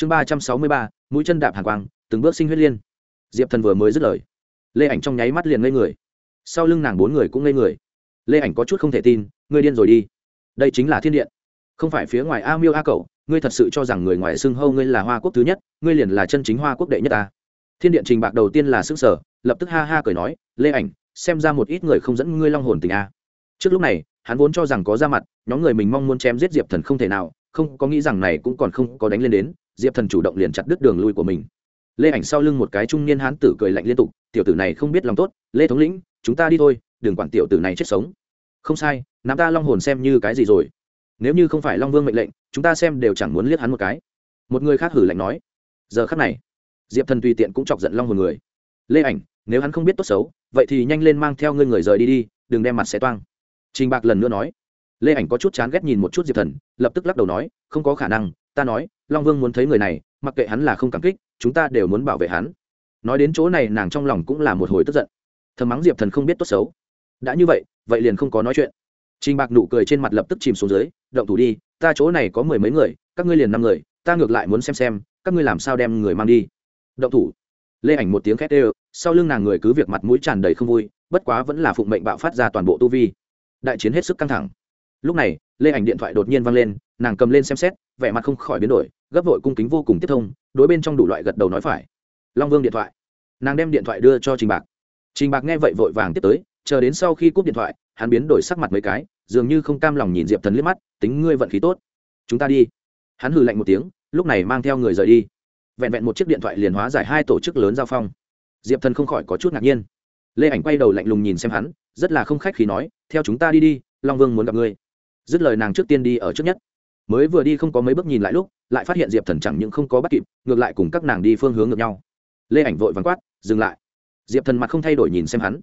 chương ba trăm sáu mươi ba, mũi chân đạp hàng quang, từng bước sinh huyết liên. Diệp thần vừa mới dứt lời. Lê ảnh trong nháy mắt liền ngây người. Sau lưng nàng bốn người cũng ngây người. Lê ảnh có chút không thể tin, ngươi điên rồi đi. Đây chính là thiên điện. Không phải phía ngoài a miêu a cậu ngươi thật sự cho rằng người ngoài xưng hâu ngươi là hoa quốc thứ nhất, ngươi liền là chân chính hoa quốc đệ nhất ta? Thiên điện trình bạc đầu tiên là xưng sở lập tức ha ha cười nói, lê ảnh, xem ra một ít người không dẫn ngươi long hồn tình a. Trước lúc này, hắn vốn cho rằng có ra mặt, nhóm người mình mong muốn chém giết diệp thần không thể nào, không có nghĩ rằng này cũng còn không có đánh lên đến diệp thần chủ động liền chặt đứt đường lui của mình lê ảnh sau lưng một cái trung niên hán tử cười lạnh liên tục tiểu tử này không biết lòng tốt lê thống lĩnh chúng ta đi thôi đừng quản tiểu tử này chết sống không sai nắm ta long hồn xem như cái gì rồi nếu như không phải long vương mệnh lệnh chúng ta xem đều chẳng muốn liếc hắn một cái một người khác hử lạnh nói giờ khắc này diệp thần tùy tiện cũng chọc giận long hồn người lê ảnh nếu hắn không biết tốt xấu vậy thì nhanh lên mang theo ngươi người rời đi đi đừng đem mặt xe toang trình bạc lần nữa nói lê ảnh có chút chán ghét nhìn một chút diệp thần lập tức lắc đầu nói không có khả năng ta nói, long vương muốn thấy người này, mặc kệ hắn là không cảm kích, chúng ta đều muốn bảo vệ hắn. Nói đến chỗ này, nàng trong lòng cũng là một hồi tức giận. Thầm mắng diệp thần không biết tốt xấu. Đã như vậy vậy liền không có nói chuyện. Trình bạc nụ cười trên mặt lập tức chìm xuống dưới, động thủ đi, ta chỗ này có mười mấy người, các ngươi liền năm người, ta ngược lại muốn xem xem, các ngươi làm sao đem người mang đi. Động thủ. Lê ảnh một tiếng khét ê sau lưng nàng người cứ việc mặt mũi tràn đầy không vui, bất quá vẫn là phụng mệnh bạo phát ra toàn bộ tu vi. Đại chiến hết sức căng thẳng. Lúc này, lê ảnh điện thoại đột nhiên văng lên nàng cầm lên xem xét, vẻ mặt không khỏi biến đổi, gấp vội cung kính vô cùng tiếp thông, đối bên trong đủ loại gật đầu nói phải. Long vương điện thoại. Nàng đem điện thoại đưa cho trình bạc. Trình bạc nghe vậy vội vàng tiếp tới, chờ đến sau khi cúp điện thoại, hắn biến đổi sắc mặt mấy cái, dường như không cam lòng nhìn diệp thần liếc mắt, tính ngươi vận khí tốt, chúng ta đi. Hắn hừ lạnh một tiếng, lúc này mang theo người rời đi. Vẹn vẹn một chiếc điện thoại liền hóa giải hai tổ chức lớn giao phong. Diệp thần không khỏi có chút ngạc nhiên. Lê ảnh quay đầu lạnh lùng nhìn xem hắn, rất là không khách khi nói, theo chúng ta đi đi, long vương muốn gặp ngươi. Dứt lời nàng trước tiên đi ở trước nhất mới vừa đi không có mấy bước nhìn lại lúc, lại phát hiện diệp thần chẳng những không có bắt kịp, ngược lại cùng các nàng đi phương hướng ngược nhau. Lê ảnh vội vắng quát, dừng lại. Diệp thần mặt không thay đổi nhìn xem hắn.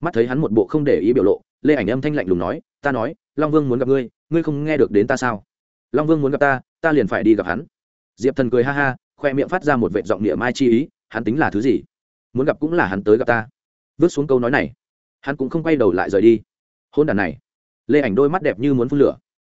Mắt thấy hắn một bộ không để ý biểu lộ, lê ảnh âm thanh lạnh lùng nói, ta nói, long vương muốn gặp ngươi ngươi không nghe được đến ta sao? Long vương muốn gặp ta ta liền phải đi gặp hắn. Diệp thần cười ha ha, khoe miệng phát ra một vệ giọng địa mai chi ý, hắn tính là thứ gì? Muốn gặp cũng là hắn tới gặp ta. Vứt xuống câu nói này, hắn cũng không quay đầu lại rời đi. Hôn đàn này, lê ảnh đôi mắt đẹp như muốn phun lửa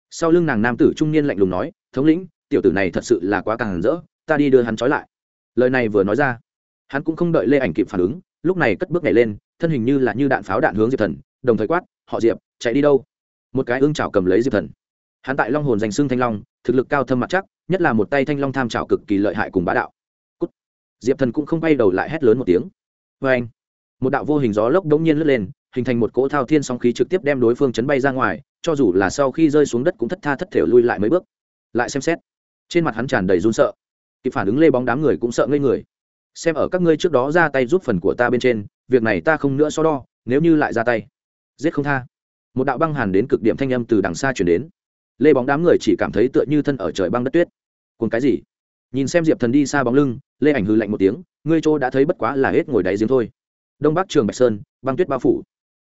sau lưng nàng nam tử trung niên lạnh lùng nói, thống lĩnh, tiểu tử này thật sự là quá càng rỡ, ta đi đưa hắn trói lại. Lời này vừa nói ra, hắn cũng không đợi lê ảnh kịp phản ứng, lúc này cất bước nhảy lên, thân hình như là như đạn pháo đạn hướng diệp thần, đồng thời quát, họ diệp, chạy đi đâu? Một cái ương chảo cầm lấy diệp thần. Hắn tại long hồn danh xương thanh long, thực lực cao thâm mặt chắc, nhất là một tay thanh long tham chảo cực kỳ lợi hại cùng bá đạo. Cút. diệp thần cũng không bay đầu lại hét lớn một tiếng. Vê anh một đạo vô hình gió lốc đống nhiên lướt lên hình thành một cỗ thao thiên sóng khí trực tiếp đem đối phương chấn bay ra ngoài, cho dù là sau khi rơi xuống đất cũng thất tha thất thể lui lại mấy bước. Lại xem xét, trên mặt hắn tràn đầy run sợ. Kịp phản ứng lê bóng đám người cũng sợ ngây người. Xem ở các ngươi trước đó ra tay giúp phần của ta bên trên, việc này ta không nữa so đo, nếu như lại ra tay, giết không tha. Một đạo băng hàn đến cực điểm thanh âm từ đằng xa chuyển đến. Lê bóng đám người chỉ cảm thấy tựa như thân ở trời băng đất tuyết. Cùng cái gì? Nhìn xem diệp thần đi xa bóng lưng, lê ảnh hư lạnh một tiếng, ngươi chỗ đã thấy bất quá là hết ngồi đáy giếng thôi. Đông bắc trường bạch sơn, băng tuyết bao phủ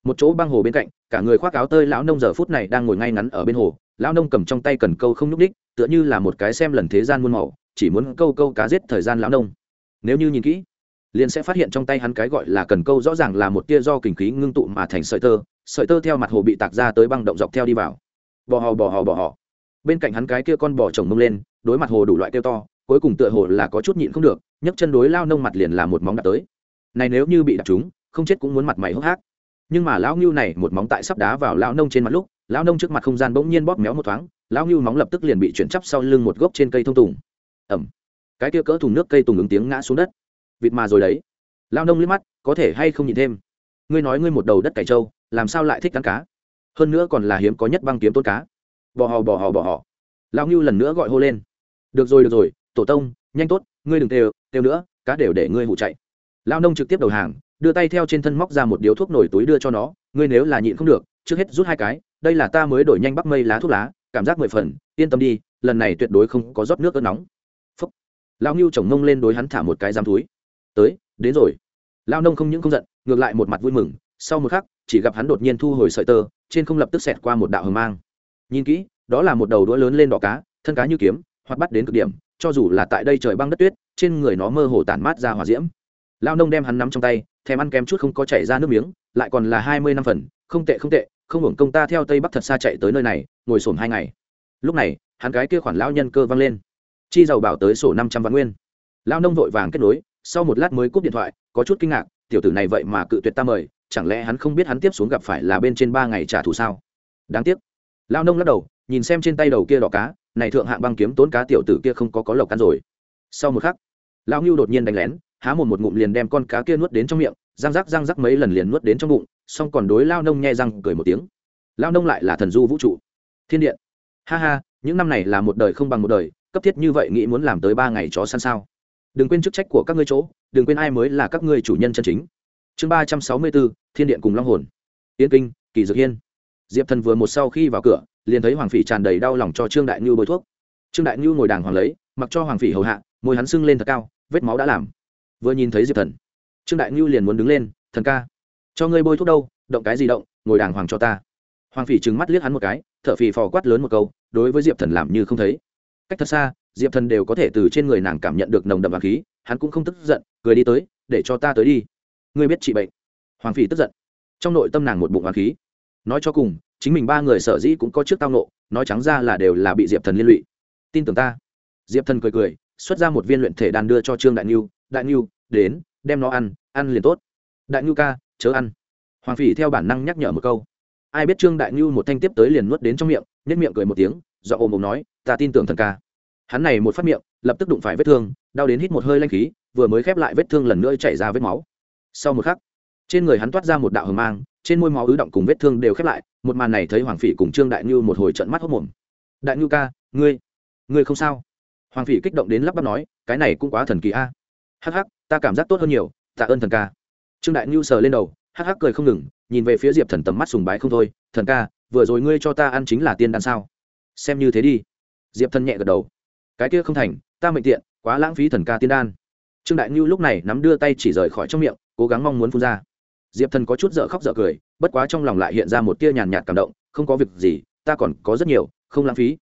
một chỗ băng hồ bên cạnh, cả người khoác áo tơi lão nông giờ phút này đang ngồi ngay ngắn ở bên hồ, lão nông cầm trong tay cần câu không nhúc ních tựa như là một cái xem lần thế gian muôn màu, chỉ muốn câu câu cá giết thời gian lão nông. Nếu như nhìn kỹ, liền sẽ phát hiện trong tay hắn cái gọi là cần câu rõ ràng là một tia do kinh khí ngưng tụ mà thành sợi tơ sợi tơ theo mặt hồ bị tạc ra tới băng động dọc theo đi vào. Bò hò bò hò bò hò. Bên cạnh hắn cái kia con bò chồng mông lên, đối mặt hồ đủ loại kêu to, cuối cùng tựa hồ là có chút nhịn không được, nhấc chân đối lao nông mặt liền là một móng đặt tới. Này nếu như bị đạp chúng, không chết cũng muốn mặt mày hốc hác nhưng mà lão ngưu này một móng tại sắp đá vào lão nông trên mặt lúc, lão nông trước mặt không gian bỗng nhiên bóp méo một thoáng, lão ngưu móng lập tức liền bị chuyển chắp sau lưng một gốc trên cây thông tùng. Ẩm cái kia cỡ thùng nước cây tùng ứng tiếng ngã xuống đất. Vịt mà rồi đấy. Lão nông liếc mắt, có thể hay không nhìn thêm? Ngươi nói ngươi một đầu đất cải trâu, làm sao lại thích cắn cá? Hơn nữa còn là hiếm có nhất băng kiếm tốt cá. Bò hò bò hò bò hò. Lão ngưu lần nữa gọi hô lên. Được rồi được rồi, tổ tông, nhanh tốt, ngươi đừng têu têu nữa, cá đều để ngươi hụ chạy. Lão nông trực tiếp đầu hàng đưa tay theo trên thân móc ra một điếu thuốc nổi túi đưa cho nó, ngươi nếu là nhịn không được, trước hết rút hai cái, đây là ta mới đổi nhanh bắc mây lá thuốc lá, cảm giác mười phần, yên tâm đi, lần này tuyệt đối không có rót nước ớt nóng. Phúc. Lao ngưu chồng mông lên đối hắn thả một cái giam túi. Tới, đến rồi. Lao nông không những không giận, ngược lại một mặt vui mừng, sau một khắc, chỉ gặp hắn đột nhiên thu hồi sợi tơ, trên không lập tức xẹt qua một đạo hờ mang. Nhìn kỹ, đó là một đầu đũa lớn lên đỏ cá, thân cá như kiếm hoặc bắt đến cực điểm, cho dù là tại đây trời băng đất tuyết, trên người nó mơ hồ tản mát ra hỏa diễm. Lao nông đem hắn nắm trong tay thèm ăn kém chút không có chảy ra nước miếng, lại còn là hai mươi năm phần, không tệ không tệ, không hưởng công ta theo tây bắc thật xa chạy tới nơi này, ngồi sổm hai ngày. Lúc này, hắn cái kia khoản lão nhân cơ văng lên. Chi giàu bảo tới sổ năm trăm vạn nguyên. Lao nông vội vàng kết nối, sau một lát mới cúp điện thoại, có chút kinh ngạc, tiểu tử này vậy mà cự tuyệt ta mời, chẳng lẽ hắn không biết hắn tiếp xuống gặp phải là bên trên ba ngày trả thù sao? Đáng tiếc. Lao nông lắc đầu, nhìn xem trên tay đầu kia đỏ cá, này thượng hạng băng kiếm tốn cá tiểu tử kia không có có lộc cắn rồi. Sau một khắc, lão ngưu đột nhiên đánh lén há mồm một ngụm liền đem con cá kia nuốt đến trong miệng, răng rắc răng rắc mấy lần liền nuốt đến trong bụng, xong còn đối lao nông nhẹ răng cười một tiếng. Lao nông lại là thần du vũ trụ. Thiên điện. Ha ha, những năm này là một đời không bằng một đời, cấp thiết như vậy nghĩ muốn làm tới ba ngày chó săn sao? Đừng quên chức trách của các ngươi chỗ, đừng quên ai mới là các ngươi chủ nhân chân chính. Chương ba trăm sáu mươi bốn, thiên điện cùng long hồn. Yên kinh, kỳ dược hiên. Diệp thần vừa một sau khi vào cửa, liền thấy hoàng phỉ tràn đầy đau lòng cho trương đại ngưu bôi thuốc. Trương đại ngưu ngồi đàng hoàng lấy, mặc cho hoàng phỉ hầu hạ, môi hắn sưng lên thật cao, vết máu đã làm vừa nhìn thấy diệp thần, trương đại ngưu liền muốn đứng lên, thần ca, cho ngươi bôi thuốc đâu, động cái gì động, ngồi đàng hoàng cho ta. Hoàng phỉ trừng mắt liếc hắn một cái t h ở phì phò quát lớn một câu, đối với diệp thần làm như không thấy. Cách thật xa, diệp thần đều có thể từ trên người nàng cảm nhận được nồng đậm và khí, hắn cũng không tức giận, cười đi tới, để cho ta tới đi. Ngươi biết trị bệnh. Hoàng phỉ tức giận. Trong nội tâm nàng một bụng vàng khí. Nói cho cùng, chính mình ba người sở dĩ cũng có trước tao nộ nói trắng ra là đều là bị diệp thần liên lụy. Tin tưởng ta. Diệp thần cười cười, xuất ra một viên luyện thể đan đưa cho trương đại n đại ngưu, đến, đem nó ăn ăn liền tốt. Đại ngưu ca, chớ ăn. Hoàng phỉ theo bản năng nhắc nhở một câu. Ai biết trương đại ngưu một thanh tiếp tới liền nuốt đến trong miệng nhất miệng cười một tiếng do ôm ồm nói, ta tin tưởng thần ca. Hắn này một phát miệng, lập tức đụng phải vết thương, đau đến hít một hơi lanh khí, vừa mới khép lại vết thương lần nữa chảy ra vết máu. Sau một khắc, trên người hắn toát ra một đạo hờ mang, trên môi máu ứ động cùng vết thương đều khép lại, một màn này thấy hoàng phỉ cùng trương đại ngưu một hồi trận mắt hốc mồm. Đại ngưu ca, ngươi ngươi không sao? Hoàng phỉ kích động đến lắp bắp nói, cái này cũng quá thần kỳ a hắc hắc, ta cảm giác tốt hơn nhiều, tạ ơn thần ca. Trương đại ngưu sờ lên đầu, hắc hắc cười không ngừng, nhìn về phía diệp thần tầm mắt sùng bái không thôi, thần ca, vừa rồi ngươi cho ta ăn chính là tiên đan sao? Xem như thế đi. Diệp thần nhẹ gật đầu. Cái kia không thành, ta mệnh tiện, quá lãng phí thần ca tiên đan. Trương đại ngưu lúc này nắm đưa tay chỉ rời khỏi trong miệng, cố gắng mong muốn phun ra. Diệp thần có chút dở khóc dở cười, bất quá trong lòng lại hiện ra một tia nhàn nhạt cảm động, không có việc gì, ta còn có rất nhiều, không lãng phí.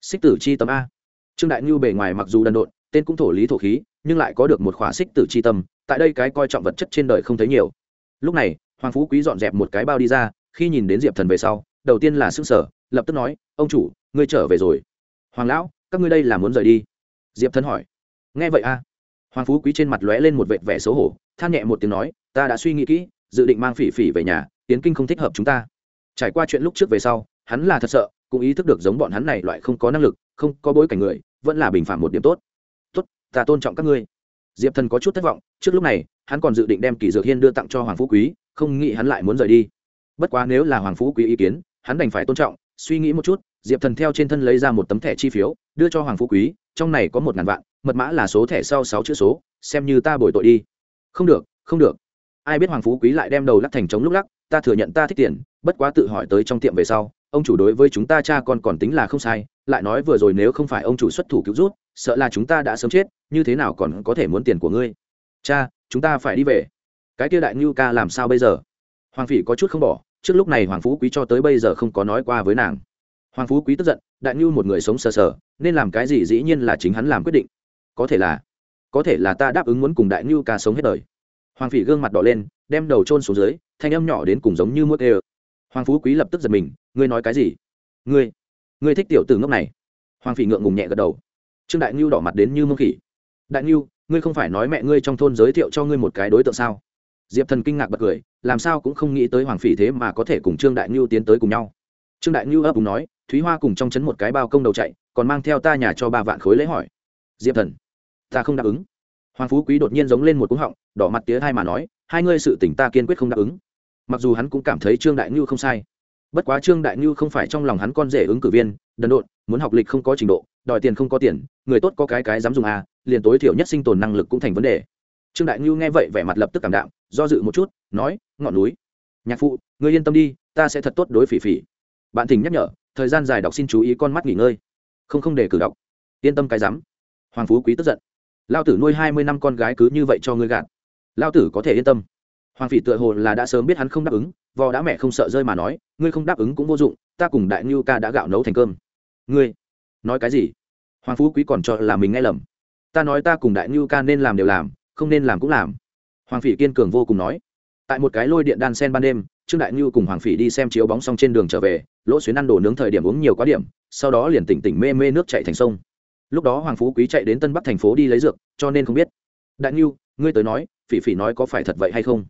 Xích tử chi tấm a. Trương đại ngưu bề ngoài mặc dù đần độn tên cũng thổ lý thổ khí, nhưng lại có được một khóa xích tử chi tâm, tại đây cái coi trọng vật chất trên đời không thấy nhiều. Lúc này, hoàng phú quý dọn dẹp một cái bao đi ra, khi nhìn đến diệp thần về sau, đầu tiên là s ư n g sở lập tức nói, ông chủ, ngươi trở về rồi. Hoàng lão, các ngươi đây là muốn rời đi? Diệp thần hỏi. Nghe vậy a hoàng phú quý trên mặt lóe lên một vệt vẻ xấu hổ, than nhẹ một tiếng nói, ta đã suy nghĩ kỹ, dự định mang phỉ phỉ về nhà, tiến kinh không thích hợp chúng ta. Trải qua chuyện lúc trước về sau, hắn là thật sợ, cũng ý thức được giống bọn hắn này loại không có năng lực, không có bối cảnh người, vẫn là bình phạm một điểm tốt ta tôn trọng các ngươi. Diệp thần có chút thất vọng, trước lúc này, hắn còn dự định đem kỳ dược hiên đưa tặng cho hoàng phú quý, không nghĩ hắn lại muốn rời đi. Bất quá nếu là hoàng phú quý ý kiến, hắn đành phải tôn trọng, suy nghĩ một chút, diệp thần theo trên thân lấy ra một tấm thẻ chi phiếu, đưa cho hoàng phú quý, trong này có một ngàn vạn, mật mã là số thẻ sau sáu chữ số, xem như ta bồi tội đi. Không được không được. Ai biết hoàng phú quý lại đem đầu lắc thành trống lúc lắc, ta thừa nhận ta thích tiền, bất quá tự hỏi tới trong tiệm về sau, ông chủ đối với chúng ta cha con còn tính là không sai lại nói vừa rồi nếu không phải ông chủ xuất thủ cứu rút, sợ là chúng ta đã sớm chết, như thế nào còn có thể muốn tiền của ngươi? Cha, chúng ta phải đi về. Cái kia đại ngưu ca làm sao bây giờ? Hoàng phỉ có chút không bỏ, trước lúc này hoàng phú quý cho tới bây giờ không có nói qua với nàng. Hoàng phú quý tức giận, đại ngưu một người sống sờ sờ, nên làm cái gì dĩ nhiên là chính hắn làm quyết định. Có thể là, có thể là ta đáp ứng muốn cùng đại ngưu ca sống hết đời. Hoàng phỉ gương mặt đỏ lên, đem đầu trôn xuống dưới, thanh âm nhỏ đến cùng giống như mũi ê hoàng phú quý lập tức giật mình, ngươi nói cái gì? Ngươi ngươi thích tiểu tử ngốc này. Hoàng phỉ ngượng ngùng nhẹ gật đầu. Trương đại ngưu đỏ mặt đến như mông khỉ. Đại ngưu, ngươi không phải nói mẹ ngươi trong thôn giới thiệu cho ngươi một cái đối tượng sao? Diệp thần kinh ngạc bật cười, làm sao cũng không nghĩ tới hoàng phỉ thế mà có thể cùng trương đại ngưu tiến tới cùng nhau. Trương đại ngưu ấp cùng nói, thúy hoa cùng trong chấn một cái bao công đầu chạy, còn mang theo ta nhà cho ba vạn khối lễ hỏi. Diệp thần, ta không đáp ứng. Hoàng phú quý đột nhiên giống lên một cúng họng, đỏ mặt tía hai mà nói, hai ngươi sự tỉnh ta kiên quyết không đáp ứng. Mặc dù hắn cũng cảm thấy trương đại ngưu không sai bất quá trương đại ngưu không phải trong lòng hắn con rể ứng cử viên, đần độn, muốn học lịch không có trình độ, đòi tiền không có tiền, người tốt có cái cái dám dùng à liền tối thiểu nhất sinh tồn năng lực cũng thành vấn đề. Trương đại ngưu nghe vậy vẻ mặt lập tức cảm đạm, do dự một chút, nói, ngọn núi. Nhạc phụ, ngươi yên tâm đi, ta sẽ thật tốt đối phỉ phỉ. Bạn thỉnh nhắc nhở, thời gian dài đọc xin chú ý con mắt nghỉ ngơi. Không không để cử đọc. Yên tâm cái dám. hoàng phú quý tức giận. Lao tử nuôi hai mươi năm con gái cứ như vậy cho ngươi gạt. Lao tử có thể yên tâm. Hoàng phỉ tựa hồ là đã sớm biết hắn không đáp ứng vò đã mẹ không sợ rơi mà nói, ngươi không đáp ứng cũng vô dụng, ta cùng đại ngưu ca đã gạo nấu thành cơm. Ngươi, nói cái gì? Hoàng phú quý còn cho là mình nghe lầm. Ta nói ta cùng đại ngưu ca nên làm đều làm, không nên làm cũng làm. Hoàng phỉ kiên cường vô cùng nói. Tại một cái lôi điện đan sen ban đêm, trương đại ngưu cùng hoàng phỉ đi xem chiếu bóng xong trên đường trở về, lỗ xuyến ăn đồ nướng thời điểm uống nhiều quá điểm, sau đó liền tỉnh tỉnh mê mê nước chạy thành sông. Lúc đó hoàng phú quý chạy đến tân bắc thành phố đi lấy dược, cho nên không biết. Đại ngưu, ngươi tới nói, phỉ phỉ nói có phải thật vậy hay không?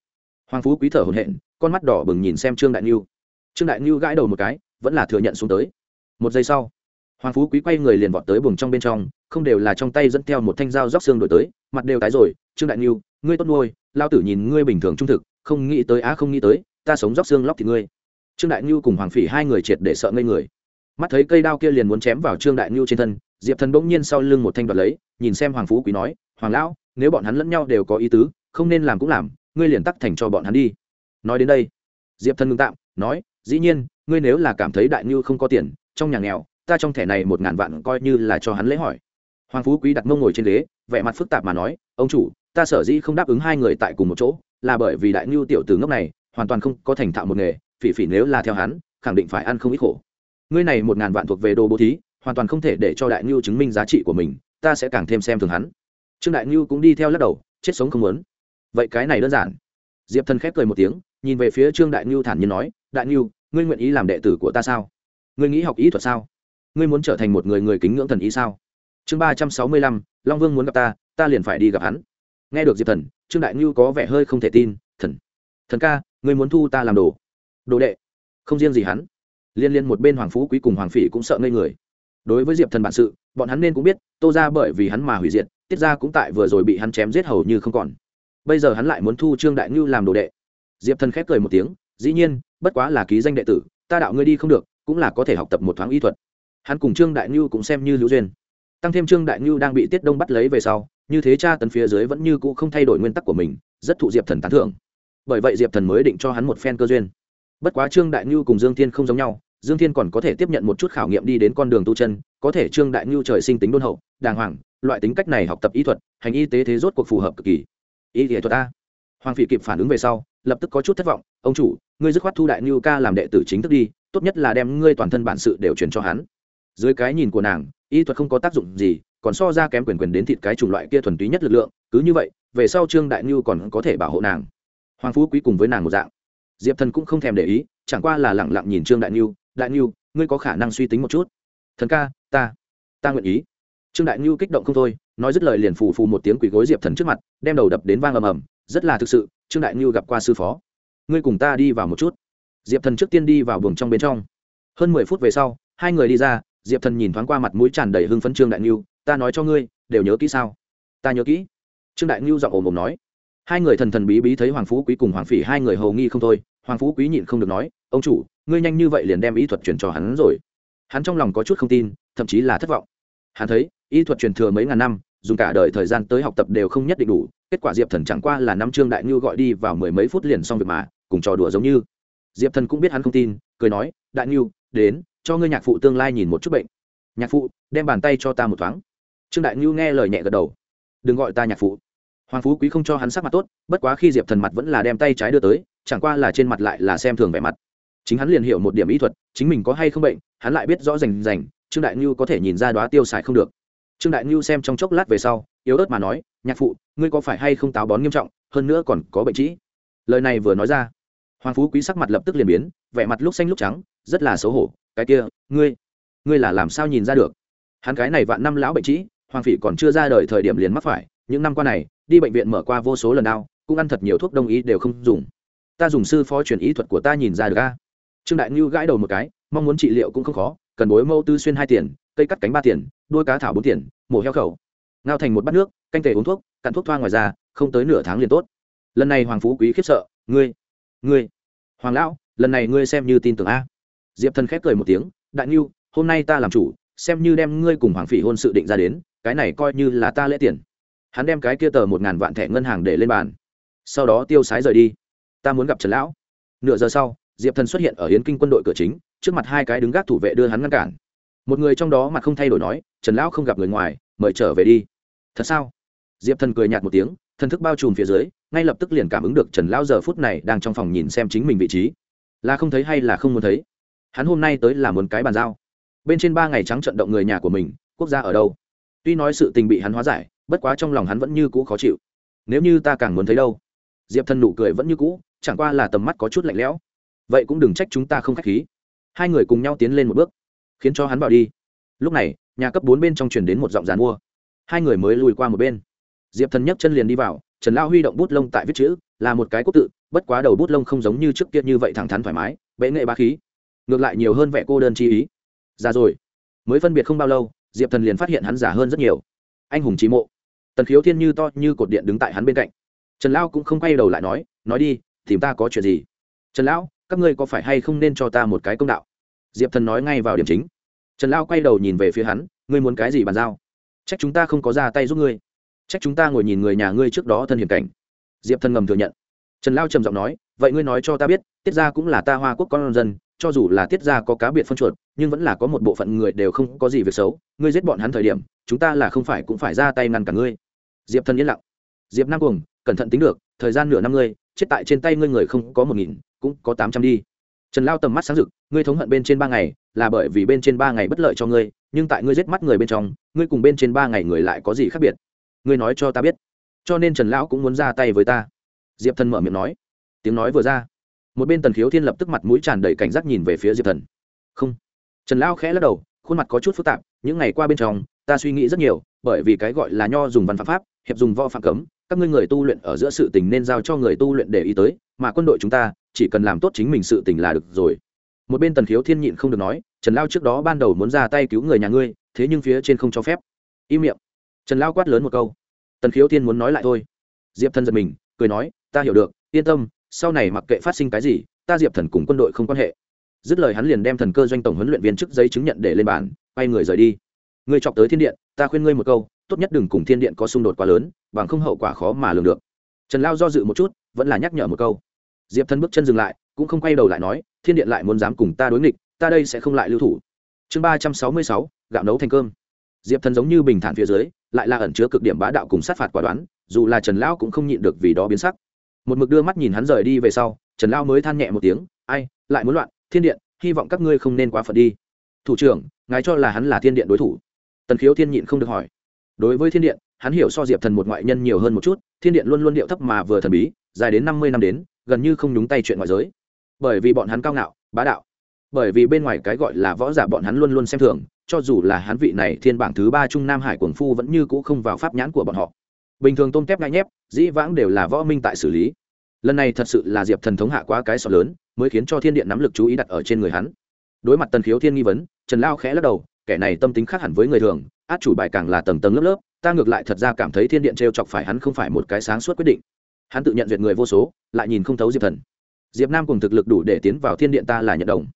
Hoàng phú quý thở hồn hện con mắt đỏ bừng nhìn xem trương đại niu trương đại niu gãi đầu một cái, vẫn là thừa nhận xuống tới. Một giây sau, hoàng phú quý quay người liền vọt tới buồng trong bên trong, không đều là trong tay dẫn theo một thanh dao róc xương đổi tới, mặt đều tái rồi, trương đại niu ngươi tốt nuôi, lao tử nhìn ngươi bình thường trung thực, không nghĩ tới á, không nghĩ tới, ta sống róc xương lóc thì ngươi. Trương đại niu cùng hoàng phỉ hai người triệt để sợ ngây người. Mắt thấy cây đao kia liền muốn chém vào trương đại niu trên thân, diệp thần bỗng nhiên sau lưng một thanh đoạt lấy, nhìn xem hoàng phú quý nói, hoàng lão, nếu bọn hắn lẫn nhau đều có ý tứ, không nên làm cũng làm, ngươi liền tắc thành cho bọn hắn đi nói đến đây, diệp thần ngưng tạm, nói, dĩ nhiên, ngươi nếu là cảm thấy đại ngưu không có tiền, trong nhà nghèo, ta trong thẻ này một ngàn vạn coi như là cho hắn lễ hỏi. Hoàng phú quý đặt mông ngồi trên ghế, vẻ mặt phức tạp mà nói, ông chủ, ta sở dĩ không đáp ứng hai người tại cùng một chỗ, là bởi vì đại ngưu tiểu từ ngốc này, hoàn toàn không có thành thạo một nghề, phỉ phỉ nếu là theo hắn, khẳng định phải ăn không ít khổ. Ngươi này một ngàn vạn thuộc về đồ bố thí, hoàn toàn không thể để cho đại ngưu chứng minh giá trị của mình, ta sẽ càng thêm xem thường hắn. Trương đại ngưu cũng đi theo lắc đầu, chết sống không muốn. Vậy cái này đơn giản. Diệp thần khép cười một tiếng nhìn về phía trương đại ngưu thản nhiên nói, đại ngưu, ngươi nguyện ý làm đệ tử của ta sao? Ngươi nghĩ học ý thuật sao? Ngươi muốn trở thành một người người kính ngưỡng thần ý sao? Chương ba trăm sáu mươi lăm, long vương muốn gặp ta ta liền phải đi gặp hắn. Nghe được diệp thần, trương đại ngưu có vẻ hơi không thể tin, thần thần ca, ngươi muốn thu ta làm đồ? Đồ đệ. Không riêng gì hắn. Liên liên một bên hoàng phú quý cùng hoàng phỉ cũng sợ ngây người. Đối với diệp thần bản sự, bọn hắn nên cũng biết, tô ra bởi vì hắn mà hủy diệt, tiết ra cũng tại vừa rồi bị hắn chém giết hầu như không còn. Bây giờ hắn lại muốn thu trương đại ngưu làm đồ đệ diệp thần khép cười một tiếng, dĩ nhiên, bất quá là ký danh đệ tử, ta đạo ngươi đi không được, cũng là có thể học tập một thoáng y thuật. Hắn cùng trương đại ngưu cũng xem như hữu duyên. Tăng thêm trương đại ngưu đang bị tiết đông bắt lấy về sau, như thế cha tấn phía dưới vẫn như cũ không thay đổi nguyên tắc của mình, rất thụ diệp thần tán thưởng. Bởi vậy diệp thần mới định cho hắn một phen cơ duyên. Bất quá trương đại ngưu cùng dương thiên không giống nhau, dương thiên còn có thể tiếp nhận một chút khảo nghiệm đi đến con đường tu chân, có thể trương đại ngưu trời sinh tính đôn hậu, đàng hoàng, loại tính cách này học tập y thuật, hành y tế thế rốt cuộc phù hợp cực kỳ. Y thể thuật a hoàng phỉ kịp phản ứng về sau, lập tức có chút thất vọng, ông chủ, ngươi dứt khoát thu đại ngưu ca làm đệ tử chính thức đi, tốt nhất là đem ngươi toàn thân bản sự đều truyền cho hắn. Dưới cái nhìn của nàng, y thuật không có tác dụng gì, còn so ra kém quyền quyền đến thịt cái chủng loại kia thuần túy nhất lực lượng, cứ như vậy, về sau trương đại ngưu còn có thể bảo hộ nàng. Hoàng phú quý cùng với nàng một dạng. Diệp thần cũng không thèm để ý, chẳng qua là lẳng lặng nhìn trương đại ngưu đại ngưu ngươi có khả năng suy tính một chút. Thần ca, ta ta nguyện ý. Trương đại ngưu kích động không thôi, nói dứt lời liền phù phù một tiếng quỳ gối diệp thần trước mặt, đem đầu đập đến vang ầm ầm rất là thực sự, trương đại ngưu gặp qua sư phó. Ngươi cùng ta đi vào một chút. Diệp thần trước tiên đi vào buồng trong bên trong. Hơn mười phút về sau, hai người đi ra, diệp thần nhìn thoáng qua mặt mũi tràn đầy hưng phấn trương đại ngưu, ta nói cho ngươi, đều nhớ kỹ sao? Ta nhớ kỹ. Trương đại ngưu giọng ồm ồm nói. Hai người thần thần bí bí thấy hoàng phú quý cùng hoàng phỉ hai người hầu nghi không thôi, hoàng phú quý nhịn không được nói, ông chủ, ngươi nhanh như vậy liền đem ý thuật truyền cho hắn rồi. Hắn trong lòng có chút không tin, thậm chí là thất vọng. Hắn thấy, y thuật truyền thừa mấy ngàn năm, dùng cả đời thời gian tới học tập đều không nhất định đủ kết quả diệp thần chẳng qua là năm trương đại ngư gọi đi vào mười mấy phút liền xong việc mà, cùng trò đùa giống như. Diệp thần cũng biết hắn không tin, cười nói, đại ngư đến, cho ngươi nhạc phụ tương lai nhìn một chút bệnh. Nhạc phụ, đem bàn tay cho ta một thoáng. Trương đại ngư nghe lời nhẹ gật đầu. Đừng gọi ta nhạc phụ. Hoàng phú quý không cho hắn sắc mặt tốt, bất quá khi diệp thần mặt vẫn là đem tay trái đưa tới, chẳng qua là trên mặt lại là xem thường vẻ mặt. Chính hắn liền hiểu một điểm ý thuật, chính mình có hay không bệnh, hắn lại biết rõ rành rành, trương đại ngư có thể nhìn ra đoá tiêu xài không được trương đại ngưu xem trong chốc lát về sau, yếu ớt mà nói, nhạc phụ, ngươi có phải hay không táo bón nghiêm trọng, hơn nữa còn có bệnh trĩ? Lời này vừa nói ra, hoàng phú quý sắc mặt lập tức liền biến, vẻ mặt lúc xanh lúc trắng, rất là xấu hổ, cái kia, ngươi ngươi là làm sao nhìn ra được? Hắn cái này vạn năm lão bệnh trĩ, hoàng phỉ còn chưa ra đời thời điểm liền mắc phải, những năm qua này, đi bệnh viện mở qua vô số lần nào cũng ăn thật nhiều thuốc đông y đều không dùng. Ta dùng sư phó truyền ý thuật của ta nhìn ra được a. Trương đại ngưu gãi đầu một cái, mong muốn trị liệu cũng không khó, cần bối mâu tư xuyên hai tiền cây cắt cánh ba tiền đuôi cá thảo bốn tiền, mổ heo khẩu. Ngao thành một bát nước, canh tề uống thuốc cặn thuốc thoa ngoài ra, không tới nửa tháng liền tốt. Lần này hoàng phú quý khiếp sợ, ngươi ngươi, hoàng lão, lần này ngươi xem như tin tưởng a. Diệp thần khép cười một tiếng, đại ngưu hôm nay ta làm chủ, xem như đem ngươi cùng hoàng phỉ hôn sự định ra đến, cái này coi như là ta lễ tiền. Hắn đem cái kia tờ một ngàn vạn thẻ ngân hàng để lên bàn. Sau đó tiêu sái rời đi. Ta muốn gặp trần lão. Nửa giờ sau, diệp thần xuất hiện ở hiến kinh quân đội cửa chính, trước mặt hai cái đứng gác thủ vệ đưa hắn ngăn cản một người trong đó mà không thay đổi nói, trần lão không gặp người ngoài, mời trở về đi. Thật sao? Diệp thần cười nhạt một tiếng, thần thức bao trùm phía dưới, ngay lập tức liền cảm ứng được trần lão giờ phút này đang trong phòng nhìn xem chính mình vị trí. Là không thấy hay là không muốn thấy? Hắn hôm nay tới là muốn cái bàn giao. Bên trên ba ngày trắng trận động người nhà của mình, quốc gia ở đâu? Tuy nói sự tình bị hắn hóa giải, bất quá trong lòng hắn vẫn như cũ khó chịu. Nếu như ta càng muốn thấy đâu? Diệp thần nụ cười vẫn như cũ, chẳng qua là tầm mắt có chút lạnh lẽo. Vậy cũng đừng trách chúng ta không k h á c h khí. Hai người cùng nhau tiến lên một bước khiến cho hắn vào đi. Lúc này, nhà cấp bốn bên trong truyền đến một giọng dàn mua. Hai người mới lùi qua một bên. Diệp thần nhấc chân liền đi vào, trần lao huy động bút lông tại viết chữ, là một cái quốc tự, bất quá đầu bút lông không giống như trước kia như vậy thẳng thắn thoải mái, bệ nghệ ba khí. Ngược lại nhiều hơn vẻ cô đơn chi ý. Ra rồi. Mới phân biệt không bao lâu, diệp thần liền phát hiện hắn giả hơn rất nhiều. Anh hùng trí mộ. Tần khiếu thiên như to như cột điện đứng tại hắn bên cạnh. Trần lão cũng không quay đầu lại nói nói đi, tìm ta có chuyện gì? Trần lão, các ngươi có phải hay không nên cho ta một cái công đạo? Diệp thần nói ngay vào điểm chính. Trần lão quay đầu nhìn về phía hắn, ngươi muốn cái gì bàn giao? Trách chúng ta không có ra tay giúp ngươi. Trách chúng ta ngồi nhìn người nhà ngươi trước đó thân hiểm cảnh. Diệp thần ngầm thừa nhận. Trần lao trầm giọng nói, vậy ngươi nói cho ta biết, tiết gia cũng là ta hoa quốc con dân, cho dù là tiết gia có cá biệt phân chuột, nhưng vẫn là có một bộ phận người đều không có gì việc xấu, ngươi giết bọn hắn thời điểm, chúng ta là không phải cũng phải ra tay ngăn cả ngươi. Diệp thần yên lặng. Diệp nam cuồng, cẩn thận tính được, thời gian nửa năm ngươi, chết tại trên tay ngươi người không có một nghìn, cũng có tám trăm đi trần lao tầm mắt sáng rực, ngươi thống hận bên trên ba ngày là bởi vì bên trên ba ngày bất lợi cho ngươi, nhưng tại ngươi giết mắt người bên trong, ngươi cùng bên trên ba ngày người lại có gì khác biệt? Ngươi nói cho ta biết. Cho nên trần lão cũng muốn ra tay với ta. Diệp thần mở miệng nói. Tiếng nói vừa ra, một bên tần khiếu thiên lập tức mặt mũi tràn đầy cảnh giác nhìn về phía diệp thần. Không. Trần lão khẽ lắc đầu, khuôn mặt có chút phức tạp, những ngày qua bên trong, ta suy nghĩ rất nhiều, bởi vì cái gọi là nho dùng văn phạm pháp, hiệp dùng võ phạm cấm, các ngươi người tu luyện ở giữa sự tình nên giao cho người tu luyện để ý tới, mà quân đội chúng ta chỉ cần làm tốt chính mình sự tình là được rồi. Một bên tần khiếu thiên nhịn không được nói, trần lao trước đó ban đầu muốn ra tay cứu người nhà ngươi, thế nhưng phía trên không cho phép. Im miệng. Trần lao quát lớn một câu. Tần khiếu thiên muốn nói lại thôi. Diệp thần giật mình, cười nói, ta hiểu được, yên tâm, sau này mặc kệ phát sinh cái gì, ta diệp thần cùng quân đội không quan hệ. Dứt lời hắn liền đem thần cơ doanh tổng huấn luyện viên chức giấy chứng nhận để lên bàn, quay người rời đi. Ngươi chọc tới thiên điện, ta khuyên ngươi một câu, tốt nhất đừng cùng thiên điện có xung đột quá lớn, bằng không hậu quả khó mà lường được. Trần lao do dự một chút, vẫn là nhắc nhở một câu diệp thần bước chân dừng lại, cũng không quay đầu lại nói, thiên điện lại muốn dám cùng ta đối nghịch, ta đây sẽ không lại lưu thủ. Chương ba trăm sáu mươi sáu, gạo nấu thành cơm. Diệp thần giống như bình thản phía dưới, lại là ẩn chứa cực điểm bá đạo cùng sát phạt quả đoán, dù là trần lão cũng không nhịn được vì đó biến sắc. Một mực đưa mắt nhìn hắn rời đi về sau, trần lão mới than nhẹ một tiếng, ai, lại muốn loạn, thiên điện, hy vọng các ngươi không nên quá phận đi. Thủ trưởng, ngài cho là hắn là thiên điện đối thủ? Tần khiếu thiên nhịn không được hỏi. Đối với thiên điện, hắn hiểu so diệp thần một ngoại nhân nhiều hơn một chút, thiên điện luôn luôn điệu thấp mà vừa thần bí, dài đến năm mươi năm đến gần như không nhúng tay chuyện ngoại giới. Bởi vì bọn hắn cao ngạo, bá đạo. Bởi vì bên ngoài cái gọi là võ giả bọn hắn luôn luôn xem thường, cho dù là hắn vị này thiên bảng thứ ba trung nam hải quần phu vẫn như cũ không vào pháp nhãn của bọn họ. Bình thường tôm tép ngay nhép, dĩ vãng đều là võ minh tại xử lý. Lần này thật sự là diệp thần thống hạ quá cái sọ lớn, mới khiến cho thiên điện nắm lực chú ý đặt ở trên người hắn. Đối mặt tần khiếu thiên nghi vấn, trần lao khẽ lắc đầu, kẻ này tâm tính khác hẳn với người thường, át chủ bài càng là tầng tầng lớp lớp, ta ngược lại thật ra cảm thấy thiên điện t r e o chọc phải hắn không phải một cái sáng suốt quyết định hắn tự nhận duyệt người vô số, lại nhìn không thấu diệp thần. Diệp nam cùng thực lực đủ để tiến vào thiên điện ta là nhận đồng.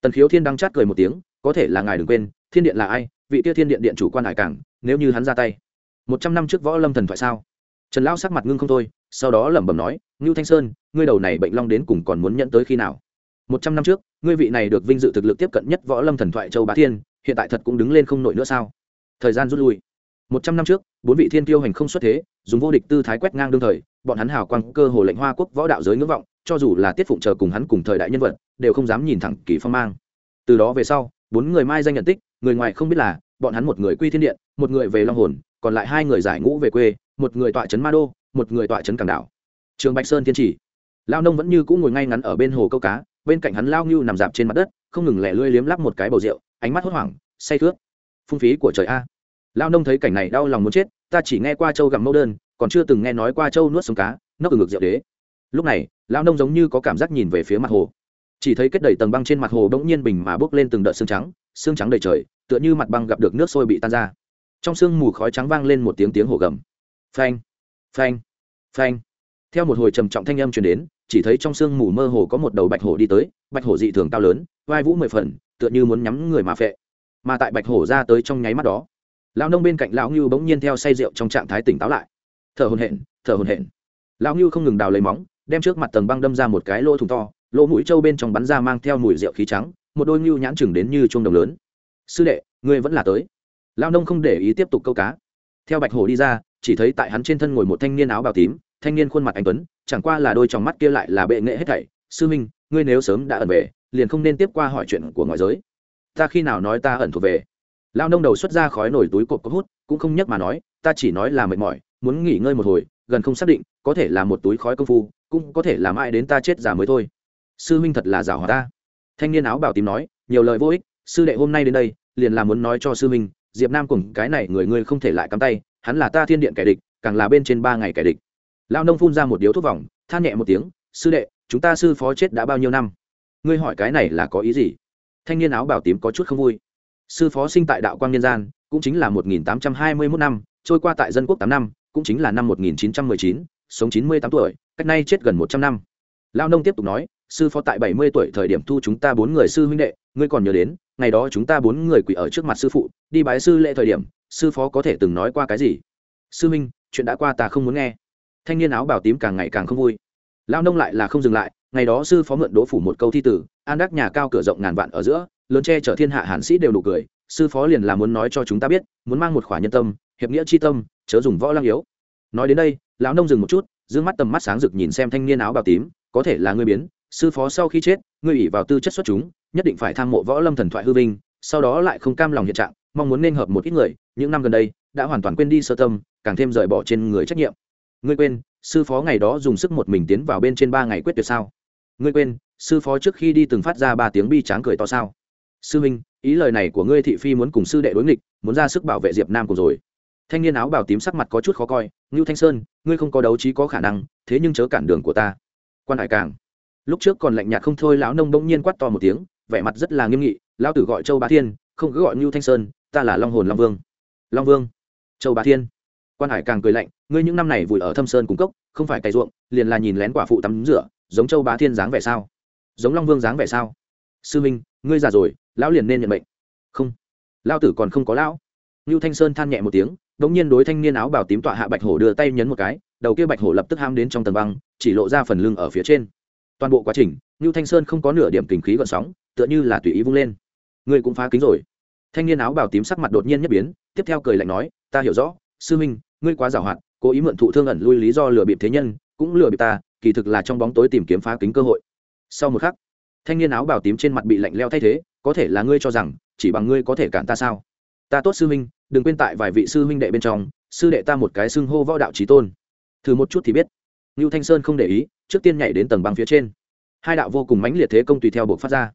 Tần khiếu thiên đang chát cười một tiếng, có thể là ngài đừng quên, thiên điện là ai, vị tiêu thiên điện điện chủ quan hải cảng, nếu như hắn ra tay. Một trăm năm trước võ lâm thần thoại sao? Trần lão sắc mặt ngưng không thôi, sau đó lẩm bẩm nói, ngưu thanh sơn, ngươi đầu này bệnh long đến cùng còn muốn nhận tới khi nào? Một trăm năm trước, ngươi vị này được vinh dự thực lực tiếp cận nhất võ lâm thần thoại châu bá thiên, hiện tại thật cũng đứng lên không nổi nữa sao? Thời gian rút lui một trăm năm trước, bốn vị thiên tiêu hành không xuất thế, dùng vô địch tư thái quét ngang đương thời, bọn hắn hào quang, cơ hồ lệnh hoa quốc võ đạo giới ngưỡng vọng, cho dù là tiết phụng chờ cùng hắn cùng thời đại nhân vật, đều không dám nhìn thẳng kỳ phong mang. Từ đó về sau, bốn người mai danh nhận tích, người ngoài không biết là, bọn hắn một người quy thiên điện, một người về long hồn, còn lại hai người giải ngũ về quê, một người tọa trấn ma đô, một người tọa trấn cảng đảo. Trường bạch sơn thiên chỉ. Lao nông vẫn như cũng ngồi ngay ngắn ở bên hồ câu cá, bên cạnh hắn lao ngưu nằm dạp trên mặt đất, không ngừng lẻ lươi liếm lắp một cái bầu rượu, ánh mắt hốt hoảng, say thước phung phí của trời a lao nông thấy cảnh này đau lòng muốn chết, ta chỉ nghe qua châu gặm mẫu đơn, còn chưa từng nghe nói qua châu nuốt sống cá nó từ ngược rượu đế. Lúc này lao nông giống như có cảm giác nhìn về phía mặt hồ. Chỉ thấy kết đầy tầng băng trên mặt hồ bỗng nhiên bình mà bốc lên từng đợt xương trắng xương trắng đầy trời, tựa như mặt băng gặp được nước sôi bị tan ra. Trong sương mù khói trắng vang lên một tiếng tiếng hồ gầm. Phanh phanh phanh. Theo một hồi trầm trọng thanh âm truyền đến, chỉ thấy trong sương mù mơ hồ có một đầu bạch hổ đi tới, bạch hổ dị thường cao lớn, vai vũ mười phần, tựa như muốn nhắm người mà phệ. Mà tại bạch hổ ra tới trong nháy mắt đó lão nông bên cạnh lão ngưu bỗng nhiên theo say rượu trong trạng thái tỉnh táo lại. Thở hồn hển, thở hồn hển. Lão ngưu không ngừng đào lấy móng, đem trước mặt tầng băng đâm ra một cái lỗ thùng to, lỗ mũi trâu bên trong bắn ra mang theo mùi rượu khí trắng, một đôi ngưu nhãn chừng đến như chuông đồng lớn. Sư đệ, ngươi vẫn là tới. Lão nông không để ý tiếp tục câu cá. Theo bạch hổ đi ra, chỉ thấy tại hắn trên thân ngồi một thanh niên áo bào tím, thanh niên khuôn mặt anh tuấn, chẳng qua là đôi tròng mắt kia lại là bệ nghệ hết thảy. Sư minh, ngươi nếu sớm đã ẩn về, liền không nên tiếp qua hỏi chuyện của ngoại giới. Ta khi nào nói ta ẩn thuộc về? Lao nông đầu xuất ra khói nổi túi cột có hút cũng không nhắc mà nói ta chỉ nói là mệt mỏi muốn nghỉ ngơi một hồi gần không xác định có thể là một túi khói công phu cũng có thể làm ai đến ta chết già mới thôi. Sư huynh thật là giảo hòa ta. Thanh niên áo bảo tím nói nhiều lời vô ích sư đệ hôm nay đến đây liền là muốn nói cho sư huynh, diệp nam cùng cái này người ngươi không thể lại cắm tay hắn là ta thiên điện kẻ địch càng là bên trên ba ngày kẻ địch. Lao nông phun ra một điếu thuốc vòng than nhẹ một tiếng sư đệ chúng ta sư phó chết đã bao nhiêu năm? Ngươi hỏi cái này là có ý gì? Thanh niên áo bảo tím có chút không vui sư phó sinh tại đạo quang nhân gian, cũng chính là một nghìn tám trăm hai mươi mốt năm, trôi qua tại dân quốc tám năm, cũng chính là năm một nghìn chín trăm mười chín, sống chín mươi tám tuổi, cách nay chết gần một trăm năm. Lao nông tiếp tục nói, sư phó tại bảy mươi tuổi thời điểm thu chúng ta bốn người sư huynh đệ, ngươi còn nhớ đến, ngày đó chúng ta bốn người quỳ ở trước mặt sư phụ, đi bái sư lễ thời điểm, sư phó có thể từng nói qua cái gì? Sư huynh, chuyện đã qua ta không muốn nghe. Thanh niên áo bảo tím càng ngày càng không vui. Lao nông lại là không dừng lại, ngày đó sư phó mượn đỗ phủ một câu thi tử, an đắc nhà cao cửa rộng ngàn vạn ở giữa lớn che chở thiên hạ hàn sĩ đều đủ cười, sư phó liền là muốn nói cho chúng ta biết, muốn mang một khỏa nhân tâm, hiệp nghĩa chi tâm, chớ dùng võ lăng yếu. Nói đến đây, lão nông dừng một chút giữ mắt tầm mắt sáng rực nhìn xem thanh niên áo bào tím, có thể là ngươi biến, sư phó sau khi chết, ngươi ủy vào tư chất xuất chúng, nhất định phải tham mộ võ lâm thần thoại hư vinh, sau đó lại không cam lòng hiện trạng, mong muốn nên hợp một ít người, những năm gần đây, đã hoàn toàn quên đi sơ tâm, càng thêm rời bỏ trên người trách nhiệm. Ngươi quên, sư phó ngày đó dùng sức một mình tiến vào bên trên ba ngày quyết tuyệt sao? Ngươi quên, sư phó trước khi đi từng phát ra ba tiếng bi tráng cười to sao? Sư minh ý lời này của ngươi thị phi muốn cùng sư đệ đối nghịch, muốn ra sức bảo vệ diệp nam của rồi. Thanh niên áo bào tím sắc mặt có chút khó coi, ngưu thanh sơn, ngươi không có đấu trí có khả năng, thế nhưng chớ cản đường của ta. Quan hải càng lúc trước còn lạnh nhạt không thôi, lão nông bỗng nhiên quát to một tiếng, vẻ mặt rất là nghiêm nghị, lão tử gọi châu bá thiên, không cứ gọi ngưu thanh sơn, ta là long hồn long vương. Long vương. Châu bá thiên. Quan hải càng cười lạnh, ngươi những năm này vùi ở thâm sơn cung cốc, không phải cày ruộng, liền là nhìn lén quả phụ tắm rửa, giống châu bá thiên dáng vẻ sao? Giống long vương dáng vẻ sao? Sư minh, ngươi già rồi lão liền nên nhận mệnh, không. Lão tử còn không có lão. Ngưu thanh sơn than nhẹ một tiếng đ ỗ n g nhiên đối thanh niên áo bảo tím tọa hạ bạch hổ đưa tay nhấn một cái đầu kia bạch hổ lập tức ham đến trong tầng băng chỉ lộ ra phần lưng ở phía trên. Toàn bộ quá trình ngưu thanh sơn không có nửa điểm kình khí gợn sóng tựa như là tùy ý vung lên. Ngươi cũng phá kính rồi. Thanh niên áo bảo tím sắc mặt đột nhiên nhất biến tiếp theo cười lạnh nói ta hiểu rõ sư minh ngươi quá giảo hoạt cố ý mượn thụ thương ẩn lui lý do lừa bịp thế nhân cũng lừa bịp ta kỳ thực là trong bóng tối tìm kiếm phá kính cơ hội. Sau một khắc thanh niên áo bào tím trên mặt bị lạnh leo thay thế có thể là ngươi cho rằng, chỉ bằng ngươi có thể cản ta sao? Ta tốt sư huynh, đừng quên tại vài vị sư huynh đệ bên trong, sư đệ ta một cái xưng hô võ đạo trí tôn. Thử một chút thì biết. Ngưu thanh sơn không để ý, trước tiên nhảy đến tầng băng phía trên. Hai đạo vô cùng mãnh liệt thế công tùy theo buộc phát ra.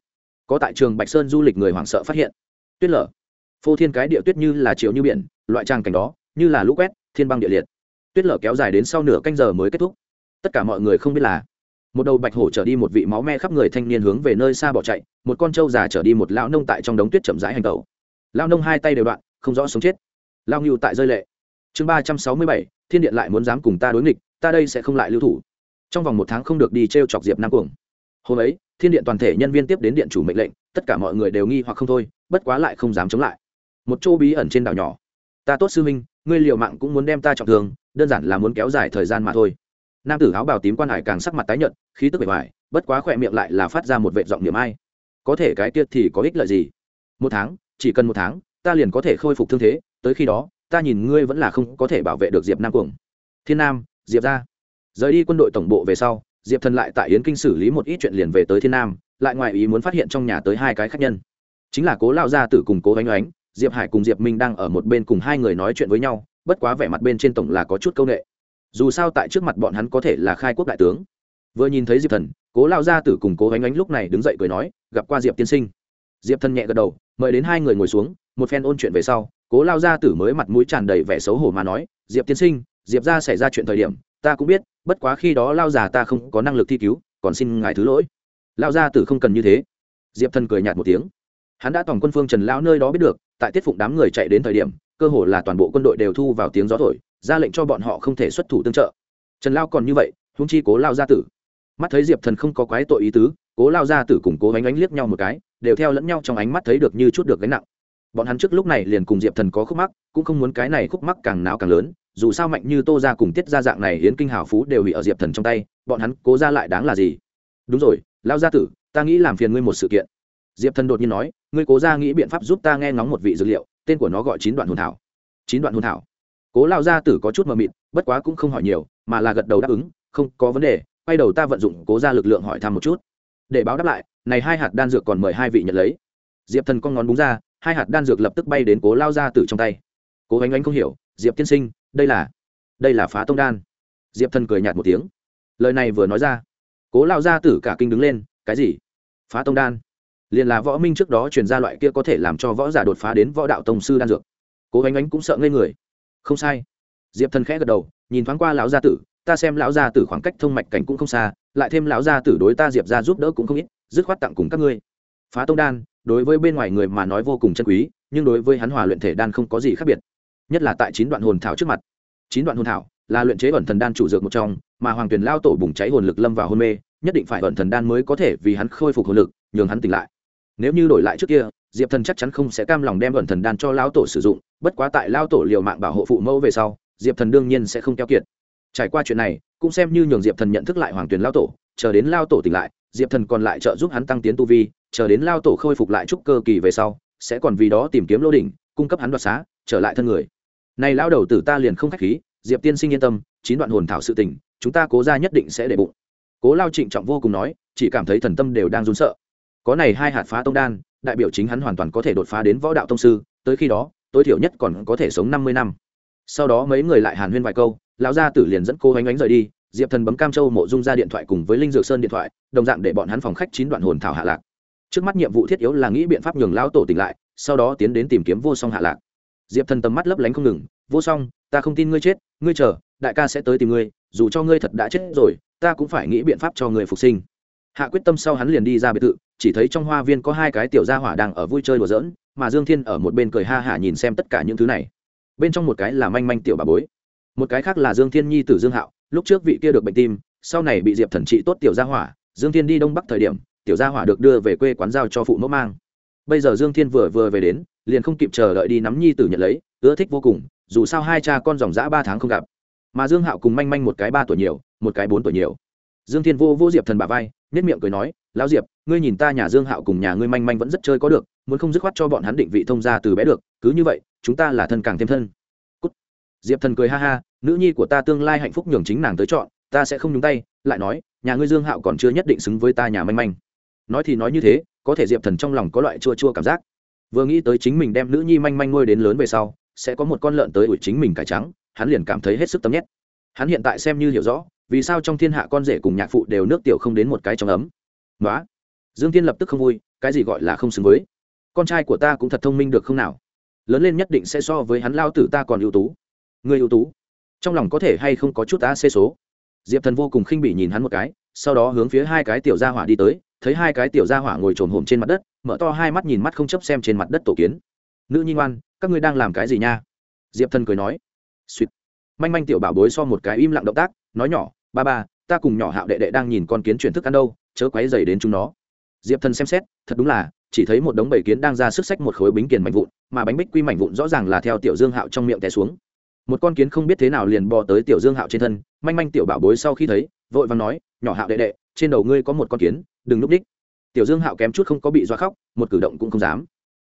Có tại trường bạch sơn du lịch người hoảng sợ phát hiện. Tuyết lở. Phô thiên cái địa tuyết như là chiều như biển, loại trang cảnh đó, như là lũ quét, thiên băng địa liệt. Tuyết lở kéo dài đến sau nửa canh giờ mới kết thúc. Tất cả mọi người không biết là, một đầu bạch hổ trở đi một vị máu me khắp người thanh niên hướng về nơi xa bỏ chạy một con trâu già trở đi một lão nông tại trong đống tuyết chậm rãi hành tẩu. Lão nông hai tay đều đoạn, không rõ sống chết. Lao ngưu tại rơi lệ. Chương ba trăm sáu mươi bảy, thiên điện lại muốn dám cùng ta đối nghịch, ta đây sẽ không lại lưu thủ. Trong vòng một tháng không được đi t r e o chọc diệp nam cuồng. Hôm ấy, thiên điện toàn thể nhân viên tiếp đến điện chủ mệnh lệnh, tất cả mọi người đều nghi hoặc không thôi, bất quá lại không dám chống lại. Một chỗ bí ẩn trên đảo nhỏ. Ta tốt sư minh ngươi liều mạng cũng muốn đem ta trọng thương, đơn giản là muốn kéo dài thời gian mà thôi. Nam tử áo bào tím quan hải càng sắc mặt tái nhợt, khí tức bề ngoài bất quá khỏe miệng lại là phát ra một vệ giọng niệm ai có thể cái tiết thì có ích lợi gì? Một tháng, chỉ cần một tháng, ta liền có thể khôi phục thương thế, tới khi đó, ta nhìn ngươi vẫn là không có thể bảo vệ được diệp nam cuồng. Thiên nam, diệp ra rời đi quân đội tổng bộ về sau, diệp thần lại tại yến kinh xử lý một ít chuyện liền về tới thiên nam, lại ngoài ý muốn phát hiện trong nhà tới hai cái khác nhân. Chính là cố lao gia tử cùng cố oanh oánh diệp hải cùng diệp minh đang ở một bên cùng hai người nói chuyện với nhau, bất quá vẻ mặt bên trên tổng là có chút c â u n ệ dù sao tại trước mặt bọn hắn có thể là khai quốc đại tướng vừa nhìn thấy diệp thần, cố lao gia tử cùng cố ánh ánh lúc này đứng dậy cười nói, gặp qua diệp tiên sinh. Diệp thần nhẹ gật đầu, mời đến hai người ngồi xuống, một phen ôn chuyện về sau, cố lao gia tử mới mặt mũi tràn đầy vẻ xấu hổ mà nói, diệp tiên sinh, diệp ra xảy ra chuyện thời điểm, ta cũng biết, bất quá khi đó lao già ta không có năng lực thi cứu, còn xin ngài thứ lỗi. Lao gia tử không cần như thế. Diệp thần cười nhạt một tiếng. Hắn đã toàn quân phương trần lao nơi đó biết được, tại tiết phụng đám người chạy đến thời điểm, cơ hồ là toàn bộ quân đội đều thu vào tiếng gió thổi, ra lệnh cho bọn họ không thể xuất thủ tương trợ. Trần lao còn như vậy húng chi cố lao gia tử mắt thấy diệp thần không có quái tội ý tứ cố lao gia tử cùng cố ánh ánh liếc nhau một cái đều theo lẫn nhau trong ánh mắt thấy được như chút được gánh nặng bọn hắn trước lúc này liền cùng diệp thần có khúc mắc cũng không muốn cái này khúc mắc càng náo càng lớn dù sao mạnh như tô ra cùng tiết ra dạng này hiến kinh hào phú đều bị ở diệp thần trong tay bọn hắn cố ra lại đáng là gì đúng rồi lao gia tử ta nghĩ làm phiền ngươi một sự kiện diệp thần đột nhiên nói ngươi cố ra nghĩ biện pháp giúp ta nghe ngóng một vị dược liệu tên của nó gọi chín đoạn hồn thảo chín đoạn hồn thảo cố lao gia tử có chút mờ mịt bất quá cũng không hỏi nhiều mà là gật đầu đáp ứng không có vấn đề quay đầu ta vận dụng cố ra lực lượng hỏi thăm một chút. Để báo đáp lại, này hai hạt đan dược còn mời hai vị nhận lấy. Diệp thần con ngón búng ra, hai hạt đan dược lập tức bay đến cố lao gia tử trong tay. Cố ánh ánh không hiểu, diệp tiên sinh, đây là đây là phá tông đan. Diệp thần cười nhạt một tiếng. Lời này vừa nói ra, cố lao gia tử cả kinh đứng lên, cái gì? Phá tông đan? Liền là võ minh trước đó truyền ra loại kia có thể làm cho võ giả đột phá đến võ đạo tông sư đan dược. Cố ánh ánh cũng sợ ngây người. Không sai. Diệp thần khẽ gật đầu, nhìn thoáng qua lão gia tử ta xem lão gia tử khoảng cách thông mạch cảnh cũng không xa, lại thêm lão gia tử đối ta diệp ra giúp đỡ cũng không ít, dứt khoát tặng cùng các ngươi. Phá tông đan, đối với bên ngoài người mà nói vô cùng chân quý, nhưng đối với hắn hòa luyện thể đan không có gì khác biệt. Nhất là tại chín đoạn hồn thảo trước mặt. Chín đoạn hồn thảo là luyện chế ẩn thần đan chủ dược một trong, mà hoàng tuyền lao tổ bùng cháy hồn lực lâm vào hôn mê, nhất định phải ẩn thần đan mới có thể vì hắn khôi phục hồn lực, nhường hắn tỉnh lại. Nếu như đổi lại trước kia, diệp thần chắc chắn không sẽ cam lòng đem ẩn thần đan cho lao tổ sử dụng, bất quá tại lao tổ liều mạng bảo hộ phụ mẫu về sau, diệp thần đương nhiên sẽ không keo kiệt trải qua chuyện này, cũng xem như nhường diệp thần nhận thức lại hoàng tuyền lao tổ, chờ đến lao tổ tỉnh lại, diệp thần còn lại trợ giúp hắn tăng tiến tu vi, chờ đến lao tổ khôi phục lại trúc cơ kỳ về sau, sẽ còn vì đó tìm kiếm lô đỉnh, cung cấp hắn đoạt xá, trở lại thân người. Này lao đầu tử ta liền không khách khí, diệp tiên sinh yên tâm, chín đoạn hồn thảo sự tình, chúng ta cố ra nhất định sẽ để bụng. Cố lao trịnh trọng vô cùng nói, chỉ cảm thấy thần tâm đều đang run sợ. Có này hai hạt phá tông đan, đại biểu chính hắn hoàn toàn có thể đột phá đến võ đạo tông sư, tới khi đó, tối thiểu nhất còn có thể sống năm mươi năm. Sau đó mấy người lại hàn huyên vài câu lão gia tử liền dẫn cô ánh ánh rời đi, diệp thần bấm cam châu mộ dung ra điện thoại cùng với linh dược sơn điện thoại, đồng dạng để bọn hắn phòng khách chín đoạn hồn thảo hạ lạc. Trước mắt nhiệm vụ thiết yếu là nghĩ biện pháp nhường lão tổ tỉnh lại, sau đó tiến đến tìm kiếm vô song hạ lạc. Diệp thần tầm mắt lấp lánh không ngừng, vô song, ta không tin ngươi chết, ngươi chờ, đại ca sẽ tới tìm ngươi, dù cho ngươi thật đã chết rồi, ta cũng phải nghĩ biện pháp cho người phục sinh. Hạ quyết tâm sau hắn liền đi ra biệt thự, chỉ thấy trong hoa viên có hai cái tiểu gia hỏa đang ở vui chơi đùa giỡn, mà dương thiên ở một bên cười ha hả nhìn xem tất cả những thứ này. Bên trong một cái là manh manh tiểu bà bối một cái khác là dương thiên nhi tử dương hạo, lúc trước vị kia được bệnh tim, sau này bị diệp thần trị tốt tiểu gia hỏa, dương thiên đi đông bắc thời điểm, tiểu gia hỏa được đưa về quê quán giao cho phụ mẫu mang. Bây giờ dương thiên vừa vừa về đến, liền không kịp chờ đợi đi nắm nhi tử nhận lấy, ưa thích vô cùng, dù sao hai cha con dòng dã ba tháng không gặp. Mà dương hạo cùng manh manh một cái ba tuổi nhiều, một cái bốn tuổi nhiều. Dương thiên vô vô diệp thần bà vai nết miệng cười nói, lão diệp, ngươi nhìn ta nhà dương hạo cùng nhà ngươi manh manh vẫn rất chơi có được, muốn không dứt khoát cho bọn hắn định vị thông ra từ bé được, cứ như vậy, chúng ta là thân càng thêm thân. Cút. diệp thần cười ha ha nữ nhi của ta tương lai hạnh phúc nhường chính nàng tới chọn, ta sẽ không nhúng tay, lại nói, nhà ngươi dương hạo còn chưa nhất định xứng với ta nhà manh manh. Nói thì nói như thế, có thể diệp thần trong lòng có loại chua chua cảm giác. Vừa nghĩ tới chính mình đem nữ nhi manh manh nuôi đến lớn về sau, sẽ có một con lợn tới ủi chính mình cải trắng, hắn liền cảm thấy hết sức tấm nhét hắn hiện tại xem như hiểu rõ, vì sao trong thiên hạ con rể cùng nhạc phụ đều nước tiểu không đến một cái trong ấm. Nói dương thiên lập tức không vui, cái gì gọi là không xứng với? Con trai của ta cũng thật thông minh được không nào? Lớn lên nhất định sẽ so với hắn lao tử ta còn ưu tú. Người ưu tú trong lòng có thể hay không có chút a xê số. Diệp thần vô cùng khinh bỉ nhìn hắn một cái, sau đó hướng phía hai cái tiểu gia hỏa đi tới, thấy hai cái tiểu gia hỏa ngồi trồn hổm trên mặt đất, mở to hai mắt nhìn mắt không chấp xem trên mặt đất tổ kiến. Nữ nhi ngoan, các ngươi đang làm cái gì nha? Diệp thần cười nói. Suýt manh manh tiểu bảo bối so một cái im lặng động tác, nói nhỏ, ba ba, ta cùng nhỏ hạo đệ đệ đang nhìn con kiến chuyển thức ăn đâu, chớ quấy dày đến chúng nó. Diệp thần xem xét, thật đúng là, chỉ thấy một đống bầy kiến đang ra sức sách một khối bính kiền mảnh vụn, mà bánh bích quy mảnh vụn rõ ràng là theo tiểu dương hạo trong miệng té xuống một con kiến không biết thế nào liền bò tới tiểu dương hạo trên thân, manh manh tiểu bảo bối sau khi thấy, vội vàng nói, nhỏ hạo đệ đệ, trên đầu ngươi có một con kiến, đừng núp đích. Tiểu dương hạo kém chút không có bị doa khóc, một cử động cũng không dám.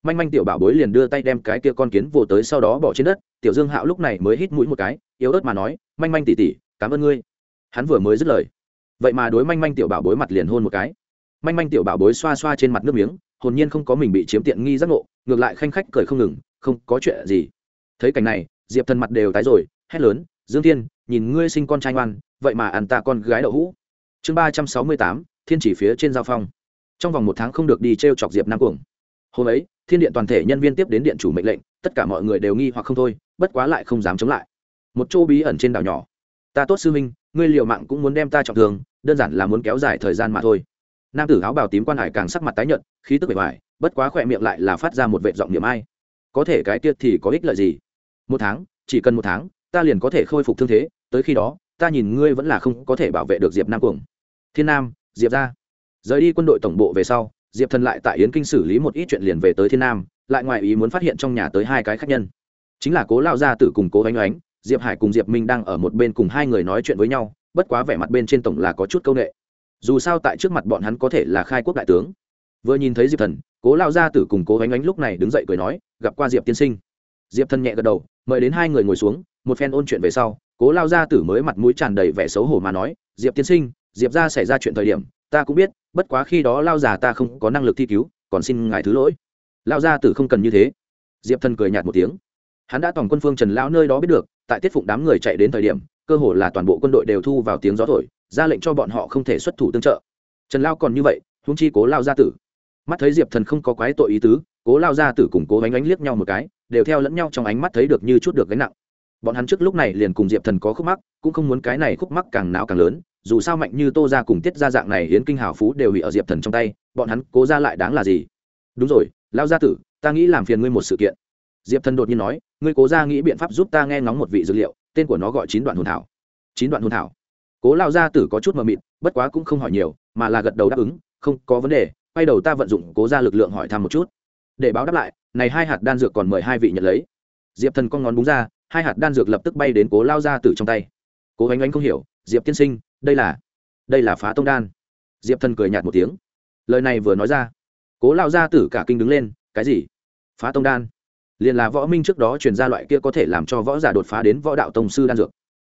Manh manh tiểu bảo bối liền đưa tay đem cái kia con kiến vồ tới sau đó bỏ trên đất, tiểu dương hạo lúc này mới hít mũi một cái, yếu ớt mà nói, manh manh tỉ tỉ cảm ơn ngươi. Hắn vừa mới dứt lời, vậy mà đối manh manh tiểu bảo bối mặt liền hôn một cái. Manh manh tiểu bảo bối xoa xoa trên mặt nước miếng, hồn nhiên không có mình bị chiếm tiện nghi giác ngộ, ngược lại khanh khách cười không ngừng, không có chuyện gì. Thấy cảnh này diệp thần mặt đều tái rồi, hét lớn, dương thiên, nhìn ngươi sinh con trai ngoan, vậy mà ăn ta con gái đậu hũ. Chương ba trăm sáu mươi tám, thiên chỉ phía trên giao phong. Trong vòng một tháng không được đi t r e o chọc diệp nam cuồng. Hôm ấy, thiên điện toàn thể nhân viên tiếp đến điện chủ mệnh lệnh, tất cả mọi người đều nghi hoặc không thôi, bất quá lại không dám chống lại. Một chỗ bí ẩn trên đảo nhỏ. Ta tốt sư minh ngươi liệu mạng cũng muốn đem ta trọng thương, đơn giản là muốn kéo dài thời gian mà thôi. Nam tử áo bào tím quan hải càng sắc mặt tái nhợt, khí tức bề ngoài bất quá khỏe miệng lại là phát ra một vệ giọng niệm ai. Có thể cái tiết thì có ích lợi gì? Một tháng, chỉ cần một tháng, ta liền có thể khôi phục thương thế, tới khi đó, ta nhìn ngươi vẫn là không có thể bảo vệ được diệp nam cuồng. Thiên nam, diệp ra. Rời đi quân đội tổng bộ về sau, diệp thần lại tại yến kinh xử lý một ít chuyện liền về tới thiên nam, lại ngoài ý muốn phát hiện trong nhà tới hai cái khách nhân. Chính là cố lao gia tử cùng cố oanh oánh diệp hải cùng diệp minh đang ở một bên cùng hai người nói chuyện với nhau, bất quá vẻ mặt bên trên tổng là có chút c â u n ệ dù sao tại trước mặt bọn hắn có thể là khai quốc đại tướng. Vừa nhìn thấy diệp thần, cố lao gia tử cùng cố oanh oánh lúc này đứng dậy cười nói, gặp qua diệp tiên sinh. Diệp thần nhẹ gật đầu mời đến hai người ngồi xuống, một phen ôn chuyện về sau, cố lao gia tử mới mặt mũi tràn đầy vẻ xấu hổ mà nói, diệp tiên sinh, diệp ra xảy ra chuyện thời điểm, ta cũng biết, bất quá khi đó lao già ta không có năng lực thi cứu, còn xin ngài thứ lỗi. Lao gia tử không cần như thế. Diệp thần cười nhạt một tiếng. Hắn đã toàn quân phương trần lão nơi đó biết được, tại tiết phụng đám người chạy đến thời điểm, cơ hồ là toàn bộ quân đội đều thu vào tiếng gió thổi, ra lệnh cho bọn họ không thể xuất thủ tương trợ. Trần lao còn như vậy húng chi cố lao gia tử. Mắt thấy diệp thần không có quái tội ý tứ cố lao ra tử cùng cố ánh ánh liếc nhau một cái, đều theo lẫn nhau trong ánh mắt thấy được như chút được gánh nặng. Bọn hắn trước lúc này liền cùng diệp thần có khúc mắc, cũng không muốn cái này khúc mắc càng não càng lớn, dù sao mạnh như tô ra cùng tiết ra dạng này hiến kinh hào phú đều bị ở diệp thần trong tay, bọn hắn cố ra lại đáng là gì? Đúng rồi, lao gia tử, ta nghĩ làm phiền ngươi một sự kiện. Diệp thần đột nhiên nói, ngươi cố ra nghĩ biện pháp giúp ta nghe ngóng một vị dược liệu, tên của nó gọi chín đoạn hồn thảo. Chín đoạn hồn thảo? Cố lao gia tử có chút mờ mịt, bất quá cũng không hỏi nhiều, mà là gật đầu đáp ứng, không có vấn đề, quay đầu ta vận dụng cố ra lực lượng hỏi thăm một chút để báo đáp lại, này hai hạt đan dược còn mời hai vị nhận lấy. Diệp thần con ngón búng ra, hai hạt đan dược lập tức bay đến cố lao gia tử trong tay. Cố ánh ánh không hiểu, diệp tiên sinh, đây là đây là phá tông đan. Diệp thần cười nhạt một tiếng. Lời này vừa nói ra, cố lao gia tử cả kinh đứng lên, cái gì? Phá tông đan? Liền là võ minh trước đó truyền ra loại kia có thể làm cho võ giả đột phá đến võ đạo tông sư đan dược.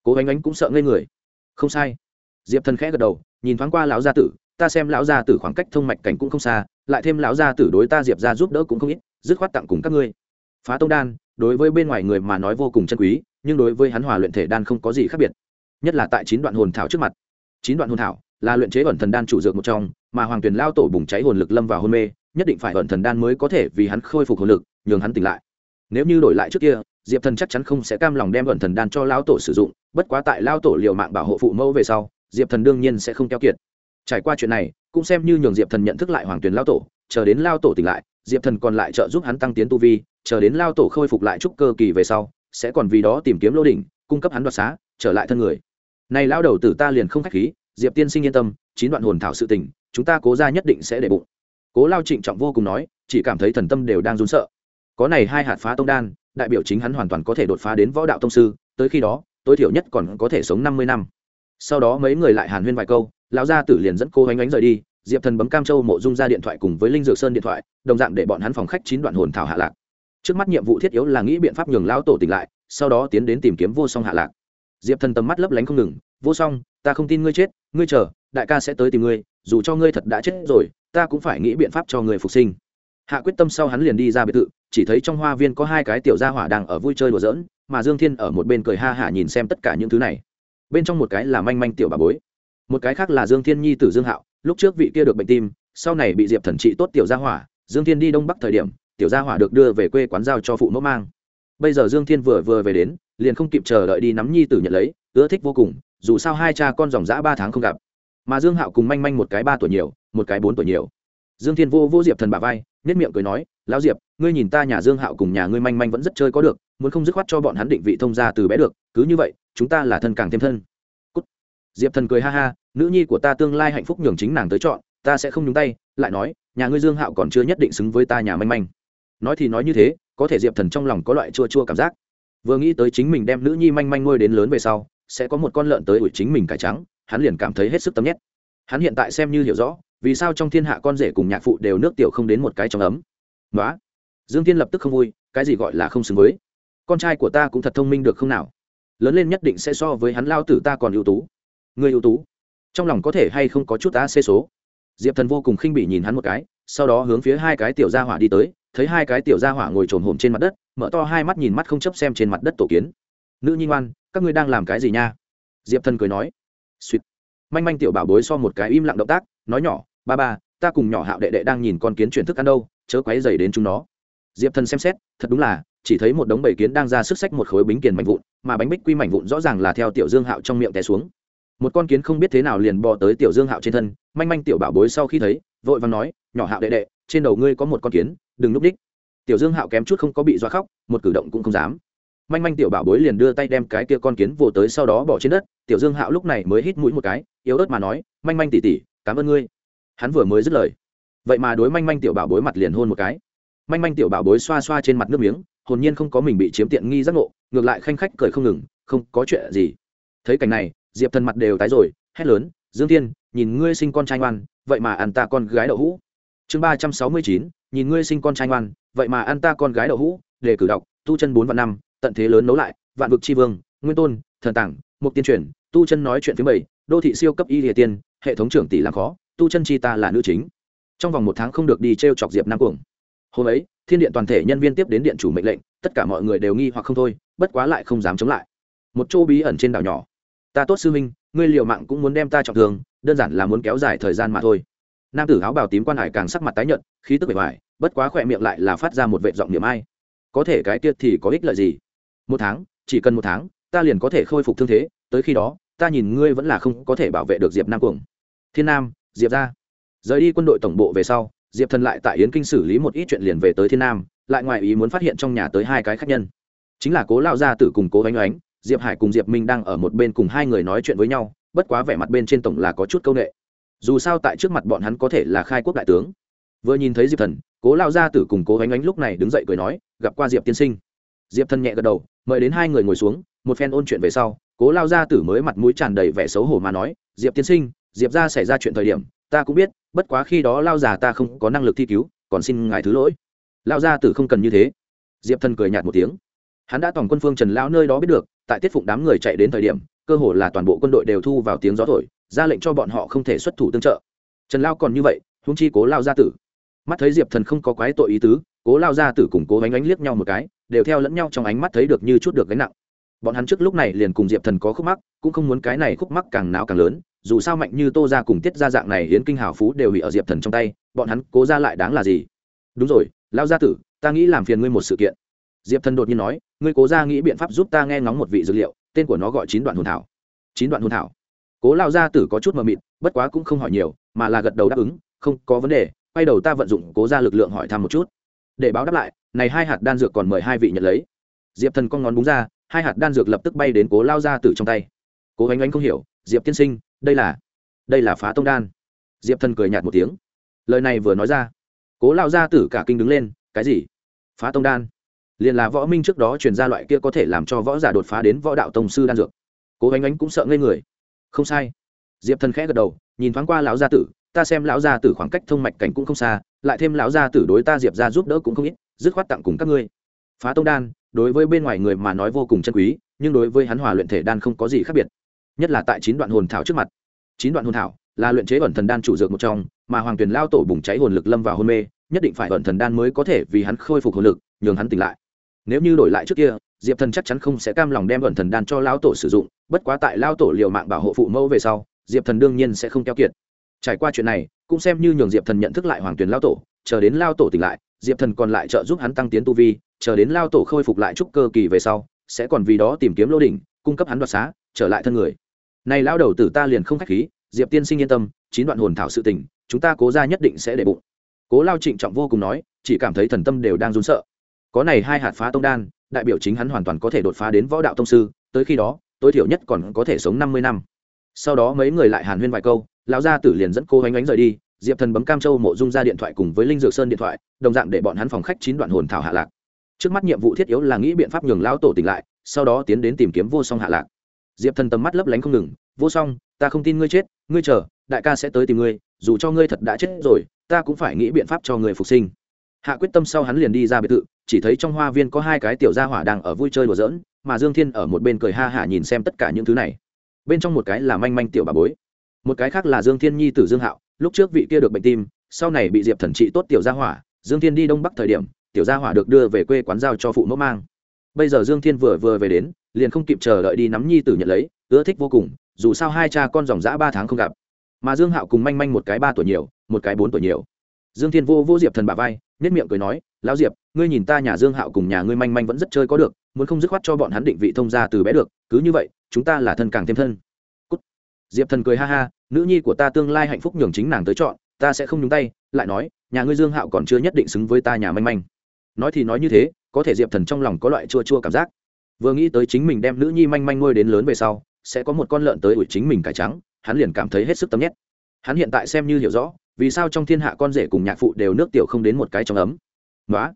Cố ánh ánh cũng sợ ngây người. Không sai. Diệp thần khẽ gật đầu, nhìn thoáng qua lão gia tử ta xem lão gia tử khoảng cách thông mạch cảnh cũng không xa, lại thêm lão gia tử đối ta diệp ra giúp đỡ cũng không ít, dứt khoát tặng cùng các ngươi. Phá tông đan, đối với bên ngoài người mà nói vô cùng chân quý, nhưng đối với hắn hòa luyện thể đan không có gì khác biệt. Nhất là tại chín đoạn hồn thảo trước mặt. Chín đoạn hồn thảo là luyện chế ẩn thần đan chủ dược một trong, mà hoàng tuyền lao tổ bùng cháy hồn lực lâm vào hôn mê, nhất định phải ẩn thần đan mới có thể vì hắn khôi phục hồn lực, nhường hắn tỉnh lại. Nếu như đổi lại trước kia, diệp thần chắc chắn không sẽ cam lòng đem ẩn thần đan cho lao tổ sử dụng, bất quá tại lao tổ liều mạng bảo hộ phụ mẫu về sau, diệp thần đương nhiên sẽ không keo kiệt trải qua chuyện này, cũng xem như nhường diệp thần nhận thức lại hoàng tuyền lao tổ, chờ đến lao tổ tỉnh lại, diệp thần còn lại trợ giúp hắn tăng tiến tu vi, chờ đến lao tổ khôi phục lại trúc cơ kỳ về sau, sẽ còn vì đó tìm kiếm lô đỉnh, cung cấp hắn đoạt xá, trở lại thân người. Này lao đầu tử ta liền không khách khí, diệp tiên sinh yên tâm, chín đoạn hồn thảo sự tình, chúng ta cố ra nhất định sẽ để bụng. Cố lao trịnh trọng vô cùng nói, chỉ cảm thấy thần tâm đều đang run sợ. Có này hai hạt phá tông đan, đại biểu chính hắn hoàn toàn có thể đột phá đến võ đạo tông sư, tới khi đó, tối thiểu nhất còn có thể sống năm mươi năm. Sau đó mấy người lại hàn huyên vài câu lão gia tử liền dẫn cô ánh ánh rời đi, diệp thần bấm cam châu mộ dung ra điện thoại cùng với linh dược sơn điện thoại, đồng dạng để bọn hắn phòng khách chín đoạn hồn thảo hạ lạc. Trước mắt nhiệm vụ thiết yếu là nghĩ biện pháp nhường lão tổ tỉnh lại, sau đó tiến đến tìm kiếm vô song hạ lạc. Diệp thần tầm mắt lấp lánh không ngừng, vô song, ta không tin ngươi chết, ngươi chờ, đại ca sẽ tới tìm ngươi, dù cho ngươi thật đã chết rồi, ta cũng phải nghĩ biện pháp cho người phục sinh. Hạ quyết tâm sau hắn liền đi ra biệt thự, chỉ thấy trong hoa viên có hai cái tiểu gia hỏa đang ở vui chơi đùa giỡn, mà dương thiên ở một bên cười ha hả nhìn xem tất cả những thứ này. Bên trong một cái là manh manh tiểu bà bối một cái khác là dương thiên nhi tử dương hạo, lúc trước vị kia được bệnh tim, sau này bị diệp thần trị tốt tiểu gia hỏa, dương thiên đi đông bắc thời điểm, tiểu gia hỏa được đưa về quê quán giao cho phụ mẫu mang. Bây giờ dương thiên vừa vừa về đến, liền không kịp chờ đợi đi nắm nhi tử nhận lấy, ưa thích vô cùng, dù sao hai cha con dòng dã ba tháng không gặp. Mà dương hạo cùng manh manh một cái ba tuổi nhiều, một cái bốn tuổi nhiều. Dương thiên vô vô diệp thần bà vai nhất miệng cười nói, lão diệp, ngươi nhìn ta nhà dương hạo cùng nhà ngươi manh manh vẫn rất chơi có được, muốn không dứt khoát cho bọn hắn định vị thông ra từ bé được, cứ như vậy, chúng ta là thân càng thêm thân diệp thần cười ha ha, nữ nhi của ta tương lai hạnh phúc nhường chính nàng tới chọn, ta sẽ không nhúng tay, lại nói, nhà ngươi dương hạo còn chưa nhất định xứng với ta nhà manh manh. Nói thì nói như thế, có thể diệp thần trong lòng có loại chua chua cảm giác. Vừa nghĩ tới chính mình đem nữ nhi manh manh nuôi đến lớn về sau, sẽ có một con lợn tới ủi chính mình cải trắng, hắn liền cảm thấy hết sức tấm nhét. Hắn hiện tại xem như hiểu rõ, vì sao trong thiên hạ con rể cùng nhạc phụ đều nước tiểu không đến một cái trong ấm. Nói dương thiên lập tức không vui, cái gì gọi là không xứng với? Con trai của ta cũng thật thông minh được không nào? Lớn lên nhất định sẽ so với hắn lao tử ta còn ưu tú người ưu tú. Trong lòng có thể hay không có chút ta xê số? Diệp thần vô cùng khinh bỉ nhìn hắn một cái, sau đó hướng phía hai cái tiểu gia hỏa đi tới, thấy hai cái tiểu gia hỏa ngồi trồn hồn trên mặt đất, mở to hai mắt nhìn mắt không chấp xem trên mặt đất tổ kiến. Nữ nhi ngoan, các ngươi đang làm cái gì nha? Diệp thần cười nói. Suýt manh manh tiểu bảo bối so một cái im lặng động tác, nói nhỏ, ba ba, ta cùng nhỏ hạo đệ đệ đang nhìn con kiến chuyển thức ăn đâu, chớ quấy dày đến chúng nó. Diệp thần xem xét, thật đúng là, chỉ thấy một đống bầy kiến đang ra sức sách một khối bính kiền mảnh vụn, mà bánh bích quy mảnh vụn rõ ràng là theo tiểu dương hạo trong miệng té xuống một con kiến không biết thế nào liền bò tới tiểu dương hạo trên thân, manh manh tiểu bảo bối sau khi thấy, vội vàng nói, nhỏ hạo đệ đệ, trên đầu ngươi có một con kiến, đừng núp đích. Tiểu dương hạo kém chút không có bị doa khóc, một cử động cũng không dám. Manh manh tiểu bảo bối liền đưa tay đem cái kia con kiến vồ tới sau đó bỏ trên đất, tiểu dương hạo lúc này mới hít mũi một cái, yếu ớt mà nói, manh manh tỉ tỉ cảm ơn ngươi. Hắn vừa mới dứt lời, vậy mà đối manh manh tiểu bảo bối mặt liền hôn một cái. Manh manh tiểu bảo bối xoa xoa trên mặt nước miếng, hồn nhiên không có mình bị chiếm tiện nghi giác ngộ, ngược lại khanh khách cười không ngừng, không có chuyện gì. Thấy cảnh này diệp thần mặt đều tái rồi, hét lớn, dương tiên nhìn ngươi sinh con trai ngoan, vậy mà ăn ta con gái đậu hũ. Chương ba trăm sáu mươi chín, nhìn ngươi sinh con trai ngoan, vậy mà ăn ta con gái đậu hũ để cử đọc, tu chân bốn vạn năm, tận thế lớn nấu lại, vạn vực tri vương, nguyên tôn, thần tảng, mục tiên truyền, tu chân nói chuyện thứ bảy đô thị siêu cấp y địa tiên, hệ thống trưởng tỷ làm khó, tu chân chi ta là nữ chính. Trong vòng một tháng không được đi t r e o chọc diệp nam cuồng. Hôm ấy, thiên điện toàn thể nhân viên tiếp đến điện chủ mệnh lệnh, tất cả mọi người đều nghi hoặc không thôi, bất quá lại không dám chống lại. Một chỗ bí ẩn trên đảo nhỏ ta tốt sư minh ngươi liều mạng cũng muốn đem ta trọng thương, đơn giản là muốn kéo dài thời gian mà thôi. Nam tử áo bào tím quan hải càng sắc mặt tái nhợt, khí tức bề ngoài bất quá khỏe miệng lại là phát ra một vệ giọng niệm ai. Có thể cái kia thì có ích lợi gì? Một tháng, chỉ cần một tháng, ta liền có thể khôi phục thương thế, tới khi đó, ta nhìn ngươi vẫn là không có thể bảo vệ được diệp nam cuồng. Thiên nam, diệp ra. Rời đi quân đội tổng bộ về sau, diệp thần lại tại yến kinh xử lý một ít chuyện liền về tới thiên nam, lại ngoài ý muốn phát hiện trong nhà tới hai cái khác nhân. Chính là cố lao gia tử cùng cố oanh oánh diệp hải cùng diệp minh đang ở một bên cùng hai người nói chuyện với nhau, bất quá vẻ mặt bên trên tổng là có chút c â u n ệ dù sao tại trước mặt bọn hắn có thể là khai quốc đại tướng. Vừa nhìn thấy diệp thần, cố lao gia tử cùng cố gánh ánh lúc này đứng dậy cười nói, gặp qua diệp tiên sinh. Diệp thần nhẹ gật đầu, mời đến hai người ngồi xuống, một phen ôn chuyện về sau, cố lao gia tử mới mặt mũi tràn đầy vẻ xấu hổ mà nói, diệp tiên sinh, diệp ra xảy ra chuyện thời điểm, ta cũng biết, bất quá khi đó lao già ta không có năng lực thi cứu, còn xin ngài thứ lỗi. Lao gia tử không cần như thế. Diệp thần cười nhạt một tiếng. Hắn đã toàn quân phương trần lão nơi đó biết được tại tiết phụng đám người chạy đến thời điểm, cơ hồ là toàn bộ quân đội đều thu vào tiếng gió thổi, ra lệnh cho bọn họ không thể xuất thủ tương trợ. Trần lao còn như vậy húng chi cố lao gia tử. Mắt thấy diệp thần không có quái tội ý tứ, cố lao gia tử cùng cố ánh ánh liếc nhau một cái, đều theo lẫn nhau trong ánh mắt thấy được như chút được gánh nặng. Bọn hắn trước lúc này liền cùng diệp thần có khúc mắc, cũng không muốn cái này khúc mắc càng não càng lớn, dù sao mạnh như tô ra cùng tiết ra dạng này hiến kinh hào phú đều bị ở diệp thần trong tay, bọn hắn cố ra lại đáng là gì? Đúng rồi, lao gia tử, ta nghĩ làm phiền ngươi một sự kiện. Diệp thần đột nhiên nói ngươi cố ra nghĩ biện pháp giúp ta nghe ngóng một vị dược liệu, tên của nó gọi chín đoạn hồn thảo. Chín đoạn hồn thảo? Cố lao gia tử có chút mờ mịt, bất quá cũng không hỏi nhiều, mà là gật đầu đáp ứng, không có vấn đề, quay đầu ta vận dụng cố ra lực lượng hỏi thăm một chút. Để báo đáp lại, này hai hạt đan dược còn mời hai vị nhận lấy. Diệp thần con ngón búng ra, hai hạt đan dược lập tức bay đến cố lao gia tử trong tay. Cố ánh ánh không hiểu, diệp tiên sinh, đây là đây là phá tông đan. Diệp thần cười nhạt một tiếng. Lời này vừa nói ra, cố lao gia tử cả kinh đứng lên, cái gì? Phá tông đan? Liền là võ minh trước đó truyền ra loại kia có thể làm cho võ giả đột phá đến võ đạo tông sư đan dược. Cố ánh ánh cũng sợ ngây người. Không sai. Diệp thần khẽ gật đầu, nhìn thoáng qua lão gia tử, ta xem lão gia tử khoảng cách thông mạch cảnh cũng không xa, lại thêm lão gia tử đối ta diệp ra giúp đỡ cũng không ít, dứt khoát tặng cùng các ngươi. Phá tông đan, đối với bên ngoài người mà nói vô cùng chân quý, nhưng đối với hắn hòa luyện thể đan không có gì khác biệt. Nhất là tại chín đoạn hồn thảo trước mặt. Chín đoạn hồn thảo là luyện chế ẩn thần đan chủ dược một trong, mà hoàng tuyền lao tổ bùng cháy hồn lực lâm vào hôn mê, nhất định phải ẩn thần đan mới có thể vì hắn khôi phục hồn lực, nhường hắn tỉnh lại nếu như đổi lại trước kia, diệp thần chắc chắn không sẽ cam lòng đem ẩn thần đan cho Lão tổ sử dụng, bất quá tại lao tổ liều mạng bảo hộ phụ mẫu về sau, diệp thần đương nhiên sẽ không keo kiệt. Trải qua chuyện này, cũng xem như nhường diệp thần nhận thức lại hoàng tuyền lao tổ, chờ đến lao tổ tỉnh lại, diệp thần còn lại trợ giúp hắn tăng tiến tu vi, chờ đến lao tổ khôi phục lại trúc cơ kỳ về sau, sẽ còn vì đó tìm kiếm lô đỉnh, cung cấp hắn đoạt xá, trở lại thân người. Này lao đầu tử ta liền không k h á c h khí, diệp tiên sinh yên tâm, chín đoạn hồn thảo sự tình, chúng ta cố ra nhất định sẽ để bụng. Cố lao trịnh trọng vô cùng nói, chỉ cảm thấy thần tâm đều đang run sợ có này hai hạt phá tông đan, đại biểu chính hắn hoàn toàn có thể đột phá đến võ đạo tông sư, tới khi đó, tối thiểu nhất còn có thể sống năm mươi năm. Sau đó mấy người lại hàn huyên vài câu, lão gia tử liền dẫn cô ánh ánh rời đi, diệp thần bấm cam châu mộ dung ra điện thoại cùng với linh dược sơn điện thoại, đồng dạng để bọn hắn phòng khách chín đoạn hồn thảo hạ lạc. Trước mắt nhiệm vụ thiết yếu là nghĩ biện pháp nhường lão tổ tỉnh lại, sau đó tiến đến tìm kiếm vô song hạ lạc. Diệp thần tầm mắt lấp lánh không ngừng, vô song, ta không tin ngươi chết, ngươi chờ, đại ca sẽ tới tìm ngươi, dù cho ngươi thật đã chết rồi, ta cũng phải nghĩ biện pháp cho người phục sinh hạ quyết tâm sau hắn liền đi ra biệt thự, chỉ thấy trong hoa viên có hai cái tiểu gia hỏa đang ở vui chơi đùa giỡn, mà dương thiên ở một bên cười ha hả nhìn xem tất cả những thứ này. Bên trong một cái là manh manh tiểu bà bối, một cái khác là dương thiên nhi tử dương hạo, lúc trước vị kia được bệnh tim, sau này bị diệp thần trị tốt tiểu gia hỏa, dương thiên đi đông bắc thời điểm, tiểu gia hỏa được đưa về quê quán giao cho phụ mẫu mang. Bây giờ dương thiên vừa vừa về đến, liền không kịp chờ đợi đi nắm nhi tử nhận lấy, ưa thích vô cùng, dù sao hai cha con dòng dã ba tháng không gặp. Mà dương hạo cùng manh manh một cái ba tuổi nhiều, một cái bốn tuổi nhiều. Dương thiên vô vô diệp thần bà vai nhất miệng cười nói, lão diệp, ngươi nhìn ta nhà dương hạo cùng nhà ngươi manh manh vẫn rất chơi có được, muốn không dứt khoát cho bọn hắn định vị thông ra từ bé được, cứ như vậy, chúng ta là thân càng thêm thân. Cút. diệp thần cười ha ha, nữ nhi của ta tương lai hạnh phúc nhường chính nàng tới chọn, ta sẽ không nhúng tay, lại nói, nhà ngươi dương hạo còn chưa nhất định xứng với ta nhà manh manh. Nói thì nói như thế, có thể diệp thần trong lòng có loại chua chua cảm giác. Vừa nghĩ tới chính mình đem nữ nhi manh manh nuôi đến lớn về sau, sẽ có một con lợn tới ủi chính mình cải trắng, hắn liền cảm thấy hết sức tấm nhét. Hắn hiện tại xem như hiểu rõ vì sao trong thiên hạ con rể cùng nhạc phụ đều nước tiểu không đến một cái trong ấm? Nói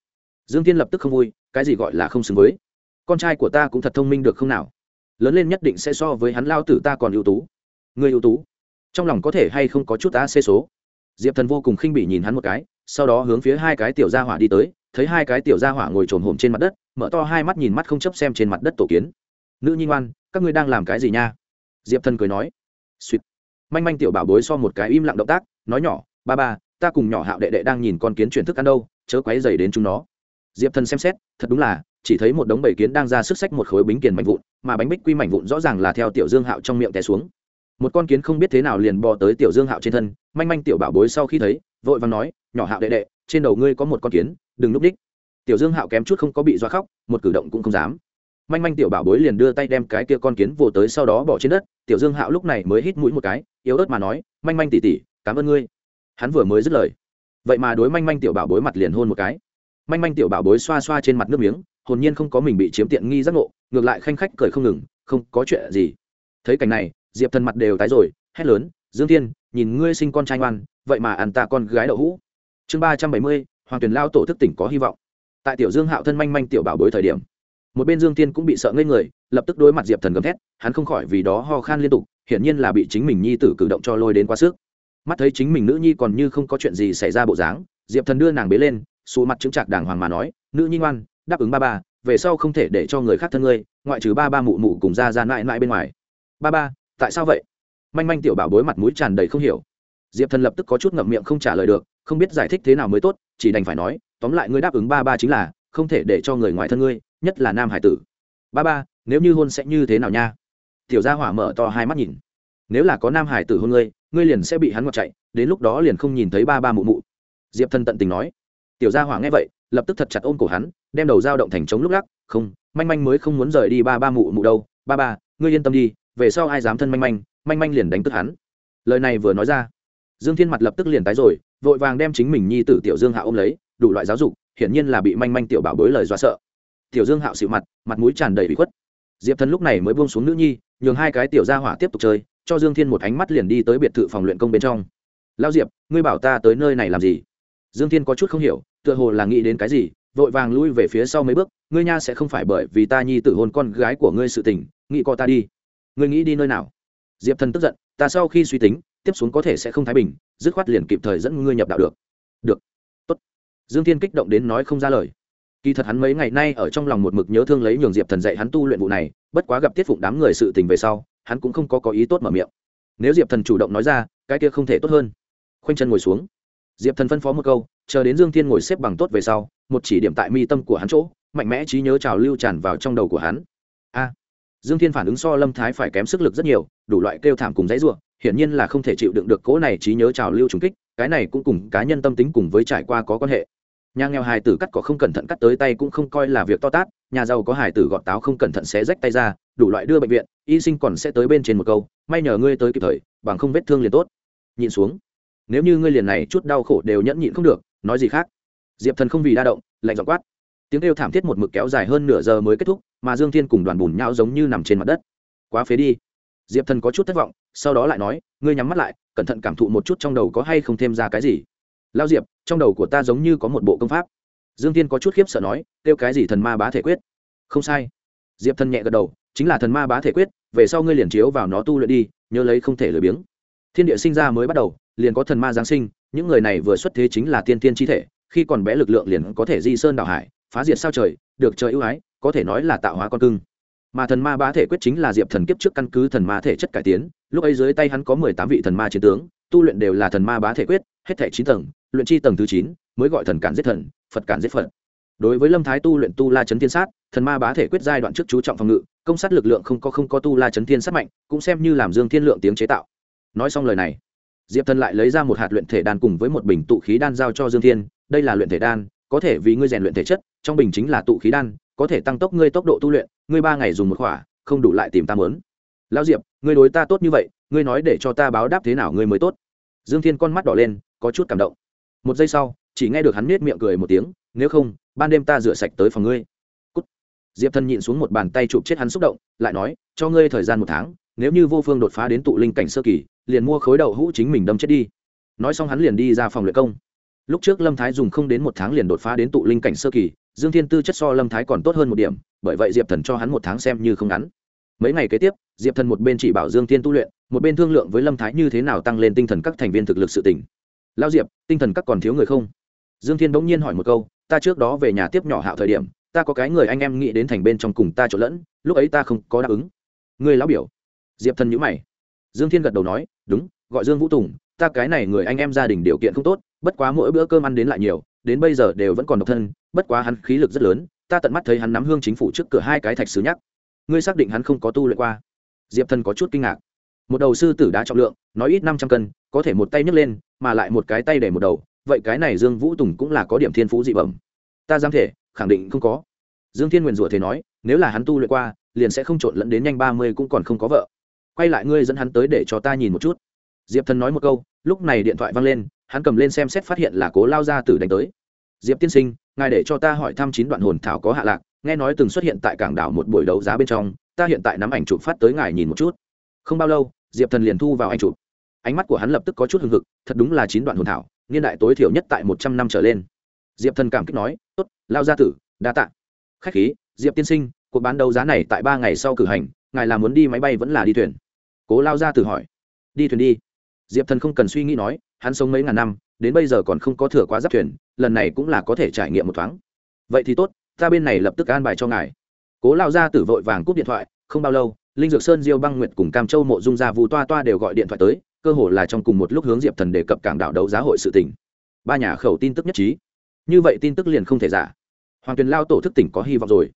dương tiên lập tức không vui, cái gì gọi là không xứng với? Con trai của ta cũng thật thông minh được không nào? Lớn lên nhất định sẽ so với hắn lao tử ta còn ưu tú. Người ưu tú. Trong lòng có thể hay không có chút ta xê số? Diệp thần vô cùng khinh bỉ nhìn hắn một cái, sau đó hướng phía hai cái tiểu gia hỏa đi tới, thấy hai cái tiểu gia hỏa ngồi trồn hổm trên mặt đất, mở to hai mắt nhìn mắt không chấp xem trên mặt đất tổ kiến. Nữ nhi ngoan, các ngươi đang làm cái gì nha? Diệp thần cười nói. Suýt manh manh tiểu bảo bối so một cái im lặng động tác nói nhỏ, ba ba, ta cùng nhỏ hạo đệ đệ đang nhìn con kiến chuyển thức ăn đâu, chớ quấy dày đến chúng nó. Diệp thần xem xét, thật đúng là, chỉ thấy một đống bầy kiến đang ra sức sách một khối bính kiền mảnh vụn, mà bánh bích quy mảnh vụn rõ ràng là theo tiểu dương hạo trong miệng té xuống. Một con kiến không biết thế nào liền bò tới tiểu dương hạo trên thân, manh manh tiểu bảo bối sau khi thấy, vội vàng nói, nhỏ hạo đệ đệ, trên đầu ngươi có một con kiến, đừng núp đích. Tiểu dương hạo kém chút không có bị doa khóc, một cử động cũng không dám. Manh manh tiểu bảo bối liền đưa tay đem cái kia con kiến vồ tới sau đó bỏ trên đất, tiểu dương hạo lúc này mới hít mũi một cái, yếu ớt mà nói, manh manh tỉ tỉ cảm ơn ngươi. Hắn vừa mới dứt lời. Vậy mà đối manh manh tiểu bảo bối mặt liền hôn một cái. Manh manh tiểu bảo bối xoa xoa trên mặt nước miếng, hồn nhiên không có mình bị chiếm tiện nghi giác ngộ, ngược lại khanh khách cười không ngừng, không có chuyện gì. Thấy cảnh này, diệp thần mặt đều tái rồi, hét lớn, dương thiên, nhìn ngươi sinh con trai ngoan, vậy mà ăn ta con gái đậu hũ. Chương ba trăm bảy mươi, hoàng Tuyền lao tổ thức tỉnh có hy vọng. Tại tiểu dương hạo thân manh manh tiểu bảo bối thời điểm, một bên dương tiên cũng bị sợ ngây người, lập tức đối mặt diệp thần gầm thét, hắn không khỏi vì đó ho khan liên tục, hiển nhiên là bị chính mình nhi tử cử động cho lôi đến quá sức mắt thấy chính mình nữ nhi còn như không có chuyện gì xảy ra bộ dáng, diệp thần đưa nàng bế lên xù mặt chứng trạc đàng hoàng mà nói, nữ nhi ngoan, đáp ứng ba ba, về sau không thể để cho người khác thân ngươi, ngoại trừ ba ba mụ mụ cùng ra ra mãi mãi bên ngoài. Ba ba, tại sao vậy? Manh manh tiểu bảo bối mặt mũi tràn đầy không hiểu. Diệp thần lập tức có chút ngậm miệng không trả lời được, không biết giải thích thế nào mới tốt, chỉ đành phải nói, tóm lại ngươi đáp ứng ba ba chính là không thể để cho người ngoài thân ngươi, nhất là nam hải tử. Ba ba, nếu như hôn sẽ như thế nào nha? Tiểu gia hỏa mở to hai mắt nhìn. Nếu là có nam hải tử hôn ngươi ngươi liền sẽ bị hắn ngọt chạy, đến lúc đó liền không nhìn thấy ba ba mụ mụ. Diệp thần tận tình nói. Tiểu gia hỏa nghe vậy, lập tức thật chặt ôm cổ hắn, đem đầu dao động thành trống lúc lắc, không, manh manh mới không muốn rời đi ba ba mụ mụ đâu. Ba ba, ngươi yên tâm đi, về sau ai dám thân manh manh manh manh liền đánh tức hắn. Lời này vừa nói ra, dương thiên mặt lập tức liền tái rồi, vội vàng đem chính mình nhi tử tiểu dương hạ ôm lấy, đủ loại giáo dục, hiển nhiên là bị manh manh tiểu bảo bối lời dọa sợ. Tiểu dương hạo xịu mặt mặt mũi tràn đầy bị khuất. Diệp thần lúc này mới buông xuống nữ nhi, nhường hai cái tiểu gia hỏa tiếp tục chơi cho dương thiên một ánh mắt liền đi tới biệt thự phòng luyện công bên trong. Lao diệp, ngươi bảo ta tới nơi này làm gì? Dương thiên có chút không hiểu, tựa hồ là nghĩ đến cái gì, vội vàng lui về phía sau mấy bước, ngươi nha sẽ không phải bởi vì ta nhi tử hôn con gái của ngươi sự tình, nghĩ co ta đi. Ngươi nghĩ đi nơi nào? Diệp thần tức giận, ta sau khi suy tính, tiếp xuống có thể sẽ không thái bình, dứt khoát liền kịp thời dẫn ngươi nhập đạo được. Được. Tốt. Dương thiên kích động đến nói không ra lời kỳ thật hắn mấy ngày nay ở trong lòng một mực nhớ thương lấy nhường diệp thần dạy hắn tu luyện vụ này, bất quá gặp tiết phụng đám người sự tình về sau, hắn cũng không có có ý tốt mở miệng. Nếu diệp thần chủ động nói ra, cái kia không thể tốt hơn. Khoanh chân ngồi xuống. Diệp thần phân phó một câu, chờ đến dương thiên ngồi xếp bằng tốt về sau, một chỉ điểm tại mi tâm của hắn chỗ, mạnh mẽ trí nhớ trào lưu tràn vào trong đầu của hắn. A. Dương thiên phản ứng so lâm thái phải kém sức lực rất nhiều, đủ loại kêu thảm cùng dãy ruộng hiển nhiên là không thể chịu đựng được cỗ này trí nhớ trào lưu trùng kích, cái này cũng cùng cá nhân tâm tính cùng với trải qua có quan hệ nhà nghèo hài tử cắt cỏ không cẩn thận cắt tới tay cũng không coi là việc to tát, nhà giàu có hài tử gọt táo không cẩn thận xé rách tay ra, đủ loại đưa bệnh viện, y sinh còn sẽ tới bên trên một câu, may nhờ ngươi tới kịp thời, bằng không vết thương liền tốt. Nhịn xuống, nếu như ngươi liền này chút đau khổ đều nhẫn nhịn không được, nói gì khác? Diệp thần không vì đa động, lạnh dọc quát. Tiếng kêu thảm thiết một mực kéo dài hơn nửa giờ mới kết thúc, mà dương thiên cùng đoàn bùn nhau giống như nằm trên mặt đất. Quá phế đi. Diệp thần có chút thất vọng, sau đó lại nói, ngươi nhắm mắt lại, cẩn thận cảm thụ một chút trong đầu có hay không thêm ra cái gì. Lao diệp trong đầu của ta giống như có một bộ công pháp. Dương tiên có chút khiếp sợ nói, kêu cái gì thần ma bá thể quyết? Không sai. Diệp thần nhẹ gật đầu, chính là thần ma bá thể quyết, về sau ngươi liền chiếu vào nó tu luyện đi, nhớ lấy không thể lười biếng. Thiên địa sinh ra mới bắt đầu, liền có thần ma giáng sinh, những người này vừa xuất thế chính là tiên tiên chi thể, khi còn bé lực lượng liền có thể di sơn đảo hải, phá diệt sao trời, được trời ưu ái, có thể nói là tạo hóa con cưng. Mà thần ma bá thể quyết chính là diệp thần kiếp trước căn cứ thần ma thể chất cải tiến, lúc ấy dưới tay hắn có mười tám vị thần ma chiến tướng tu luyện đều là thần ma bá thể quyết, hết thể chín tầng, luyện chi tầng thứ chín, mới gọi thần cản giết thần, phật cản giết phật. Đối với lâm thái tu luyện tu la chấn thiên sát, thần ma bá thể quyết giai đoạn trước chú trọng phòng ngự, công sát lực lượng không có không có tu la chấn thiên sát mạnh, cũng xem như làm dương thiên lượng tiếng chế tạo. Nói xong lời này, diệp thần lại lấy ra một hạt luyện thể đan cùng với một bình tụ khí đan giao cho dương thiên, đây là luyện thể đan, có thể vì ngươi rèn luyện thể chất, trong bình chính là tụ khí đan, có thể tăng tốc ngươi tốc độ tu luyện, ngươi ba ngày dùng một khỏa, không đủ lại tìm ta mớn. Lão diệp, ngươi đối ta tốt như vậy ngươi nói để cho ta báo đáp thế nào ngươi mới tốt. Dương thiên con mắt đỏ lên, có chút cảm động. Một giây sau, chỉ nghe được hắn nết miệng cười một tiếng, nếu không, ban đêm ta rửa sạch tới phòng ngươi. Cút. diệp thần nhịn xuống một bàn tay chụp chết hắn xúc động, lại nói, cho ngươi thời gian một tháng, nếu như vô phương đột phá đến tụ linh cảnh sơ kỳ, liền mua khối đậu hũ chính mình đâm chết đi. Nói xong hắn liền đi ra phòng luyện công. Lúc trước lâm thái dùng không đến một tháng liền đột phá đến tụ linh cảnh sơ kỳ, dương thiên tư chất so lâm thái còn tốt hơn một điểm, bởi vậy diệp thần cho hắn một tháng xem như không ngắn. Mấy ngày kế tiếp, diệp thần một bên chỉ bảo dương thiên tu luyện một bên thương lượng với lâm thái như thế nào tăng lên tinh thần các thành viên thực lực sự tỉnh lao diệp, tinh thần các còn thiếu người không? Dương thiên bỗng nhiên hỏi một câu, ta trước đó về nhà tiếp nhỏ hạo thời điểm, ta có cái người anh em nghĩ đến thành bên trong cùng ta trộn lẫn, lúc ấy ta không có đáp ứng. Người lão biểu. Diệp thần nhữ mày. Dương thiên gật đầu nói, đúng, gọi dương vũ tùng, ta cái này người anh em gia đình điều kiện không tốt, bất quá mỗi bữa cơm ăn đến lại nhiều, đến bây giờ đều vẫn còn độc thân, bất quá hắn khí lực rất lớn, ta tận mắt thấy hắn nắm hương chính phủ trước cửa hai cái thạch sứ nhắc. Ngươi xác định hắn không có tu luyện qua? Diệp thần có chút kinh ngạc một đầu sư tử đá trọng lượng, nói ít năm trăm cân, có thể một tay nhấc lên, mà lại một cái tay để một đầu, vậy cái này dương vũ tùng cũng là có điểm thiên phú dị bẩm. Ta dám thể, khẳng định không có. Dương thiên nguyền rủa thế nói, nếu là hắn tu luyện qua, liền sẽ không trộn lẫn đến nhanh ba mươi cũng còn không có vợ. Quay lại ngươi dẫn hắn tới để cho ta nhìn một chút. Diệp thần nói một câu, lúc này điện thoại văng lên, hắn cầm lên xem xét phát hiện là cố lao ra tử đánh tới. Diệp tiên sinh, ngài để cho ta hỏi thăm chín đoạn hồn thảo có hạ lạc, nghe nói từng xuất hiện tại cảng đảo một buổi đấu giá bên trong, ta hiện tại nắm ảnh chụp phát tới ngài nhìn một chút. Không bao lâu diệp thần liền thu vào anh chụp ánh mắt của hắn lập tức có chút hưng hực thật đúng là chín đoạn hồn thảo niên đại tối thiểu nhất tại một trăm năm trở lên diệp thần cảm kích nói tốt lao gia tử đa t ạ khách khí diệp tiên sinh cuộc bán đấu giá này tại ba ngày sau cử hành ngài là muốn đi máy bay vẫn là đi thuyền cố lao gia tử hỏi đi thuyền đi diệp thần không cần suy nghĩ nói hắn sống mấy ngàn năm đến bây giờ còn không có thừa quá giáp thuyền lần này cũng là có thể trải nghiệm một thoáng vậy thì tốt ta bên này lập tức an bài cho ngài cố lao gia tử vội vàng cúp điện thoại không bao lâu linh dược sơn, diêu băng nguyệt cùng cam châu mộ dung gia vu toa toa đều gọi điện thoại tới, cơ hồ là trong cùng một lúc hướng diệp thần đề cập cảng đảo đấu giá hội sự tỉnh ba nhà khẩu tin tức nhất trí. Như vậy tin tức liền không thể giả. Hoàng tuyền lao tổ thức tỉnh có hy vọng rồi.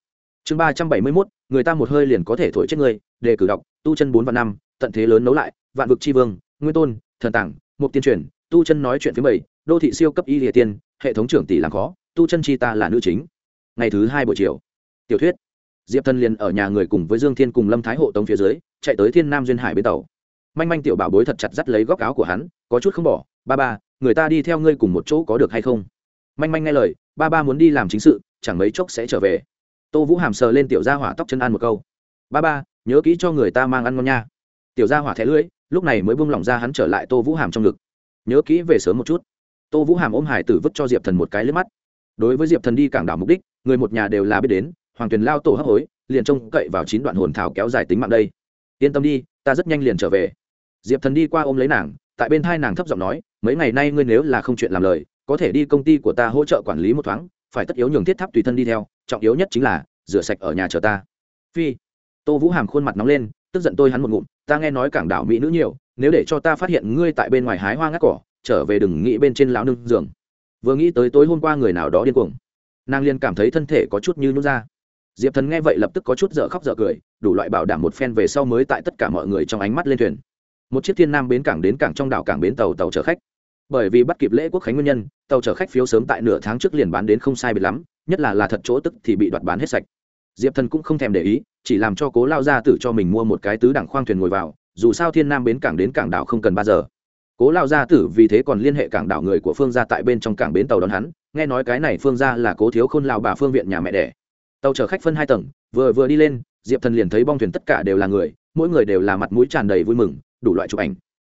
Chương ba trăm bảy mươi mốt, người ta một hơi liền có thể thổi chết người, đề cử đọc, tu chân bốn và năm, tận thế lớn nấu lại, vạn vực tri vương, nguyên tôn, thần tảng, mục tiên truyền, tu chân nói chuyện phía bảy, đô thị siêu cấp y địa tiên, hệ thống trưởng tỷ làm khó, tu chân chi ta là nữ chính. Ngày thứ hai buổi chiều. Tiểu thuyết diệp thần liền ở nhà người cùng với dương thiên cùng lâm thái hộ tống phía dưới, chạy tới thiên nam duyên hải bến tàu. Manh manh tiểu bảo bối thật chặt dắt lấy góc áo của hắn, có chút không bỏ, ba ba, người ta đi theo ngươi cùng một chỗ có được hay không? Manh manh nghe lời, ba ba muốn đi làm chính sự, chẳng mấy chốc sẽ trở về. Tô vũ hàm sờ lên tiểu gia hỏa tóc chân ăn một câu, ba ba, nhớ kỹ cho người ta mang ăn ngon nha. Tiểu gia hỏa thẻ lưỡi, lúc này mới buông lỏng ra hắn trở lại tô vũ hàm trong ngực. Nhớ kỹ về sớm một chút. Tô vũ hàm ôm hải tử vứt cho diệp thần một cái lướt mắt. Đối với diệp thần đi cảng đảo mục đích, người một nhà đều là biết đến hoàng tuyền lao tổ hấp hối, liền trông cậy vào chín đoạn hồn thảo kéo dài tính mạng đây. Yên tâm đi, ta rất nhanh liền trở về. Diệp thần đi qua ôm lấy nàng, tại bên hai nàng thấp giọng nói, mấy ngày nay ngươi nếu là không chuyện làm lời, có thể đi công ty của ta hỗ trợ quản lý một thoáng, phải tất yếu nhường thiết tháp tùy thân đi theo, trọng yếu nhất chính là, rửa sạch ở nhà chờ ta. Phi. Tô vũ hàm khuôn mặt nóng lên, tức giận tôi hắn một ngụm, ta nghe nói cảng đảo mỹ nữ nhiều, nếu để cho ta phát hiện ngươi tại bên ngoài hái hoa ngắt cỏ, trở về đừng nghĩ bên trên lão nương giường. Vừa nghĩ tới tối hôm qua người nào đó điên cuồng, nàng liền cảm thấy thân thể có chút như nút ra diệp thần nghe vậy lập tức có chút dở khóc dở cười, đủ loại bảo đảm một phen về sau mới tại tất cả mọi người trong ánh mắt lên thuyền. Một chiếc thiên nam bến cảng đến cảng trong đảo cảng bến tàu tàu chở khách. Bởi vì bắt kịp lễ quốc khánh nguyên nhân, tàu chở khách phiếu sớm tại nửa tháng trước liền bán đến không sai biệt lắm, nhất là là thật chỗ tức thì bị đoạt bán hết sạch. Diệp thần cũng không thèm để ý, chỉ làm cho cố lao gia tử cho mình mua một cái tứ đẳng khoang thuyền ngồi vào, dù sao thiên nam bến cảng đến cảng đảo không cần ba giờ. Cố lao gia tử vì thế còn liên hệ cảng đảo người của phương gia tại bên trong cảng bến tàu đón hắn, nghe nói cái này phương gia là cố thiếu khôn lao bà phương viện nhà mẹ đẻ tàu chở khách phân hai tầng, vừa vừa đi lên, diệp thần liền thấy bong thuyền tất cả đều là người, mỗi người đều là mặt mũi tràn đầy vui mừng, đủ loại chụp ảnh.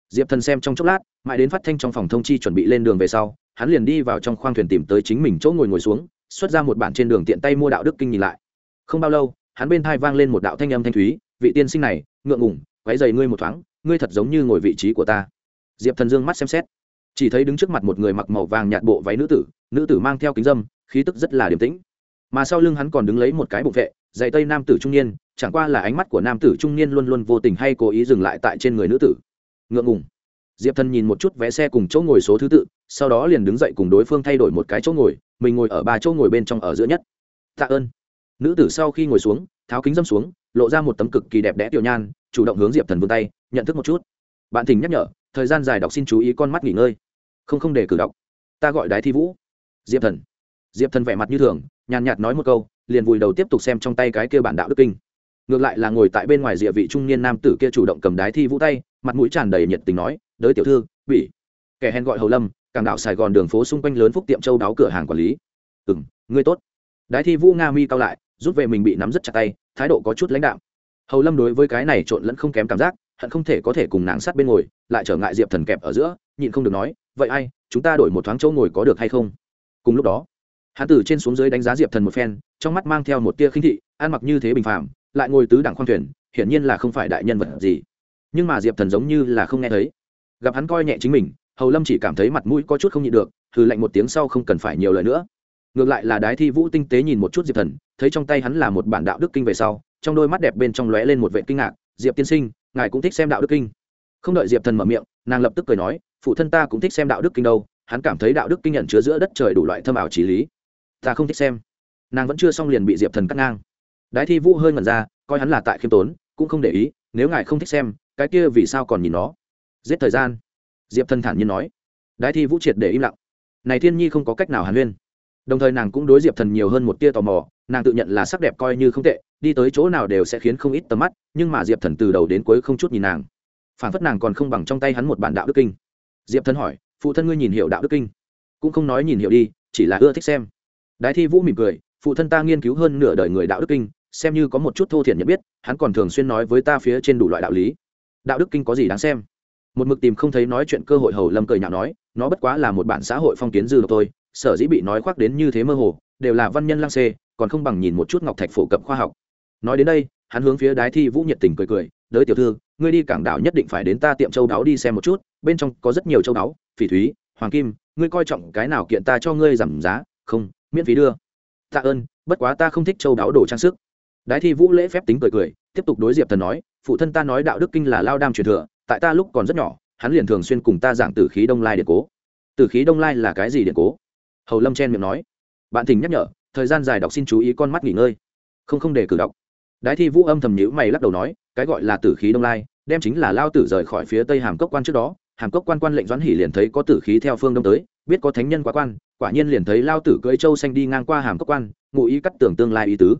Diệp thần xem trong chốc lát, mãi đến phát thanh trong phòng thông chi chuẩn bị lên đường về sau, hắn liền đi vào trong khoang thuyền tìm tới chính mình chỗ ngồi ngồi xuống, xuất ra một bản trên đường tiện tay mua đạo đức kinh nhìn lại. Không bao lâu, hắn bên thai vang lên một đạo thanh âm thanh thúy, vị tiên sinh này, ngượng ngủng quáy dày ngươi một thoáng, ngươi thật giống như ngồi vị trí của ta. Diệp thần dương mắt xem xét, chỉ thấy đứng trước mặt một người mặc màu vàng nhạt bộ váy nữ tử nữ tử mang theo kính dâm, khí tức rất là điềm tĩnh mà sau lưng hắn còn đứng lấy một cái bụng vệ dạy tây nam tử trung niên, chẳng qua là ánh mắt của nam tử trung niên luôn luôn vô tình hay cố ý dừng lại tại trên người nữ tử. Ngượng ngùng. Diệp thần nhìn một chút vé xe cùng chỗ ngồi số thứ tự, sau đó liền đứng dậy cùng đối phương thay đổi một cái chỗ ngồi, mình ngồi ở ba chỗ ngồi bên trong ở giữa nhất. Tạ ơn. Nữ tử sau khi ngồi xuống, tháo kính dâm xuống, lộ ra một tấm cực kỳ đẹp đẽ tiểu nhan, chủ động hướng diệp thần vươn tay, nhận thức một chút. Bạn thỉnh nhắc nhở, thời gian dài đọc xin chú ý con mắt nghỉ ngơi. Không không để cử đọc. Ta gọi đái thi vũ. Diệp thần. Diệp thần vẻ mặt như thường nhàn nhạt nói một câu, liền vùi đầu tiếp tục xem trong tay cái kia bản đạo đức kinh. Ngược lại là ngồi tại bên ngoài địa vị trung niên nam tử kia chủ động cầm đái thi vũ tay, mặt mũi tràn đầy nhiệt tình nói, đới tiểu thư bị kẻ hèn gọi hầu lâm càng đảo sài gòn đường phố xung quanh lớn phúc tiệm châu đáo cửa hàng quản lý. Ừ m ngươi tốt. Đái thi vũ nga mi cao lại, rút về mình bị nắm rất chặt tay, thái độ có chút lãnh đạo hầu lâm đối với cái này trộn lẫn không kém cảm giác, hận không thể có thể cùng nàng sát bên ngồi, lại trở ngại diệp thần kẹp ở giữa, nhịn không được nói, vậy ai, chúng ta đổi một thoáng châu ngồi có được hay không? Cùng lúc đó hắn từ trên xuống dưới đánh giá diệp thần một phen, trong mắt mang theo một tia khinh thị, ăn mặc như thế bình phạm lại ngồi tứ đẳng khoang thuyền, hiển nhiên là không phải đại nhân vật gì. Nhưng mà diệp thần giống như là không nghe thấy. Gặp hắn coi nhẹ chính mình, hầu lâm chỉ cảm thấy mặt mũi có chút không nhịn được thử lạnh một tiếng sau không cần phải nhiều lời nữa. Ngược lại là đái thi vũ tinh tế nhìn một chút diệp thần, thấy trong tay hắn là một bản đạo đức kinh về sau, trong đôi mắt đẹp bên trong lóe lên một vệ kinh ngạc, diệp tiên sinh, ngài cũng thích xem đạo đức kinh? Không đợi diệp thần mở miệng, nàng lập tức cười nói, phụ thân ta cũng thích xem đạo đức kinh đâu, hắn cảm thấy đạo đức kinh nhận chứa giữa đất trời đủ loại thâm ảo trí lý ta không thích xem. Nàng vẫn chưa xong liền bị diệp thần cắt ngang. Đái thi vũ hơi ngẩn ra, coi hắn là tại khiêm tốn, cũng không để ý, nếu ngài không thích xem, cái kia vì sao còn nhìn nó? Giết thời gian. Diệp thần thản nhiên nói. Đái thi vũ triệt để im lặng. Này thiên nhi không có cách nào hàn huyên. Đồng thời nàng cũng đối diệp thần nhiều hơn một tia tò mò, nàng tự nhận là sắc đẹp coi như không tệ, đi tới chỗ nào đều sẽ khiến không ít tầm mắt, nhưng mà diệp thần từ đầu đến cuối không chút nhìn nàng. Phản phất nàng còn không bằng trong tay hắn một bản đạo đức kinh. Diệp thần hỏi, phụ thân ngươi nhìn hiểu đạo đức kinh? Cũng không nói nhìn hiểu đi, chỉ là ưa thích xem đái thi vũ mỉm cười, phụ thân ta nghiên cứu hơn nửa đời người đạo đức kinh, xem như có một chút thô thiển nhận biết, hắn còn thường xuyên nói với ta phía trên đủ loại đạo lý. Đạo đức kinh có gì đáng xem? Một mực tìm không thấy nói chuyện cơ hội hầu lâm cười nhạo nói, nó bất quá là một bản xã hội phong kiến dư độc thôi, sở dĩ bị nói khoác đến như thế mơ hồ, đều là văn nhân lăng xê, còn không bằng nhìn một chút ngọc thạch phổ cập khoa học. Nói đến đây, hắn hướng phía đái thi vũ nhiệt tình cười cười, đới tiểu thư, ngươi đi cảng đảo nhất định phải đến ta tiệm châu đáo đi xem một chút, bên trong có rất nhiều châu đáo, phỉ thúy, hoàng kim, ngươi coi trọng cái nào kiện ta cho ngươi giảm giá, không miễn phí đưa. Tạ ơn, bất quá ta không thích châu đáo đồ trang sức. Đái thi vũ lễ phép tính cười cười, tiếp tục đối diệp thần nói, phụ thân ta nói đạo đức kinh là lao đam truyền thừa, tại ta lúc còn rất nhỏ, hắn liền thường xuyên cùng ta giảng tử khí đông lai điện cố. Tử khí đông lai là cái gì điện cố? Hầu lâm chen miệng nói. Bạn thỉnh nhắc nhở, thời gian dài đọc xin chú ý con mắt nghỉ ngơi. Không không để cử đọc. Đái thi vũ âm thầm nhữ mày lắc đầu nói, cái gọi là tử khí đông lai, đem chính là lao tử rời khỏi phía tây hàm cốc quan trước đó. Hàm cốc quan quan lệnh doãn hỉ liền thấy có tử khí theo phương đông tới, biết có thánh nhân quá quan quả nhiên liền thấy lao tử cưỡi châu xanh đi ngang qua hàm cốc quan, ngụ ý cắt tưởng tương lai ý tứ.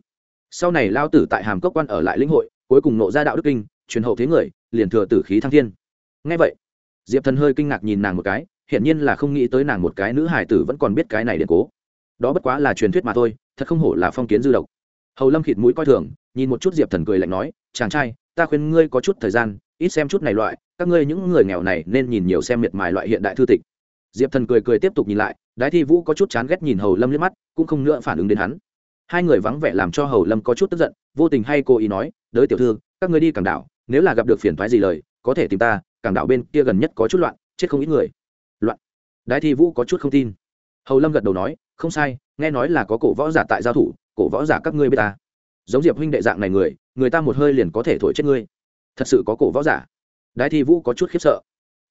Sau này lao tử tại hàm cốc quan ở lại lĩnh hội, cuối cùng nộ ra đạo đức kinh, truyền hậu thế người, liền thừa tử khí thăng thiên. Ngay vậy, diệp thần hơi kinh ngạc nhìn nàng một cái, hiển nhiên là không nghĩ tới nàng một cái nữ hải tử vẫn còn biết cái này điện cố. Đó bất quá là truyền thuyết mà thôi, thật không hổ là phong kiến dư độc. Hầu lâm khịt mũi coi thường, nhìn một chút diệp thần cười lạnh nói, chàng trai, ta khuyên ngươi có chút thời gian, ít xem chút này loại, các ngươi những người nghèo này nên nhìn nhiều xem miệt mài loại hiện đại thư tịch diệp thần cười cười tiếp tục nhìn lại, đái thi vũ có chút chán ghét nhìn hầu lâm liếc mắt, cũng không nữa phản ứng đến hắn. Hai người vắng vẻ làm cho hầu lâm có chút tức giận, vô tình hay cố ý nói, đới tiểu thư, các ngươi đi cảng đảo, nếu là gặp được phiền thoái gì lời, có thể tìm ta, cảng đảo bên kia gần nhất có chút loạn, chết không ít người. Loạn. Đái thi vũ có chút không tin. Hầu lâm gật đầu nói, không sai, nghe nói là có cổ võ giả tại giao thủ, cổ võ giả các ngươi b ta. Giống diệp huynh đệ dạng này người người ta một hơi liền có thể thổi chết ngươi. Thật sự có cổ võ giả. Đái thi vũ có chút khiếp sợ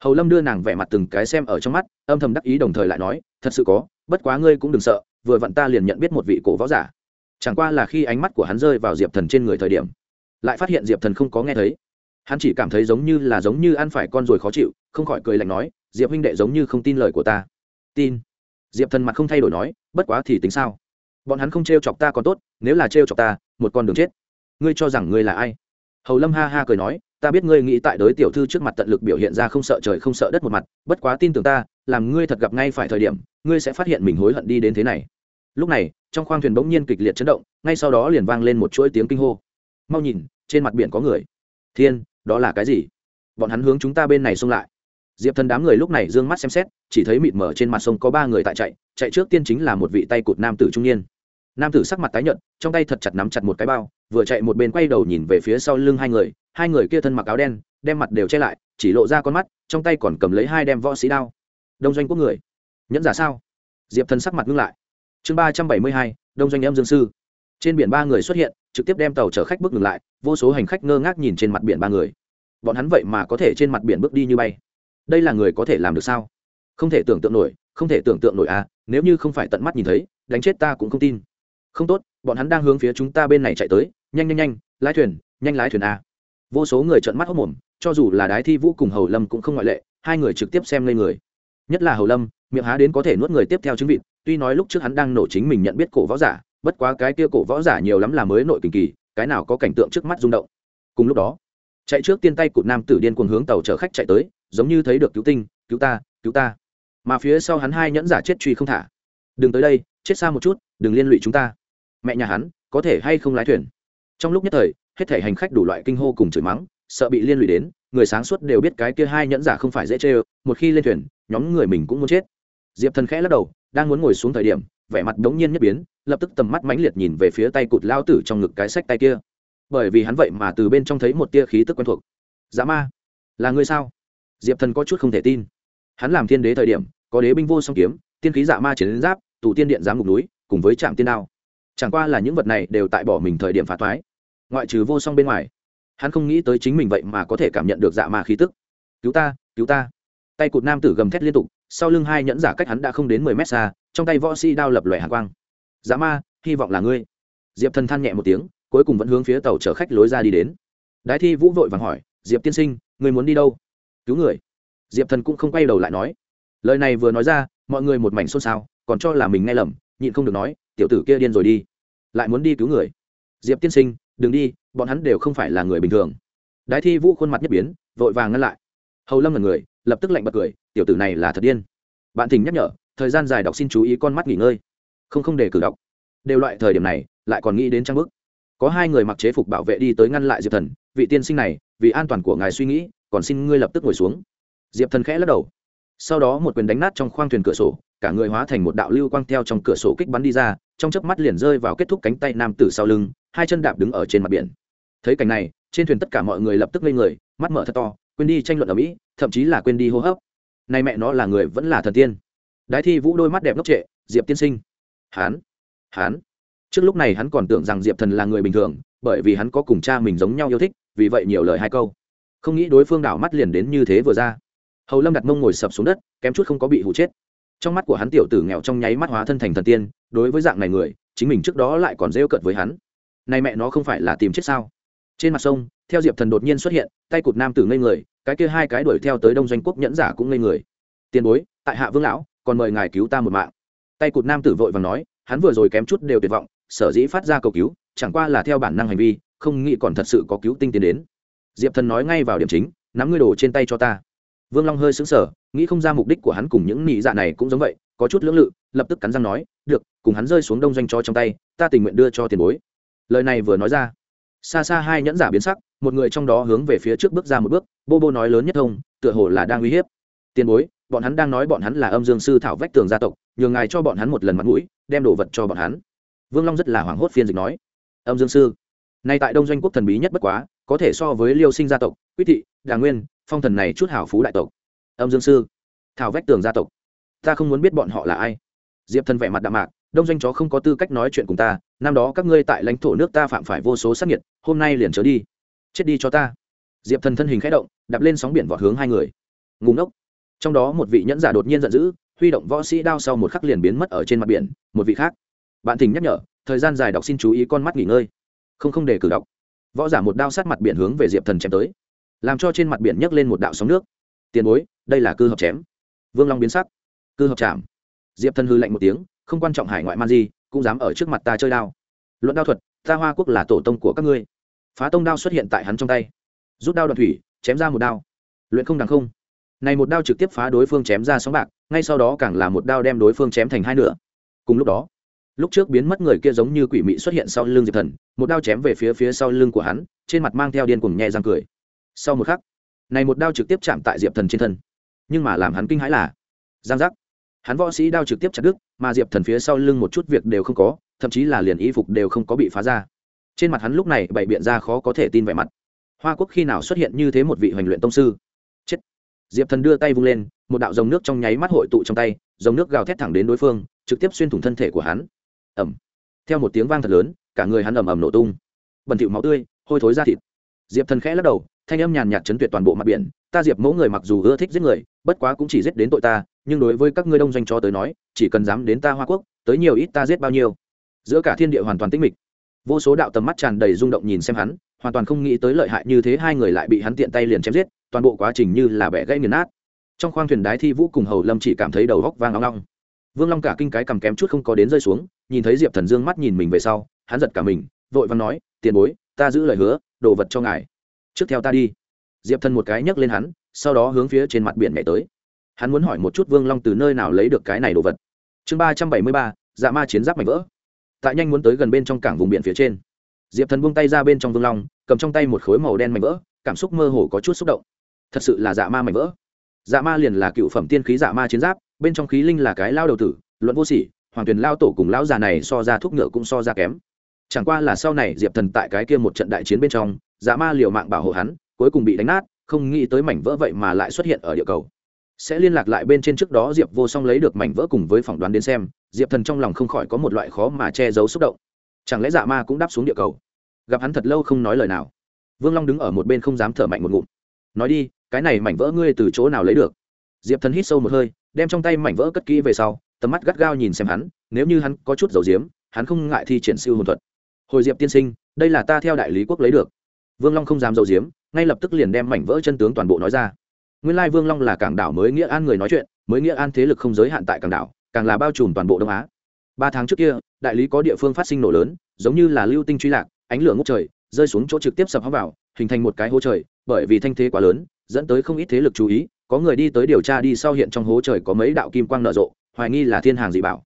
hầu lâm đưa nàng vẻ mặt từng cái xem ở trong mắt, âm thầm đắc ý đồng thời lại nói, thật sự có, bất quá ngươi cũng đừng sợ, vừa vặn ta liền nhận biết một vị cổ võ giả. Chẳng qua là khi ánh mắt của hắn rơi vào diệp thần trên người thời điểm, lại phát hiện diệp thần không có nghe thấy. Hắn chỉ cảm thấy giống như là giống như ăn phải con ruồi khó chịu, không khỏi cười lạnh nói, diệp huynh đệ giống như không tin lời của ta. Tin? Diệp thần mặt không thay đổi nói, bất quá thì tính sao? Bọn hắn không t r e o chọc ta còn tốt, nếu là t r e o chọc ta, một con đường chết. Ngươi cho rằng ngươi là ai? Hầu lâm ha ha cười nói ta biết ngươi nghĩ tại đới tiểu thư trước mặt tận lực biểu hiện ra không sợ trời không sợ đất một mặt, bất quá tin tưởng ta, làm ngươi thật gặp ngay phải thời điểm, ngươi sẽ phát hiện mình hối hận đi đến thế này. Lúc này, trong khoang thuyền bỗng nhiên kịch liệt chấn động, ngay sau đó liền vang lên một chuỗi tiếng kinh hô. Mau nhìn, trên mặt biển có người. Thiên, đó là cái gì? Bọn hắn hướng chúng ta bên này xông lại. Diệp thần đám người lúc này d ư ơ n g mắt xem xét, chỉ thấy mịt mờ trên mặt sông có ba người tại chạy chạy trước tiên chính là một vị tay cụt nam tử trung niên nam tử sắc mặt tái nhợt, trong tay thật chặt nắm chặt một cái bao, vừa chạy một bên quay đầu nhìn về phía sau lưng hai người hai người kia thân mặc áo đen, đem mặt đều che lại, chỉ lộ ra con mắt, trong tay còn cầm lấy hai đem võ sĩ đao. Đông doanh quốc người. Nhẫn giả sao? Diệp thần sắc mặt ngưng lại. Chương ba trăm bảy mươi hai, đông doanh âm dương sư. Trên biển ba người xuất hiện, trực tiếp đem tàu chở khách bước ngừng lại, vô số hành khách ngơ ngác nhìn trên mặt biển ba người. Bọn hắn vậy mà có thể trên mặt biển bước đi như bay. Đây là người có thể làm được sao? Không thể tưởng tượng nổi, không thể tưởng tượng nổi à nếu như không phải tận mắt nhìn thấy, đánh chết ta cũng không tin không tốt, bọn hắn đang hướng phía chúng ta bên này chạy tới, nhanh nhanh nhanh, lái thuyền, nhanh lái thuyền à. vô số người trợn mắt hốc mồm, cho dù là đái thi vũ cùng hầu lâm cũng không ngoại lệ, hai người trực tiếp xem lên người. Nhất là hầu lâm, miệng há đến có thể nuốt người tiếp theo chứng vịt, tuy nói lúc trước hắn đang nổ chính mình nhận biết cổ võ giả, bất quá cái kia cổ võ giả nhiều lắm là mới nội kinh kỳ, cái nào có cảnh tượng trước mắt rung động. Cùng lúc đó, chạy trước tiên tay cụt nam tử điên cuồng hướng tàu chở khách chạy tới, giống như thấy được cứu tinh, cứu ta cứu ta. Mà phía sau hắn hai nhẫn giả chết truy không thả. Đừng tới đây, chết xa một chút, đừng liên lụy chúng ta mẹ nhà hắn, có thể hay không lái thuyền. Trong lúc nhất thời, hết thể hành khách đủ loại kinh hô cùng chửi mắng, sợ bị liên lụy đến, người sáng suốt đều biết cái kia hai nhẫn giả không phải dễ chê một khi lên thuyền, nhóm người mình cũng muốn chết. Diệp thần khẽ lắc đầu, đang muốn ngồi xuống thời điểm, vẻ mặt đống nhiên nhất biến, lập tức tầm mắt mãnh liệt nhìn về phía tay cụt lao tử trong ngực cái sách tay kia. Bởi vì hắn vậy mà từ bên trong thấy một tia khí tức quen thuộc. Dã dạ ma, là người sao? Diệp thần có chút không thể tin. Hắn làm thiên đế thời điểm, có đế binh vô song kiếm, tiên khí dạ ma chiến giáp tù tiên điện giám ngục núi, cùng với trạm tiên đao chẳng qua là những vật này đều tại bỏ mình thời điểm phá thoái. Ngoại trừ vô song bên ngoài, hắn không nghĩ tới chính mình vậy mà có thể cảm nhận được dạ ma khí tức. Cứu ta cứu ta. Tay cụt nam tử gầm thét liên tục, sau lưng hai nhẫn giả cách hắn đã không đến mười mét xa, trong tay võ sĩ đao lập lòe hạ quang. Dạ ma, hy vọng là ngươi. Diệp thần than nhẹ một tiếng, cuối cùng vẫn hướng phía tàu chở khách lối ra đi đến. Đái thi vũ vội vàng hỏi, diệp tiên sinh người muốn đi đâu? Cứu người. Diệp thần cũng không quay đầu lại nói. Lời này vừa nói ra, mọi người một mảnh xôn xao, còn cho là mình nghe lầm, nhịn không được nói tiểu tử kia điên rồi đi. Lại muốn đi cứu người. Diệp tiên sinh, đừng đi, bọn hắn đều không phải là người bình thường. Đái thi vũ khuôn mặt nhất biến, vội vàng ngăn lại. Hầu lâm là người, lập tức lạnh bật cười, tiểu tử này là thật điên. Bạn thỉnh nhắc nhở, thời gian dài đọc xin chú ý con mắt nghỉ ngơi. Không không để cử đọc đều loại thời điểm này, lại còn nghĩ đến trang bức. Có hai người mặc chế phục bảo vệ đi tới ngăn lại diệp thần, vị tiên sinh này, vì an toàn của ngài suy nghĩ, còn xin ngươi lập tức ngồi xuống. Diệp thần khẽ lắc đầu. Sau đó một quyền đánh nát trong khoang thuyền cửa sổ, cả người hóa thành một đạo lưu quang theo trong cửa sổ kích bắn đi ra trong chớp mắt liền rơi vào kết thúc cánh tay nam tử sau lưng, hai chân đạp đứng ở trên mặt biển. Thấy cảnh này, trên thuyền tất cả mọi người lập tức lên người, mắt mở thật to, quên đi tranh luận ở mỹ, thậm chí là quên đi hô hấp. Nay mẹ nó là người vẫn là thần tiên. Đái thi vũ đôi mắt đẹp ngốc trệ, diệp tiên sinh. Hán hán trước lúc này hắn còn tưởng rằng diệp thần là người bình thường, bởi vì hắn có cùng cha mình giống nhau yêu thích, vì vậy nhiều lời hai câu. Không nghĩ đối phương đảo mắt liền đến như thế vừa ra. Hầu lâm đặt mông ngồi sập xuống đất, kém chút không có bị hụ chết trong mắt của hắn tiểu tử nghèo trong nháy mắt hóa thân thành thần tiên, đối với dạng này người, chính mình trước đó lại còn rêu cợt với hắn. Nay mẹ nó không phải là tìm chết sao? Trên mặt sông, theo diệp thần đột nhiên xuất hiện, tay cụt nam tử ngây người, cái kia hai cái đuổi theo tới đông doanh quốc nhẫn giả cũng ngây người. Tiền bối, tại hạ vương lão, còn mời ngài cứu ta một mạng. Tay cụt nam tử vội và nói, hắn vừa rồi kém chút đều tuyệt vọng, sở dĩ phát ra cầu cứu, chẳng qua là theo bản năng hành vi, không nghĩ còn thật sự có cứu tinh tiến đến. Diệp thần nói ngay vào điểm chính, nắm ngươi đồ trên tay cho ta. Vương long hơi xứng sở nghĩ không ra mục đích của hắn cùng những nị dạ này cũng giống vậy, có chút lưỡng lự, lập tức cắn răng nói, được, cùng hắn rơi xuống đông doanh cho trong tay, ta tình nguyện đưa cho tiền bối. Lời này vừa nói ra, xa xa hai nhẫn giả biến sắc, một người trong đó hướng về phía trước bước ra một bước, bô bô nói lớn nhất thông, tựa hồ là đang uy hiếp. Tiền bối, bọn hắn đang nói bọn hắn là âm dương sư thảo vách tường gia tộc, nhường ngài cho bọn hắn một lần mặt mũi, đem đồ vật cho bọn hắn. Vương long rất là hoảng hốt phiên dịch nói, âm dương sư, nay tại đông doanh quốc thần bí nhất bất quá, có thể so với liêu sinh gia tộc, Quý thị, đà nguyên, phong thần này chút hảo phú đại tộc âm dương sư, thảo vách tường gia tộc, ta không muốn biết bọn họ là ai. Diệp thần vẻ mặt đạm mạc, đông doanh chó không có tư cách nói chuyện cùng ta, năm đó các ngươi tại lãnh thổ nước ta phạm phải vô số sắc nhiệt hôm nay liền trở đi. Chết đi cho ta. Diệp thần thân hình k h ẽ động, đạp lên sóng biển vọt hướng hai người. Ngùng ốc trong đó một vị nhẫn giả đột nhiên giận dữ, huy động võ sĩ đao sau một khắc liền biến mất ở trên mặt biển, một vị khác. Bạn thỉnh nhắc nhở, thời gian dài đọc xin chú ý con mắt nghỉ ngơi. Không không để cử đọc. Võ giả một đao sát mặt biển hướng về diệp thần chém tới. Làm cho trên mặt biển nhấc lên một đạo sóng nước. Tiền bối đây là cư hợp chém. Vương long biến sắc. Cư hợp chạm. Diệp thần hư lạnh một tiếng, không quan trọng hải ngoại man di, cũng dám ở trước mặt ta chơi đao. Luận đao thuật, ta hoa quốc là tổ tông của các ngươi. Phá tông đao xuất hiện tại hắn trong tay. Rút đao đoạn thủy, chém ra một đao. Luyện không đằng không. Này một đao trực tiếp phá đối phương chém ra sóng bạc, ngay sau đó càng là một đao đem đối phương chém thành hai nửa. Cùng lúc đó, lúc trước biến mất người kia giống như quỷ mị xuất hiện sau lưng diệp thần, một đao chém về phía phía sau lưng của hắn, trên mặt mang theo điên cùng nhẹ răng cười. Sau một khắc, này một đao trực tiếp chạm tại diệp thần trên thân nhưng mà làm hắn kinh hãi là, giang giác. Hắn võ sĩ đao trực tiếp chặt đứt, mà diệp thần phía sau lưng một chút việc đều không có, thậm chí là liền y phục đều không có bị phá ra. Trên mặt hắn lúc này bày biện ra khó có thể tin vẻ mặt. Hoa quốc khi nào xuất hiện như thế một vị hoành luyện tông sư? Chết. Diệp thần đưa tay vung lên, một đạo dòng nước trong nháy mắt hội tụ trong tay, dòng nước gào thét thẳng đến đối phương, trực tiếp xuyên thủng thân thể của hắn. Ẩm theo một tiếng vang thật lớn, cả người hắn ầm ầm nổ tung. Bẩn thịu máu tươi, hôi thối ra thịt. Diệp thần khẽ lắc đầu, thanh âm nhàn nhạt chấn tuyệt toàn bộ mặt biển. Ta diệp mẫu người mặc dù ưa thích giết người bất quá cũng chỉ giết đến tội ta, nhưng đối với các ngươi đông doanh cho tới nói, chỉ cần dám đến ta hoa quốc, tới nhiều ít ta giết bao nhiêu. Giữa cả thiên địa hoàn toàn tĩnh mịch. Vô số đạo tầm mắt tràn đầy rung động nhìn xem hắn, hoàn toàn không nghĩ tới lợi hại như thế hai người lại bị hắn tiện tay liền chém giết, toàn bộ quá trình như là bẻ gãy nghiền nát. Trong khoang thuyền đái thi vũ cùng hầu lâm chỉ cảm thấy đầu góc vang long long vương long cả kinh cái cầm kém chút không có đến rơi xuống, nhìn thấy diệp thần dương mắt nhìn mình về sau, hắn giật cả mình, vội vàng nói, tiền bối, ta giữ lời hứa, đồ vật cho ngài. Trước theo ta đi. Diệp thần một cái nhấc lên hắn sau đó hướng phía trên mặt biển nhảy tới. Hắn muốn hỏi một chút vương long từ nơi nào lấy được cái này đồ vật. Chương ba trăm bảy mươi ba dạ ma chiến giáp mảnh vỡ. Tại nhanh muốn tới gần bên trong cảng vùng biển phía trên, diệp thần buông tay ra bên trong vương long, cầm trong tay một khối màu đen mảnh vỡ, cảm xúc mơ hồ có chút xúc động. Thật sự là dạ ma mảnh vỡ. Dạ ma liền là cựu phẩm tiên khí dạ ma chiến giáp, bên trong khí linh là cái lao đầu tử, luận vô sỉ, hoàng tuyền lao tổ cùng lão già này so ra thuốc ngựa cũng so ra kém. Chẳng qua là sau này diệp thần tại cái kia một trận đại chiến bên trong dạ ma liều mạng bảo hộ hắn, cuối cùng bị đánh nát không nghĩ tới mảnh vỡ vậy mà lại xuất hiện ở địa cầu. Sẽ liên lạc lại bên trên trước đó diệp vô song lấy được mảnh vỡ cùng với phỏng đoán đến xem, diệp thần trong lòng không khỏi có một loại khó mà che giấu xúc động. Chẳng lẽ dạ ma cũng đáp xuống địa cầu? Gặp hắn thật lâu không nói lời nào. Vương long đứng ở một bên không dám thở mạnh một ngụm. Nói đi, cái này mảnh vỡ ngươi từ chỗ nào lấy được? Diệp thần hít sâu một hơi, đem trong tay mảnh vỡ cất kỹ về sau, tầm mắt gắt gao nhìn xem hắn, nếu như hắn có chút dầu diếm, hắn không ngại thi triển siêu hồn thuật. Hồi diệp tiên sinh, đây là ta theo đại lý quốc lấy được. Vương long không dám dầu diếm ngay lập tức liền đem mảnh vỡ chân tướng toàn bộ nói ra. Nguyên lai vương long là cảng đảo mới nghĩa an người nói chuyện, mới nghĩa an thế lực không giới hạn tại cảng đảo, càng là bao trùm toàn bộ đông á. Ba tháng trước kia, đại lý có địa phương phát sinh nổ lớn, giống như là lưu tinh truy lạc, ánh lửa ngốc trời, rơi xuống chỗ trực tiếp sập hóc vào, hình thành một cái hố trời, bởi vì thanh thế quá lớn, dẫn tới không ít thế lực chú ý, có người đi tới điều tra đi sau hiện trong hố trời có mấy đạo kim quang nở rộ, hoài nghi là thiên hàng dị bảo.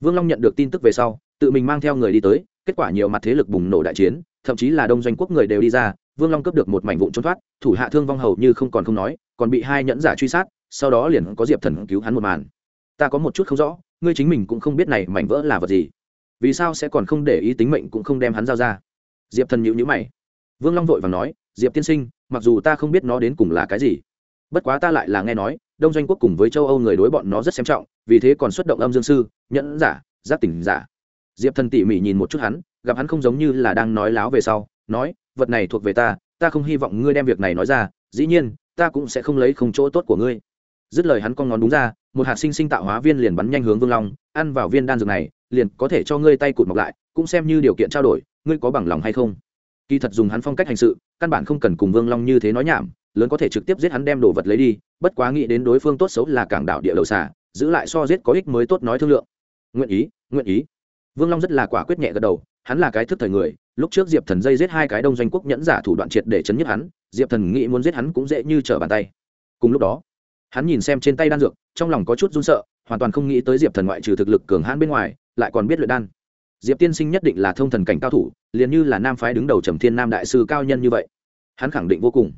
Vương long nhận được tin tức về sau, tự mình mang theo người đi tới, kết quả nhiều mặt thế lực bùng nổ đại chiến, thậm chí là đông doanh quốc người đều đi ra vương long cướp được một mảnh vụn trốn thoát, thủ hạ thương vong hầu như không còn không nói, còn bị hai nhẫn giả truy sát, sau đó liền có diệp thần cứu hắn một màn. Ta có một chút không rõ, ngươi chính mình cũng không biết này mảnh vỡ là vật gì. Vì sao sẽ còn không để ý tính mệnh cũng không đem hắn giao ra? Diệp thần nhịu nhữ mày. Vương long vội và nói, diệp tiên sinh, mặc dù ta không biết nó đến cùng là cái gì, bất quá ta lại là nghe nói, đông doanh quốc cùng với châu âu người đối bọn nó rất xem trọng, vì thế còn xuất động âm dương sư, nhẫn giả, giác tỉnh giả. Diệp thần tỉ mỉ nhìn một chút hắn, gặp hắn không giống như là đang nói láo về sau, nói vật này thuộc về ta ta không hy vọng ngươi đem việc này nói ra, dĩ nhiên, ta cũng sẽ không lấy không chỗ tốt của ngươi. Dứt lời hắn con ngón đúng ra, một hạt sinh sinh tạo hóa viên liền bắn nhanh hướng vương long, ăn vào viên đan dược này, liền có thể cho ngươi tay cụt mọc lại, cũng xem như điều kiện trao đổi, ngươi có bằng lòng hay không? Kỳ thật dùng hắn phong cách hành sự, căn bản không cần cùng vương long như thế nói nhảm, lớn có thể trực tiếp giết hắn đem đồ vật lấy đi, bất quá nghĩ đến đối phương tốt xấu là cảng đạo địa đầu xả giữ lại so giết có ích mới tốt nói thương lượng. Nguyện ý nguyện ý. Vương long rất là quả quyết nhẹ gật đầu, hắn là cái thức thời người lúc trước diệp thần dây giết hai cái đông doanh quốc nhẫn giả thủ đoạn triệt để chấn nhất hắn, diệp thần nghĩ muốn giết hắn cũng dễ như trở bàn tay. Cùng lúc đó, hắn nhìn xem trên tay đan dược, trong lòng có chút run sợ, hoàn toàn không nghĩ tới diệp thần ngoại trừ thực lực cường hãn bên ngoài, lại còn biết luyện đan. Diệp tiên sinh nhất định là thông thần cảnh cao thủ, liền như là nam phái đứng đầu trầm thiên nam đại sư cao nhân như vậy. Hắn khẳng định vô cùng.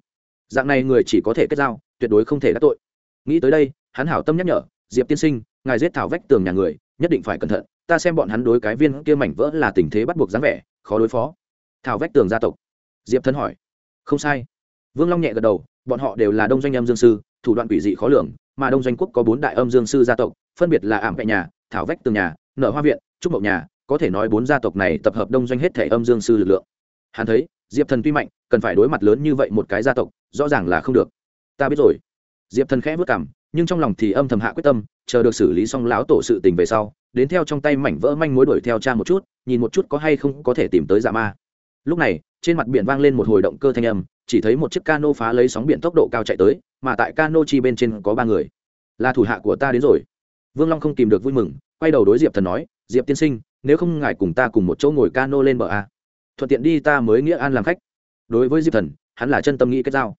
Dạng này người chỉ có thể kết giao, tuyệt đối không thể đắc tội. Nghĩ tới đây, hắn hảo tâm nhắc nhở, diệp tiên sinh, ngài giết thảo vách tường nhà người, nhất định phải cẩn thận ta xem bọn hắn đối cái viên kia mảnh vỡ là tình thế bắt buộc dáng vẻ, khó đối phó. Thảo vách tường gia tộc. Diệp thân hỏi. Không sai. Vương long nhẹ gật đầu, bọn họ đều là đông doanh âm dương sư, thủ đoạn quỷ dị khó lường, mà đông doanh quốc có bốn đại âm dương sư gia tộc, phân biệt là ảm vẹ nhà, thảo vách tường nhà, nở hoa viện, trúc mậu nhà, có thể nói bốn gia tộc này tập hợp đông doanh hết thể âm dương sư lực lượng. Hắn thấy, diệp thần tuy mạnh, cần phải đối mặt lớn như vậy một cái gia tộc, rõ ràng là không được. Ta biết rồi. Diệp thần khẽ vất cảm nhưng trong lòng thì âm thầm hạ quyết tâm, chờ được xử lý xong lão tổ sự tình về sau đến theo trong tay mảnh vỡ manh mối đuổi theo cha một chút, nhìn một chút có hay không có thể tìm tới dạ ma. Lúc này, trên mặt biển vang lên một hồi động cơ thanh âm, chỉ thấy một chiếc cano phá lấy sóng biển tốc độ cao chạy tới, mà tại cano chi bên trên có ba người. Là thủ hạ của ta đến rồi. Vương long không kìm được vui mừng, quay đầu đối diệp thần nói, diệp tiên sinh, nếu không ngài cùng ta cùng một chỗ ngồi cano lên bờ a. Thuận tiện đi, ta mới nghĩa an làm khách. Đối với diệp thần, hắn là chân tâm nghĩ kết giao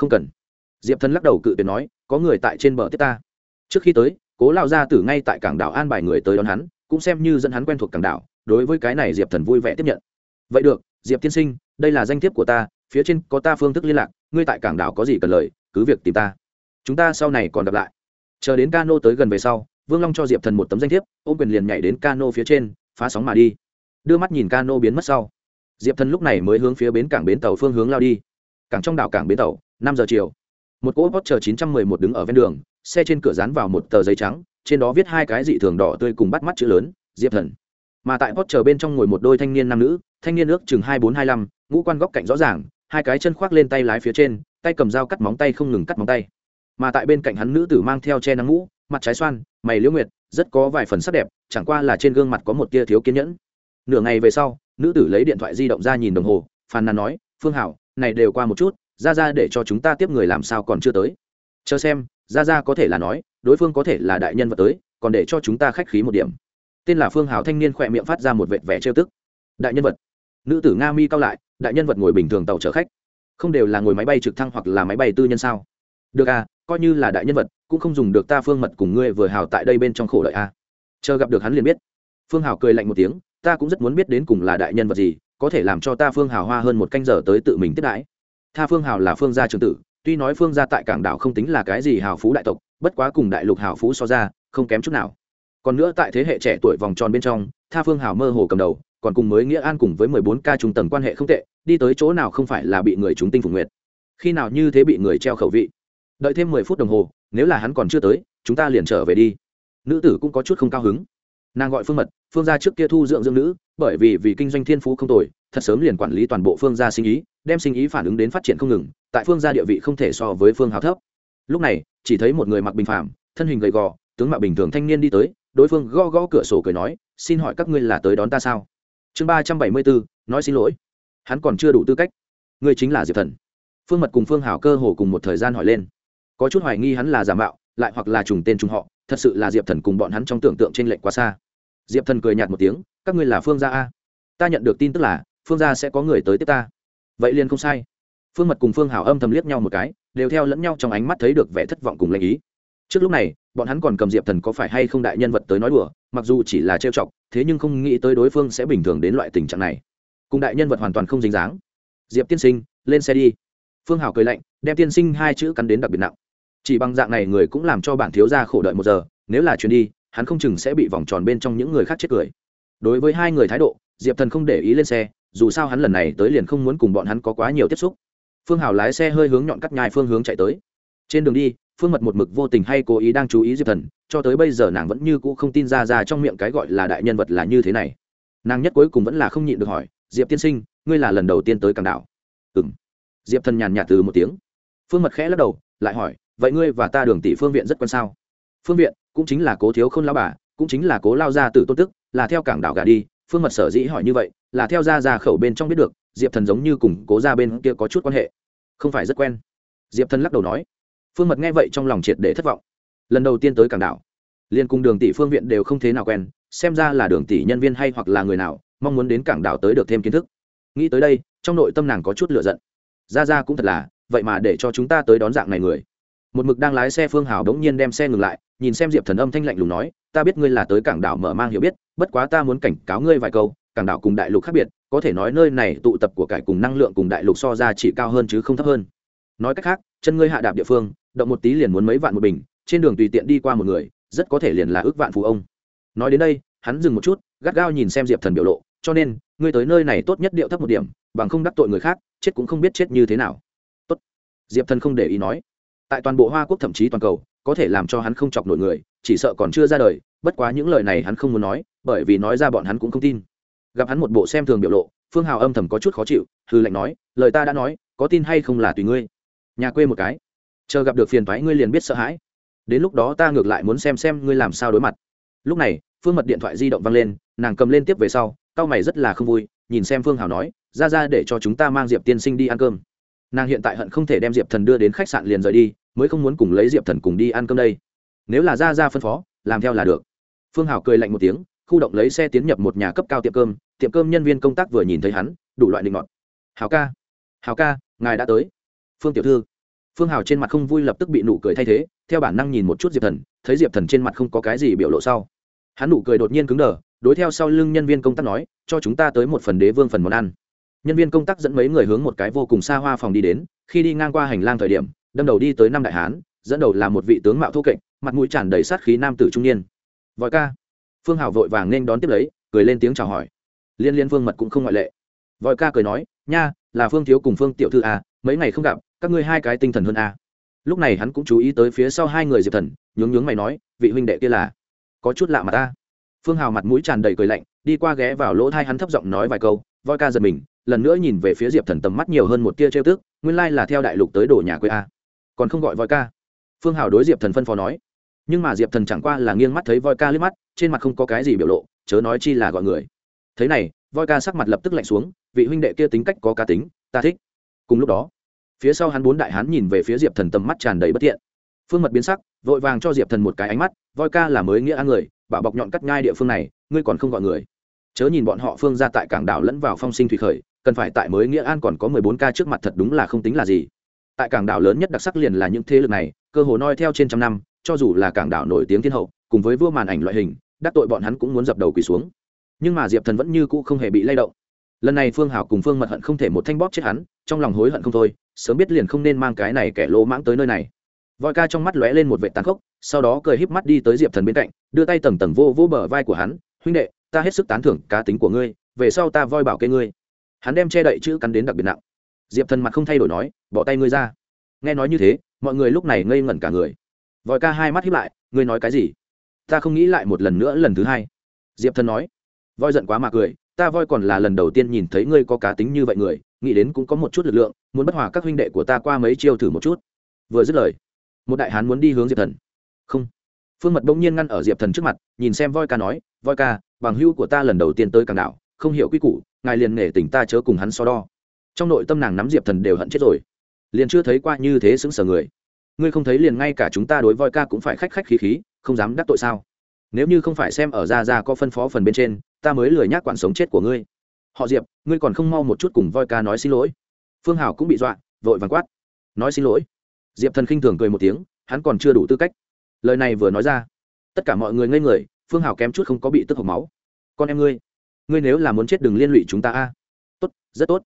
không cần. Diệp thần lắc đầu cự tuyệt nói, có người tại trên bờ tiếp ta. Trước khi tới cố lao ra từ ngay tại cảng đảo an bài người tới đón hắn, cũng xem như dẫn hắn quen thuộc cảng đảo, đối với cái này diệp thần vui vẻ tiếp nhận. Vậy được, diệp tiên sinh, đây là danh thiếp của ta, phía trên có ta phương thức liên lạc, ngươi tại cảng đảo có gì cần lời, cứ việc tìm ta. Chúng ta sau này còn gặp lại. Chờ đến cano tới gần về sau, vương long cho diệp thần một tấm danh thiếp ô quyền liền nhảy đến cano phía trên, phá sóng mà đi. Đưa mắt nhìn cano biến mất sau. Diệp thần lúc này mới hướng phía bến cảng bến tàu phương hướng lao đi. Cảng trong đảo cảng bến tàu, năm giờ chiều một cỗ Porsche chờ chín trăm mười một đứng ở ven đường, xe trên cửa dán vào một tờ giấy trắng, trên đó viết hai cái dị thường đỏ tươi cùng bắt mắt chữ lớn, diệp thần. Mà tại Porsche chờ bên trong ngồi một đôi thanh niên nam nữ, thanh niên ước chừng hai bốn hai năm ngũ quan góc cạnh rõ ràng, hai cái chân khoác lên tay lái phía trên, tay cầm dao cắt móng tay không ngừng cắt móng tay. Mà tại bên cạnh hắn nữ tử mang theo che nắng mũ, mặt trái xoan, mày liễu nguyệt, rất có vài phần sắc đẹp, chẳng qua là trên gương mặt có một tia thiếu kiên nhẫn. Nửa ngày về sau, nữ tử lấy điện thoại di động ra nhìn đồng hồ, phàn nàn nói, phương hảo, này đều qua một chút ra ra để cho chúng ta tiếp người làm sao còn chưa tới. Chờ xem, ra ra có thể là nói, đối phương có thể là đại nhân vật tới, còn để cho chúng ta khách khí một điểm. Tên là phương hảo thanh niên khỏe miệng phát ra một vệt vẻ trêu tức. Đại nhân vật. Nữ tử nga mi cao lại, đại nhân vật ngồi bình thường tàu chở khách. Không đều là ngồi máy bay trực thăng hoặc là máy bay tư nhân sao? Được à coi như là đại nhân vật, cũng không dùng được ta phương mật cùng ngươi vừa hào tại đây bên trong khổ đợi à. chờ gặp được hắn liền biết. Phương hào cười lạnh một tiếng, ta cũng rất muốn biết đến cùng là đại nhân vật gì, có thể làm cho ta phương hào hoa hơn một canh giờ tới tự mình tiếp đãi tha phương hào là phương gia trường tử, tuy nói phương gia tại cảng đảo không tính là cái gì hào phú đại tộc, bất quá cùng đại lục hào phú so ra, không kém chút nào. Còn nữa tại thế hệ trẻ tuổi vòng tròn bên trong, tha phương hào mơ hồ cầm đầu, còn cùng mới nghĩa an cùng với mười bốn ca trung tầng quan hệ không tệ, đi tới chỗ nào không phải là bị người chúng tinh phục nguyệt. Khi nào như thế bị người treo khẩu vị. Đợi thêm mười phút đồng hồ, nếu là hắn còn chưa tới, chúng ta liền trở về đi. Nữ tử cũng có chút không cao hứng. Nàng gọi phương mật, phương gia trước kia thu dưỡng dưỡng nữ, bởi vì vì kinh doanh thiên phú không tồi thật sớm liền quản lý toàn bộ phương gia sinh ý, đem sinh ý phản ứng đến phát triển không ngừng, tại phương gia địa vị không thể so với phương hào thấp. Lúc này, chỉ thấy một người mặc bình phàm, thân hình gầy gò, tướng mạo bình thường thanh niên đi tới, đối phương gõ gõ cửa sổ cười nói, xin hỏi các ngươi là tới đón ta sao? Chương ba trăm bảy mươi bốn, nói xin lỗi. Hắn còn chưa đủ tư cách. Ngươi chính là diệp thần. Phương mật cùng phương hảo cơ hồ cùng một thời gian hỏi lên. Có chút hoài nghi hắn là giả mạo, lại hoặc là trùng tên trùng họ, thật sự là diệp thần cùng bọn hắn trong tưởng tượng trên lệnh quá xa. Diệp thần cười nhạt một tiếng, các ngươi là phương gia a? Ta nhận được tin tức là phương gia sẽ có người tới tiếp ta. Vậy liền không sai. Phương mật cùng phương hảo âm thầm liếc nhau một cái, đều theo lẫn nhau trong ánh mắt thấy được vẻ thất vọng cùng lệnh ý. Trước lúc này, bọn hắn còn cầm diệp thần có phải hay không đại nhân vật tới nói đùa, mặc dù chỉ là trêu chọc, thế nhưng không nghĩ tới đối phương sẽ bình thường đến loại tình trạng này. Cùng đại nhân vật hoàn toàn không dính dáng. Diệp tiên sinh, lên xe đi. Phương hảo cười lạnh, đem tiên sinh hai chữ cắn đến đặc biệt nặng. Chỉ bằng dạng này người cũng làm cho bản thiếu gia khổ đợi một giờ, nếu là chuyến đi, hắn không chừng sẽ bị vòng tròn bên trong những người khác chết cười. Đối với hai người thái độ, diệp thần không để ý lên xe dù sao hắn lần này tới liền không muốn cùng bọn hắn có quá nhiều tiếp xúc. Phương hảo lái xe hơi hướng nhọn cắt nhai phương hướng chạy tới. Trên đường đi, phương mật một mực vô tình hay cố ý đang chú ý diệp thần, cho tới bây giờ nàng vẫn như cũ không tin ra ra trong miệng cái gọi là đại nhân vật là như thế này. Nàng nhất cuối cùng vẫn là không nhịn được hỏi, diệp tiên sinh, ngươi là lần đầu tiên tới cảng đảo? Ừ m diệp thần nhàn nhạt từ một tiếng. Phương mật khẽ lắc đầu, lại hỏi, vậy ngươi và ta đường tỷ phương viện rất quan sao? Phương viện cũng chính là cố thiếu k h ô n lao bà, cũng chính là cố lao ra từ tôn tức, là theo cảng đảo gà đi phương mật sở dĩ hỏi như vậy, là theo ra ra khẩu bên trong biết được, diệp thần giống như cùng cố ra bên kia có chút quan hệ. Không phải rất quen. Diệp thần lắc đầu nói. Phương mật nghe vậy trong lòng triệt để thất vọng. Lần đầu tiên tới cảng đảo, liên cùng đường tỷ phương viện đều không thế nào quen, xem ra là đường tỷ nhân viên hay hoặc là người nào, mong muốn đến cảng đảo tới được thêm kiến thức. Nghĩ tới đây, trong nội tâm nàng có chút lựa giận. Ra ra cũng thật là, vậy mà để cho chúng ta tới đón dạng này người một mực đang lái xe phương hào đống nhiên đem xe ngừng lại, nhìn xem diệp thần âm thanh lạnh lùng nói, ta biết ngươi là tới cảng đảo mở mang hiểu biết, bất quá ta muốn cảnh cáo ngươi vài câu, cảng đảo cùng đại lục khác biệt, có thể nói nơi này tụ tập của cải cùng năng lượng cùng đại lục so ra chỉ cao hơn chứ không thấp hơn. Nói cách khác, chân ngươi hạ đạp địa phương, động một tí liền muốn mấy vạn một bình, trên đường tùy tiện đi qua một người, rất có thể liền là ước vạn phú ông. Nói đến đây, hắn dừng một chút, gắt gao nhìn xem diệp thần biểu lộ, cho nên, ngươi tới nơi này tốt nhất điệu thấp một điểm, bằng không đắc tội người khác, chết cũng không biết chết như thế nào. Tốt. Diệp thần không để ý nói tại toàn bộ hoa quốc thậm chí toàn cầu, có thể làm cho hắn không chọc nổi người, chỉ sợ còn chưa ra đời, bất quá những lời này hắn không muốn nói, bởi vì nói ra bọn hắn cũng không tin. Gặp hắn một bộ xem thường biểu lộ, phương hào âm thầm có chút khó chịu hư lệnh nói, lời ta đã nói, có tin hay không là tùy ngươi. Nhà quê một cái. Chờ gặp được phiền thoái ngươi liền biết sợ hãi. Đến lúc đó ta ngược lại muốn xem xem ngươi làm sao đối mặt. Lúc này, phương mật điện thoại di động văng lên, nàng cầm lên tiếp về sau c a o mày rất là không vui, nhìn xem phương hào nói, ra ra để cho chúng ta mang diệp tiên sinh đi ăn cơm. Nàng hiện tại hận không thể đem diệp thần đưa đến khách sạn liền rời đi mới không muốn cùng lấy diệp thần cùng đi ăn cơm đây. Nếu là ra ra phân phó, làm theo là được. Phương hào cười lạnh một tiếng, khu động lấy xe tiến nhập một nhà cấp cao tiệm cơm. Tiệm cơm nhân viên công tác vừa nhìn thấy hắn, đủ loại định ngọt hào ca hào ca, ngài đã tới. Phương tiểu thư. Phương hào trên mặt không vui lập tức bị nụ cười thay thế, theo bản năng nhìn một chút diệp thần, thấy diệp thần trên mặt không có cái gì biểu lộ sau. Hắn nụ cười đột nhiên cứng đờ, đối theo sau lưng nhân viên công tác nói, cho chúng ta tới một phần đế vương phần món ăn. Nhân viên công tác dẫn mấy người hướng một cái vô cùng xa hoa phòng đi đến, khi đi ngang qua hành lang thời điểm đâm đầu đi tới năm đại hán, dẫn đầu là một vị tướng mạo thô kệch, mặt mũi tràn đầy sát khí nam tử trung niên. Vội ca. Phương hào vội vàng nên đón tiếp lấy, cười lên tiếng chào hỏi. Liên liên phương mật cũng không ngoại lệ. Vội ca cười nói, nha, là phương thiếu cùng phương tiểu thư à mấy ngày không gặp, các ngươi hai cái tinh thần hơn à. lúc này hắn cũng chú ý tới phía sau hai người diệp thần, nhướng nhướng mày nói, vị huynh đệ kia là có chút lạ mà ta. Phương hào mặt mũi tràn đầy cười lạnh, đi qua ghé vào lỗ thai hắn thấp giọng nói vài câu voi ca giật mình, lần nữa nhìn về phía diệp thần tầm mắt nhiều hơn một tia trêu tức, nguyên lai là theo đại lục tới đổ nhà quê a còn không gọi voi ca. Phương hào đối diệp thần phân phó nói. Nhưng mà diệp thần chẳng qua là nghiêng mắt thấy voi ca liếc mắt, trên mặt không có cái gì biểu lộ, chớ nói chi là gọi người. Thế này, voi ca sắc mặt lập tức lạnh xuống, vị huynh đệ kia tính cách có cá tính, ta thích. Cùng lúc đó, phía sau hắn bốn đại hán nhìn về phía diệp thần tầm mắt tràn đầy bất thiện. Phương mật biến sắc, vội vàng cho diệp thần một cái ánh mắt, voi ca là mới nghĩa ăn người, bảo bọc nhọn cắt ngai địa phương này, ngươi còn không gọi người. Chớ nhìn bọn họ phương ra tại cảng đảo lẫn vào phong sinh thủy khởi, cần phải tại mới nghĩa an còn có mười bốn ca trước mặt thật đúng là không tính là gì tại cảng đảo lớn nhất đặc sắc liền là những thế lực này, cơ hồ noi theo trên trăm năm, cho dù là cảng đảo nổi tiếng thiên hậu, cùng với vua màn ảnh loại hình, đắc tội bọn hắn cũng muốn dập đầu quỳ xuống. Nhưng mà diệp thần vẫn như cũ không hề bị lay động. Lần này phương hảo cùng phương mật hận không thể một thanh bóp chết hắn, trong lòng hối hận không thôi, sớm biết liền không nên mang cái này kẻ lỗ mãng tới nơi này. Voi ca trong mắt lóe lên một vệ tàn khốc, sau đó cười híp mắt đi tới diệp thần bên cạnh, đưa tay tầng tầng vô vô bờ vai của hắn, huynh đệ, ta hết sức tán thưởng cá tính của ngươi, về sau ta voi bảo kê ngươi. Hắn đem che đậy chữ cắn đến đặc biệt nặng diệp thần mặt không thay đổi nói, bỏ tay ngươi ra. Nghe nói như thế, mọi người lúc này ngây ngẩn cả người. Voi ca hai mắt hiếp lại, ngươi nói cái gì? Ta không nghĩ lại một lần nữa lần thứ hai. Diệp thần nói. Voi giận quá mà cười, ta voi còn là lần đầu tiên nhìn thấy ngươi có cá tính như vậy người, nghĩ đến cũng có một chút lực lượng, muốn bất hòa các huynh đệ của ta qua mấy chiêu thử một chút. Vừa dứt lời, một đại hán muốn đi hướng diệp thần. Không. Phương mật bỗng nhiên ngăn ở diệp thần trước mặt, nhìn xem voi ca nói, voi ca, bằng hưu của ta lần đầu tiên tới càng đảo, không hiểu quy củ, ngài liền nể tình ta chớ cùng hắn so đo trong nội tâm nàng nắm diệp thần đều hận chết rồi liền chưa thấy qua như thế xứng sở người ngươi không thấy liền ngay cả chúng ta đối voi ca cũng phải khách khách khí khí không dám đắc tội sao nếu như không phải xem ở ra ra có phân phó phần bên trên ta mới lười nhác quản sống chết của ngươi họ diệp ngươi còn không mau một chút cùng voi ca nói xin lỗi phương hảo cũng bị dọa vội vàng quát nói xin lỗi diệp thần khinh thường cười một tiếng hắn còn chưa đủ tư cách lời này vừa nói ra tất cả mọi người ngây người phương hảo kém chút không có bị tức hộc máu con em ngươi ngươi nếu là muốn chết đừng liên lụy chúng ta a tốt rất tốt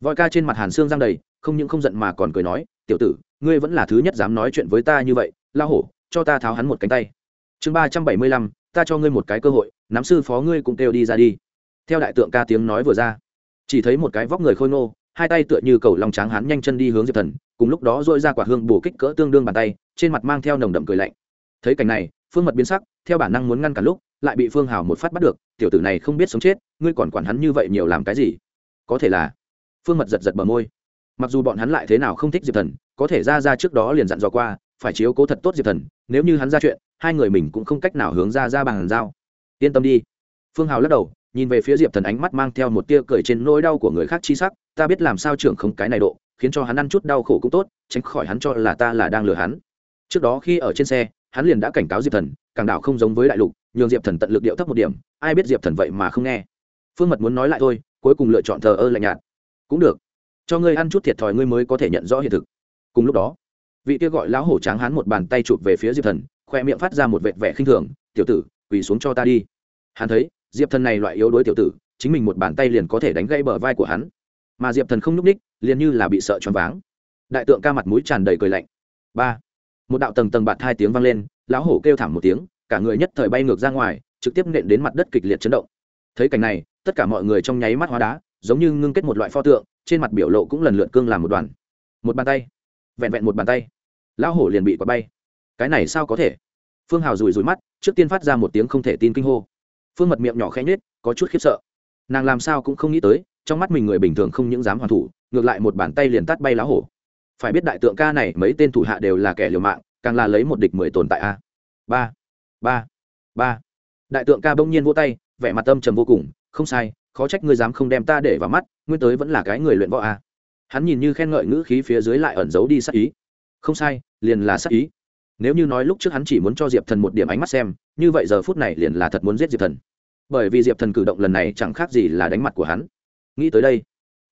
voi ca trên mặt hàn xương giang đầy, không những không giận mà còn cười nói, tiểu tử, ngươi vẫn là thứ nhất dám nói chuyện với ta như vậy, la hổ, cho ta tháo hắn một cánh tay. Chương ba trăm bảy mươi lăm, ta cho ngươi một cái cơ hội, nắm sư phó ngươi cũng kêu đi ra đi. Theo đại tượng ca tiếng nói vừa ra, chỉ thấy một cái vóc người khôi ngô, hai tay tựa như cầu lòng tráng hắn nhanh chân đi hướng diệp thần, cùng lúc đó dội ra quả hương bổ kích cỡ tương đương bàn tay, trên mặt mang theo nồng đậm cười lạnh. Thấy cảnh này, phương mật biến sắc, theo bản năng muốn ngăn cả lúc, lại bị phương hào một phát bắt được, tiểu tử này không biết sống chết, ngươi còn quản hắn như vậy nhiều làm cái gì? Có thể là phương mật giật giật bờ môi. Mặc dù bọn hắn lại thế nào không thích diệp thần, có thể ra ra trước đó liền dặn dò qua, phải chiếu cố thật tốt diệp thần, nếu như hắn ra chuyện, hai người mình cũng không cách nào hướng ra ra bằng giao yên tâm đi. Phương hào lắc đầu, nhìn về phía diệp thần ánh mắt mang theo một tia cười trên nỗi đau của người khác chi sắc, ta biết làm sao trưởng không cái này độ, khiến cho hắn ăn chút đau khổ cũng tốt, tránh khỏi hắn cho là ta là đang lừa hắn. Trước đó khi ở trên xe, hắn liền đã cảnh cáo diệp thần càng đảo không giống với đại lục, nhường diệp thần tận lực điệu thấp một điểm, ai biết diệp thần vậy mà không nghe. Phương mật muốn nói lại thôi, cuối cùng lựa chọn thờ ơ lạnh nhạt cũng được. Cho ngươi ăn chút thiệt thòi ngươi mới có thể nhận rõ hiện thực. Cùng lúc đó, vị kia gọi lão hổ tráng hắn một bàn tay chụp về phía diệp thần, khoe miệng phát ra một vệt vẻ khinh thường, tiểu tử, quỳ xuống cho ta đi. Hắn thấy, diệp thần này loại yếu đuối tiểu tử, chính mình một bàn tay liền có thể đánh gãy bờ vai của hắn. Mà diệp thần không nhúc ních liền như là bị sợ choáng váng. Đại tượng ca mặt mũi tràn đầy cười lạnh. Ba, một đạo tầng tầng bạt hai tiếng vang lên, lão hổ kêu thảm một tiếng, cả người nhất thời bay ngược ra ngoài, trực tiếp nện đến mặt đất kịch liệt chấn động. Thấy cảnh này, tất cả mọi người trong nháy mắt hóa đá giống như ngưng kết một loại pho tượng, trên mặt biểu lộ cũng lần lượt cương làm một đoàn. Một bàn tay. Vẹn vẹn một bàn tay. Lão hổ liền bị quả bay. Cái này sao có thể? Phương hào rùi rùi mắt, trước tiên phát ra một tiếng không thể tin kinh hô. Phương mật miệng nhỏ khẽ nhết có chút khiếp sợ. Nàng làm sao cũng không nghĩ tới, trong mắt mình người bình thường không những dám hoàn thủ, ngược lại một bàn tay liền tắt bay lá hổ. Phải biết đại tượng ca này mấy tên thủ hạ đều là kẻ liều mạng, càng là lấy một địch mười tồn tại a. Ba. Ba. Ba. Đại tượng ca bỗng nhiên vỗ tay, vẻ mặt tâm trầm vô cùng, không sai khó trách ngươi dám không đem ta để vào mắt nguyên tới vẫn là cái người luyện võ a hắn nhìn như khen ngợi ngữ khí phía dưới lại ẩn giấu đi sắc ý. Không sai, liền là sắc ý. Nếu như nói lúc trước hắn chỉ muốn cho diệp thần một điểm ánh mắt xem, như vậy giờ phút này liền là thật muốn giết diệp thần. Bởi vì diệp thần cử động lần này chẳng khác gì là đánh mặt của hắn. Nghĩ tới đây,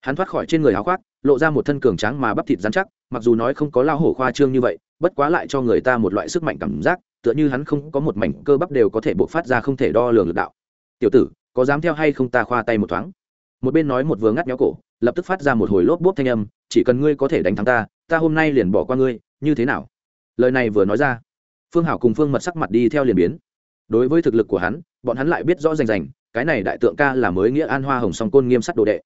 hắn thoát khỏi trên người áo khoác, lộ ra một thân cường tráng mà bắp thịt dán chắc, mặc dù nói không có lao hổ khoa trương như vậy, bất quá lại cho người ta một loại sức mạnh cảm giác, tựa như hắn không có một mảnh cơ bắp đều có thể bộc phát ra không thể đo lường lực đạo. Tiểu tử có dám theo hay không ta khoa tay một thoáng. Một bên nói một vừa ngắt nhó cổ, lập tức phát ra một hồi lốp bốp thanh âm, chỉ cần ngươi có thể đánh thắng ta ta hôm nay liền bỏ qua ngươi, như thế nào? Lời này vừa nói ra, phương hảo cùng phương mật sắc mặt đi theo liền biến. Đối với thực lực của hắn, bọn hắn lại biết rõ rành rành, cái này đại tượng ca là mới nghĩa an hoa hồng song côn nghiêm sắt đồ đệ.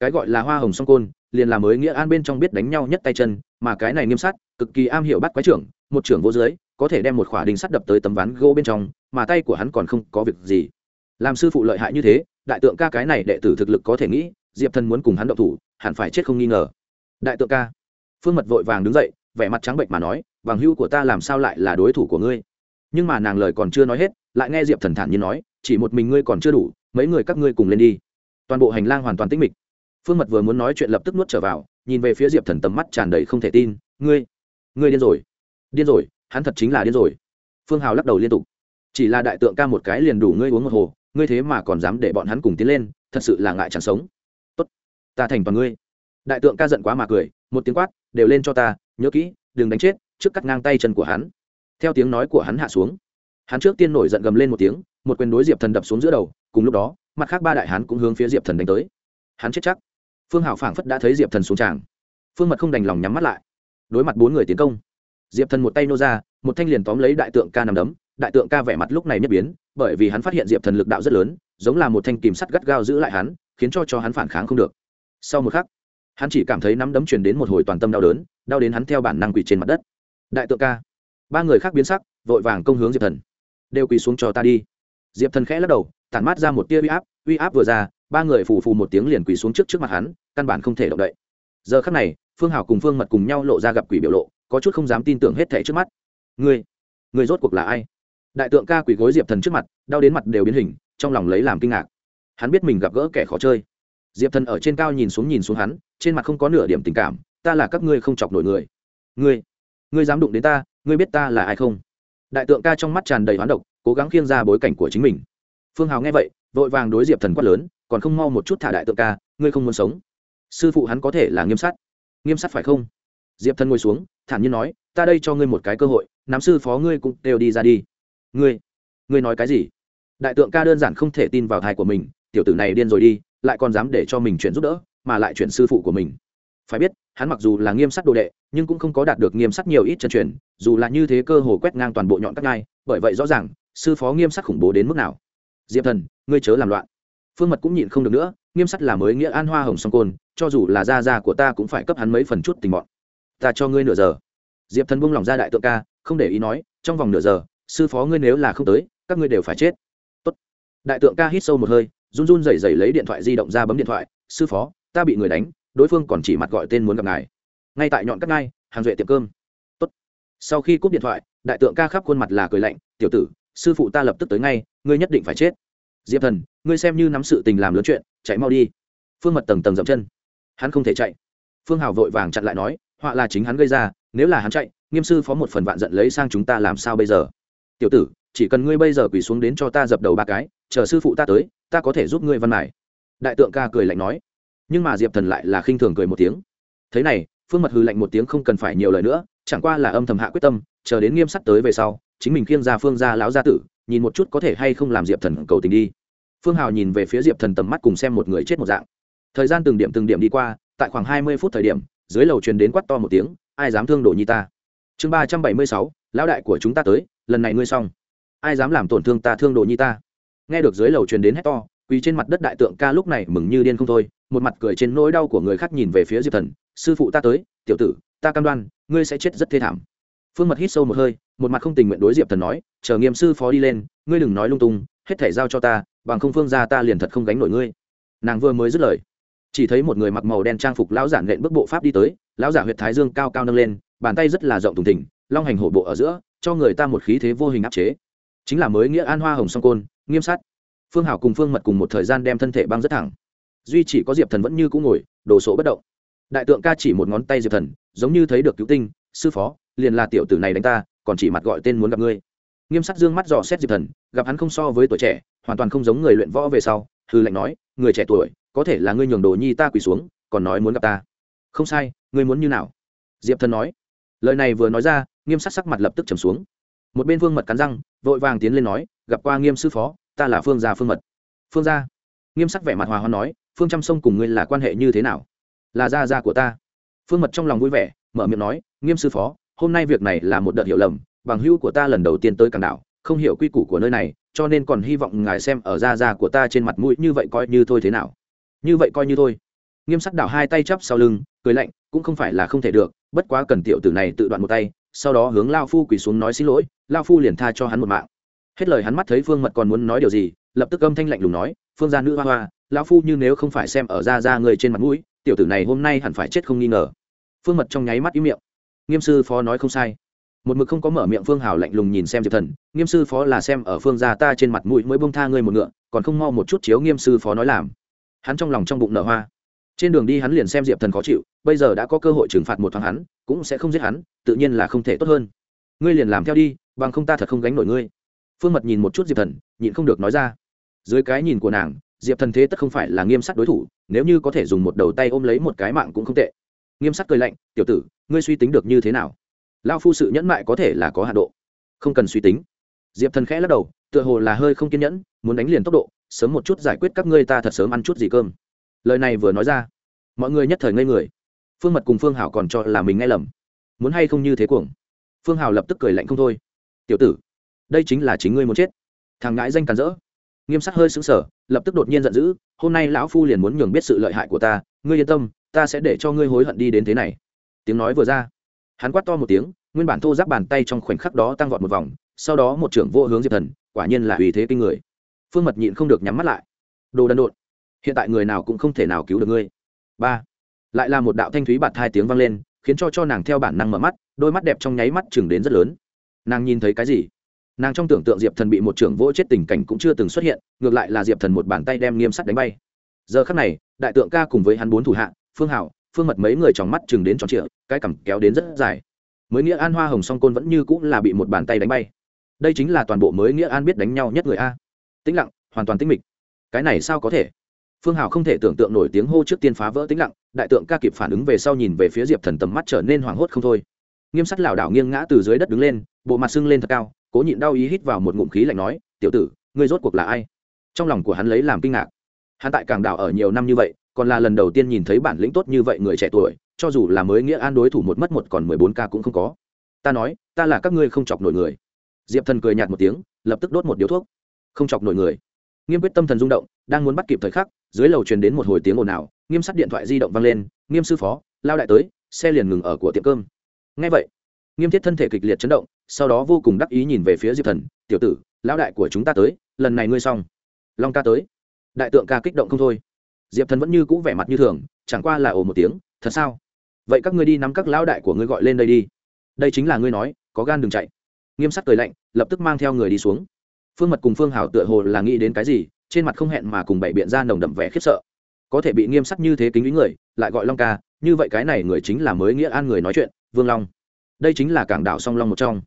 Cái gọi là hoa hồng song côn, liền là mới nghĩa an bên trong biết đánh nhau nhất tay chân, mà cái này nghiêm sắt cực kỳ am hiểu bắt quái trưởng, một trưởng vô dưới, có thể đem một khỏa đinh sắt đập tới tấm ván gỗ bên trong, mà tay của hắn còn không có việc gì làm sư phụ lợi hại như thế, đại tượng ca cái này đệ tử thực lực có thể nghĩ, diệp thần muốn cùng hắn động thủ, hẳn phải chết không nghi ngờ. Đại tượng ca. Phương mật vội vàng đứng dậy, vẻ mặt trắng bệnh mà nói vàng hưu của ta làm sao lại là đối thủ của ngươi? Nhưng mà nàng lời còn chưa nói hết, lại nghe diệp thần thản nhiên nói, chỉ một mình ngươi còn chưa đủ, mấy người các ngươi cùng lên đi. Toàn bộ hành lang hoàn toàn tĩnh mịch. Phương mật vừa muốn nói chuyện lập tức nuốt trở vào, nhìn về phía diệp thần tầm mắt tràn đầy không thể tin, ngươi ngươi điên rồi. Điên rồi, hắn thật chính là điên rồi. Phương hào lắc đầu liên tục. Chỉ là đại tượng ca một cái liền đủ ngươi uống một hồ ngươi thế mà còn dám để bọn hắn cùng tiến lên, thật sự là ngại chẳng sống. Tốt, ta thành toàn ngươi. Đại tượng ca giận quá mà cười, một tiếng quát, đều lên cho ta, nhớ kỹ, đừng đánh chết, trước cắt ngang tay chân của hắn. Theo tiếng nói của hắn hạ xuống, hắn trước tiên nổi giận gầm lên một tiếng, một quyền đối diệp thần đập xuống giữa đầu, cùng lúc đó, mặt khác ba đại hắn cũng hướng phía diệp thần đánh tới. Hắn chết chắc. Phương hảo phảng phất đã thấy diệp thần xuống tràng. Phương mật không đành lòng nhắm mắt lại. Đối mặt bốn người tiến công, diệp thần một tay nô ra, một thanh liền tóm lấy đại tượng ca nằm đấm đại tượng ca vẻ mặt lúc này nhất biến, bởi vì hắn phát hiện diệp thần lực đạo rất lớn, giống là một thanh kìm sắt gắt gao giữ lại hắn, khiến cho cho hắn phản kháng không được. Sau một khắc, hắn chỉ cảm thấy nắm đấm truyền đến một hồi toàn tâm đau đớn, đau đến hắn theo bản năng quỳ trên mặt đất. Đại tượng ca, ba người khác biến sắc, vội vàng công hướng diệp thần. Đều quỳ xuống cho ta đi. Diệp thần khẽ lắc đầu, tản mát ra một tia uy áp uy áp vừa ra, ba người phù phù một tiếng liền quỳ xuống trước trước mặt hắn, căn bản không thể động đậy. Giờ khắc này, phương hảo cùng phương mật cùng nhau lộ ra gặp quỷ biểu lộ, có chút không dám tin tưởng hết thảy trước mắt. Ngươi ngươi rốt cuộc là ai? Đại tượng ca quỳ gối diệp thần trước mặt, đau đến mặt đều biến hình, trong lòng lấy làm kinh ngạc. Hắn biết mình gặp gỡ kẻ khó chơi. Diệp thần ở trên cao nhìn xuống nhìn xuống hắn, trên mặt không có nửa điểm tình cảm, ta là các ngươi không chọc nổi người. Ngươi ngươi dám đụng đến ta, ngươi biết ta là ai không? Đại tượng ca trong mắt tràn đầy hoán độc, cố gắng khiêng ra bối cảnh của chính mình. Phương hào nghe vậy, vội vàng đối diệp thần quát lớn, còn không mau một chút thả đại tượng ca, ngươi không muốn sống. Sư phụ hắn có thể là nghiêm sát. Nghiêm sát phải không? Diệp thần ngồi xuống, thản nhiên nói, ta đây cho ngươi một cái cơ hội nắm sư phó ngươi cũng đều đi ra đi ngươi ngươi nói cái gì? Đại tượng ca đơn giản không thể tin vào thai của mình, tiểu tử này điên rồi đi, lại còn dám để cho mình chuyển giúp đỡ, mà lại chuyển sư phụ của mình. Phải biết, hắn mặc dù là nghiêm sắc đồ đệ, nhưng cũng không có đạt được nghiêm sắc nhiều ít chân truyền, dù là như thế cơ hồ quét ngang toàn bộ nhọn các ngai, bởi vậy rõ ràng, sư phó nghiêm sắc khủng bố đến mức nào. Diệp thần, ngươi chớ làm loạn. Phương mật cũng nhịn không được nữa, nghiêm sắc là mới nghĩa an hoa hồng song côn, cho dù là gia gia của ta cũng phải cấp hắn mấy phần chút tình bọn ta cho ngươi nửa giờ. Diệp thần buông lỏng ra đại tượng ca, không để ý nói, trong vòng nửa giờ sư phó ngươi nếu là không tới, các ngươi đều phải chết. Tốt. đại tượng ca hít sâu một hơi, run run rẩy rẩy lấy điện thoại di động ra bấm điện thoại. Sư phó, ta bị người đánh, đối phương còn chỉ mặt gọi tên muốn gặp ngài. Ngay tại nhọn cắt ngay, hàng duệ tiệm cơm. Tốt. sau khi cúp điện thoại, đại tượng ca khắp khuôn mặt là cười lạnh, tiểu tử, sư phụ ta lập tức tới ngay, ngươi nhất định phải chết. Diệp thần, ngươi xem như nắm sự tình làm lớn chuyện, chạy mau đi. Phương mật tầng tầng dậm chân. Hắn không thể chạy. Phương hào vội vàng chặn lại nói, họa là chính hắn gây ra, nếu là hắn chạy, nghiêm sư phó một phần vạn giận lấy sang chúng ta làm sao bây giờ? Tiểu tử, chỉ cần ngươi bây giờ quỳ xuống đến cho ta dập đầu ba cái, chờ sư phụ ta tới, ta có thể giúp ngươi văn mải đại tượng ca cười lạnh nói. Nhưng mà diệp thần lại là khinh thường cười một tiếng. Thế này, phương mật hư lạnh một tiếng không cần phải nhiều lời nữa, chẳng qua là âm thầm hạ quyết tâm, chờ đến nghiêm sắt tới về sau, chính mình khiêng ra phương gia lão gia tử, nhìn một chút có thể hay không làm diệp thần cầu tình đi. Phương hào nhìn về phía diệp thần tầm mắt cùng xem một người chết một dạng. Thời gian từng điểm từng điểm đi qua, tại khoảng hai mươi phút thời điểm, dưới lầu truyền đến quát to một tiếng, ai dám thương đồ nhi ta? Chương ba trăm bảy mươi sáu, lão đại của chúng ta tới, lần này ngươi xong. Ai dám làm tổn thương ta thương đồ nhi ta? Nghe được dưới lầu truyền đến hét to, quỳ trên mặt đất đại tượng ca lúc này mừng như điên không thôi, một mặt cười trên nỗi đau của người khác nhìn về phía diệp thần. Sư phụ ta tới, tiểu tử, ta cam đoan, ngươi sẽ chết rất thê thảm. Phương mật hít sâu một hơi, một mặt không tình nguyện đối diệp thần nói, chờ nghiêm sư phó đi lên, ngươi đừng nói lung tung, hết thể giao cho ta, bằng không phương ra ta liền thật không gánh nổi ngươi. Nàng vừa mới dứt lời, chỉ thấy một người mặc màu đen trang phục lão giả nện bước bộ pháp đi tới, lão giả huyệt thái dương cao cao nâng lên bàn tay rất là rộng thùng thỉnh long hành hổ bộ ở giữa, cho người ta một khí thế vô hình áp chế. Chính là mới nghĩa an hoa hồng song côn, nghiêm sát. Phương hảo cùng phương mật cùng một thời gian đem thân thể băng rất thẳng. Duy chỉ có diệp thần vẫn như cũng ngồi, đồ sộ bất động. Đại tượng ca chỉ một ngón tay diệp thần, giống như thấy được cứu tinh, sư phó, liền là tiểu tử này đánh ta, còn chỉ mặt gọi tên muốn gặp ngươi. Nghiêm sát dương mắt dò xét diệp thần, gặp hắn không so với tuổi trẻ, hoàn toàn không giống người luyện võ về sau, hư lệnh nói, người trẻ tuổi, có thể là ngươi nhường đồ nhi ta quỳ xuống, còn nói muốn gặp ta. Không sai, ngươi muốn như nào? Diệp thần nói lời này vừa nói ra, nghiêm sắc sắc mặt lập tức trầm xuống. Một bên phương mật cắn răng, vội vàng tiến lên nói, gặp qua nghiêm sư phó, ta là phương gia phương mật. Phương gia? Nghiêm sắc vẻ mặt hòa hoa nói, phương chăm sông cùng ngươi là quan hệ như thế nào? Là gia gia của ta. Phương mật trong lòng vui vẻ, mở miệng nói, nghiêm sư phó, hôm nay việc này là một đợt hiểu lầm, bằng hữu của ta lần đầu tiên tới cảng đảo, không hiểu quy củ của nơi này, cho nên còn hy vọng ngài xem ở gia gia của ta trên mặt mũi như vậy coi như thôi thế nào. Như vậy coi như thôi. Nghiêm sắc đảo hai tay chắp sau lưng, cười lạnh, cũng không phải là không thể được bất quá cần tiểu tử này tự đoạn một tay, sau đó hướng lao phu quỳ xuống nói xin lỗi, lao phu liền tha cho hắn một mạng. Hết lời hắn mắt thấy phương mật còn muốn nói điều gì, lập tức âm thanh lạnh lùng nói, phương gia nữ hoa hoa, lao phu như nếu không phải xem ở ra ra người trên mặt mũi, tiểu tử này hôm nay hẳn phải chết không nghi ngờ. Phương mật trong nháy mắt ý miệng. Nghiêm sư phó nói không sai. Một mực không có mở miệng phương hào lạnh lùng nhìn xem diệp thần, nghiêm sư phó là xem ở phương gia ta trên mặt mũi mới bông tha ngươi một ngựa, còn không mau một chút chiếu nghiêm sư phó nói làm. Hắn trong lòng trong bụng nở hoa trên đường đi hắn liền xem diệp thần khó chịu, bây giờ đã có cơ hội trừng phạt một thoáng hắn, cũng sẽ không giết hắn, tự nhiên là không thể tốt hơn. Ngươi liền làm theo đi, bằng không ta thật không gánh nổi ngươi. Phương mật nhìn một chút diệp thần, nhịn không được nói ra. Dưới cái nhìn của nàng, diệp thần thế tất không phải là nghiêm sắc đối thủ, nếu như có thể dùng một đầu tay ôm lấy một cái mạng cũng không tệ. Nghiêm sắc cười lạnh, tiểu tử, ngươi suy tính được như thế nào? Lao phu sự nhẫn mại có thể là có hạ độ. Không cần suy tính. Diệp thần khẽ lắc đầu, tựa hồ là hơi không kiên nhẫn, muốn đánh liền tốc độ, sớm một chút giải quyết các ngươi ta thật sớm ăn chút gì cơm lời này vừa nói ra, mọi người nhất thời ngây người. Phương mật cùng phương hảo còn cho là mình nghe lầm. Muốn hay không như thế cuồng? Phương hảo lập tức cười lạnh không thôi. Tiểu tử, đây chính là chính ngươi muốn chết. Thằng ngãi danh càn rỡ. Nghiêm sắc hơi xứng sở lập tức đột nhiên giận dữ, hôm nay lão phu liền muốn nhường biết sự lợi hại của ta, ngươi yên tâm, ta sẽ để cho ngươi hối hận đi đến thế này. Tiếng nói vừa ra, hắn quát to một tiếng, nguyên bản thô giáp bàn tay trong khoảnh khắc đó tăng vọt một vòng, sau đó một trưởng vô hướng diệp thần, quả nhiên là uy thế kinh người. Phương mật nhịn không được nhắm mắt lại. Đồ đần độn hiện tại người nào cũng không thể nào cứu được ngươi. Ba, lại là một đạo thanh thúy bạt hai tiếng vang lên, khiến cho cho nàng theo bản năng mở mắt, đôi mắt đẹp trong nháy mắt chừng đến rất lớn. Nàng nhìn thấy cái gì? Nàng trong tưởng tượng diệp thần bị một trưởng vỗ chết tình cảnh cũng chưa từng xuất hiện, ngược lại là diệp thần một bàn tay đem nghiêm sắt đánh bay. Giờ khắc này, đại tượng ca cùng với hắn bốn thủ hạ, phương hảo, phương mật mấy người trong mắt chừng đến tròn trịa, cái cằm kéo đến rất dài. Mới nghĩa an hoa hồng song côn vẫn như cũng là bị một bàn tay đánh bay. Đây chính là toàn bộ mới nghĩa an biết đánh nhau nhất người a. Tĩnh lặng, hoàn toàn tĩnh mịch. Cái này sao có thể? Phương hào không thể tưởng tượng nổi tiếng hô trước tiên phá vỡ tĩnh lặng, đại tượng ca kịp phản ứng về sau nhìn về phía diệp thần tầm mắt trở nên hoảng hốt không thôi. Nghiêm sắt lảo đảo nghiêng ngã từ dưới đất đứng lên, bộ mặt sưng lên thật cao, cố nhịn đau ý hít vào một ngụm khí lạnh nói, tiểu tử, ngươi rốt cuộc là ai? Trong lòng của hắn lấy làm kinh ngạc. Hắn tại cảng đảo ở nhiều năm như vậy, còn là lần đầu tiên nhìn thấy bản lĩnh tốt như vậy người trẻ tuổi, cho dù là mới nghĩa an đối thủ một mất một còn mười bốn ca cũng không có. Ta nói, ta là các ngươi không chọc nổi người. Diệp thần cười nhạt một tiếng, lập tức đốt một điếu thuốc. Không chọc nổi người. Nghiêm quyết tâm thần rung động đang muốn bắt kịp thời khắc, dưới lầu truyền đến một hồi tiếng ồn ào, nghiêm sắt điện thoại di động vang lên, nghiêm sư phó, lao đại tới, xe liền ngừng ở của tiệm cơm. Ngay vậy, nghiêm thiết thân thể kịch liệt chấn động, sau đó vô cùng đắc ý nhìn về phía diệp thần, tiểu tử, lão đại của chúng ta tới, lần này ngươi xong. Long ca tới. Đại tượng ca kích động không thôi. Diệp thần vẫn như cũ vẻ mặt như thường, chẳng qua là ồ một tiếng, thật sao? Vậy các ngươi đi nắm các lão đại của ngươi gọi lên đây đi. Đây chính là ngươi nói, có gan đừng chạy. Nghiêm sắc cười lạnh, lập tức mang theo người đi xuống. Phương mật cùng phương hảo tựa hồ là nghĩ đến cái gì trên mặt không hẹn mà cùng bảy biện ra nồng đậm vẻ khiếp sợ. Có thể bị nghiêm sắc như thế kính ý người, lại gọi long ca, như vậy cái này người chính là mới nghĩa an người nói chuyện, vương long. Đây chính là cảng đảo song long một trong.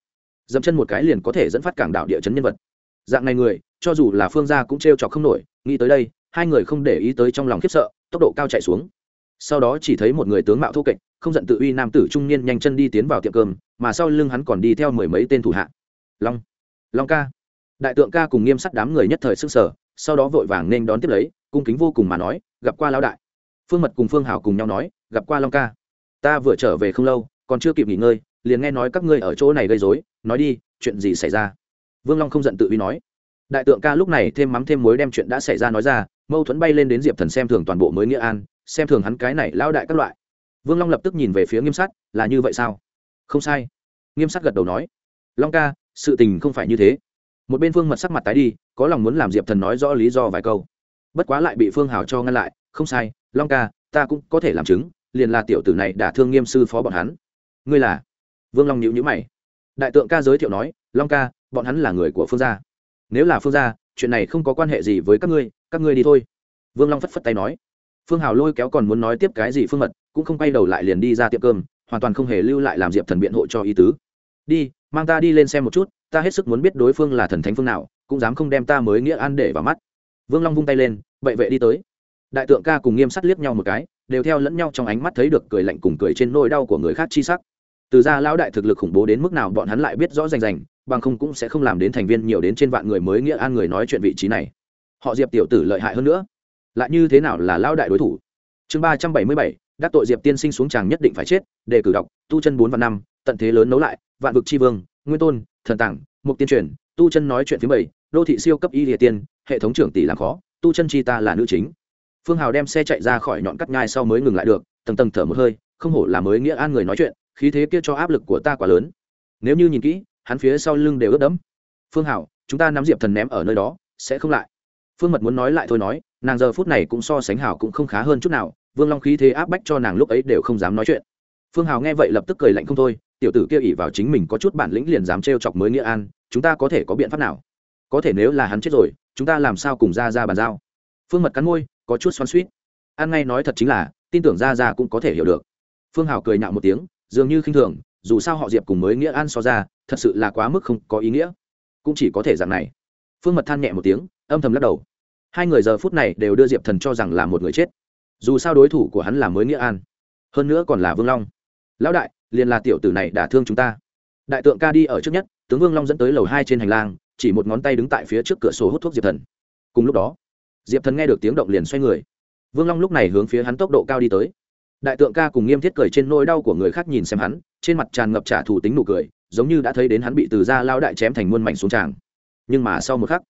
Dẫm chân một cái liền có thể dẫn phát cảng đảo địa chấn nhân vật. Dạng này người, cho dù là phương gia cũng t r trọc không nổi, nghĩ tới đây, hai người không để ý tới trong lòng khiếp sợ, tốc độ cao chạy xuống. Sau đó chỉ thấy một người tướng mạo thô kệch, không giận tự uy nam tử trung niên nhanh chân đi tiến vào tiệm cơm, mà sau lưng hắn còn đi theo mười mấy tên thủ hạ. Long. Long ca. Đại tượng ca cùng nghiêm sắt đám người nhất thời s ư n g sở sau đó vội vàng nên đón tiếp lấy cung kính vô cùng mà nói gặp qua lão đại. Phương mật cùng phương hảo cùng nhau nói gặp qua long ca. Ta vừa trở về không lâu còn chưa kịp nghỉ ngơi liền nghe nói các ngươi ở chỗ này gây dối nói đi chuyện gì xảy ra? Vương long không giận tự uy nói. Đại tượng ca lúc này thêm mắm thêm muối đem chuyện đã xảy ra nói ra mâu thuẫn bay lên đến diệp thần xem thường toàn bộ mới nghĩa an xem thường hắn cái này lao đại các loại. Vương long lập tức nhìn về phía nghiêm sát, là như vậy sao? Không sai. Nghiêm sát gật đầu nói. Long ca sự tình không phải như thế. Một bên phương mật sắc mặt tái đi có lòng muốn làm diệp thần nói rõ lý do vài câu. Bất quá lại bị phương hào cho ngăn lại, không sai, long ca, ta cũng có thể làm chứng, liền là tiểu tử này đã thương nghiêm sư phó bọn hắn. Ngươi là? Vương long nhịu nhữ mày. Đại tượng ca giới thiệu nói, long ca, bọn hắn là người của phương gia. Nếu là phương gia, chuyện này không có quan hệ gì với các ngươi các ngươi đi thôi. Vương long phất phất tay nói. Phương hào lôi kéo còn muốn nói tiếp cái gì phương mật, cũng không quay đầu lại liền đi ra tiệm cơm, hoàn toàn không hề lưu lại làm diệp thần biện hộ cho ý tứ. Đi, mang ta đi lên xem một chút, ta hết sức muốn biết đối phương là thần thánh phương nào cũng dám không đem ta mới nghĩa an để vào mắt. Vương long vung tay lên bậy vệ đi tới. Đại tượng ca cùng nghiêm sắt liếc nhau một cái, đều theo lẫn nhau trong ánh mắt thấy được cười lạnh cùng cười trên nỗi đau của người khác chi sắc. Từ ra lão đại thực lực khủng bố đến mức nào bọn hắn lại biết rõ rành rành, bằng không cũng sẽ không làm đến thành viên nhiều đến trên vạn người mới nghĩa an người nói chuyện vị trí này. Họ diệp tiểu tử lợi hại hơn nữa. Lại như thế nào là lão đại đối thủ? Chương ba trăm bảy mươi bảy, đắc tội diệp tiên sinh xuống tràng nhất định phải chết, đề cử đọc, tu chân bốn và năm, tận thế lớn nấu lại, vạn vực tri vương, nguyên tôn, thần tảng, mục tiên truyền, tu chân nói chuyện thứ bảy đô thị siêu cấp y địa tiên, hệ thống trưởng tỷ làm khó, tu chân chi ta là nữ chính. Phương hào đem xe chạy ra khỏi nhọn cắt ngai sau mới ngừng lại được, tầng tầng thở một hơi, không hổ là mới nghĩa an người nói chuyện, khí thế kia cho áp lực của ta quá lớn. Nếu như nhìn kỹ, hắn phía sau lưng đều ướt đẫm. Phương hảo chúng ta nắm diệp thần ném ở nơi đó, sẽ không lại. Phương mật muốn nói lại thôi nói, nàng giờ phút này cũng so sánh hảo cũng không khá hơn chút nào, vương long khí thế áp bách cho nàng lúc ấy đều không dám nói chuyện. Phương hào nghe vậy lập tức cười lạnh không thôi, tiểu tử kia ỉ vào chính mình có chút bản lĩnh liền dám trêu chọc mới nghĩa an, chúng ta có thể có biện pháp nào? Có thể nếu là hắn chết rồi, chúng ta làm sao cùng ra ra bàn giao? Phương mật cắn môi, có chút xoắn suýt an ngay nói thật chính là, tin tưởng ra ra cũng có thể hiểu được. Phương hào cười nhạo một tiếng, dường như khinh thường, dù sao họ diệp cùng mới nghĩa an so ra, thật sự là quá mức không có ý nghĩa. Cũng chỉ có thể dạng này. Phương mật than nhẹ một tiếng, âm thầm lắc đầu. Hai người giờ phút này đều đưa diệp thần cho rằng là một người chết. Dù sao đối thủ của hắn là mới nghĩa an. Hơn nữa còn là vương long. Lão đại, liền là tiểu tử này đả thương chúng ta. Đại tượng ca đi ở trước nhất, tướng vương long dẫn tới lầu hai trên hành lang chỉ một ngón tay đứng tại phía trước cửa sổ hút thuốc diệp thần. Cùng lúc đó, diệp thần nghe được tiếng động liền xoay người. Vương long lúc này hướng phía hắn tốc độ cao đi tới. Đại tượng ca cùng nghiêm thiết cười trên nỗi đau của người khác nhìn xem hắn, trên mặt tràn ngập trả thù tính nụ cười, giống như đã thấy đến hắn bị từ da lao đại chém thành muôn mảnh xuống tràng. Nhưng mà sau một khắc,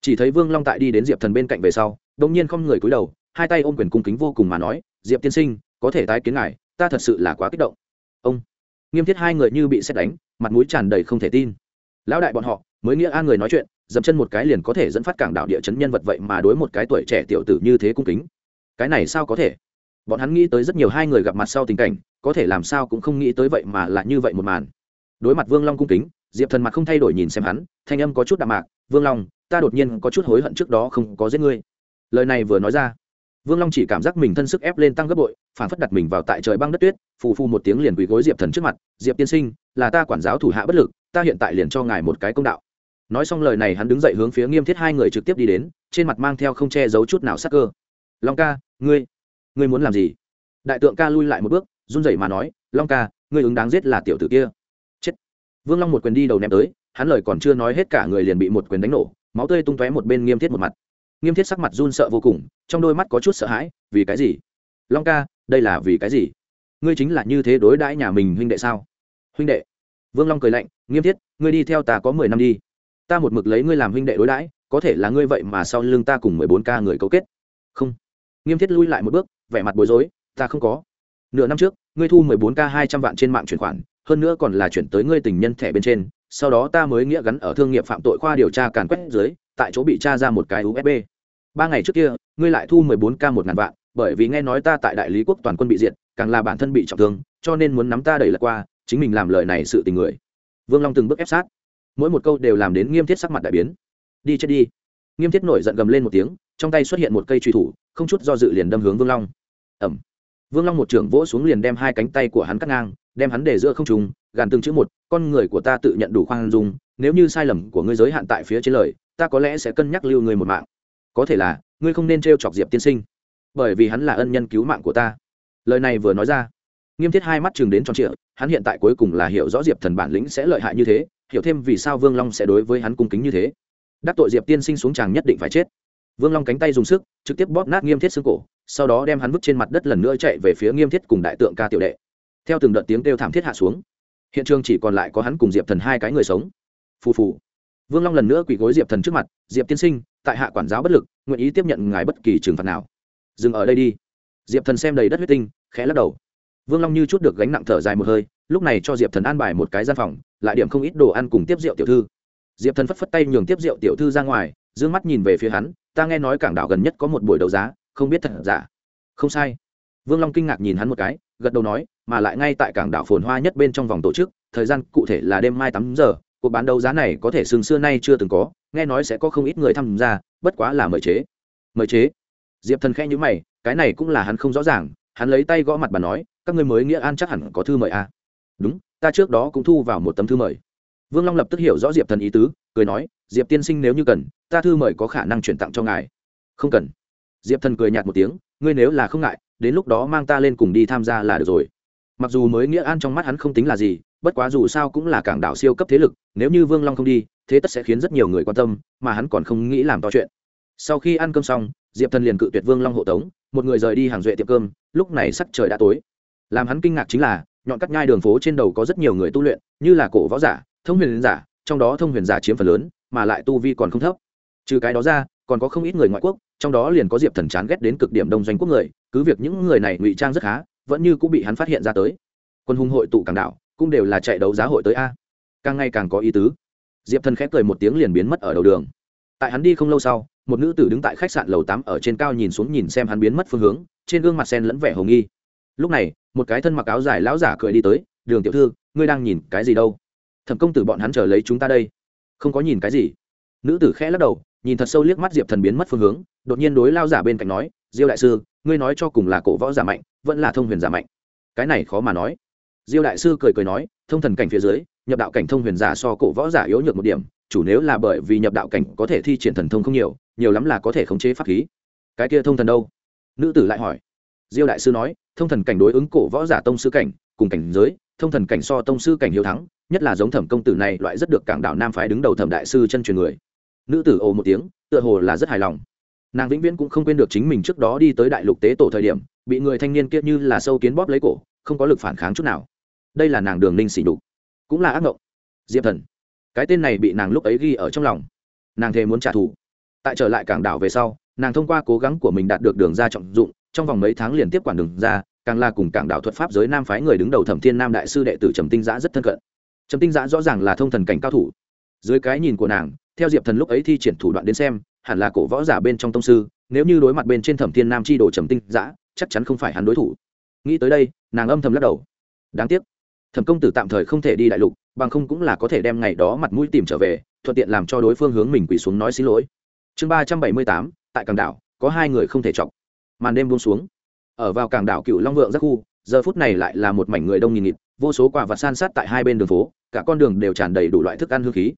chỉ thấy vương long tại đi đến diệp thần bên cạnh về sau đ ỗ n g nhiên không người cúi đầu, hai tay ôm quyền cung kính vô cùng mà nói, diệp tiên sinh, có thể tái kiến ngài, ta thật sự là quá kích động. Ông, nghiêm thiết hai người như bị xét đánh, mặt mũi tràn đầy không thể tin lão đại bọn họ, mới nghĩa an người nói chuyện, dậm chân một cái liền có thể dẫn phát cảng đạo địa chấn nhân vật vậy mà đối một cái tuổi trẻ tiểu tử như thế cung kính. Cái này sao có thể? Bọn hắn nghĩ tới rất nhiều hai người gặp mặt sau tình cảnh, có thể làm sao cũng không nghĩ tới vậy mà là như vậy một màn. Đối mặt vương long cung kính, diệp thần mặt không thay đổi nhìn xem hắn, thanh âm có chút đạm mạc, vương long, ta đột nhiên có chút hối hận trước đó không có giết ngươi. Lời này vừa nói ra, vương long chỉ cảm giác mình thân sức ép lên tăng gấp bội, phản phất đặt mình vào tại trời băng đất tuyết, phù phù một tiếng liền quỳ gối diệp thần trước mặt, diệp tiên sinh, là ta quản giáo thủ hạ bất lực ta hiện tại liền cho ngài một cái công đạo. Nói xong lời này hắn đứng dậy hướng phía nghiêm thiết hai người trực tiếp đi đến, trên mặt mang theo không che giấu chút nào sắc cơ. Long ca, ngươi ngươi muốn làm gì? Đại tượng ca lui lại một bước, run rẩy mà nói, long ca, ngươi ứng đáng giết là tiểu tử kia. Chết. Vương long một quyền đi đầu ném tới, hắn lời còn chưa nói hết cả người liền bị một quyền đánh nổ, máu tươi tung tóe một bên nghiêm thiết một mặt. Nghiêm thiết sắc mặt run sợ vô cùng, trong đôi mắt có chút sợ hãi, vì cái gì? Long ca, đây là vì cái gì? Ngươi chính là như thế đối đãi nhà mình huynh đệ sao? Huynh đệ? Vương long cười lạnh nghiêm thiết, ngươi đi theo ta có mười năm đi. Ta một mực lấy ngươi làm huynh đệ đối đãi, có thể là ngươi vậy mà sau lưng ta cùng mười bốn ca người cấu kết. Không. Nghiêm thiết lui lại một bước, vẻ mặt bối rối, ta không có. Nửa năm trước, ngươi thu mười bốn k hai trăm vạn trên mạng chuyển khoản, hơn nữa còn là chuyển tới ngươi tình nhân thẻ bên trên, sau đó ta mới nghĩa gắn ở thương nghiệp phạm tội khoa điều tra càn quét dưới, tại chỗ bị tra ra một cái usb ba ngày trước kia, ngươi lại thu mười bốn k một ngàn vạn, bởi vì nghe nói ta tại đại lý quốc toàn quân bị diệt, càng là bản thân bị trọng thương, cho nên muốn nắm ta đẩy lật qua, chính mình làm lời này sự tình người vương long từng bước ép sát. Mỗi một câu đều làm đến nghiêm thiết sắc mặt đại biến. Đi chết đi. Nghiêm thiết nổi giận gầm lên một tiếng, trong tay xuất hiện một cây truy thủ, không chút do dự liền đâm hướng vương long. Ẩm vương long một trưởng vỗ xuống liền đem hai cánh tay của hắn cắt ngang, đem hắn để giữa không trùng gàn từng chữ một, con người của ta tự nhận đủ khoan dung, nếu như sai lầm của ngươi giới hạn tại phía trên lời, ta có lẽ sẽ cân nhắc lưu ngươi một mạng. Có thể là, ngươi không nên t r e o chọc diệp tiên sinh, bởi vì hắn là ân nhân cứu mạng của ta. Lời này vừa nói ra nghiêm thiết hai mắt chừng đến tròn trịa, hắn hiện tại cuối cùng là hiểu rõ diệp thần bản lĩnh sẽ lợi hại như thế, hiểu thêm vì sao vương long sẽ đối với hắn cung kính như thế. Đắc tội diệp tiên sinh xuống chàng nhất định phải chết. Vương long cánh tay dùng sức, trực tiếp bóp nát nghiêm thiết xương cổ, sau đó đem hắn vứt trên mặt đất lần nữa chạy về phía nghiêm thiết cùng đại tượng ca tiểu đệ. Theo từng đợt tiếng kêu thảm thiết hạ xuống, hiện trường chỉ còn lại có hắn cùng diệp thần hai cái người sống. Phù phù. Vương long lần nữa quỳ gối diệp thần trước mặt, diệp tiên sinh, tại hạ quản giáo bất lực, nguyện ý tiếp nhận ngài bất kỳ trừng phạt nào. Dừng ở đây đi. Diệp thần xem đầy đất huyết tinh, khẽ lắc đầu vương long như chút được gánh nặng thở dài một hơi, lúc này cho diệp thần an bài một cái gian phòng, lại điểm không ít đồ ăn cùng tiếp rượu tiểu thư. Diệp thần phất phất tay nhường tiếp rượu tiểu thư ra ngoài d ư ơ n g mắt nhìn về phía hắn, ta nghe nói cảng đảo gần nhất có một buổi đấu giá, không biết thật giả? Không sai. Vương long kinh ngạc nhìn hắn một cái, gật đầu nói, mà lại ngay tại cảng đảo phồn hoa nhất bên trong vòng tổ chức, thời gian cụ thể là đêm mai tám giờ, cuộc bán đấu giá này có thể sừng xưa nay chưa từng có, nghe nói sẽ có không ít người tham gia, bất quá là mời chế. Mời chế? Diệp thần khẽ nhữ mày, cái này cũng là hắn không rõ ràng hắn lấy tay gõ mặt bà nói, các ngươi mới nghĩa an chắc hẳn có thư mời à. đúng, ta trước đó cũng thu vào một tấm thư mời. Vương long lập tức hiểu rõ diệp thần ý tứ, cười nói, diệp tiên sinh nếu như cần, ta thư mời có khả năng chuyển tặng cho ngài. Không cần. Diệp thần cười nhạt một tiếng, ngươi nếu là không ngại, đến lúc đó mang ta lên cùng đi tham gia là được rồi. Mặc dù mới nghĩa an trong mắt hắn không tính là gì, bất quá dù sao cũng là cảng đảo siêu cấp thế lực, nếu như vương long không đi, thế tất sẽ khiến rất nhiều người quan tâm, mà hắn còn không nghĩ làm to chuyện. Sau khi ăn cơm xong, diệp thần liền cự tuyệt vương long hộ tống một người rời đi hàng duệ tiệm cơm, lúc này sắc trời đã tối. Làm hắn kinh ngạc chính là, nhọn cắt nhai đường phố trên đầu có rất nhiều người tu luyện, như là cổ võ giả, thông huyền giả, trong đó thông huyền giả chiếm phần lớn, mà lại tu vi còn không thấp. Trừ cái đó ra, còn có không ít người ngoại quốc, trong đó liền có diệp thần chán ghét đến cực điểm đông doanh quốc người, cứ việc những người này ngụy trang rất khá, vẫn như cũng bị hắn phát hiện ra tới. Quân hùng hội tụ càng đảo cũng đều là chạy đấu giá hội tới a. Càng ngày càng có ý tứ. Diệp thần khép cười một tiếng liền biến mất ở đầu đường tại hắn đi không lâu sau, một nữ tử đứng tại khách sạn lầu tám ở trên cao nhìn xuống nhìn xem hắn biến mất phương hướng, trên gương mặt sen lẫn vẻ hồng nghi. Lúc này, một cái thân mặc áo dài lão giả cười đi tới, đường tiểu thư, ngươi đang nhìn cái gì đâu? Thẩm công tử bọn hắn chờ lấy chúng ta đây. Không có nhìn cái gì. Nữ tử khẽ lắc đầu, nhìn thật sâu liếc mắt diệp thần biến mất phương hướng, đột nhiên đối lao giả bên cạnh nói, diêu đại sư, ngươi nói cho cùng là cổ võ giả mạnh, vẫn là thông huyền giả mạnh. Cái này khó mà nói. Diêu đại sư cười cười nói, thông thần cảnh phía dưới, nhập đạo cảnh thông huyền giả so cổ võ giả yếu nhược một điểm chủ nếu là bởi vì nhập đạo cảnh có thể thi triển thần thông không nhiều nhiều lắm là có thể khống chế pháp khí. Cái kia thông thần đâu? Nữ tử lại hỏi. Diêu đại sư nói, thông thần cảnh đối ứng cổ võ giả tông sư cảnh, cùng cảnh giới, thông thần cảnh so tông sư cảnh hiếu thắng, nhất là giống thẩm công tử này loại rất được cảng đạo nam phái đứng đầu thẩm đại sư chân truyền người. Nữ tử ồ một tiếng, tựa hồ là rất hài lòng. Nàng vĩnh viễn cũng không quên được chính mình trước đó đi tới đại lục tế tổ thời điểm, bị người thanh niên kia như là sâu kiến bóp lấy cổ, không có lực phản kháng chút nào. Đây là nàng đường ninh xỉ đục cũng là ác mộng diệp thần cái tên này bị nàng lúc ấy ghi ở trong lòng. Nàng thề muốn trả thù. Tại trở lại cảng đảo về sau, nàng thông qua cố gắng của mình đạt được đường ra trọng dụng, trong vòng mấy tháng liền tiếp quản đường ra, càng là cùng cảng đảo thuật pháp giới nam phái người đứng đầu thẩm thiên nam đại sư đệ tử trầm tinh giã rất thân cận. Trầm tinh giã rõ ràng là thông thần cảnh cao thủ. Dưới cái nhìn của nàng, theo diệp thần lúc ấy thi triển thủ đoạn đến xem, hẳn là cổ võ giả bên trong tông sư, nếu như đối mặt bên trên thẩm thiên nam chi đồ trầm tinh giã, chắc chắn không phải hắn đối thủ. Nghĩ tới đây, nàng âm thầm lắc đầu. Đáng tiếc thẩm công tử tạm thời không thể đi đại lục, bằng không cũng là có thể đem ngày đó mặt mũi tìm trở về, thuận tiện làm cho đối phương hướng mình quỳ xuống nói xin lỗi. Chương ba trăm bảy mươi tám, tại cảng đảo, có hai người không thể chọc. Màn đêm buông xuống. Ở vào cảng đảo cựu long vượng giác khu, giờ phút này lại là một mảnh người đông nghìn nghịt, vô số quả vật san sát tại hai bên đường phố, cả con đường đều tràn đầy đủ loại thức ăn hương khí.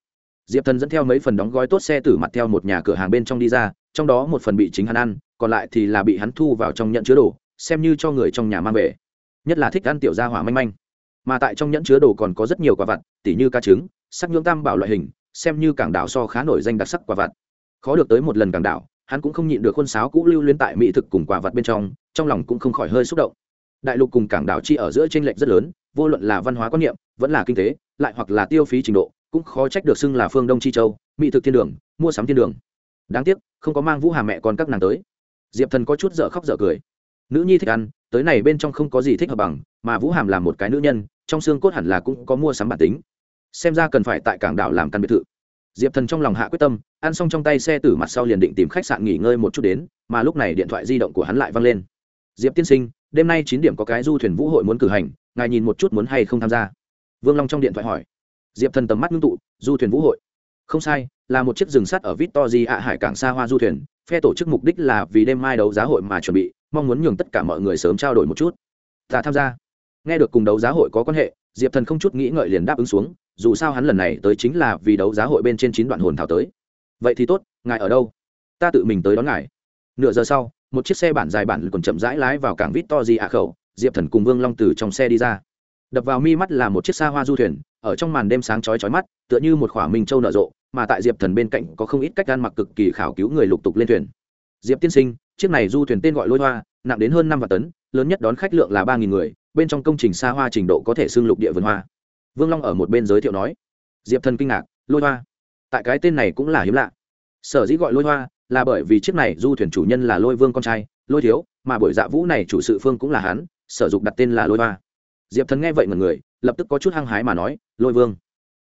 Diệp thần dẫn theo mấy phần đóng gói tốt xe tử mặt theo một nhà cửa hàng bên trong đi ra, trong đó một phần bị chính hắn ăn, còn lại thì là bị hắn thu vào trong nhận chứa đồ, xem như cho người trong nhà mang về. Nhất là thích ăn tiểu gia hỏa manh manh mà tại trong nhẫn chứa đồ còn có rất nhiều quả vặt, tỉ như cá trứng, sắc nhưỡng tam bảo loại hình, xem như cảng đảo so khá nổi danh đặc sắc quả vặt. Khó được tới một lần cảng đảo, hắn cũng không nhịn được khuôn sáo cũ lưu luyến tại mỹ thực cùng quả vặt bên trong trong lòng cũng không khỏi hơi xúc động. Đại lục cùng cảng đảo chi ở giữa tranh lệch rất lớn, vô luận là văn hóa quan niệm, vẫn là kinh tế, lại hoặc là tiêu phí trình độ, cũng khó trách được xưng là phương đông chi châu, mỹ thực thiên đường, mua sắm thiên đường. Đáng tiếc, không có mang vũ hà mẹ con các nàng tới. Diệp thần có chút dở khóc dở cười nữ nhi thích ăn, tới này bên trong không có gì thích hợp bằng, mà vũ hàm là một cái nữ nhân, trong xương cốt hẳn là cũng có mua sắm bản tính. Xem ra cần phải tại cảng đảo làm căn biệt thự. Diệp thần trong lòng hạ quyết tâm, ăn xong trong tay xe tử mặt sau liền định tìm khách sạn nghỉ ngơi một chút đến, mà lúc này điện thoại di động của hắn lại văng lên. Diệp tiên sinh, đêm nay chín điểm có cái du thuyền vũ hội muốn cử hành, ngài nhìn một chút muốn hay không tham gia? Vương long trong điện thoại hỏi. Diệp thần tầm mắt ngưng tụ, du thuyền vũ hội? Không sai, là một chiếc rừng sắt ở victory ạ hải cảng xa hoa du thuyền, phe tổ chức mục đích là vì đêm mai đấu giá hội mà chuẩn bị mong muốn nhường tất cả mọi người sớm trao đổi một chút. Ta tham gia. Nghe được cùng đấu giá hội có quan hệ, diệp thần không chút nghĩ ngợi liền đáp ứng xuống, dù sao hắn lần này tới chính là vì đấu giá hội bên trên chín đoạn hồn thảo tới. Vậy thì tốt, ngài ở đâu? Ta tự mình tới đón ngài. Nửa giờ sau, một chiếc xe bản dài bản còn chậm rãi lái vào cảng vít to di ạ khẩu, diệp thần cùng vương long từ trong xe đi ra. Đập vào mi mắt là một chiếc xa hoa du thuyền, ở trong màn đêm sáng chói chói mắt, tựa như một khỏa minh châu nở rộ, mà tại diệp thần bên cạnh có không ít cách gan mặc cực kỳ khảo cứu người lục tục lên thuyền. Diệp tiên sinh chiếc này du thuyền tên gọi lôi hoa, nặng đến hơn năm vạn tấn, lớn nhất đón khách lượng là ba nghìn người, bên trong công trình xa hoa trình độ có thể xưng lục địa vườn hoa. Vương long ở một bên giới thiệu nói. Diệp thần kinh ngạc, lôi hoa. Tại cái tên này cũng là hiếm lạ. Sở dĩ gọi lôi hoa là bởi vì chiếc này du thuyền chủ nhân là lôi vương con trai, lôi thiếu, mà buổi dạ vũ này chủ sự phương cũng là hắn, sở dục đặt tên là lôi hoa. Diệp thần nghe vậy mọi người, lập tức có chút hăng hái mà nói, lôi vương,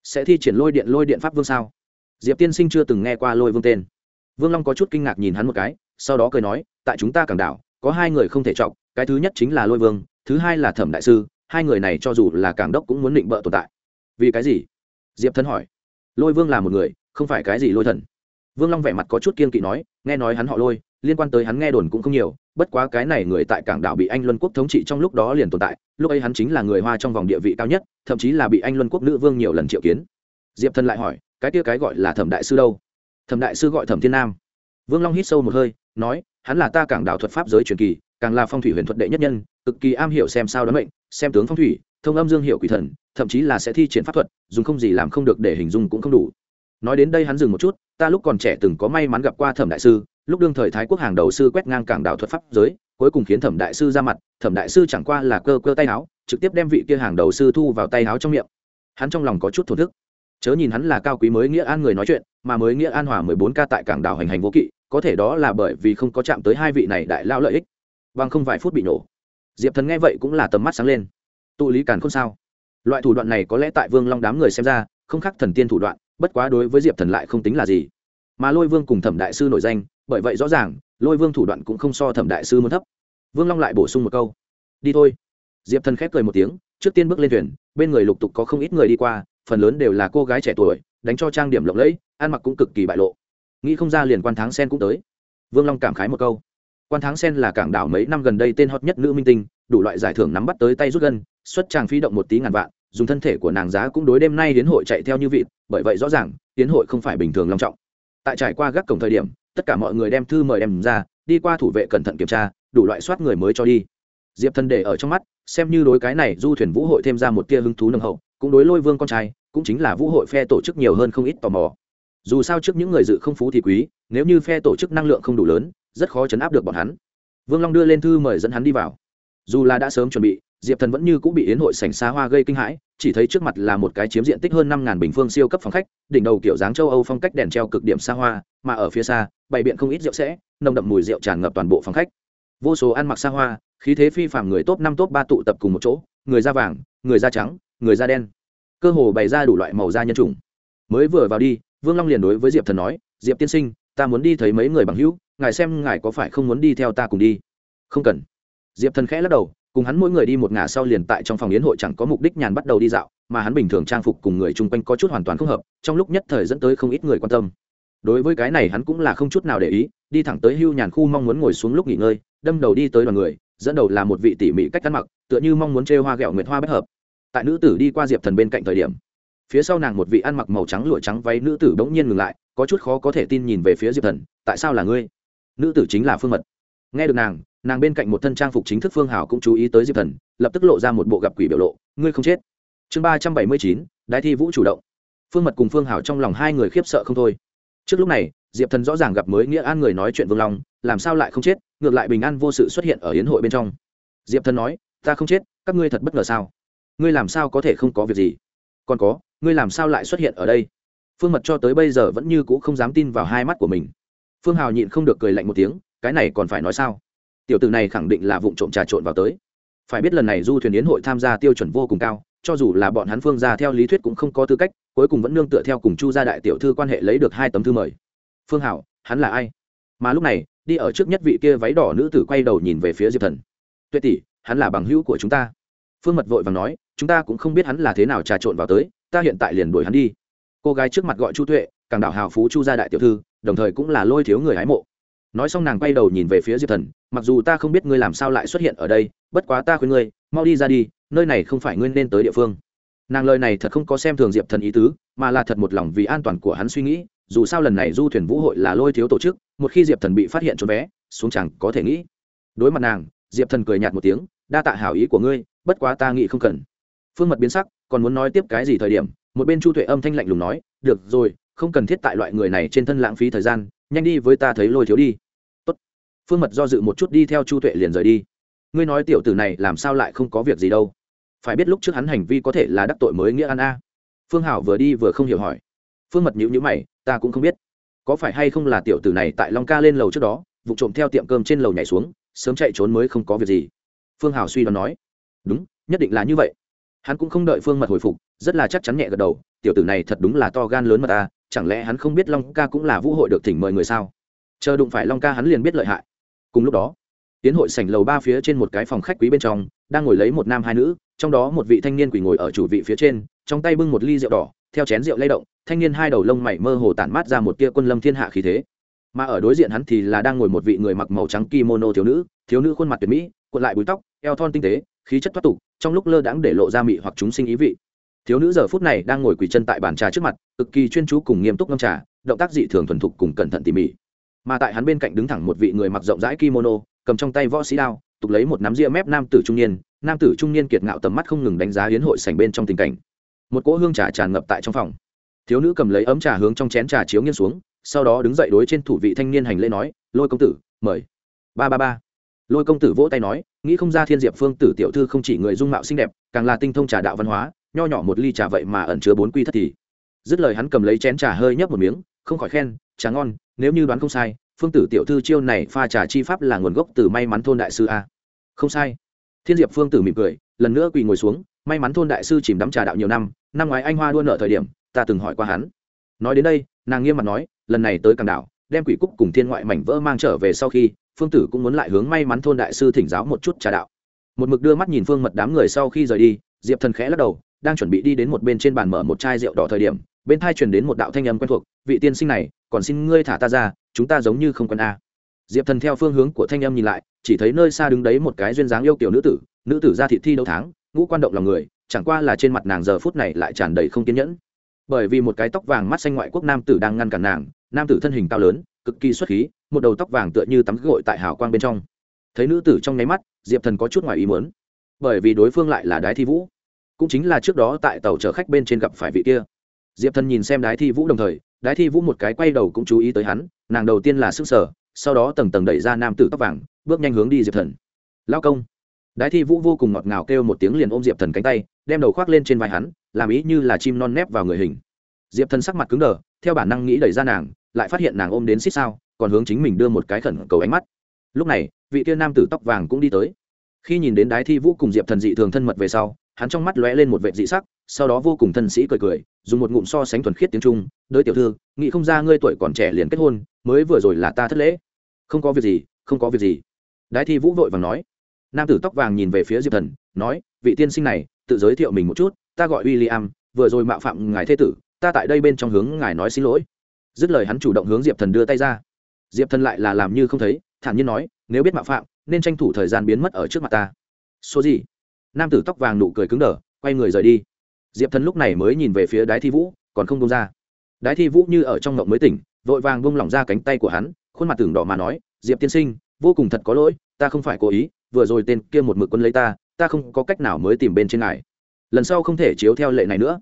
sẽ thi triển lôi điện lôi điện pháp vương sao? Diệp tiên sinh chưa từng nghe qua lôi vương tên. Vương long có chút kinh ngạc nhìn hắn một cái sau đó cười nói, tại chúng ta cảng đảo, có hai người không thể chọc, cái thứ nhất chính là lôi vương, thứ hai là thẩm đại sư, hai người này cho dù là cảng đốc cũng muốn định bợ tồn tại. Vì cái gì? Diệp thân hỏi. Lôi vương là một người, không phải cái gì lôi thần. Vương long vẻ mặt có chút kiên kỵ nói, nghe nói hắn họ lôi, liên quan tới hắn nghe đồn cũng không nhiều, bất quá cái này người tại cảng đảo bị anh luân quốc thống trị trong lúc đó liền tồn tại, lúc ấy hắn chính là người hoa trong vòng địa vị cao nhất, thậm chí là bị anh luân quốc nữ vương nhiều lần triệu kiến. Diệp thân lại hỏi, cái kia cái gọi là thẩm đại sư đâu? Thẩm đại sư gọi thẩm thiên nam vương long hít sâu một hơi, nói, hắn là ta cảng đảo thuật pháp giới truyền kỳ, càng là phong thủy huyền thuật đệ nhất nhân, cực kỳ am hiểu xem sao đoán mệnh, xem tướng phong thủy, thông âm dương hiệu quỷ thần, thậm chí là sẽ thi triển pháp thuật, dùng không gì làm không được để hình dung cũng không đủ. Nói đến đây hắn dừng một chút, ta lúc còn trẻ từng có may mắn gặp qua thẩm đại sư, lúc đương thời thái quốc hàng đầu sư quét ngang cảng đạo thuật pháp giới, cuối cùng khiến thẩm đại sư ra mặt, thẩm đại sư chẳng qua là cơ cơ tay áo, trực tiếp đem vị kia hàng đầu sư thu vào tay áo trong miệng. Hắn trong lòng có chút thổ thức chớ nhìn hắn là cao quý mới nghĩa an người nói chuyện, mà mới nghĩa an hòa mười bốn ca tại cảng đảo hành hành vô kỵ, có thể đó là bởi vì không có chạm tới hai vị này đại lao lợi ích. Bằng không vài phút bị nổ. Diệp thần nghe vậy cũng là tầm mắt sáng lên. Tụ lý càn không sao? Loại thủ đoạn này có lẽ tại vương long đám người xem ra, không khác thần tiên thủ đoạn, bất quá đối với diệp thần lại không tính là gì. Mà lôi vương cùng thẩm đại sư nổi danh, bởi vậy rõ ràng, lôi vương thủ đoạn cũng không so thẩm đại sư muốn thấp. Vương long lại bổ sung một câu. Đi thôi. Diệp thần khép cười một tiếng, trước tiên bước lên thuyền, bên người lục tục có không ít người đi qua phần lớn đều là cô gái trẻ tuổi, đánh cho trang điểm lộng lẫy, ăn mặc cũng cực kỳ bại lộ. Nghĩ không ra liền quan tháng sen cũng tới. Vương long cảm khái một câu. Quan tháng sen là cảng đảo mấy năm gần đây tên hot nhất nữ minh tinh, đủ loại giải thưởng nắm bắt tới tay rút gân, xuất tràng phi động một tí ngàn vạn, dùng thân thể của nàng giá cũng đối đêm nay hiến hội chạy theo như vịt, bởi vậy rõ ràng hiến hội không phải bình thường long trọng. Tại trải qua gác cổng thời điểm, tất cả mọi người đem thư mời đem ra, đi qua thủ vệ cẩn thận kiểm tra, đủ loại soát người mới cho đi. Diệp thân để ở trong mắt, xem như đối cái này du thuyền vũ hội thêm ra một tia hứng thú nồng hậu cũng đối lôi vương con trai, cũng chính là vũ hội phe tổ chức nhiều hơn không ít tò mò. Dù sao trước những người dự không phú thì quý, nếu như phe tổ chức năng lượng không đủ lớn, rất khó chấn áp được bọn hắn. Vương long đưa lên thư mời dẫn hắn đi vào. Dù là đã sớm chuẩn bị, diệp thần vẫn như cũng bị yến hội sảnh xa hoa gây kinh hãi, chỉ thấy trước mặt là một cái chiếm diện tích hơn năm ngàn bình phương siêu cấp phòng khách, đỉnh đầu kiểu dáng châu âu phong cách đèn treo cực điểm xa hoa, mà ở phía xa, bày biện không ít rượu sẽ, nồng đậm mùi rượu tràn ngập toàn bộ phòng khách. Vô số ăn mặc xa hoa, khí thế phi phàm người top năm top ba tụ tập cùng một chỗ, người da vàng, người da trắng người da đen. Cơ hồ bày ra đủ loại màu da nhân chủng. Mới vừa vào đi, vương long liền đối với diệp thần nói, diệp tiên sinh, ta muốn đi thấy mấy người bằng hữu, ngài xem ngài có phải không muốn đi theo ta cùng đi? Không cần. Diệp thần khẽ lắc đầu, cùng hắn mỗi người đi một ngả sau liền tại trong phòng yến hội chẳng có mục đích nhàn bắt đầu đi dạo, mà hắn bình thường trang phục cùng người chung quanh có chút hoàn toàn không hợp, trong lúc nhất thời dẫn tới không ít người quan tâm. Đối với cái này hắn cũng là không chút nào để ý, đi thẳng tới hưu nhàn khu mong muốn ngồi xuống lúc nghỉ ngơi, đâm đầu đi tới đoàn người, dẫn đầu là một vị tỉ mỉ cách ăn mặc, tựa như mong muốn chê hoa ghẹo nguyệt hoa bất hợp tại nữ tử đi qua diệp thần bên cạnh thời điểm, phía sau nàng một vị ăn mặc màu trắng lụa trắng váy nữ tử bỗng nhiên ngừng lại, có chút khó có thể tin nhìn về phía diệp thần, tại sao là ngươi? Nữ tử chính là phương mật. Nghe được nàng nàng bên cạnh một thân trang phục chính thức phương hảo cũng chú ý tới diệp thần, lập tức lộ ra một bộ gặp quỷ biểu lộ, ngươi không chết. Chương ba trăm bảy mươi chín đại thi vũ chủ động. Phương mật cùng phương hảo trong lòng hai người khiếp sợ không thôi. Trước lúc này, diệp thần rõ ràng gặp mới nghĩa an người nói chuyện vương long, làm sao lại không chết? Ngược lại bình an vô sự xuất hiện ở yến hội bên trong. Diệp thần nói, ta không chết, các ngươi thật bất ngờ sao? Ngươi làm sao có thể không có việc gì? Còn có, ngươi làm sao lại xuất hiện ở đây? Phương mật cho tới bây giờ vẫn như c ũ không dám tin vào hai mắt của mình. Phương hào nhịn không được cười lạnh một tiếng, cái này còn phải nói sao? Tiểu tử này khẳng định là vụ trộm trà trộn vào tới. Phải biết lần này du thuyền yến hội tham gia tiêu chuẩn vô cùng cao, cho dù là bọn hắn phương ra theo lý thuyết cũng không có tư cách, cuối cùng vẫn nương tựa theo cùng chu gia đại tiểu thư quan hệ lấy được hai tấm thư mời. Phương hảo hắn là ai? Mà lúc này, đi ở trước nhất vị kia váy đỏ nữ tử quay đầu nhìn về phía diệp thần. Tuệ tỷ, hắn là bằng hữu của chúng ta phương mật vội và nói, chúng ta cũng không biết hắn là thế nào trà trộn vào tới, ta hiện tại liền đuổi hắn đi. Cô gái trước mặt gọi chu tuệ, càng đảo hào phú chu gia đại tiểu thư, đồng thời cũng là lôi thiếu người hái mộ. Nói xong nàng quay đầu nhìn về phía diệp thần, mặc dù ta không biết ngươi làm sao lại xuất hiện ở đây, bất quá ta khuyên ngươi, mau đi ra đi, nơi này không phải ngươi nên tới địa phương. Nàng lời này thật không có xem thường diệp thần ý tứ, mà là thật một lòng vì an toàn của hắn suy nghĩ, dù sao lần này du thuyền vũ hội là lôi thiếu tổ chức, một khi diệp thần bị phát hiện trốn vé, xuống chẳng có thể nghĩ. Đối mặt nàng, diệp thần cười nhạt một tiếng, đa tạ hảo ý của ngươi bất quá ta nghĩ không cần. Phương mật biến sắc, còn muốn nói tiếp cái gì thời điểm, một bên chu tuệ âm thanh lạnh lùng nói, được rồi, không cần thiết tại loại người này trên thân lãng phí thời gian, nhanh đi với ta thấy lôi thiếu đi. Tốt. phương mật do dự một chút đi theo chu tuệ liền rời đi. Ngươi nói tiểu tử này làm sao lại không có việc gì đâu? Phải biết lúc trước hắn hành vi có thể là đắc tội mới nghĩa ăn a. Phương hảo vừa đi vừa không hiểu hỏi. Phương mật nhữ nhữ mày, ta cũng không biết. Có phải hay không là tiểu tử này tại long ca lên lầu trước đó, vụ trộm theo tiệm cơm trên lầu nhảy xuống, sớm chạy trốn mới không có việc gì? Phương hảo suy đoán nói đúng, nhất định là như vậy. Hắn cũng không đợi phương mật hồi phục, rất là chắc chắn nhẹ gật đầu, tiểu tử này thật đúng là to gan lớn mà ta chẳng lẽ hắn không biết long ca cũng là vũ hội được thỉnh mời người sao? Chờ đụng phải long ca hắn liền biết lợi hại. Cùng lúc đó, tiến hội sảnh lầu ba phía trên một cái phòng khách quý bên trong, đang ngồi lấy một nam hai nữ, trong đó một vị thanh niên quỳ ngồi ở chủ vị phía trên, trong tay bưng một ly rượu đỏ, theo chén rượu lay động, thanh niên hai đầu lông mày mơ hồ tản mát ra một tia quân lâm thiên hạ khí thế. Mà ở đối diện hắn thì là đang ngồi một vị người mặc màu trắng kimono thiếu nữ thiếu nữ khuôn mặt tuyệt mỹ, cuộn lại búi tóc, eo thon tinh tế khí chất thoát tục, trong lúc lơ đãng để lộ ra mị hoặc chúng sinh ý vị. Thiếu nữ giờ phút này đang ngồi quỳ chân tại bàn trà trước mặt, cực kỳ chuyên chú cùng nghiêm túc ngâm trà, động tác dị thường thuần thục cùng cẩn thận tỉ mỉ. Mà tại hắn bên cạnh đứng thẳng một vị người mặc rộng rãi kimono, cầm trong tay võ sĩ đao, tục lấy một nắm ria mép nam tử trung niên, nam tử trung niên kiệt ngạo tầm mắt không ngừng đánh giá hiến hội sành bên trong tình cảnh. Một cỗ hương trà tràn ngập tại trong phòng. Thiếu nữ cầm lấy ấm trà hướng trong chén trà chiếu nghiêng xuống, sau đó đứng dậy đối trên thủ vị thanh niên hành lễ nói, lôi công tử, mời. Ba ba ba lôi công tử vỗ tay nói, nghĩ không ra thiên diệp phương tử tiểu thư không chỉ người dung mạo xinh đẹp, càng là tinh thông trà đạo văn hóa, nho nhỏ một ly trà vậy mà ẩn chứa bốn quy thất thì. Dứt lời hắn cầm lấy chén trà hơi nhấp một miếng, không khỏi khen, trà ngon, nếu như đoán không sai, phương tử tiểu thư chiêu này pha trà chi pháp là nguồn gốc từ may mắn thôn đại sư a. Không sai. Thiên diệp phương tử mỉm cười, lần nữa quỳ ngồi xuống, may mắn thôn đại sư chìm đắm trà đạo nhiều năm năm ngoái anh hoa đua nợ thời điểm, ta từng hỏi qua hắn. Nói đến đây, nàng nghiêm mặt nói, lần này tới càng đảo đem quỷ cúc cùng thiên ngoại mảnh vỡ mang trở về sau khi, phương tử cũng muốn lại hướng may mắn thôn đại sư thỉnh giáo một chút trà đạo. Một mực đưa mắt nhìn phương mật đám người sau khi rời đi, diệp thần khẽ lắc đầu, đang chuẩn bị đi đến một bên trên bàn mở một chai rượu đỏ thời điểm, bên thai truyền đến một đạo thanh âm quen thuộc, vị tiên sinh này, còn xin ngươi thả ta ra, chúng ta giống như không quen a. Diệp thần theo phương hướng của thanh âm nhìn lại, chỉ thấy nơi xa đứng đấy một cái duyên dáng yêu kiểu nữ tử nữ tử ra thị thi đấu tháng, ngũ quan động lòng người, chẳng qua là trên mặt nàng giờ phút này lại tràn đầy không kiên nhẫn. Bởi vì một cái tóc vàng mắt xanh ngoại quốc nam tử đang ngăn cản nàng nam tử thân hình cao lớn, cực kỳ xuất khí, một đầu tóc vàng tựa như tắm gội tại hào quang bên trong. Thấy nữ tử trong nháy mắt, diệp thần có chút ngoài ý muốn. Bởi vì đối phương lại là đái thi vũ. Cũng chính là trước đó tại tàu chở khách bên trên gặp phải vị kia. Diệp thần nhìn xem đái thi vũ đồng thời, đái thi vũ một cái quay đầu cũng chú ý tới hắn, nàng đầu tiên là sức sở sau đó tầng tầng đẩy ra nam tử tóc vàng, bước nhanh hướng đi diệp thần. Lao công. Đái thi vũ vô cùng ngọt ngào kêu một tiếng liền ôm diệp thần cánh tay, đem đầu khoác lên trên vai hắn, làm ý như là chim non nép vào người hình. Diệp thần sắc mặt cứng đờ theo bản năng nghĩ đẩy ra nàng, lại phát hiện nàng ôm đến xích sao, còn hướng chính mình đưa một cái khẩn cầu ánh mắt. Lúc này, vị tiên nam tử tóc vàng cũng đi tới. Khi nhìn đến đái thi vũ cùng diệp thần dị thường thân mật về sau, hắn trong mắt lóe lên một vệ dị sắc, sau đó vô cùng thân sĩ cười cười, dùng một ngụm so sánh thuần khiết tiếng trung, đới tiểu thư, nghĩ không ra ngươi tuổi còn trẻ liền kết hôn, mới vừa rồi là ta thất lễ. Không có việc gì, không có việc gì. Đái thi vũ vội vàng nói. Nam tử tóc vàng nhìn về phía diệp thần, nói, vị tiên sinh này, tự giới thiệu mình một chút, ta gọi w i l l i am vừa rồi mạo phạm ngài thế tử ta tại đây bên trong hướng ngài nói xin lỗi. Dứt lời hắn chủ động hướng diệp thần đưa tay ra. Diệp thần lại là làm như không thấy, thản nhiên nói, nếu biết mạo phạm, nên tranh thủ thời gian biến mất ở trước mặt ta. Số gì? Nam tử tóc vàng nụ cười cứng đờ, quay người rời đi. Diệp thần lúc này mới nhìn về phía đái thi vũ, còn không công ra. Đái thi vũ như ở trong ngộng mới tỉnh, vội vàng bông lỏng ra cánh tay của hắn, khuôn mặt tưởng đỏ mà nói, diệp tiên sinh, vô cùng thật có lỗi, ta không phải cố ý, vừa rồi tên kia một mực quân lấy ta ta không có cách nào mới tìm bên trên ngài. Lần sau không thể chiếu theo lệ này nữa.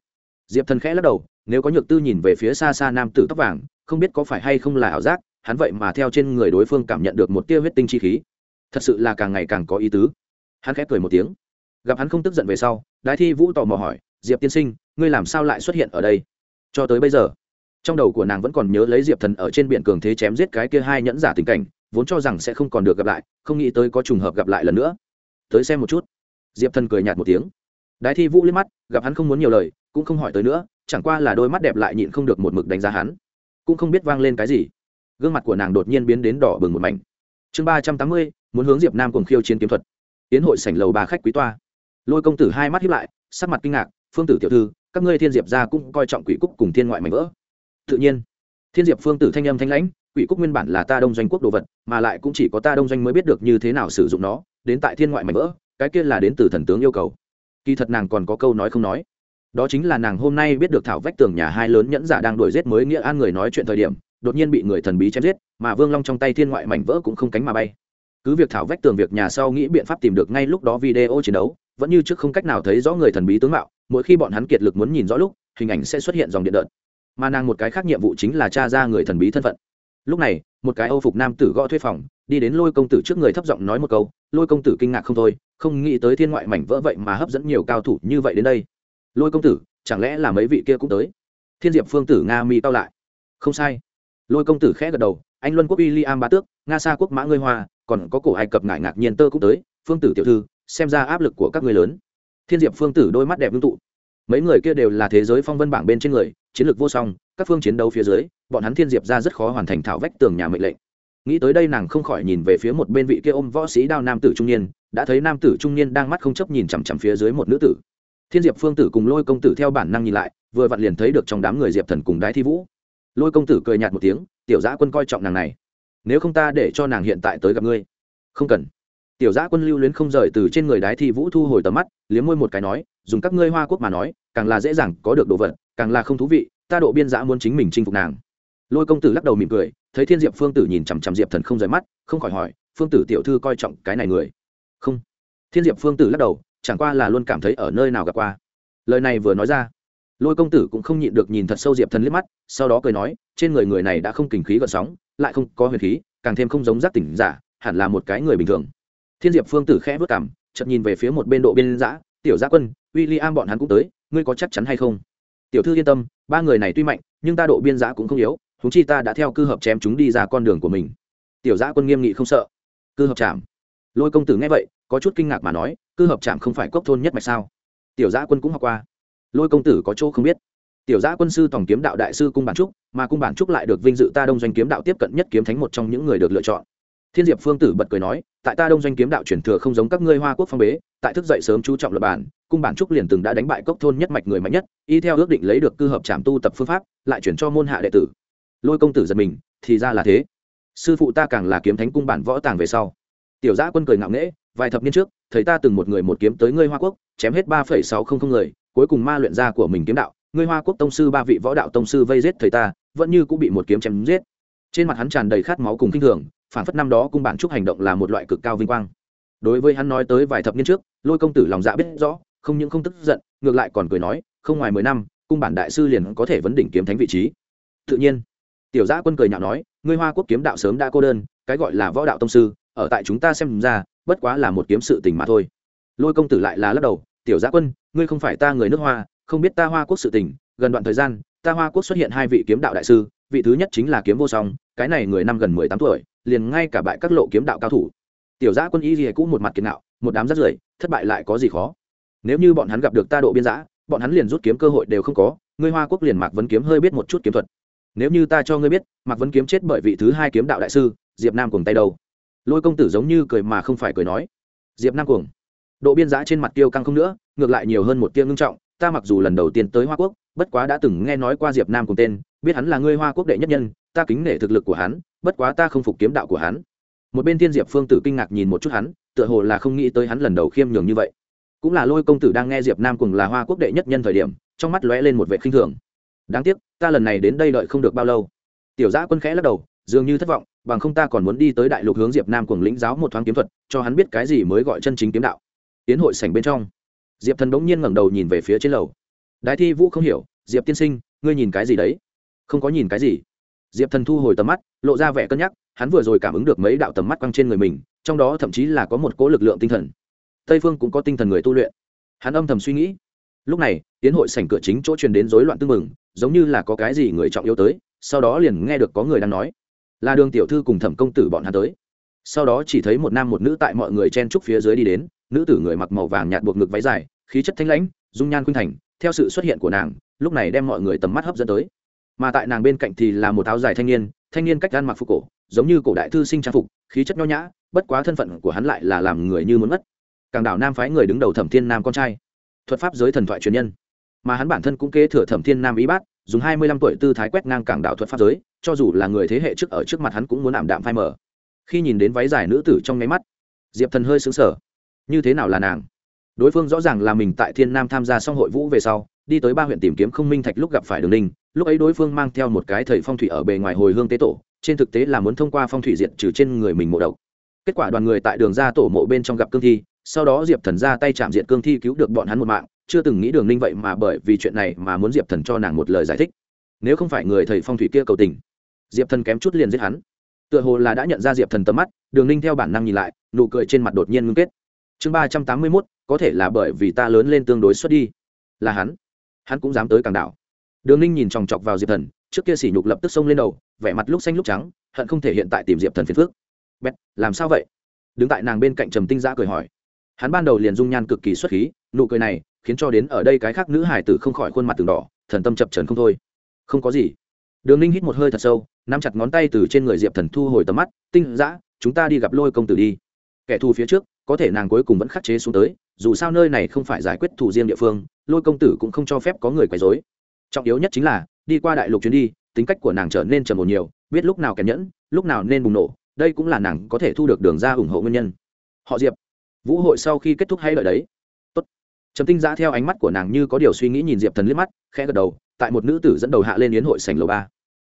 Diệp thần khẽ lắc đầu nếu có nhược tư nhìn về phía xa xa nam tử tóc vàng, không biết có phải hay không là ảo giác, hắn vậy mà theo trên người đối phương cảm nhận được một tia huyết tinh chi khí. Thật sự là càng ngày càng có ý tứ. Hắn khẽ cười một tiếng. Gặp hắn không tức giận về sau, đái thi vũ tò mò hỏi, diệp tiên sinh, ngươi làm sao lại xuất hiện ở đây? Cho tới bây giờ, trong đầu của nàng vẫn còn nhớ lấy diệp thần ở trên biển cường thế chém giết cái kia hai nhẫn giả tình cảnh, vốn cho rằng sẽ không còn được gặp lại, không nghĩ tới có trùng hợp gặp lại lần nữa. Tới xem một chút. Diệp thần cười nhạt một tiếng. Đái thi vũ liếc mắt, gặp hắn không muốn nhiều lời, cũng không hỏi tới nữa chẳng qua là đôi mắt đẹp lại nhịn không được một mực đánh giá hắn. Cũng không biết vang lên cái gì. Gương mặt của nàng đột nhiên biến đến đỏ bừng một mảnh. Chương ba trăm tám mươi, muốn hướng diệp nam cùng khiêu chiến kiếm thuật. Tiến hội sảnh lầu ba khách quý toa. Lôi công tử hai mắt hiếp lại, sắc mặt kinh ngạc, phương tử tiểu thư, các ngươi thiên diệp ra cũng coi trọng quỷ cúc cùng thiên ngoại mảnh vỡ. Tự nhiên. Thiên diệp phương tử thanh âm thanh lãnh, quỷ cúc nguyên bản là ta đông doanh quốc đồ vật, mà lại cũng chỉ có ta đông doanh mới biết được như thế nào sử dụng nó, đến tại thiên ngoại mảnh vỡ, cái kia là đến từ thần tướng yêu cầu. Kỳ thật nàng còn có câu nói không nói đó chính là nàng hôm nay biết được thảo vách tường nhà hai lớn nhẫn giả đang đuổi giết mới nghĩa an người nói chuyện thời điểm, đột nhiên bị người thần bí chém giết, mà vương long trong tay thiên ngoại mảnh vỡ cũng không cánh mà bay. Cứ việc thảo vách tường việc nhà sau nghĩ biện pháp tìm được ngay lúc đó video chiến đấu, vẫn như trước không cách nào thấy rõ người thần bí tướng mạo, mỗi khi bọn hắn kiệt lực muốn nhìn rõ lúc, hình ảnh sẽ xuất hiện dòng điện đợt. Mà nàng một cái khác nhiệm vụ chính là t r a ra người thần bí thân phận. Lúc này, một cái âu phục nam tử gõ thuê phòng, đi đến lôi công tử trước người thấp giọng nói một câu, lôi công tử kinh ngạc không thôi, không nghĩ tới thiên ngoại mảnh vỡ vậy mà hấp dẫn nhiều cao thủ như vậy đến đây lôi công tử, chẳng lẽ là mấy vị kia cũng tới? Thiên diệp phương tử nga mi cao lại. Không sai. Lôi công tử khẽ gật đầu, anh luân quốc uy li am ba tước, nga sa quốc mã ngươi hoa, còn có cổ ai cập ngại ngạc nhiên tơ cũng tới, phương tử tiểu thư, xem ra áp lực của các người lớn. Thiên diệp phương tử đôi mắt đẹp ngưng tụ. Mấy người kia đều là thế giới phong vân bảng bên trên người, chiến lược vô song, các phương chiến đấu phía dưới, bọn hắn thiên diệp ra rất khó hoàn thành thảo vách tường nhà mệnh lệnh. Nghĩ tới đây nàng không khỏi nhìn về phía một bên vị kia ôm võ sĩ đao nam tử trung niên, đã thấy nam tử trung niên đang mắt không chấp nhìn chằm chằm phía dưới một nữ tử thiên diệp phương tử cùng lôi công tử theo bản năng nhìn lại, vừa vặn liền thấy được trong đám người diệp thần cùng đái thi vũ. Lôi công tử cười nhạt một tiếng, tiểu giã quân coi trọng nàng này. Nếu không ta để cho nàng hiện tại tới gặp ngươi. Không cần. Tiểu giã quân lưu luyến không rời từ trên người đái thi vũ thu hồi tầm mắt, liếm môi một cái nói, dùng các ngươi hoa quốc mà nói, càng là dễ dàng có được đồ vật, càng là không thú vị, ta độ biên giã muốn chính mình chinh phục nàng. Lôi công tử lắc đầu mỉm cười, thấy thiên diệp phương tử nhìn chằm chằm diệp thần không rời mắt, không khỏi hỏi, phương tử tiểu thư coi trọng cái này người? Không. Thiên diệp phương tử lắc đầu chẳng qua là luôn cảm thấy ở nơi nào gặp qua. Lời này vừa nói ra, lôi công tử cũng không nhịn được nhìn thật sâu diệp thần liếc mắt, sau đó cười nói, trên người người này đã không kình khí gợn sóng, lại không có huyền khí, càng thêm không giống giác tỉnh giả, hẳn là một cái người bình thường. Thiên diệp phương tử khẽ bước cảm chậm nhìn về phía một bên độ biên giã, tiểu giã quân w i l l i am bọn hắn cũng tới, ngươi có chắc chắn hay không? Tiểu thư yên tâm, ba người này tuy mạnh, nhưng ta độ biên giã cũng không yếu thú chi ta đã theo cư hợp chém chúng đi ra con đường của mình. Tiểu giã quân nghiêm nghị không sợ. Cư hợp chạm. Lôi công tử nghe vậy có chút kinh ngạc mà nói, cư hợp chạm không phải cốc thôn nhất mạch sao? Tiểu giã quân cũng học qua. Lôi công tử có chỗ không biết. Tiểu giã quân sư tổng kiếm đạo đại sư cung bản trúc, mà cung bản trúc lại được vinh dự ta đông doanh kiếm đạo tiếp cận nhất kiếm thánh một trong những người được lựa chọn. Thiên diệp phương tử bật cười nói, tại ta đông doanh kiếm đạo truyền thừa không giống các ngươi hoa quốc phong bế, tại thức dậy sớm chú trọng lập bản, cung bản trúc liền từng đã đánh bại cốc thôn nhất mạch người mạnh nhất, y theo ước định lấy được cư hợp trảm tu tập phương pháp, lại chuyển cho môn hạ đệ tử. Lôi công tử giật mình, thì ra là thế. Sư phụ ta càng là kiếm thánh cung bản võ tàng về sau. Tiểu giã quân cười ngạo nghễ vài thập niên trước thấy ta từng một người một kiếm tới ngươi hoa quốc, chém hết ba phẩy sáu không không người, cuối cùng ma luyện ra của mình kiếm đạo. Ngươi hoa quốc tông sư ba vị võ đạo tông sư vây giết thầy ta, vẫn như cũng bị một kiếm chém giết. Trên mặt hắn tràn đầy khát máu cùng kinh thường, phản phất năm đó cung bản trúc hành động là một loại cực cao vinh quang. Đối với hắn nói tới vài thập niên trước, lôi công tử lòng dạ biết rõ, không những không tức giận, ngược lại còn cười nói, không ngoài mười năm, cung bản đại sư liền có thể vấn đỉnh kiếm thánh vị trí. Tự nhiên, tiểu giã quân cười nhạo nói, ngươi hoa quốc kiếm đạo sớm đã cô đơn, cái gọi là võ đạo tông sư, ở tại chúng ta xem ra bất quá là một kiếm sự tình mà thôi. Lôi công tử lại là lắc đầu, tiểu giã quân, ngươi không phải ta người nước hoa, không biết ta hoa quốc sự tình, gần đoạn thời gian, ta hoa quốc xuất hiện hai vị kiếm đạo đại sư, vị thứ nhất chính là kiếm vô song, cái này người năm gần mười tám tuổi, liền ngay cả bại các lộ kiếm đạo cao thủ. Tiểu giã quân y gì cũng một mặt kiệt nạo một đám rất rưởi, thất bại lại có gì khó? Nếu như bọn hắn gặp được ta độ biên giã, bọn hắn liền rút kiếm cơ hội đều không có, ngươi hoa quốc liền mạc vấn kiếm hơi biết một chút kiếm thuật. Nếu như ta cho ngươi biết, mạc vấn kiếm chết bởi vị thứ hai kiếm đạo đại sư, diệp nam cùng tay đầu lôi công tử giống như cười mà không phải cười nói. Diệp nam Cuồng, độ biên giã trên mặt tiêu căng không nữa ngược lại nhiều hơn một tiêu ngưng trọng ta mặc dù lần đầu tiên tới hoa quốc bất quá đã từng nghe nói qua diệp nam cùng tên biết hắn là ngươi hoa quốc đệ nhất nhân ta kính nể thực lực của hắn bất quá ta không phục kiếm đạo của hắn. Một bên thiên diệp phương tử kinh ngạc nhìn một chút hắn tựa hồ là không nghĩ tới hắn lần đầu khiêm nhường như vậy. Cũng là lôi công tử đang nghe diệp nam cùng là hoa quốc đệ nhất nhân thời điểm trong mắt lóe lên một vệ khinh thường. Đáng tiếc ta lần này đến đây đợi không được bao lâu. Tiểu giã quân khẽ lắc đầu dường như thất vọng, bằng không ta còn muốn đi tới đại lục hướng diệp nam cùng lĩnh giáo một thoáng kiếm thuật, cho hắn biết cái gì mới gọi chân chính kiếm đạo. Tiến hội sảnh bên trong, diệp thần bỗng nhiên ngẩng đầu nhìn về phía trên lầu. Đái thi vũ không hiểu, diệp tiên sinh, ngươi nhìn cái gì đấy? Không có nhìn cái gì. Diệp thần thu hồi tầm mắt, lộ ra vẻ cân nhắc, hắn vừa rồi cảm ứng được mấy đạo tầm mắt quăng trên người mình, trong đó thậm chí là có một cỗ lực lượng tinh thần. Tây phương cũng có tinh thần người tu luyện. Hắn âm thầm suy nghĩ. Lúc này, tiến hội sảnh cửa chính chỗ truyền đến rối loạn tưng mừng giống như là có cái gì người trọng yếu tới, sau đó liền nghe được có người đang nói là đường tiểu thư cùng thẩm công tử bọn hắn tới. Sau đó chỉ thấy một nam một nữ tại mọi người chen trúc phía dưới đi đến, nữ tử người mặc màu vàng nhạt buộc ngực váy dài, khí chất thanh lãnh, dung nhan khuynh thành, theo sự xuất hiện của nàng, lúc này đem mọi người tầm mắt hấp dẫn tới. Mà tại nàng bên cạnh thì là một áo dài thanh niên thanh niên cách gan mặc phục cổ, giống như cổ đại thư sinh trang phục, khí chất nho nhã, bất quá thân phận của hắn lại là làm người như muốn mất. Càng đảo nam phái người đứng đầu thẩm thiên nam con trai, thuật pháp giới thần thoại truyền nhân. Mà hắn bản thân cũng kế thừa thẩm thiên nam ý bát, dùng hai mươi lăm tuổi tư thái quét ngang cảng đảo thuật pháp giới cho dù là người thế hệ trước ở trước mặt hắn cũng muốn ảm đạm phai mở khi nhìn đến váy dài nữ tử trong nháy mắt, diệp thần hơi xứng sở như thế nào là nàng? Đối phương rõ ràng là mình tại thiên nam tham gia xong hội vũ về sau, đi tới ba huyện tìm kiếm không minh thạch lúc gặp phải đường ninh, lúc ấy đối phương mang theo một cái thầy phong thủy ở bề ngoài hồi hương tế tổ, trên thực tế là muốn thông qua phong thủy diện trừ trên người mình mộ độc. Kết quả đoàn người tại đường ra tổ mộ bên trong gặp cương thi, sau đó diệp thần ra tay chạm diện cương thi cứu được bọn hắn một mạng, chưa từng nghĩ đường ninh vậy mà bởi vì chuyện này mà muốn diệp thần cho nàng một lời giải thích. Nếu không phải người thầy phong thủy kia cầu tình diệp thần kém chút liền giết hắn. Tựa hồ là đã nhận ra diệp thần tầm mắt, đường ninh theo bản năng nhìn lại, nụ cười trên mặt đột nhiên ngưng kết. Chương ba trăm tám mươi mốt, có thể là bởi vì ta lớn lên tương đối xuất đi. Là hắn. Hắn cũng dám tới càng đảo. Đường ninh nhìn chòng chọc vào diệp thần, trước kia sỉ nhục lập tức xông lên đầu, vẻ mặt lúc xanh lúc trắng, hận không thể hiện tại tìm diệp thần phiền phước bét làm sao vậy? Đứng tại nàng bên cạnh trầm tinh giã cười hỏi. Hắn ban đầu liền dung nhan cực kỳ xuất khí, nụ cười này khiến cho đến ở đây cái khác nữ hải tử không khỏi khuôn mặt từng đỏ, thần tâm chập trần không thôi. Không có gì đường ninh hít một hơi thật sâu, nắm chặt ngón tay từ trên người diệp thần thu hồi tầm mắt, tinh giã chúng ta đi gặp lôi công tử đi. Kẻ thù phía trước, có thể nàng cuối cùng vẫn khắc chế xuống tới, dù sao nơi này không phải giải quyết thủ riêng địa phương, lôi công tử cũng không cho phép có người quấy dối trọng yếu nhất chính là, đi qua đại lục chuyến đi, tính cách của nàng trở nên trầm ổn nhiều, biết lúc nào kèm nhẫn, lúc nào nên bùng nổ, đây cũng là nàng có thể thu được đường ra ủng hộ nguyên nhân. Họ diệp, vũ hội sau khi kết thúc hay đợi đấy trầm tinh giã theo ánh mắt của nàng như có điều suy nghĩ nhìn diệp thần liếc mắt, khẽ gật đầu, tại một nữ tử dẫn đầu hạ lên yến hội sảnh lầu ba.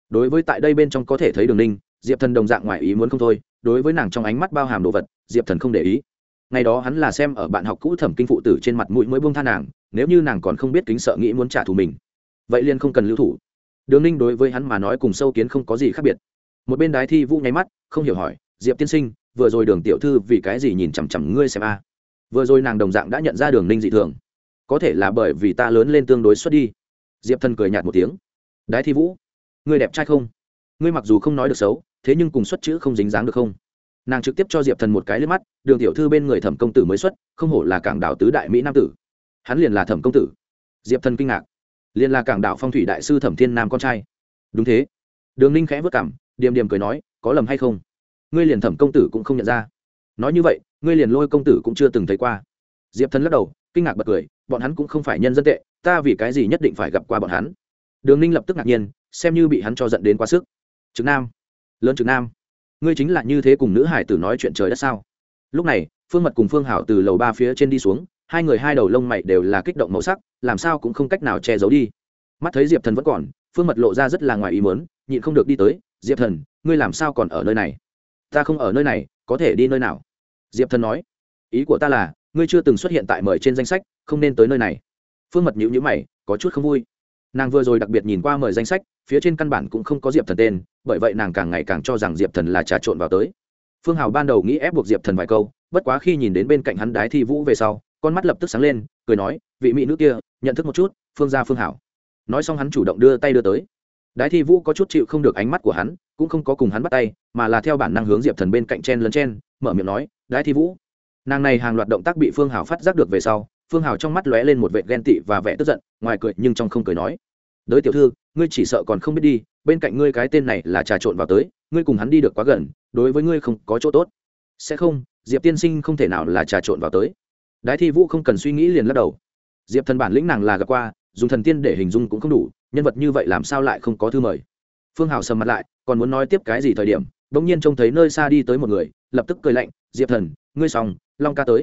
Đối với tại đây bên trong có thể thấy đường ninh, diệp thần đồng dạng ngoài ý muốn không thôi, đối với nàng trong ánh mắt bao hàm đồ vật, diệp thần không để ý. Ngày đó hắn là xem ở bạn học cũ thẩm kinh phụ tử trên mặt mũi mới buông tha nàng, nếu như nàng còn không biết kính sợ nghĩ muốn trả thù mình, vậy liền không cần lưu thủ. Đường ninh đối với hắn mà nói cùng sâu kiến không có gì khác biệt. Một bên đái thi vũ nháy mắt, không hiểu hỏi, diệp tiên sinh, vừa rồi đường tiểu thư vì cái gì nhìn chằm chằm ngươi xem a? Vừa rồi nàng đồng dạng đã nhận ra đường ninh dị thường. Có thể là bởi vì ta lớn lên tương đối xuất đi. Diệp thần cười nhạt một tiếng. Đái thi vũ, ngươi đẹp trai không? Ngươi mặc dù không nói được xấu, thế nhưng cùng xuất chữ không dính dáng được không? Nàng trực tiếp cho diệp thần một cái lên mắt, đường tiểu thư bên người thẩm công tử mới xuất, không hổ là cảng đảo tứ đại mỹ nam tử. Hắn liền là thẩm công tử. Diệp thần kinh ngạc. Liền là cảng đảo phong thủy đại sư thẩm thiên nam con trai. Đúng thế. Đường ninh khẽ vất cảm, điềm điềm cười nói, có lầm hay không? Ngươi liền thẩm công tử cũng không nhận ra nói như vậy, ngươi liền lôi công tử cũng chưa từng thấy qua. Diệp thần lắc đầu, kinh ngạc bật cười, bọn hắn cũng không phải nhân dân tệ, ta vì cái gì nhất định phải gặp qua bọn hắn? Đường ninh lập tức ngạc nhiên, xem như bị hắn cho dẫn đến quá sức. Trực nam, lớn trực nam, ngươi chính là như thế cùng nữ hải tử nói chuyện trời đất sao? Lúc này, phương mật cùng phương hảo từ lầu ba phía trên đi xuống, hai người hai đầu lông mày đều là kích động màu sắc, làm sao cũng không cách nào che giấu đi. Mắt thấy diệp thần vẫn còn, phương mật lộ ra rất là ngoài ý mớn nhịn không được đi tới, diệp thần, ngươi làm sao còn ở nơi này? Ta không ở nơi này có thể đi nơi nào? Diệp thần nói. Ý của ta là, ngươi chưa từng xuất hiện tại mời trên danh sách, không nên tới nơi này. Phương mật nhữ nhữ mày, có chút không vui. Nàng vừa rồi đặc biệt nhìn qua mời danh sách, phía trên căn bản cũng không có diệp thần tên, bởi vậy nàng càng ngày càng cho rằng diệp thần là trà trộn vào tới. Phương hào ban đầu nghĩ ép buộc diệp thần vài câu, bất quá khi nhìn đến bên cạnh hắn đái thi vũ về sau, con mắt lập tức sáng lên, cười nói, vị mỹ nữ kia, nhận thức một chút, phương gia phương hảo. Nói xong hắn chủ động đưa tay đưa tới đái thi vũ có chút chịu không được ánh mắt của hắn, cũng không có cùng hắn bắt tay, mà là theo bản năng hướng diệp thần bên cạnh chen lấn chen, mở miệng nói, đái thi vũ. Nàng này hàng loạt động tác bị phương hảo phát giác được về sau, phương hảo trong mắt lóe lên một vệ ghen tị và vẻ tức giận, ngoài cười nhưng trong không cười nói, đới tiểu thư, ngươi chỉ sợ còn không biết đi, bên cạnh ngươi cái tên này là trà trộn vào tới, ngươi cùng hắn đi được quá gần, đối với ngươi không có chỗ tốt. Sẽ không, diệp tiên sinh không thể nào là trà trộn vào tới. Đái thi vũ không cần suy nghĩ liền lắc đầu. Diệp thần bản lĩnh nàng là gặp qua, dùng thần tiên để hình dung cũng không đủ nhân vật như vậy làm sao lại không có thư mời? Phương hào sầm mặt lại, còn muốn nói tiếp cái gì thời điểm đ ỗ n g nhiên trông thấy nơi xa đi tới một người, lập tức cười lạnh, diệp thần, ngươi xong, long ca tới.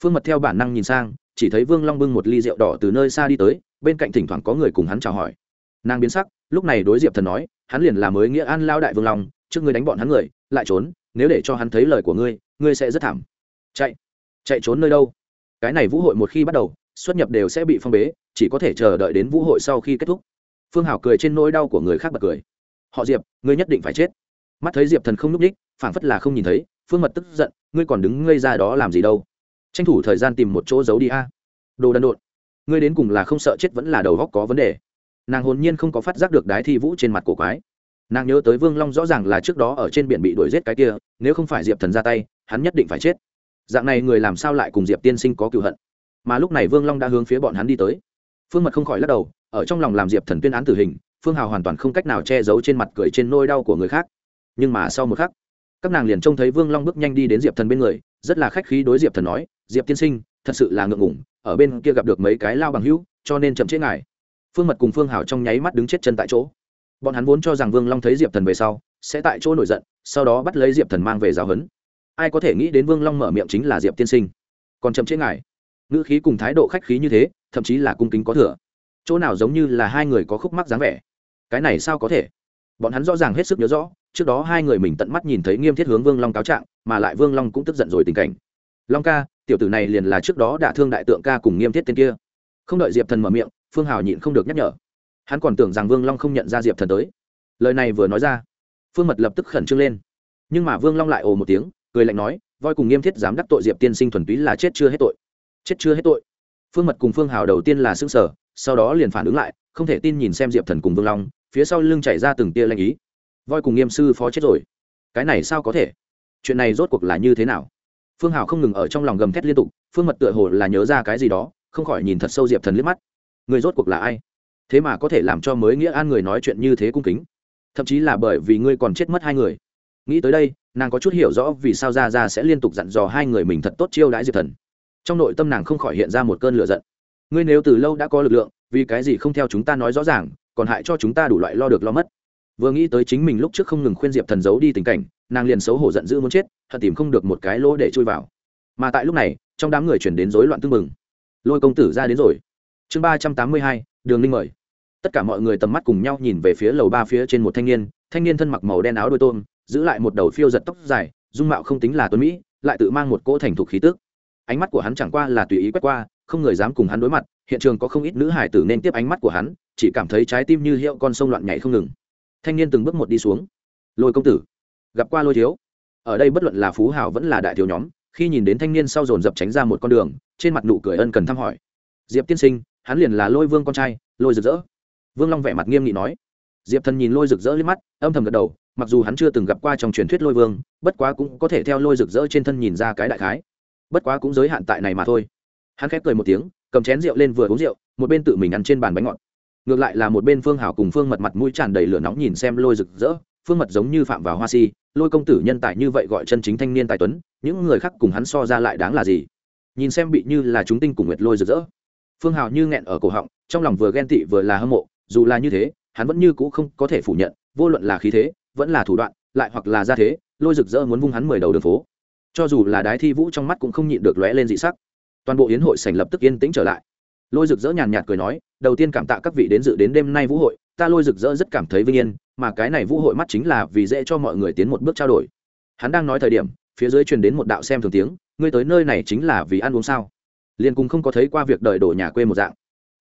Phương mật theo bản năng nhìn sang, chỉ thấy vương long bưng một ly rượu đỏ từ nơi xa đi tới, bên cạnh thỉnh thoảng có người cùng hắn chào hỏi. Nàng biến sắc, lúc này đối diệp thần nói, hắn liền là mới nghĩa an lao đại vương long, trước ngươi đánh bọn hắn người, lại trốn, nếu để cho hắn thấy lời của ngươi ngươi sẽ rất thảm. Chạy chạy trốn nơi đâu? Cái này vũ hội một khi bắt đầu, xuất nhập đều sẽ bị phong bế, chỉ có thể chờ đợi đến vũ hội sau khi kết thúc phương hảo cười trên nỗi đau của người khác bật cười. Họ diệp, ngươi nhất định phải chết. Mắt thấy diệp thần không n ú c ních phảng phất là không nhìn thấy, phương mật tức giận, ngươi còn đứng ngây ra đó làm gì đâu? Tranh thủ thời gian tìm một chỗ giấu đi a. Đồ đần độn. Ngươi đến cùng là không sợ chết vẫn là đầu góc có vấn đề. Nàng hồn nhiên không có phát giác được đái thi vũ trên mặt cổ quái. Nàng nhớ tới vương long rõ ràng là trước đó ở trên biển bị đuổi giết cái kia, nếu không phải diệp thần ra tay, hắn nhất định phải chết. Dạng này người làm sao lại cùng diệp tiên sinh có cựu hận? Mà lúc này vương long đã hướng phía bọn hắn đi tới. Phương mật không khỏi lắc đầu ở trong lòng làm diệp thần tuyên án tử hình, phương hào hoàn toàn không cách nào che giấu trên mặt cười trên nôi đau của người khác. Nhưng mà sau một khắc, các nàng liền trông thấy vương long bước nhanh đi đến diệp thần bên người, rất là khách khí đối diệp thần nói, diệp tiên sinh, thật sự là ngượng ngủng ở bên kia gặp được mấy cái lao bằng hữu, cho nên chậm chế ngài. Phương mật cùng phương hào trong nháy mắt đứng chết chân tại chỗ. Bọn hắn vốn cho rằng vương long thấy diệp thần về sau, sẽ tại chỗ nổi giận, sau đó bắt lấy diệp thần mang về giáo huấn. Ai có thể nghĩ đến vương long mở miệng chính là diệp tiên sinh. Còn chậm chế ngài. Ngữ khí cùng thái độ khách khí như thế, thậm chí là cung kính có thừa chỗ nào giống như là hai người có khúc mắc dáng vẻ. Cái này sao có thể? Bọn hắn rõ ràng hết sức nhớ rõ, trước đó hai người mình tận mắt nhìn thấy nghiêm thiết hướng vương long cáo trạng, mà lại vương long cũng tức giận rồi tình cảnh. Long ca, tiểu tử này liền là trước đó đả thương đại tượng ca cùng nghiêm thiết tên kia. Không đợi diệp thần mở miệng, phương hào nhịn không được nhắc nhở. Hắn còn tưởng rằng vương long không nhận ra diệp thần tới. Lời này vừa nói ra, phương mật lập tức khẩn trương lên. Nhưng mà vương long lại ồ một tiếng, cười lạnh nói, voi cùng nghiêm thiết dám đắc tội diệp tiên sinh thuần túy là chết chưa hết tội. Chết chưa hết tội. Phương mật cùng phương hào đầu tiên là xương sở sau đó liền phản ứng lại, không thể tin nhìn xem diệp thần cùng vương long, phía sau lưng chảy ra từng tia lanh ý. Voi cùng nghiêm sư phó chết rồi. Cái này sao có thể? Chuyện này rốt cuộc là như thế nào? Phương hào không ngừng ở trong lòng gầm thét liên tục, phương mật tựa hồ là nhớ ra cái gì đó, không khỏi nhìn thật sâu diệp thần liếc mắt. Người rốt cuộc là ai? Thế mà có thể làm cho mới nghĩa an người nói chuyện như thế cung kính. Thậm chí là bởi vì ngươi còn chết mất hai người. Nghĩ tới đây, nàng có chút hiểu rõ vì sao ra ra sẽ liên tục dặn dò hai người mình thật tốt chiêu đãi diệp thần. Trong nội tâm nàng không khỏi hiện ra một cơn lửa giận ngươi nếu từ lâu đã có lực lượng, vì cái gì không theo chúng ta nói rõ ràng, còn hại cho chúng ta đủ loại lo được lo mất. Vừa nghĩ tới chính mình lúc trước không ngừng khuyên diệp thần giấu đi tình cảnh, nàng liền xấu hổ giận dữ muốn chết, thật tìm không được một cái lỗ để chui vào. Mà tại lúc này, trong đám người chuyển đến rối loạn tưng mừng lôi công tử ra đến rồi. Chương ba trăm tám mươi hai, đường linh mời. Tất cả mọi người tầm mắt cùng nhau nhìn về phía lầu ba phía trên một thanh niên thanh niên thân mặc màu đen áo đôi tôm, giữ lại một đầu phiêu giật tóc dài, dung mạo không tính là tuấn mỹ, lại tự mang một cỗ thành thục khí tức. Ánh mắt của hắn chẳng qua là tùy ý quét qua không người dám cùng hắn đối mặt, hiện trường có không ít nữ hải tử nên tiếp ánh mắt của hắn, chỉ cảm thấy trái tim như hiệu con sông loạn nhảy không ngừng. Thanh niên từng bước một đi xuống. Lôi công tử, gặp qua lôi thiếu. Ở đây bất luận là phú hảo vẫn là đại thiếu nhóm, khi nhìn đến thanh niên sau dồn dập tránh ra một con đường, trên mặt nụ cười ân cần thăm hỏi. Diệp tiên sinh, hắn liền là lôi vương con trai, lôi rực rỡ. Vương long vẻ mặt nghiêm nghị nói. Diệp thần nhìn lôi rực rỡ lên mắt, âm thầm gật đầu, mặc dù hắn chưa từng gặp qua trong truyền thuyết lôi vương, bất quá cũng có thể theo lôi rực rỡ trên thân nhìn ra cái đại khái. Bất quá cũng giới hạn tại này mà thôi hắn khép cười một tiếng, cầm chén rượu lên vừa uống rượu, một bên tự mình ăn trên bàn bánh ngọt. Ngược lại là một bên phương hảo cùng phương mật mặt mũi tràn đầy lửa nóng nhìn xem lôi rực rỡ, phương mật giống như phạm vào hoa si, lôi công tử nhân tài như vậy gọi chân chính thanh niên tài tuấn, những người khác cùng hắn so ra lại đáng là gì? Nhìn xem bị như là chúng tinh cùng nguyệt lôi rực rỡ. Phương hảo như nghẹn ở cổ họng, trong lòng vừa ghen tị vừa là hâm mộ, dù là như thế, hắn vẫn như cũ không có thể phủ nhận, vô luận là khí thế, vẫn là thủ đoạn, lại hoặc là gia thế, lôi rực rỡ muốn vung hắn mười đầu đường phố. Cho dù là đái thi vũ trong mắt cũng không nhịn được lóe lên dị sắc toàn bộ yến hội sành lập tức yên tĩnh trở lại. Lôi rực rỡ nhàn nhạt cười nói, đầu tiên cảm tạ các vị đến dự đến đêm nay vũ hội, ta lôi rực rỡ rất cảm thấy vinh yên, mà cái này vũ hội mắt chính là vì dễ cho mọi người tiến một bước trao đổi. Hắn đang nói thời điểm, phía dưới truyền đến một đạo xem thường tiếng, ngươi tới nơi này chính là vì ăn uống sao? Liền cùng không có thấy qua việc đợi đổ nhà quê một dạng.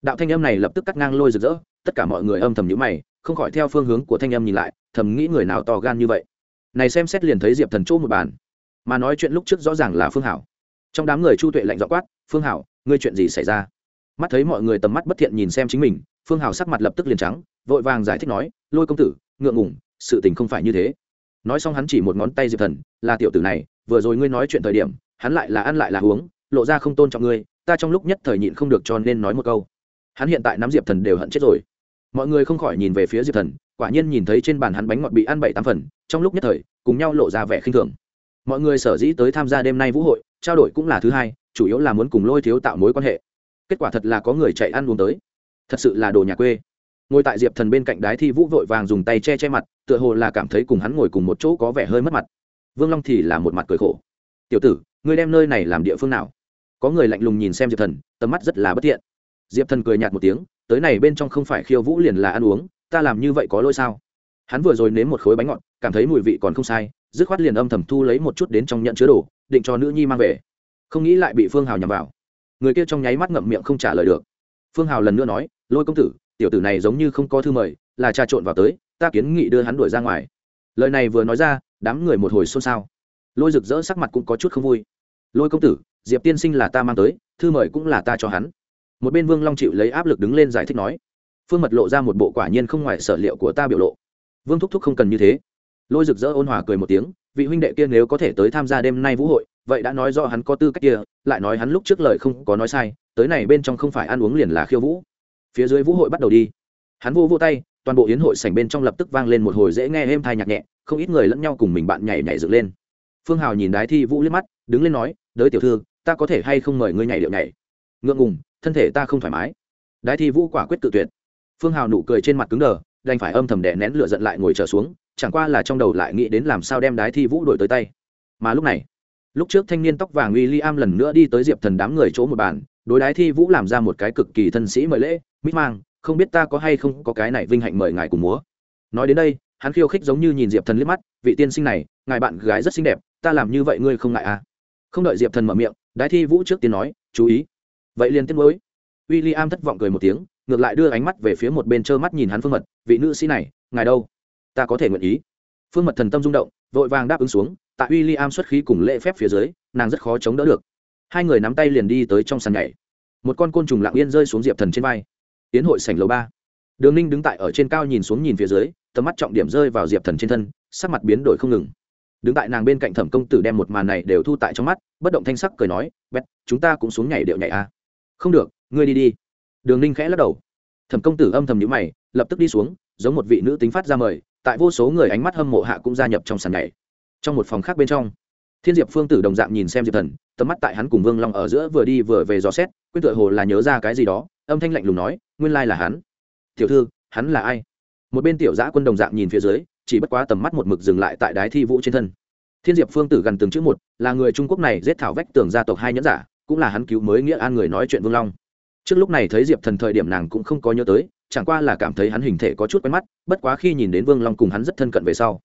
Đạo thanh âm này lập tức cắt ngang lôi rực rỡ tất cả mọi người âm thầm nhữ mày, không khỏi theo phương hướng của thanh âm nhìn lại, thầm nghĩ người nào to gan như vậy. Này xem xét liền thấy diệp thần chỗ một bàn, mà nói chuyện lúc trước rõ ràng là phương hảo trong đám người chu tuệ lạnh dọ quát, phương hảo, ngươi chuyện gì xảy ra? Mắt thấy mọi người tầm mắt bất thiện nhìn xem chính mình, phương hảo sắc mặt lập tức liền trắng, vội vàng giải thích nói, lôi công tử, ngượng ngủng sự tình không phải như thế. Nói xong hắn chỉ một ngón tay diệp thần, là tiểu tử này, vừa rồi ngươi nói chuyện thời điểm, hắn lại là ăn lại là uống, lộ ra không tôn trọng ngươi, ta trong lúc nhất thời nhịn không được cho nên nói một câu. Hắn hiện tại nắm diệp thần đều hận chết rồi. Mọi người không khỏi nhìn về phía diệp thần, quả nhiên nhìn thấy trên bàn hắn bánh ngọt bị ăn bảy tám phần, trong lúc nhất thời, cùng nhau lộ ra vẻ khinh thường. Mọi người sở dĩ tới tham gia đêm nay vũ hội trao đổi cũng là thứ hai, chủ yếu là muốn cùng lôi thiếu tạo mối quan hệ. Kết quả thật là có người chạy ăn uống tới. Thật sự là đồ nhà quê. Ngồi tại diệp thần bên cạnh đái thi vũ vội vàng dùng tay che che mặt, tựa hồ là cảm thấy cùng hắn ngồi cùng một chỗ có vẻ hơi mất mặt. Vương long thì là một mặt cười khổ. Tiểu tử, ngươi đem nơi này làm địa phương nào? Có người lạnh lùng nhìn xem diệp thần, tầm mắt rất là bất tiện diệp thần cười nhạt một tiếng, tới này bên trong không phải khiêu vũ liền là ăn uống, ta làm như vậy có lỗi sao? Hắn vừa rồi nếm một khối bánh ngọt, cảm thấy mùi vị còn không sai dứt khoát liền âm thầm thu lấy một chút đến trong nhận chứa đồ, định cho nữ nhi mang về. Không nghĩ lại bị phương hào nhằm vào. Người kia trong nháy mắt ngậm miệng không trả lời được. Phương hào lần nữa nói, lôi công tử, tiểu tử này giống như không có thư mời, là trà trộn vào tới, ta kiến nghị đưa hắn đuổi ra ngoài. Lời này vừa nói ra, đám người một hồi xôn xao. Lôi rực rỡ sắc mặt cũng có chút không vui. Lôi công tử, diệp tiên sinh là ta mang tới, thư mời cũng là ta cho hắn. Một bên vương long chịu lấy áp lực đứng lên giải thích nói. Phương mật lộ ra một bộ quả nhiên không ngoài sở liệu của ta biểu lộ. Vương thúc thúc không cần như thế lôi rực rỡ ôn hòa cười một tiếng, vị huynh đệ kia nếu có thể tới tham gia đêm nay vũ hội, vậy đã nói do hắn có tư cách kia, lại nói hắn lúc trước lời không có nói sai, tới này bên trong không phải ăn uống liền là khiêu vũ. Phía dưới vũ hội bắt đầu đi. Hắn vô vô tay, toàn bộ yến hội sảnh bên trong lập tức vang lên một hồi dễ nghe êm thai nhạc nhẹ, không ít người lẫn nhau cùng mình bạn nhảy nhảy dựng lên. Phương hào nhìn đái thi vũ liếc mắt, đứng lên nói, đới tiểu thư, ta có thể hay không mời ngươi nhảy điệu nhảy? Ngượng ngùng, thân thể ta không thoải mái. Đái thi vũ quả quyết tự tuyệt. Phương hào nụ cười trên mặt cứng đờ, đành phải âm thầm đè nén lửa giận lại ngồi trở xuống chẳng qua là trong đầu lại nghĩ đến làm sao đem đái thi vũ đổi tới tay. Mà lúc này, lúc trước thanh niên tóc vàng w i l l i am lần nữa đi tới diệp thần đám người chỗ một bàn, đối đái thi vũ làm ra một cái cực kỳ thân sĩ mời lễ, mít mang, không biết ta có hay không có cái này vinh hạnh mời ngài cùng múa? Nói đến đây, hắn khiêu khích giống như nhìn diệp thần liếc mắt, vị tiên sinh này, ngài bạn gái rất xinh đẹp, ta làm như vậy ngươi không ngại à? Không đợi diệp thần mở miệng, đái thi vũ trước tiên nói, chú ý. Vậy liền tiếp mới w i l l i am thất vọng cười một tiếng, ngược lại đưa ánh mắt về phía một bên trơ mắt nhìn hắn phương mật, vị nữ sĩ này, ngài đâu? Ta có thể nguyện ý. Phương mật thần tâm rung động, vội vàng đáp ứng xuống, tại w i l l i am xuất khí cùng lễ phép phía dưới, nàng rất khó chống đỡ được. Hai người nắm tay liền đi tới trong sàn nhảy. Một con côn trùng lặng yên rơi xuống diệp thần trên vai. Tiến hội sảnh lầu ba. Đường ninh đứng tại ở trên cao nhìn xuống nhìn phía dưới, tầm mắt trọng điểm rơi vào diệp thần trên thân, sắc mặt biến đổi không ngừng. Đứng tại nàng bên cạnh thẩm công tử đem một màn này đều thu tại trong mắt, bất động thanh sắc cười nói bét chúng ta cũng xuống nhảy điệu nhảy a à. không được, ngươi đi đi. Đường ninh khẽ lắc đầu. Thẩm công tử âm thầm nhữ mày, lập tức đi xuống, giống một vị nữ tính phát ra mời tại vô số người ánh mắt hâm mộ hạ cũng gia nhập trong sàn nhảy. Trong một phòng khác bên trong, thiên diệp phương tử đồng dạng nhìn xem diệp thần, tầm mắt tại hắn cùng vương long ở giữa vừa đi vừa về dò xét, quyết tựa hồ là nhớ ra cái gì đó, âm thanh lạnh lùng nói, nguyên lai là hắn. Tiểu thư, hắn là ai? Một bên tiểu giã quân đồng dạng nhìn phía dưới, chỉ bất quá tầm mắt một mực dừng lại tại đái thi vũ trên thân. Thiên diệp phương tử gần từng chữ một, là người trung quốc này giết thảo vách tường gia tộc hai nhẫn giả, cũng là hắn cứu mới nghĩa an người nói chuyện vương long. Trước lúc này thấy diệp thần thời điểm nàng cũng không có nhớ tới chẳng qua là cảm thấy hắn hình thể có chút quen mắt, bất quá khi nhìn đến vương long cùng hắn rất thân cận về sau,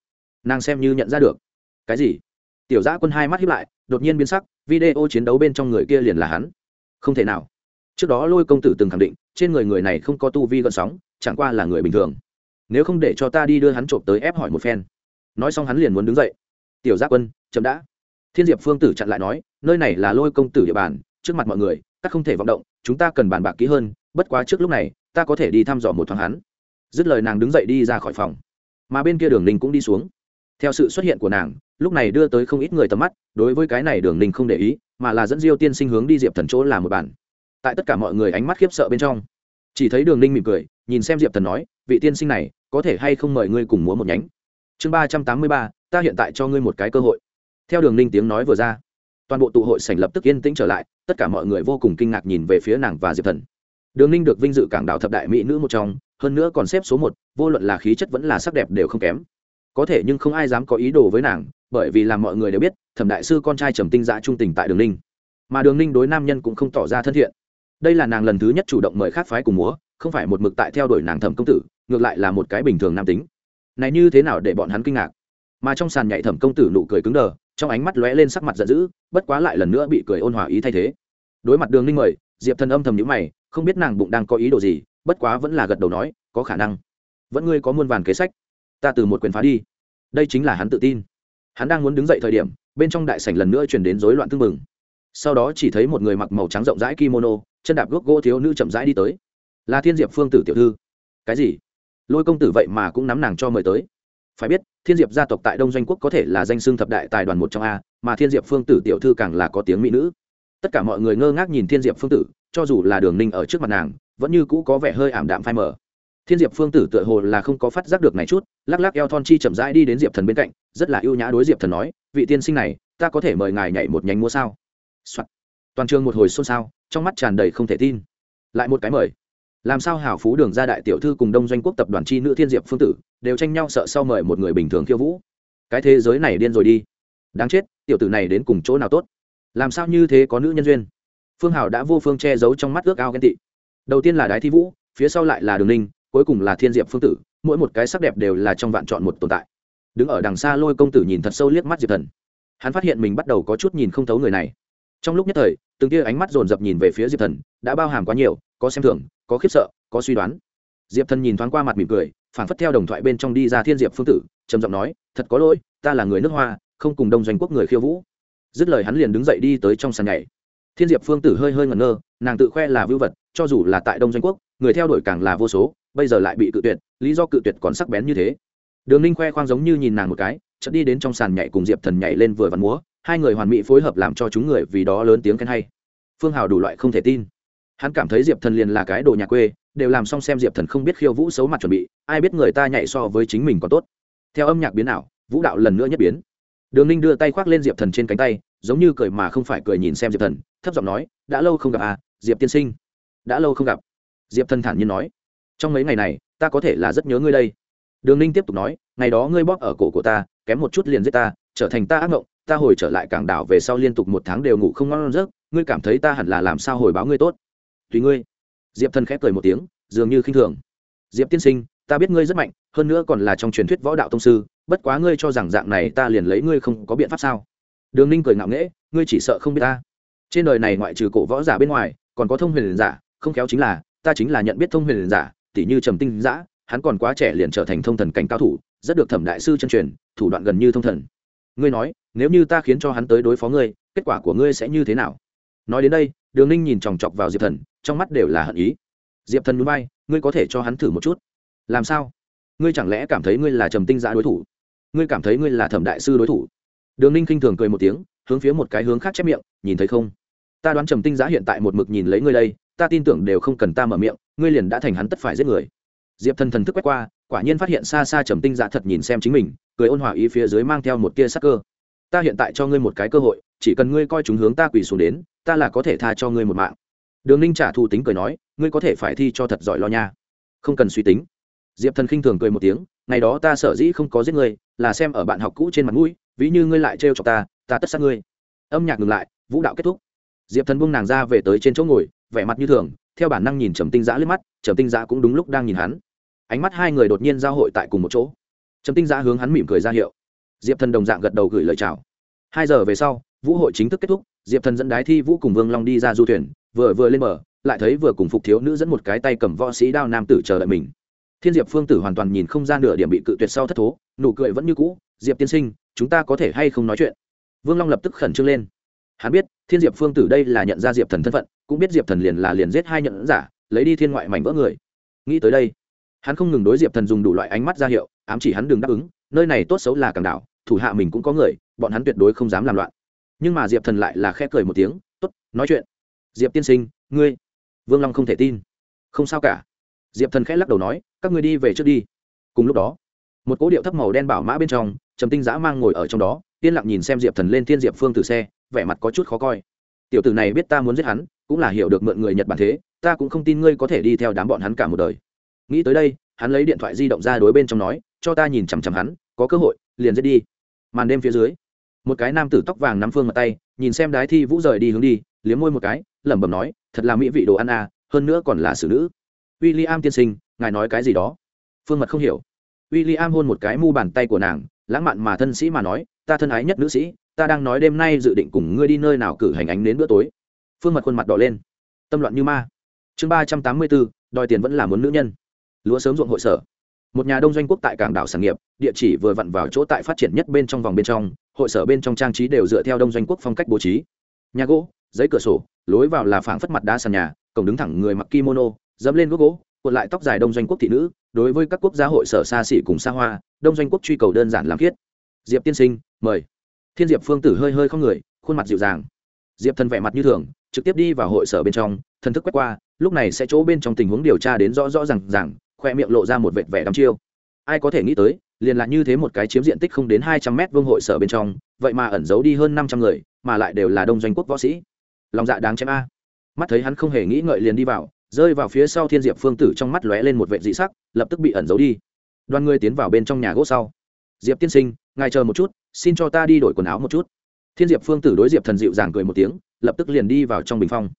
nàng xem như nhận ra được. Cái gì? Tiểu giã quân hai mắt hiếp lại, đột nhiên biến sắc, video chiến đấu bên trong người kia liền là hắn. Không thể nào. Trước đó lôi công tử từng khẳng định, trên người người này không có tu vi gợn sóng, chẳng qua là người bình thường. Nếu không để cho ta đi đưa hắn trộm tới ép hỏi một phen. Nói xong hắn liền muốn đứng dậy. Tiểu giác quân, chậm đã. Thiên diệp phương tử chặn lại nói, nơi này là lôi công tử địa bàn, trước mặt mọi người, các không thể vọng động, chúng ta cần bàn bạc kỹ hơn, bất quá trước lúc này ta có thể đi thăm dò một thoáng hắn. Dứt lời nàng đứng dậy đi ra khỏi phòng. Mà bên kia đường ninh cũng đi xuống. Theo sự xuất hiện của nàng, lúc này đưa tới không ít người tầm mắt, đối với cái này đường ninh không để ý, mà là dẫn diêu tiên sinh hướng đi diệp thần chỗ làm một bản tại tất cả mọi người ánh mắt khiếp sợ bên trong, chỉ thấy đường ninh mỉm cười, nhìn xem diệp thần nói, vị tiên sinh này, có thể hay không mời ngươi cùng múa một nhánh? Chương ba trăm tám mươi ba, ta hiện tại cho ngươi một cái cơ hội. Theo đường ninh tiếng nói vừa ra, toàn bộ tụ hội sảnh lập tức yên tĩnh trở lại, tất cả mọi người vô cùng kinh ngạc nhìn về phía nàng và diệp thần đường ninh được vinh dự cảng đạo thập đại mỹ nữ một trong, hơn nữa còn xếp số một, vô luận là khí chất vẫn là sắc đẹp đều không kém. Có thể nhưng không ai dám có ý đồ với nàng, bởi vì làm mọi người đều biết, thẩm đại sư con trai trầm tinh giã trung tình tại đường ninh. Mà đường ninh đối nam nhân cũng không tỏ ra thân thiện. Đây là nàng lần thứ nhất chủ động mời khác phái cùng múa, không phải một mực tại theo đuổi nàng thẩm công tử, ngược lại là một cái bình thường nam tính. Này như thế nào để bọn hắn kinh ngạc? Mà trong sàn nhảy thẩm công tử nụ cười cứng đờ, trong ánh mắt lóe lên sắc mặt giận dữ, bất quá lại lần nữa bị cười ôn hòa ý thay thế. Đối mặt đường ninh mời, diệp thần âm thầm nhữ mày không biết nàng bụng đang có ý đồ gì, bất quá vẫn là gật đầu nói, có khả năng. Vẫn ngươi có muôn vàn kế sách, ta từ một quyền phá đi. Đây chính là hắn tự tin. Hắn đang muốn đứng dậy thời điểm, bên trong đại sảnh lần nữa chuyển đến rối loạn tương mừng sau đó chỉ thấy một người mặc màu trắng rộng rãi kimono, chân đạp gốc gỗ thiếu nữ chậm rãi đi tới. Là thiên diệp phương tử tiểu thư. Cái gì? Lôi công tử vậy mà cũng nắm nàng cho mời tới. Phải biết, thiên diệp gia tộc tại đông doanh quốc có thể là danh xưng thập đại tài đoàn một trong a, mà thiên diệp phương tử tiểu thư càng là có tiếng mỹ nữ. Tất cả mọi người ngơ ngác nhìn thiên diệp phương tử cho dù là đường ninh ở trước mặt nàng, vẫn như cũ có vẻ hơi ảm đạm phai mờ. Thiên diệp phương tử tựa hồ là không có phát giác được này chút, lắc lắc eo thon chi chậm rãi đi đến diệp thần bên cạnh, rất là ưu nhã đối diệp thần nói, vị tiên sinh này, ta có thể mời ngài nhảy một nhánh múa sao? Toàn trường một hồi xôn xao, trong mắt tràn đầy không thể tin. Lại một cái mời. Làm sao hảo phú đường ra đại tiểu thư cùng đông doanh quốc tập đoàn chi nữ thiên diệp phương tử đều tranh nhau sợ sau mời một người bình thường khiêu vũ. Cái thế giới này điên rồi đi. Đáng chết, tiểu tử này đến cùng chỗ nào tốt? Làm sao như thế có nữ nhân duyên? Phương hảo đã vô phương che giấu trong mắt ước ao ghen tị. Đầu tiên là đái thi vũ, phía sau lại là đường ninh, cuối cùng là thiên diệp phương tử, mỗi một cái sắc đẹp đều là trong vạn chọn một tồn tại. Đứng ở đằng xa lôi công tử nhìn thật sâu liếc mắt diệp thần. Hắn phát hiện mình bắt đầu có chút nhìn không thấu người này. Trong lúc nhất thời, từng tia ánh mắt dồn dập nhìn về phía diệp thần, đã bao hàm quá nhiều, có xem thường, có khiếp sợ, có suy đoán. Diệp thần nhìn thoáng qua mặt mỉm cười phản phất theo đồng thoại bên trong đi ra thiên diệp phương tử, trầm giọng nói, thật có lỗi, ta là người nước hoa, không cùng đông doanh quốc người khiêu vũ. Dứt lời hắn liền đứng dậy đi tới trong sàn nhảy thiên diệp phương tử hơi hơi ngẩn ngơ, nàng tự khoe là vưu vật, cho dù là tại đông doanh quốc, người theo đuổi càng là vô số, bây giờ lại bị cự tuyệt, lý do cự tuyệt còn sắc bén như thế. Đường ninh khoe khoang giống như nhìn nàng một cái, chợt đi đến trong sàn nhảy cùng diệp thần nhảy lên vừa vặn múa, hai người hoàn mỹ phối hợp làm cho chúng người vì đó lớn tiếng khen hay. Phương hào đủ loại không thể tin. Hắn cảm thấy diệp thần liền là cái đồ nhà quê, đều làm xong xem diệp thần không biết khiêu vũ xấu mặt chuẩn bị, ai biết người ta nhảy so với chính mình còn tốt. Theo âm nhạc biến ảo, vũ đạo lần nữa nhất biến đường ninh đưa tay khoác lên diệp thần trên cánh tay, giống như cười mà không phải cười nhìn xem diệp thần, thấp giọng nói, đã lâu không gặp à diệp tiên sinh. Đã lâu không gặp. Diệp thần thản nhiên nói, trong mấy ngày này, ta có thể là rất nhớ ngươi đây. Đường ninh tiếp tục nói, ngày đó ngươi bóp ở cổ của ta, kém một chút liền giết ta, trở thành ta ác mộng, ta hồi trở lại cảng đảo về sau liên tục một tháng đều ngủ không ngon giấc, ngươi cảm thấy ta hẳn là làm sao hồi báo ngươi tốt? Tùy ngươi. Diệp thần khép cười một tiếng, dường như khinh thường. Diệp tiên sinh, ta biết ngươi rất mạnh, hơn nữa còn là trong truyền thuyết võ đạo tông sư bất quá ngươi cho rằng dạng này ta liền lấy ngươi không có biện pháp sao? Đường ninh cười ngạo nghễ, ngươi chỉ sợ không biết ta. Trên đời này ngoại trừ cổ võ giả bên ngoài, còn có thông huyền giả, không khéo chính là, ta chính là nhận biết thông huyền giả tỷ như trầm tinh giã hắn còn quá trẻ liền trở thành thông thần cảnh cao thủ, rất được thẩm đại sư chân truyền, thủ đoạn gần như thông thần. Ngươi nói, nếu như ta khiến cho hắn tới đối phó ngươi, kết quả của ngươi sẽ như thế nào? Nói đến đây, đường ninh nhìn chòng chọc vào diệp thần, trong mắt đều là hận ý. Diệp thần núi bay ngươi có thể cho hắn thử một chút. Làm sao? Ngươi chẳng lẽ cảm thấy ngươi là trầm tinh giã đối thủ? Ngươi cảm thấy ngươi là thẩm đại sư đối thủ? Đường ninh khinh thường cười một tiếng, hướng phía một cái hướng khác chép miệng, nhìn thấy không? Ta đoán trầm tinh giá hiện tại một mực nhìn lấy ngươi đây, ta tin tưởng đều không cần ta mở miệng, ngươi liền đã thành hắn tất phải giết người. Diệp thần thần thức quét qua, quả nhiên phát hiện xa xa trầm tinh giá thật nhìn xem chính mình, cười ôn hòa ý phía dưới mang theo một tia sắc cơ. Ta hiện tại cho ngươi một cái cơ hội, chỉ cần ngươi coi chúng hướng ta quỳ xuống đến, ta là có thể tha cho ngươi một mạng. Đường ninh trả thù tính cười nói, ngươi có thể phải thi cho thật giỏi lo nha. Không cần suy tính. Diệp thần khinh thường cười một tiếng, ngày đó ta sở dĩ không có giết ngươi là xem ở bạn học cũ trên mặt mũi, ví như ngươi lại trêu chọc ta ta tất sát ngươi. Âm nhạc ngừng lại, vũ đạo kết thúc. Diệp thần buông nàng ra về tới trên chỗ ngồi, vẻ mặt như thường, theo bản năng nhìn trầm tinh giã lướt mắt, trầm tinh giã cũng đúng lúc đang nhìn hắn. Ánh mắt hai người đột nhiên giao hội tại cùng một chỗ. Trầm tinh giã hướng hắn mỉm cười ra hiệu. Diệp thần đồng dạng gật đầu gửi lời chào. Hai giờ về sau, vũ hội chính thức kết thúc, diệp thần dẫn đái thi vũ cùng vương long đi ra du thuyền, vừa vừa lên bờ, lại thấy vừa cùng phục thiếu nữ dẫn một cái tay cầm võ sĩ đao nam tử chờ đợi mình thiên diệp phương tử hoàn toàn nhìn không ra nửa điểm bị cự tuyệt sau thất thố, nụ cười vẫn như cũ, diệp tiên sinh, chúng ta có thể hay không nói chuyện? Vương long lập tức khẩn trương lên. Hắn biết, thiên diệp phương tử đây là nhận ra diệp thần thân phận, cũng biết diệp thần liền là liền giết hai nhận giả, lấy đi thiên ngoại mảnh vỡ người. Nghĩ tới đây, hắn không ngừng đối diệp thần dùng đủ loại ánh mắt ra hiệu, ám chỉ hắn đừng đáp ứng, nơi này tốt xấu là càng đảo, thủ hạ mình cũng có người, bọn hắn tuyệt đối không dám làm loạn. Nhưng mà diệp thần lại là khẽ cười một tiếng t ố t nói chuyện. Diệp tiên sinh, ngươi? Vương long không thể tin. Không sao cả diệp thần khẽ lắc đầu nói, các ngươi đi về trước đi. Cùng lúc đó, một cỗ điệu thấp màu đen bảo mã bên trong, trầm tinh giã mang ngồi ở trong đó, yên lặng nhìn xem diệp thần lên thiên diệp phương từ xe, vẻ mặt có chút khó coi. Tiểu tử này biết ta muốn giết hắn, cũng là hiểu được mượn người nhật bản thế, ta cũng không tin ngươi có thể đi theo đám bọn hắn cả một đời. Nghĩ tới đây, hắn lấy điện thoại di động ra đối bên trong nói, cho ta nhìn chằm chằm hắn, có cơ hội, liền giết đi. Màn đêm phía dưới, một cái nam tử tóc vàng nắm phương mặt tay, nhìn xem đái thi vũ rời đi hướng đi, liếm môi một cái, lẩm bẩm nói, thật là mỹ vị đồ ăn à hơn nữa còn là xử nữ w i l l i am tiên sinh, ngài nói cái gì đó? Phương mật không hiểu. W i l l i am hôn một cái mu bàn tay của nàng, lãng mạn mà thân sĩ mà nói, ta thân ái nhất nữ sĩ, ta đang nói đêm nay dự định cùng ngươi đi nơi nào cử hành ánh đến bữa tối. Phương mật khuôn mặt đỏ lên. Tâm loạn như ma. Chương ba trăm tám mươi bốn, đòi tiền vẫn là muốn nữ nhân. Lúa sớm ruộng hội sở. Một nhà đông doanh quốc tại cảng đảo sản nghiệp, địa chỉ vừa vặn vào chỗ tại phát triển nhất bên trong vòng bên trong, hội sở bên trong trang trí đều dựa theo đông doanh quốc phong cách bố trí. Nhà gỗ, giấy cửa sổ, lối vào là phảng phất mặt đá sàn nhà, cổng đứng thẳng người mặc kimono dẫm lên gốc gỗ, cuộn lại tóc dài đông doanh quốc thị nữ, đối với các quốc gia hội sở xa xỉ cùng xa hoa, đông doanh quốc truy cầu đơn giản làm khiết. Diệp tiên sinh, mời. Thiên diệp phương tử hơi hơi không người, khuôn mặt dịu dàng. Diệp thần vẻ mặt như thường, trực tiếp đi vào hội sở bên trong, thần thức quét qua, lúc này sẽ chỗ bên trong tình huống điều tra đến rõ rõ r à n g rằng khoe miệng lộ ra một vệt vẻ đắm chiêu. Ai có thể nghĩ tới, liền là như thế một cái chiếm diện tích không đến hai trăm mét vương hội sở bên trong, vậy mà ẩn giấu đi hơn năm trăm người, mà lại đều là đông doanh quốc võ sĩ. Lòng dạ đáng chém a. Mắt thấy hắn không hề nghĩ ngợi liền đi vào rơi vào phía sau thiên diệp phương tử trong mắt lóe lên một vệ dị sắc, lập tức bị ẩn giấu đi. Đoàn người tiến vào bên trong nhà gỗ sau. Diệp tiên sinh, ngài chờ một chút, xin cho ta đi đổi quần áo một chút. Thiên diệp phương tử đối diệp thần dịu dàng cười một tiếng, lập tức liền đi vào trong bình phong.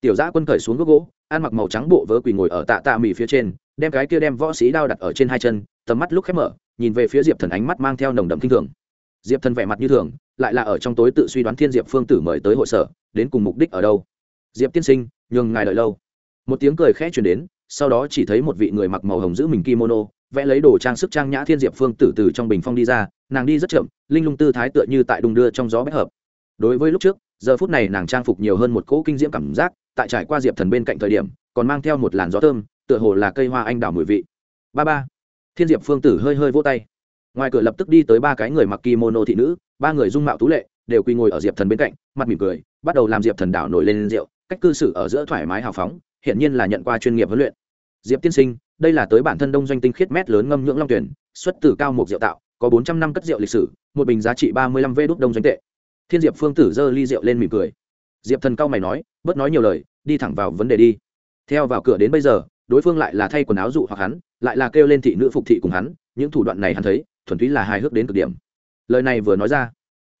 Tiểu giã quân cởi xuống gốc gỗ, ăn mặc màu trắng bộ vớ quỳ ngồi ở tạ tạ mì phía trên, đem cái kia đem võ sĩ đao đặt ở trên hai chân, tầm mắt lúc khép mở, nhìn về phía diệp thần ánh mắt mang theo nồng đậm kinh thường. Diệp thần vẻ mặt như thường, lại là ở trong tối tự suy đoán thiên diệp phương tử mời tới hội sở, đến cùng mục đích ở đâu. Diệp tiên sinh, nhường ngài đợi lâu một tiếng cười khẽ chuyển đến, sau đó chỉ thấy một vị người mặc màu hồng giữ mình kimono, vẽ lấy đồ trang sức trang nhã thiên diệp phương tử từ trong bình phong đi ra, nàng đi rất chậm, linh lung tư thái tựa như tại đung đưa trong gió bách hợp. Đối với lúc trước, giờ phút này nàng trang phục nhiều hơn một cỗ kinh diễm cảm giác, tại trải qua diệp thần bên cạnh thời điểm, còn mang theo một làn gió thơm, tựa hồ là cây hoa anh đào mùi vị. Ba ba. Thiên diệp phương tử hơi hơi vỗ tay. Ngoài cửa lập tức đi tới ba cái người mặc kimono thị nữ, ba người dung mạo tú lệ, đều quỳ ngồi ở diệp thần bên cạnh, mặt mỉm cười, bắt đầu làm diệp thần đảo nổi lên rượu, cách cư xử ở giữa thoải mái hào phóng hiển nhiên là nhận qua chuyên nghiệp huấn luyện. Diệp tiên sinh, đây là tới bản thân đông doanh tinh khiết mét lớn ngâm nhưỡng long tuyển, xuất từ cao một rượu tạo, có bốn trăm năm cất rượu lịch sử, một bình giá trị ba mươi lăm vê đúc đông doanh tệ. Thiên diệp phương tử giơ ly rượu lên mỉm cười. Diệp thần cao mày nói, bớt nói nhiều lời, đi thẳng vào vấn đề đi. Theo vào cửa đến bây giờ, đối phương lại là thay quần áo dụ hoặc hắn, lại là kêu lên thị nữ phục thị cùng hắn, những thủ đoạn này hắn thấy, thuần túy là hài hước đến cực điểm. Lời này vừa nói ra,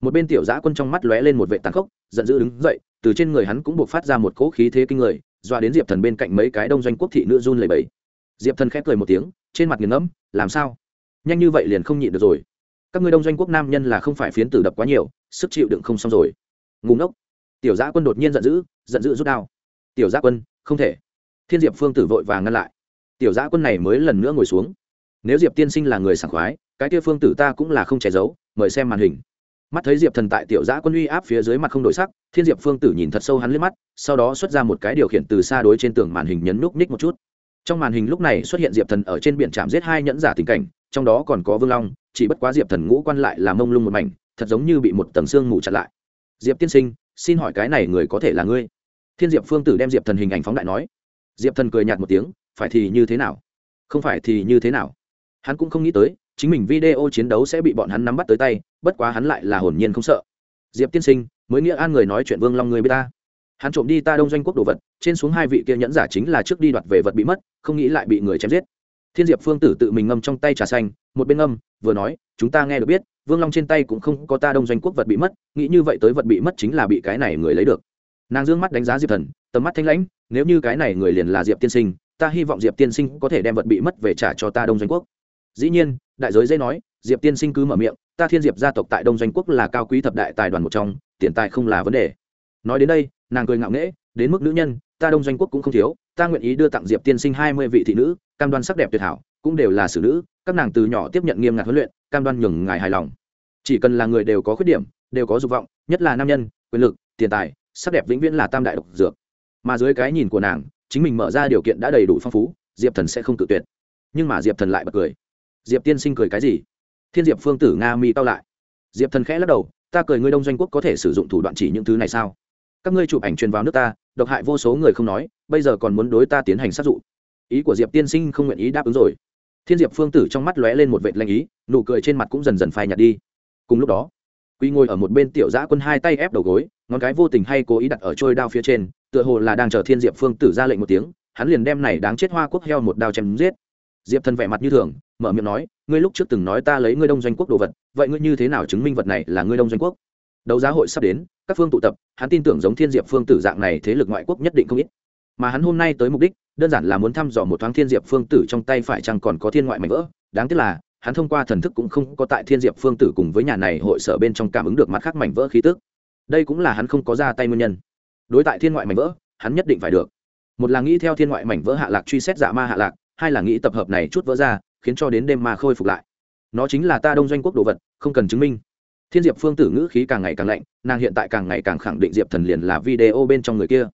một bên tiểu giã quân trong mắt lóe lên một vệ tàn khốc, giận dữ đứng dậy, từ trên người hắn cũng buộc phát ra một cỗ khí thế kinh người dọa đến diệp thần bên cạnh mấy cái đông doanh quốc thị nữ run lầy bẫy diệp thần khép cười một tiếng, trên mặt nghiền ngẫm, làm sao? Nhanh như vậy liền không nhịn được rồi? Các ngươi đông doanh quốc nam nhân là không phải phiến tử đập quá nhiều, sức chịu đựng không xong rồi. Ngùng ngốc. Tiểu giã quân đột nhiên giận dữ giận dữ rút đao. Tiểu giã quân, không thể. Thiên diệp phương tử vội và ngăn lại. Tiểu giã quân này mới lần nữa ngồi xuống. Nếu diệp tiên sinh là người sảng khoái, cái kia phương tử ta cũng là không che giấu, mời xem màn hình mắt thấy diệp thần tại tiểu giã quân uy áp phía dưới mặt không đổi sắc, thiên diệp phương tử nhìn thật sâu hắn lên mắt, sau đó xuất ra một cái điều khiển từ xa đối trên tường màn hình nhấn núp ních một chút. Trong màn hình lúc này xuất hiện diệp thần ở trên biển trạm giết hai nhẫn giả tình cảnh, trong đó còn có vương long, chỉ bất quá diệp thần ngũ quan lại là mông lung một mảnh, thật giống như bị một tầng xương mù chặt lại. Diệp tiên sinh, xin hỏi cái này người có thể là ngươi? Thiên diệp phương tử đem diệp thần hình ảnh phóng đại nói. Diệp thần cười nhạt một tiếng, phải thì như thế nào? Không phải thì như thế nào? Hắn cũng không nghĩ tới chính mình video chiến đấu sẽ bị bọn hắn nắm bắt tới tay, bất quá hắn lại là hồn nhiên không sợ. Diệp tiên sinh, mới nghĩa an người nói chuyện vương long người b ta. Hắn trộm đi ta đông doanh quốc đồ vật, trên xuống hai vị kia nhẫn giả chính là trước đi đoạt về vật bị mất, không nghĩ lại bị người chém giết. Thiên diệp phương tử tự mình ngâm trong tay trà xanh, một bên ngâm, vừa nói, chúng ta nghe được biết, vương long trên tay cũng không có ta đông doanh quốc vật bị mất, nghĩ như vậy tới vật bị mất chính là bị cái này người lấy được. Nàng d ư ơ n g mắt đánh giá diệp thần, tầm mắt thanh lãnh, nếu như cái này người liền là diệp tiên sinh, ta hy vọng diệp tiên sinh có thể đem vật bị mất về trả cho ta đông doanh quốc dĩ nhiên, đại giới dây nói, diệp tiên sinh cứ mở miệng, ta thiên diệp gia tộc tại đông doanh quốc là cao quý thập đại tài đoàn một trong, tiền tài không là vấn đề. Nói đến đây, nàng cười ngạo nghễ, đến mức nữ nhân, ta đông doanh quốc cũng không thiếu, ta nguyện ý đưa tặng diệp tiên sinh hai mươi vị thị nữ, cam đoan sắc đẹp tuyệt hảo, cũng đều là xử nữ, các nàng từ nhỏ tiếp nhận nghiêm ngặt huấn luyện, cam đoan nhường ngài hài lòng. Chỉ cần là người đều có khuyết điểm, đều có dục vọng, nhất là nam nhân, quyền lực, tiền tài, sắc đẹp vĩnh viễn là tam đại độc dược. Mà dưới cái nhìn của nàng, chính mình mở ra điều kiện đã đầy đủ phong phú, diệp thần sẽ không tự tuyệt. Nhưng mà diệp thần lại bật cười diệp tiên sinh cười cái gì? Thiên diệp phương tử nga mi tao lại. Diệp thần khẽ lắc đầu, ta cười ngươi đông doanh quốc có thể sử dụng thủ đoạn chỉ những thứ này sao? Các ngươi chụp ảnh truyền vào nước ta, độc hại vô số người không nói, bây giờ còn muốn đối ta tiến hành sát dụ ý của diệp tiên sinh không nguyện ý đáp ứng rồi. Thiên diệp phương tử trong mắt lóe lên một vệt lanh ý, nụ cười trên mặt cũng dần dần phai nhạt đi. Cùng lúc đó, quy ngồi ở một bên tiểu giã quân hai tay ép đầu gối, ngón cái vô tình hay cố ý đặt ở trôi đao phía trên, tựa hồ là đang chờ thiên diệp phương tử ra lệnh một tiếng, hắn liền đem này đáng chết hoa quốc heo một đao chém giết diệp thần vẻ mặt như thường, mở miệng nói, ngươi lúc trước từng nói ta lấy ngươi đông doanh quốc đồ vật, vậy ngươi như thế nào chứng minh vật này là ngươi đông doanh quốc? Đấu giá hội sắp đến, các phương tụ tập, hắn tin tưởng giống thiên diệp phương tử dạng này thế lực ngoại quốc nhất định không ít. Mà hắn hôm nay tới mục đích, đơn giản là muốn thăm dò một thoáng thiên diệp phương tử trong tay phải chăng còn có thiên ngoại mảnh vỡ. Đáng tiếc là, hắn thông qua thần thức cũng không có tại thiên diệp phương tử cùng với nhà này hội sở bên trong cảm ứng được mặt khác mảnh vỡ khí tức. Đây cũng là hắn không có ra tay nguyên nhân. Đối tại thiên ngoại mảnh vỡ, hắn nhất định phải được. Một là nghĩ theo thiên ngoại mảnh vỡ hạ lạc truy xét giả ma hạ lạc hai là nghĩ tập hợp này chút vỡ ra, khiến cho đến đêm mà khôi phục lại. Nó chính là ta đông doanh quốc đồ vật, không cần chứng minh. Thiên diệp phương tử ngữ khí càng ngày càng lạnh, nàng hiện tại càng ngày càng khẳng định diệp thần liền là video bên trong người kia.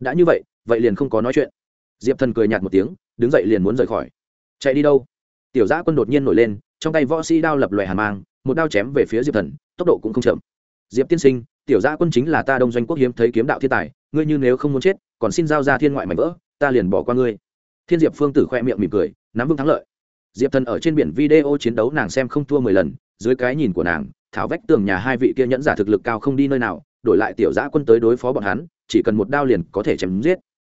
Đã như vậy vậy liền không có nói chuyện. Diệp thần cười nhạt một tiếng, đứng dậy liền muốn rời khỏi. Chạy đi đâu? Tiểu giã quân đột nhiên nổi lên, trong tay võ sĩ đao lập loè hàn mang, một đao chém về phía diệp thần, tốc độ cũng không chậm. Diệp tiên sinh, tiểu giã quân chính là ta đông doanh quốc hiếm thấy kiếm đạo thiên tài, ngươi như nếu không muốn chết, còn xin giao ra thiên ngoại mảnh vỡ, ta liền bỏ qua ngươi thiên diệp phương tử khoe miệng mỉm cười, nắm vững thắng lợi. Diệp thần ở trên biển video chiến đấu nàng xem không thua mười lần, dưới cái nhìn của nàng, thảo vách tường nhà hai vị kia nhẫn giả thực lực cao không đi nơi nào, đổi lại tiểu giã quân tới đối phó bọn hắn, chỉ cần một đao liền có thể chém giết.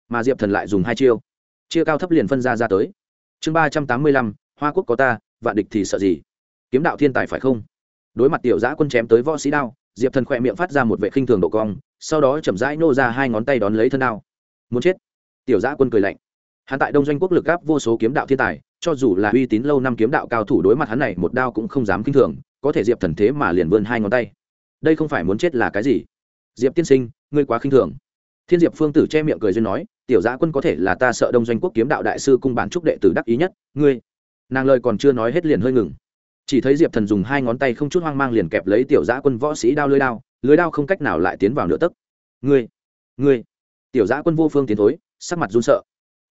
Mà diệp thần lại dùng hai chiêu. Chia cao thấp liền phân ra ra tới. Chương ba trăm tám mươi lăm, hoa quốc có ta, vạn địch thì sợ gì? Kiếm đạo thiên tài phải không? Đối mặt tiểu giã quân chém tới võ sĩ đao, diệp thần khỏe miệng phát ra một vệ khinh thường độ cong, sau đó chậm rãi nô ra hai ngón tay đón lấy thân đao. Muốn chết. Tiểu giã quân cười lạnh hắn tại đông doanh quốc lực gáp vô số kiếm đạo thiên tài, cho dù là uy tín lâu năm kiếm đạo cao thủ đối mặt hắn này, một đao cũng không dám kinh thường, có thể diệp thần thế mà liền vươn hai ngón tay. Đây không phải muốn chết là cái gì? Diệp tiên sinh, ngươi quá khinh thường. Thiên diệp phương tử che miệng cười duyên nói, tiểu giã quân có thể là ta sợ đông doanh quốc kiếm đạo đại sư cung bản trúc đệ tử đắc ý nhất, ngươi. Nàng lời còn chưa nói hết liền hơi ngừng. Chỉ thấy diệp thần dùng hai ngón tay không chút hoang mang liền kẹp lấy tiểu giã quân võ sĩ đao lưới đao lưới đao không cách nào lại tiến vào nửa tấc. Ngươi ngươi. Tiểu giã quân vô phương tiến thối, sắc mặt run sợ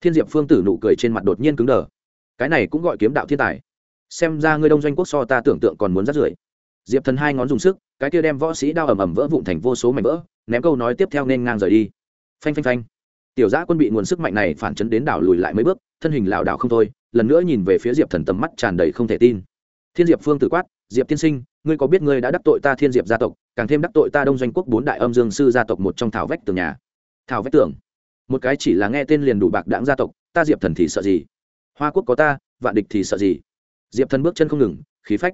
thiên diệp phương tử nụ cười trên mặt đột nhiên cứng đờ. Cái này cũng gọi kiếm đạo thiên tài. Xem ra ngươi đông doanh quốc so ta tưởng tượng còn muốn rắt rưởi. Diệp thần hai ngón dùng sức, cái kia đem võ sĩ đao ầm ầm vỡ vụn thành vô số mảnh vỡ, ném câu nói tiếp theo nên ngang rời đi. Phanh phanh phanh. Tiểu giã quân bị nguồn sức mạnh này phản chấn đến đảo lùi lại mấy bước, thân hình lảo đảo không thôi, lần nữa nhìn về phía diệp thần tầm mắt tràn đầy không thể tin. Thiên diệp phương tử quát, diệp tiên sinh, ngươi có biết ngươi đã đắc tội ta thiên diệp gia tộc, càng thêm đắc tội ta đông doanh quốc bốn đại âm dương sư gia tộc một trong thảo vách tường nhà. Thảo vách tường một cái chỉ là nghe tên liền đủ bạc đảng gia tộc, ta diệp thần thì sợ gì? Hoa quốc có ta, vạn địch thì sợ gì? Diệp thần bước chân không ngừng, khí phách.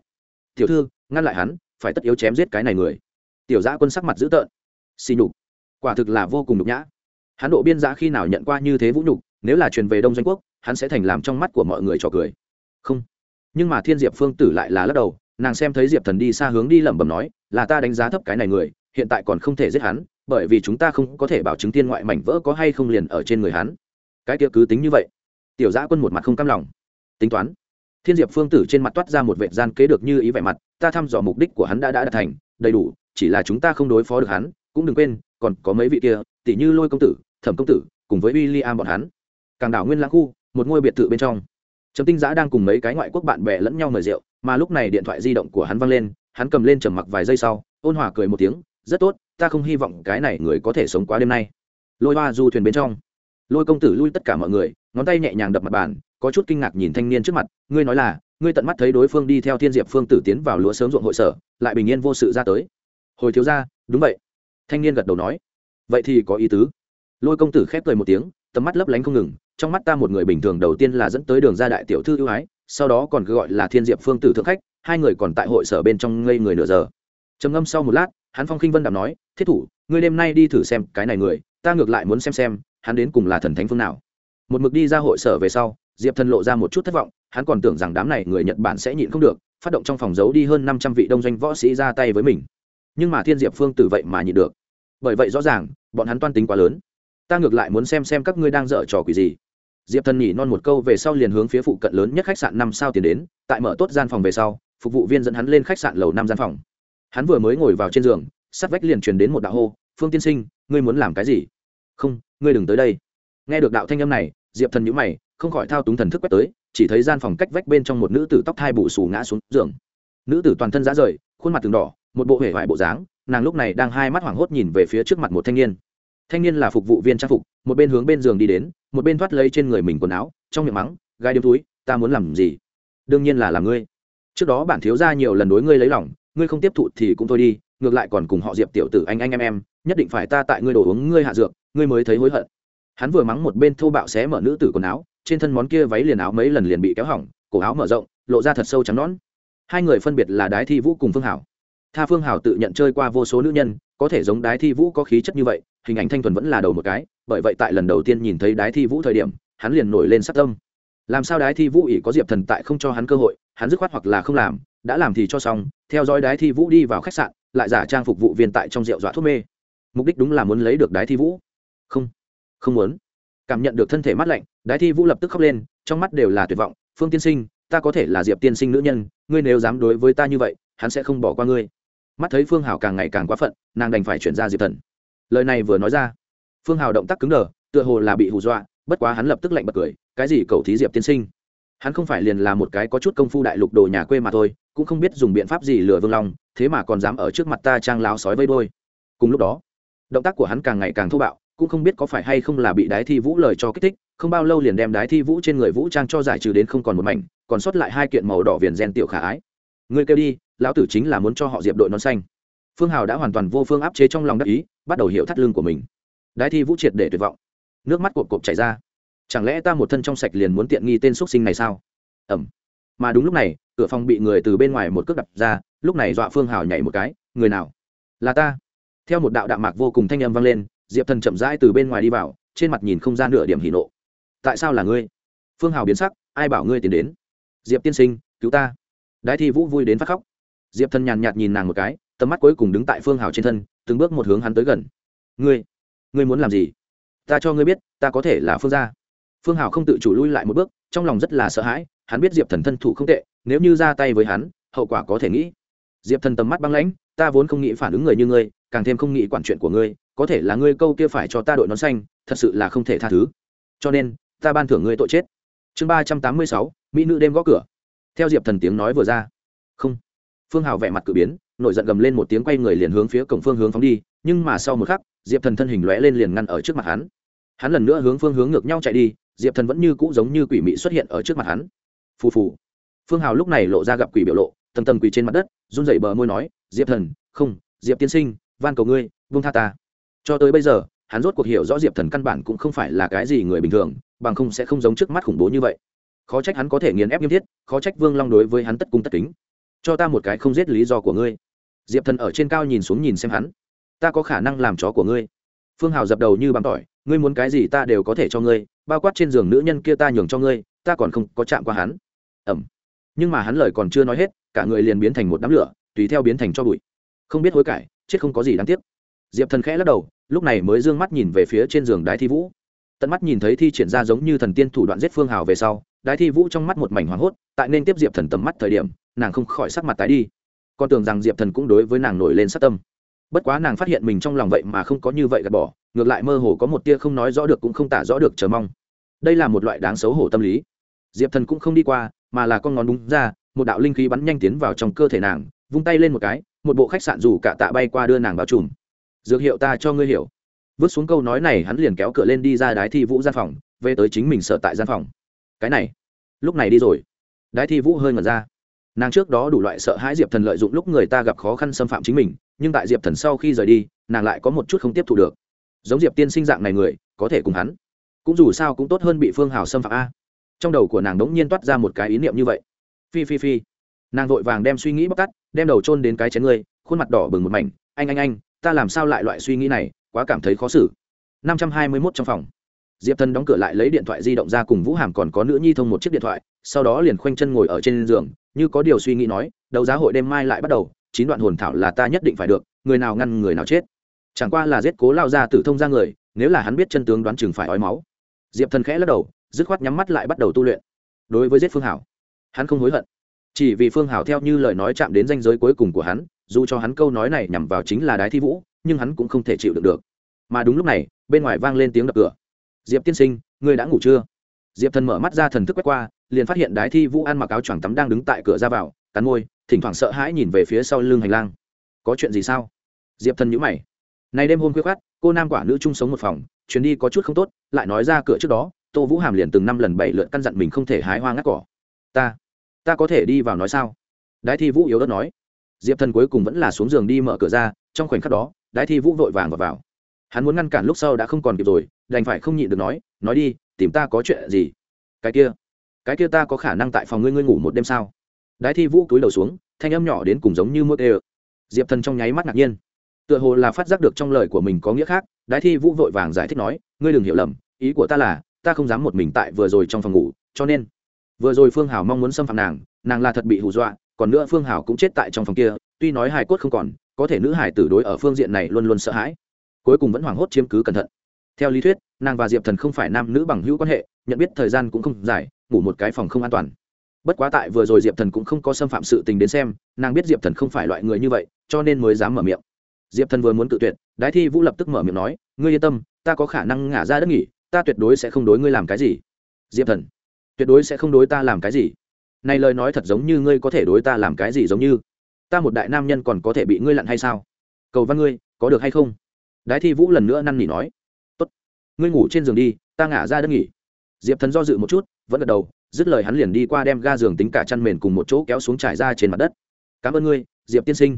Tiểu thư, ngăn lại hắn, phải tất yếu chém giết cái này người. Tiểu giã quân sắc mặt dữ tợn. Xì nhục. Quả thực là vô cùng nhục nhã. Hắn độ biên giã khi nào nhận qua như thế vũ nhục, nếu là truyền về đông doanh quốc, hắn sẽ thành làm trong mắt của mọi người trò cười. Không. Nhưng mà thiên diệp phương tử lại là lắc đầu, nàng xem thấy diệp thần đi xa hướng đi lẩm bẩm nói, là ta đánh giá thấp cái này người, hiện tại còn không thể giết hắn bởi vì chúng ta không có thể bảo chứng tiên ngoại mảnh vỡ có hay không liền ở trên người hắn. Cái kia cứ tính như vậy. Tiểu giã quân một mặt không cam lòng. Tính toán. Thiên diệp phương tử trên mặt toát ra một vệ gian kế được như ý vẻ mặt, ta thăm dò mục đích của hắn đã đã đạt thành, đầy đủ, chỉ là chúng ta không đối phó được hắn, cũng đừng quên, còn có mấy vị kia, tỷ như lôi công tử, thẩm công tử, cùng với w i l l i am bọn hắn. Càng đảo nguyên lãng khu, một ngôi biệt thự bên trong. Trầm tinh giã đang cùng mấy cái ngoại quốc bạn bè lẫn nhau mời rượu, mà lúc này điện thoại di động của hắn văng lên, hắn cầm lên trầm mặc vài giây sau, ôn hòa cười một tiếng, rất tốt ta không hy vọng cái này người có thể sống quá đêm nay. Lôi hoa du thuyền bên trong. Lôi công tử lui tất cả mọi người, ngón tay nhẹ nhàng đập mặt bàn, có chút kinh ngạc nhìn thanh niên trước mặt, ngươi nói là, ngươi tận mắt thấy đối phương đi theo thiên diệp phương tử tiến vào lúa sớm ruộng hội sở, lại bình yên vô sự ra tới. Hồi thiếu ra đúng vậy. Thanh niên gật đầu nói. Vậy thì có ý tứ. Lôi công tử khép cười một tiếng, tầm mắt lấp lánh không ngừng, trong mắt ta một người bình thường đầu tiên là dẫn tới đường ra đại tiểu thư ưu ái, sau đó còn gọi là thiên diệp phương tử thượng khách, hai người còn tại hội sở bên trong ngây người nửa giờ. Trầm ngâm sau một lát hắn phong khinh vân đạm nói, thiết thủ, ngươi đêm nay đi thử xem cái này người, ta ngược lại muốn xem xem, hắn đến cùng là thần thánh phương nào. Một mực đi ra hội sở về sau, diệp thần lộ ra một chút thất vọng, hắn còn tưởng rằng đám này người nhật bản sẽ nhịn không được, phát động trong phòng giấu đi hơn năm trăm vị đông doanh võ sĩ ra tay với mình. Nhưng mà thiên diệp phương từ vậy mà nhịn được. Bởi vậy rõ ràng, bọn hắn toan tính quá lớn. Ta ngược lại muốn xem xem các ngươi đang dở trò quỷ gì. Diệp thần nhỉ non một câu về sau liền hướng phía phụ cận lớn nhất khách sạn năm sao tiền đến, tại mở tốt gian phòng về sau, phục vụ viên dẫn hắn lên khách sạn lầu năm gian phòng hắn vừa mới ngồi vào trên giường, sắt vách liền truyền đến một đạo hô, phương tiên sinh, ngươi muốn làm cái gì? Không, ngươi đừng tới đây. Nghe được đạo thanh âm này, diệp thần nhữ mày, không khỏi thao túng thần thức quét tới, chỉ thấy gian phòng cách vách bên trong một nữ tử tóc thai bụ xù ngã xuống giường. Nữ tử toàn thân rã rời, khuôn mặt từng đỏ, một bộ hể vải bộ dáng, nàng lúc này đang hai mắt hoảng hốt nhìn về phía trước mặt một thanh niên. Thanh niên là phục vụ viên trang phục, một bên hướng bên giường đi đến, một bên thoát lấy trên người mình quần áo, trong miệng mắng gai điếm túi, ta muốn làm gì? Đương nhiên là làm ngươi. Trước đó bản thiếu ra nhiều lần đối ngươi lấy lòng ngươi không tiếp thụ thì cũng thôi đi, ngược lại còn cùng họ diệp tiểu tử anh anh, em em, nhất định phải ta tại ngươi đổ uống, ngươi hạ dược, ngươi mới thấy hối hận. Hắn vừa mắng một bên thô bạo xé mở nữ tử quần áo, trên thân món kia váy liền áo mấy lần liền bị kéo hỏng, cổ áo mở rộng, lộ ra thật sâu trắng nón hai người phân biệt là đái thi vũ cùng phương hảo. Tha phương hảo tự nhận chơi qua vô số nữ nhân, có thể giống đái thi vũ có khí chất như vậy, hình ảnh thanh thuần vẫn là đầu một cái, bởi vậy tại lần đầu tiên nhìn thấy đái thi vũ thời điểm, hắn liền nổi lên sắc tâm. Làm sao đái thi vũ ỉ có diệp thần tại không cho hắn cơ hội, hắn dứt khoát hoặc là không làm đã làm thì cho xong, theo dõi đái thi vũ đi vào khách sạn, lại giả trang phục vụ viên tại trong rượu dọa thuốc mê. Mục đích đúng là muốn lấy được đái thi vũ. Không không muốn. Cảm nhận được thân thể mát lạnh, đái thi vũ lập tức khóc lên, trong mắt đều là tuyệt vọng. Phương tiên sinh, ta có thể là diệp tiên sinh nữ nhân, ngươi nếu dám đối với ta như vậy, hắn sẽ không bỏ qua ngươi. Mắt thấy phương hảo càng ngày càng quá phận, nàng đành phải chuyển ra diệp thần. Lời này vừa nói ra, phương hào động tác cứng đờ, tựa hồ là bị hù dọa, bất quá hắn lập tức lạnh bật cười, cái gì cầu thí diệp tiên sinh? Hắn không phải liền là một cái có chút công phu đại lục đồ nhà quê mà thôi cũng không biết dùng biện pháp gì lừa vương long, thế mà còn dám ở trước mặt ta trang láo sói vây đôi cùng lúc đó, động tác của hắn càng ngày càng thô bạo, cũng không biết có phải hay không là bị đái thi vũ lời cho kích thích, không bao lâu liền đem đái thi vũ trên người vũ trang cho giải trừ đến không còn một mảnh, còn sót lại hai kiện màu đỏ viền gen tiểu khả ái. Ngươi kêu đi, lão tử chính là muốn cho họ diệp đội non xanh. Phương hào đã hoàn toàn vô phương áp chế trong lòng đắc ý, bắt đầu hiểu thắt lưng của mình. Đái thi vũ triệt để tuyệt vọng. Nước mắt cộp cộp chảy ra. Chẳng lẽ ta một thân trong sạch liền muốn tiện nghi tên x sinh này sao? Ẩm mà đúng lúc này, cửa phòng bị người từ bên ngoài một cước đập ra, lúc này dọa phương hào nhảy một cái, người nào? Là ta. Theo một đạo đạo mạc vô cùng thanh âm vang lên, diệp thần chậm rãi từ bên ngoài đi vào, trên mặt nhìn không gian nửa điểm hỉ nộ. Tại sao là ngươi? Phương hào biến sắc, ai bảo ngươi tiến đến? Diệp tiên sinh, cứu ta. Đái thi vũ vui đến phát khóc. Diệp thần nhàn nhạt nhìn nàng một cái, tầm mắt cuối cùng đứng tại phương hào trên thân, từng bước một hướng hắn tới gần. Ngươi ngươi muốn làm gì? Ta cho ngươi biết, ta có thể là phương gia. Phương hào không tự chủ lui lại một bước, trong lòng rất là sợ hãi hắn biết diệp thần thân thủ không tệ, nếu như ra tay với hắn, hậu quả có thể nghĩ. Diệp thần tầm mắt băng lãnh, ta vốn không nghĩ phản ứng người như ngươi, càng thêm không nghĩ quản chuyện của ngươi, có thể là ngươi câu kia phải cho ta đội nón xanh, thật sự là không thể tha thứ. Cho nên, ta ban thưởng ngươi tội chết. Chương ba trăm tám mươi sáu, mỹ nữ đêm gõ cửa. Theo diệp thần tiếng nói vừa ra. Không. Phương hào vẻ mặt cử biến, nổi giận gầm lên một tiếng quay người liền hướng phía cổng phương hướng phóng đi, nhưng mà sau một khắc, diệp thần thân hình lóe lên liền ngăn ở trước mặt hắn. Hắn lần nữa hướng phương hướng ngược nhau chạy đi, diệp thần vẫn như cũ giống như quỷ mị xuất hiện ở trước mặt hắn phù phù. Phương hào lúc này lộ ra gặp quỷ biểu lộ tầm tầm quỳ trên mặt đất, run rẩy bờ môi nói, diệp thần, không, diệp tiên sinh, van cầu ngươi vung tha ta. Cho tới bây giờ, hắn rốt cuộc hiểu rõ diệp thần căn bản cũng không phải là cái gì người bình thường, bằng không sẽ không giống trước mắt khủng bố như vậy. Khó trách hắn có thể nghiền ép nghiêm thiết, khó trách vương long đối với hắn tất cung tất kính. Cho ta một cái không giết lý do của ngươi. Diệp thần ở trên cao nhìn xuống nhìn xem hắn. Ta có khả năng làm chó của ngươi. Phương hào dập đầu như bằng tỏi, ngươi muốn cái gì ta đều có thể cho ngươi, bao quát trên giường nữ nhân kia ta nhường cho ngươi, ta còn không có chạm qua hắn ẩm. Nhưng mà hắn lời còn chưa nói hết, cả người liền biến thành một đám lửa, tùy theo biến thành cho bụi. Không biết hối cải, chết không có gì đáng tiếc. Diệp thần khẽ lắc đầu, lúc này mới d ư ơ n g mắt nhìn về phía trên giường đái thi vũ. Tận mắt nhìn thấy thi triển ra giống như thần tiên thủ đoạn giết phương hào về sau, đái thi vũ trong mắt một mảnh hoảng hốt, tại nên tiếp diệp thần tầm mắt thời điểm, nàng không khỏi sắc mặt tái đi. Con tưởng rằng diệp thần cũng đối với nàng nổi lên sát tâm. Bất quá nàng phát hiện mình trong lòng vậy mà không có như vậy gạt bỏ, ngược lại mơ hồ có một tia không nói rõ được cũng không tả rõ được chờ mong. Đây là một loại đáng xấu hổ tâm lý. Diệp thần cũng không đi qua mà là con ngón đúng ra, một đạo linh khí bắn nhanh tiến vào trong cơ thể nàng, vung tay lên một cái, một bộ khách sạn dù cả tạ bay qua đưa nàng vào trùm dược hiệu ta cho ngươi hiểu. Vứt xuống câu nói này, hắn liền kéo cửa lên đi ra đái thi vũ gian phòng, về tới chính mình sợ tại gian phòng. Cái này, lúc này đi rồi. Đái thi vũ hơi ngẩn ra. Nàng trước đó đủ loại sợ hãi diệp thần lợi dụng lúc người ta gặp khó khăn xâm phạm chính mình, nhưng tại diệp thần sau khi rời đi, nàng lại có một chút không tiếp thu được. Giống diệp tiên sinh dạng này người, có thể cùng hắn. Cũng dù sao cũng tốt hơn bị phương hào xâm phạm a trong đầu của nàng đống nhiên toát ra một cái ý niệm như vậy. Phi phi phi. Nàng vội vàng đem suy nghĩ bóc tắt đem đầu trôn đến cái chén ngươi, khuôn mặt đỏ bừng một mảnh. Anh anh anh, ta làm sao lại loại suy nghĩ này, quá cảm thấy khó xử. Năm trăm hai mươi mốt trong phòng. Diệp thần đóng cửa lại lấy điện thoại di động ra cùng vũ hàm còn có nữ nhi thông một chiếc điện thoại, sau đó liền khoanh chân ngồi ở trên giường, như có điều suy nghĩ nói, đấu giá hội đêm mai lại bắt đầu, chín đoạn hồn thảo là ta nhất định phải được, người nào ngăn người nào chết. Chẳng qua là giết cố lao ra tử thông ra người, nếu là hắn biết chân tướng đoán chừng phải ói máu. Diệp thần khẽ lắc đầu dứt khoát nhắm mắt lại bắt đầu tu luyện. Đối với giết phương hảo, hắn không hối hận. Chỉ vì phương hảo theo như lời nói chạm đến danh giới cuối cùng của hắn, dù cho hắn câu nói này nhằm vào chính là đái thi vũ, nhưng hắn cũng không thể chịu được được. Mà đúng lúc này, bên ngoài vang lên tiếng đập cửa. Diệp tiên sinh, ngươi đã ngủ chưa? Diệp thần mở mắt ra thần thức quét qua, liền phát hiện đái thi vũ ăn mặc áo choàng tắm đang đứng tại cửa ra vào, cắn môi, thỉnh thoảng sợ hãi nhìn về phía sau lưng hành lang. Có chuyện gì sao? Diệp thần nhữ mày. Nay đêm hôm khuya khoát cô nam quả nữ chung sống một phòng, chuyến đi có chút không tốt, lại nói ra cửa trước đó tô vũ hàm liền từng năm lần bảy lượt căn dặn mình không thể hái hoa ngắt cỏ. Ta ta có thể đi vào nói sao? Đái thi vũ yếu đất nói. Diệp thần cuối cùng vẫn là xuống giường đi mở cửa ra trong khoảnh khắc đó đái thi vũ vội vàng vào, vào. hắn muốn ngăn cản lúc sau đã không còn kịp rồi đành phải không nhịn được nói nói đi tìm ta có chuyện gì? Cái kia cái kia ta có khả năng tại phòng ngươi ngươi ngủ một đêm sao? Đái thi vũ cúi đầu xuống thanh âm nhỏ đến cùng giống như mốt ê diệp thần trong nháy mắt ngạc nhiên. Tựa hồ là phát giác được trong lời của mình có nghĩa khác đái thi vũ vội vàng giải thích nói ngươi đừng hiểu lầm ý của ta là ta không dám một mình tại vừa rồi trong phòng ngủ, cho nên, vừa rồi phương hảo mong muốn xâm phạm nàng nàng là thật bị hù dọa, còn nữa phương hảo cũng chết tại trong phòng kia, tuy nói hài cốt không còn, có thể nữ hải tử đối ở phương diện này luôn luôn sợ hãi. Cuối cùng vẫn hoảng hốt chiếm cứ cẩn thận. Theo lý thuyết, nàng và diệp thần không phải nam nữ bằng hữu quan hệ, nhận biết thời gian cũng không dài, ngủ một cái phòng không an toàn. Bất quá tại vừa rồi diệp thần cũng không có xâm phạm sự tình đến xem, nàng biết diệp thần không phải loại người như vậy, cho nên mới dám mở miệng. Diệp thần vừa muốn cự tuyệt, đái thi vũ lập tức mở miệng nói, ngươi yên tâm, ta có khả năng ngả ra đất nghỉ ta tuyệt đối sẽ không đối ngươi làm cái gì. Diệp thần, tuyệt đối sẽ không đối ta làm cái gì. Này lời nói thật giống như ngươi có thể đối ta làm cái gì giống như. Ta một đại nam nhân còn có thể bị ngươi lặn hay sao? Cầu văn ngươi, có được hay không? Đái thi vũ lần nữa năn nỉ nói. Tốt, ngươi ngủ trên giường đi, ta ngả ra đất nghỉ. Diệp thần do dự một chút, vẫn gật đầu, dứt lời hắn liền đi qua đem ga giường tính cả chăn mền cùng một chỗ kéo xuống trải ra trên mặt đất. Cảm ơn ngươi, diệp tiên sinh.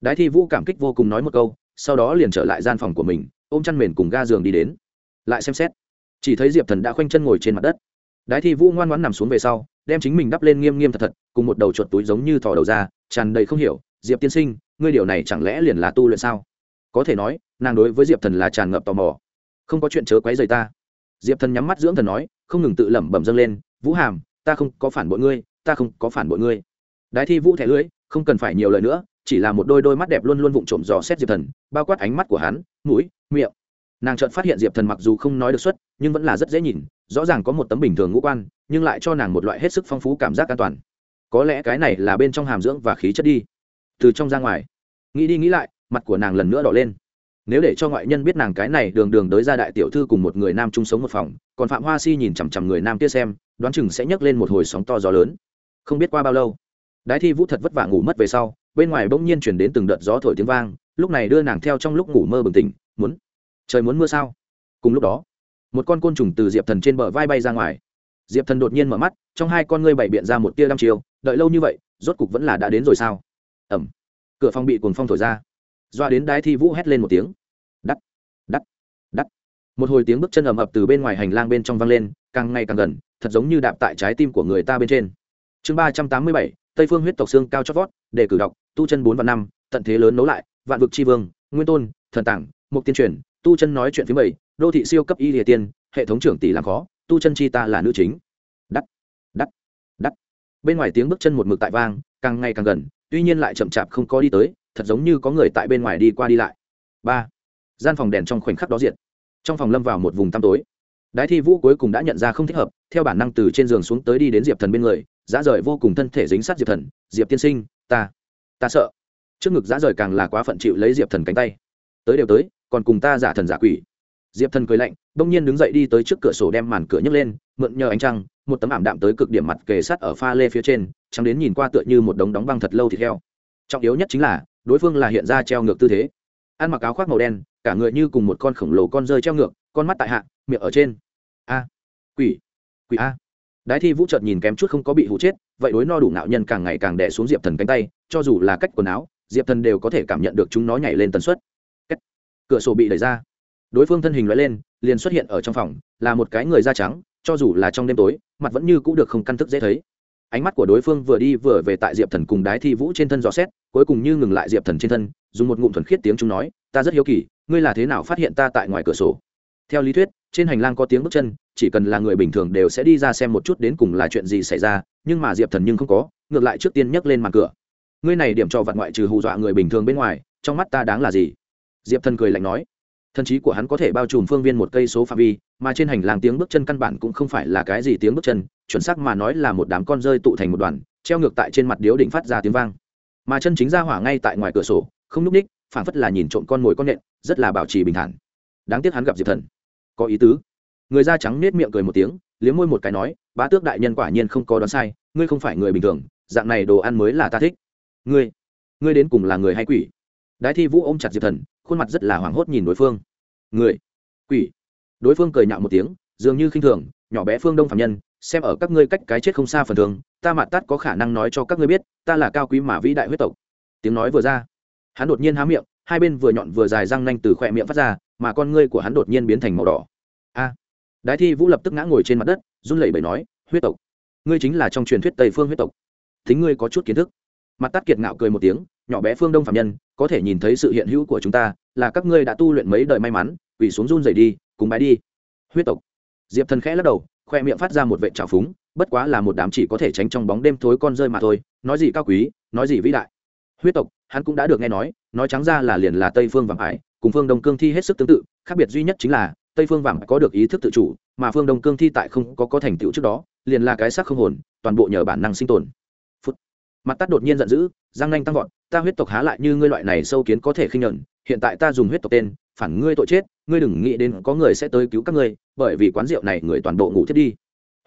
Đái thi vũ cảm kích vô cùng nói một câu, sau đó liền trở lại gian phòng của mình, ôm chăn mền cùng ga giường đi đến. Lại xem xét chỉ thấy diệp thần đã khoanh chân ngồi trên mặt đất đái thi vũ ngoan ngoãn nằm xuống về sau đem chính mình đắp lên nghiêm nghiêm thật thật cùng một đầu chuột túi giống như thò đầu ra tràn đầy không hiểu diệp tiên sinh ngươi điều này chẳng lẽ liền là tu luyện sao có thể nói nàng đối với diệp thần là tràn ngập tò mò không có chuyện chớ quấy rầy ta diệp thần nhắm mắt dưỡng thần nói không ngừng tự lẩm bẩm dâng lên vũ hàm ta không có phản bội ngươi ta không có phản bội ngươi đái thi vũ thẻ lưới không cần phải nhiều lời nữa chỉ là một đôi đôi mắt đẹp luôn luôn vụng trộm dò xét diệp thần bao quát ánh mắt của hắn mũi miệng nàng chợt phát hiện diệp thần mặc dù không nói được xuất nhưng vẫn là rất dễ nhìn, rõ ràng có một tấm bình thường ngũ quan, nhưng lại cho nàng một loại hết sức phong phú cảm giác an toàn. Có lẽ cái này là bên trong hàm dưỡng và khí chất đi. Từ trong ra ngoài, nghĩ đi nghĩ lại, mặt của nàng lần nữa đỏ lên. Nếu để cho ngoại nhân biết nàng cái này đường đường đới ra đại tiểu thư cùng một người nam chung sống một phòng, còn phạm hoa si nhìn chằm chằm người nam kia xem, đoán chừng sẽ nhấc lên một hồi sóng to gió lớn. Không biết qua bao lâu, đái thi vũ thật vất vả ngủ mất về sau, bên ngoài bỗng nhiên chuyển đến từng đợt gió thổi tiếng vang, lúc này đưa nàng theo trong lúc ngủ mơ bừng tỉnh, muốn trời muốn mưa sao? Cùng lúc đó, một con côn trùng từ diệp thần trên bờ vai bay ra ngoài. Diệp thần đột nhiên mở mắt, trong hai con ngươi bày biện ra một tia đăm chiều đợi lâu như vậy, rốt cục vẫn là đã đến rồi sao? Ẩm cửa phòng bị cuồng phong thổi ra. Doa đến đái thi vũ hét lên một tiếng. Đắt đắt đắt một hồi tiếng bước chân ầm ập từ bên ngoài hành lang bên trong vang lên, càng ngày càng gần, thật giống như đạp tại trái tim của người ta bên trên. Chương ba trăm tám mươi bảy, tây phương huyết tộc xương cao chót vót, để cử đọc, tu chân bốn và năm, tận thế lớn nấu lại, vạn vực tri vương, nguyên tôn, thần tảng, mục tiên truyền tu chân nói chuyện phía bảy đô thị siêu cấp y địa tiên hệ thống trưởng tỷ làm khó, tu chân chi ta là nữ chính. Đắt đắt đắt. Bên ngoài tiếng bước chân một mực tại vang, càng ngày càng gần, tuy nhiên lại chậm chạp không có đi tới, thật giống như có người tại bên ngoài đi qua đi lại. Ba, gian phòng đèn trong khoảnh khắc đó diện trong phòng lâm vào một vùng tăm tối. Đái thi vũ cuối cùng đã nhận ra không thích hợp, theo bản năng từ trên giường xuống tới đi đến diệp thần bên người, dã rời vô cùng thân thể dính sát diệp thần, diệp tiên sinh, ta ta sợ. Trước ngực dã rời càng là quá phận chịu lấy diệp thần cánh tay. Tới đều tới còn cùng ta giả thần giả quỷ. Diệp thần cười lạnh bỗng nhiên đứng dậy đi tới trước cửa sổ đem màn cửa nhấc lên, mượn nhờ ánh trăng, một tấm ảm đạm tới cực điểm mặt kề sát ở pha lê phía trên, trắng đến nhìn qua tựa như một đống đóng băng thật lâu thịt heo. Trọng yếu nhất chính là, đối phương là hiện ra treo ngược tư thế. Ăn mặc áo khoác màu đen, cả người như cùng một con khổng lồ con rơi treo ngược, con mắt tại hạ, miệng ở trên. A. Quỷ. Quỷ a. Đái thi vũ chợt nhìn kém chút không có bị hụ chết, vậy đối no đủ nạo nhân càng ngày càng đè xuống diệp thần cánh tay, cho dù là cách quần áo, diệp thần đều có thể cảm nhận được chúng nó nhảy lên tần suất cửa sổ bị đẩy ra. Đối phương thân hình loại lên, liền xuất hiện ở trong phòng, là một cái người da trắng, cho dù là trong đêm tối, mặt vẫn như c ũ được không căn thức dễ thấy. Ánh mắt của đối phương vừa đi vừa về tại diệp thần cùng đái thi vũ trên thân dò xét, cuối cùng như ngừng lại diệp thần trên thân, dùng một ngụm thuần khiết tiếng chúng nói, ta rất hiếu kỳ, ngươi là thế nào phát hiện ta tại ngoài cửa sổ? Theo lý thuyết, trên hành lang có tiếng bước chân, chỉ cần là người bình thường đều sẽ đi ra xem một chút đến cùng là chuyện gì xảy ra, nhưng mà diệp thần nhưng không có, ngược lại trước tiên nhấc lên màn cửa. Ngươi này điểm cho vặt ngoại trừ hù dọa người bình thường bên ngoài, trong mắt ta đáng là gì? Diệp thần cười lạnh nói, thần trí của hắn có thể bao trùm phương viên một cây số phạm vi, mà trên hành lang tiếng bước chân căn bản cũng không phải là cái gì tiếng bước chân, chuẩn xác mà nói là một đám con rơi tụ thành một đoàn, treo ngược tại trên mặt điếu định phát ra tiếng vang. Mà chân chính ra hỏa ngay tại ngoài cửa sổ, không n ú c ních phản phất là nhìn trộm con mồi con nện, rất là bảo trì bình thản. Đáng tiếc hắn gặp diệp thần. Có ý tứ. Người da trắng nết miệng cười một tiếng, liếm môi một cái nói, bá tước đại nhân quả nhiên không có đoán sai, ngươi không phải người bình thường, dạng này đồ ăn mới là ta thích. Ngươi ngươi đến cùng là người hay quỷ? Đái thi vũ ôm chặt diệp thần khuôn mặt rất là hoảng hốt nhìn đối phương. Người? Quỷ? Đối phương cười nhạo một tiếng, dường như khinh thường, nhỏ bé phương đông phạm nhân, xem ở các ngươi cách cái chết không xa phần thường, ta mạn tắt có khả năng nói cho các ngươi biết, ta là cao quý mà vĩ đại huyết tộc. Tiếng nói vừa ra, hắn đột nhiên há miệng, hai bên vừa nhọn vừa dài răng nanh từ khỏe miệng phát ra, mà con ngươi của hắn đột nhiên biến thành màu đỏ. A! Đái thi vũ lập tức ngã ngồi trên mặt đất, run lẩy bẩy nói, huyết tộc, ngươi chính là trong truyền thuyết tây phương huyết tộc. Thính ngươi có chút kiến thức. Mặt tắt kiệt ngạo cười một tiếng nhỏ bé phương đông phạm nhân, có thể nhìn thấy sự hiện hữu của chúng ta, là các ngươi đã tu luyện mấy đời may mắn, quỳ xuống run rẩy đi, cùng bái đi. Huyết tộc. Diệp thần khẽ lắc đầu, khoe miệng phát ra một vệ trào phúng, bất quá là một đám chỉ có thể tránh trong bóng đêm thối con rơi mà thôi, nói gì cao quý, nói gì vĩ đại. Huyết tộc, hắn cũng đã được nghe nói nói trắng ra là liền là tây phương vàng ải cùng phương đông cương thi hết sức tương tự, khác biệt duy nhất chính là, tây phương vàng có được ý thức tự chủ, mà phương đông cương thi tại không có có thành tựu trước đó, liền là cái xác không hồn, toàn bộ nhờ bản năng sinh tồn. Phút. mặt tắt đột nhiên giận dữ giang nanh tăng vọt ta huyết tộc há lại như ngươi loại này sâu kiến có thể khinh nhẫn, hiện tại ta dùng huyết tộc tên, phản ngươi tội chết, ngươi đừng nghĩ đến có người sẽ tới cứu các ngươi, bởi vì quán rượu này người toàn bộ ngủ thiết đi.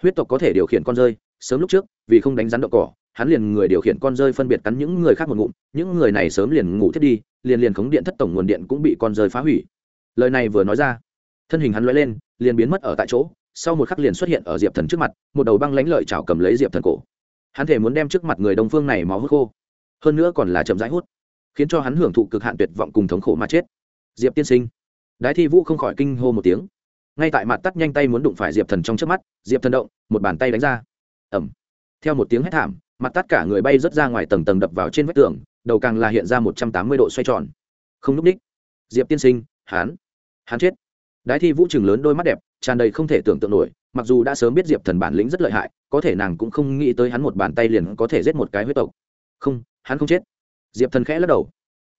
Huyết tộc có thể điều khiển con rơi, sớm lúc trước, vì không đánh rắn đậu cỏ, hắn liền người điều khiển con rơi phân biệt cắn những người khác một ngụm, những người này sớm liền ngủ thiết đi, liền liền khống điện thất tổng nguồn điện cũng bị con rơi phá hủy. Lời này vừa nói ra, thân hình hắn lóe lên, liền biến mất ở tại chỗ, sau một khắc liền xuất hiện ở diệp thần trước mặt, một đầu băng lãnh lợi chảo cầm lấy diệp thần cổ. Hắn thể muốn đem trước mặt người đông phương này máu hút khô hơn nữa còn là chậm rãi hút, khiến cho hắn hưởng thụ cực hạn tuyệt vọng cùng thống khổ mà chết. Diệp tiên sinh. Đái thi vũ không khỏi kinh hô một tiếng. Ngay tại mặt tắt nhanh tay muốn đụng phải diệp thần trong trước mắt, diệp thần động, một bàn tay đánh ra. Ẩm theo một tiếng hét thảm, mặt tắt cả người bay rớt ra ngoài tầng tầng đập vào trên vách tường, đầu càng là hiện ra một trăm tám mươi độ xoay tròn. Không núp đích. Diệp tiên sinh hán hán chết. Đái thi vũ trường lớn đôi mắt đẹp, tràn đầy không thể tưởng tượng nổi, mặc dù đã sớm biết diệp thần bản lĩnh rất lợi hại, có thể nàng cũng không nghĩ tới hắn một bàn tay liền có thể giết một cái huyết tộc. Không hắn không chết. Diệp thần khẽ lắc đầu.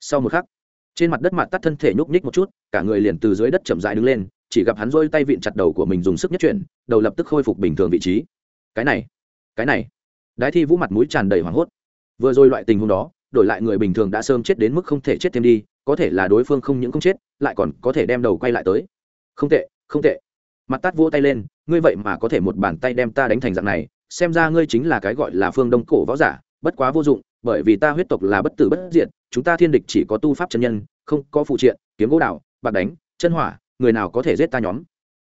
Sau một khắc, trên mặt đất mặt tắt thân thể nhúc nhích một chút, cả người liền từ dưới đất chậm dại đứng lên, chỉ gặp hắn rôi tay vịn chặt đầu của mình dùng sức nhất chuyển, đầu lập tức khôi phục bình thường vị trí. Cái này cái này. Đái thi vũ mặt mũi tràn đầy hoảng hốt. Vừa rồi loại tình huống đó, đổi lại người bình thường đã sớm chết đến mức không thể chết thêm đi, có thể là đối phương không những không chết, lại còn có thể đem đầu quay lại tới. Không tệ không tệ. Mặt tát vỗ tay lên, ngươi vậy mà có thể một bàn tay đem ta đánh thành dạng này, xem ra ngươi chính là cái gọi là phương đông cổ võ giả, bất quá vô dụng bởi vì ta huyết tộc là bất tử bất diệt, chúng ta thiên địch chỉ có tu pháp chân nhân, không có phụ triện, kiếm gỗ đạo bạc đánh, chân hỏa, người nào có thể giết ta nhóm.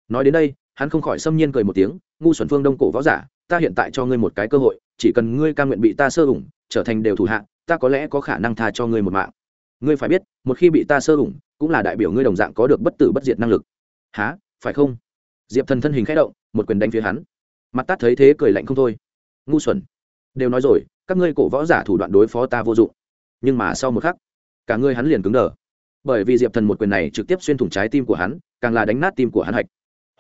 Nói đến đây, hắn không khỏi xâm nhiên cười một tiếng, ngu xuẩn phương đông cổ võ giả, ta hiện tại cho ngươi một cái cơ hội, chỉ cần ngươi cam nguyện bị ta sơ ủng, trở thành đều thủ hạ, ta có lẽ có khả năng tha cho ngươi một mạng. Ngươi phải biết, một khi bị ta sơ ủng, cũng là đại biểu ngươi đồng dạng có được bất tử bất diệt năng lực. Hả? Phải không? Diệp thần thân hình khẽ động, một quyền đánh phía hắn. Mặt tát thấy thế cười lạnh không thôi. Ngu xuẩn. Đều nói rồi các ngươi cổ võ giả thủ đoạn đối phó ta vô dụng. Nhưng mà sau một khắc, cả ngươi hắn liền cứng đờ. Bởi vì diệp thần một quyền này trực tiếp xuyên thủng trái tim của hắn, càng là đánh nát tim của hắn hạch.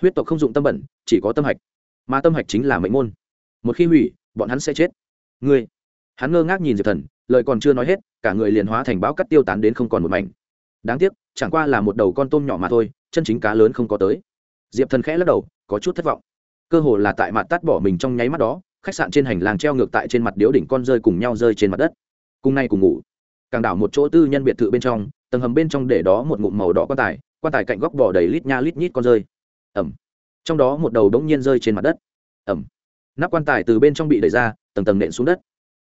Huyết tộc không dụng tâm bẩn, chỉ có tâm hạch. Mà tâm hạch chính là mệnh môn. Một khi hủy, bọn hắn sẽ chết. Ngươi. Hắn ngơ ngác nhìn diệp thần, lời còn chưa nói hết, cả người liền hóa thành bão cắt tiêu tán đến không còn một mảnh. Đáng tiếc, chẳng qua là một đầu con tôm nhỏ mà thôi, chân chính cá lớn không có tới. Diệp thần khẽ lắc đầu, có chút thất vọng. Cơ hồ là tại mặt tắt bỏ mình trong nháy mắt đó khách sạn trên hành lang treo ngược tại trên mặt điếu đỉnh con rơi cùng nhau rơi trên mặt đất. Cùng nay cùng ngủ. Càng đảo một chỗ tư nhân biệt thự bên trong, tầng hầm bên trong để đó một ngụm màu đỏ quan tài quan tài cạnh góc bỏ đầy lít nha lít nhít con rơi. Ẩm. Trong đó một đầu đống nhiên rơi trên mặt đất. Ẩm. Nắp quan tài từ bên trong bị đẩy ra, tầng tầng nện xuống đất.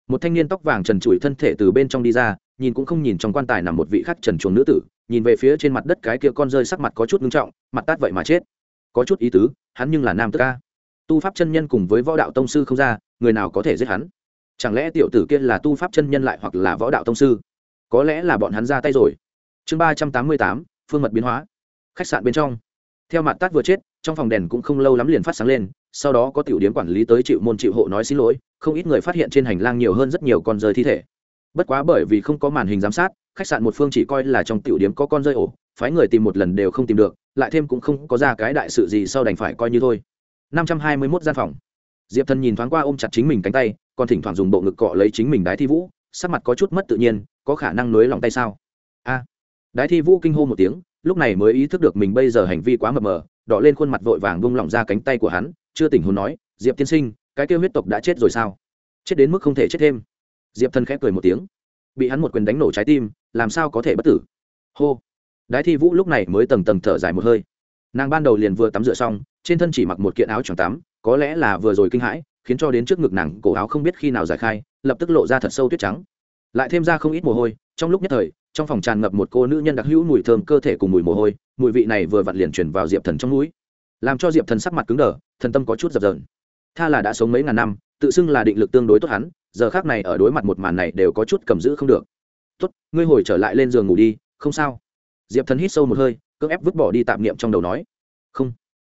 Một thanh niên tóc vàng trần trụi thân thể từ bên trong đi ra, nhìn cũng không nhìn trong quan tài nằm một vị khắc trần chuồng nữ tử, nhìn về phía trên mặt đất cái kia con rơi sắc mặt có chút ngưng trọng, mặt tát vậy mà chết. Có chút ý tứ, hắn nhưng là nam tức ca tu pháp chân nhân cùng với võ đạo tông sư không ra, người nào có thể giết hắn? Chẳng lẽ tiểu tử kia là tu pháp chân nhân lại hoặc là võ đạo tông sư? Có lẽ là bọn hắn ra tay rồi. Chương ba trăm tám mươi tám, phương mật biến hóa. Khách sạn bên trong. Theo mặt tát vừa chết, trong phòng đèn cũng không lâu lắm liền phát sáng lên, sau đó có tiểu điếm quản lý tới chịu môn chịu hộ nói xin lỗi, không ít người phát hiện trên hành lang nhiều hơn rất nhiều con rơi thi thể. Bất quá bởi vì không có màn hình giám sát, khách sạn một phương chỉ coi là trong tiểu điếm có con rơi ổ, phái người tìm một lần đều không tìm được, lại thêm cũng không có ra cái đại sự gì sau đành phải coi như thôi năm trăm hai mươi 521 gian phòng. Diệp thần nhìn thoáng qua ôm chặt chính mình cánh tay, còn thỉnh thoảng dùng bộ ngực cọ lấy chính mình đái thi vũ, sắc mặt có chút mất tự nhiên, có khả năng nối lòng tay sao? A. Đái thi vũ kinh hô một tiếng, lúc này mới ý thức được mình bây giờ hành vi quá mập mờ, đỏ lên khuôn mặt vội vàng bung lỏng ra cánh tay của hắn, chưa tỉnh hồn nói, diệp tiên sinh, cái kêu huyết tộc đã chết rồi sao? Chết đến mức không thể chết thêm. Diệp thần khẽ cười một tiếng. Bị hắn một quyền đánh nổ trái tim, làm sao có thể bất tử? Hô. Đái thi vũ lúc này mới tầng tầng thở dài một hơi nàng ban đầu liền vừa tắm rửa xong, trên thân chỉ mặc một kiện áo choàng tắm, có lẽ là vừa rồi kinh hãi, khiến cho đến trước ngực nàng cổ áo không biết khi nào giải khai, lập tức lộ ra thật sâu tuyết trắng. Lại thêm ra không ít mồ hôi, trong lúc nhất thời, trong phòng tràn ngập một cô nữ nhân đặc hữu mùi thơm cơ thể cùng mùi mồ hôi, mùi vị này vừa vặn liền chuyển vào diệp thần trong núi làm cho diệp thần sắc mặt cứng đờ, thần tâm có chút dập dờn. Tha là đã sống mấy ngàn năm, tự xưng là định lực tương đối tốt hắn, giờ khác này ở đối mặt một màn này đều có chút cầm giữ không được. Tốt, ngươi hồi trở lại lên giường ngủ đi, không sao. Diệp thần hít sâu một hơi cưỡng ép vứt bỏ đi tạm niệm trong đầu nói. Không.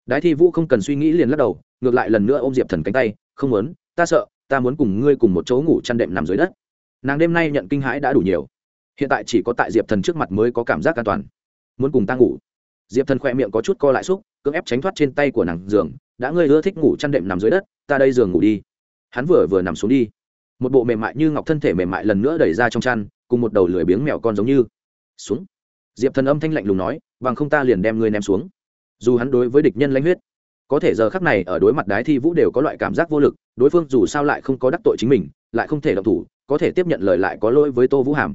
Đái thi vũ không cần suy nghĩ liền lắc đầu, ngược lại lần nữa ôm diệp thần cánh tay, không muốn, ta sợ, ta muốn cùng ngươi cùng một chỗ ngủ chăn đệm nằm dưới đất. Nàng đêm nay nhận kinh hãi đã đủ nhiều. Hiện tại chỉ có tại diệp thần trước mặt mới có cảm giác an toàn. Muốn cùng ta ngủ. Diệp thần khỏe miệng có chút co lại xúc, cưỡng ép tránh thoát trên tay của nàng giường, đã ngươi ưa thích ngủ chăn đệm nằm dưới đất, ta đây giường ngủ đi. Hắn vừa vừa nằm xuống đi. Một bộ mềm mại như ngọc thân thể mềm mại lần nữa đẩy ra trong chăn, cùng một đầu lười biếng mèo con giống như. Xuống diệp thần âm thanh lạnh lùng nói, bằng không ta liền đem ngươi ném xuống. Dù hắn đối với địch nhân lãnh huyết, có thể giờ khắc này ở đối mặt đái thi vũ đều có loại cảm giác vô lực, đối phương dù sao lại không có đắc tội chính mình, lại không thể độc thủ, có thể tiếp nhận lời lại có lỗi với tô vũ hàm.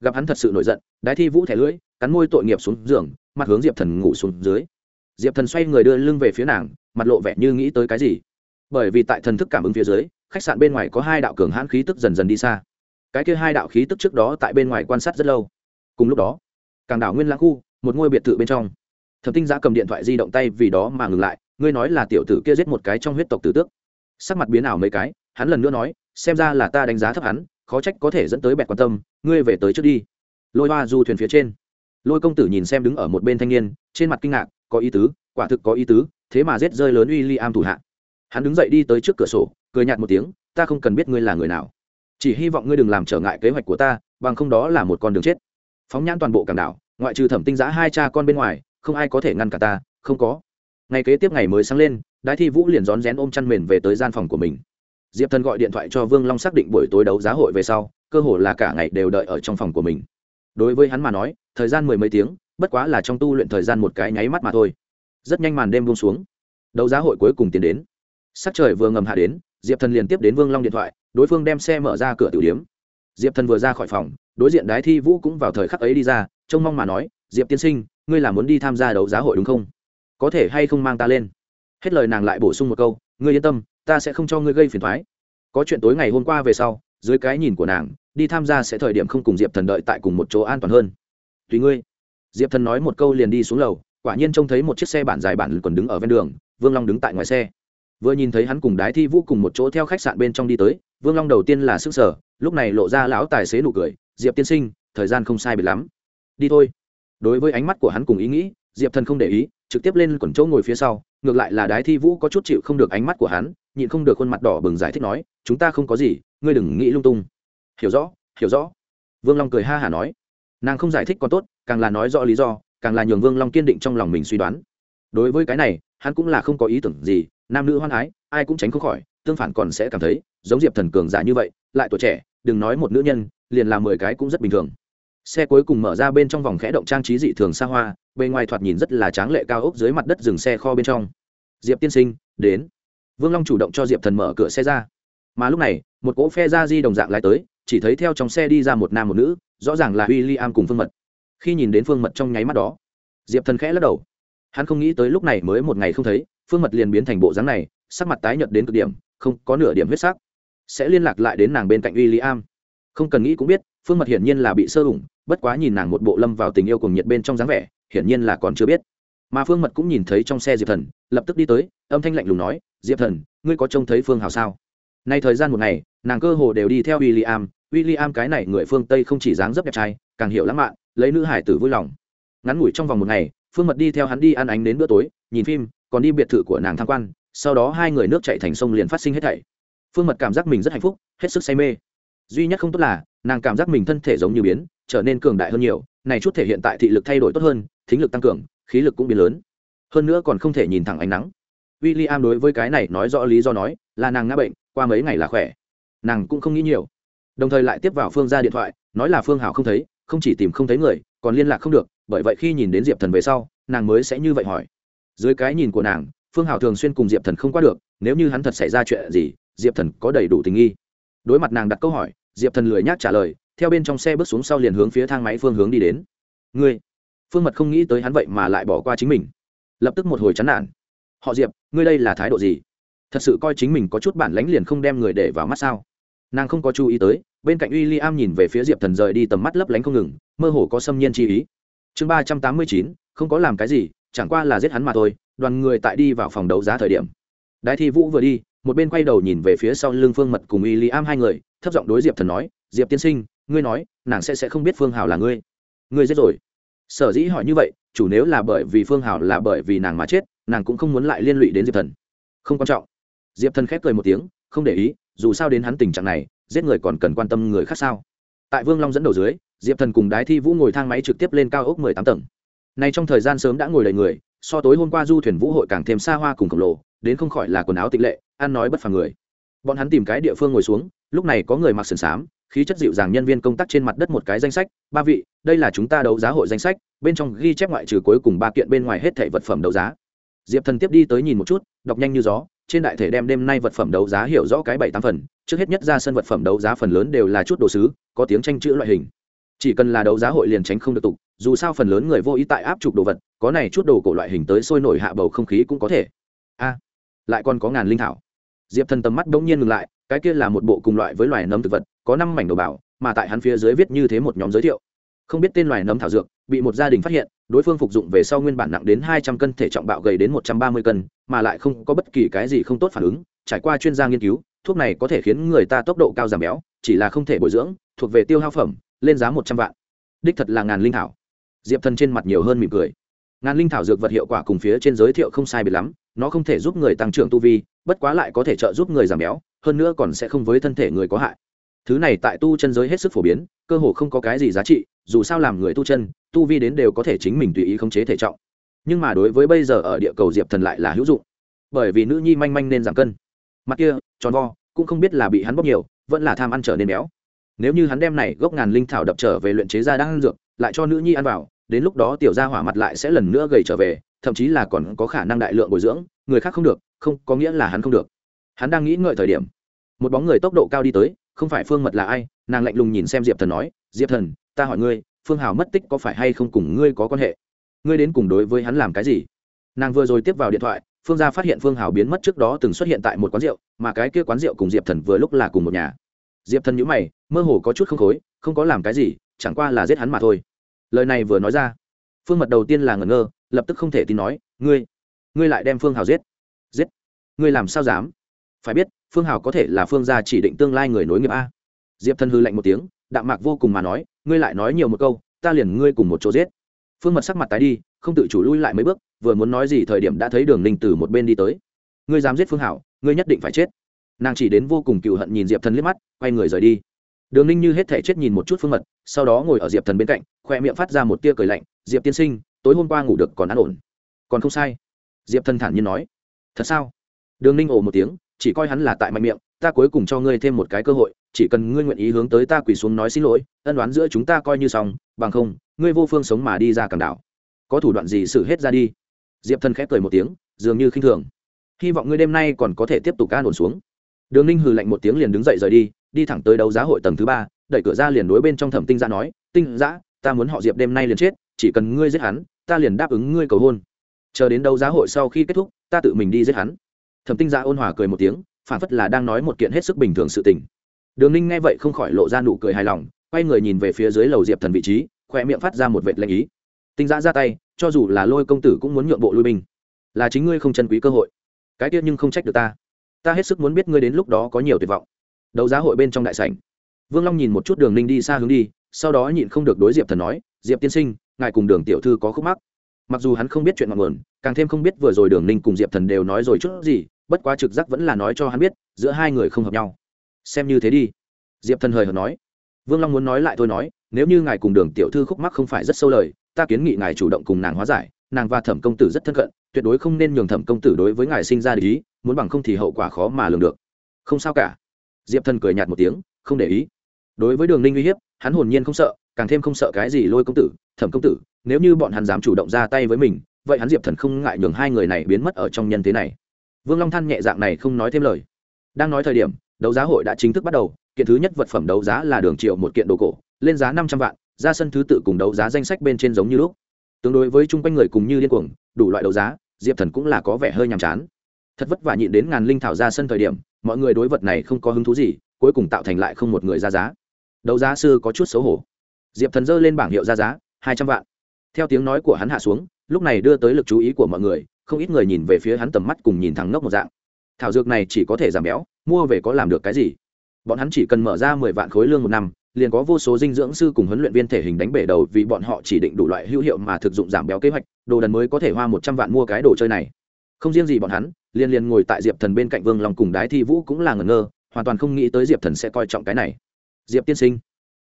Gặp hắn thật sự nổi giận, đái thi vũ thẻ lưỡi, cắn môi tội nghiệp xuống giường, mặt hướng diệp thần ngủ xuống dưới. Diệp thần xoay người đưa lưng về phía nàng, mặt lộ vẻ như nghĩ tới cái gì. Bởi vì tại thần thức cảm ứng phía dưới, khách sạn bên ngoài có hai đạo cường hãn khí tức dần dần đi xa. Cái kia hai đạo khí tức trước đó tại bên ngoài quan sát rất lâu. Cùng lúc đó càng đảo nguyên lãng khu, một ngôi biệt thự bên trong. Thẩm tinh giã cầm điện thoại di động tay vì đó mà ngừng lại, ngươi nói là tiểu tử kia giết một cái trong huyết tộc tử tước. Sắc mặt biến ảo mấy cái, hắn lần nữa nói, xem ra là ta đánh giá thấp hắn, khó trách có thể dẫn tới bẹt quan tâm, ngươi về tới trước đi. Lôi hoa du thuyền phía trên. Lôi công tử nhìn xem đứng ở một bên thanh niên, trên mặt kinh ngạc, có ý tứ, quả thực có ý tứ, thế mà giết rơi lớn uy li am thủ hạ. Hắn đứng dậy đi tới trước cửa sổ, cười nhạt một tiếng, ta không cần biết ngươi là người nào. Chỉ hy vọng ngươi đừng làm trở ngại kế hoạch của ta, bằng không đó là một con đường chết phóng nhãn toàn bộ cảng đảo, ngoại trừ thẩm tinh giã hai cha con bên ngoài, không ai có thể ngăn cả ta, không có. Ngày kế tiếp ngày mới sáng lên, đái thi vũ liền rón rén ôm chăn mền về tới gian phòng của mình. Diệp thần gọi điện thoại cho vương long xác định buổi tối đấu giá hội về sau, cơ hồ là cả ngày đều đợi ở trong phòng của mình. Đối với hắn mà nói, thời gian mười mấy tiếng, bất quá là trong tu luyện thời gian một cái nháy mắt mà thôi. Rất nhanh màn đêm buông xuống. Đấu giá hội cuối cùng tiến đến. Sắc trời vừa ngầm hạ đến, diệp thần liền tiếp đến vương long điện thoại, đối phương đem xe mở ra cửa tử điếm diệp thần vừa ra khỏi phòng, đối diện đái thi vũ cũng vào thời khắc ấy đi ra, trông mong mà nói, diệp tiên sinh, ngươi là muốn đi tham gia đấu giá hội đúng không? Có thể hay không mang ta lên? Hết lời nàng lại bổ sung một câu, ngươi yên tâm, ta sẽ không cho ngươi gây phiền thoái có chuyện tối ngày hôm qua về sau, dưới cái nhìn của nàng, đi tham gia sẽ thời điểm không cùng diệp thần đợi tại cùng một chỗ an toàn hơn. Tùy ngươi. Diệp thần nói một câu liền đi xuống lầu, quả nhiên trông thấy một chiếc xe bản dài bản còn đứng ở ven đường, vương long đứng tại ngoài xe. Vừa nhìn thấy hắn cùng đái thi vũ cùng một chỗ theo khách sạn bên trong đi tới vương long đầu tiên là sức sở, lúc này lộ ra lão tài xế nụ cười, diệp tiên sinh, thời gian không sai biệt lắm. Đi thôi. Đối với ánh mắt của hắn cùng ý nghĩ, diệp thần không để ý, trực tiếp lên quần chỗ ngồi phía sau, ngược lại là đái thi vũ có chút chịu không được ánh mắt của hắn, nhịn không được khuôn mặt đỏ bừng giải thích nói, chúng ta không có gì, ngươi đừng nghĩ lung tung. Hiểu rõ hiểu rõ. Vương long cười ha hả nói. Nàng không giải thích còn tốt, càng là nói rõ lý do, càng là nhường vương long kiên định trong lòng mình suy đoán. Đối với cái này, hắn cũng là không có ý tưởng gì, nam nữ hoan ái, ai cũng tránh không khỏi tương phản còn sẽ cảm thấy giống diệp thần cường giả như vậy, lại tuổi trẻ, đừng nói một nữ nhân, liền làm mười cái cũng rất bình thường. Xe cuối cùng mở ra bên trong vòng khẽ động trang trí dị thường xa hoa, bề ngoài thoạt nhìn rất là tráng lệ cao ốc dưới mặt đất dừng xe kho bên trong. Diệp tiên sinh, đến. Vương long chủ động cho diệp thần mở cửa xe ra. Mà lúc này, một cỗ phe ra di đồng dạng lái tới, chỉ thấy theo trong xe đi ra một nam một nữ, rõ ràng là w i l l i am cùng phương mật. Khi nhìn đến phương mật trong nháy mắt đó, diệp thần khẽ lắc đầu. Hắn không nghĩ tới lúc này mới một ngày không thấy, phương mật liền biến thành bộ dáng này, sắc mặt tái nhợt đến cực điểm không có nửa điểm huyết sắc. Sẽ liên lạc lại đến nàng bên cạnh w i l l i am không cần nghĩ cũng biết, phương mật hiển nhiên là bị sơ ủng, bất quá nhìn nàng một bộ lâm vào tình yêu cùng nhiệt bên trong dáng vẻ, hiển nhiên là còn chưa biết. Mà phương mật cũng nhìn thấy trong xe diệp thần, lập tức đi tới, âm thanh lạnh lùng nói, diệp thần, ngươi có trông thấy phương hào sao? Nay thời gian một ngày, nàng cơ hồ đều đi theo w i l l i am w i l l i am cái này người phương tây không chỉ dáng dấp đẹp trai, càng hiểu lãng mạn, lấy nữ hải tử vui lòng. Ngắn ngủi trong vòng một ngày, phương mật đi theo hắn đi ăn ánh đến bữa tối, nhìn phim, còn đi biệt thự của nàng tham quan sau đó hai người nước chạy thành sông liền phát sinh hết thảy. Phương mật cảm giác mình rất hạnh phúc, hết sức say mê. Duy nhất không tốt là, nàng cảm giác mình thân thể giống như biến, trở nên cường đại hơn nhiều, này chút thể hiện tại thị lực thay đổi tốt hơn, thính lực tăng cường, khí lực cũng biến lớn. Hơn nữa còn không thể nhìn thẳng ánh nắng. W i l l i am đối với cái này nói rõ lý do nói, là nàng ngã bệnh, qua mấy ngày là khỏe. Nàng cũng không nghĩ nhiều. Đồng thời lại tiếp vào phương ra điện thoại, nói là phương hảo không thấy, không chỉ tìm không thấy người, còn liên lạc không được, bởi vậy khi nhìn đến diệp thần về sau, nàng mới sẽ như vậy hỏi. Dưới cái nhìn của nàng phương hảo thường xuyên cùng diệp thần không qua được, nếu như hắn thật xảy ra chuyện gì, diệp thần có đầy đủ tình nghi. Đối mặt nàng đặt câu hỏi, diệp thần lười nhác trả lời, theo bên trong xe bước xuống sau liền hướng phía thang máy phương hướng đi đến. Ngươi? Phương mật không nghĩ tới hắn vậy mà lại bỏ qua chính mình. Lập tức một hồi chán nản. Họ diệp, ngươi đây là thái độ gì? Thật sự coi chính mình có chút bản lánh liền không đem người để vào mắt sao? Nàng không có chú ý tới, bên cạnh w i l l i am nhìn về phía diệp thần rời đi tầm mắt lấp lánh không ngừng, mơ hồ có xâm nhiên chi ý. Chương ba trăm tám mươi chín, không có làm cái gì, chẳng qua là giết hắn mà thôi đoàn người tại đi vào phòng đấu giá thời điểm. Đại thi vũ vừa đi, một bên quay đầu nhìn về phía sau lưng phương mật cùng William am hai người, thấp giọng đối diệp thần nói, diệp tiên sinh, ngươi nói, nàng sẽ sẽ không biết phương hào là ngươi. Ngươi giết rồi. Sở dĩ hỏi như vậy, chủ nếu là bởi vì phương hào là bởi vì nàng mà chết, nàng cũng không muốn lại liên lụy đến diệp thần. Không quan trọng. Diệp thần khép cười một tiếng, không để ý, dù sao đến hắn tình trạng này, giết người còn cần quan tâm người khác sao? Tại vương long dẫn đầu dưới, diệp thần cùng đái thi vũ ngồi thang máy trực tiếp lên cao ốc mười tám tầng. Này trong thời gian sớm đã ngồi đầy người so tối hôm qua du thuyền vũ hội càng thêm xa hoa cùng khổng lồ, đến không khỏi là quần áo tịch lệ, ăn nói bất phà người. Bọn hắn tìm cái địa phương ngồi xuống, lúc này có người mặc sườn xám, khí chất dịu dàng nhân viên công tác trên mặt đất một cái danh sách, ba vị, đây là chúng ta đấu giá hội danh sách, bên trong ghi chép ngoại trừ cuối cùng ba kiện bên ngoài hết thẻ vật phẩm đấu giá. Diệp thần tiếp đi tới nhìn một chút, đọc nhanh như gió, trên đại thể đem đêm nay vật phẩm đấu giá hiểu rõ cái bảy tám phần, trước hết nhất ra sân vật phẩm đấu giá phần lớn đều là chút đồ sứ, có tiếng tranh chữ loại hình. Chỉ cần là đấu giá hội liền tránh không được tục, dù sao phần lớn người vô ý tại áp chụp đồ vật có này chút đồ cổ loại hình tới sôi nổi hạ bầu không khí cũng có thể. A, lại còn có ngàn linh thảo. Diệp thần tầm mắt bỗng nhiên ngừng lại, cái kia là một bộ cùng loại với loài nấm thực vật, có năm mảnh đồ bảo, mà tại hắn phía dưới viết như thế một nhóm giới thiệu. Không biết tên loài nấm thảo dược, bị một gia đình phát hiện, đối phương phục dụng về sau nguyên bản nặng đến hai trăm cân thể trọng bạo gầy đến một trăm ba mươi cân, mà lại không có bất kỳ cái gì không tốt phản ứng, trải qua chuyên gia nghiên cứu, thuốc này có thể khiến người ta tốc độ cao giảm béo, chỉ là không thể bồi dưỡng, thuộc về tiêu hao phẩm, lên giá một trăm vạn. Đích thật là ngàn linh thảo. Diệp thần trên mặt nhiều hơn mỉm cười ngàn linh thảo dược vật hiệu quả cùng phía trên giới thiệu không sai biệt lắm, nó không thể giúp người tăng trưởng tu vi, bất quá lại có thể trợ giúp người giảm béo, hơn nữa còn sẽ không với thân thể người có hại. Thứ này tại tu chân giới hết sức phổ biến, cơ hồ không có cái gì giá trị, dù sao làm người tu chân, tu vi đến đều có thể chính mình tùy ý khống chế thể trọng. Nhưng mà đối với bây giờ ở địa cầu diệp thần lại là hữu dụng. Bởi vì nữ nhi manh manh nên giảm cân. Mặt kia, tròn vo, cũng không biết là bị hắn bóc nhiều, vẫn là tham ăn trở nên béo. Nếu như hắn đem này gốc ngàn linh thảo đập trở về luyện chế ra đang ăn dược, lại cho nữ nhi ăn vào đến lúc đó tiểu gia hỏa mặt lại sẽ lần nữa gầy trở về, thậm chí là còn có khả năng đại lượng bồi dưỡng, người khác không được, không, có nghĩa là hắn không được. Hắn đang nghĩ ngợi thời điểm, một bóng người tốc độ cao đi tới, không phải phương mật là ai, nàng lạnh lùng nhìn xem diệp thần nói, diệp thần, ta hỏi ngươi, phương hào mất tích có phải hay không cùng ngươi có quan hệ? Ngươi đến cùng đối với hắn làm cái gì? Nàng vừa rồi tiếp vào điện thoại, phương gia phát hiện phương hào biến mất trước đó từng xuất hiện tại một quán rượu, mà cái kia quán rượu cùng diệp thần vừa lúc là cùng một nhà. Diệp thần nhữ mày, mơ hồ có chút không khối, không có làm cái gì, chẳng qua là giết hắn mà thôi lời này vừa nói ra, phương mật đầu tiên là ngẩn ngơ, lập tức không thể tin nói, ngươi ngươi lại đem phương hào giết? Giết? Ngươi làm sao dám? Phải biết, phương hào có thể là phương gia chỉ định tương lai người nối nghiệp a. Diệp thân hư lạnh một tiếng, đạm mạc vô cùng mà nói, ngươi lại nói nhiều một câu, ta liền ngươi cùng một chỗ giết. Phương mật sắc mặt tái đi, không tự chủ lui lại mấy bước, vừa muốn nói gì thời điểm đã thấy đường ninh từ một bên đi tới. Ngươi dám giết phương hảo ngươi nhất định phải chết. Nàng chỉ đến vô cùng cựu hận nhìn diệp thần liếc mắt, quay người rời đi đường ninh như hết thể chết nhìn một chút phương mật, sau đó ngồi ở diệp thần bên cạnh, khoe miệng phát ra một tia cười lạnh, diệp tiên sinh, tối hôm qua ngủ được còn ăn ổn. Còn không sai. Diệp thần thản nhiên nói. Thật sao? Đường ninh ồ một tiếng, chỉ coi hắn là tại mạnh miệng, ta cuối cùng cho ngươi thêm một cái cơ hội, chỉ cần ngươi nguyện ý hướng tới ta quỳ xuống nói xin lỗi, ân đoán giữa chúng ta coi như xong, bằng không, ngươi vô phương sống mà đi ra càng đảo. Có thủ đoạn gì xử hết ra đi? Diệp thần khép cười một tiếng, dường như khinh thường. Hy vọng ngươi đêm nay còn có thể tiếp tục ca nổn xuống. Đường ninh hừ lạnh một tiếng liền đứng dậy rời đi đi thẳng tới đấu giá hội tầng thứ ba, đẩy cửa ra liền đối bên trong thẩm tinh giã nói, tinh giã, ta muốn họ diệp đêm nay liền chết, chỉ cần ngươi giết hắn, ta liền đáp ứng ngươi cầu hôn. Chờ đến đấu giá hội sau khi kết thúc, ta tự mình đi giết hắn. Thẩm tinh giã ôn hòa cười một tiếng phản phất là đang nói một kiện hết sức bình thường sự tình. Đường ninh nghe vậy không khỏi lộ ra nụ cười hài lòng, quay người nhìn về phía dưới lầu diệp thần vị trí khoe miệng phát ra một vệt lệnh ý. Tinh giã ra tay, cho dù là lôi công tử cũng muốn nhượng bộ lui binh. Là chính ngươi không chân quý cơ hội. Cái tiết nhưng không trách được ta. Ta hết sức muốn biết ngươi đến lúc đó có nhiều tuyệt vọng đấu giá hội bên trong đại sảnh. Vương long nhìn một chút đường ninh đi xa hướng đi, sau đó nhịn không được đối diệp thần nói, diệp tiên sinh, ngài cùng đường tiểu thư có khúc mắc. Mặc dù hắn không biết chuyện ngọn nguồn, càng thêm không biết vừa rồi đường ninh cùng diệp thần đều nói rồi chút gì, bất quá trực giác vẫn là nói cho hắn biết, giữa hai người không hợp nhau. Xem như thế đi. Diệp thần hời hợt nói. Vương long muốn nói lại thôi nói, nếu như ngài cùng đường tiểu thư khúc mắc không phải rất sâu lời, ta kiến nghị ngài chủ động cùng nàng hóa giải, nàng và thẩm công tử rất thân cận, tuyệt đối không nên nhường thẩm công tử đối với ngài sinh ra lý muốn bằng không thì hậu quả khó mà lường được. Không sao cả diệp thần cười nhạt một tiếng, không để ý. Đối với đường ninh uy hiếp, hắn hồn nhiên không sợ, càng thêm không sợ cái gì lôi công tử, thẩm công tử, nếu như bọn hắn dám chủ động ra tay với mình, vậy hắn diệp thần không ngại nhường hai người này biến mất ở trong nhân thế này. Vương long than nhẹ dạng này không nói thêm lời. Đang nói thời điểm, đấu giá hội đã chính thức bắt đầu, kiện thứ nhất vật phẩm đấu giá là đường triệu một kiện đồ cổ, lên giá năm trăm vạn, ra sân thứ tự cùng đấu giá danh sách bên trên giống như lúc. Tương đối với chung quanh người cùng như điên cuồng, đủ loại đấu giá, diệp thần cũng là có vẻ hơi nhàm chán thật vất vả nhịn đến ngàn linh thảo ra sân thời điểm, mọi người đối vật này không có hứng thú gì, cuối cùng tạo thành lại không một người ra giá. Đấu giá sư có chút xấu hổ. Diệp thần dơ lên bảng hiệu ra giá, hai trăm vạn. Theo tiếng nói của hắn hạ xuống, lúc này đưa tới lực chú ý của mọi người, không ít người nhìn về phía hắn tầm mắt cùng nhìn thẳng ngốc một dạng. Thảo dược này chỉ có thể giảm béo, mua về có làm được cái gì? Bọn hắn chỉ cần mở ra mười vạn khối lương một năm, liền có vô số dinh dưỡng sư cùng huấn luyện viên thể hình đánh bể đầu vì bọn họ chỉ định đủ loại hữu hiệu mà thực dụng giảm béo kế hoạch, đồ đần mới có thể hoa một trăm vạn mua cái đồ chơi này không riêng gì bọn hắn, liên liên ngồi tại diệp thần bên cạnh vương long cùng đái thi vũ cũng là ngẩn ngơ, hoàn toàn không nghĩ tới diệp thần sẽ coi trọng cái này. Diệp tiên sinh,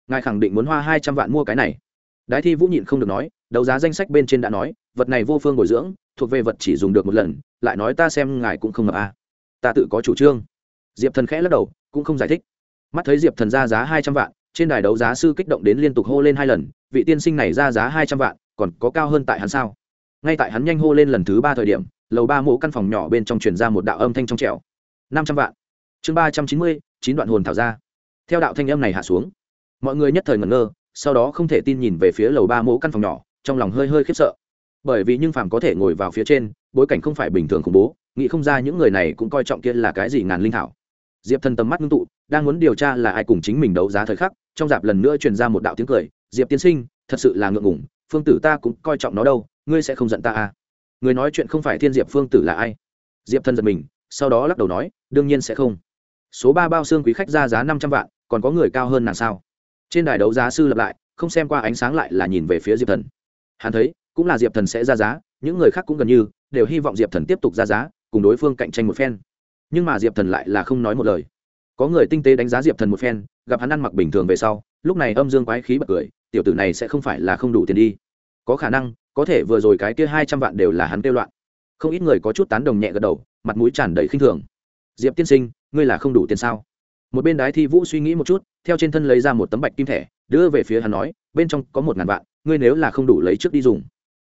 ngài khẳng định muốn hoa hai trăm vạn mua cái này. Đái thi vũ nhịn không được nói, đấu giá danh sách bên trên đã nói, vật này vô phương bồi dưỡng, thuộc về vật chỉ dùng được một lần, lại nói ta xem ngài cũng không ngờ a à. ta tự có chủ trương. Diệp thần khẽ lắc đầu, cũng không giải thích. Mắt thấy diệp thần ra giá hai trăm vạn, trên đài đấu giá sư kích động đến liên tục hô lên hai lần, vị tiên sinh này ra giá hai trăm vạn, còn có cao hơn tại hắn sao? Ngay tại hắn nhanh hô lên lần thứ ba thời điểm lầu ba mộ căn phòng nhỏ bên trong truyền ra một đạo âm thanh trong trẻo. Năm trăm vạn. Chương ba trăm chín mươi, chín đoạn hồn thảo ra. Theo đạo thanh âm này hạ xuống, mọi người nhất thời ngẩn ngơ, sau đó không thể tin nhìn về phía lầu ba mộ căn phòng nhỏ, trong lòng hơi hơi khiếp sợ. Bởi vì nhưng phàm có thể ngồi vào phía trên, bối cảnh không phải bình thường khủng bố, nghĩ không ra những người này cũng coi trọng kia là cái gì ngàn linh thảo. Diệp thần tầm mắt ngưng tụ, đang muốn điều tra là ai cùng chính mình đấu giá thời khắc, trong dạp lần nữa truyền ra một đạo tiếng cười, diệp tiên sinh, thật sự là ngượng ngủng phương tử ta cũng coi trọng nó đâu, ngươi sẽ không giận ta à? Người nói chuyện không phải thiên diệp phương tử là ai? Diệp thân giật mình, sau đó lắc đầu nói, đương nhiên sẽ không. Số ba bao xương quý khách ra giá năm trăm vạn, còn có người cao hơn nàng sao? Trên đài đấu giá sư lập lại, không xem qua ánh sáng lại là nhìn về phía diệp thần. Hắn thấy, cũng là diệp thần sẽ ra giá, những người khác cũng gần như, đều hy vọng diệp thần tiếp tục ra giá, cùng đối phương cạnh tranh một phen. Nhưng mà diệp thần lại là không nói một lời. Có người tinh tế đánh giá diệp thần một phen, gặp hắn ăn mặc bình thường về sau, lúc này âm dương quái khí bật cười, tiểu tử này sẽ không phải là không đủ tiền đi có khả năng, có thể vừa rồi cái kia hai trăm vạn đều là hắn kêu loạn. Không ít người có chút tán đồng nhẹ gật đầu, mặt mũi tràn đầy khinh thường. Diệp tiên sinh, ngươi là không đủ tiền sao? Một bên đái thi vũ suy nghĩ một chút, theo trên thân lấy ra một tấm bạch kim thẻ, đưa về phía hắn nói, bên trong có một ngàn vạn, ngươi nếu là không đủ lấy trước đi dùng.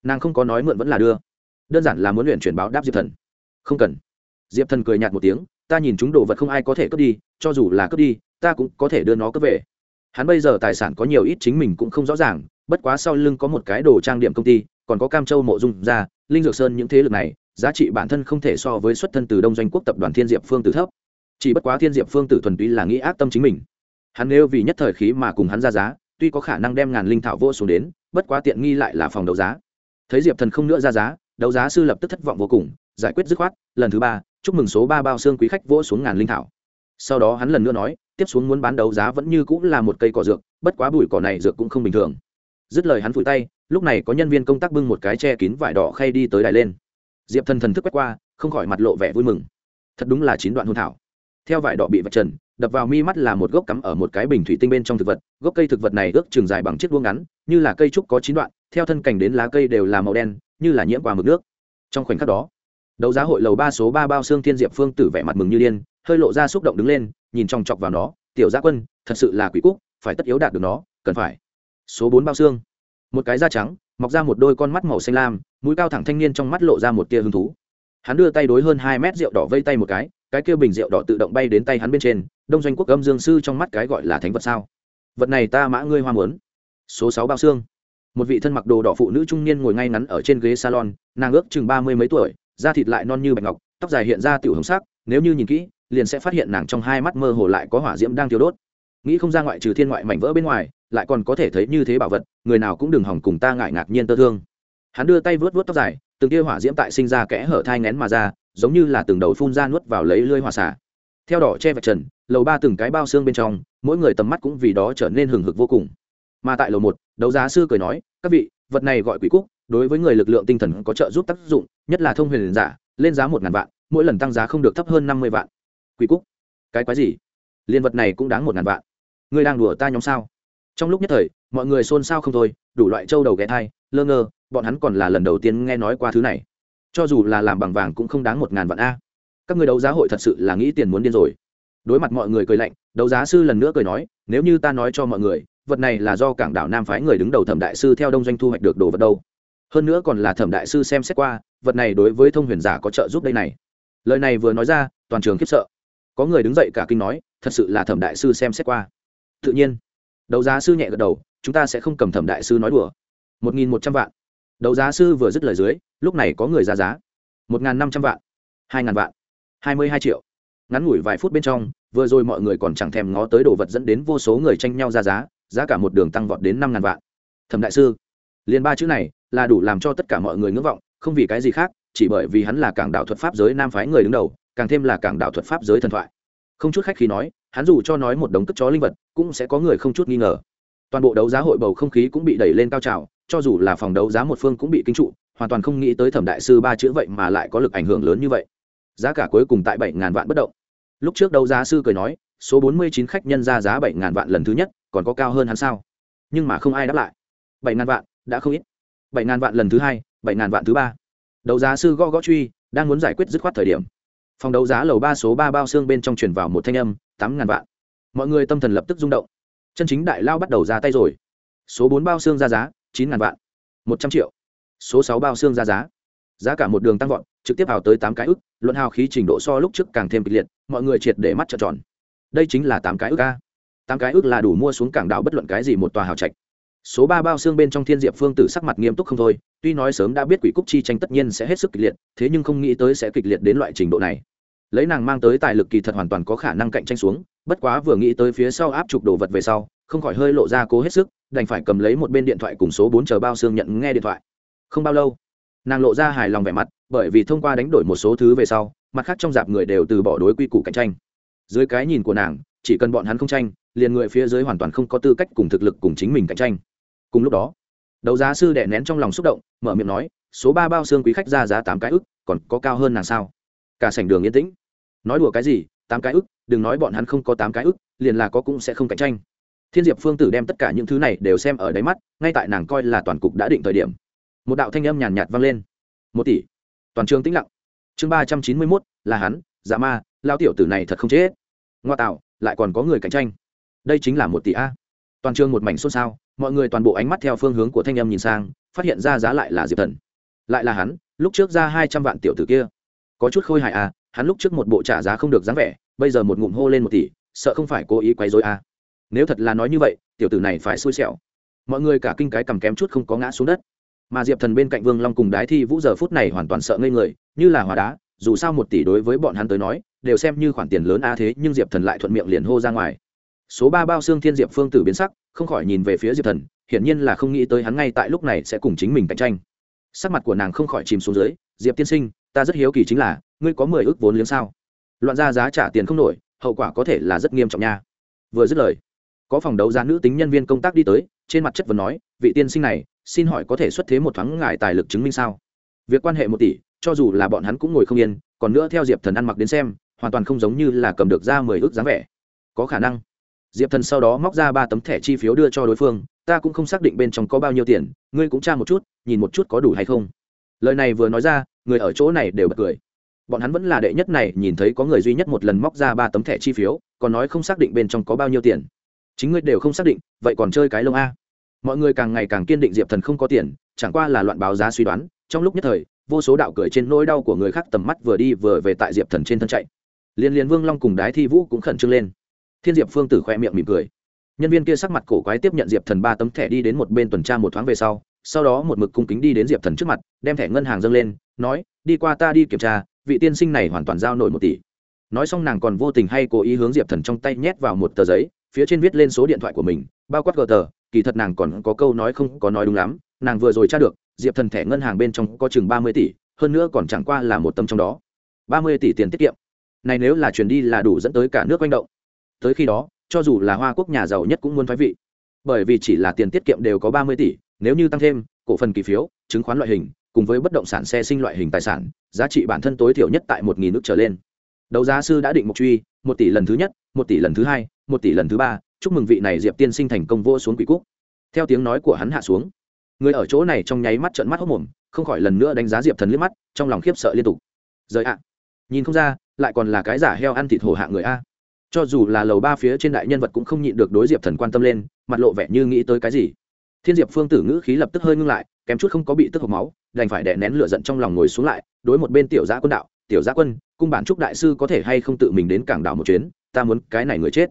Nàng không có nói mượn vẫn là đưa. Đơn giản là muốn luyện chuyển báo đáp diệp thần. Không cần. Diệp thần cười nhạt một tiếng, ta nhìn chúng đồ vật không ai có thể cướp đi, cho dù là cướp đi, ta cũng có thể đưa nó cướp về hắn bây giờ tài sản có nhiều ít chính mình cũng không rõ ràng, bất quá sau lưng có một cái đồ trang điểm công ty, còn có cam châu mộ dung ra, linh dược sơn những thế lực này, giá trị bản thân không thể so với xuất thân từ đông doanh quốc tập đoàn thiên diệp phương tử thấp. Chỉ bất quá thiên diệp phương tử thuần túy là nghĩ ác tâm chính mình. Hắn nêu vì nhất thời khí mà cùng hắn ra giá, tuy có khả năng đem ngàn linh thảo vô xuống đến, bất quá tiện nghi lại là phòng đấu giá. Thấy diệp thần không nữa ra giá, đấu giá sư lập tức thất vọng vô cùng, giải quyết dứt khoát, lần thứ ba, chúc mừng số ba bao xương quý khách vỗ xuống ngàn linh thảo. Sau đó hắn lần nữa nói tiếp xuống muốn bán đấu giá vẫn như cũng là một cây cỏ dược, bất quá bụi cỏ này dược cũng không bình thường. Dứt lời hắn phủi tay, lúc này có nhân viên công tác bưng một cái che kín vải đỏ khay đi tới đài lên. Diệp thần thần thức quét qua, không khỏi mặt lộ vẻ vui mừng. Thật đúng là chín đoạn hôn thảo. Theo vải đỏ bị vật trần, đập vào mi mắt là một gốc cắm ở một cái bình thủy tinh bên trong thực vật, gốc cây thực vật này ước chừng dài bằng chiếc đuông ngắn, như là cây trúc có chín đoạn, theo thân cành đến lá cây đều là màu đen, như là nhiễm qua mực nước. Trong khoảnh khắc đó, đấu giá hội lầu ba số ba bao xương thiên diệp phương tử vẻ mặt mừng như điên, hơi lộ ra xúc động đứng lên nhìn trong chọc vào nó, tiểu gia quân, thật sự là quỷ cúc, phải tất yếu đạt được nó, cần phải. Số bốn bao xương. Một cái da trắng, mọc ra một đôi con mắt màu xanh lam, mũi cao thẳng thanh niên trong mắt lộ ra một tia hứng thú. Hắn đưa tay đối hơn hai mét rượu đỏ vây tay một cái cái kia bình rượu đỏ tự động bay đến tay hắn bên trên, đông doanh quốc âm dương sư trong mắt cái gọi là thánh vật sao? Vật này ta mã ngươi hoa muốn. Số sáu bao xương. Một vị thân mặc đồ đỏ phụ nữ trung niên ngồi ngay ngắn ở trên ghế salon, nàng ước chừng ba mươi mấy tuổi, da thịt lại non như bạch ngọc, tóc dài hiện ra tiểu hồng sắc, nếu như nhìn kỹ liền sẽ phát hiện nàng trong hai mắt mơ hồ lại có hỏa diễm đang thiêu đốt. Nghĩ không ra ngoại trừ thiên ngoại mảnh vỡ bên ngoài, lại còn có thể thấy như thế bảo vật, người nào cũng đừng hỏng cùng ta ngại ngạc nhiên tơ thương. Hắn đưa tay vớt vớt tóc dài, từng tia hỏa diễm tại sinh ra kẽ hở thai ngén mà ra, giống như là từng đầu phun ra nuốt vào lấy lưới hỏa xả. Theo đỏ che vạch trần, lầu ba từng cái bao xương bên trong, mỗi người tầm mắt cũng vì đó trở nên hừng hực vô cùng. Mà tại lầu một, đấu giá sư cười nói, các vị, vật này gọi quỷ cúc, đối với người lực lượng tinh thần có trợ giúp tác dụng, nhất là thông huyền giả, lên giá một ngàn vạn, mỗi lần tăng giá không được thấp hơn năm mươi vạn quỷ cúc. Cái quái gì? Liên vật này cũng đáng một ngàn vạn. Ngươi đang đùa ta nhóm sao? Trong lúc nhất thời, mọi người xôn xao không thôi, đủ loại trâu đầu ghé thai, lơ ngơ, bọn hắn còn là lần đầu tiên nghe nói qua thứ này. Cho dù là làm bằng vàng cũng không đáng một ngàn vạn a. Các người đấu giá hội thật sự là nghĩ tiền muốn điên rồi. Đối mặt mọi người cười lạnh, đấu giá sư lần nữa cười nói, nếu như ta nói cho mọi người, vật này là do cảng đảo nam phái người đứng đầu thẩm đại sư theo đông doanh thu hoạch được đồ vật đâu. Hơn nữa còn là thẩm đại sư xem xét qua, vật này đối với thông huyền giả có trợ giúp đây này. Lời này vừa nói ra, toàn trường khiếp sợ có người đứng dậy cả kinh nói, thật sự là thẩm đại sư xem xét qua. Tự nhiên, đấu giá sư nhẹ gật đầu, chúng ta sẽ không cầm thẩm đại sư nói đùa. Một nghìn một trăm vạn. Đấu giá sư vừa dứt lời dưới, lúc này có người ra giá. Một nghìn năm trăm vạn, hai ngàn vạn, hai mươi hai triệu. Ngắn ngủi vài phút bên trong, vừa rồi mọi người còn chẳng thèm ngó tới đồ vật dẫn đến vô số người tranh nhau ra giá giá cả một đường tăng vọt đến năm ngàn vạn. Thẩm đại sư, liền ba chữ này là đủ làm cho tất cả mọi người ngưỡng vọng, không vì cái gì khác chỉ bởi vì hắn là cảng đạo thuật pháp giới nam phái người đứng đầu, càng thêm là cảng đạo thuật pháp giới thần thoại. Không chút khách khi nói, hắn dù cho nói một đống cất chó linh vật, cũng sẽ có người không chút nghi ngờ. Toàn bộ đấu giá hội bầu không khí cũng bị đẩy lên cao trào, cho dù là phòng đấu giá một phương cũng bị kinh trụ, hoàn toàn không nghĩ tới thẩm đại sư ba chữ vậy mà lại có lực ảnh hưởng lớn như vậy. Giá cả cuối cùng tại bảy ngàn vạn bất động. Lúc trước đấu giá sư cười nói, số bốn mươi chín khách nhân ra giá bảy ngàn vạn lần thứ nhất, còn có cao hơn hắn sao? Nhưng mà không ai đáp lại. Bảy ngàn vạn, đã không ít. Bảy ngàn vạn lần thứ hai, bảy ngàn vạn thứ ba đấu giá sư gõ gõ truy đang muốn giải quyết dứt khoát thời điểm. Phòng đấu giá lầu ba số ba bao xương bên trong truyền vào một thanh âm, tám ngàn vạn. Mọi người tâm thần lập tức rung động. Chân chính đại lao bắt đầu ra tay rồi. Số bốn bao xương ra giá, chín ngàn vạn. Một trăm triệu. Số sáu bao xương ra giá. Giá cả một đường tăng vọt, trực tiếp vào tới tám cái ức, luận hào khí trình độ so lúc trước càng thêm kịch liệt, mọi người triệt để mắt trợn tròn. Đây chính là tám cái ức a. Tám cái ức là đủ mua xuống cảng đảo bất luận cái gì một tòa hào trạch số ba bao xương bên trong thiên diệp phương tử sắc mặt nghiêm túc không thôi, tuy nói sớm đã biết quỷ cúc chi tranh tất nhiên sẽ hết sức kịch liệt, thế nhưng không nghĩ tới sẽ kịch liệt đến loại trình độ này. Lấy nàng mang tới tài lực kỳ thật hoàn toàn có khả năng cạnh tranh xuống, bất quá vừa nghĩ tới phía sau áp chụp đồ vật về sau, không khỏi hơi lộ ra cố hết sức, đành phải cầm lấy một bên điện thoại cùng số bốn chờ bao xương nhận nghe điện thoại. Không bao lâu, nàng lộ ra hài lòng vẻ mặt, bởi vì thông qua đánh đổi một số thứ về sau, mặt khác trong dạp người đều từ bỏ đối quy củ cạnh tranh. Dưới cái nhìn của nàng, chỉ cần bọn hắn không tranh, liền người phía dưới hoàn toàn không có tư cách cùng thực lực cùng chính mình cạnh tranh cùng lúc đó, đấu giá sư đẻ nén trong lòng xúc động, mở miệng nói, số ba bao xương quý khách ra giá tám cái ức, còn có cao hơn nàng sao? Cả sảnh đường yên tĩnh. Nói đùa cái gì, tám cái ức, đừng nói bọn hắn không có tám cái ức, liền là có cũng sẽ không cạnh tranh. Thiên diệp phương tử đem tất cả những thứ này đều xem ở đáy mắt, ngay tại nàng coi là toàn cục đã định thời điểm, một đạo thanh âm nhàn nhạt vang lên. Một tỷ. Toàn trường tĩnh lặng. Chương ba trăm chín mươi mốt, là hắn dạ ma, lao tiểu tử này thật không chết. Ngoa tạo, lại còn có người cạnh tranh. Đây chính là một tỷ a. Toàn trường một mảnh xôn xao mọi người toàn bộ ánh mắt theo phương hướng của thanh âm nhìn sang, phát hiện ra giá lại là diệp thần. Lại là hắn, lúc trước ra hai trăm vạn tiểu tử kia. Có chút khôi hài à hắn lúc trước một bộ trả giá không được dáng vẻ, bây giờ một ngụm hô lên một tỷ, sợ không phải cố ý quấy dối à. Nếu thật là nói như vậy, tiểu tử này phải xui xẻo. Mọi người cả kinh cái cầm kém chút không có ngã xuống đất. Mà diệp thần bên cạnh vương long cùng đái thi vũ giờ phút này hoàn toàn sợ ngây người, như là hòa đá, dù sao một tỷ đối với bọn hắn tới nói, đều xem như khoản tiền lớn a, thế nhưng diệp thần lại thuận miệng liền hô ra ngoài số ba bao xương thiên diệp phương tử biến sắc, không khỏi nhìn về phía diệp thần, hiển nhiên là không nghĩ tới hắn ngay tại lúc này sẽ cùng chính mình cạnh tranh. Sắc mặt của nàng không khỏi chìm xuống dưới, diệp tiên sinh, ta rất hiếu kỳ chính là, ngươi có mười ước vốn liếng sao? Loạn ra giá trả tiền không nổi, hậu quả có thể là rất nghiêm trọng nha. Vừa dứt lời, có phòng đấu giá nữ tính nhân viên công tác đi tới, trên mặt chất vấn nói, vị tiên sinh này, xin hỏi có thể xuất thế một thoáng ngại tài lực chứng minh sao? Việc quan hệ một tỷ, cho dù là bọn hắn cũng ngồi không yên, còn nữa theo diệp thần ăn mặc đến xem, hoàn toàn không giống như là cầm được ra mười ước dáng vẻ. Có khả năng diệp thần sau đó móc ra ba tấm thẻ chi phiếu đưa cho đối phương, ta cũng không xác định bên trong có bao nhiêu tiền, ngươi cũng tra một chút, nhìn một chút có đủ hay không. Lời này vừa nói ra, người ở chỗ này đều bật cười. Bọn hắn vẫn là đệ nhất này, nhìn thấy có người duy nhất một lần móc ra ba tấm thẻ chi phiếu, còn nói không xác định bên trong có bao nhiêu tiền. Chính ngươi đều không xác định, vậy còn chơi cái lông a. Mọi người càng ngày càng kiên định diệp thần không có tiền, chẳng qua là loạn báo giá suy đoán, trong lúc nhất thời, vô số đạo cười trên nỗi đau của người khác tầm mắt vừa đi vừa về tại diệp thần trên thân chạy. Liên liên vương long cùng đái thi vũ cũng khẩn trương lên thiên diệp phương tử khoe miệng mỉm cười. Nhân viên kia sắc mặt cổ quái tiếp nhận diệp thần ba tấm thẻ đi đến một bên tuần tra một thoáng về sau sau đó một mực cung kính đi đến diệp thần trước mặt, đem thẻ ngân hàng dâng lên, nói, đi qua ta đi kiểm tra, vị tiên sinh này hoàn toàn giao nổi một tỷ. Nói xong nàng còn vô tình hay cố ý hướng diệp thần trong tay nhét vào một tờ giấy, phía trên viết lên số điện thoại của mình, bao quát gờ tờ, kỳ thật nàng còn có câu nói không có nói đúng lắm, nàng vừa rồi tra được, diệp thần thẻ ngân hàng bên trong có chừng ba mươi tỷ, hơn nữa còn chẳng qua là một tấm trong đó. ba mươi tỷ tiền tiết kiệm. Này nếu là chuyển đi là đủ dẫn tới cả nước quanh động tới khi đó, cho dù là hoa quốc nhà giàu nhất cũng muốn thoái vị. Bởi vì chỉ là tiền tiết kiệm đều có ba mươi tỷ, nếu như tăng thêm, cổ phần kỳ phiếu, chứng khoán loại hình, cùng với bất động sản xe sinh loại hình tài sản, giá trị bản thân tối thiểu nhất tại một nghìn nước trở lên. Đấu giá sư đã định mục truy, một tỷ lần thứ nhất, một tỷ lần thứ hai, một tỷ lần thứ ba, chúc mừng vị này diệp tiên sinh thành công vô xuống quỷ cúc. Theo tiếng nói của hắn hạ xuống, người ở chỗ này trong nháy mắt trợn mắt hốc mồm, không khỏi lần nữa đánh giá diệp thần liếc mắt, trong lòng khiếp sợ liên tục. Rời ạ. Nhìn không ra, lại còn là cái giả heo ăn thịt hổ hạ người a cho dù là lầu ba phía trên đại nhân vật cũng không nhịn được đối diệp thần quan tâm lên, mặt lộ vẻ như nghĩ tới cái gì. Thiên diệp phương tử ngữ khí lập tức hơi ngưng lại, kém chút không có bị tức hộc máu, đành phải đè nén lửa giận trong lòng ngồi xuống lại, đối một bên tiểu giã quân đạo, tiểu giã quân, cung bản trúc đại sư có thể hay không tự mình đến cảng đảo một chuyến, ta muốn cái này người chết.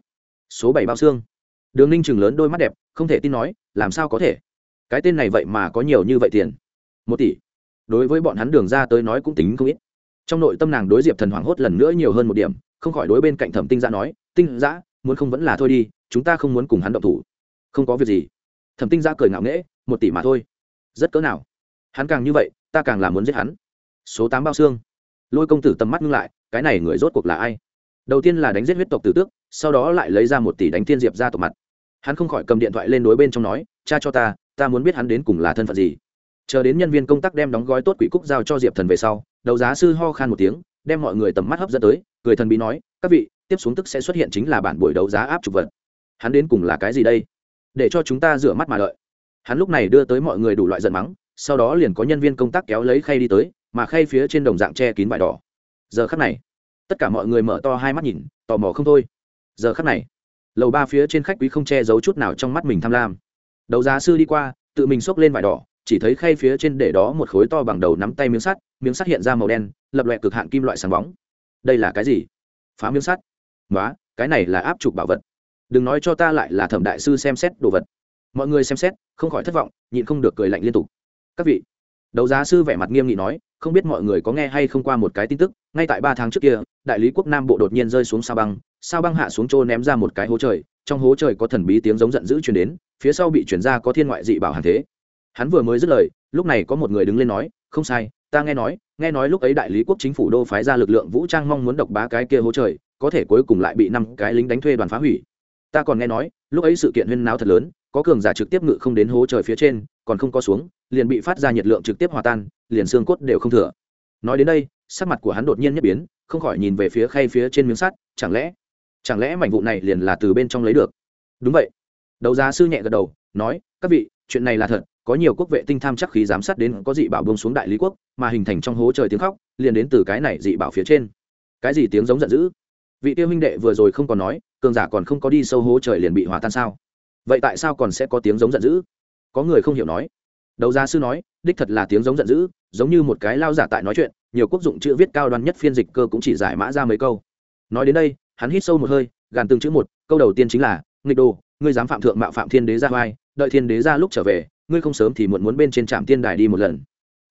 Số bảy bao xương. Đường ninh chừng lớn đôi mắt đẹp, không thể tin nói, làm sao có thể? Cái tên này vậy mà có nhiều như vậy tiền. Một tỷ. Đối với bọn hắn đường ra tới nói cũng tính không ít. Trong nội tâm nàng đối diệp thần hoảng hốt lần nữa nhiều hơn một điểm không khỏi đối bên cạnh thẩm tinh giã nói, tinh giã, muốn không vẫn là thôi đi, chúng ta không muốn cùng hắn động thủ. Không có việc gì. Thẩm tinh giã cười ngạo nghễ, một tỷ mà thôi. Rất cỡ nào. Hắn càng như vậy, ta càng là muốn giết hắn. Số tám bao xương. Lôi công tử tầm mắt ngưng lại, cái này người rốt cuộc là ai? Đầu tiên là đánh giết huyết tộc tử tước, sau đó lại lấy ra một tỷ đánh thiên diệp ra tộc mặt. Hắn không khỏi cầm điện thoại lên đối bên trong nói, cha cho ta ta muốn biết hắn đến cùng là thân phận gì. Chờ đến nhân viên công tác đem đóng gói tốt quỷ cúc giao cho diệp thần về sau, đầu giá sư ho khan một tiếng đem mọi người tầm mắt hấp dẫn tới, cười thần bí nói, các vị, tiếp xuống tức sẽ xuất hiện chính là bản buổi đấu giá áp trục vật. Hắn đến cùng là cái gì đây? Để cho chúng ta rửa mắt mà đợi. Hắn lúc này đưa tới mọi người đủ loại giận mắng, sau đó liền có nhân viên công tác kéo lấy khay đi tới, mà khay phía trên đồng dạng che kín vải đỏ. Giờ khắc này, tất cả mọi người mở to hai mắt nhìn, tò mò không thôi. Giờ khắc này, lầu ba phía trên khách quý không che giấu chút nào trong mắt mình tham lam. Đấu giá sư đi qua, tự mình xốc lên vải đỏ chỉ thấy khay phía trên để đó một khối to bằng đầu nắm tay miếng sắt miếng sắt hiện ra màu đen, lập loại cực hạn kim loại sáng bóng. Đây là cái gì? Phá miếng sắt. Nói cái này là áp trục bảo vật. Đừng nói cho ta lại là thẩm đại sư xem xét đồ vật. Mọi người xem xét, không khỏi thất vọng, nhịn không được cười lạnh liên tục. Các vị, đấu giá sư vẻ mặt nghiêm nghị nói, không biết mọi người có nghe hay không qua một cái tin tức, ngay tại ba tháng trước kia, đại lý quốc nam bộ đột nhiên rơi xuống sao băng sao băng hạ xuống trô ném ra một cái hố trời, trong hố trời có thần bí tiếng giống giận dữ chuyển đến, phía sau bị chuyển ra có thiên ngoại dị bảo hàng thế hắn vừa mới dứt lời, lúc này có một người đứng lên nói, không sai, ta nghe nói nghe nói lúc ấy đại lý quốc chính phủ đô phái ra lực lượng vũ trang mong muốn độc bá cái kia hố trời, có thể cuối cùng lại bị năm cái lính đánh thuê đoàn phá hủy. Ta còn nghe nói, lúc ấy sự kiện huyên náo thật lớn, có cường giả trực tiếp ngự không đến hố trời phía trên, còn không có xuống, liền bị phát ra nhiệt lượng trực tiếp hòa tan, liền xương cốt đều không thừa. Nói đến đây, sắc mặt của hắn đột nhiên nhất biến, không khỏi nhìn về phía khay phía trên miếng sắt, chẳng lẽ chẳng lẽ mảnh vụ này liền là từ bên trong lấy được? Đúng vậy. Đầu giá sư nhẹ gật đầu, nói, các vị, chuyện này là thật có nhiều quốc vệ tinh tham chắc khí giám sát đến có dị bảo bông xuống đại lý quốc, mà hình thành trong hố trời tiếng khóc, liền đến từ cái này dị bảo phía trên. Cái gì tiếng giống giận dữ? Vị tiêu huynh đệ vừa rồi không còn nói, cường giả còn không có đi sâu hố trời liền bị hòa tan sao? Vậy tại sao còn sẽ có tiếng giống giận dữ? Có người không hiểu nói. Đầu gia sư nói, đích thật là tiếng giống giận dữ, giống như một cái lao giả tại nói chuyện, nhiều quốc dụng chữ viết cao đoan nhất phiên dịch cơ cũng chỉ giải mã ra mấy câu. Nói đến đây, hắn hít sâu một hơi, gàn từng chữ một, câu đầu tiên chính là, nghịch đồ, ngươi dám phạm thượng mạo phạm thiên đế ra vai đợi thiên đế ra lúc trở về ngươi không sớm thì muộn muốn bên trên trạm tiên đài đi một lần.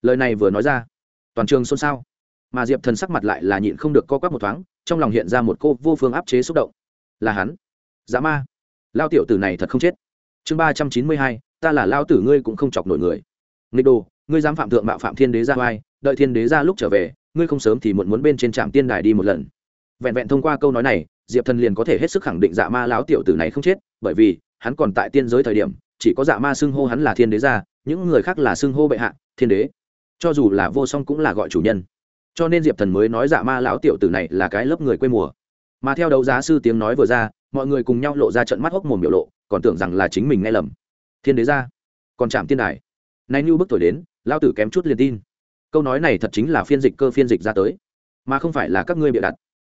Lời này vừa nói ra, toàn trường xôn xao. Mà diệp thần sắc mặt lại là nhịn không được co quắp một thoáng, trong lòng hiện ra một cô vô phương áp chế xúc động. Là hắn. Dã ma. Lao tiểu tử này thật không chết. Chương ba trăm chín mươi hai, ta là lao tử ngươi cũng không chọc nổi người. Nghịch đồ, ngươi dám phạm thượng mạo phạm thiên đế ra oai, đợi thiên đế ra lúc trở về, ngươi không sớm thì muộn muốn bên trên trạm tiên đài đi một lần. Vẹn vẹn thông qua câu nói này, diệp thần liền có thể hết sức khẳng định dạ ma lão tiểu tử này không chết, bởi vì, hắn còn tại tiên giới thời điểm chỉ có dạ ma xưng hô hắn là thiên đế gia, những người khác là xưng hô bệ hạ thiên đế. Cho dù là vô song cũng là gọi chủ nhân. Cho nên diệp thần mới nói dạ ma lão tiểu tử này là cái lớp người quê mùa. Mà theo đấu giá sư tiếng nói vừa ra mọi người cùng nhau lộ ra trận mắt hốc mồm biểu lộ còn tưởng rằng là chính mình nghe lầm. Thiên đế ra còn chạm tiên đài. Nay như bức tuổi đến lao tử kém chút liền tin. Câu nói này thật chính là phiên dịch cơ phiên dịch ra tới. Mà không phải là các ngươi bịa đặt.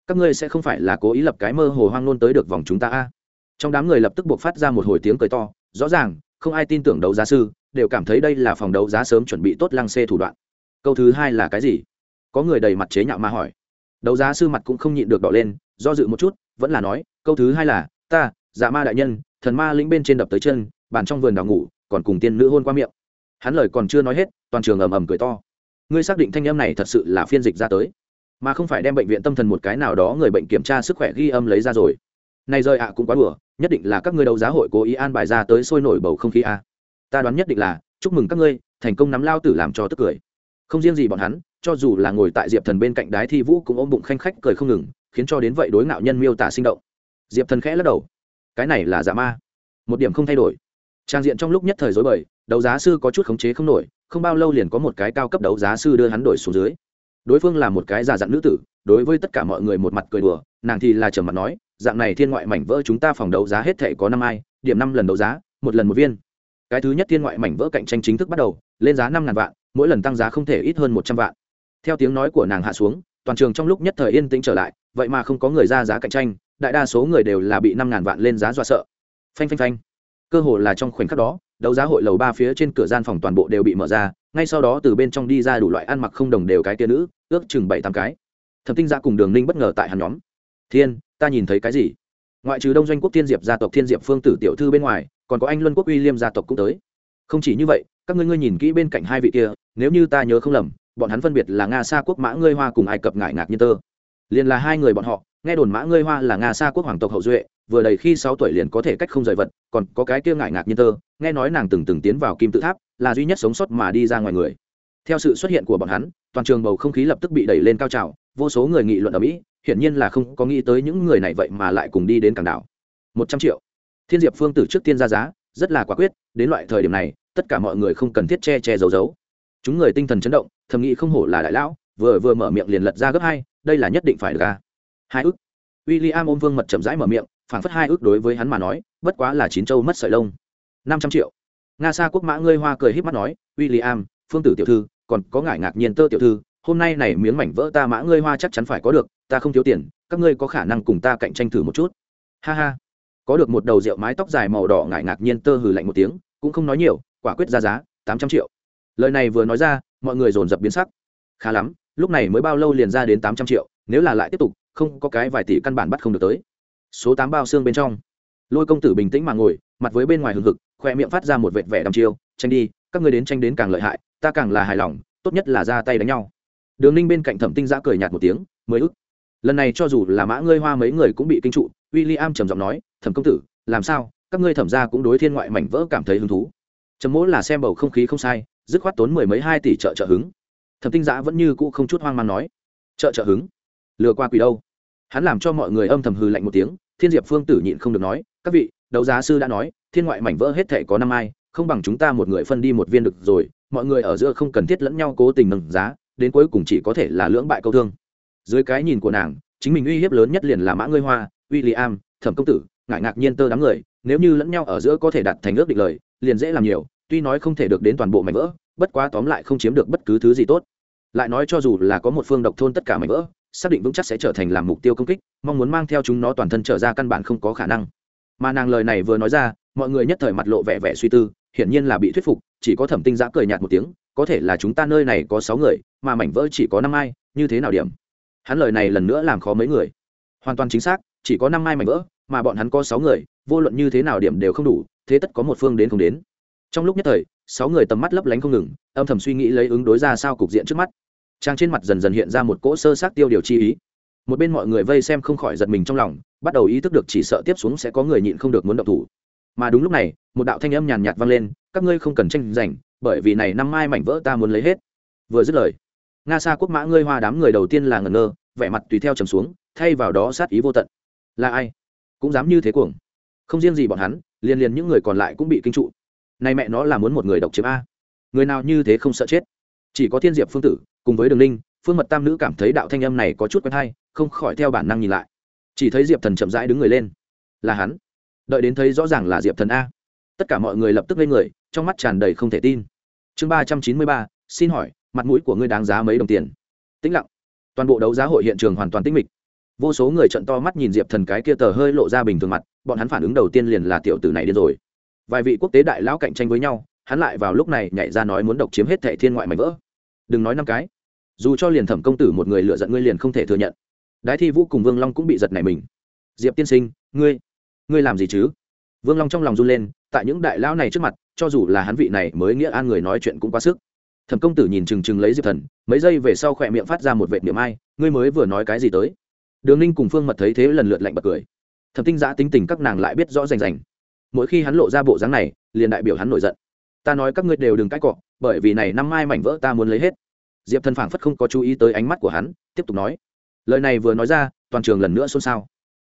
Các ngươi sẽ không phải là cố ý lập cái mơ hồ hoang nôn tới được vòng chúng ta a. Trong đám người lập tức buộc phát ra một hồi tiếng cười to rõ ràng, không ai tin tưởng đấu giá sư, đều cảm thấy đây là phòng đấu giá sớm chuẩn bị tốt lăng xê thủ đoạn. Câu thứ hai là cái gì? Có người đầy mặt chế nhạo mà hỏi. Đấu giá sư mặt cũng không nhịn được đỏ lên, do dự một chút, vẫn là nói, câu thứ hai là, ta dạ ma đại nhân, thần ma lĩnh bên trên đập tới chân, bàn trong vườn đào ngủ, còn cùng tiên nữ hôn qua miệng. Hắn lời còn chưa nói hết, toàn trường ầm ầm cười to. Ngươi xác định thanh âm này thật sự là phiên dịch ra tới? Mà không phải đem bệnh viện tâm thần một cái nào đó người bệnh kiểm tra sức khỏe ghi âm lấy ra rồi này rơi ạ cũng quá đùa, nhất định là các ngươi đấu giá hội cố ý an bài ra tới sôi nổi bầu không khí a ta đoán nhất định là, chúc mừng các ngươi, thành công nắm lao tử làm cho tức cười. Không riêng gì bọn hắn, cho dù là ngồi tại diệp thần bên cạnh đái thi vũ cũng ôm bụng khanh khách cười không ngừng, khiến cho đến vậy đối ngạo nhân miêu tả sinh động. Diệp thần khẽ lắc đầu. Cái này là giả ma. Một điểm không thay đổi. Trang diện trong lúc nhất thời dối bời, đấu giá sư có chút khống chế không nổi, không bao lâu liền có một cái cao cấp đấu giá sư đưa hắn đổi xuống dưới. Đối phương là một cái giả dặn nữ tử, đối với tất cả mọi người một mặt cười đùa, nàng thì là trầm mặt nói dạng này thiên ngoại mảnh vỡ chúng ta phòng đấu giá hết thể có năm ai, điểm năm lần đấu giá, một lần một viên. Cái thứ nhất thiên ngoại mảnh vỡ cạnh tranh chính thức bắt đầu, lên giá năm ngàn vạn, mỗi lần tăng giá không thể ít hơn một trăm vạn. Theo tiếng nói của nàng hạ xuống, toàn trường trong lúc nhất thời yên tĩnh trở lại, vậy mà không có người ra giá cạnh tranh, đại đa số người đều là bị năm ngàn vạn lên giá dọa sợ. Phanh phanh phanh. Cơ hồ là trong khoảnh khắc đó, đấu giá hội lầu ba phía trên cửa gian phòng toàn bộ đều bị mở ra, ngay sau đó từ bên trong đi ra đủ loại ăn mặc không đồng đều cái tia nữ, ước chừng bảy tám cái. Thẩm tinh ra cùng đường ninh bất ngờ tại hắn nhóm. Thiên ta nhìn thấy cái gì? Ngoại trừ đông doanh quốc thiên diệp gia tộc thiên diệp phương tử tiểu thư bên ngoài, còn có anh luân quốc uy liêm gia tộc cũng tới. Không chỉ như vậy, các ngươi ngươi nhìn kỹ bên cạnh hai vị kia, nếu như ta nhớ không lầm, bọn hắn phân biệt là nga sa quốc mã ngươi hoa cùng ai cập ngại ngạc như tơ. Liền là hai người bọn họ, nghe đồn mã ngươi hoa là nga sa quốc hoàng tộc hậu duệ, vừa đầy khi sáu tuổi liền có thể cách không rời vật, còn có cái kia ngại ngạc như tơ, nghe nói nàng từng từng tiến vào kim tự tháp, là duy nhất sống sót mà đi ra ngoài người theo sự xuất hiện của bọn hắn, toàn trường bầu không khí lập tức bị đẩy lên cao trào, vô số người nghị luận ở mỹ, hiển nhiên là không có nghĩ tới những người này vậy mà lại cùng đi đến cảng đảo. Một trăm triệu. Thiên diệp phương tử trước tiên ra giá, rất là quả quyết, đến loại thời điểm này, tất cả mọi người không cần thiết che che giấu giấu. Chúng người tinh thần chấn động, thầm nghĩ không hổ là đại lão, vừa vừa mở miệng liền lật ra gấp hai, đây là nhất định phải được ra hai ước. W i l l i am ôm vương mật chậm rãi mở miệng phản phất hai ước đối với hắn mà nói, bất quá là chín châu mất sợi lông. Năm trăm triệu. Nga sa quốc mã ngươi hoa cười h í p mắt nói w i l l i am phương tử tiểu thư, còn có ngại ngạc nhiên tơ tiểu thư, hôm nay này miếng mảnh vỡ ta mã ngươi hoa chắc chắn phải có được, ta không thiếu tiền, các ngươi có khả năng cùng ta cạnh tranh thử một chút. Ha ha. Có được một đầu rượu mái tóc dài màu đỏ ngại ngạc nhiên tơ hừ lạnh một tiếng, cũng không nói nhiều, quả quyết ra giá, tám trăm triệu. Lời này vừa nói ra, mọi người dồn dập biến sắc. Khá lắm, lúc này mới bao lâu liền ra đến tám trăm triệu, nếu là lại tiếp tục, không có cái vài tỷ căn bản bắt không được tới. Số tám bao xương bên trong. Lôi công tử bình tĩnh mà ngồi, mặt với bên ngoài hừng hực, khoe miệng phát ra một vệt vẻ đăm chiêu, tranh đi, các người đến tranh đến càng lợi hại ta càng là hài lòng, tốt nhất là ra tay đánh nhau. Đường ninh bên cạnh thẩm tinh giã cười nhạt một tiếng mới ức. Lần này cho dù là mã ngươi hoa mấy người cũng bị kinh trụ w i l l i am trầm giọng nói, thẩm công tử, làm sao? Các ngươi thẩm ra cũng đối thiên ngoại mảnh vỡ cảm thấy hứng thú. Trầm mỗ là xem bầu không khí không sai, dứt khoát tốn mười mấy hai tỷ trợ trợ hứng. Thẩm tinh giã vẫn như cũ không chút hoang mang nói, trợ trợ hứng? Lừa qua quỷ đâu? Hắn làm cho mọi người âm thầm hư lạnh một tiếng, thiên diệp phương tử nhịn không được nói, các vị, đấu giá sư đã nói, thiên ngoại mảnh vỡ hết thể có năm ai, không bằng chúng ta một người phân đi một viên được rồi mọi người ở giữa không cần thiết lẫn nhau cố tình nâng giá đến cuối cùng chỉ có thể là lưỡng bại câu thương. Dưới cái nhìn của nàng chính mình uy hiếp lớn nhất liền là mã ngươi hoa William, thẩm công tử ngại ngạc nhiên tơ đám người nếu như lẫn nhau ở giữa có thể đặt thành ước định lời liền dễ làm nhiều tuy nói không thể được đến toàn bộ mảnh vỡ bất quá tóm lại không chiếm được bất cứ thứ gì tốt. Lại nói cho dù là có một phương độc thôn tất cả mảnh vỡ xác định vững chắc sẽ trở thành làm mục tiêu công kích mong muốn mang theo chúng nó toàn thân trở ra căn bản không có khả năng. Mà nàng lời này vừa nói ra mọi người nhất thời mặt lộ vẻ vẻ suy tư hiển nhiên là bị thuyết phục chỉ có thẩm tinh giã cười nhạt một tiếng, có thể là chúng ta nơi này có sáu người, mà mảnh vỡ chỉ có năm ai, như thế nào điểm? Hắn lời này lần nữa làm khó mấy người. Hoàn toàn chính xác, chỉ có năm mai mảnh vỡ, mà bọn hắn có sáu người, vô luận như thế nào điểm đều không đủ, thế tất có một phương đến không đến. Trong lúc nhất thời, sáu người tầm mắt lấp lánh không ngừng, âm thầm suy nghĩ lấy ứng đối ra sao cục diện trước mắt. Trang trên mặt dần dần hiện ra một cỗ sơ sát tiêu điều chi ý. Một bên mọi người vây xem không khỏi giật mình trong lòng, bắt đầu ý thức được chỉ sợ tiếp xuống sẽ có người nhịn không được muốn động thủ mà đúng lúc này, một đạo thanh âm nhàn nhạt vang lên, các ngươi không cần tranh giành, bởi vì này năm mai mảnh vỡ ta muốn lấy hết. Vừa dứt lời, nga sa quốc mã ngươi hoa đám người đầu tiên là ngẩn ngơ, vẻ mặt tùy theo trầm xuống, thay vào đó sát ý vô tận. Là ai? Cũng dám như thế cuồng? Không riêng gì bọn hắn, liền liền những người còn lại cũng bị kinh trụ. Này mẹ nó là muốn một người độc chiếm a. Người nào như thế không sợ chết? Chỉ có thiên diệp phương tử, cùng với đường linh, phương mật tam nữ cảm thấy đạo thanh âm này có chút quen hay, không khỏi theo bản năng nhìn lại. Chỉ thấy diệp thần chậm rãi đứng người lên. Là hắn? Đợi đến thấy rõ ràng là diệp thần a. Tất cả mọi người lập tức lên người, trong mắt tràn đầy không thể tin. Chương ba trăm chín mươi ba, xin hỏi, mặt mũi của ngươi đáng giá mấy đồng tiền? Tĩnh lặng. Toàn bộ đấu giá hội hiện trường hoàn toàn tĩnh mịch. Vô số người trận to mắt nhìn diệp thần cái kia tờ hơi lộ ra bình thường mặt, bọn hắn phản ứng đầu tiên liền là tiểu tử này điên rồi. Vài vị quốc tế đại lão cạnh tranh với nhau, hắn lại vào lúc này nhảy ra nói muốn độc chiếm hết thẻ thiên ngoại mảnh vỡ. Đừng nói năm cái. Dù cho liền thẩm công tử một người lựa giận ngươi liền không thể thừa nhận. Đái thi vũ cùng vương long cũng bị giật này mình. Diệp tiên sinh, ngươi ngươi làm gì chứ? Vương long trong lòng run lên, tại những đại lão này trước mặt, cho dù là hắn vị này mới nghĩa an người nói chuyện cũng quá sức. Thẩm công tử nhìn chừng chừng lấy diệp thần, mấy giây về sau khỏe miệng phát ra một vệ niệm ai, ngươi mới vừa nói cái gì tới? Đường ninh cùng phương mật thấy thế lần lượt lạnh bật cười. Thẩm tinh giã tính tình các nàng lại biết rõ rành rành. Mỗi khi hắn lộ ra bộ dáng này, liền đại biểu hắn nổi giận. Ta nói các ngươi đều đừng cãi cọ, bởi vì này năm mai mảnh vỡ ta muốn lấy hết. Diệp thần phảng phất không có chú ý tới ánh mắt của hắn, tiếp tục nói. Lời này vừa nói ra, toàn trường lần nữa xôn xao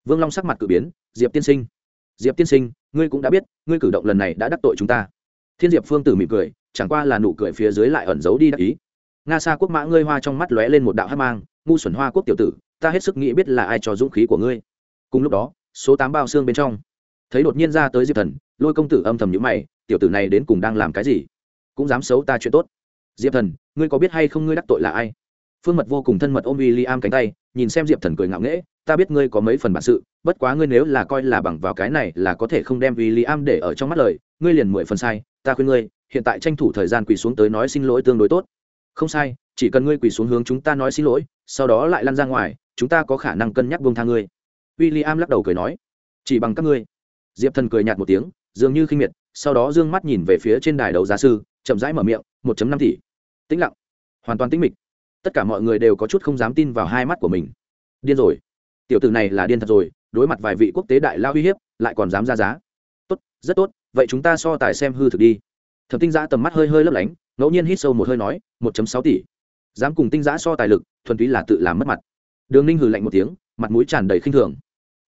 vương long sắc mặt cử biến, diệp tiên sinh, diệp tiên sinh, ngươi cũng đã biết, ngươi cử động lần này đã đắc tội chúng ta. Thiên diệp phương tử mỉm cười, chẳng qua là nụ cười phía dưới lại ẩn giấu đi đắc ý. Nga sa quốc mã ngươi hoa trong mắt lóe lên một đạo hát mang, ngu xuẩn hoa quốc tiểu tử, ta hết sức nghĩ biết là ai cho dũng khí của ngươi. Cùng lúc đó, số tám bao xương bên trong, thấy đột nhiên ra tới diệp thần, lôi công tử âm thầm nhữ mày, tiểu tử này đến cùng đang làm cái gì? Cũng dám xấu ta chuyện tốt. Diệp thần, ngươi có biết hay không ngươi đắc tội là ai? Phương mật vô cùng thân mật ôm w i l l i am cánh tay, nhìn xem diệp thần cười ngạo nghễ ta biết ngươi có mấy phần bản sự, bất quá ngươi nếu là coi là bằng vào cái này là có thể không đem w i l l i am để ở trong mắt lời, ngươi liền mười phần sai, ta khuyên ngươi, hiện tại tranh thủ thời gian quỳ xuống tới nói xin lỗi tương đối tốt. Không sai, chỉ cần ngươi quỳ xuống hướng chúng ta nói xin lỗi, sau đó lại lăn ra ngoài, chúng ta có khả năng cân nhắc buông tha ngươi. W i l l i am lắc đầu cười nói, chỉ bằng các ngươi. Diệp thần cười nhạt một tiếng, dường như khinh miệt, sau đó d ư ơ n g mắt nhìn về phía trên đài đấu giá sư, chậm rãi mở miệng, một năm tỷ. Tĩnh lặng, hoàn toàn tĩnh mịch. Tất cả mọi người đều có chút không dám tin vào hai mắt của mình. Điên rồi tiểu tử này là điên thật rồi, đối mặt vài vị quốc tế đại lao uy hiếp, lại còn dám ra giá. Tốt, rất tốt, vậy chúng ta so tài xem hư thực đi. Thẩm tinh giã tầm mắt hơi hơi lấp lánh, ngẫu nhiên hít sâu một hơi nói, một sáu tỷ. Dám cùng tinh giã so tài lực, thuần túy là tự làm mất mặt. Đường ninh hừ lạnh một tiếng, mặt mũi tràn đầy khinh thường.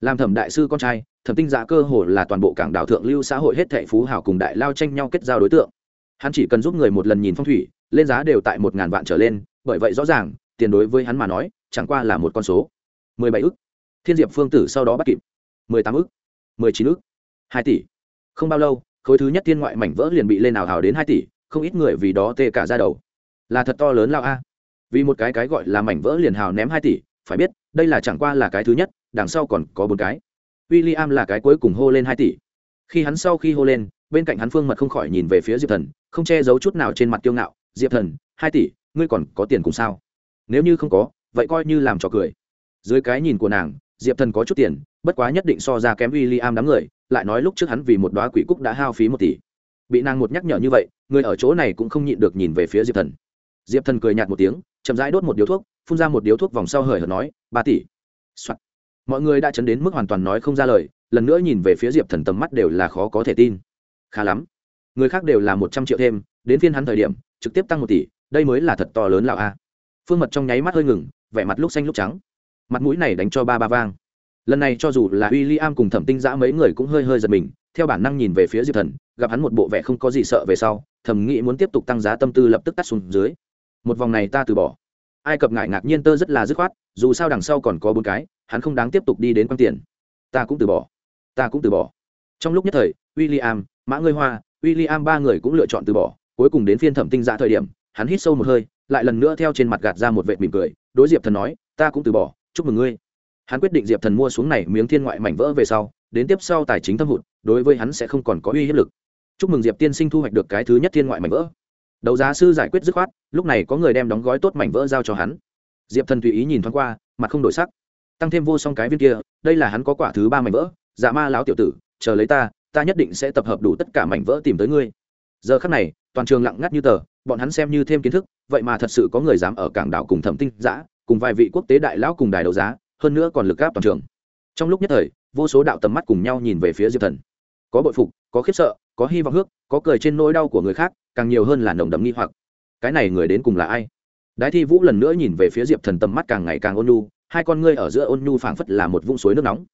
Làm thẩm đại sư con trai, thẩm tinh giã cơ hồ là toàn bộ cảng đảo thượng lưu xã hội hết thệ phú hảo cùng đại lao tranh nhau kết giao đối tượng. Hắn chỉ cần giúp người một lần nhìn phong thủy, lên giá đều tại một ngàn vạn trở lên, bởi vậy rõ ràng, tiền đối với hắn mà nói, chẳng qua là một con số. mười bảy ức thiên diệp phương tử sau đó bắt kịp. mười tám ức, mười chín ức, hai tỷ. Không bao lâu, khối thứ nhất thiên ngoại mảnh vỡ liền bị lên nào hào đến hai tỷ, không ít người vì đó tê cả ra đầu. Là thật to lớn lao a. Vì một cái cái gọi là mảnh vỡ liền hào ném hai tỷ, phải biết, đây là chẳng qua là cái thứ nhất, đằng sau còn có bốn cái. W i l l i am là cái cuối cùng hô lên hai tỷ. Khi hắn sau khi hô lên, bên cạnh hắn phương mật không khỏi nhìn về phía diệp thần, không che giấu chút nào trên mặt kiêu ngạo, diệp thần, hai tỷ, ngươi còn có tiền cùng sao? Nếu như không có, vậy coi như làm trò cười. Dưới cái nhìn của nàng diệp thần có chút tiền, bất quá nhất định so ra kém w i l l i am đám người, lại nói lúc trước hắn vì một đoá quỷ cúc đã hao phí một tỷ. Bị nàng một nhắc nhở như vậy, người ở chỗ này cũng không nhịn được nhìn về phía diệp thần. Diệp thần cười nhạt một tiếng, chậm rãi đốt một điếu thuốc, phun ra một điếu thuốc vòng sau hời hợt nói, ba tỷ、Soạn. mọi người đã chấn đến mức hoàn toàn nói không ra lời, lần nữa nhìn về phía diệp thần tầm mắt đều là khó có thể tin. Khá lắm. Người khác đều là một trăm triệu thêm, đến phiên hắn thời điểm, trực tiếp tăng một tỷ, đây mới là thật to lớn lạo a. Phương mật trong nháy mắt hơi ngừng, vẻ mặt lúc xanh lúc trắng mặt mũi này đánh cho ba ba vang. Lần này cho dù là w i l l i am cùng thẩm tinh giã mấy người cũng hơi hơi giật mình, theo bản năng nhìn về phía diệp thần, gặp hắn một bộ vẻ không có gì sợ về sau Thẩm nghĩ muốn tiếp tục tăng giá tâm tư lập tức tắt xuống dưới. Một vòng này ta từ bỏ. Ai cập ngại ngạc nhiên tơ rất là dứt khoát, dù sao đằng sau còn có bốn cái, hắn không đáng tiếp tục đi đến quan tiền. Ta cũng từ bỏ. Ta cũng từ bỏ. Trong lúc nhất thời w i l l i am mã ngươi hoa w i l l i am ba người cũng lựa chọn từ bỏ. Cuối cùng đến phiên thẩm tinh giã thời điểm, hắn hít sâu một hơi, lại lần nữa theo trên mặt gạt ra một vệt mỉm cười. Đối diệp thần nói, ta cũng từ bỏ chúc mừng ngươi. Hắn quyết định diệp thần mua xuống này miếng thiên ngoại mảnh vỡ về sau, đến tiếp sau tài chính thâm hụt, đối với hắn sẽ không còn có uy hiếp lực. Chúc mừng diệp tiên sinh thu hoạch được cái thứ nhất thiên ngoại mảnh vỡ. Đấu giá sư giải quyết dứt khoát, lúc này có người đem đóng gói tốt mảnh vỡ giao cho hắn. Diệp thần tùy ý nhìn thoáng qua, mặt không đổi sắc. Tăng thêm vô song cái viên kia, đây là hắn có quả thứ ba mảnh vỡ dạ ma lão tiểu tử, chờ lấy ta ta nhất định sẽ tập hợp đủ tất cả mảnh vỡ tìm tới ngươi. Giờ khắc này, toàn trường lặng ngắt như tờ, bọn hắn xem như thêm kiến thức, vậy mà thật sự có người dám ở cảng đảo cùng thẩm tinh giã cùng vài vị quốc tế đại lão cùng đài đấu giá, hơn nữa còn lực gáp toàn trường. Trong lúc nhất thời, vô số đạo tầm mắt cùng nhau nhìn về phía diệp thần. Có bội phục, có khiếp sợ, có hy vọng hước, có cười trên nỗi đau của người khác, càng nhiều hơn là nồng đậm nghi hoặc. Cái này người đến cùng là ai? Đái thi vũ lần nữa nhìn về phía diệp thần tầm mắt càng ngày càng ôn nhu, hai con ngươi ở giữa ôn nhu phảng phất là một vũng suối nước nóng.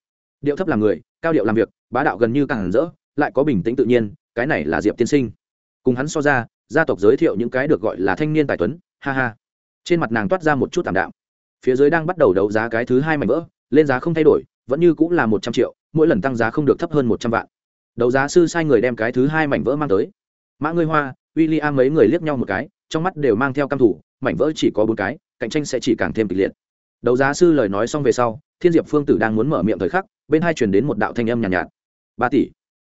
Điệu thấp làm người, cao điệu làm việc, bá đạo gần như càng rỡ, lại có bình tĩnh tự nhiên, cái này là diệp tiên sinh. Cùng hắn so ra, gia tộc giới thiệu những cái được gọi là thanh niên tài tuấn, ha ha trên mặt nàng toát ra một chút tảm đạm. Phía dưới đang bắt đầu đấu giá cái thứ hai mảnh vỡ lên giá không thay đổi vẫn như cũng là một trăm triệu mỗi lần tăng giá không được thấp hơn một trăm vạn. Đấu giá sư sai người đem cái thứ hai mảnh vỡ mang tới. Mã ngươi hoa w i l l i am mấy người liếc nhau một cái trong mắt đều mang theo căm thủ mảnh vỡ chỉ có bốn cái cạnh tranh sẽ chỉ càng thêm kịch liệt. Đấu giá sư lời nói xong về sau thiên diệp phương tử đang muốn mở miệng thời khắc bên hai truyền đến một đạo thanh âm nhàn nhạt, nhạt. Ba tỷ.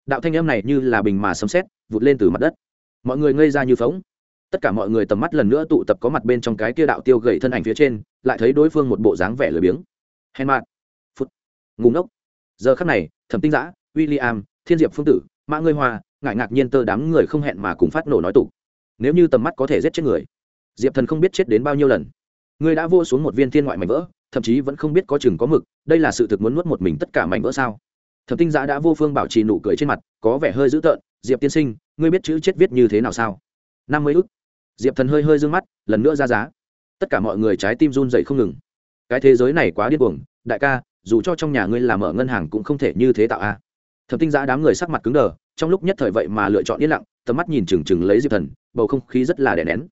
Đạo thanh âm này như là bình mà sấm xét vụt lên từ mặt đất. Mọi người ngây ra như phóng tất cả mọi người tầm mắt lần nữa tụ tập có mặt bên trong cái kia đạo tiêu gầy thân ảnh phía trên, lại thấy đối phương một bộ dáng vẻ lười biếng. Hèn mạn phút. Ngủ ngốc. Giờ khắc này, thẩm tinh giã w i l l i am thiên diệp phương tử, mã ngươi hoa, ngại ngạc nhiên tơ đám người không hẹn mà cùng phát nổ nói tục nếu như tầm mắt có thể giết chết người, diệp thần không biết chết đến bao nhiêu lần. Ngươi đã vô xuống một viên thiên ngoại mảnh vỡ, thậm chí vẫn không biết có chừng có mực, đây là sự thực muốn nuốt một mình tất cả mảnh vỡ sao? Thẩm tinh giã đã vô phương bảo trì nụ cười trên mặt, có vẻ hơi dữ tợn. Diệp tiên sinh, ngươi biết chữ chết viết như thế nào sao? Năm mươi ức diệp thần hơi hơi d ư ơ n g mắt, lần nữa ra giá. Tất cả mọi người trái tim run dậy không ngừng. Cái thế giới này quá điên cuồng, đại ca, dù cho trong nhà ngươi làm ở ngân hàng cũng không thể như thế tạo a. Thẩm tinh giã đám người sắc mặt cứng đờ, trong lúc nhất thời vậy mà lựa chọn yên lặng, tầm mắt nhìn chừng chừng lấy diệp thần, bầu không khí rất là đè nén.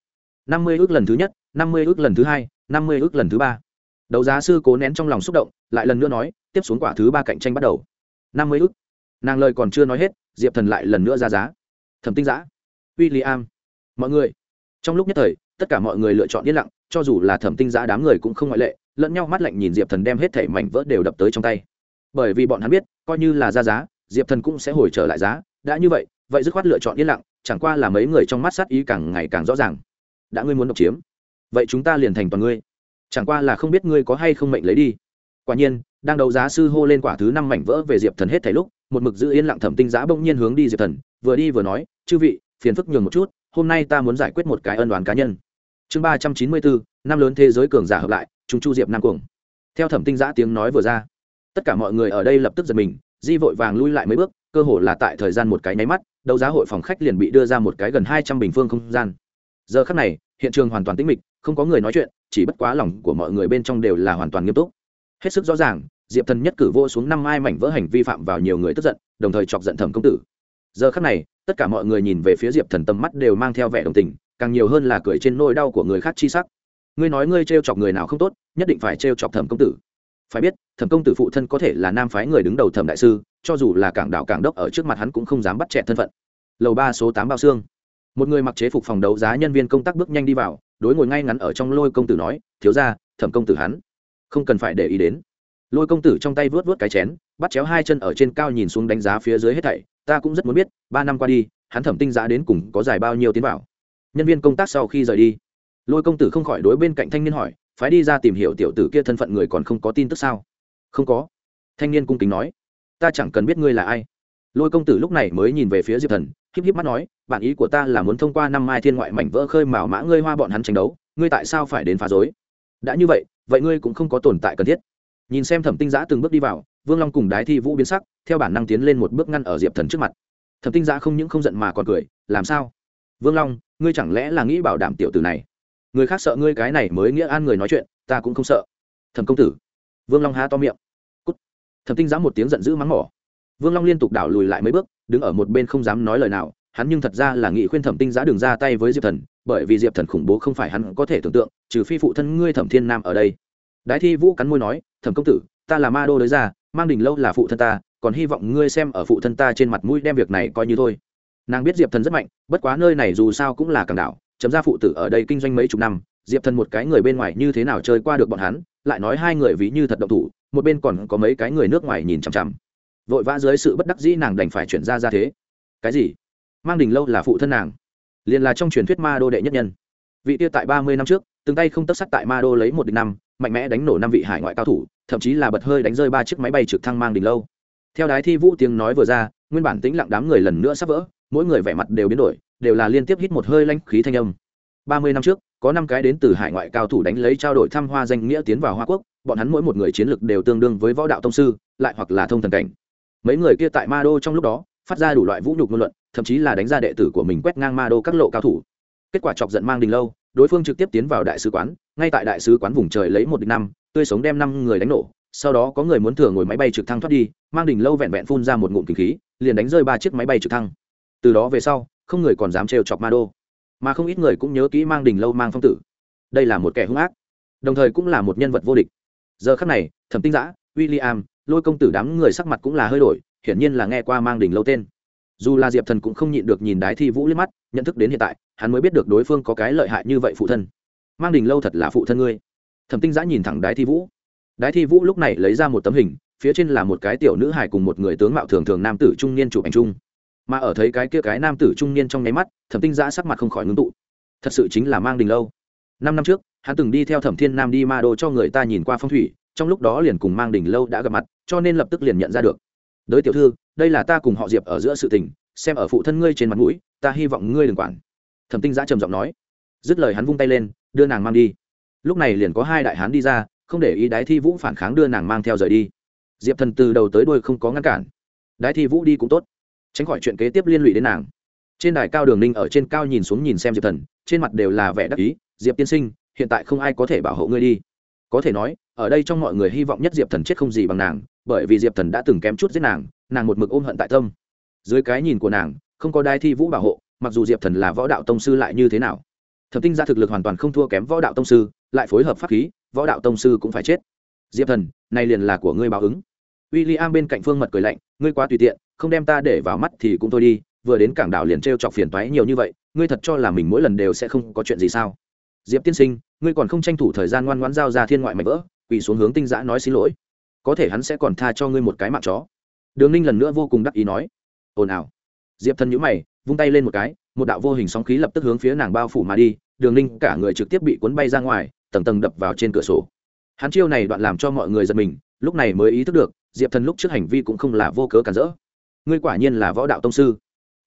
Năm mươi ước lần thứ nhất, năm mươi ước lần thứ hai, năm mươi ước lần thứ ba. Đấu giá sư cố nén trong lòng xúc động, lại lần nữa nói, tiếp xuống quả thứ ba cạnh tranh bắt đầu. Năm mươi ước. Nàng lời còn chưa nói hết, diệp thần lại lần nữa ra giá. Thẩm tinh giã. W i l l i am mọi người trong lúc nhất thời, tất cả mọi người lựa chọn yên lặng, cho dù là thẩm tinh giã đám người cũng không ngoại lệ, lẫn nhau mắt lạnh nhìn diệp thần đem hết thảy mảnh vỡ đều đập tới trong tay. Bởi vì bọn hắn biết, coi như là ra giá, diệp thần cũng sẽ hồi trở lại giá. Đã như vậy vậy dứt khoát lựa chọn yên lặng, chẳng qua là mấy người trong mắt sát ý càng ngày càng rõ ràng. Đã ngươi muốn độc chiếm, vậy chúng ta liền thành toàn ngươi. Chẳng qua là không biết ngươi có hay không mệnh lấy đi. Quả nhiên, đang đấu giá sư hô lên quả thứ năm mảnh vỡ về diệp thần hết thảy lúc, một mực giữ yên lặng thẩm tinh giã bỗng nhiên hướng đi diệp thần, vừa đi vừa nói, chư vị, phiền phức nhường một chút hôm nay ta muốn giải quyết một cái ân đoán cá nhân. Chương ba trăm chín mươi bốn, năm lớn thế giới cường giả hợp lại chúng chu diệp nam cuồng. Theo thẩm tinh giã tiếng nói vừa ra, tất cả mọi người ở đây lập tức giật mình, di vội vàng lui lại mấy bước, cơ hồ là tại thời gian một cái nháy mắt, đấu giá hội phòng khách liền bị đưa ra một cái gần hai trăm bình phương không gian. Giờ khắc này, hiện trường hoàn toàn tĩnh mịch, không có người nói chuyện, chỉ bất quá lòng của mọi người bên trong đều là hoàn toàn nghiêm túc. Hết sức rõ ràng, diệp thần nhất cử vô xuống năm ai mảnh vỡ hành vi phạm vào nhiều người tức giận, đồng thời chọc giận thẩm công tử. Giờ khắc này tất cả mọi người nhìn về phía diệp thần tầm mắt đều mang theo vẻ đồng tình, càng nhiều hơn là cười trên nỗi đau của người khác chi sắc. Ngươi nói ngươi t r e o chọc người nào không tốt, nhất định phải t r e o chọc thẩm công tử. Phải biết, thẩm công tử phụ thân có thể là nam phái người đứng đầu thẩm đại sư, cho dù là cảng đạo cảng đốc ở trước mặt hắn cũng không dám bắt trẻ thân phận. Lầu ba số tám bao xương. Một người mặc chế phục phòng đấu giá nhân viên công tác bước nhanh đi vào, đối ngồi ngay ngắn ở trong lôi công tử nói, thiếu ra thẩm công tử hắn. Không cần phải để ý đến. Lôi công tử trong tay vớt vớt cái chén, bắt chéo hai chân ở trên cao nhìn xuống đánh giá phía dưới hết thảy ta cũng rất muốn biết, ba năm qua đi, hắn thẩm tinh giá đến cùng có dài bao nhiêu tiến vào. Nhân viên công tác sau khi rời đi, lôi công tử không khỏi đối bên cạnh thanh niên hỏi, phái đi ra tìm hiểu tiểu tử kia thân phận người còn không có tin tức sao? Không có. Thanh niên cung kính nói, ta chẳng cần biết ngươi là ai. Lôi công tử lúc này mới nhìn về phía diệp thần, híp híp mắt nói bản ý của ta là muốn thông qua năm mai thiên ngoại mảnh vỡ khơi mào mã ngươi hoa bọn hắn tranh đấu, ngươi tại sao phải đến phá dối đã như vậy vậy ngươi cũng không có tồn tại cần thiết. Nhìn xem thẩm tinh giã từng bước đi vào vương long cùng đái thi vũ biến sắc, theo bản năng tiến lên một bước ngăn ở diệp thần trước mặt. Thẩm tinh giã không những không giận mà còn cười, làm sao? Vương long, ngươi chẳng lẽ là nghĩ bảo đảm tiểu tử này? Người khác sợ ngươi cái này mới nghĩa an người nói chuyện, ta cũng không sợ. Thẩm công tử. Vương long há to miệng. Cút. thẩm tinh giã một tiếng giận dữ mắng mỏ. Vương long liên tục đảo lùi lại mấy bước, đứng ở một bên không dám nói lời nào, hắn nhưng thật ra là nghị khuyên thẩm tinh giã đừng ra tay với diệp thần, bởi vì diệp thần khủng bố không phải hắn có thể tưởng tượng, trừ phi phụ thân ngươi thẩm thiên nam ở đây. Đái thi vũ cắn môi nói, thẩm công tử, ta là ma đô đới ra mang đình lâu là phụ thân ta, còn hy vọng ngươi xem ở phụ thân ta trên mặt mũi đem việc này coi như thôi. Nàng biết diệp thần rất mạnh, bất quá nơi này dù sao cũng là càng đảo, chấm ra phụ tử ở đây kinh doanh mấy chục năm, diệp thần một cái người bên ngoài như thế nào chơi qua được bọn hắn, lại nói hai người ví như thật động thủ, một bên còn có mấy cái người nước ngoài nhìn chằm chằm. Vội vã dưới sự bất đắc dĩ nàng đành phải chuyển ra ra thế. Cái gì? Mang đình lâu là phụ thân nàng. Liền là trong truyền thuyết ma đô đệ nhất nhân vị tiêu tại ba mươi năm trước, từng tay không tất sắt tại ma đô lấy một địch năm, mạnh mẽ đánh nổ năm vị hải ngoại cao thủ, thậm chí là bật hơi đánh rơi ba chiếc máy bay trực thăng mang đình lâu. Theo đái thi vũ tiếng nói vừa ra, nguyên bản tĩnh lặng đám người lần nữa sắp vỡ, mỗi người vẻ mặt đều biến đổi, đều là liên tiếp hít một hơi lanh khí thanh âm. Ba mươi năm trước, có năm cái đến từ hải ngoại cao thủ đánh lấy trao đổi thăm hoa danh nghĩa tiến vào hoa quốc, bọn hắn mỗi một người chiến lực đều tương đương với võ đạo tông sư, lại hoặc là thông thần cảnh. Mấy người kia tại ma đô trong lúc đó, phát ra đủ loại vũ nhục ngôn luận, thậm chí là đánh ra đệ tử của mình quét ngang ma đô các lộ cao thủ kết quả chọc giận mang đình lâu đối phương trực tiếp tiến vào đại sứ quán ngay tại đại sứ quán vùng trời lấy một địch năm tươi sống đem năm người đánh nổ. Sau đó có người muốn thừa ngồi máy bay trực thăng thoát đi mang đình lâu vẹn vẹn phun ra một ngụm kinh khí liền đánh rơi ba chiếc máy bay trực thăng. Từ đó về sau không người còn dám trêu chọc ma đô mà không ít người cũng nhớ kỹ mang đình lâu mang phong tử. Đây là một kẻ hung ác đồng thời cũng là một nhân vật vô địch. Giờ khắc này thẩm tinh giã William, lôi công tử đám người sắc mặt cũng là hơi đổi hiển nhiên là nghe qua mang đình lâu tên dù là diệp thần cũng không nhịn được nhìn đái thi vũ liếc mắt, nhận thức đến hiện tại, hắn mới biết được đối phương có cái lợi hại như vậy phụ thân. Mang đình lâu thật là phụ thân ngươi. Thẩm tinh giã nhìn thẳng đái thi vũ. Đái thi vũ lúc này lấy ra một tấm hình, phía trên là một cái tiểu nữ hải cùng một người tướng mạo thường thường nam tử trung niên chụp ảnh chung. Mà ở thấy cái kia cái nam tử trung niên trong nháy mắt, thẩm tinh giã sắc mặt không khỏi ngưng tụ. Thật sự chính là mang đình lâu. Năm năm trước, hắn từng đi theo thẩm thiên nam đi ma đô cho người ta nhìn qua phong thủy, trong lúc đó liền cùng mang đình lâu đã gặp mặt, cho nên lập tức liền nhận ra được đới tiểu thư, đây là ta cùng họ diệp ở giữa sự tình, xem ở phụ thân ngươi trên mặt mũi, ta hy vọng ngươi đừng quản. Thẩm tinh giã trầm giọng nói. Dứt lời hắn vung tay lên, đưa nàng mang đi. Lúc này liền có hai đại hán đi ra, không để ý đái thi vũ phản kháng đưa nàng mang theo rời đi. Diệp thần từ đầu tới đuôi không có ngăn cản. Đái thi vũ đi cũng tốt. Tránh khỏi chuyện kế tiếp liên lụy đến nàng. Trên đài cao đường ninh ở trên cao nhìn xuống nhìn xem diệp thần, trên mặt đều là vẻ đắc ý, diệp tiên sinh, hiện tại không ai có thể bảo hộ ngươi đi. Có thể nói, ở đây trong mọi người hy vọng nhất diệp thần chết không gì bằng nàng bởi vì diệp thần đã từng kém chút giết nàng nàng một mực ôm hận tại tâm. Dưới cái nhìn của nàng, không có đai thi vũ bảo hộ, mặc dù diệp thần là võ đạo tông sư lại như thế nào. Thẩm tinh ra thực lực hoàn toàn không thua kém võ đạo tông sư, lại phối hợp pháp khí, võ đạo tông sư cũng phải chết. Diệp thần, này liền là của ngươi báo ứng. W i l l i am bên cạnh phương mật cười lạnh, ngươi quá tùy tiện, không đem ta để vào mắt thì cũng thôi đi, vừa đến cảng đảo liền t r e o chọc phiền toái nhiều như vậy, ngươi thật cho là mình mỗi lần đều sẽ không có chuyện gì sao? Diệp tiên sinh, ngươi còn không tranh thủ thời gian ngoan ngoãn giao ra thiên ngoại mạch vỡ, quỳ xuống hướng tinh giã nói xin lỗi có thể hắn sẽ còn tha cho ngươi một cái mạng chó. Đường ninh lần nữa vô cùng đắc ý nói, ồn ào. Diệp thần nhữ mày, vung tay lên một cái, một đạo vô hình sóng khí lập tức hướng phía nàng bao phủ mà đi, đường ninh cả người trực tiếp bị cuốn bay ra ngoài, tầng tầng đập vào trên cửa sổ. Hắn chiêu này đoạn làm cho mọi người giật mình, lúc này mới ý thức được, diệp thần lúc trước hành vi cũng không là vô cớ cản rỡ. Ngươi quả nhiên là võ đạo tông sư.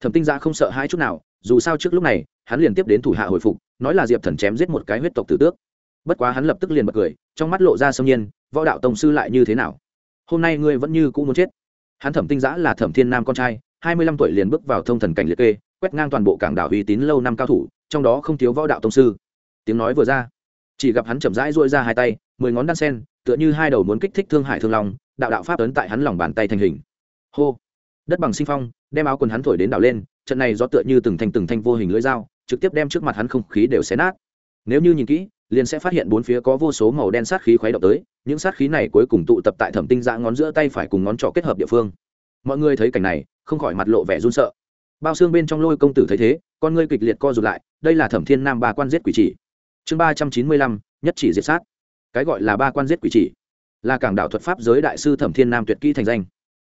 Thẩm tinh giã không sợ hai chút nào, dù sao trước lúc này, hắn liền tiếp đến thủ hạ hồi phục, nói là diệp thần chém giết một cái huyết tộc tử tước bất quá hắn lập tức liền bật cười trong mắt lộ ra sâm nhiên võ đạo tổng sư lại như thế nào? Hôm nay ngươi vẫn như cũ muốn chết. Hắn thẩm tinh giã là thẩm thiên nam con trai hai mươi lăm tuổi liền bước vào thông thần cảnh liệt kê quét ngang toàn bộ cảng đảo uy tín lâu năm cao thủ trong đó không thiếu võ đạo tổng sư. Tiếng nói vừa ra chỉ gặp hắn chậm rãi duỗi ra hai tay mười ngón đan sen tựa như hai đầu muốn kích thích thương hải thương lòng, đạo đạo pháp ấn tại hắn lòng bàn tay thành hình. Hô! Đất bằng sinh phong đem áo quần hắn thổi đến đảo lên trận này do tựa như từng thanh từng thanh vô hình lưỡi dao trực tiếp đem trước mặt hắn không khí đều xé nát. Nếu như nhìn kỹ liền sẽ phát hiện bốn phía có vô số màu đen sát khí khuấy động tới, những sát khí này cuối cùng tụ tập tại thẩm tinh dạ ngón giữa tay phải cùng ngón trỏ kết hợp địa phương. Mọi người thấy cảnh này, không khỏi mặt lộ vẻ run sợ. Bao xương bên trong lôi công tử thấy thế, con ngươi kịch liệt co rụt lại, đây là thẩm thiên nam ba quan giết quỷ chỉ. Chương ba trăm chín mươi lăm, nhất chỉ diệt sát. Cái gọi là ba quan giết quỷ chỉ, là cảng đạo thuật pháp giới đại sư thẩm thiên nam tuyệt kỹ thành danh.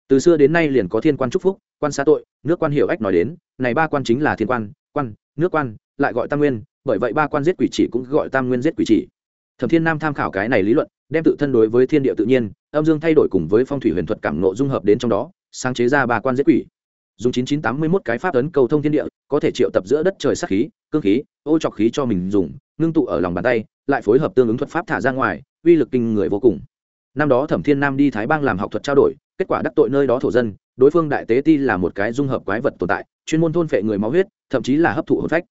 Từ xưa đến nay liền có thiên quan trúc phúc, quan xá tội, nước quan hiệu ách nói đến, này ba quan chính là thiên quan quan, nước quan lại gọi tam nguyên, bởi vậy ba quan giết quỷ chỉ cũng gọi tam nguyên giết quỷ chỉ. Thẩm thiên nam tham khảo cái này lý luận, đem tự thân đối với thiên địa tự nhiên, âm dương thay đổi cùng với phong thủy huyền thuật cảm nộ dung hợp đến trong đó, sáng chế ra ba quan giết quỷ. Dùng chín chín tám mươi mốt cái pháp ấn cầu thông thiên địa, có thể triệu tập giữa đất trời sắc khí, cương khí, ô trọc khí cho mình dùng, ngưng tụ ở lòng bàn tay, lại phối hợp tương ứng thuật pháp thả ra ngoài, uy lực kinh người vô cùng. Năm đó thẩm thiên nam đi thái bang làm học thuật trao đổi, kết quả đắc tội nơi đó thổ dân, đối phương đại tế ti là một cái dung hợp quái vật tồn tại, chuyên môn thôn phệ người máu huyết, thậm chí là hấp thụ hồn phách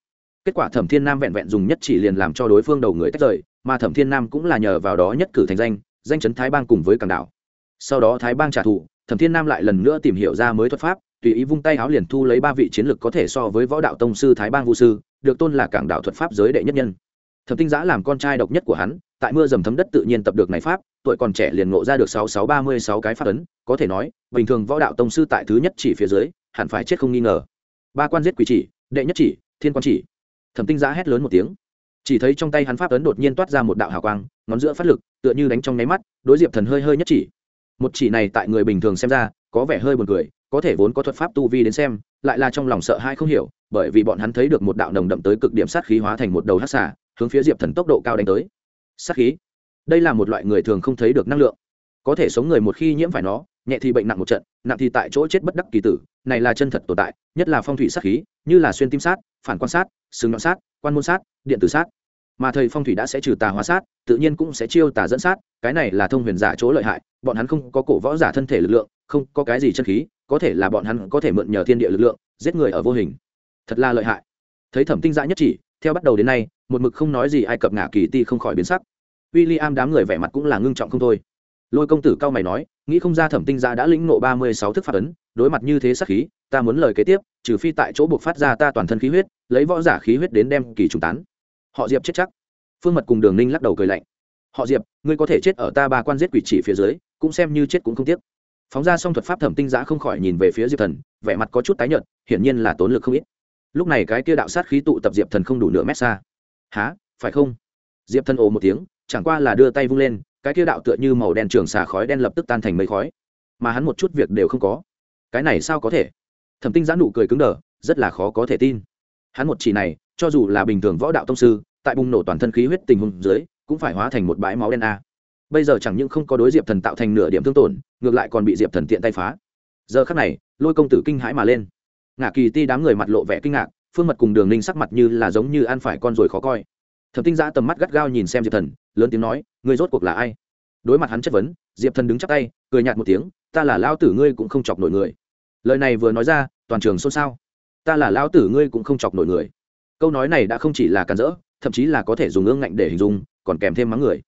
kết quả thẩm thiên nam vẹn vẹn dùng nhất chỉ liền làm cho đối phương đầu người tách rời, mà thẩm thiên nam cũng là nhờ vào đó nhất cử thành danh danh chấn thái bang cùng với Càng đảo. Sau đó thái bang trả thù, thẩm thiên nam lại lần nữa tìm hiểu ra mới thuật pháp, tùy ý vung tay áo liền thu lấy ba vị chiến lược có thể so với võ đạo tông sư thái bang vũ sư, được tôn là cảng đạo thuật pháp giới đệ nhất nhân. Thẩm tinh giã làm con trai độc nhất của hắn, tại mưa dầm thấm đất tự nhiên tập được này pháp, tuổi còn trẻ liền ngộ ra được sáu sáu ba mươi sáu cái pháp ấn, có thể nói, bình thường võ đạo tông sư tại thứ nhất chỉ phía dưới, hẳn phải chết không nghi ngờ. Ba quan giết quỷ chỉ, đệ nhất chỉ, thiên quan chỉ thẩm tinh giã hét lớn một tiếng. Chỉ thấy trong tay hắn pháp ấn đột nhiên toát ra một đạo hào quang, ngón giữa phát lực, tựa như đánh trong nháy mắt, đối diệp thần hơi hơi nhất chỉ. Một chỉ này tại người bình thường xem ra, có vẻ hơi buồn cười, có thể vốn có thuật pháp tu vi đến xem, lại là trong lòng sợ hai không hiểu, bởi vì bọn hắn thấy được một đạo nồng đậm tới cực điểm sát khí hóa thành một đầu hát xả hướng phía diệp thần tốc độ cao đánh tới. Sát khí? Đây là một loại người thường không thấy được năng lượng. Có thể sống người một khi nhiễm phải nó, nhẹ thì bệnh nặng một trận, nặng thì tại chỗ chết bất đắc kỳ tử này là chân thật tồn tại, nhất là phong thủy sát khí, như là xuyên tim sát, phản quan sát, sừng nhọn sát, quan môn sát, điện tử sát. Mà thầy phong thủy đã sẽ trừ tà hóa sát, tự nhiên cũng sẽ chiêu tà dẫn sát, cái này là thông huyền giả chỗ lợi hại, bọn hắn không có cổ võ giả thân thể lực lượng, không có cái gì chân khí, có thể là bọn hắn có thể mượn nhờ thiên địa lực lượng, giết người ở vô hình. Thật là lợi hại. Thấy thẩm tinh dã nhất chỉ, theo bắt đầu đến nay, một mực không nói gì ai cập ngả kỳ ti không khỏi biến sắc. W i l l i am đám người vẻ mặt cũng là ngưng trọng không thôi. Lôi công tử cao mày nói nghĩ không ra thẩm tinh gia đã lĩnh nộ ba mươi sáu thức phát ấn, đối mặt như thế sắc khí, ta muốn lời kế tiếp, trừ phi tại chỗ buộc phát ra ta toàn thân khí huyết, lấy võ giả khí huyết đến đem kỳ trùng tán. Họ diệp chết chắc. Phương mật cùng đường ninh lắc đầu cười lạnh. Họ diệp, ngươi có thể chết ở ta ba quan giết quỷ chỉ phía dưới, cũng xem như chết cũng không tiếc. Phóng ra xong thuật pháp thẩm tinh giã không khỏi nhìn về phía diệp thần, vẻ mặt có chút tái nhợt, hiển nhiên là tốn lực không ít. Lúc này cái kia đạo sát khí tụ tập diệp thần không đủ nửa mét xa. Há phải không? Diệp thần ồ một tiếng, chẳng qua là đưa tay vung lên cái kia đạo tựa như màu đen trường xà khói đen lập tức tan thành mây khói. Mà hắn một chút việc đều không có. Cái này sao có thể? Thẩm tinh giã nụ cười cứng đờ, rất là khó có thể tin. Hắn một chỉ này, cho dù là bình thường võ đạo tông sư, tại bùng nổ toàn thân khí huyết tình huống dưới, cũng phải hóa thành một bãi máu đen a. Bây giờ chẳng những không có đối diệp thần tạo thành nửa điểm thương tổn, ngược lại còn bị diệp thần tiện tay phá. Giờ khắc này, lôi công tử kinh hãi mà lên. Ngạ kỳ ti đám người mặt lộ vẻ kinh ngạc, phương mật cùng đường ninh sắc mặt như là giống như ăn phải con rồi khó coi thẩm tinh giã tầm mắt gắt gao nhìn xem diệp thần, lớn tiếng nói, ngươi rốt cuộc là ai? Đối mặt hắn chất vấn, diệp thần đứng chắc tay, cười nhạt một tiếng, ta là lao tử ngươi cũng không chọc nổi người. Lời này vừa nói ra, toàn trường xôn xao. Ta là lao tử ngươi cũng không chọc nổi người. Câu nói này đã không chỉ là cản rỡ, thậm chí là có thể dùng ương ngạnh để hình dung, còn kèm thêm mắng người.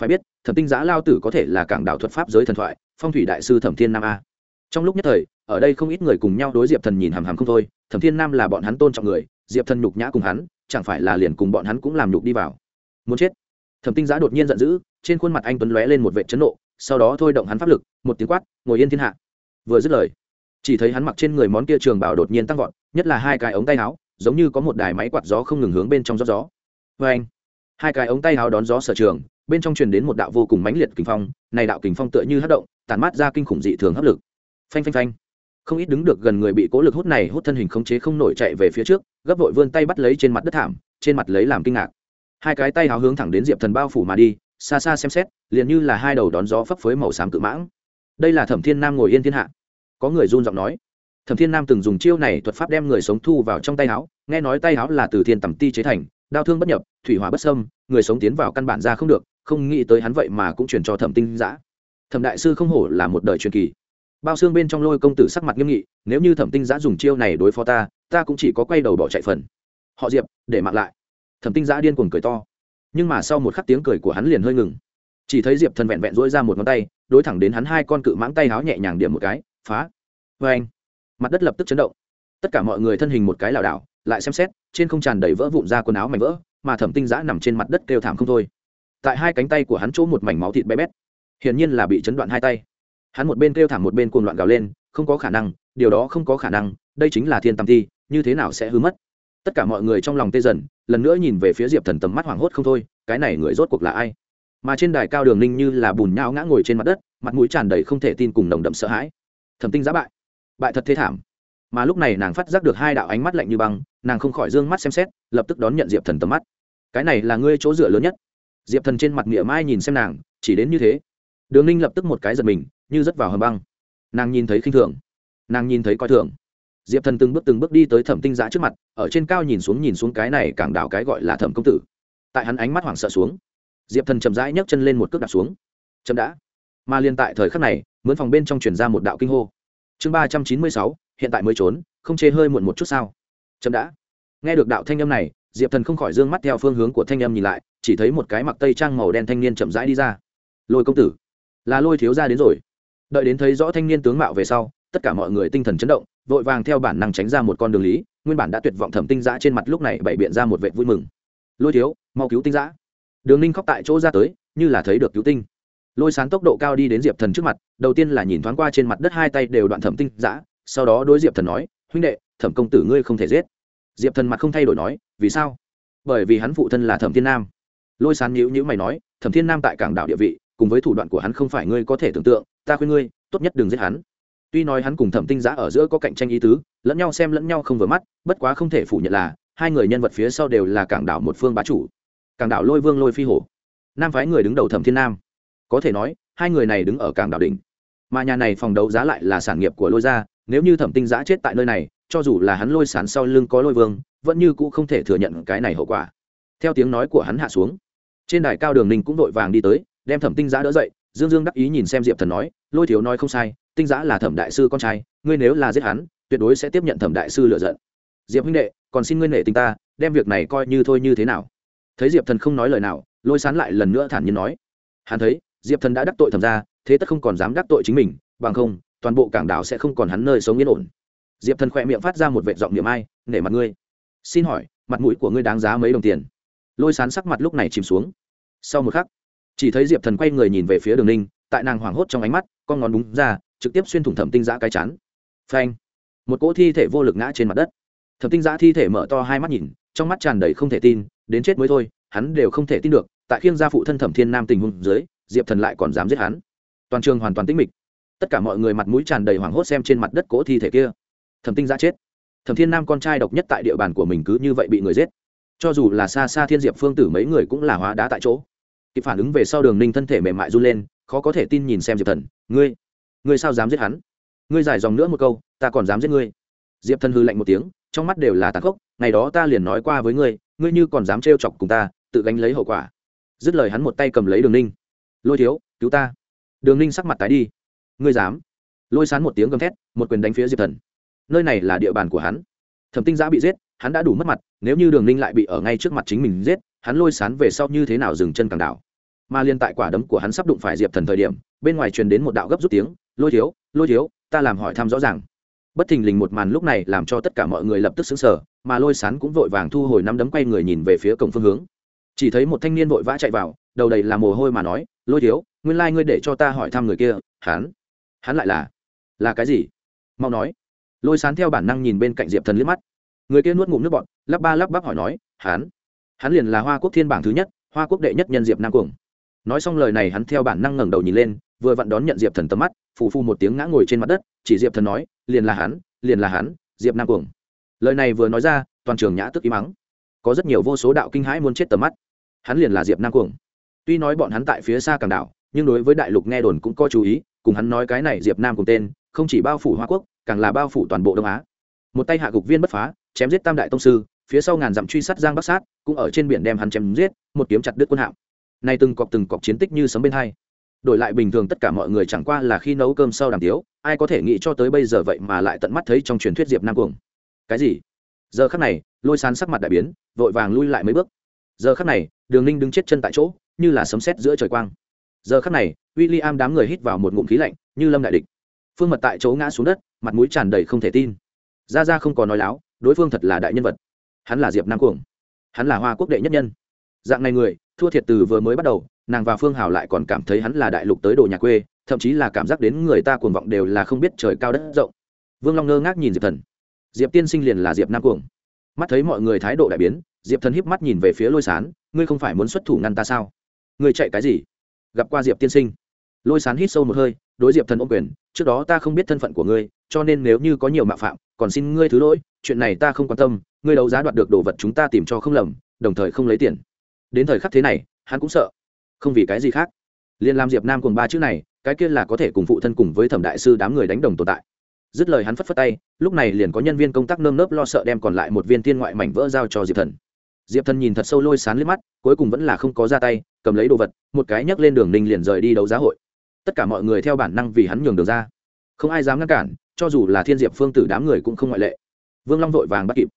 Phải biết, thẩm tinh giã lao tử có thể là cảng đạo thuật pháp giới thần thoại, phong thủy đại sư thẩm thiên nam a. Trong lúc nhất thời, ở đây không ít người cùng nhau đối diệp thần nhìn hàm hàm không thôi, thẩm thiên nam là bọn hắn tôn trọng người diệp thần nhục nhã cùng hắn, chẳng phải là liền cùng bọn hắn cũng làm nhục đi vào. Muốn chết. Thẩm tinh giã đột nhiên giận dữ, trên khuôn mặt anh tuấn lóe lên một vệ chấn nộ, sau đó thôi động hắn pháp lực, một tiếng quát, ngồi yên thiên hạ. Vừa dứt lời, chỉ thấy hắn mặc trên người món kia trường bảo đột nhiên tăng vọt, nhất là hai cái ống tay áo, giống như có một đài máy quạt gió không ngừng hướng bên trong gió gió. Vê anh, hai cái ống tay áo đón gió sở trường, bên trong truyền đến một đạo vô cùng mãnh liệt kình phong, này đạo kình phong tựa như hất động tàn mát ra kinh khủng dị thường hấp lực. Phanh phanh phanh không ít đứng được gần người bị cố lực hút này hút thân hình khống chế không nổi chạy về phía trước, gấp vội vươn tay bắt lấy trên mặt đất thảm, trên mặt lấy làm kinh ngạc. Hai cái tay háo hướng thẳng đến diệp thần bao phủ mà đi, xa xa xem xét, liền như là hai đầu đón gió phấp phới màu xám cự mãng. Đây là thẩm thiên nam ngồi yên thiên hạ. Có người run giọng nói. Thẩm thiên nam từng dùng chiêu này thuật pháp đem người sống thu vào trong tay háo, nghe nói tay háo là từ thiên tầm ti chế thành, đau thương bất nhập, thủy hỏa bất sâm người sống tiến vào căn bản ra không được, không nghĩ tới hắn vậy mà cũng chuyển cho thẩm tinh giã. Thẩm đại sư không hổ là một đời truyền kỳ bao xương bên trong lôi công tử sắc mặt nghiêm nghị, nếu như thẩm tinh giã dùng chiêu này đối phó ta ta cũng chỉ có quay đầu bỏ chạy phần. Họ diệp, để mặc lại. Thẩm tinh giã điên cuồng cười to. Nhưng mà sau một khắc tiếng cười của hắn liền hơi ngừng. Chỉ thấy diệp thần vẹn vẹn dỗi ra một ngón tay, đối thẳng đến hắn hai con cự mãng tay háo nhẹ nhàng điểm một cái, phá. Vê anh, mặt đất lập tức chấn động. Tất cả mọi người thân hình một cái lảo đảo, lại xem xét, trên không tràn đầy vỡ vụn ra quần áo mảnh vỡ, mà thẩm tinh giã nằm trên mặt đất kêu thảm không thôi. Tại hai cánh tay của hắn chỗ một mảnh máu thịt bé bét, hiển nhiên là bị chấn đoạn hai tay hắn một bên kêu thảm một bên cuồng loạn gào lên, không có khả năng, điều đó không có khả năng, đây chính là thiên tam thi, như thế nào sẽ hư mất? Tất cả mọi người trong lòng tê dần, lần nữa nhìn về phía diệp thần tầm mắt hoảng hốt không thôi, cái này người rốt cuộc là ai? Mà trên đài cao đường ninh như là bùn nhão ngã ngồi trên mặt đất, mặt mũi tràn đầy không thể tin cùng nồng đậm sợ hãi. Thẩm tinh giã bại. Bại thật thế thảm. Mà lúc này nàng phát giác được hai đạo ánh mắt lạnh như băng, nàng không khỏi d ư ơ n g mắt xem xét, lập tức đón nhận diệp thần tầm mắt. Cái này là ngươi chỗ dựa lớn nhất. Diệp thần trên mặt nghĩa mai nhìn xem nàng, chỉ đến như thế. Đường ninh lập tức một cái giật mình như rớt vào hầm băng. Nàng nhìn thấy khinh thường. Nàng nhìn thấy coi thường. Diệp thần từng bước từng bước đi tới thẩm tinh giã trước mặt, ở trên cao nhìn xuống nhìn xuống cái này càng đảo cái gọi là thẩm công tử. Tại hắn ánh mắt hoảng sợ xuống, diệp thần chậm rãi nhấc chân lên một cước đạp xuống. Chậm đã. Mà liên tại thời khắc này, mướn phòng bên trong chuyển ra một đạo kinh hô. Chương ba trăm chín mươi sáu, hiện tại mới trốn, không chê hơi muộn một chút sao. Chậm đã. Nghe được đạo thanh âm này, diệp thần không khỏi d ư ơ n g mắt theo phương hướng của thanh âm nhìn lại, chỉ thấy một cái mặc tây trang màu đen thanh niên chậm rãi đi ra. Lôi công tử, là lôi thiếu ra đến rồi đợi đến thấy rõ thanh niên tướng mạo về sau, tất cả mọi người tinh thần chấn động, vội vàng theo bản năng tránh ra một con đường lý, nguyên bản đã tuyệt vọng thẩm tinh giã trên mặt lúc này bày biện ra một vệ vui mừng. Lôi thiếu, mau cứu tinh giã đường ninh khóc tại chỗ ra tới, như là thấy được cứu tinh. Lôi sán tốc độ cao đi đến diệp thần trước mặt, đầu tiên là nhìn thoáng qua trên mặt đất hai tay đều đoạn thẩm tinh giã sau đó đối diệp thần nói, huynh đệ, thẩm công tử ngươi không thể giết. Diệp thần mặt không thay đổi nói, vì sao? Bởi vì hắn phụ thân là thẩm thiên nam. Lôi sán nhữ nhữ mày nói, thẩm thiên nam tại cảng đảo địa vị cùng với thủ đoạn của hắn không phải ngươi có thể tưởng tượng, ta khuyên ngươi, tốt nhất đừng giết hắn. Tuy nói hắn cùng thẩm tinh giã ở giữa có cạnh tranh ý tứ, lẫn nhau xem lẫn nhau không vừa mắt, bất quá không thể phủ nhận là, hai người nhân vật phía sau đều là cảng đảo một phương bá chủ. Cảng đảo lôi vương lôi phi hổ. Nam phái người đứng đầu thẩm thiên nam. Có thể nói, hai người này đứng ở cảng đảo đỉnh. Mà nhà này phòng đấu giá lại là sản nghiệp của lôi gia, nếu như thẩm tinh giã chết tại nơi này, cho dù là hắn lôi sán sau lưng có lôi vương, vẫn như cũ không thể thừa nhận cái này hậu quả. Theo tiếng nói của hắn hạ xuống, trên đài cao đường ninh cũng vội vàng đi tới đem thẩm tinh giã đỡ dậy, dương dương đắc ý nhìn xem diệp thần nói, lôi thiếu nói không sai, tinh giã là thẩm đại sư con trai, ngươi nếu là giết hắn, tuyệt đối sẽ tiếp nhận thẩm đại sư lựa giận. Diệp huynh đệ, còn xin ngươi nể tình ta, đem việc này coi như thôi như thế nào? Thấy diệp thần không nói lời nào, lôi sán lại lần nữa thản nhiên nói, hắn thấy, diệp thần đã đắc tội thẩm ra thế tất không còn dám đắc tội chính mình, bằng không, toàn bộ cảng đảo sẽ không còn hắn nơi sống yên ổn. Diệp thần khỏe miệng phát ra một vệ giọng niệm ai, nể mặt ngươi. Xin hỏi, mặt mũi của ngươi đáng giá mấy đồng tiền? Lôi sán sắc mặt lúc này chìm xuống. Sau một khắc chỉ thấy diệp thần quay người nhìn về phía đường ninh tại nàng hoảng hốt trong ánh mắt con ngón đúng ra trực tiếp xuyên thủng thẩm tinh giã cái chán phanh một cỗ thi thể vô lực ngã trên mặt đất thẩm tinh giã thi thể mở to hai mắt nhìn trong mắt tràn đầy không thể tin đến chết mới thôi hắn đều không thể tin được tại khiêng gia phụ thân thẩm thiên nam tình huống dưới diệp thần lại còn dám giết hắn toàn trường hoàn toàn tĩnh mịch tất cả mọi người mặt mũi tràn đầy hoảng hốt xem trên mặt đất cỗ thi thể kia thẩm tinh giã chết thẩm thiên nam con trai độc nhất tại địa bàn của mình cứ như vậy bị người giết cho dù là xa xa thiên diệp phương tử mấy người cũng là hóa đá tại chỗ kịp phản ứng về sau đường ninh thân thể mềm mại run lên, khó có thể tin nhìn xem diệp thần. Ngươi ngươi sao dám giết hắn? Ngươi giải dòng nữa một câu, ta còn dám giết ngươi. Diệp thần hư lạnh một tiếng, trong mắt đều là tàn khốc, ngày đó ta liền nói qua với ngươi ngươi như còn dám trêu chọc cùng ta, tự gánh lấy hậu quả. Dứt lời hắn một tay cầm lấy đường ninh. Lôi thiếu, cứu ta. Đường ninh sắc mặt tái đi. Ngươi dám? Lôi sán một tiếng gầm thét, một quyền đánh phía diệp thần. Nơi này là địa bàn của hắn. Thẩm tinh giã bị giết, hắn đã đủ mất mặt, nếu như đường ninh lại bị ở ngay trước mặt chính mình giết hắn lôi sán về sau như thế nào dừng chân càng đảo. Mà liên tại quả đấm của hắn sắp đụng phải diệp thần thời điểm, bên ngoài truyền đến một đạo gấp rút tiếng, lôi thiếu lôi thiếu, ta làm hỏi thăm rõ ràng. Bất thình lình một màn lúc này làm cho tất cả mọi người lập tức xứng sở mà lôi sán cũng vội vàng thu hồi năm đấm quay người nhìn về phía cổng phương hướng. Chỉ thấy một thanh niên vội vã chạy vào, đầu đầy là mồ hôi mà nói, lôi thiếu, nguyên lai、like、ngươi để cho ta hỏi thăm người kia, hắn hắn lại là là cái gì? Mau nói. Lôi sán theo bản năng nhìn bên cạnh diệp thần liếc mắt. Người kia nuốt ngụm nước bọn lắp ba lắp bắp hỏi nói, hắn hắn liền là hoa quốc thiên bảng thứ nhất, hoa quốc đệ nhất nhân diệp nam cuồng. Nói xong lời này hắn theo bản năng ngẩng đầu nhìn lên, vừa vặn đón nhận diệp thần tầm mắt, phù phu một tiếng ngã ngồi trên mặt đất, chỉ diệp thần nói, liền là hắn, liền là hắn, diệp nam cuồng. Lời này vừa nói ra, toàn trường nhã tức im mắng có rất nhiều vô số đạo kinh hãi muốn chết tầm mắt. Hắn liền là diệp nam cuồng. Tuy nói bọn hắn tại phía xa càng đảo, nhưng đối với đại lục nghe đồn cũng có chú ý, cùng hắn nói cái này diệp nam cùng tên, không chỉ bao phủ hoa quốc, càng là bao phủ toàn bộ đông á. Một tay hạ gục viên bất phá, chém giết tam đại tông sư phía sau ngàn dặm truy sát giang bắc sát, cũng ở trên biển đem hắn chém giết, một kiếm chặt đứt quân hạm. Nay từng cọc từng cọc chiến tích như sấm bên hai. Đổi lại bình thường tất cả mọi người chẳng qua là khi nấu cơm sau đàm tiếu, ai có thể nghĩ cho tới bây giờ vậy mà lại tận mắt thấy trong truyền thuyết diệp nam cuồng. Cái gì? Giờ khắc này, lôi sán sắc mặt đại biến, vội vàng lui lại mấy bước. Giờ khắc này, đường ninh đứng chết chân tại chỗ, như là sấm sét giữa trời quang. Giờ khắc này w i l l i am đám người hít vào một ngụm khí lạnh, như lâm đại địch. Phương mật tại chỗ ngã xuống đất, mặt mũi tràn đầy không thể tin. Ra ra không có nói láo, đối phương thật là đại nhân vật hắn là diệp nam cuồng, hắn là hoa quốc đệ nhất nhân. Dạng này người, thua thiệt từ vừa mới bắt đầu, nàng và phương hào lại còn cảm thấy hắn là đại lục tới đồ nhà quê, thậm chí là cảm giác đến người ta cuồng vọng đều là không biết trời cao đất rộng. Vương long ngơ ngác nhìn diệp thần. Diệp tiên sinh liền là diệp nam cuồng. Mắt thấy mọi người thái độ đại biến, diệp thần híp mắt nhìn về phía lôi sán, ngươi không phải muốn xuất thủ ngăn ta sao? Ngươi chạy cái gì? Gặp qua diệp tiên sinh. Lôi sán hít sâu một hơi, đối diệp thần ô quyền, trước đó ta không biết thân phận của ngươi, cho nên nếu như có nhiều mạo phạm, còn xin ngươi thứ lỗi, chuyện này ta không quan tâm ngươi đấu giá đoạt được đồ vật chúng ta tìm cho không lầm, đồng thời không lấy tiền. Đến thời khắc thế này, hắn cũng sợ. Không vì cái gì khác. Liền làm diệp nam cùng ba chữ này, cái kia là có thể cùng phụ thân cùng với thẩm đại sư đám người đánh đồng tồn tại. Dứt lời hắn phất phất tay, lúc này liền có nhân viên công tác nơm nớp lo sợ đem còn lại một viên tiên ngoại mảnh vỡ giao cho diệp thần. Diệp thần nhìn thật sâu lôi sán liếc mắt, cuối cùng vẫn là không có ra tay, cầm lấy đồ vật, một cái nhấc lên đường ninh liền rời đi đấu giá hội. Tất cả mọi người theo bản năng vì hắn nhường đường ra. Không ai dám ngăn cản, cho dù là thiên diệp phương tử đám người cũng không ngoại lệ. Vương long vội vàng bắt kịp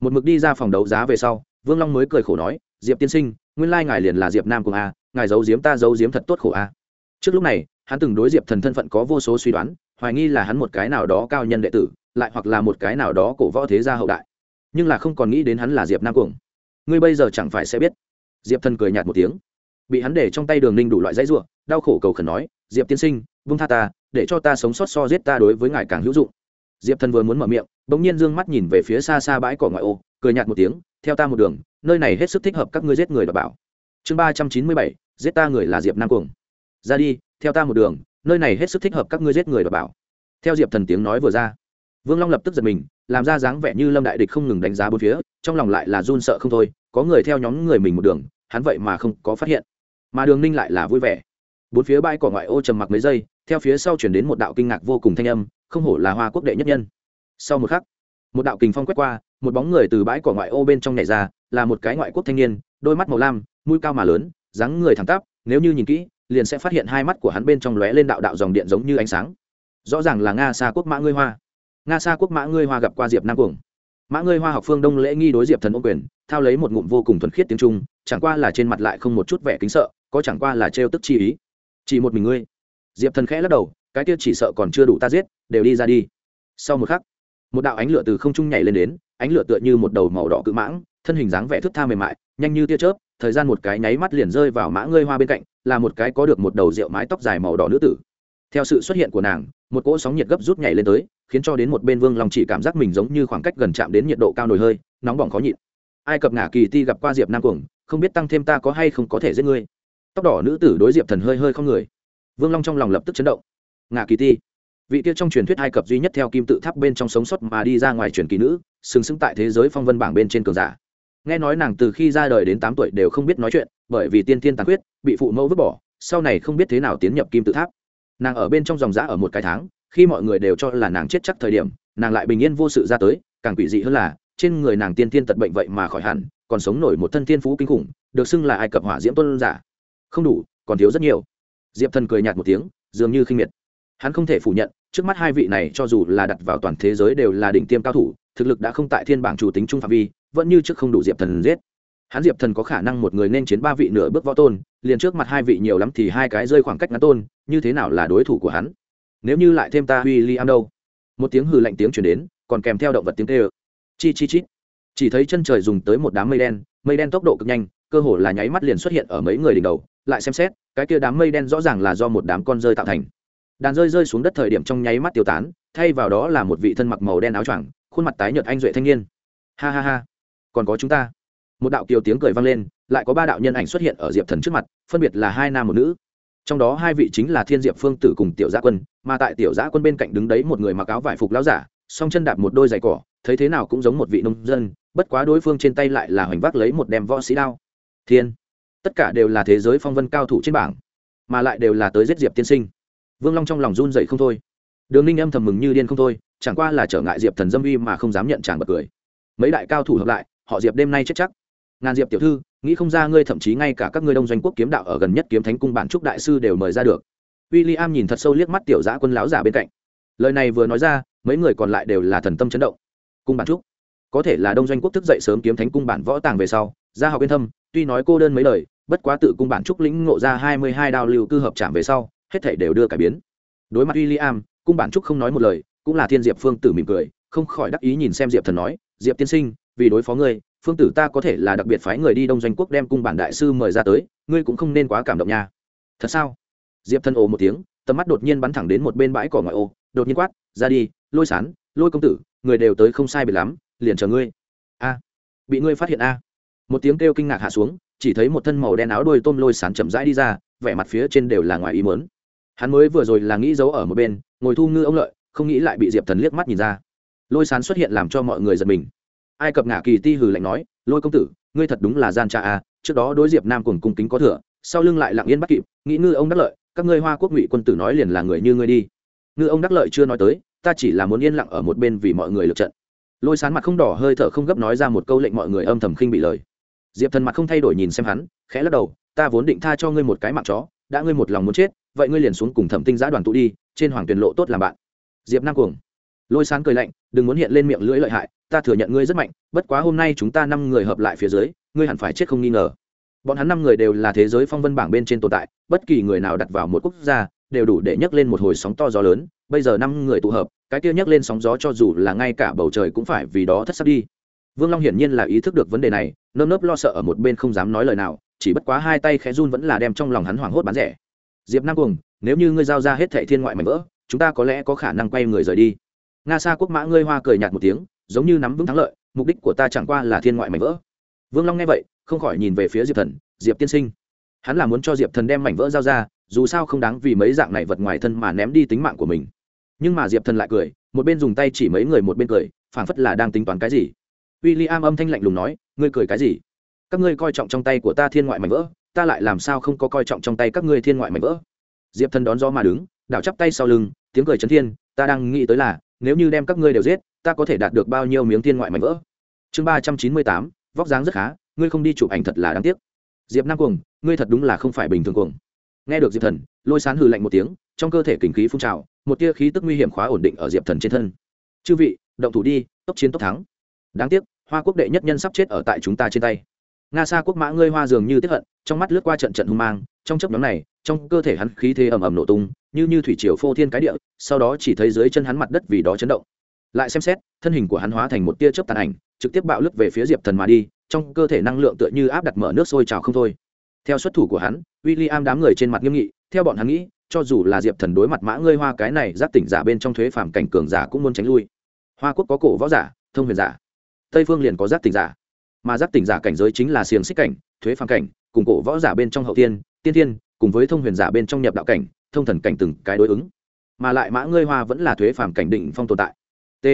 một mực đi ra phòng đấu giá về sau, vương long mới cười khổ nói, diệp tiên sinh, nguyên lai ngài liền là diệp nam cùng a, ngài giấu Diếm ta giấu Diếm thật tốt khổ a. Trước lúc này, hắn từng đối diệp thần thân phận có vô số suy đoán, hoài nghi là hắn một cái nào đó cao nhân đệ tử, lại hoặc là một cái nào đó cổ võ thế gia hậu đại. Nhưng là không còn nghĩ đến hắn là diệp nam cuồng. Ngươi bây giờ chẳng phải sẽ biết. Diệp thần cười nhạt một tiếng. Bị hắn để trong tay đường ninh đủ loại dãy ruộng, đau khổ cầu khẩn nói, diệp tiên sinh vung tha ta, để cho ta sống sót so giết ta đối với ngài càng hữu dụng diệp thần vừa muốn mở miệng, bỗng nhiên d ư ơ n g mắt nhìn về phía xa xa bãi cỏ ngoại ô, cười nhạt một tiếng, theo ta một đường, nơi này hết sức thích hợp các ngươi giết người đ bảo. Chương ba trăm chín mươi bảy, giết ta người là diệp nam cuồng. Ra đi, theo ta một đường, nơi này hết sức thích hợp các ngươi giết người đ bảo. Theo diệp thần tiếng nói vừa ra, vương long lập tức giật mình, làm ra dáng vẻ như lâm đại địch không ngừng đánh giá bốn phía, trong lòng lại là run sợ không thôi, có người theo nhóm người mình một đường, hắn vậy mà không có phát hiện. Mà đường ninh lại là vui vẻ. Bốn phía bãi cỏ ngoại ô trầm mặc mấy giây, theo phía sau chuyển đến một đạo kinh ngạc vô cùng thanh âm không hổ là hoa quốc đệ nhất nhân. Sau một khắc, một đạo kình phong quét qua, một bóng người từ bãi cỏ ngoại ô bên trong nhảy ra, là một cái ngoại quốc thanh niên, đôi mắt màu lam, mũi cao mà lớn, dáng người thẳng tắp, nếu như nhìn kỹ, liền sẽ phát hiện hai mắt của hắn bên trong lóe lên đạo đạo dòng điện giống như ánh sáng. Rõ ràng là nga xa quốc mã ngươi hoa. Nga xa quốc mã ngươi hoa gặp qua diệp nam cuồng. Mã ngươi hoa học phương đông lễ nghi đối diệp thần ô quyền, thao lấy một ngụm vô cùng thuần khiết tiếng trung, chẳng qua là trên mặt lại không một chút vẻ kính sợ, có chẳng qua là trêu tức chi ý. Chỉ một mình ngươi. Diệp thần khẽ lắc đầu cái kia chỉ sợ còn chưa đủ ta giết, đều đi ra đi. Sau một khắc, một đạo ánh lửa từ không trung nhảy lên đến, ánh lửa tựa như một đầu màu đỏ cự mãng, thân hình dáng vẻ thức tha mềm mại, nhanh như tia chớp, thời gian một cái nháy mắt liền rơi vào mã ngươi hoa bên cạnh, là một cái có được một đầu rượu mái tóc dài màu đỏ nữ tử. Theo sự xuất hiện của nàng, một cỗ sóng nhiệt gấp rút nhảy lên tới, khiến cho đến một bên vương long chỉ cảm giác mình giống như khoảng cách gần chạm đến nhiệt độ cao nổi hơi, nóng bỏng khó nhịn. Ai cập ngả kỳ ti gặp qua diệp nam cuồng, không biết tăng thêm ta có hay không có thể giết ngươi. Tóc đỏ nữ tử đối diệp thần hơi hơi không người. Vương long trong lòng lập tức chấn động ngạ kỳ ti. Vị kia trong truyền thuyết ai cập duy nhất theo kim tự tháp bên trong sống sót mà đi ra ngoài truyền kỳ nữ xứng xứng tại thế giới phong vân bảng bên trên cường giả. Nghe nói nàng từ khi ra đời đến tám tuổi đều không biết nói chuyện bởi vì tiên tiên tàn huyết, bị phụ mẫu vứt bỏ sau này không biết thế nào tiến nhập kim tự tháp. Nàng ở bên trong dòng giã ở một cái tháng khi mọi người đều cho là nàng chết chắc thời điểm nàng lại bình yên vô sự ra tới càng quỷ dị hơn là trên người nàng tiên tiên tật bệnh vậy mà khỏi hẳn còn sống nổi một thân tiên phú kinh khủng được xưng là ai cập hỏa diễm tôn giả. Không đủ còn thiếu rất nhiều. Diệp thần cười nhạt một tiếng dường như khinh miệt hắn không thể phủ nhận, trước mắt hai vị này cho dù là đặt vào toàn thế giới đều là đỉnh tiêm cao thủ, thực lực đã không tại thiên bảng chủ tính trung phạm vi, vẫn như trước không đủ diệp thần giết. Hắn diệp thần có khả năng một người nên chiến ba vị nửa bước võ tôn, liền trước mặt hai vị nhiều lắm thì hai cái rơi khoảng cách ngắn tôn, như thế nào là đối thủ của hắn? Nếu như lại thêm ta huy li am đâu? Một tiếng hư lạnh tiếng chuyển đến, còn kèm theo động vật tiếng tê ơ chi chi. Chít chỉ thấy chân trời dùng tới một đám mây đen mây đen tốc độ cực nhanh, cơ hồ là nháy mắt liền xuất hiện ở mấy người đỉnh đầu, lại xem xét, cái kia đám mây đen rõ ràng là do một đám con rơi tạo thành đàn rơi rơi xuống đất thời điểm trong nháy mắt tiêu tán, thay vào đó là một vị thân mặc màu đen áo choàng, khuôn mặt tái nhợt anh duệ thanh niên. Ha ha ha. Còn có chúng ta. Một đạo kiều tiếng cười vang lên, lại có ba đạo nhân ảnh xuất hiện ở diệp thần trước mặt, phân biệt là hai nam một nữ. Trong đó hai vị chính là thiên diệp phương tử cùng tiểu gia quân, mà tại tiểu gia quân bên cạnh đứng đấy một người mặc áo vải phục lão giả, song chân đạp một đôi giày cỏ, thấy thế nào cũng giống một vị nông dân, bất quá đối phương trên tay lại là hoành vác lấy một đem võ sĩ đao. Thiên. Tất cả đều là thế giới phong vân cao thủ trên bảng, mà lại đều là tới giết diệp tiên sinh vương long trong lòng run dậy không thôi. Đường ninh âm thầm mừng như điên không thôi, chẳng qua là trở ngại diệp thần dâm uy mà không dám nhận chàng bật cười. Mấy đại cao thủ hợp lại, họ diệp đêm nay chết chắc. Ngàn diệp tiểu thư, nghĩ không ra ngươi thậm chí ngay cả các ngươi đông doanh quốc kiếm đạo ở gần nhất kiếm thánh cung bản trúc đại sư đều mời ra được. W i l l i am nhìn thật sâu liếc mắt tiểu giã quân láo giả bên cạnh. Lời này vừa nói ra, mấy người còn lại đều là thần tâm chấn động. Cung bản trúc. Có thể là đông doanh quốc thức dậy sớm kiếm thánh cung bản võ tàng về sau ra học yên thâm, tuy nói cô đơn mấy lời bất quá tự cung bản trúc lĩnh ngộ ra hai mươi hai đao lưu cư hợp chạm về sau hết thảy đều đưa cải biến. Đối mặt William, cung bản trúc không nói một lời, cũng là thiên diệp phương tử mỉm cười, không khỏi đắc ý nhìn xem diệp thần nói, diệp tiên sinh, vì đối phó ngươi, phương tử ta có thể là đặc biệt phái người đi đông doanh quốc đem cung bản đại sư mời ra tới, ngươi cũng không nên quá cảm động nha. Thật sao? Diệp thần ồ một tiếng, tầm mắt đột nhiên bắn thẳng đến một bên bãi cỏ ngoại ô, đột nhiên quát, ra đi, lôi sán, lôi công tử, người đều tới không sai biệt lắm, liền chờ ngươi. A, bị ngươi phát hiện a. Một tiếng kêu kinh ngạc hạ xuống, chỉ thấy một thân màu đen áo đôi tôm lôi sán chậm rãi đi ra, vẻ mặt phía trên đều là ngoài ý mớn hắn mới vừa rồi là nghĩ giấu ở một bên, ngồi thu ngư ông lợi, không nghĩ lại bị diệp thần liếc mắt nhìn ra. Lôi sán xuất hiện làm cho mọi người giật mình. Ai cập ngả kỳ ti hừ lạnh nói, lôi công tử, ngươi thật đúng là gian cha à? trước đó đối diệp nam cùng cung kính có thừa, sau lưng lại lặng yên bắt kịp, nghĩ ngư ông đắc lợi, các ngươi hoa quốc ngụy quân tử nói liền là người như ngươi đi. Ngư ông đắc lợi chưa nói tới, ta chỉ là muốn yên lặng ở một bên vì mọi người lượt trận. Lôi sán mặt không đỏ hơi thở không gấp nói ra một câu lệnh mọi người âm thầm khinh bị lời. Diệp thần mặt không thay đổi nhìn xem hắn, khẽ lắc đầu, ta vốn định tha cho ngươi một cái mạng chó, đã ngươi một lòng muốn chết vậy ngươi liền xuống cùng thẩm tinh giã đoàn tụ đi, trên hoàng tuyền lộ tốt làm bạn. Diệp nam cuồng. Lôi sán cười lạnh, đừng muốn hiện lên miệng lưỡi lợi hại, ta thừa nhận ngươi rất mạnh, bất quá hôm nay chúng ta năm người hợp lại phía dưới, ngươi hẳn phải chết không nghi ngờ. Bọn hắn năm người đều là thế giới phong vân bảng bên trên tồn tại, bất kỳ người nào đặt vào một quốc gia, đều đủ để nhấc lên một hồi sóng to gió lớn, bây giờ năm người tụ hợp, cái kia nhấc lên sóng gió cho dù là ngay cả bầu trời cũng phải vì đó thất sắc đi. Vương long hiển nhiên là ý thức được vấn đề này, nơm nớp lo sợ ở một bên không dám nói lời nào, chỉ bất quá hai tay khẽ run vẫn là đem trong lòng hắn hoảng hốt bán rẻ diệp nam cuồng, nếu như ngươi giao ra hết thệ thiên ngoại mảnh vỡ, chúng ta có lẽ có khả năng quay người rời đi. Nga sa quốc mã ngươi hoa cười nhạt một tiếng, giống như nắm vững thắng lợi, mục đích của ta chẳng qua là thiên ngoại mảnh vỡ. Vương long nghe vậy, không khỏi nhìn về phía diệp thần, diệp tiên sinh, hắn là muốn cho diệp thần đem mảnh vỡ giao ra, dù sao không đáng vì mấy dạng này vật ngoài thân mà ném đi tính mạng của mình. Nhưng mà diệp thần lại cười, một bên dùng tay chỉ mấy người một bên cười, phảng phất là đang tính toán cái gì. W i l l i am âm thanh lạnh lùng nói, ngươi cười cái gì? Các ngươi coi trọng trong tay của ta thiên ngoại mảnh vỡ ta lại làm sao không có coi trọng trong tay các ngươi thiên ngoại mảnh vỡ? Diệp thần đón gió mà đứng, đảo chắp tay sau lưng, tiếng cười chấn thiên, ta đang nghĩ tới là, nếu như đem các ngươi đều giết, ta có thể đạt được bao nhiêu miếng thiên ngoại mảnh vỡ? Chương ba trăm chín mươi tám, vóc dáng rất khá, ngươi không đi chụp ảnh thật là đáng tiếc. Diệp nam cuồng, ngươi thật đúng là không phải bình thường cuồng. Nghe được diệp thần, lôi sán hừ lạnh một tiếng, trong cơ thể kình khí phun trào, một tia khí tức nguy hiểm khóa ổn định ở diệp thần trên thân. Chư vị, động thủ đi, tốc chiến tốc thắng. Đáng tiếc, hoa quốc đệ nhất nhân sắp chết ở tại chúng ta trên tay nga sa quốc mã ngươi hoa dường như tiếp hận, trong mắt lướt qua trận trận hung mang, trong chấp nhóm này, trong cơ thể hắn khí thế ầm ầm nổ tung, như như thủy triều phô thiên cái địa, sau đó chỉ thấy dưới chân hắn mặt đất vì đó chấn động. Lại xem xét, thân hình của hắn hóa thành một tia chớp tàn ảnh, trực tiếp bạo lướt về phía diệp thần mà đi, trong cơ thể năng lượng tựa như áp đặt mở nước sôi trào không thôi. Theo xuất thủ của hắn, William đám người trên mặt nghiêm nghị, theo bọn hắn nghĩ, cho dù là diệp thần đối mặt mã ngươi hoa cái này giáp tỉnh giả bên trong thuế phàm cảnh cường giả cũng muốn tránh lui. Hoa quốc có cổ võ giả, thông huyền giả. Tây phương liền có giáp tỉnh giả mà giác tỉnh giả cảnh giới chính là xiềng xích cảnh, thuế phàm cảnh, cùng cổ võ giả bên trong hậu tiên tiên tiên cùng với thông huyền giả bên trong nhập đạo cảnh, thông thần cảnh từng cái đối ứng. Mà lại mã ngươi hoa vẫn là thuế phàm cảnh định phong tồn tại. T.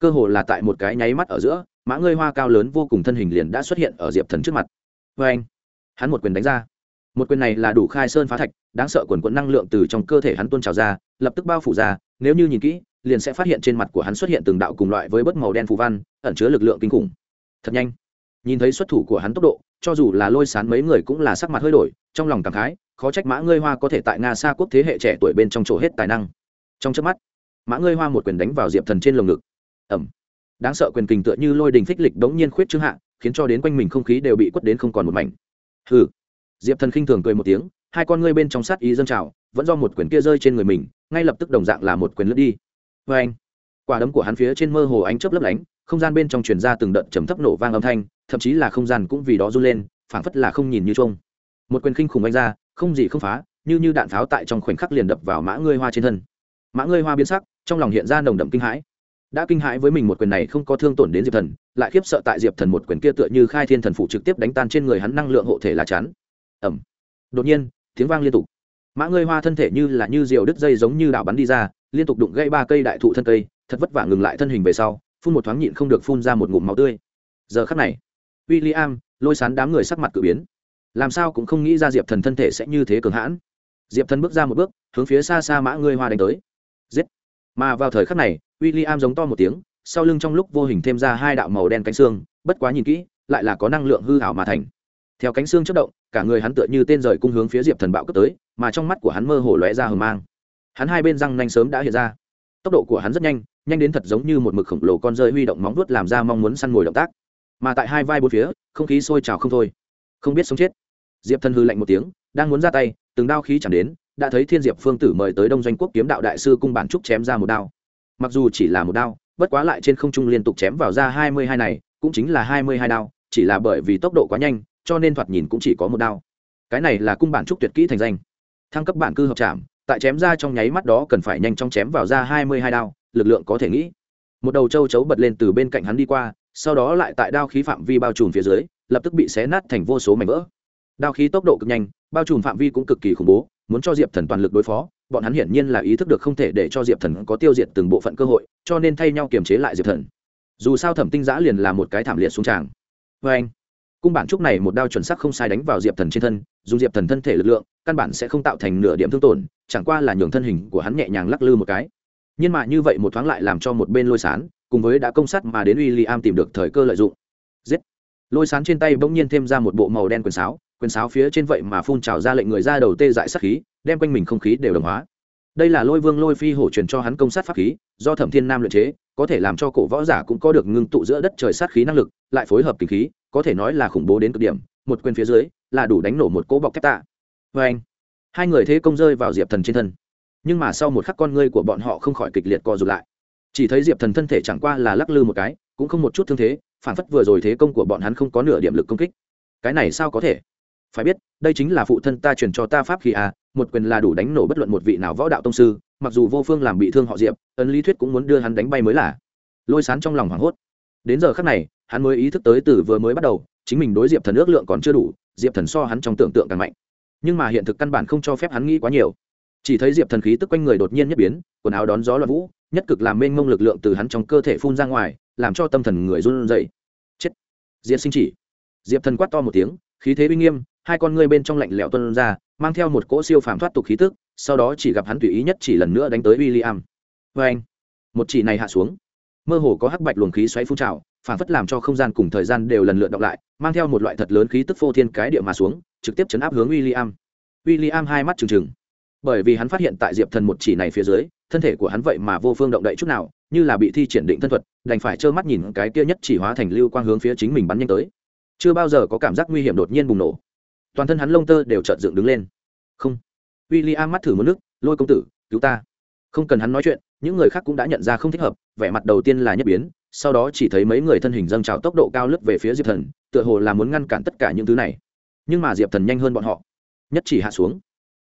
Cơ hồ là tại một cái nháy mắt ở giữa, mã ngươi hoa cao lớn vô cùng thân hình liền đã xuất hiện ở diệp thần trước mặt. Vê anh, hắn một quyền đánh ra. Một quyền này là đủ khai sơn phá thạch, đáng sợ quần quận năng lượng từ trong cơ thể hắn tuôn trào ra, lập tức bao phủ ra, nếu như nhìn kỹ, liền sẽ phát hiện trên mặt của hắn xuất hiện từng đạo cùng loại với bất màu đen phù văn, ẩn chứa lực lượng kinh khủng. Thật nhanh nhìn thấy xuất thủ của hắn tốc độ, cho dù là lôi sán mấy người cũng là sắc mặt hơi đổi, trong lòng cảm khái, khó trách mã ngươi hoa có thể tại nga xa quốc thế hệ trẻ tuổi bên trong chỗ hết tài năng. Trong trước mắt, mã ngươi hoa một quyền đánh vào diệp thần trên lồng ngực. Ẩm đáng sợ quyền kình tựa như lôi đình phích lịch đống nhiên khuyết trương hạ, khiến cho đến quanh mình không khí đều bị quất đến không còn một mảnh. Hừ. Diệp thần khinh thường cười một tiếng, hai con ngươi bên trong sát ý dâng trào, vẫn do một quyền kia rơi trên người mình, ngay lập tức đồng dạng là một quyền lướt đi. Vê anh quả đấm của hắn phía trên mơ hồ ánh chớp lấp lánh, không gian bên trong truyền ra từng đợt trầm thấp nổ vang âm thanh thậm chí là không gian cũng vì đó run lên, phảng phất là không nhìn như trông một quyền khinh khủng anh ra, không gì không phá, như như đạn pháo tại trong khoảnh khắc liền đập vào mã ngươi hoa trên thân. Mã ngươi hoa biến sắc, trong lòng hiện ra nồng đậm kinh hãi. Đã kinh hãi với mình một quyền này không có thương tổn đến diệp thần, lại khiếp sợ tại diệp thần một quyền kia tựa như khai thiên thần phụ trực tiếp đánh tan trên người hắn năng lượng hộ thể lá chắn ẩm đột nhiên, tiếng vang liên tục. Mã ngươi hoa thân thể như là như diều đứt dây giống như đạo bắn đi ra, liên tục đụng gây ba cây đại thụ thân cây, thật vất vả ngừng lại thân hình về sau, phun một thoáng nhịn không được phun ra một ngụm máu tươi. Giờ khắc này w i l l i am lôi sán đám người sắc mặt cử biến. Làm sao cũng không nghĩ ra diệp thần thân thể sẽ như thế cường hãn. Diệp thần bước ra một bước, hướng phía xa xa mã ngươi hoa đánh tới. Giết! Mà vào thời khắc này w i l l i am giống to một tiếng, sau lưng trong lúc vô hình thêm ra hai đạo màu đen cánh xương, bất quá nhìn kỹ, lại là có năng lượng hư hảo mà thành. Theo cánh xương chất động, cả người hắn tựa như tên rời cung hướng phía diệp thần bạo cấp tới, mà trong mắt của hắn mơ hồ lóe ra hờ mang. Hắn hai bên răng nanh sớm đã hiện ra. Tốc độ của hắn rất nhanh nhanh đến thật giống như một mực khổng lồ con rơi huy động móng vuốt làm ra mong muốn săn mồi động tác mà tại hai vai bốn phía, không khí sôi trào không thôi. Không biết sống chết. Diệp thần hư lạnh một tiếng, đang muốn ra tay, từng đao khí chẳng đến, đã thấy thiên diệp phương tử mời tới đông doanh quốc kiếm đạo đại sư cung bản trúc chém ra một đao. Mặc dù chỉ là một đao, bất quá lại trên không trung liên tục chém vào ra hai mươi hai này, cũng chính là hai mươi hai đao, chỉ là bởi vì tốc độ quá nhanh, cho nên thoạt nhìn cũng chỉ có một đao. Cái này là cung bản trúc tuyệt kỹ thành danh. Thăng cấp bản cư hợp trạm tại chém ra trong nháy mắt đó cần phải nhanh chóng chém vào ra hai mươi hai đao, lực lượng có thể nghĩ. Một đầu châu chấu bật lên từ bên cạnh hắn đi qua sau đó lại tại đao khí phạm vi bao trùm phía dưới, lập tức bị xé nát thành vô số mảnh vỡ. Đao khí tốc độ cực nhanh, bao trùm phạm vi cũng cực kỳ khủng bố, muốn cho diệp thần toàn lực đối phó, bọn hắn hiển nhiên là ý thức được không thể để cho diệp thần có tiêu diệt từng bộ phận cơ hội, cho nên thay nhau kiềm chế lại diệp thần. Dù sao thẩm tinh giã liền là một cái thảm liệt xuống tràng. Vê anh, cung bản trúc này một đao chuẩn sắc không sai đánh vào diệp thần trên thân, dùng diệp thần thân thể lực lượng, căn bản sẽ không tạo thành nửa điểm thương tổn, chẳng qua là nhường thân hình của hắn nhẹ nhàng lắc lư một cái nhưng mà như vậy một thoáng lại làm cho một bên lôi sán cùng với đã công sát mà đến w i am tìm được thời cơ lợi dụng. Giết! Lôi sán trên tay bỗng nhiên thêm ra một bộ màu đen quyền sáo quyền sáo phía trên vậy mà phun trào ra lệnh người ra đầu tê dại sát khí, đem quanh mình không khí đều đồng hóa. Đây là lôi vương lôi phi hổ truyền cho hắn công sát pháp khí, do thẩm thiên nam luyện chế, có thể làm cho cổ võ giả cũng có được ngưng tụ giữa đất trời sát khí năng lực, lại phối hợp kinh khí, có thể nói là khủng bố đến cực điểm, một quyền phía dưới là đủ đánh nổ một cỗ bọc thép tạ. Vê anh hai người thế công rơi vào diệp thần trên thân nhưng mà sau một khắc con ngươi của bọn họ không khỏi kịch liệt co rụt lại. Chỉ thấy diệp thần thân thể chẳng qua là lắc lư một cái, cũng không một chút thương thế, phản phất vừa rồi thế công của bọn hắn không có nửa điểm lực công kích. Cái này sao có thể? Phải biết, đây chính là phụ thân ta truyền cho ta pháp khi à một quyền là đủ đánh nổ bất luận một vị nào võ đạo tông sư, mặc dù vô phương làm bị thương họ diệp, ấn lý thuyết cũng muốn đưa hắn đánh bay mới là. Lôi sán trong lòng hoảng hốt. Đến giờ khắc này, hắn mới ý thức tới từ vừa mới bắt đầu, chính mình đối diệp thần ước lượng còn chưa đủ, diệp thần so hắn trong tưởng tượng càng mạnh. Nhưng mà hiện thực căn bản không cho phép hắn nghĩ quá nhiều chỉ thấy diệp thần khí tức quanh người đột nhiên nhất biến quần áo đón gió loạn vũ nhất cực làm mênh mông lực lượng từ hắn trong cơ thể phun ra ngoài làm cho tâm thần người run rẩy. Chết! Diệp sinh chỉ. Diệp thần quát to một tiếng khí thế uy nghiêm hai con ngươi bên trong lạnh lẽo tuân ra mang theo một cỗ siêu phàm thoát tục khí tức sau đó chỉ gặp hắn tùy ý nhất chỉ lần nữa đánh tới William. Và anh, một chỉ này hạ xuống, mơ hồ có hắc bạch luồng khí xoáy phun trào, phản phất làm cho không gian cùng thời gian đều lần lượt đọc lại, mang theo một loại thật lớn khí tức phô thiên cái địa mà xuống, trực tiếp chấn áp hướng William. William hai mắt trừng trừng, bởi vì hắn phát hiện tại Diệp Thần một chỉ này phía dưới, thân thể của hắn vậy mà vô phương động đậy chút nào, như là bị thi triển định thân thuật, đành phải trơ mắt nhìn cái kia nhất chỉ hóa thành lưu quang hướng phía chính mình bắn nhanh tới. Chưa bao giờ có cảm giác nguy hiểm đột nhiên bùng nổ. Toàn thân hắn lông tơ đều chợt dựng đứng lên. Không, William mắt thử một nước, lôi công tử, cứu ta. Không cần hắn nói chuyện, những người khác cũng đã nhận ra không thích hợp, vẻ mặt đầu tiên là nhất biến, sau đó chỉ thấy mấy người thân hình dâng trào tốc độ cao lướt về phía Diệp Thần, tựa hồ là muốn ngăn cản tất cả những thứ này. Nhưng mà Diệp Thần nhanh hơn bọn họ, nhất chỉ hạ xuống.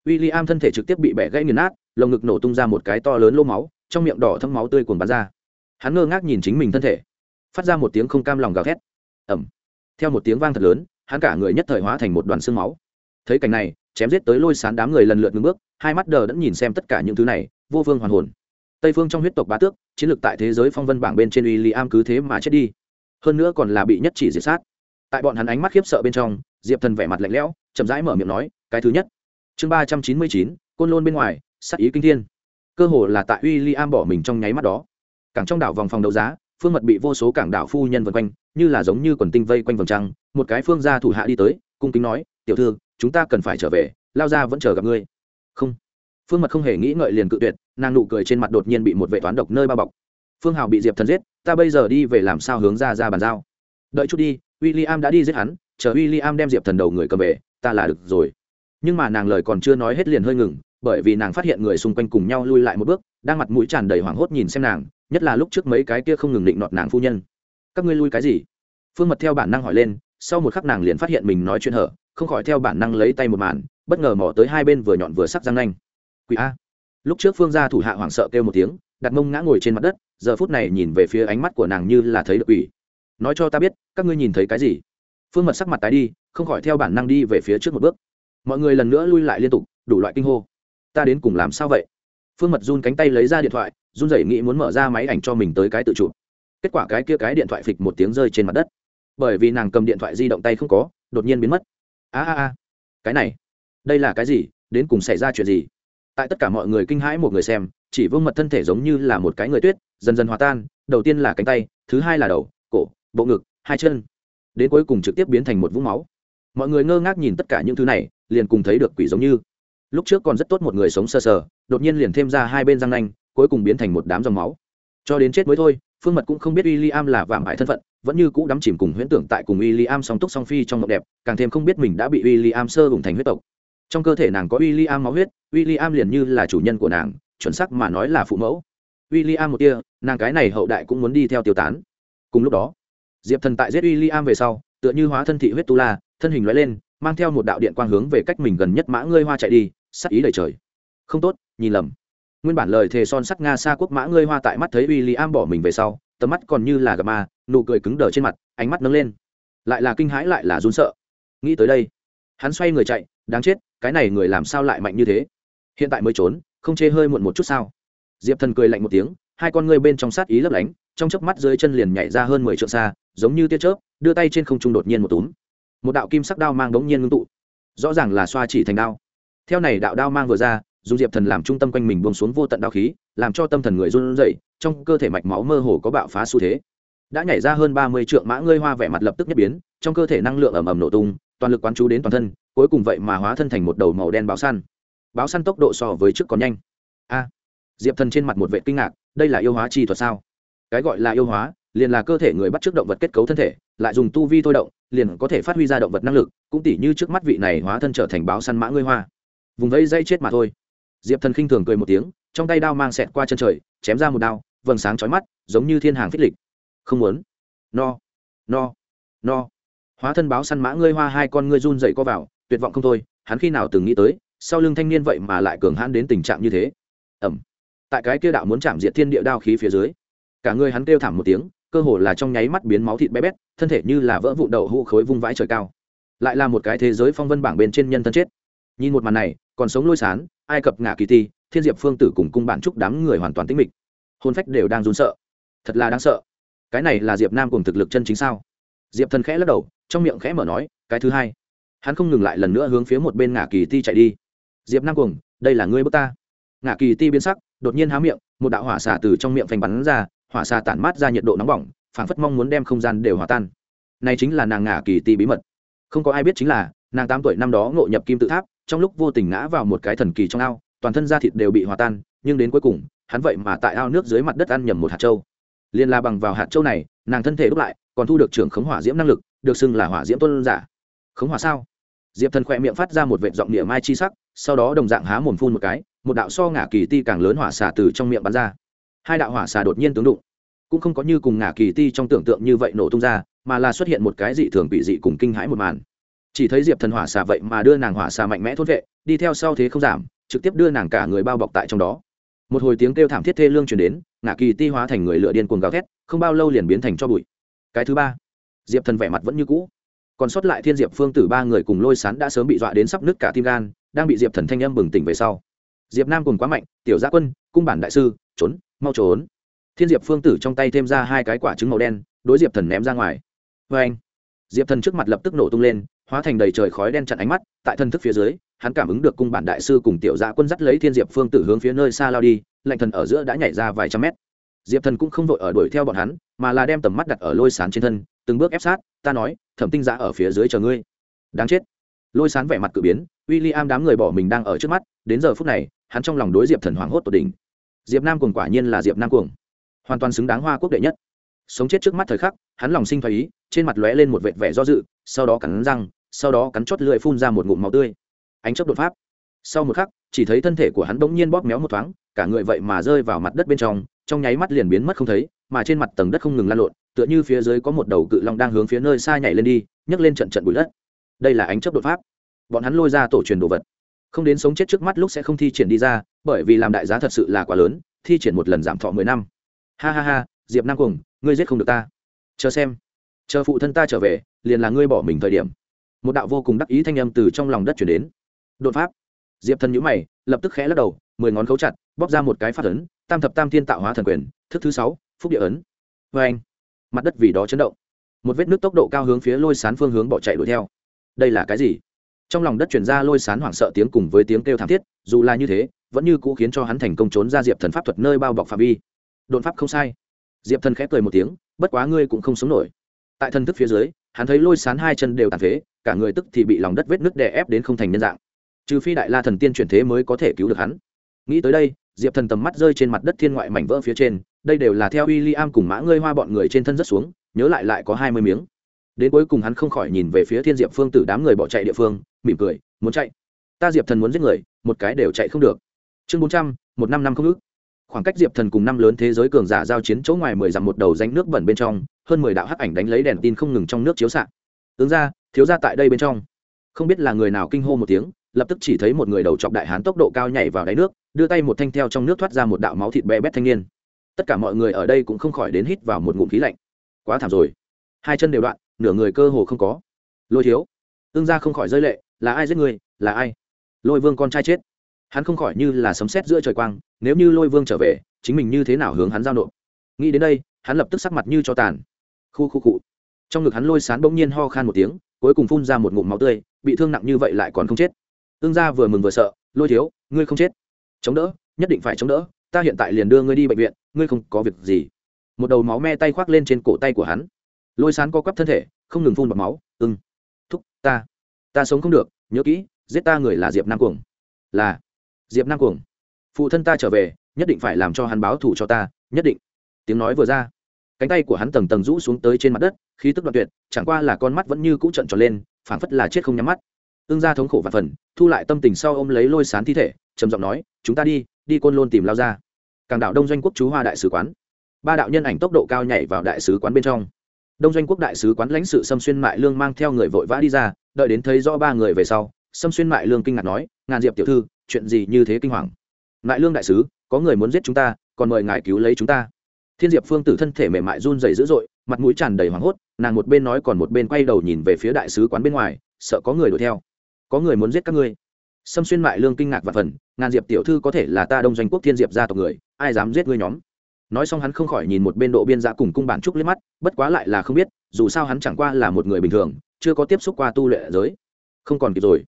William thân thể trực tiếp bị bẻ gãy nghiền nát, lồng ngực nổ tung ra một cái to lớn lô máu, trong miệng đỏ thâm máu tươi cuồn bắn ra. Hắn ngơ ngác nhìn chính mình thân thể, phát ra một tiếng không cam lòng gào thét. Ầm. Theo một tiếng vang thật lớn, hắn cả người nhất thời hóa thành một đoàn xương máu. Thấy cảnh này, chém giết tới lôi sán đám người lần lượt ngưng bước hai mắt đờ đẫn nhìn xem tất cả những thứ này vô phương hoàn hồn tây phương trong huyết tộc bá tước chiến lược tại thế giới phong vân bảng bên trên uy li am cứ thế mà chết đi hơn nữa còn là bị nhất chỉ diệt sát tại bọn hắn ánh mắt khiếp sợ bên trong diệp thần vẻ mặt lạnh lẽo chậm rãi mở miệng nói cái thứ nhất chương ba trăm chín mươi chín, côn lôn bên ngoài, sát ý kinh thiên. Cơ hồ là tại William am bỏ mình trong nháy mắt đó. Cảng trong đảo vòng phòng đấu giá, phương mật bị vô số cảng đảo phu nhân vân quanh, như là giống như quần tinh vây quanh vòng trăng, một cái phương gia thủ hạ đi tới, cung kính nói, tiểu thư, chúng ta cần phải trở về, lao ra vẫn chờ gặp ngươi. Không. Phương mật không hề nghĩ ngợi liền cự tuyệt, nàng nụ cười trên mặt đột nhiên bị một vệ toán độc nơi bao bọc. Phương hào bị diệp thần giết, ta bây giờ đi về làm sao hướng ra ra bàn giao? Đợi chút đi w i l l i am đã đi giết hắn, chờ w i l l i am đem diệp thần đầu người cầm về, ta là được rồi nhưng mà nàng lời còn chưa nói hết liền hơi ngừng, bởi vì nàng phát hiện người xung quanh cùng nhau lui lại một bước, đang mặt mũi tràn đầy hoảng hốt nhìn xem nàng, nhất là lúc trước mấy cái kia không ngừng định nọt nàng phu nhân. Các ngươi lui cái gì? Phương mật theo bản năng hỏi lên, sau một khắc nàng liền phát hiện mình nói chuyện hở, không khỏi theo bản năng lấy tay một màn, bất ngờ mò tới hai bên vừa nhọn vừa sắc răng nanh. Quỷ a! Lúc trước phương gia thủ hạ hoảng sợ kêu một tiếng, đặt mông ngã ngồi trên mặt đất, giờ phút này nhìn về phía ánh mắt của nàng như là thấy được quỷ. Nói cho ta biết, các ngươi nhìn thấy cái gì? Phương mật sắc mặt tái đi, không khỏi theo bản năng đi về phía trước một bước mọi người lần nữa lui lại liên tục, đủ loại kinh hô. Ta đến cùng làm sao vậy? Phương mật run cánh tay lấy ra điện thoại, run rẩy nghĩ muốn mở ra máy ảnh cho mình tới cái tự chụp. Kết quả cái kia cái điện thoại phịch một tiếng rơi trên mặt đất. Bởi vì nàng cầm điện thoại di động tay không có, đột nhiên biến mất. A a a. Cái này, đây là cái gì? Đến cùng xảy ra chuyện gì? Tại tất cả mọi người kinh hãi một người xem, chỉ vương mật thân thể giống như là một cái người tuyết, dần dần hòa tan, đầu tiên là cánh tay, thứ hai là đầu, cổ, bộ ngực, hai chân. Đến cuối cùng trực tiếp biến thành một vũng máu. Mọi người ngơ ngác nhìn tất cả những thứ này liền cùng thấy được quỷ giống như. Lúc trước còn rất tốt một người sống sơ sờ, sờ đột nhiên liền thêm ra hai bên răng nanh cuối cùng biến thành một đám dòng máu. Cho đến chết mới thôi phương mật cũng không biết w i l l i am là vạm hại thân phận vẫn như cũ đắm chìm cùng huyễn tưởng tại cùng w i l l i am song túc song phi trong mộng đẹp càng thêm không biết mình đã bị w i l l i am sơ hùng thành huyết tộc. Trong cơ thể nàng có w i l l i am máu huyết w i l l i am liền như là chủ nhân của nàng chuẩn sắc mà nói là phụ mẫu. W i l l i am một tia nàng cái này hậu đại cũng muốn đi theo tiêu tán. Cùng lúc đó diệp thần tại giết w i l l i am về sau tựa như hóa thân thị huyết tu la thân hình loại lên mang theo một đạo điện quang hướng về cách mình gần nhất mã ngươi hoa chạy đi, sắc ý đầy trời. Không tốt, nhìn lầm. Nguyên bản lời thề son sắt nga xa quốc mã ngươi hoa tại mắt thấy w i l l i am bỏ mình về sau, tầm mắt còn như là gà ma, nụ cười cứng đờ trên mặt, ánh mắt nâng lên. Lại là kinh hãi lại là run sợ. Nghĩ tới đây, hắn xoay người chạy, đáng chết, cái này người làm sao lại mạnh như thế? Hiện tại mới trốn, không chê hơi muộn một chút sao? Diệp thần cười lạnh một tiếng, hai con ngươi bên trong sát ý lấp lánh, trong chớp mắt dưới chân liền nhảy ra hơn mười trượng xa, giống như tia chớp, đưa tay trên không trung đột nhiên một túm một đạo kim sắc đao mang đống nhiên ngưng tụ, rõ ràng là xoa chỉ thành đao. Theo này đạo đao mang vừa ra, dùng diệp thần làm trung tâm quanh mình buông xuống vô tận đao khí, làm cho tâm thần người run rẩy, trong cơ thể mạch máu mơ hồ có bạo phá xu thế. Đã nhảy ra hơn ba mươi trượng mã ngươi hoa vẻ mặt lập tức nhất biến, trong cơ thể năng lượng ầm ầm nổ tung, toàn lực quán chú đến toàn thân, cuối cùng vậy mà hóa thân thành một đầu màu đen báo săn. Báo săn tốc độ so với trước còn nhanh. A! Diệp thần trên mặt một vệ kinh ngạc, đây là yêu hóa chi thuật sao? Cái gọi là yêu hóa, liền là cơ thể người bắt trước động vật kết cấu thân thể, lại dùng tu vi thôi động liền có thể phát huy ra động vật năng lực, cũng tỉ như trước mắt vị này hóa thân trở thành báo săn mã ngươi hoa. Vùng vẫy dây chết mà thôi. Diệp thần khinh thường cười một tiếng, trong tay đao mang xẹt qua chân trời, chém ra một đao, vầng sáng chói mắt, giống như thiên hàng phích lịch. Không muốn. No. No. No. Hóa thân báo săn mã ngươi hoa hai con ngươi run dậy co vào, tuyệt vọng không thôi, hắn khi nào từng nghĩ tới, sau lưng thanh niên vậy mà lại cường hãn đến tình trạng như thế. Ẩm. Tại cái kia đạo muốn chạm diệt thiên địa đao khí phía dưới, cả người hắn kêu thảm một tiếng cơ hồ là trong nháy mắt biến máu thịt bé bét, thân thể như là vỡ vụn đậu hũ khối vung vãi trời cao. Lại là một cái thế giới phong vân bảng bên trên nhân thân chết. Nhìn một màn này, còn sống lôi sán, ai cập ngạ kỳ ti, thiên diệp phương tử cùng cung bản trúc đám người hoàn toàn tĩnh mịch. Hôn phách đều đang run sợ. Thật là đáng sợ. Cái này là diệp nam cùng thực lực chân chính sao? Diệp thần khẽ lắc đầu, trong miệng khẽ mở nói, cái thứ hai. Hắn không ngừng lại lần nữa hướng phía một bên ngả kỳ ti chạy đi. Diệp nam cùng, đây là ngươi bước ta. Ngả kỳ ti biến sắc, đột nhiên há miệng, một đạo hỏa xả từ trong miệng phanh bắn ra hỏa xa tản mát ra nhiệt độ nóng bỏng, phảng phất mong muốn đem không gian đều hòa tan. Này chính là nàng ngả kỳ ti bí mật. Không có ai biết chính là, nàng tám tuổi năm đó ngộ nhập kim tự tháp, trong lúc vô tình ngã vào một cái thần kỳ trong ao, toàn thân da thịt đều bị hòa tan, nhưng đến cuối cùng, hắn vậy mà tại ao nước dưới mặt đất ăn nhầm một hạt châu. Liên la bằng vào hạt châu này, nàng thân thể đúc lại, còn thu được trưởng khống hỏa diễm năng lực, được xưng là hỏa diễm tôn giả. Khống hỏa sao? Diệp thần khỏe miệng phát ra một vệt giọng địa mai chi sắc, sau đó đồng dạng há mồm phun một cái, một đạo so ngả kỳ ti càng lớn hỏa xả từ trong miệng bắn ra hai đạo hỏa xà đột nhiên tướng đụng. Cũng không có như cùng ngả kỳ ti trong tưởng tượng như vậy nổ tung ra, mà là xuất hiện một cái dị thường bị dị cùng kinh hãi một màn. Chỉ thấy diệp thần hỏa xà vậy mà đưa nàng hỏa xà mạnh mẽ thốt vệ, đi theo sau thế không giảm, trực tiếp đưa nàng cả người bao bọc tại trong đó. Một hồi tiếng kêu thảm thiết thê lương truyền đến ngả kỳ ti hóa thành người lựa điên cuồng gào thét, không bao lâu liền biến thành cho bụi. Cái thứ ba, diệp thần vẻ mặt vẫn như cũ. Còn sót lại thiên diệp phương tử ba người cùng lôi sán đã sớm bị dọa đến sắp nứt cả tim gan, đang bị diệp thần thanh âm bừng tỉnh về sau diệp nam cùng quá mạnh, tiểu gia quân, cung bản đại sư, trốn, mau trốn. Thiên diệp phương tử trong tay thêm ra hai cái quả trứng màu đen, đối diệp thần ném ra ngoài. Vê anh, diệp thần trước mặt lập tức nổ tung lên, hóa thành đầy trời khói đen chặn ánh mắt, tại thân thức phía dưới, hắn cảm ứng được cung bản đại sư cùng tiểu gia quân dắt lấy thiên diệp phương tử hướng phía nơi xa lao đi, lạnh thần ở giữa đã nhảy ra vài trăm mét. Diệp thần cũng không vội ở đuổi theo bọn hắn, mà là đem tầm mắt đặt ở lôi sán trên thân, từng bước ép sát, ta nói, thẩm tinh giã ở phía dưới chờ ngươi. Đáng chết. Lôi sán vẻ mặt cự biến w i l l i am đám người bỏ mình đang ở trước mắt, đến giờ phút này hắn trong lòng đối diệp thần hoảng hốt tột đỉnh. Diệp nam cuồng quả nhiên là diệp nam cuồng. Hoàn toàn xứng đáng hoa quốc đệ nhất. Sống chết trước mắt thời khắc, hắn lòng sinh thái ý, trên mặt lóe lên một vệt vẻ do dự, sau đó cắn răng, sau đó cắn chót lưỡi phun ra một ngụm máu tươi. Ánh chấp đột pháp sau một khắc, chỉ thấy thân thể của hắn bỗng nhiên bóp méo một thoáng, cả người vậy mà rơi vào mặt đất bên trong trong nháy mắt liền biến mất không thấy, mà trên mặt tầng đất không ngừng lan lộn, tựa như phía dưới có một đầu cự long đang hướng phía nơi xa nhảy lên đi, nhấc lên trận trận bụi đất. Đây là ánh chấp đột pháp bọn hắn lôi ra tổ truyền đồ vật không đến sống chết trước mắt lúc sẽ không thi triển đi ra, bởi vì làm đại giá thật sự là quá lớn, thi triển một lần giảm thọ mười năm. Ha ha ha, diệp nam cùng ngươi giết không được ta. Chờ xem. Chờ phụ thân ta trở về, liền là ngươi bỏ mình thời điểm. Một đạo vô cùng đắc ý thanh âm từ trong lòng đất chuyển đến. Đột pháp. Diệp thần nhữ mày, lập tức khẽ lắc đầu, mười ngón khấu chặt, bóp ra một cái phát ấn, tam thập tam thiên tạo hóa thần quyền, thức thứ sáu, phúc địa ấn. Vê anh, mặt đất vì đó chấn động. Một vết nước tốc độ cao hướng phía lôi sán phương hướng bỏ chạy đuổi theo. Đây là cái gì? Trong lòng đất chuyển ra lôi sán hoảng sợ tiếng cùng với tiếng kêu thảm thiết, dù là như thế, vẫn như cũ khiến cho hắn thành công trốn ra diệp thần pháp thuật nơi bao bọc phạm vi. Đột pháp không sai. Diệp thần khẽ cười một tiếng, bất quá ngươi cũng không sống nổi. Tại thân thức phía dưới, hắn thấy lôi sán hai chân đều tàn phế, cả người tức thì bị lòng đất vết nứt đè ép đến không thành nhân dạng. Trừ phi đại la thần tiên chuyển thế mới có thể cứu được hắn. Nghĩ tới đây, diệp thần tầm mắt rơi trên mặt đất thiên ngoại mảnh vỡ phía trên, đây đều là theo w i l l i am cùng mã ngươi hoa bọn người trên thân rất xuống, nhớ lại lại có hai mươi miếng. Đến cuối cùng hắn không khỏi nhìn về phía thiên diệp phương tử đám người bỏ chạy địa phương mỉm cười, muốn chạy. Ta diệp thần muốn giết người, một cái đều chạy không được. Chương bốn trăm, một năm năm không ước khoảng cách diệp thần cùng năm lớn thế giới cường giả giao chiến chỗ ngoài mười dặm một đầu danh nước bẩn bên trong, hơn mười đạo hắc ảnh đánh lấy đèn tin không ngừng trong nước chiếu s ạ tướng ra, thiếu ra tại đây bên trong. Không biết là người nào kinh hô một tiếng, lập tức chỉ thấy một người đầu chọc đại hán tốc độ cao nhảy vào đáy nước, đưa tay một thanh theo trong nước thoát ra một đạo máu thịt bé bét thanh niên. Tất cả mọi người ở đây cũng không khỏi đến hít vào một ngụm khí lạnh. Quá thảm rồi. Hai chân đều đoạn, nửa người cơ hồ không có. Lôi thiếu. Ương gia không khỏi rơi lệ là ai giết người là ai? Lôi vương con trai chết. Hắn không khỏi như là sấm sét giữa trời quang, nếu như lôi vương trở về, chính mình như thế nào hướng hắn giao nộp? Nghĩ đến đây, hắn lập tức sắc mặt như cho tàn. Khu khu cụ trong ngực hắn lôi sán bỗng nhiên ho khan một tiếng, cuối cùng phun ra một ngụm máu tươi, bị thương nặng như vậy lại còn không chết. Tương gia vừa mừng vừa sợ, lôi thiếu, ngươi không chết. Chống đỡ, nhất định phải chống đỡ, ta hiện tại liền đưa ngươi đi bệnh viện, ngươi không có việc gì. Một đầu máu me tay khoác lên trên cổ tay của hắn. Lôi sán co quắp thân thể, không ngừng phun bọt máu ưng thúc, ta ta sống không được, nhớ kỹ, giết ta người là diệp nam cuồng. Là, diệp nam cuồng. Phụ thân ta trở về, nhất định phải làm cho hắn báo thù cho ta, nhất định. Tiếng nói vừa ra, cánh tay của hắn tầng tầng rũ xuống tới trên mặt đất, khí tức đoạn tuyệt, chẳng qua là con mắt vẫn như cũ trận tròn lên, phảng phất là chết không nhắm mắt. Ương gia thống khổ và phần, thu lại tâm tình sau ôm lấy lôi sán thi thể, trầm giọng nói, chúng ta đi đi côn lôn tìm lao ra càng đạo đông doanh quốc chú hoa đại sứ quán. Ba đạo nhân ảnh tốc độ cao nhảy vào đại sứ quán bên trong đông doanh quốc đại sứ quán lãnh sự xâm xuyên mại lương mang theo người vội vã đi ra, đợi đến thấy rõ ba người về sau xâm xuyên mại lương kinh ngạc nói, ngàn diệp tiểu thư, chuyện gì như thế kinh hoàng? Mại lương đại sứ, có người muốn giết chúng ta, còn mời ngài cứu lấy chúng ta. Thiên diệp phương tử thân thể mềm mại run dày dữ dội, mặt mũi tràn đầy hoảng hốt, nàng một bên nói còn một bên quay đầu nhìn về phía đại sứ quán bên ngoài, sợ có người đuổi theo. Có người muốn giết các ngươi? Xâm xuyên mại lương kinh ngạc và phần, ngàn diệp tiểu thư có thể là ta đông doanh quốc thiên diệp gia tộc người, ai dám giết ngươi nhóm? Nói xong hắn không khỏi nhìn một bên độ biên giã cùng cung bản trúc liếc mắt, bất quá lại là không biết, dù sao hắn chẳng qua là một người bình thường, chưa có tiếp xúc qua tu luyện giới. Không còn kịp rồi.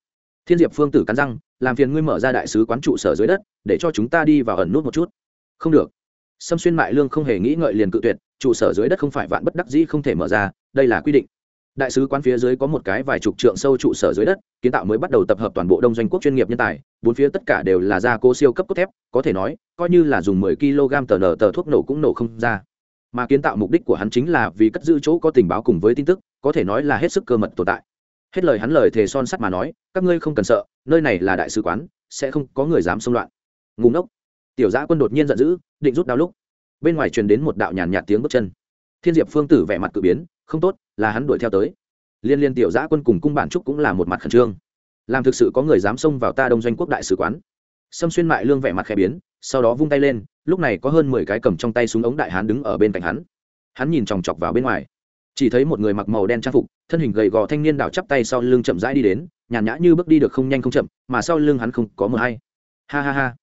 Thiên diệp phương tử cắn răng, làm phiền ngươi mở ra đại sứ quán trụ sở dưới đất, để cho chúng ta đi vào ẩn nút một chút. Không được. Xâm xuyên mại lương không hề nghĩ ngợi liền cự tuyệt, trụ sở dưới đất không phải vạn bất đắc dĩ không thể mở ra, đây là quy định đại sứ quán phía dưới có một cái vài chục trượng sâu trụ sở dưới đất, kiến tạo mới bắt đầu tập hợp toàn bộ đông doanh quốc chuyên nghiệp nhân tài, bốn phía tất cả đều là gia cố siêu cấp cốt thép, có thể nói, coi như là dùng mười kg tờ nở tờ thuốc nổ cũng nổ không ra. Mà kiến tạo mục đích của hắn chính là vì cất giữ chỗ có tình báo cùng với tin tức, có thể nói là hết sức cơ mật tồn tại. Hết lời hắn lời thề son sắt mà nói, các ngươi không cần sợ, nơi này là đại sứ quán, sẽ không có người dám xông loạn. Ngùng ốc tiểu giã quân đột nhiên giận dữ, định rút đau lúc. Bên ngoài truyền đến một đạo nhàn nhạt tiếng bước chân thiên diệp phương tử vẻ mặt cự biến, không tốt, là hắn đuổi theo tới. Liên liên tiểu giã quân cùng cung bản trúc cũng là một mặt khẩn trương. Làm thực sự có người dám xông vào ta đông doanh quốc đại sứ quán? Xâm xuyên mại lương vẻ mặt khẽ biến, sau đó vung tay lên, lúc này có hơn mười cái cầm trong tay súng ống đại hán đứng ở bên cạnh hắn. Hắn nhìn chòng chọc vào bên ngoài. Chỉ thấy một người mặc màu đen trang phục, thân hình gầy gò thanh niên đảo chắp tay sau lưng chậm rãi đi đến, nhàn nhã như bước đi được không nhanh không chậm, mà sau lưng hắn không có mờ hay. Ha ha ha.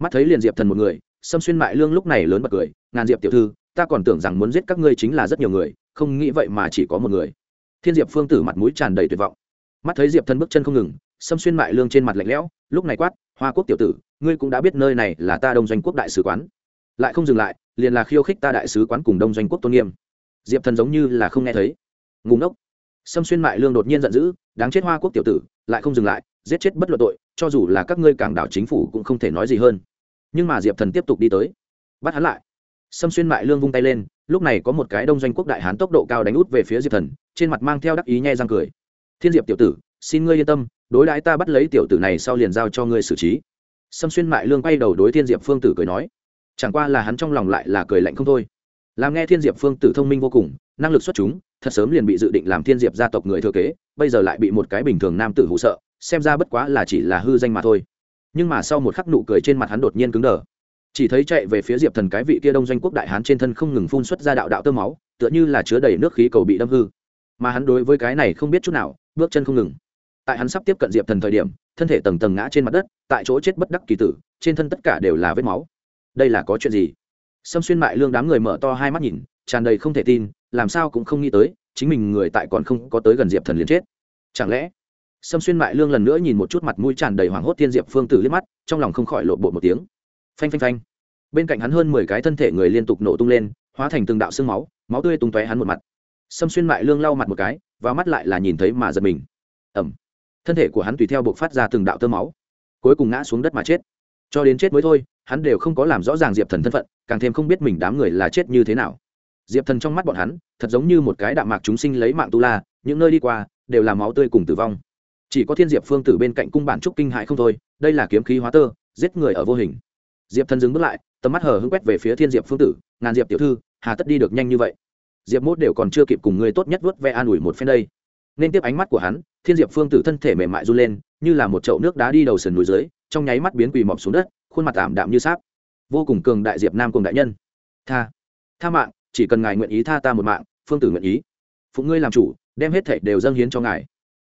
Mắt thấy liền diệp thần một người xâm xuyên mại lương lúc này lớn bật cười, ngàn diệp tiểu thư ta còn tưởng rằng muốn giết các ngươi chính là rất nhiều người, không nghĩ vậy mà chỉ có một người. Thiên diệp phương tử mặt mũi tràn đầy tuyệt vọng. Mắt thấy diệp thần bước chân không ngừng xâm xuyên mại lương trên mặt lạnh lẽo, lúc này quát, hoa quốc tiểu tử, ngươi cũng đã biết nơi này là ta đông doanh quốc đại sứ quán. Lại không dừng lại, liền là khiêu khích ta đại sứ quán cùng đông doanh quốc tôn nghiêm. Diệp thần giống như là không nghe thấy. Ngủ ngốc. Xâm xuyên mại lương đột nhiên giận dữ, đáng chết hoa quốc tiểu tử, lại không dừng lại, giết chết bất luận tội, cho dù là các ngươi cảng đảo chính phủ cũng không thể nói gì hơn. Nhưng mà diệp thần tiếp tục đi tới, bắt hắn lại. Sâm xuyên mại lương vung tay lên, lúc này có một cái đông doanh quốc đại hán tốc độ cao đánh út về phía diệp thần, trên mặt mang theo đắc ý nhe răng cười. Thiên diệp tiểu tử, xin ngươi yên tâm, đối đãi ta bắt lấy tiểu tử này sau liền giao cho ngươi xử trí. Sâm xuyên mại lương quay đầu đối thiên diệp phương tử cười nói, chẳng qua là hắn trong lòng lại là cười lạnh không thôi. Làm nghe thiên diệp phương tử thông minh vô cùng, năng lực xuất chúng, thật sớm liền bị dự định làm thiên diệp gia tộc người thừa kế, bây giờ lại bị một cái bình thường nam tử hù sợ, xem ra bất quá là chỉ là hư danh mà thôi. Nhưng mà sau một khắc nụ cười trên mặt hắn đột nhiên cứng đờ chỉ thấy chạy về phía diệp thần cái vị kia đông doanh quốc đại hán trên thân không ngừng phun xuất ra đạo đạo tơ máu, tựa như là chứa đầy nước khí cầu bị đâm hư. Mà hắn đối với cái này không biết chút nào, bước chân không ngừng. Tại hắn sắp tiếp cận diệp thần thời điểm, thân thể tầng tầng ngã trên mặt đất, tại chỗ chết bất đắc kỳ tử, trên thân tất cả đều là vết máu. Đây là có chuyện gì? Xâm xuyên mại lương đám người mở to hai mắt nhìn, tràn đầy không thể tin, làm sao cũng không nghĩ tới, chính mình người tại còn không có tới gần diệp thần liền chết. Chẳng lẽ? Xâm xuyên mại lương lần nữa nhìn một chút mặt mũi tràn đầy hoảng hốt thiên diệp phương tử liếc mắt, trong lòng không khỏi lộ bộ một tiếng phanh phanh phanh. Bên cạnh hắn hơn mười cái thân thể người liên tục nổ tung lên, hóa thành từng đạo xương máu máu tươi tung tóe hắn một mặt. Xâm xuyên mại lương lau mặt một cái, và mắt lại là nhìn thấy mà giật mình. Ẩm. Thân thể của hắn tùy theo buộc phát ra từng đạo tơ máu, cuối cùng ngã xuống đất mà chết. Cho đến chết mới thôi, hắn đều không có làm rõ ràng diệp thần thân phận, càng thêm không biết mình đám người là chết như thế nào. Diệp thần trong mắt bọn hắn, thật giống như một cái đạm mạc chúng sinh lấy mạng tu la, những nơi đi qua, đều là máu tươi cùng tử vong. Chỉ có thiên diệp phương tử bên cạnh cung bản trúc kinh hại không thôi, đây là kiếm khí hóa tơ, giết người ở vô hình diệp thần dừng bước lại, tầm mắt hờ hững quét về phía thiên diệp phương tử, ngàn diệp tiểu thư, hà tất đi được nhanh như vậy. Diệp mốt đều còn chưa kịp cùng người tốt nhất vớt ve an ủi một phen đây. Nên tiếp ánh mắt của hắn, thiên diệp phương tử thân thể mềm mại run lên, như là một chậu nước đá đi đầu sườn núi dưới, trong nháy mắt biến quỳ mọc xuống đất, khuôn mặt ảm đạm như sáp. Vô cùng cường đại diệp nam cùng đại nhân. Tha tha mạng, chỉ cần ngài nguyện ý tha ta một mạng, phương tử nguyện ý. Phụng ngươi làm chủ, đem hết thệ đều dâng hiến cho ngài.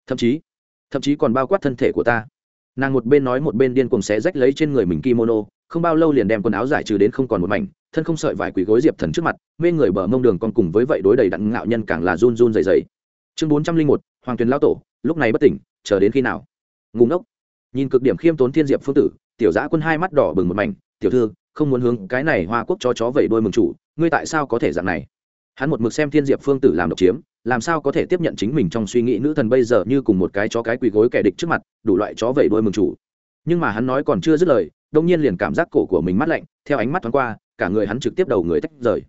Thậm chí thậm chí còn bao quát thân thể của ta nàng một bên nói một bên điên cuồng xé rách lấy trên người mình kimono, không bao lâu liền đem quần áo giải trừ đến không còn một mảnh, thân không sợi vải quỳ gối diệp thần trước mặt, mê người bờ mông đường còn cùng với vậy đối đầy đặn ngạo nhân càng là run run dày dày chương bốn trăm linh một, hoàng tuyền lao tổ, lúc này bất tỉnh, chờ đến khi nào? Ngủ ngốc. Nhìn cực điểm khiêm tốn thiên diệp phương tử, tiểu giã quân hai mắt đỏ bừng một mảnh, tiểu thư, không muốn hướng cái này hoa quốc cho chó vẩy đôi mừng chủ, ngươi tại sao có thể dạng này? Hắn một mực xem thiên diệp phương tử làm độc chiếm làm sao có thể tiếp nhận chính mình trong suy nghĩ nữ thần bây giờ như cùng một cái chó cái quỳ gối kẻ địch trước mặt, đủ loại chó vẩy đôi mừng chủ. Nhưng mà hắn nói còn chưa dứt lời đông nhiên liền cảm giác cổ của mình mát lạnh, theo ánh mắt thoáng qua, cả người hắn trực tiếp đầu người tách rời.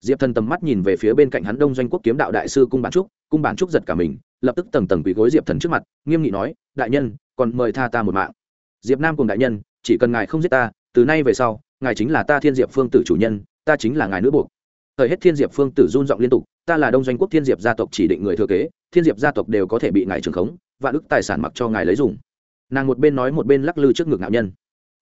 Diệp thần tầm mắt nhìn về phía bên cạnh hắn đông doanh quốc kiếm đạo đại sư cung bản trúc, cung bản trúc giật cả mình, lập tức tầng tầng quỳ gối diệp thần trước mặt, nghiêm nghị nói, đại nhân, còn mời tha ta một mạng. Diệp nam cùng đại nhân, chỉ cần ngài không giết ta, từ nay về sau, ngài chính là ta thiên diệp phương tử chủ nhân, ta chính là ngài nữ buộc thời hết thiên diệp phương tử run giọng liên tục, ta là đông doanh quốc thiên diệp gia tộc chỉ định người thừa kế, thiên diệp gia tộc đều có thể bị ngài trường khống và ức tài sản mặc cho ngài lấy dùng. Nàng một bên nói một bên lắc lư trước ngực nạo nhân.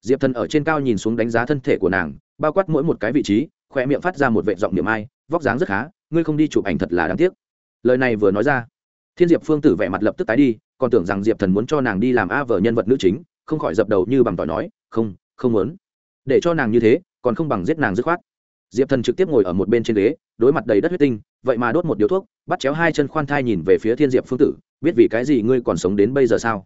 Diệp thần ở trên cao nhìn xuống đánh giá thân thể của nàng, bao quát mỗi một cái vị trí khoe miệng phát ra một vệ giọng niệm ai, vóc dáng rất khá, ngươi không đi chụp ảnh thật là đáng tiếc. Lời này vừa nói ra, thiên diệp phương tử vẻ mặt lập tức tái đi, còn tưởng rằng diệp thần muốn cho nàng đi làm a vở nhân vật nữ chính, không khỏi dập đầu như bằng tỏi nói, không không muốn. Để cho nàng như thế, còn không bằng giết nàng dứt khoát diệp thần trực tiếp ngồi ở một bên trên ghế, đối mặt đầy đất huyết tinh, vậy mà đốt một điếu thuốc, bắt chéo hai chân khoan thai nhìn về phía thiên diệp phương tử, biết vì cái gì ngươi còn sống đến bây giờ sao?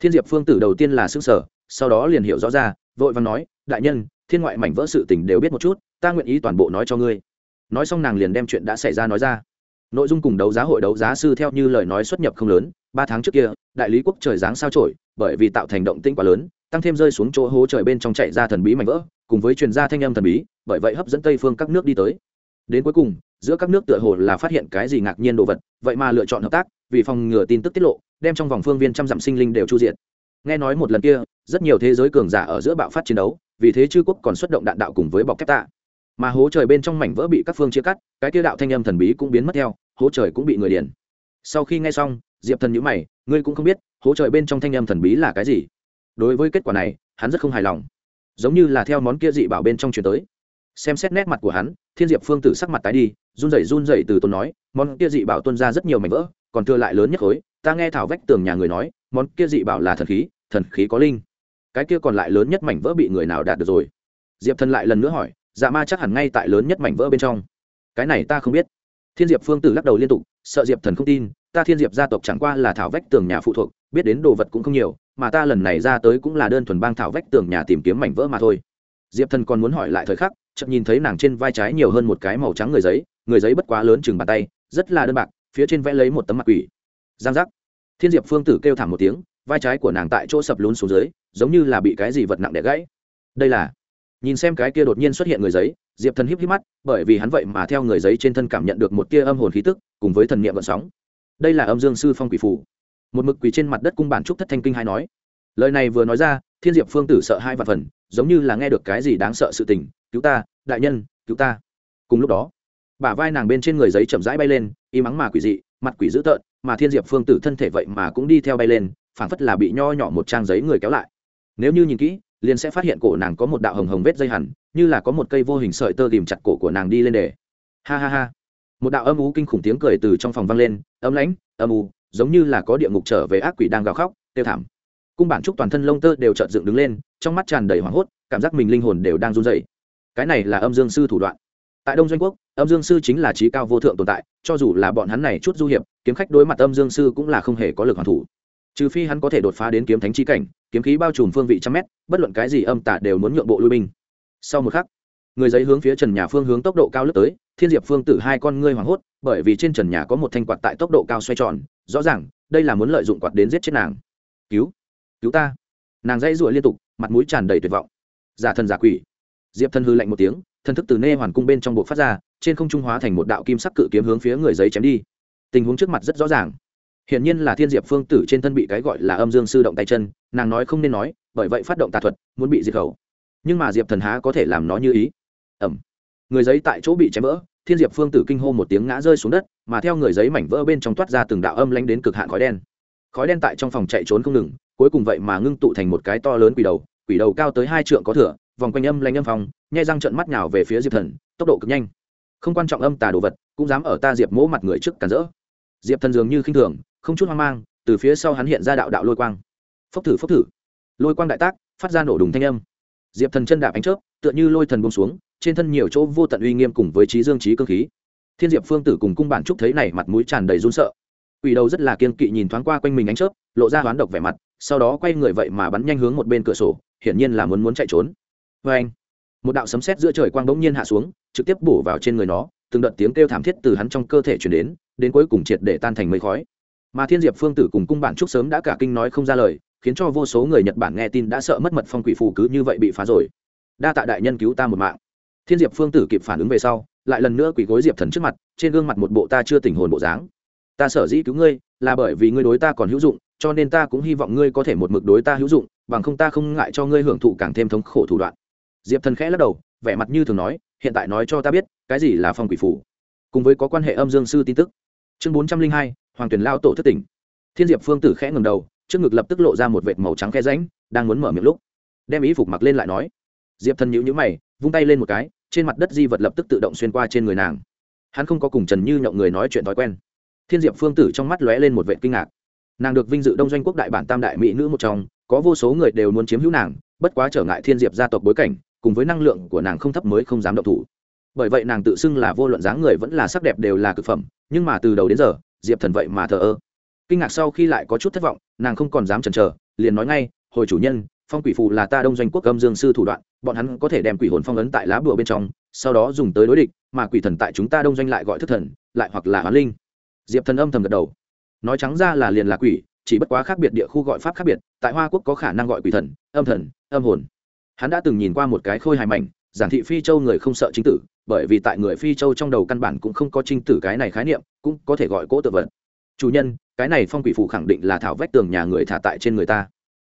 Thiên diệp phương tử đầu tiên là xương sở sau đó liền hiểu rõ ra, vội và nói, đại nhân, thiên ngoại mảnh vỡ sự tình đều biết một chút, ta nguyện ý toàn bộ nói cho ngươi. Nói xong nàng liền đem chuyện đã xảy ra nói ra. Nội dung cùng đấu giá hội đấu giá sư theo như lời nói xuất nhập không lớn, ba tháng trước kia, đại lý quốc trời giáng sao trổi, bởi vì tạo thành động tĩnh quá lớn tăng thêm rơi xuống chỗ hố trời bên trong chạy ra thần bí mảnh vỡ, cùng với truyền gia thanh âm thần bí, bởi vậy hấp dẫn tây phương các nước đi tới. Đến cuối cùng, giữa các nước tựa hồ là phát hiện cái gì ngạc nhiên đồ vật, vậy mà lựa chọn hợp tác, vì phòng ngừa tin tức tiết lộ, đem trong vòng phương viên trăm dặm sinh linh đều chu diệt. Nghe nói một lần kia, rất nhiều thế giới cường giả ở giữa bạo phát chiến đấu, vì thế chư quốc còn xuất động đạn đạo cùng với bọc kép tạ. Mà hố trời bên trong mảnh vỡ bị các phương chia cắt, cái tiêu đạo thanh âm thần bí cũng biến mất theo, hố trời cũng bị người điển sau khi nghe xong, diệp thần nhữ mày, ngươi cũng không biết, hố trời bên trong thanh âm thần bí là cái gì đối với kết quả này, hắn rất không hài lòng. Giống như là theo món kia dị bảo bên trong chuyển tới. Xem xét nét mặt của hắn, thiên diệp phương tử sắc mặt tái đi, run rẩy run rẩy từ tôn nói, món kia dị bảo tuân ra rất nhiều mảnh vỡ, còn thừa lại lớn nhất khối, ta nghe thảo vách tường nhà người nói, món kia dị bảo là thần khí thần khí có linh. Cái kia còn lại lớn nhất mảnh vỡ bị người nào đạt được rồi? Diệp thần lại lần nữa hỏi dạ ma chắc hẳn ngay tại lớn nhất mảnh vỡ bên trong. Cái này ta không biết. Thiên diệp phương tử lắc đầu liên tục, sợ diệp thần không tin ta thiên diệp gia tộc chẳng qua là thảo vách tường nhà phụ thuộc, biết đến đồ vật cũng không nhiều, mà ta lần này ra tới cũng là đơn thuần bang thảo vách tường nhà tìm kiếm mảnh vỡ mà thôi. Diệp thần còn muốn hỏi lại thời khắc chậm nhìn thấy nàng trên vai trái nhiều hơn một cái màu trắng người giấy người giấy bất quá lớn chừng bàn tay, rất là đơn bạc, phía trên vẽ lấy một tấm mặt quỷ. Giang giác. Thiên diệp phương tử kêu thảm một tiếng, vai trái của nàng tại chỗ sập lún xuống dưới, giống như là bị cái gì vật nặng đẻ gãy. Đây là, nhìn xem cái kia đột nhiên xuất hiện người giấy, diệp thần híp híp mắt, bởi vì hắn vậy mà theo người giấy trên thân cảm nhận được một tia âm hồn khí tức, cùng với thần niệm vận sóng đây là âm dương sư phong quỷ phủ. Một mực quỷ trên mặt đất cung bản trúc thất thanh kinh hai nói. Lời này vừa nói ra, thiên diệp phương tử sợ hai vạn phần, giống như là nghe được cái gì đáng sợ sự tình, cứu ta, đại nhân, cứu ta. Cùng lúc đó, bả vai nàng bên trên người giấy chậm rãi bay lên im ắng mà quỷ dị, mặt quỷ dữ tợn, mà thiên diệp phương tử thân thể vậy mà cũng đi theo bay lên, phảng phất là bị nho nhỏ một trang giấy người kéo lại. Nếu như nhìn kỹ, liền sẽ phát hiện cổ nàng có một đạo hồng hồng vết dây hẳn, như là có một cây vô hình sợi tơ tìm chặt cổ của nàng đi lên để. Ha ha ha một đạo âm u kinh khủng tiếng cười từ trong phòng vang lên, âm lãnh, âm u, giống như là có địa ngục trở về ác quỷ đang gào khóc, tiêu thảm. Cung bản trúc toàn thân lông tơ đều trợn dựng đứng lên, trong mắt tràn đầy hoảng hốt, cảm giác mình linh hồn đều đang run rẩy. Cái này là âm dương sư thủ đoạn. Tại đông doanh quốc, âm dương sư chính là trí cao vô thượng tồn tại, cho dù là bọn hắn này chút du hiệp, kiếm khách đối mặt âm dương sư cũng là không hề có lực hoàn thủ. Trừ phi hắn có thể đột phá đến kiếm thánh chi cảnh, kiếm khí bao trùm phương vị trăm mét, bất luận cái gì âm tả đều muốn nhượng bộ lui binh. Sau một khắc, người giấy hướng phía trần nhà phương hướng tốc độ cao lướt tới thiên diệp phương tử hai con ngươi hoảng hốt, bởi vì trên trần nhà có một thanh quạt tại tốc độ cao xoay tròn, rõ ràng, đây là muốn lợi dụng quạt đến giết chết nàng. Cứu cứu ta. Nàng dãy rụa liên tục, mặt mũi tràn đầy tuyệt vọng. Giả thần giả quỷ. Diệp thân hư lạnh một tiếng thân thức từ nê hoàn cung bên trong bộ phát ra, trên không trung hóa thành một đạo kim sắc cự kiếm hướng phía người giấy chém đi. Tình huống trước mặt rất rõ ràng. Hiển nhiên là thiên diệp phương tử trên thân bị cái gọi là âm dương sư động tay chân, nàng nói không nên nói, bởi vậy phát động tà thuật, muốn bị diệt khẩu. Nhưng mà diệp thần há có thể làm nó như ý? Ẩm người giấy tại chỗ bị chém vỡ thiên diệp phương tử kinh hô một tiếng ngã rơi xuống đất, mà theo người giấy mảnh vỡ bên trong toát ra từng đạo âm lanh đến cực hạn khói đen. Khói đen tại trong phòng chạy trốn không ngừng, cuối cùng vậy mà ngưng tụ thành một cái to lớn quỷ đầu quỷ đầu cao tới hai trượng có thửa, vòng quanh âm lanh âm phòng nhai răng trận mắt nhào về phía diệp thần, tốc độ cực nhanh. Không quan trọng âm tà đồ vật, cũng dám ở ta diệp mỗ mặt người trước cản rỡ. Diệp thần dường như khinh thường, không chút hoang mang, từ phía sau hắn hiện ra đạo đạo lôi quang. Phốc thử phốc thử. Lôi quang đại tác, phát ra nổ đùng thanh âm. Diệp thần chân đạp ánh chớp, tựa như lôi thần bông xuống trên thân nhiều chỗ vô tận uy nghiêm cùng với trí dương trí cơ khí. Thiên diệp phương tử cùng cung bản trúc thấy này mặt mũi tràn đầy run sợ. Ủy đầu rất là kiên kỵ nhìn thoáng qua quanh mình ánh chớp, lộ ra hoán độc vẻ mặt, sau đó quay người vậy mà bắn nhanh hướng một bên cửa sổ, hiển nhiên là muốn muốn chạy trốn. Vê anh, một đạo sấm sét giữa trời quang bỗng nhiên hạ xuống, trực tiếp bổ vào trên người nó, từng đợt tiếng kêu thảm thiết từ hắn trong cơ thể chuyển đến đến cuối cùng triệt để tan thành mây khói. Mà thiên diệp phương tử cùng cung bản trúc sớm đã cả kinh nói không ra lời, khiến cho vô số người nhật bản nghe tin đã sợ mất mật phong quỷ phù cứ như vậy bị phá rồi. Đa tạ đại nhân cứu ta một mạng thiên diệp phương tử kịp phản ứng về sau, lại lần nữa quỳ gối diệp thần trước mặt, trên gương mặt một bộ ta chưa tỉnh hồn bộ dáng. Ta sở dĩ cứu ngươi, là bởi vì ngươi đối ta còn hữu dụng, cho nên ta cũng hy vọng ngươi có thể một mực đối ta hữu dụng, bằng không ta không ngại cho ngươi hưởng thụ càng thêm thống khổ thủ đoạn. Diệp thần khẽ lắc đầu, vẻ mặt như thường nói, hiện tại nói cho ta biết, cái gì là phong quỷ phủ? Cùng với có quan hệ âm dương sư tin tức. Chương bốn trăm linh hai, hoàng Tuyền lao tổ thất tỉnh. Thiên diệp phương tử khẽ ngầm đầu, trước ngực lập tức lộ ra một vệt màu trắng khe ránh đang muốn mở miệng lúc, đem ý phục mặc lên lại nói. Diệp thần nhữ nhữ mày, vung tay lên một cái trên mặt đất di vật lập tức tự động xuyên qua trên người nàng. Hắn không có cùng trần như nhậu người nói chuyện thói quen. Thiên diệp phương tử trong mắt lóe lên một vệ kinh ngạc. Nàng được vinh dự đông doanh quốc đại bản tam đại mỹ nữ một trong, có vô số người đều muốn chiếm hữu nàng, bất quá trở ngại thiên diệp gia tộc bối cảnh, cùng với năng lượng của nàng không thấp mới không dám động thủ. Bởi vậy nàng tự xưng là vô luận dáng người vẫn là sắc đẹp đều là cực phẩm, nhưng mà từ đầu đến giờ, diệp thần vậy mà thờ ơ. Kinh ngạc sau khi lại có chút thất vọng, nàng không còn dám chần chờ, liền nói ngay, hồi chủ nhân phong quỷ phù là ta đông doanh quốc âm dương sư thủ đoạn, bọn hắn có thể đem quỷ hồn phong ấn tại lá bùa bên trong, sau đó dùng tới đối địch, mà quỷ thần tại chúng ta đông doanh lại gọi thức thần, lại hoặc là hoán linh. Diệp thần âm thầm gật đầu. Nói trắng ra là liền là quỷ, chỉ bất quá khác biệt địa khu gọi pháp khác biệt, tại hoa quốc có khả năng gọi quỷ thần, âm thần, âm hồn. Hắn đã từng nhìn qua một cái khôi hài mảnh, giản thị phi châu người không sợ chính tử, bởi vì tại người phi châu trong đầu căn bản cũng không có trinh tử cái này khái niệm, cũng có thể gọi cỗ tự vật. Chủ nhân, cái này phong quỷ phủ khẳng định là thảo vách tường nhà người thả tại trên người ta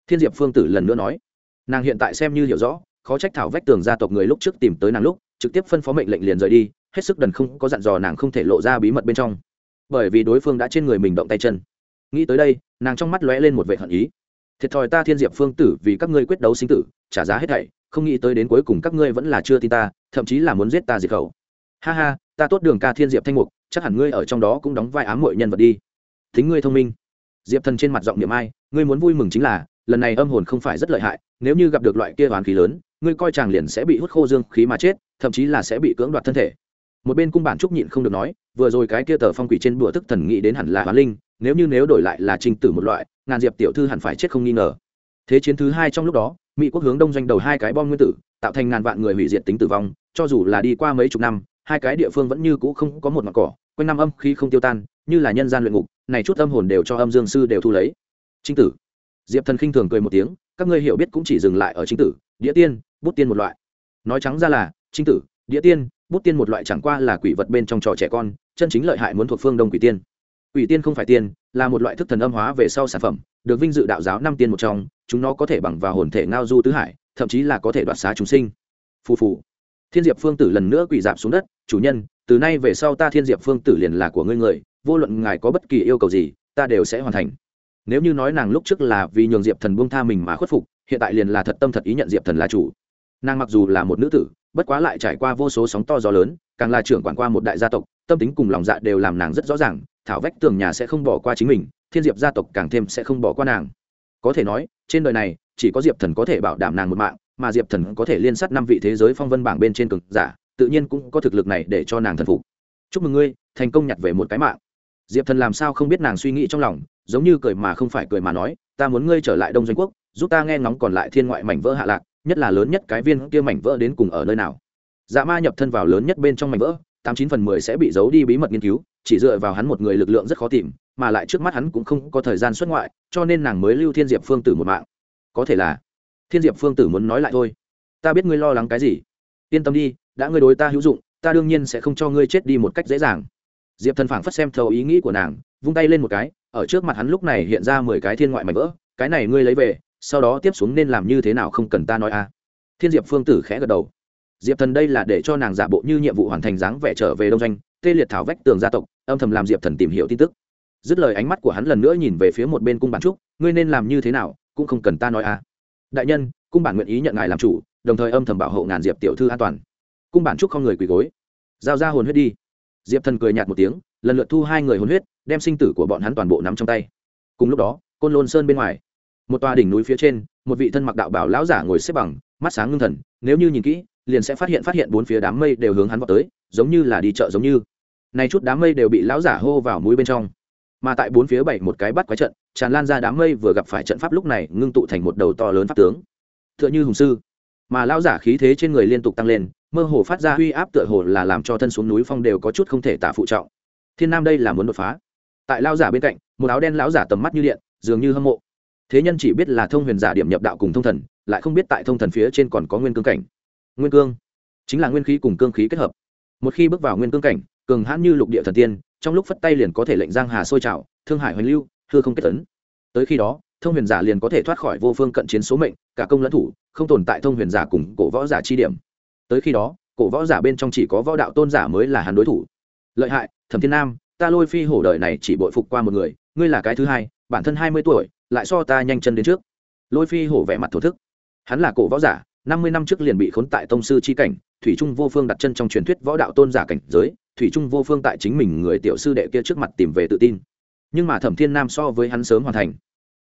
thiên diệp phương tử lần nữa nói, nàng hiện tại xem như hiểu rõ, khó trách thảo vách tường gia tộc người lúc trước tìm tới nàng lúc, trực tiếp phân phó mệnh lệnh liền rời đi, hết sức đần không có dặn dò nàng không thể lộ ra bí mật bên trong. Bởi vì đối phương đã trên người mình động tay chân. Nghĩ tới đây, nàng trong mắt lóe lên một vệ hận ý. Thiệt thòi ta thiên diệp phương tử vì các ngươi quyết đấu sinh tử, trả giá hết thảy, không nghĩ tới đến cuối cùng các ngươi vẫn là chưa tin ta, thậm chí là muốn giết ta diệt khẩu. Ha ha, ta tốt đường ca thiên diệp thanh mục, chắc hẳn ngươi ở trong đó cũng đóng vai ám mọi nhân vật đi. Thính ngươi thông minh. Diệp thần trên mặt giọng niệm ai, ngươi muốn vui mừng chính là lần này âm hồn không phải rất lợi hại, nếu như gặp được loại kia hoàn khí lớn, ngươi coi chàng liền sẽ bị hút khô dương khí mà chết, thậm chí là sẽ bị cưỡng đoạt thân thể. Một bên cung bản trúc nhịn không được nói, vừa rồi cái kia tờ phong quỷ trên bùa thức thần nghĩ đến hẳn là hoàn linh, nếu như nếu đổi lại là trình tử một loại, ngàn diệp tiểu thư hẳn phải chết không nghi ngờ. Thế chiến thứ hai trong lúc đó, mỹ quốc hướng đông doanh đầu hai cái bom nguyên tử, tạo thành ngàn vạn người hủy diệt tính tử vong, cho dù là đi qua mấy chục năm, hai cái địa phương vẫn như cũ không có một mặt cỏ, quanh năm âm khi không tiêu tan, như là nhân gian luyện ngục, này chút âm hồn đều cho âm dương sư đều thu lấy. Trinh tử diệp thần khinh thường cười một tiếng, các ngươi hiểu biết cũng chỉ dừng lại ở trinh tử, đĩa tiên, bút tiên một loại. Nói trắng ra là, trinh tử, đĩa tiên, bút tiên một loại chẳng qua là quỷ vật bên trong trò trẻ con, chân chính lợi hại muốn thuộc phương đông quỷ tiên. Quỷ tiên không phải tiên, là một loại thức thần âm hóa về sau sản phẩm, được vinh dự đạo giáo năm tiên một trong, chúng nó có thể bằng vào hồn thể ngao du tứ hải, thậm chí là có thể đoạt xá chúng sinh. Phù phù. Thiên diệp phương tử lần nữa quỷ dạp xuống đất, chủ nhân, từ nay về sau ta thiên diệp phương tử liền là của ngươi người, vô luận ngài có bất kỳ yêu cầu gì, ta đều sẽ hoàn thành nếu như nói nàng lúc trước là vì nhường diệp thần buông tha mình mà khuất phục, hiện tại liền là thật tâm thật ý nhận diệp thần là chủ. Nàng mặc dù là một nữ tử, bất quá lại trải qua vô số sóng to gió lớn, càng là trưởng quản qua một đại gia tộc, tâm tính cùng lòng dạ đều làm nàng rất rõ ràng, thảo vách tường nhà sẽ không bỏ qua chính mình, thiên diệp gia tộc càng thêm sẽ không bỏ qua nàng. Có thể nói, trên đời này, chỉ có diệp thần có thể bảo đảm nàng một mạng, mà diệp thần có thể liên sát năm vị thế giới phong vân bảng bên trên cực giả, tự nhiên cũng có thực lực này để cho nàng thần phục. Chúc mừng ngươi, thành công nhặt về một cái mạng. Diệp thần làm sao không biết nàng suy nghĩ trong lòng giống như cười mà không phải cười mà nói, ta muốn ngươi trở lại đông doanh quốc, giúp ta nghe ngóng còn lại thiên ngoại mảnh vỡ hạ lạc, nhất là lớn nhất cái viên kia mảnh vỡ đến cùng ở nơi nào. Dạ ma nhập thân vào lớn nhất bên trong mảnh vỡ, tám chín phần mười sẽ bị giấu đi bí mật nghiên cứu, chỉ dựa vào hắn một người lực lượng rất khó tìm, mà lại trước mắt hắn cũng không có thời gian xuất ngoại, cho nên nàng mới lưu thiên diệp phương tử một mạng. Có thể là, thiên diệp phương tử muốn nói lại thôi. Ta biết ngươi lo lắng cái gì. Yên tâm đi, đã ngươi đối ta hữu dụng, ta đương nhiên sẽ không cho ngươi chết đi một cách dễ dàng. Diệp thần phảng phất xem thầu ý nghĩ của nàng, vung tay lên một cái ở trước mặt hắn lúc này hiện ra mười cái thiên ngoại mảnh vỡ, cái này ngươi lấy về, sau đó tiếp xuống nên làm như thế nào không cần ta nói a à. thiên diệp phương tử khẽ gật đầu. Diệp thần đây là để cho nàng giả bộ như nhiệm vụ hoàn thành dáng vẻ trở về đông doanh, tê liệt thảo vách tường gia tộc, âm thầm làm diệp thần tìm hiểu tin tức. Dứt lời ánh mắt của hắn lần nữa nhìn về phía một bên cung bản trúc, ngươi nên làm như thế nào, cũng không cần ta nói a đại nhân, cung bản nguyện ý nhận ngài làm chủ, đồng thời âm thầm bảo hộ ngàn diệp tiểu thư an toàn. Cung bản trúc không người quỳ gối. Giao ra hồn huyết đi. Diệp thần cười nhạt một tiếng lần lượt thu hai người hồn huyết, đem sinh tử của bọn hắn toàn bộ nắm trong tay. Cùng lúc đó, côn lôn sơn bên ngoài, một tòa đỉnh núi phía trên, một vị thân mặc đạo bảo lão giả ngồi xếp bằng, mắt sáng ngưng thần, nếu như nhìn kỹ, liền sẽ phát hiện phát hiện bốn phía đám mây đều hướng hắn vào tới, giống như là đi chợ giống như. Nay chút đám mây đều bị lão giả hô vào mũi bên trong. Mà tại bốn phía bảy một cái bắt quái trận, tràn lan ra đám mây vừa gặp phải trận pháp lúc này ngưng tụ thành một đầu to lớn pháp tướng. Tựa như hùng sư. Mà lão giả khí thế trên người liên tục tăng lên, mơ hồ phát ra uy áp tựa hồ là làm cho thân xuống núi phong đều có chút không thể tả phụ trọng thiên nam đây là muốn đột phá. Tại lão giả bên cạnh, một áo đen lão giả tầm mắt như điện, dường như hâm mộ. Thế nhân chỉ biết là thông huyền giả điểm nhập đạo cùng thông thần, lại không biết tại thông thần phía trên còn có nguyên cương cảnh. Nguyên cương? Chính là nguyên khí cùng cương khí kết hợp. Một khi bước vào nguyên cương cảnh, cường hãn như lục địa thần tiên, trong lúc phất tay liền có thể lệnh giang hà sôi trào, thương hải hoành lưu, hư không kết tấn. Tới khi đó, thông huyền giả liền có thể thoát khỏi vô phương cận chiến số mệnh, cả công lẫn thủ, không tồn tại thông huyền giả cùng cổ võ giả chi điểm. Tới khi đó, cổ võ giả bên trong chỉ có võ đạo tôn giả mới là hắn đối thủ lợi hại, thẩm thiên nam, ta lôi phi hổ đời này chỉ bội phục qua một người, ngươi là cái thứ hai, bản thân hai mươi tuổi, lại so ta nhanh chân đến trước. Lôi phi hổ vẻ mặt thổ thức. Hắn là cổ võ giả, năm mươi năm trước liền bị khốn tại tông sư chi cảnh, thủy trung vô phương đặt chân trong truyền thuyết võ đạo tôn giả cảnh giới, thủy trung vô phương tại chính mình người tiểu sư đệ kia trước mặt tìm về tự tin. Nhưng mà thẩm thiên nam so với hắn sớm hoàn thành.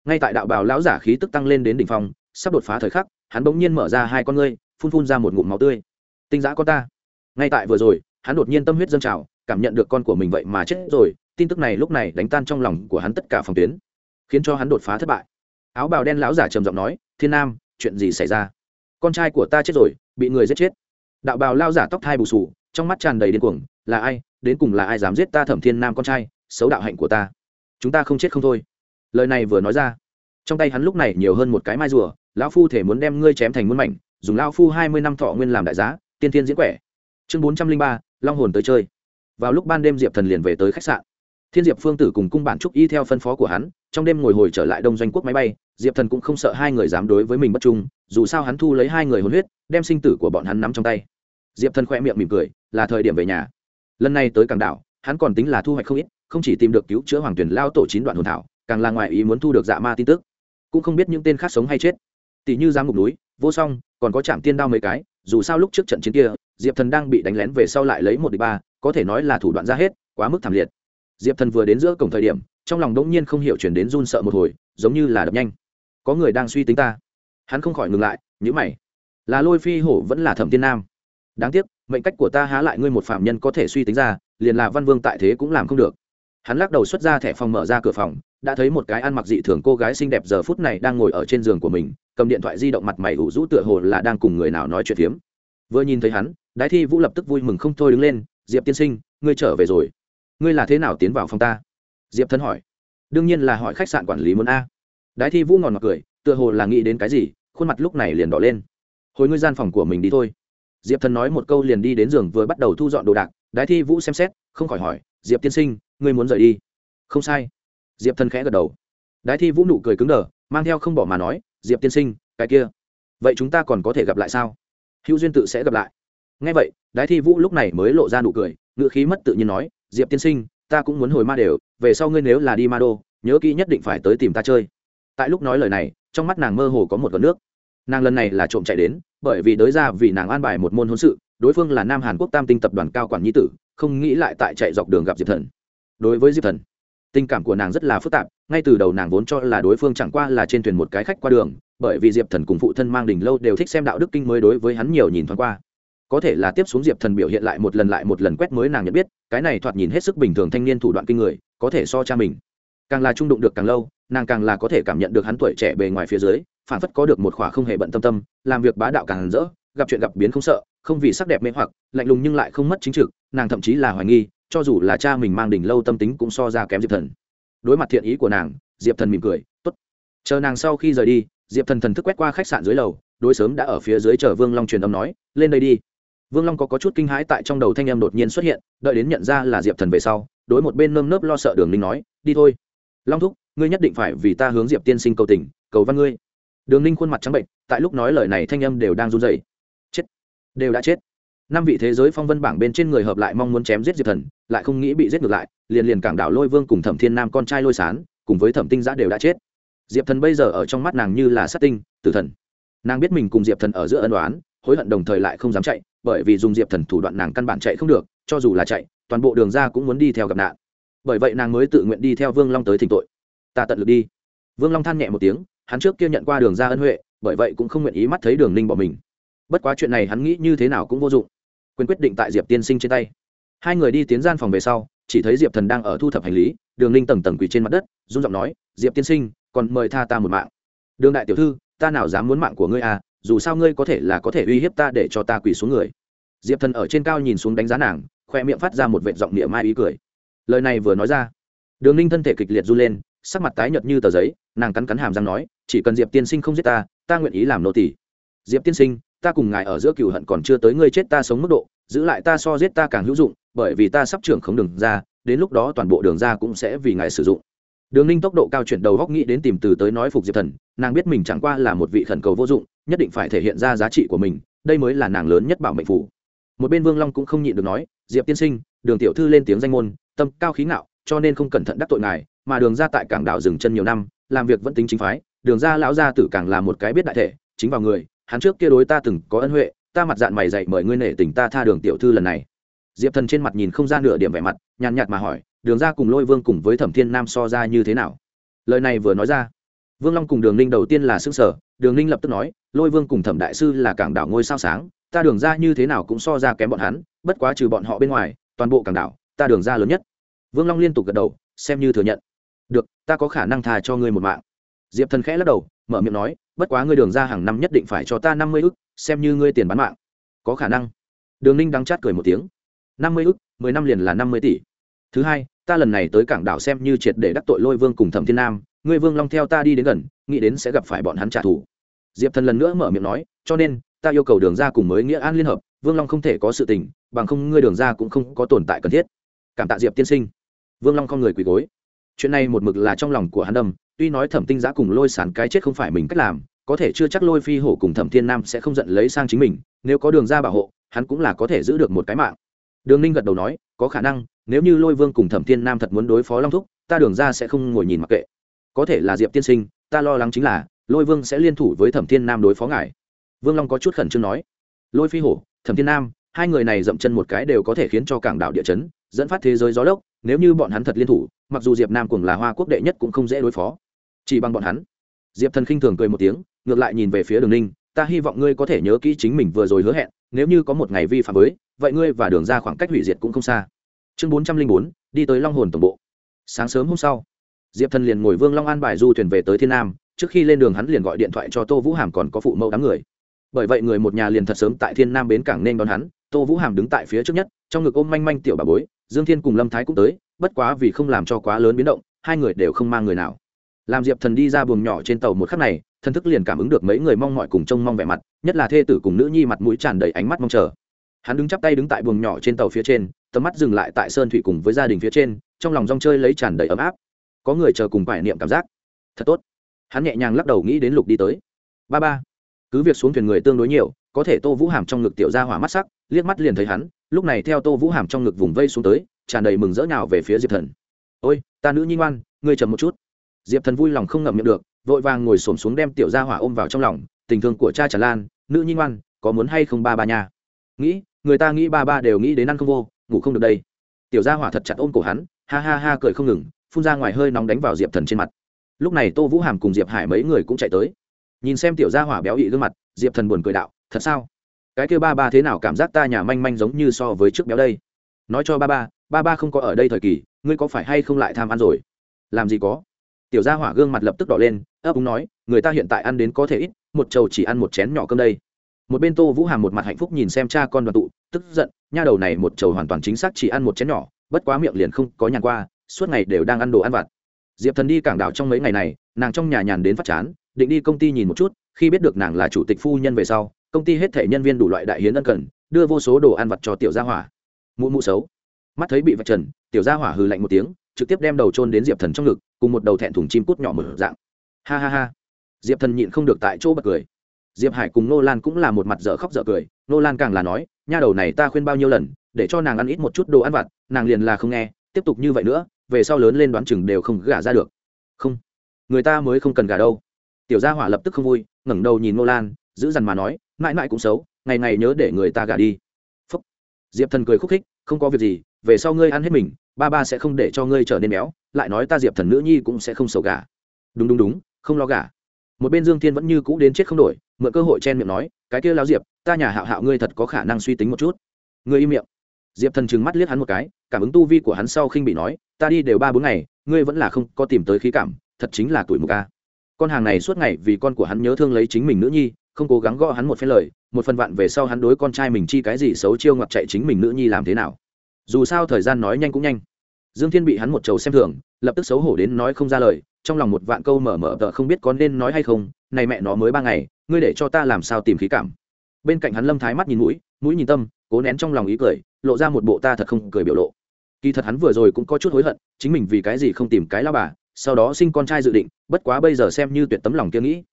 Ngay tại đạo bào lão giả khí tức tăng lên đến đỉnh phong, sắp đột phá thời khắc, hắn bỗng nhiên mở ra hai con ngươi, phun phun ra một ngụm máu tươi. Tinh giã con ta. Ngay tại vừa rồi, hắn đột nhiên tâm huyết dâng trào cảm nhận được con của mình vậy mà chết rồi, tin tức này lúc này đánh tan trong lòng của hắn tất cả phòng tuyến, khiến cho hắn đột phá thất bại. Áo bào đen lão giả trầm giọng nói, thiên nam, chuyện gì xảy ra? Con trai của ta chết rồi, bị người giết chết. Đạo bào lao giả tóc thai bù sù trong mắt tràn đầy điên cuồng, là ai? Đến cùng là ai dám giết ta thẩm thiên nam con trai, xấu đạo hạnh của ta. Chúng ta không chết không thôi. Lời này vừa nói ra, trong tay hắn lúc này nhiều hơn một cái mai rùa, lão phu thể muốn đem ngươi chém thành muôn mảnh, dùng lao phu hai mươi năm thọ nguyên làm đại giá, tiên thiên diễn quẻ. Chương bốn trăm linh ba, long hồn tới chơi vào lúc ban đêm diệp thần liền về tới khách sạn. Thiên diệp phương tử cùng cung bản trúc y theo phân phó của hắn, trong đêm ngồi hồi trở lại đông doanh quốc máy bay, diệp thần cũng không sợ hai người dám đối với mình bất trung, dù sao hắn thu lấy hai người hôn huyết, đem sinh tử của bọn hắn nắm trong tay. Diệp thần khoe miệng mỉm cười, là thời điểm về nhà. Lần này tới cảng đảo, hắn còn tính là thu hoạch không ít, không chỉ tìm được cứu chữa hoàng tuyển lao tổ chín đoạn hồn thảo, càng là ngoài ý muốn thu được dạ ma tin tức. Cũng không biết những tên khác sống hay chết. Tỷ như giám ngục núi, vô song, còn có trạm tiên đao mấy cái dù sao lúc trước trận chiến kia, diệp thần đang bị đánh lén về sau lại lấy một đ ị c h ba, có thể nói là thủ đoạn ra hết, quá mức thảm liệt. Diệp thần vừa đến giữa cổng thời điểm, trong lòng đỗng nhiên không hiểu chuyển đến run sợ một hồi, giống như là đập nhanh. Có người đang suy tính ta. Hắn không khỏi ngừng lại nhữ mày. Là lôi phi hổ vẫn là thẩm tiên nam? Đáng tiếc, mệnh cách của ta há lại ngươi một phạm nhân có thể suy tính ra, liền là văn vương tại thế cũng làm không được. Hắn lắc đầu xuất ra thẻ phòng mở ra cửa phòng đã thấy một cái ăn mặc dị thường cô gái xinh đẹp giờ phút này đang ngồi ở trên giường của mình, cầm điện thoại di động mặt mày ủ rũ tựa hồ là đang cùng người nào nói chuyện phiếm. Vừa nhìn thấy hắn, đái thi vũ lập tức vui mừng không thôi đứng lên, diệp tiên sinh, ngươi trở về rồi. Ngươi là thế nào tiến vào phòng ta? Diệp thân hỏi. Đương nhiên là hỏi khách sạn quản lý muốn a. Đái thi vũ ngòn ngọt cười, tựa hồ là nghĩ đến cái gì, khuôn mặt lúc này liền đỏ lên. Hồi ngươi gian phòng của mình đi thôi. Diệp thần nói một câu liền đi đến giường vừa bắt đầu thu dọn đồ đạc, đái thi vũ xem xét, không khỏi hỏi, diệp tiên sinh, ngươi muốn rời đi? Không sai diệp thần khẽ gật đầu. Đái thi vũ nụ cười cứng đờ, mang theo không bỏ mà nói, diệp tiên sinh, cái kia, vậy chúng ta còn có thể gặp lại sao? Hữu duyên tự sẽ gặp lại. Ngay vậy, đái thi vũ lúc này mới lộ ra nụ cười ngựa khí mất tự nhiên nói, diệp tiên sinh, ta cũng muốn hồi ma đều, về sau ngươi nếu là đi ma đô, nhớ kỹ nhất định phải tới tìm ta chơi. Tại lúc nói lời này, trong mắt nàng mơ hồ có một vợt nước. Nàng lần này là trộm chạy đến, bởi vì đới ra vì nàng an bài một môn hôn sự, đối phương là nam hàn quốc tam tinh tập đoàn cao quản nhi tử, không nghĩ lại tại chạy dọc đường gặp diệp thần. Đối với diệp thần tình cảm của nàng rất là phức tạp, ngay từ đầu nàng vốn cho là đối phương chẳng qua là trên thuyền một cái khách qua đường, bởi vì diệp thần cùng phụ thân mang đình lâu đều thích xem đạo đức kinh mới đối với hắn nhiều nhìn thoáng qua. Có thể là tiếp xuống diệp thần biểu hiện lại một lần lại một lần quét mới nàng nhận biết, cái này thoạt nhìn hết sức bình thường thanh niên thủ đoạn kinh người, có thể so cha mình. Càng là trung đụng được càng lâu, nàng càng là có thể cảm nhận được hắn tuổi trẻ bề ngoài phía dưới, phản phất có được một khỏa không hề bận tâm tâm, làm việc bá đạo càng rỡ, gặp chuyện gặp biến không sợ, không vì sắc đẹp mê hoặc, lạnh lùng nhưng lại không mất chính trực, nàng thậm chí là hoài nghi cho dù là cha mình mang đỉnh lâu tâm tính cũng so ra kém diệp thần. Đối mặt thiện ý của nàng diệp thần mỉm cười t ố t chờ nàng sau khi rời đi diệp thần thần thức quét qua khách sạn dưới lầu đối sớm đã ở phía dưới chờ vương long truyền âm nói lên đây đi. Vương long có, có chút kinh hãi tại trong đầu thanh em đột nhiên xuất hiện đợi đến nhận ra là diệp thần về sau đối một bên nơm nớp lo sợ đường ninh nói đi thôi. Long thúc ngươi nhất định phải vì ta hướng diệp tiên sinh cầu tình cầu văn ngươi. Đường ninh khuôn mặt trắng bệnh tại lúc nói lời này thanh âm đều đang run dày chết. Đều đã chết. Năm vị thế giới phong vân bảng bên trên người hợp lại mong muốn chém giết diệp thần lại không nghĩ bị giết ngược lại, liền liền cảng đảo lôi vương cùng thẩm thiên nam con trai lôi sán, cùng với thẩm tinh giã đều đã chết. Diệp thần bây giờ ở trong mắt nàng như là sát tinh, tử thần. Nàng biết mình cùng diệp thần ở giữa ân đoán hối hận đồng thời lại không dám chạy, bởi vì dùng diệp thần thủ đoạn nàng căn bản chạy không được, cho dù là chạy, toàn bộ đường ra cũng muốn đi theo gặp nạn. Bởi vậy nàng mới tự nguyện đi theo vương long tới thỉnh tội. Ta tận lực đi. Vương long than nhẹ một tiếng, hắn trước kia nhận qua đường ra ân huệ, bởi vậy cũng không nguyện ý mắt thấy đường ninh bỏ mình. Bất quá chuyện này hắn nghĩ như thế nào cũng vô dụng. Quyền quyết định tại diệp tiên sinh trên tay hai người đi tiến gian phòng về sau, chỉ thấy diệp thần đang ở thu thập hành lý, đường ninh tầng tầng quỳ trên mặt đất, run giọng nói, diệp tiên sinh, còn mời tha ta một mạng. Đường đại tiểu thư, ta nào dám muốn mạng của ngươi à dù sao ngươi có thể là có thể uy hiếp ta để cho ta quỳ xuống người. Diệp thần ở trên cao nhìn xuống đánh giá nàng, khoe miệng phát ra một vệ giọng niệm mai ý cười. Lời này vừa nói ra, đường ninh thân thể kịch liệt r u lên, sắc mặt tái nhợt như tờ giấy, nàng cắn cắn hàm răng nói, chỉ cần diệp tiên sinh không giết ta ta nguyện ý làm nô tỷ diệp tiên sinh ta cùng ngài ở giữa cừu hận còn chưa tới ngươi chết ta sống mức độ, giữ lại ta so giết ta càng hữu dụng, bởi vì ta sắp trưởng không đường ra, đến lúc đó toàn bộ đường ra cũng sẽ vì ngài sử dụng. Đường ninh tốc độ cao chuyển đầu góc nghĩ đến tìm từ tới nói phục diệp thần, nàng biết mình chẳng qua là một vị khẩn cầu vô dụng, nhất định phải thể hiện ra giá trị của mình, đây mới là nàng lớn nhất bảo mệnh phủ. Một bên vương long cũng không nhịn được nói, diệp tiên sinh, đường tiểu thư lên tiếng danh môn, tâm cao khí ngạo, cho nên không cẩn thận đắc tội ngài, mà đường ra tại cảng đảo dừng chân nhiều năm, làm việc vẫn tính chính phái, đường ra lão gia tử càng là một cái biết đại thể, chính vào người hắn trước kia đối ta từng có ân huệ, ta mặt dạng mày dạy mời ngươi nể tình ta tha đường tiểu thư lần này. Diệp thần trên mặt nhìn không ra nửa điểm vẻ mặt, nhàn nhạt mà hỏi, đường ra cùng lôi vương cùng với thẩm thiên nam so ra như thế nào? Lời này vừa nói ra, vương long cùng đường ninh đầu tiên là s ư ơ n g sở đường ninh lập tức nói, lôi vương cùng thẩm đại sư là cảng đảo ngôi sao sáng, ta đường ra như thế nào cũng so ra kém bọn hắn, bất quá trừ bọn họ bên ngoài, toàn bộ cảng đảo, ta đường ra lớn nhất. Vương long liên tục gật đầu, xem như thừa nhận. Được, ta có khả năng thà cho ngươi một mạng. Diệp thần khẽ lắc đầu mở miệng nói, bất quá ngươi đường ra hàng năm nhất định phải cho ta năm mươi ức, xem như ngươi tiền bán mạng. Có khả năng. Đường ninh đắng chát cười một tiếng. năm mươi ức, mười năm liền là năm mươi tỷ. Thứ hai, ta lần này tới cảng đảo xem như triệt để đắc tội lôi vương cùng thẩm thiên nam, ngươi vương long theo ta đi đến gần, nghĩ đến sẽ gặp phải bọn hắn trả thù. Diệp thần lần nữa mở miệng nói, cho nên, ta yêu cầu đường ra cùng mới nghĩa an liên hợp, vương long không thể có sự tình, bằng không ngươi đường ra cũng không có tồn tại cần thiết. Cảm tạ diệp tiên sinh. Vương long không người quỳ gối. Chuyện này một mực là trong lòng của hắn đâm tuy nói thẩm tinh giã cùng lôi sản cái chết không phải mình cách làm, có thể chưa chắc lôi phi hổ cùng thẩm thiên nam sẽ không giận lấy sang chính mình, nếu có đường ra bảo hộ, hắn cũng là có thể giữ được một cái mạng. Đường ninh gật đầu nói, có khả năng, nếu như lôi vương cùng thẩm thiên nam thật muốn đối phó long thúc, ta đường ra sẽ không ngồi nhìn mặc kệ. Có thể là diệp tiên sinh, ta lo lắng chính là, lôi vương sẽ liên thủ với thẩm thiên nam đối phó ngài. Vương long có chút khẩn trương nói, lôi phi hổ, thẩm thiên nam, hai người này dậm chân một cái đều có thể khiến cho cảng đảo địa chấn, dẫn phát thế giới gió lốc, nếu như bọn hắn thật liên thủ, mặc dù diệp nam cùng là hoa quốc đệ nhất cũng không dễ đối phó chỉ bằng bọn hắn. Diệp thần khinh thường cười một tiếng, ngược lại nhìn về phía đường ninh, ta hy vọng ngươi có thể nhớ kỹ chính mình vừa rồi hứa hẹn, nếu như có một ngày vi phạm với, vậy ngươi và đường ra khoảng cách hủy diệt cũng không xa. Chương bốn trăm linh bốn, đi tới long hồn tổng bộ. Sáng sớm hôm sau, diệp thần liền ngồi vương long an bài du thuyền về tới thiên nam, trước khi lên đường hắn liền gọi điện thoại cho tô vũ hàm còn có phụ mẫu đám người. Bởi vậy người một nhà liền thật sớm tại thiên nam bến cảng nên đón hắn, tô vũ hàm đứng tại phía trước nhất, trong ngực ôm manh manh tiểu bà bối, dương thiên cùng lâm thái cũng tới, bất quá vì không làm cho quá lớn biến động, hai người đều không mang người nào làm diệp thần đi ra buồng nhỏ trên tàu một khắc này, thần thức liền cảm ứng được mấy người mong mọi cùng trông mong vẻ mặt, nhất là thê tử cùng nữ nhi mặt mũi tràn đầy ánh mắt mong chờ. Hắn đứng chắp tay đứng tại buồng nhỏ trên tàu phía trên, tầm mắt dừng lại tại sơn thủy cùng với gia đình phía trên, trong lòng rong chơi lấy tràn đầy ấm áp. Có người chờ cùng phải niệm cảm giác. Thật tốt. Hắn nhẹ nhàng lắc đầu nghĩ đến lục đi tới. Ba ba. Cứ việc xuống thuyền người tương đối nhiều, có thể tô vũ hàm trong ngực tiểu ra hỏa mắt sắc, liếc mắt liền thấy hắn, lúc này theo tô vũ hàm trong ngực vùng vây xuống tới, tràn đầy mừng rỡ nào về phía diệp thần. Ôi, ta nữ nhi ngoan, ngươi chầm một chút diệp thần vui lòng không ngậm miệng được, vội vàng ngồi xổm xuống đem tiểu gia hỏa ôm vào trong lòng, tình thương của cha tràn lan, nữ nhi ngoan, có muốn hay không ba ba nha? Nghĩ, người ta nghĩ ba ba đều nghĩ đến ăn không vô, ngủ không được đây. Tiểu gia hỏa thật chặt ôm cổ hắn, ha ha ha cười không ngừng, phun ra ngoài hơi nóng đánh vào diệp thần trên mặt. Lúc này tô vũ hàm cùng diệp hải mấy người cũng chạy tới. Nhìn xem tiểu gia hỏa béo ị gương mặt, diệp thần buồn cười đạo, thật sao? Cái kêu ba ba thế nào cảm giác ta nhà manh manh giống như so với trước béo đây? Nói cho ba ba ba ba không có ở đây thời kỳ, ngươi có phải hay không lại tham ăn rồi? Làm gì có tiểu gia hỏa gương mặt lập tức đỏ lên, ấp úng nói, người ta hiện tại ăn đến có thể ít, một trầu chỉ ăn một chén nhỏ cơm đây. Một bên tô vũ hàm một mặt hạnh phúc nhìn xem cha con đoàn tụ, tức giận, nha đầu này một trầu hoàn toàn chính xác chỉ ăn một chén nhỏ, bất quá miệng liền không có nhàn qua, suốt ngày đều đang ăn đồ ăn vặt. Diệp thần đi cảng đảo trong mấy ngày này, nàng trong nhà nhàn đến phát chán, định đi công ty nhìn một chút, khi biết được nàng là chủ tịch phu nhân về sau, công ty hết thể nhân viên đủ loại đại hiến ân cần, đưa vô số đồ ăn vặt cho tiểu gia hỏa. Mụ mụ xấu. Mắt thấy bị vạch trần, tiểu gia hỏa hừ lạnh một tiếng trực tiếp đem đầu trôn đến diệp thần trong ngực, cùng một đầu thẹn thùng chim cút nhỏ mở dạng. Ha ha ha. Diệp thần nhịn không được tại chỗ bật cười. Diệp hải cùng nô lan cũng là một mặt dở khóc dở cười. Nô lan càng là nói, nha đầu này ta khuyên bao nhiêu lần, để cho nàng ăn ít một chút đồ ăn vặt, nàng liền là không nghe, tiếp tục như vậy nữa, về sau lớn lên đoán chừng đều không gả ra được. Không, người ta mới không cần gả đâu. Tiểu gia hỏa lập tức không vui, ngẩng đầu nhìn nô lan, giữ dằn mà nói, mãi mãi cũng xấu, ngày ngày nhớ để người ta gả đi. Phúc. diệp thần cười khúc khích, không có việc gì, về sau ngươi ăn hết mình ba ba sẽ không để cho ngươi trở nên béo, lại nói ta diệp thần nữ nhi cũng sẽ không xấu gà. Đúng đúng đúng, không lo gả một bên dương thiên vẫn như cũ đến chết không đổi, mượn cơ hội chen miệng nói, cái kia lao diệp, ta nhà hạo hạo ngươi thật có khả năng suy tính một chút. Ngươi im miệng. Diệp thần trừng mắt liếc hắn một cái, cảm ứng tu vi của hắn sau khinh bị nói, ta đi đều ba bốn ngày, ngươi vẫn là không có tìm tới khí cảm, thật chính là tuổi mục ca con hàng này suốt ngày vì con của hắn nhớ thương lấy chính mình nữ nhi, không cố gắng gõ hắn một phen lời, một phần vạn về sau hắn đối con trai mình chi cái gì xấu chiêu ngoặt chạy chính mình nữ nhi làm thế nào dù sao thời gian nói nhanh cũng nhanh. Dương thiên bị hắn một trầu xem thường, lập tức xấu hổ đến nói không ra lời, trong lòng một vạn câu mở mở tờ không biết có nên nói hay không, này mẹ nó mới ba ngày, ngươi để cho ta làm sao tìm khí cảm. Bên cạnh hắn lâm thái mắt nhìn mũi mũi nhìn tâm, cố nén trong lòng ý cười, lộ ra một bộ ta thật không cười biểu lộ. Kỳ thật hắn vừa rồi cũng có chút hối hận, chính mình vì cái gì không tìm cái lao bà, sau đó sinh con trai dự định, bất quá bây giờ xem như tuyệt tấm lòng kia nghĩ.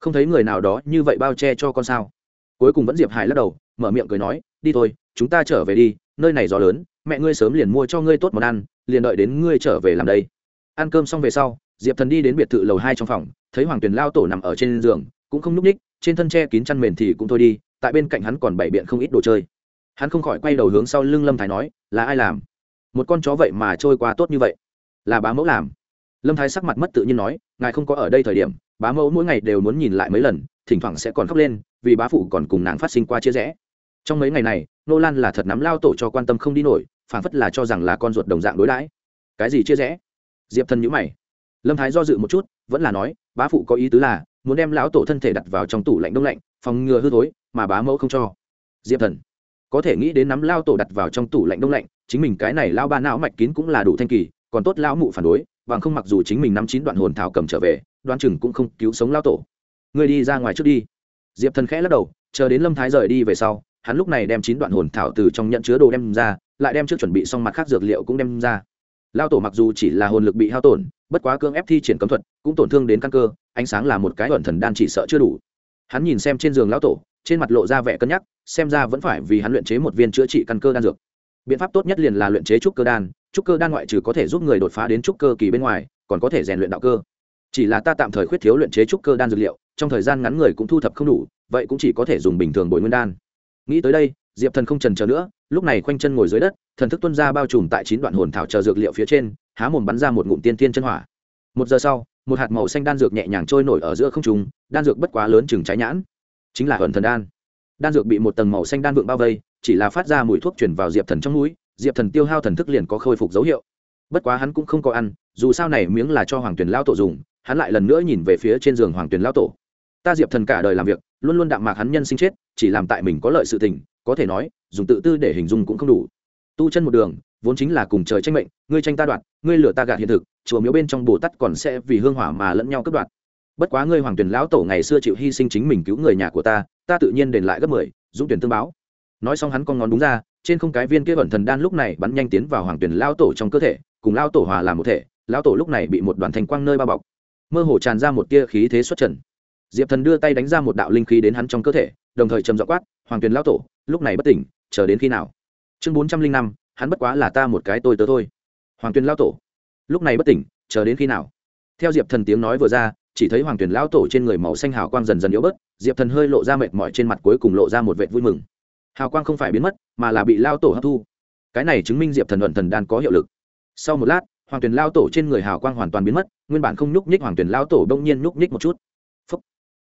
Không thấy người nào đó như vậy bao che cho con sao. Cuối cùng vẫn diệp hải lắc đầu, mở miệng cười nói, đi thôi, chúng ta trở về đi, nơi này gió lớn mẹ ngươi sớm liền mua cho ngươi tốt món ăn, liền đợi đến ngươi trở về làm đây. Ăn cơm xong về sau, diệp thần đi đến biệt thự lầu hai trong phòng, thấy hoàng tuyền lao tổ nằm ở trên giường, cũng không n ú c ních, trên thân tre kín chăn mền thì cũng thôi đi, tại bên cạnh hắn còn bày biện không ít đồ chơi. Hắn không khỏi quay đầu hướng sau lưng lâm thái nói, là ai làm? Một con chó vậy mà trôi qua tốt như vậy. Là bá mẫu làm. Lâm thái sắc mặt mất tự nhiên nói, ngài không có ở đây thời điểm, bá mẫu mỗi ngày đều muốn nhìn lại mấy lần, thỉnh thoảng sẽ còn khóc lên, vì bá phụ còn cùng nàng phát sinh qua chia rẽ. Trong mấy ngày này, nô lan là thật nắm lao tổ cho quan tâm không đi nổi phản phất là cho rằng là con ruột đồng dạng đối đãi. Cái gì chia rẽ? Diệp thần nhữ mày. Lâm thái do dự một chút, vẫn là nói, bá phụ có ý tứ là, muốn đem lão tổ thân thể đặt vào trong tủ lạnh đông lạnh, phòng ngừa hư thối, mà bá mẫu không cho. Diệp thần, có thể nghĩ đến nắm lao tổ đặt vào trong tủ lạnh đông lạnh, chính mình cái này lao ba não mạch kín cũng là đủ thanh kỳ, còn tốt lão mụ phản đối, bằng không mặc dù chính mình nắm chín đoạn hồn thảo cầm trở về đoan chừng cũng không cứu sống lao tổ. Người đi ra ngoài trước đi. Diệp thần khẽ lắc đầu, chờ đến lâm thái rời đi về sau hắn lúc này đem chín đoạn hồn thảo từ trong nhận chứa đồ đem ra, lại đem trước chuẩn bị xong mặt khác dược liệu cũng đem ra. Lao tổ mặc dù chỉ là hồn lực bị hao tổn, bất quá cương ép thi triển cấm thuật, cũng tổn thương đến căn cơ, ánh sáng là một cái ẩn thần đan chỉ sợ chưa đủ. Hắn nhìn xem trên giường lão tổ, trên mặt lộ ra vẻ cân nhắc, xem ra vẫn phải vì hắn luyện chế một viên chữa trị căn cơ đan dược. Biện pháp tốt nhất liền là luyện chế trúc cơ đan, trúc cơ đan ngoại trừ có thể giúp người đột phá đến trúc cơ kỳ bên ngoài, còn có thể rèn luyện đạo cơ. Chỉ là ta tạm thời khuyết thiếu luyện chế trúc cơ đan dược liệu, trong thời gian ngắn người cũng thu thập không đủ, vậy cũng chỉ có thể dùng bình thường bồi nguyên đan nghĩ tới đây, diệp thần không trần chờ nữa, lúc này khoanh chân ngồi dưới đất, thần thức tuân ra bao trùm tại chín đoạn hồn thảo chờ dược liệu phía trên, há mồm bắn ra một ngụm tiên tiên chân hỏa. Một giờ sau, một hạt màu xanh đan dược nhẹ nhàng trôi nổi ở giữa không trùng đan dược bất quá lớn chừng trái nhãn. Chính là hận thần đan. Đan dược bị một tầng màu xanh đan vượng bao vây, chỉ là phát ra mùi thuốc chuyển vào diệp thần trong núi diệp thần tiêu hao thần thức liền có khôi phục dấu hiệu. Bất quá hắn cũng không có ăn, dù sao này miếng là cho hoàng tuyền lao tổ dùng, hắn lại lần nữa nhìn về phía trên giường hoàng tuyền lao tổ ta diệp thần cả đời làm việc, luôn luôn đạm mạc hắn nhân sinh chết, chỉ làm tại mình có lợi sự tình, có thể nói, dùng tự tư để hình dung cũng không đủ. Tu chân một đường, vốn chính là cùng trời tranh mệnh, ngươi tranh ta đoạt, ngươi lửa ta gạt hiện thực, chùa miếu bên trong bồ tát còn sẽ vì hương hỏa mà lẫn nhau cướp đoạt. Bất quá ngươi hoàng tuyển lão tổ ngày xưa chịu hy sinh chính mình cứu người nhà của ta ta tự nhiên đền lại gấp mười, dũng tuyển tương báo. Nói xong hắn con ngón đúng ra, trên không cái viên kia vẩn thần đan lúc này bắn nhanh tiến vào hoàng tuyển lao tổ trong cơ thể, cùng lao tổ hòa làm một thể, lão tổ lúc này bị một đoàn thành quang nơi bao bọc. Mơ hồ tràn ra một tia khí thế xuất trần diệp thần đưa tay đánh ra một đạo linh khí đến hắn trong cơ thể, đồng thời trầm dọ quát, hoàng tuyền lao tổ, lúc này bất tỉnh, chờ đến khi nào? Chương bốn trăm linh năm, hắn bất quá là ta một cái tôi tớ thôi. Hoàng tuyền lao tổ, lúc này bất tỉnh, chờ đến khi nào? Theo diệp thần tiếng nói vừa ra, chỉ thấy hoàng tuyền lao tổ trên người màu xanh hào quang dần dần yếu bớt, diệp thần hơi lộ ra mệt mỏi trên mặt cuối cùng lộ ra một vệt vui mừng. Hào quang không phải biến mất, mà là bị lao tổ hấp thu. Cái này chứng minh diệp thần luận thần đan có hiệu lực. Sau một lát, hoàng tuyền lao tổ trên người hào quang hoàn toàn biến mất, nguyên bản không nhúc nhích hoàng tuyền lao tổ đông nhiên nhúc nhích một chút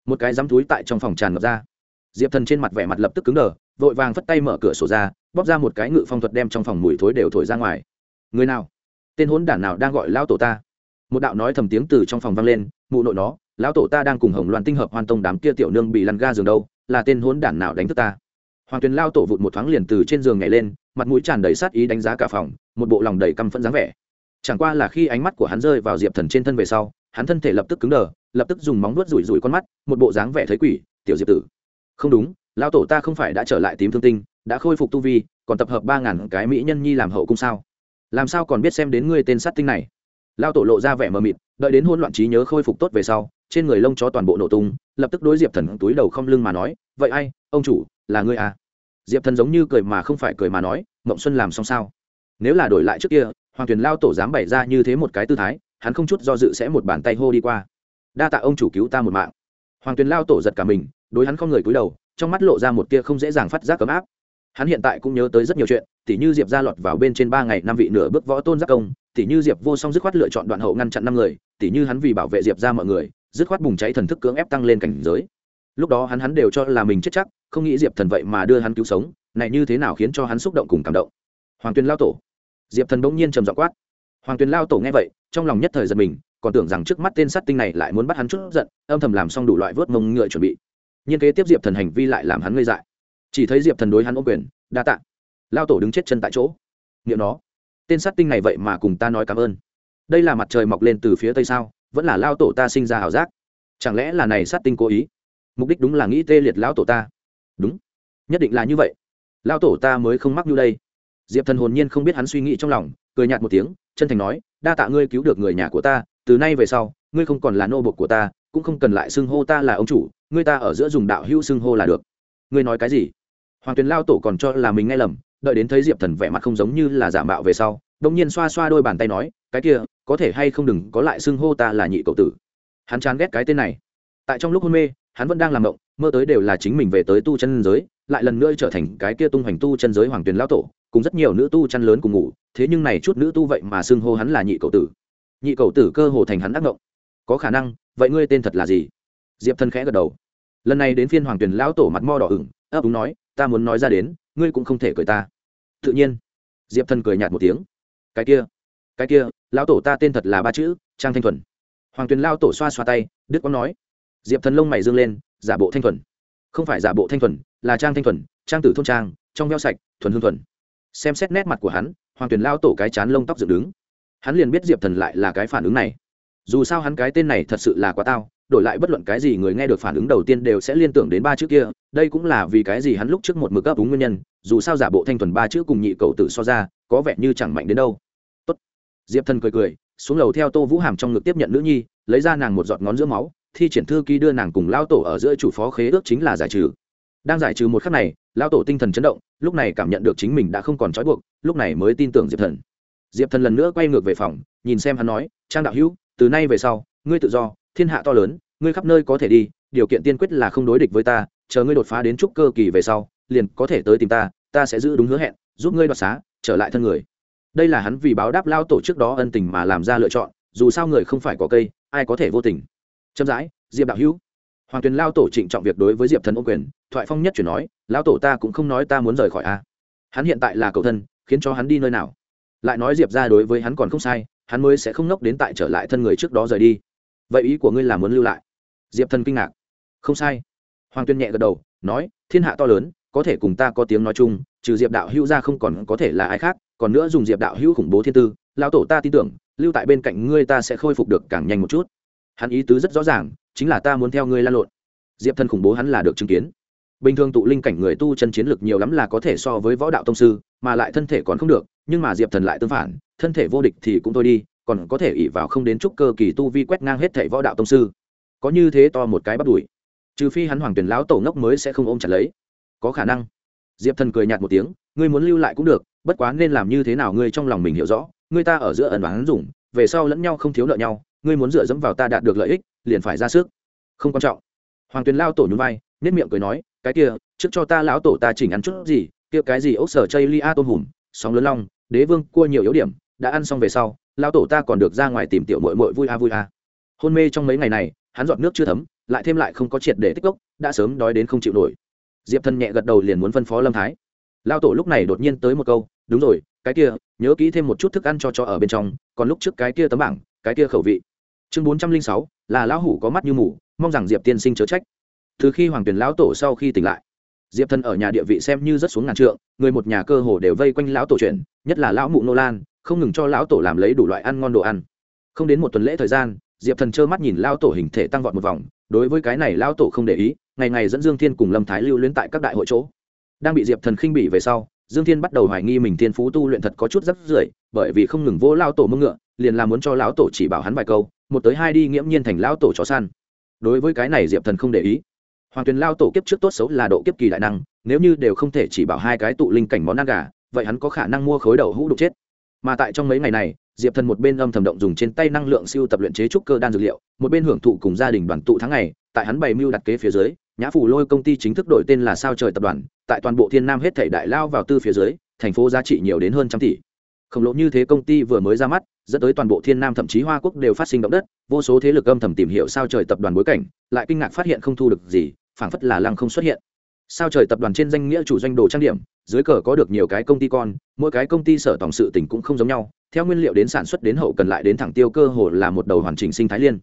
một cái dám túi tại trong phòng tràn ngập ra. Diệp thần trên mặt vẻ mặt lập tức cứng đờ, vội vàng phất tay mở cửa sổ ra, bóp ra một cái ngự phong thuật đem trong phòng mùi thối đều thổi ra ngoài. Người nào? Tên hốn đản nào đang gọi lão tổ ta? Một đạo nói thầm tiếng từ trong phòng vang lên, mụ nội nó, lão tổ ta đang cùng hồng loan tinh hợp hoan tông đám kia tiểu nương bị lăn ga giường đâu, là tên hốn đản nào đánh thức ta? Hoàng tuyền lao tổ vụt một thoáng liền từ trên giường nhảy lên, mặt mũi tràn đầy sát ý đánh giá cả phòng, một bộ lòng đầy căm phẫn dáng vẻ. Chẳng qua là khi ánh mắt của hắn rơi vào diệp thần trên thân về sau, hắn thân thể lập tức cứng đờ lập tức dùng móng nuốt rủi rủi con mắt, một bộ dáng vẻ thấy quỷ, tiểu diệp tử. Không đúng, lão tổ ta không phải đã trở lại tím thương tinh, đã khôi phục tu vi, còn tập hợp ba ngàn cái mỹ nhân nhi làm hậu cung sao? Làm sao còn biết xem đến ngươi tên sát tinh này? Lao tổ lộ ra vẻ mờ mịt, đợi đến hôn loạn trí nhớ khôi phục tốt về sau, trên người lông chó toàn bộ nổ tung, lập tức đối diệp thần túi đầu không lưng mà nói, vậy ai, ông chủ, là ngươi à? Diệp thần giống như cười mà không phải cười mà nói, mộng xuân làm xong sao? Nếu là đổi lại trước kia, hoàng tuyền lao tổ dám bày ra như thế một cái tư thái, hắn không chút do dự sẽ một bàn tay hô đi qua đa tạ ông chủ cứu ta một mạng. Hoàng tuyền lao tổ giật cả mình, đối hắn không người cúi đầu, trong mắt lộ ra một tia không dễ dàng phát giác ấm áp. Hắn hiện tại cũng nhớ tới rất nhiều chuyện, tỉ như diệp ra lọt vào bên trên ba ngày năm vị nửa bước võ tôn giác công, tỉ như diệp vô song dứt khoát lựa chọn đoạn hậu ngăn chặn năm người, tỉ như hắn vì bảo vệ diệp ra mọi người, dứt khoát bùng cháy thần thức cưỡng ép tăng lên cảnh giới. Lúc đó hắn hắn đều cho là mình chết chắc, không nghĩ diệp thần vậy mà đưa hắn cứu sống, này như thế nào khiến cho hắn xúc động cùng cảm động. Hoàng tuyên lao tổ. Diệp thần bỗng nhiên trầm dọ quát. Hoàng tuyên lao tổ nghe vậy, trong lòng nhất thời giật mình còn tưởng rằng trước mắt tên sát tinh này lại muốn bắt hắn chút giận, âm thầm làm xong đủ loại vớt mông ngựa chuẩn bị. Nhiên kế tiếp diệp thần hành vi lại làm hắn ngây dại. Chỉ thấy diệp thần đối hắn ô quyền, đa tạ. Lao tổ đứng chết chân tại chỗ. Nghĩa nó. Tên sát tinh này vậy mà cùng ta nói cảm ơn. Đây là mặt trời mọc lên từ phía tây sao, vẫn là lao tổ ta sinh ra ảo giác. Chẳng lẽ là này sát tinh cố ý? Mục đích đúng là nghĩ tê liệt lão tổ ta. Đúng. Nhất định là như vậy. Lao tổ ta mới không mắc như đây. Diệp thần hồn nhiên không biết hắn suy nghĩ trong lòng, cười nhạt một tiếng chân thành nói, đa tạ ngươi cứu được người nhà của ta, từ nay về sau, ngươi không còn là nô bộc của ta, cũng không cần lại xưng hô ta là ông chủ, ngươi ta ở giữa dùng đạo hữu xưng hô là được. Ngươi nói cái gì? Hoàng tuyền lao tổ còn cho là mình nghe lầm, đợi đến thấy diệp thần vẻ mặt không giống như là giả mạo về sau đông nhiên xoa xoa đôi bàn tay nói, cái kia, có thể hay không đừng có lại xưng hô ta là nhị cậu tử? Hắn chán ghét cái tên này. Tại trong lúc hôn mê, hắn vẫn đang làm động mơ tới đều là chính mình về tới tu chân giới, lại lần nữa trở thành cái kia tung hoành tu chân giới hoàng tuyền lao tổ, cùng rất nhiều nữ tu chân lớn cùng ngủ thế nhưng này chút nữ tu vậy mà xưng hô hắn là nhị cậu tử. Nhị cậu tử cơ hồ thành hắn ác động có khả năng, vậy ngươi tên thật là gì? Diệp thân khẽ gật đầu. Lần này đến phiên hoàng tuyền lão tổ mặt mo đỏ ửng, ấp úng nói, ta muốn nói ra đến, ngươi cũng không thể cười ta. Tự nhiên, diệp thân cười nhạt một tiếng. Cái kia cái kia, lão tổ ta tên thật là ba chữ, trang thanh thuần. Hoàng tuyền lao tổ xoa xoa tay đức quang nói. Diệp thần lông mày dương lên, giả bộ thanh thuần. Không phải giả bộ thanh thuần, là trang thanh thuần, trang tử thôn trang, trong veo sạch, thuần hương thuần. Xem xét nét mặt của hắn hoàng tuyển lao tổ cái chán lông tóc dựng đứng. Hắn liền biết diệp thần lại là cái phản ứng này. Dù sao hắn cái tên này thật sự là quá tao, đổi lại bất luận cái gì người nghe được phản ứng đầu tiên đều sẽ liên tưởng đến ba chữ kia, đây cũng là vì cái gì hắn lúc trước một mực ấp đúng nguyên nhân, dù sao giả bộ thanh thuần ba chữ cùng nhị cầu tử so ra, có vẻ như chẳng mạnh đến đâu. Tốt. diệp thần cười cười, xuống lầu theo tô vũ hàm trong ngực tiếp nhận nữ nhi, lấy ra nàng một giọt ngón giữa máu, thi triển thư ký đưa nàng cùng lao tổ ở giữa chủ phó khế ước chính là giải trừ. Đang giải trừ một khắc này, lao tổ tinh thần chấn động lúc này cảm nhận được chính mình đã không còn trói buộc, lúc này mới tin tưởng diệp thần. Diệp thần lần nữa quay ngược về phòng, nhìn xem hắn nói, trang đạo hữu, từ nay về sau, ngươi tự do, thiên hạ to lớn, ngươi khắp nơi có thể đi, điều kiện tiên quyết là không đối địch với ta, chờ ngươi đột phá đến trúc cơ kỳ về sau, liền có thể tới tìm ta ta sẽ giữ đúng hứa hẹn, giúp ngươi đoạt xá, trở lại thân người. Đây là hắn vì báo đáp lao tổ trước đó ân tình mà làm ra lựa chọn, dù sao người không phải có cây, ai có thể vô tình. Chậm rãi, diệp đạo hữu. Hoàng tuyền lao tổ trịnh trọng việc đối với diệp thần ô quyền, thoại phong nhất chuyển nói lão tổ ta cũng không nói ta muốn rời khỏi a hắn hiện tại là cậu thân, khiến cho hắn đi nơi nào? Lại nói diệp ra đối với hắn còn không sai, hắn mới sẽ không nốc đến tại trở lại thân người trước đó rời đi. Vậy ý của ngươi là muốn lưu lại? Diệp thân kinh ngạc. Không sai. Hoàng tuyên nhẹ gật đầu, nói, thiên hạ to lớn, có thể cùng ta có tiếng nói chung, trừ diệp đạo hữu ra không còn có thể là ai khác, còn nữa dùng diệp đạo hữu khủng bố thiên tư, lão tổ ta tin tưởng, lưu tại bên cạnh ngươi ta sẽ khôi phục được càng nhanh một chút. Hắn ý tứ rất rõ ràng, chính là ta muốn theo ngươi lan lộn. Diệp thân khủng bố hắn là được chứng kiến bình thường tụ linh cảnh người tu chân chiến lực nhiều lắm là có thể so với võ đạo tông sư, mà lại thân thể còn không được, nhưng mà diệp thần lại tương phản, thân thể vô địch thì cũng thôi đi, còn có thể ỉ vào không đến chút cơ kỳ tu vi quét ngang hết thể võ đạo tông sư. Có như thế to một cái bắt đùi. Trừ phi hắn hoàng tuyển lão tổ ngốc mới sẽ không ôm chặt lấy. Có khả năng. Diệp thần cười nhạt một tiếng, ngươi muốn lưu lại cũng được, bất quá nên làm như thế nào ngươi trong lòng mình hiểu rõ, ngươi ta ở giữa ẩn và hắn dùng, về sau lẫn nhau không thiếu nợ nhau, ngươi muốn dựa dẫm vào ta đạt được lợi ích, liền phải ra sức. Không quan trọng. Hoàng tuyền lao tổ nhún vai nết miệng cười nói cái kia, trước cho ta lão tổ ta chỉnh ăn chút gì, kia cái gì ốc sở chây lia tôm hùm, sóng lớn long, đế vương cua nhiều yếu điểm, đã ăn xong về sau, lão tổ ta còn được ra ngoài tìm tiểu mội mội vui a vui a. Hôn mê trong mấy ngày này, hắn dọn nước chưa thấm, lại thêm lại không có triệt để tích cốc đã sớm đói đến không chịu nổi. Diệp thân nhẹ gật đầu liền muốn phân phó lâm thái. Lão tổ lúc này đột nhiên tới một câu, đúng rồi, cái kia, nhớ kỹ thêm một chút thức ăn cho cho ở bên trong, còn lúc trước cái kia tấm bảng, cái kia khẩu vị. Chương bốn trăm linh sáu, là lão hủ có mắt như mù, mong rằng diệp tiên sinh chớ trách từ khi hoàng tuyển lão tổ sau khi tỉnh lại, diệp thần ở nhà địa vị xem như rất xuống ngàn trượng, người một nhà cơ hồ đều vây quanh lão tổ chuyện, nhất là lão mụ nô lan, không ngừng cho lão tổ làm lấy đủ loại ăn ngon đồ ăn. Không đến một tuần lễ thời gian, diệp thần trơ mắt nhìn lão tổ hình thể tăng vọt một vòng, đối với cái này lão tổ không để ý, ngày ngày dẫn dương thiên cùng lâm thái lưu luyến tại các đại hội chỗ. Đang bị diệp thần khinh bỉ về sau, dương thiên bắt đầu hoài nghi mình thiên phú tu luyện thật có chút rất rưởi, bởi vì không ngừng vô lão tổ mưng ngựa, liền là muốn cho lão tổ chỉ bảo hắn vài câu, một tới hai đi nghiễm nhiên thành lão tổ chó săn. Đối với cái này diệp thần không để ý hoàng tuyền lao tổ kiếp trước tốt xấu là độ kiếp kỳ đại năng, nếu như đều không thể chỉ bảo hai cái tụ linh cảnh món ăn gà, vậy hắn có khả năng mua khối đầu hũ đục chết. Mà tại trong mấy ngày này, diệp thần một bên âm thầm động dùng trên tay năng lượng siêu tập luyện chế trúc cơ đan dược liệu, một bên hưởng thụ cùng gia đình đoàn tụ tháng ngày, tại hắn bày mưu đặt kế phía dưới, nhã phủ lôi công ty chính thức đổi tên là sao trời tập đoàn, tại toàn bộ thiên nam hết thể đại lao vào tư phía dưới, thành phố giá trị nhiều đến hơn trăm tỷ. Khổng lồ như thế công ty vừa mới ra mắt dẫn tới toàn bộ thiên nam thậm chí hoa quốc đều phát sinh động đất, vô số thế lực âm thầm tìm hiểu sao trời tập đoàn bối cảnh, lại kinh ngạc phát hiện không thu được gì, phảng phất là lăng không xuất hiện. Sao trời tập đoàn trên danh nghĩa chủ doanh đồ trang điểm, dưới cờ có được nhiều cái công ty con, mỗi cái công ty sở tổng sự tỉnh cũng không giống nhau, theo nguyên liệu đến sản xuất đến hậu cần lại đến thẳng tiêu cơ hồ là một đầu hoàn chỉnh sinh thái liên.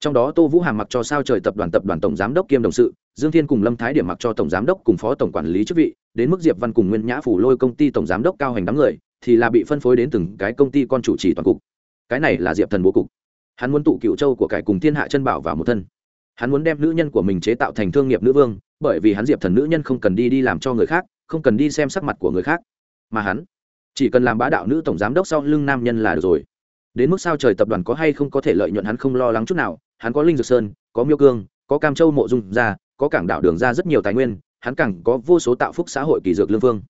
Trong đó tô vũ hàm mặc cho sao trời tập đoàn tập đoàn tổng giám đốc kiêm đồng sự, dương thiên cùng lâm thái điểm mặc cho tổng giám đốc cùng phó tổng quản lý chức vị, đến mức diệp văn cùng nguyên nhã phủ lôi công ty tổng giám đốc cao hành đám người thì là bị phân phối đến từng cái công ty con chủ trì toàn cục. Cái này là diệp thần bố cục. Hắn muốn tụ cựu châu của cải cùng thiên hạ chân bảo vào một thân. Hắn muốn đem nữ nhân của mình chế tạo thành thương nghiệp nữ vương, bởi vì hắn diệp thần nữ nhân không cần đi đi làm cho người khác, không cần đi xem sắc mặt của người khác. Mà hắn, chỉ cần làm bá đạo nữ tổng giám đốc sau lưng nam nhân là được rồi. Đến mức sao trời tập đoàn có hay không có thể lợi nhuận hắn không lo lắng chút nào, hắn có linh dược sơn, có miêu cương, có cam châu mộ dung ra có cảng đảo đường ra rất nhiều tài nguyên, hắn càng có vô số tạo phúc xã hội kỳ dược lương phương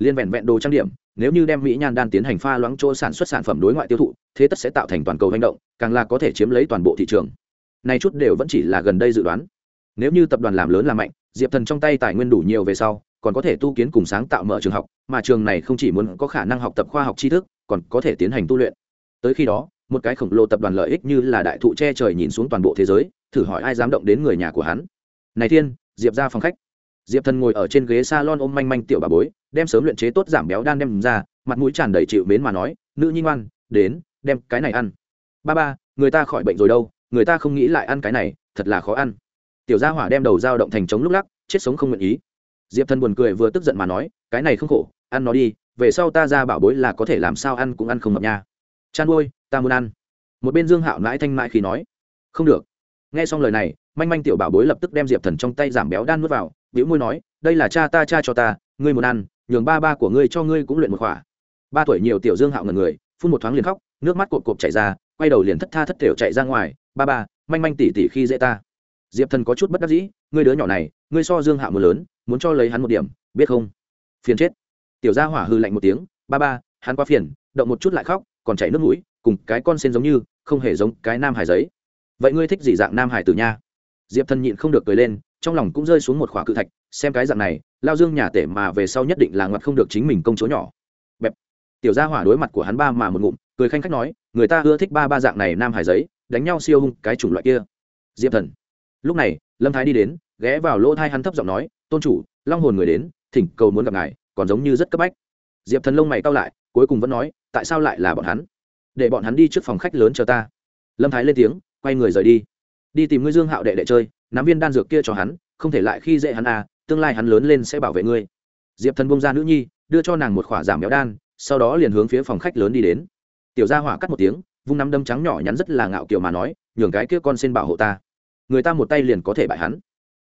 liên vẹn vẹn đồ trang điểm, nếu như đem mỹ nhan đan tiến hành pha loãng chỗ sản xuất sản phẩm đối ngoại tiêu thụ, thế tất sẽ tạo thành toàn cầu hành động, càng là có thể chiếm lấy toàn bộ thị trường. Này chút đều vẫn chỉ là gần đây dự đoán. Nếu như tập đoàn làm lớn làm mạnh, diệp thần trong tay tài nguyên đủ nhiều về sau, còn có thể tu kiến cùng sáng tạo mở trường học, mà trường này không chỉ muốn có khả năng học tập khoa học tri thức, còn có thể tiến hành tu luyện. Tới khi đó, một cái khổng lồ tập đoàn lợi ích như là đại thụ che trời nhìn xuống toàn bộ thế giới, thử hỏi ai dám động đến người nhà của hắn. Này thiên, diệp ra phòng khách diệp thần ngồi ở trên ghế s a lon ôm manh manh tiểu bà bối, đem sớm luyện chế tốt giảm béo đan đem ra, mặt mũi tràn đầy chịu mến mà nói, nữ nhi ngoan, đến, đem cái này ăn. Ba ba, người ta khỏi bệnh rồi đâu, người ta không nghĩ lại ăn cái này, thật là khó ăn. Tiểu gia hỏa đem đầu dao động thành trống lúc lắc, chết sống không nguyện ý. Diệp thần buồn cười vừa tức giận mà nói, cái này không khổ, ăn nó đi, về sau ta ra bảo bối là có thể làm sao ăn cũng ăn không mập nha. Chăn ôi, ta muốn ăn. Một bên dương hạo mãi thanh mãi khi nói, không được. Nghe xong lời này manh manh tiểu bảo bối lập tức đem diệp thần trong tay giảm béo đan nuốt vào biểu môi nói, đây là cha ta, cha cho ta, ngươi muốn ăn, nhường ba ba của ngươi cho ngươi cũng luyện một khỏa. Ba tuổi nhiều tiểu dương hạo ngần người, phun một thoáng liền khóc, nước mắt cộp cộp chảy ra, quay đầu liền thất tha thất thểu chạy ra ngoài, ba ba, manh manh tỉ tỉ khi dễ ta. Diệp thần có chút bất đắc dĩ, ngươi đứa nhỏ này, ngươi so dương hạo mưa lớn, muốn cho lấy hắn một điểm, biết không? Phiền chết. Tiểu gia hỏa hư lạnh một tiếng, ba ba, hắn quá phiền, động một chút lại khóc, còn chảy nước mũi, cùng cái con sen giống như, không hề giống cái nam hải giấy. Vậy ngươi thích gì dạng nam hải tử nha? Diệp thần nhịn không được cười lên, trong lòng cũng rơi xuống một khỏa cự thạch, xem cái dạng này, lao dương nhà tể mà về sau nhất định là ngoặt không được chính mình công chúa nhỏ. Bẹp. Tiểu gia hỏa đối mặt của hắn ba mà một ngụm, cười khanh khách nói, người ta ưa thích ba ba dạng này nam hải giấy, đánh nhau siêu hung, cái chủng loại kia. Diệp thần. Lúc này, lâm thái đi đến, ghé vào lỗ thai hắn thấp giọng nói, tôn chủ, long hồn người đến, thỉnh cầu muốn gặp ngài, còn giống như rất cấp bách. Diệp thần lông mày cao lại, cuối cùng vẫn nói, tại sao lại là bọn hắn? Để bọn hắn đi trước phòng khách lớn chờ ta. Lâm thái lên tiếng, quay người rời đi đi tìm ngươi dương hạo đệ đệ chơi, nắm viên đan dược kia cho hắn, không thể lại khi dễ hắn à tương lai hắn lớn lên sẽ bảo vệ ngươi. Diệp thần bông ra nữ nhi, đưa cho nàng một khỏa giảm béo đan, sau đó liền hướng phía phòng khách lớn đi đến. Tiểu gia hỏa cắt một tiếng, vung nắm đâm trắng nhỏ nhắn rất là ngạo kiều mà nói, nhường cái kia con xin bảo hộ ta. Người ta một tay liền có thể bại hắn.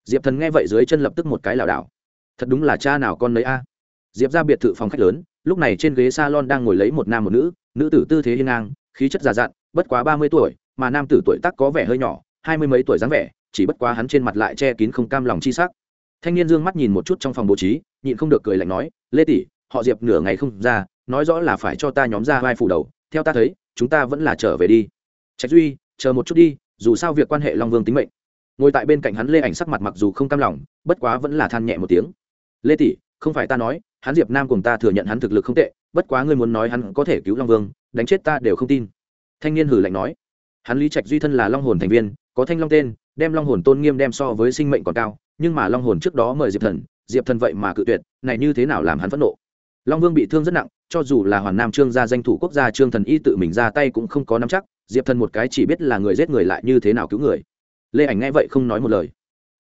Diệp thần nghe vậy dưới chân lập tức một cái lảo đảo. Thật đúng là cha nào con lấy a. Diệp ra biệt thự phòng khách lớn, lúc này trên ghế s a lon đang ngồi lấy một nam một nữ nữ tử tư thế hiên ngang, khí chất già dặn, bất quá ba mươi tuổi, mà nam tử tuổi tác có vẻ hơi nhỏ hai mươi mấy tuổi dáng vẻ, chỉ bất quá hắn trên mặt lại che kín không cam lòng chi sắc. Thanh niên dương mắt nhìn một chút trong phòng bố trí, nhịn không được cười lạnh nói, lê tỷ, họ diệp nửa ngày không ra, nói rõ là phải cho ta nhóm ra vai phủ đầu, theo ta thấy, chúng ta vẫn là trở về đi. Trạch duy, chờ một chút đi, dù sao việc quan hệ long vương tính mệnh. Ngồi tại bên cạnh hắn lê ảnh sắc mặt mặc dù không cam lòng, bất quá vẫn là than nhẹ một tiếng. Lê tỷ, không phải ta nói, hắn diệp nam cùng ta thừa nhận hắn thực lực không tệ, bất quá ngươi muốn nói hắn có thể cứu long vương, đánh chết ta đều không tin. Thanh niên hử lạnh nói. Hắn lý trạch duy thân là long hồn thành viên có thanh long tên, đem long hồn tôn nghiêm đem so với sinh mệnh còn cao, nhưng mà long hồn trước đó mời diệp thần diệp thần vậy mà cự tuyệt, này như thế nào làm hắn phẫn nộ? Long vương bị thương rất nặng, cho dù là hoàn nam trương gia danh thủ quốc gia trương thần y tự mình ra tay cũng không có nắm chắc, diệp thần một cái chỉ biết là người giết người lại như thế nào cứu người. Lê ảnh nghe vậy không nói một lời.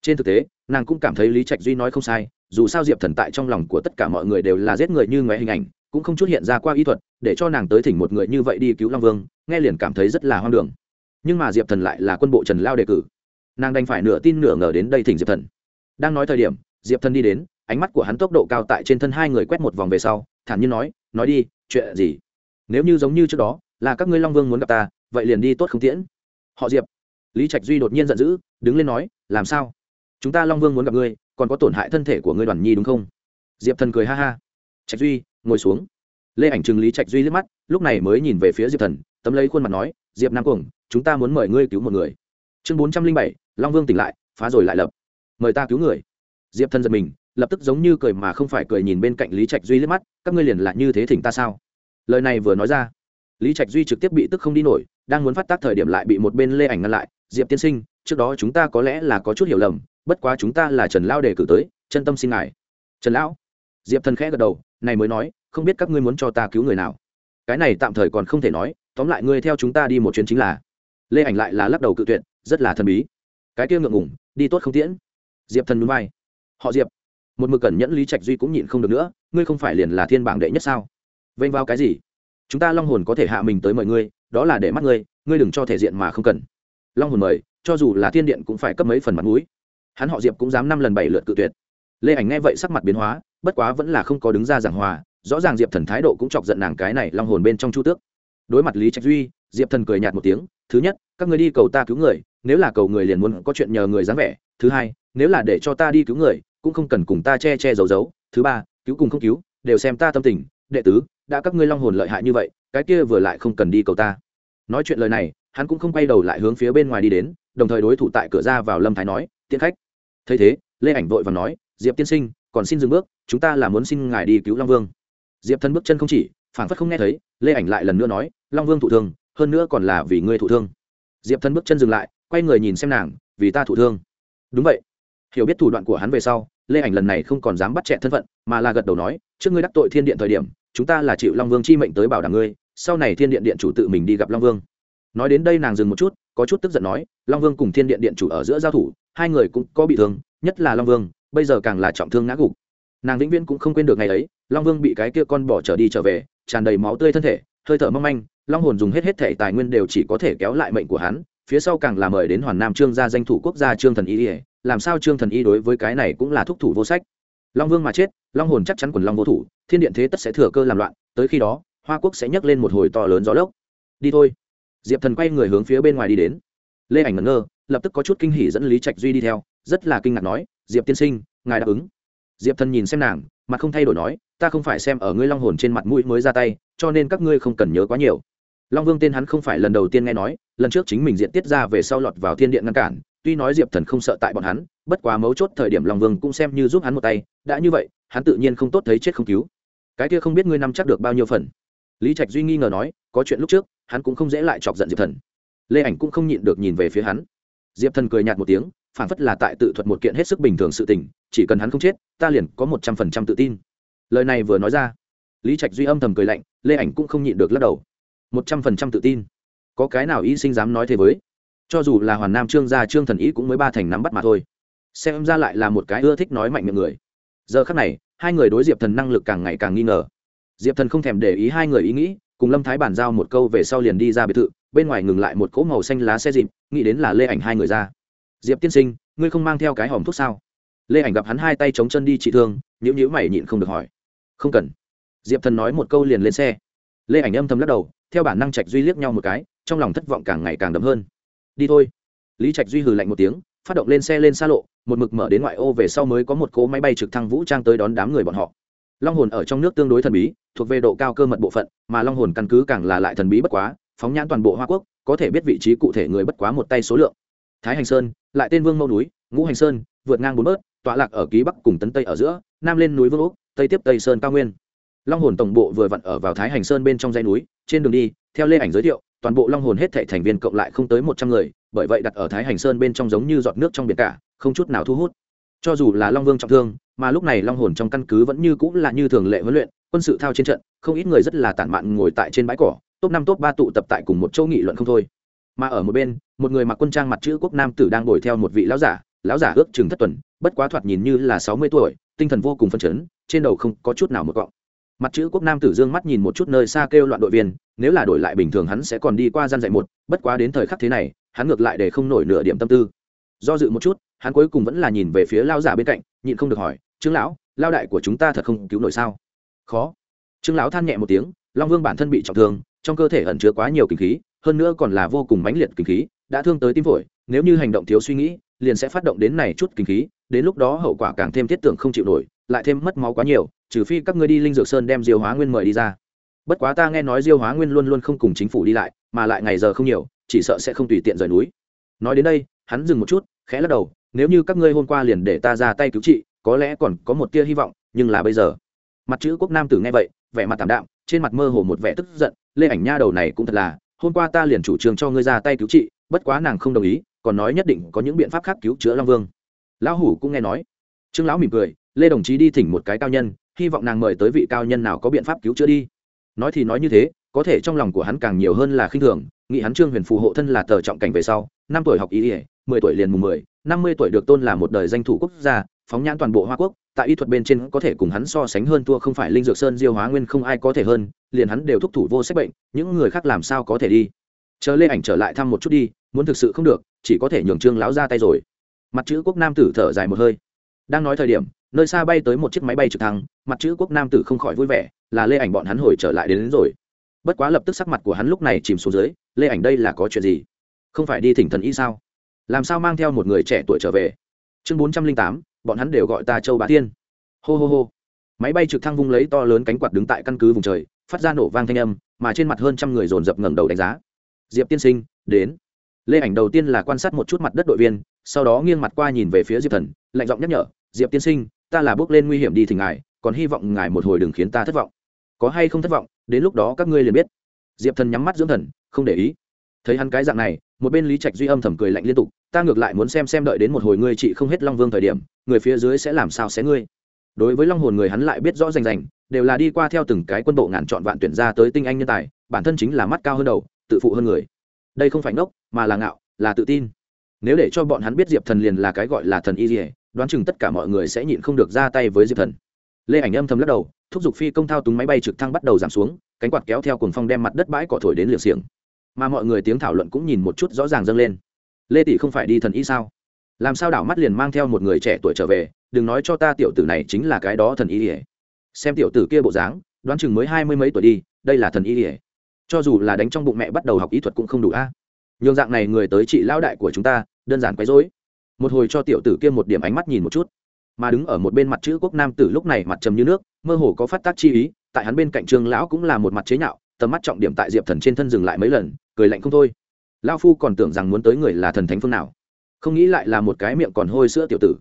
Trên thực tế, nàng cũng cảm thấy lý trạch duy nói không sai, dù sao diệp thần tại trong lòng của tất cả mọi người đều là giết người như ngoé hình ảnh, cũng không chút hiện ra qua ý thuật, để cho nàng tới thỉnh một người như vậy đi cứu long vương, nghe liền cảm thấy rất là hoang đường nhưng mà diệp thần lại là quân bộ trần lao đề cử. Nàng đành phải nửa tin nửa ngờ đến đây thỉnh diệp thần. Đang nói thời điểm, diệp thần đi đến, ánh mắt của hắn tốc độ cao tại trên thân hai người quét một vòng về sau, thản nhiên nói nói đi, chuyện gì? Nếu như giống như trước đó, là các ngươi long vương muốn gặp ta, vậy liền đi tốt không tiễn. Họ diệp. Lý trạch duy đột nhiên giận dữ, đứng lên nói, làm sao? Chúng ta long vương muốn gặp ngươi, còn có tổn hại thân thể của ngươi đoàn nhi đúng không? Diệp thần cười ha ha. Trạch duy, ngồi xuống. Lê ảnh chừng lý trạch duy liếc mắt, lúc này mới nhìn về phía diệp thần, tấm lấy khuôn mặt nói, diệp nam cuồng chúng ta muốn mời ngươi cứu một người. Chương bốn trăm linh bảy, long vương tỉnh lại, phá rồi lại lập. Mời ta cứu người. Diệp thần giật mình, lập tức giống như cười mà không phải cười nhìn bên cạnh lý trạch duy liếc mắt, các ngươi liền là như thế thỉnh ta sao? Lời này vừa nói ra, lý trạch duy trực tiếp bị tức không đi nổi, đang muốn phát tác thời điểm lại bị một bên lê ảnh ngăn lại. Diệp tiên sinh, trước đó chúng ta có lẽ là có chút hiểu lầm, bất quá chúng ta là trần lao đề cử tới, chân tâm xin ngài. Trần lão. Diệp thần khẽ gật đầu, này mới nói, không biết các ngươi muốn cho ta cứu người nào. Cái này tạm thời còn không thể nói, tóm lại ngươi theo chúng ta đi một chuyến chính là lê ảnh lại là lắc đầu cự tuyệt, rất là thần bí. Cái kia ngượng ngủng đi tốt không tiễn. Diệp thần núi vai. Họ diệp, một mực cẩn nhẫn lý trạch duy cũng nhịn không được nữa, ngươi không phải liền là thiên bảng đệ nhất sao? Vênh vào cái gì? Chúng ta long hồn có thể hạ mình tới mời ngươi, đó là để mắt ngươi ngươi đừng cho thể diện mà không cần. Long hồn mời, cho dù là thiên điện cũng phải cấp mấy phần mặt mũi. Hắn họ diệp cũng dám năm lần bảy lượt cự tuyệt. Lê ảnh nghe vậy sắc mặt biến hóa, bất quá vẫn là không có đứng ra giảng hòa, rõ ràng diệp thần thái độ cũng chọc giận nàng cái này long hồn bên trong chu tước. Đối mặt lý trạch duy, diệp thần cười nhạt một tiếng thứ nhất, các người đi cầu ta cứu người, nếu là cầu người liền muốn có chuyện nhờ người dáng vẻ. Thứ hai, nếu là để cho ta đi cứu người, cũng không cần cùng ta che che giấu giấu. Thứ ba, cứu cùng không cứu, đều xem ta tâm tình. Đệ tứ, đã các ngươi long hồn lợi hại như vậy, cái kia vừa lại không cần đi cầu ta. Nói chuyện lời này, hắn cũng không quay đầu lại hướng phía bên ngoài đi đến, đồng thời đối thủ tại cửa ra vào lâm thái nói, tiễn khách. Thấy thế, lê ảnh vội và nói, diệp tiên sinh, còn xin dừng bước, chúng ta là muốn xin ngài đi cứu long vương. Diệp thân bước chân không chỉ, phảng phất không nghe thấy, lê ảnh lại lần nữa nói, long vương thụ thương hơn nữa còn là vì ngươi thụ thương. Diệp thân bước chân dừng lại, quay người nhìn xem nàng, vì ta thụ thương. Đúng vậy. Hiểu biết thủ đoạn của hắn về sau, lê ảnh lần này không còn dám bắt chẹn thân phận, mà là gật đầu nói, trước ngươi đắc tội thiên điện thời điểm, chúng ta là chịu long vương chi mệnh tới bảo đảm ngươi, sau này thiên điện điện chủ tự mình đi gặp long vương. Nói đến đây nàng dừng một chút, có chút tức giận nói, long vương cùng thiên điện điện chủ ở giữa giao thủ, hai người cũng có bị thương, nhất là long vương, bây giờ càng là trọng thương ngã gục. Nàng vĩnh viễn cũng không quên được ngày ấy, long vương bị cái kia con bỏ trở đi trở về, tràn đầy máu tươi thân thể, hơi thở mong manh long hồn dùng hết hết thể tài nguyên đều chỉ có thể kéo lại mệnh của hắn, phía sau càng là mời đến hoàn nam trương gia danh thủ quốc gia trương thần y ỉa làm sao trương thần y đối với cái này cũng là thúc thủ vô sách. Long vương mà chết, long hồn chắc chắn quần long vô thủ, thiên điện thế tất sẽ thừa cơ làm loạn, tới khi đó, hoa quốc sẽ nhấc lên một hồi to lớn gió lốc. Đi thôi. Diệp thần quay người hướng phía bên ngoài đi đến. Lê ảnh ngẩn ngơ, lập tức có chút kinh hỉ dẫn lý trạch duy đi theo, rất là kinh ngạc nói, diệp tiên sinh, ngài đáp ứng. Diệp thần nhìn xem nàng, mặt không thay đổi nói, ta không phải xem ở ngươi long hồn trên mặt mũi mới ra tay, cho nên các ngươi không cần nhớ quá nhiều long vương tên hắn không phải lần đầu tiên nghe nói, lần trước chính mình diện tiết ra về sau lọt vào thiên điện ngăn cản, tuy nói diệp thần không sợ tại bọn hắn, bất quá mấu chốt thời điểm long vương cũng xem như giúp hắn một tay, đã như vậy, hắn tự nhiên không tốt thấy chết không cứu. Cái kia không biết ngươi năm chắc được bao nhiêu phần? Lý trạch duy nghi ngờ nói, có chuyện lúc trước, hắn cũng không dễ lại chọc giận diệp thần. Lê ảnh cũng không nhịn được nhìn về phía hắn. Diệp thần cười nhạt một tiếng, phản phất là tại tự thuật một kiện hết sức bình thường sự tình, chỉ cần hắn không chết, ta liền có một trăm phần trăm tự tin. Lời này vừa nói ra, lý trạch duy âm thầm cười lạnh, lê ảnh cũng không nhịn được lắc đầu một trăm phần trăm tự tin. Có cái nào y sinh dám nói thế với? Cho dù là hoàn nam trương gia, trương thần ý cũng mới ba thành nắm bắt mà thôi. Xem ra lại là một cái ưa thích nói mạnh miệng người. Giờ khắc này, hai người đối diệp thần năng lực càng ngày càng nghi ngờ. Diệp thần không thèm để ý hai người ý nghĩ, cùng lâm thái bàn giao một câu về sau liền đi ra biệt thự, bên ngoài ngừng lại một cỗ màu xanh lá xe dịp, nghĩ đến là lê ảnh hai người ra. Diệp tiên sinh, ngươi không mang theo cái hòm thuốc sao? Lê ảnh gặp hắn hai tay chống chân đi trị thương nhữ nhữ mày nhịn không được hỏi. Không cần. Diệp thần nói một câu liền lên xe. Lê ảnh âm thầm lắc đầu theo bản năng trạch duy liếc nhau một cái trong lòng thất vọng càng ngày càng đậm hơn đi thôi lý trạch duy hừ lạnh một tiếng phát động lên xe lên xa lộ một mực mở đến ngoại ô về sau mới có một cỗ máy bay trực thăng vũ trang tới đón đám người bọn họ long hồn ở trong nước tương đối thần bí thuộc về độ cao cơ mật bộ phận mà long hồn căn cứ càng là lại thần bí bất quá phóng nhãn toàn bộ hoa quốc có thể biết vị trí cụ thể người bất quá một tay số lượng thái hành sơn lại tên vương mâu núi ngũ hành sơn vượt ngang bốn bớt tọa lạc ở ký bắc cùng tấn tây ở giữa nam lên núi vương úc tây tiếp tây sơn cao nguyên long hồn tổng bộ vừa vặn ở vào thái hành sơn bên trong dãy núi, trên đường đi, theo lê ảnh giới thiệu, toàn bộ long hồn hết thảy thành viên cộng lại không tới một trăm người, bởi vậy đặt ở thái hành sơn bên trong giống như giọt nước trong biển cả, không chút nào thu hút. Cho dù là long vương trọng thương, mà lúc này long hồn trong căn cứ vẫn như cũng là như thường lệ huấn luyện, quân sự thao trên trận, không ít người rất là tản mạn ngồi tại trên bãi cỏ, top năm top ba tụ tập tại cùng một châu nghị luận không thôi. Mà ở một bên, một người mặc quân trang mặt chữ quốc nam tử đang ngồi theo một vị lão giả lão giả ước chừng thất tuần, bất quá thoạt nhìn như là sáu mươi tuổi, tinh thần vô cùng phân chấn, trên đầu không có chút nào một cọng mặt chữ quốc nam tử dương mắt nhìn một chút nơi xa kêu loạn đội viên, nếu là đổi lại bình thường hắn sẽ còn đi qua gian dạy một, bất quá đến thời khắc thế này, hắn ngược lại để không nổi nửa điểm tâm tư. Do dự một chút, hắn cuối cùng vẫn là nhìn về phía lao giả bên cạnh, nhịn không được hỏi, trương lão lao đại của chúng ta thật không cứu nổi sao? Khó. Trương lão than nhẹ một tiếng, long vương bản thân bị trọng thương, trong cơ thể ẩn chứa quá nhiều kinh khí, hơn nữa còn là vô cùng mãnh liệt kinh khí, đã thương tới tim phổi, nếu như hành động thiếu suy nghĩ, liền sẽ phát động đến này chút kinh khí, đến lúc đó hậu quả càng thêm thiết tưởng không chịu nổi, lại thêm mất máu quá nhiều trừ phi các ngươi đi linh dược sơn đem diêu hóa nguyên mời đi ra. Bất quá ta nghe nói diêu hóa nguyên luôn luôn không cùng chính phủ đi lại, mà lại ngày giờ không nhiều, chỉ sợ sẽ không tùy tiện rời núi. Nói đến đây, hắn dừng một chút, khẽ lắc đầu, nếu như các ngươi hôm qua liền để ta ra tay cứu trị, có lẽ còn có một tia hy vọng, nhưng là bây giờ. Mặt chữ quốc nam tử nghe vậy, vẻ mặt tảm đạm, trên mặt mơ hồ một vẻ tức giận, lê ảnh nha đầu này cũng thật là, hôm qua ta liền chủ trương cho ngươi ra tay cứu trị, bất quá nàng không đồng ý, còn nói nhất định có những biện pháp khác cứu chữa long vương. Lão hủ cũng nghe nói. Trương lão mỉm cười, lê đồng chí đi thỉnh một cái cao nhân hy vọng nàng mời tới vị cao nhân nào có biện pháp cứu chữa đi. Nói thì nói như thế, có thể trong lòng của hắn càng nhiều hơn là khinh thường, nghĩ hắn trương huyền phù hộ thân là tờ trọng cảnh về sau, năm tuổi học ý ỉa mười tuổi liền mùng mười, năm mươi tuổi được tôn là một đời danh thủ quốc gia, phóng nhãn toàn bộ hoa quốc, tại y thuật bên trên có thể cùng hắn so sánh hơn thua không phải linh dược sơn diêu hóa nguyên không ai có thể hơn, liền hắn đều thúc thủ vô sách bệnh, những người khác làm sao có thể đi. Chờ lê ảnh trở lại thăm một chút đi, muốn thực sự không được, chỉ có thể nhường trương lão ra tay rồi. Mặt chữ quốc nam tử thở dài một hơi. Đang nói thời điểm nơi xa bay tới một chiếc máy bay trực thăng mặt chữ quốc nam tử không khỏi vui vẻ là lê ảnh bọn hắn hồi trở lại đến, đến rồi. Bất quá lập tức sắc mặt của hắn lúc này chìm xuống dưới lê ảnh đây là có chuyện gì? Không phải đi thỉnh thần y sao? Làm sao mang theo một người trẻ tuổi trở về? Chương bốn trăm linh tám bọn hắn đều gọi ta châu bá tiên. Hô hô hô. Máy bay trực thăng vung lấy to lớn cánh quạt đứng tại căn cứ vùng trời phát ra nổ vang thanh âm mà trên mặt hơn trăm người dồn dập ngẩng đầu đánh giá. Diệp tiên sinh đến. Lê ảnh đầu tiên là quan sát một chút mặt đất đội viên sau đó nghiêng mặt qua nhìn về phía diệp thần lạnh giọng nhắc nhở diệp tiên sinh ta là bước lên nguy hiểm đi thì ngài, còn hy vọng ngài một hồi đừng khiến ta thất vọng. Có hay không thất vọng, đến lúc đó các ngươi liền biết. Diệp thần nhắm mắt dưỡng thần, không để ý. Thấy hắn cái dạng này, một bên lý trạch duy âm thầm cười lạnh liên tục, ta ngược lại muốn xem xem đợi đến một hồi ngươi chị không hết long vương thời điểm, người phía dưới sẽ làm sao xé ngươi. Đối với long hồn người hắn lại biết rõ rành rành, đều là đi qua theo từng cái quân bộ ngàn chọn vạn tuyển ra tới tinh anh nhân tài, bản thân chính là mắt cao hơn đầu, tự phụ hơn người. Đây không phải ngốc, mà là ngạo, là tự tin. Nếu để cho bọn hắn biết diệp thần liền là cái gọi là thần y dỉa đoán chừng tất cả mọi người sẽ nhịn không được ra tay với diệp thần lê ảnh âm thầm lắc đầu thúc giục phi công thao túng máy bay trực thăng bắt đầu giảm xuống cánh quạt kéo theo cuồng phong đem mặt đất bãi cỏ thổi đến liều xiềng mà mọi người tiếng thảo luận cũng nhìn một chút rõ ràng dâng lên lê tỷ không phải đi thần y sao làm sao đảo mắt liền mang theo một người trẻ tuổi trở về đừng nói cho ta tiểu tử này chính là cái đó thần y ỉa xem tiểu tử kia bộ dáng đoán chừng mới hai mươi mấy tuổi đi đây là thần y ỉa cho dù là đánh trong bụng mẹ bắt đầu học ý thuật cũng không đủ a à. nhường dạng này người tới chị lão đại của chúng ta đơn giản quấy rối một hồi cho tiểu tử kia một điểm ánh mắt nhìn một chút. Mà đứng ở một bên mặt chữ quốc nam tử lúc này mặt trầm như nước, mơ hồ có phát tác chi ý, tại hắn bên cạnh trương lão cũng là một mặt chế nhạo, tầm mắt trọng điểm tại diệp thần trên thân dừng lại mấy lần, cười lạnh không thôi. Lao phu còn tưởng rằng muốn tới người là thần thánh phương nào. Không nghĩ lại là một cái miệng còn hôi sữa tiểu tử.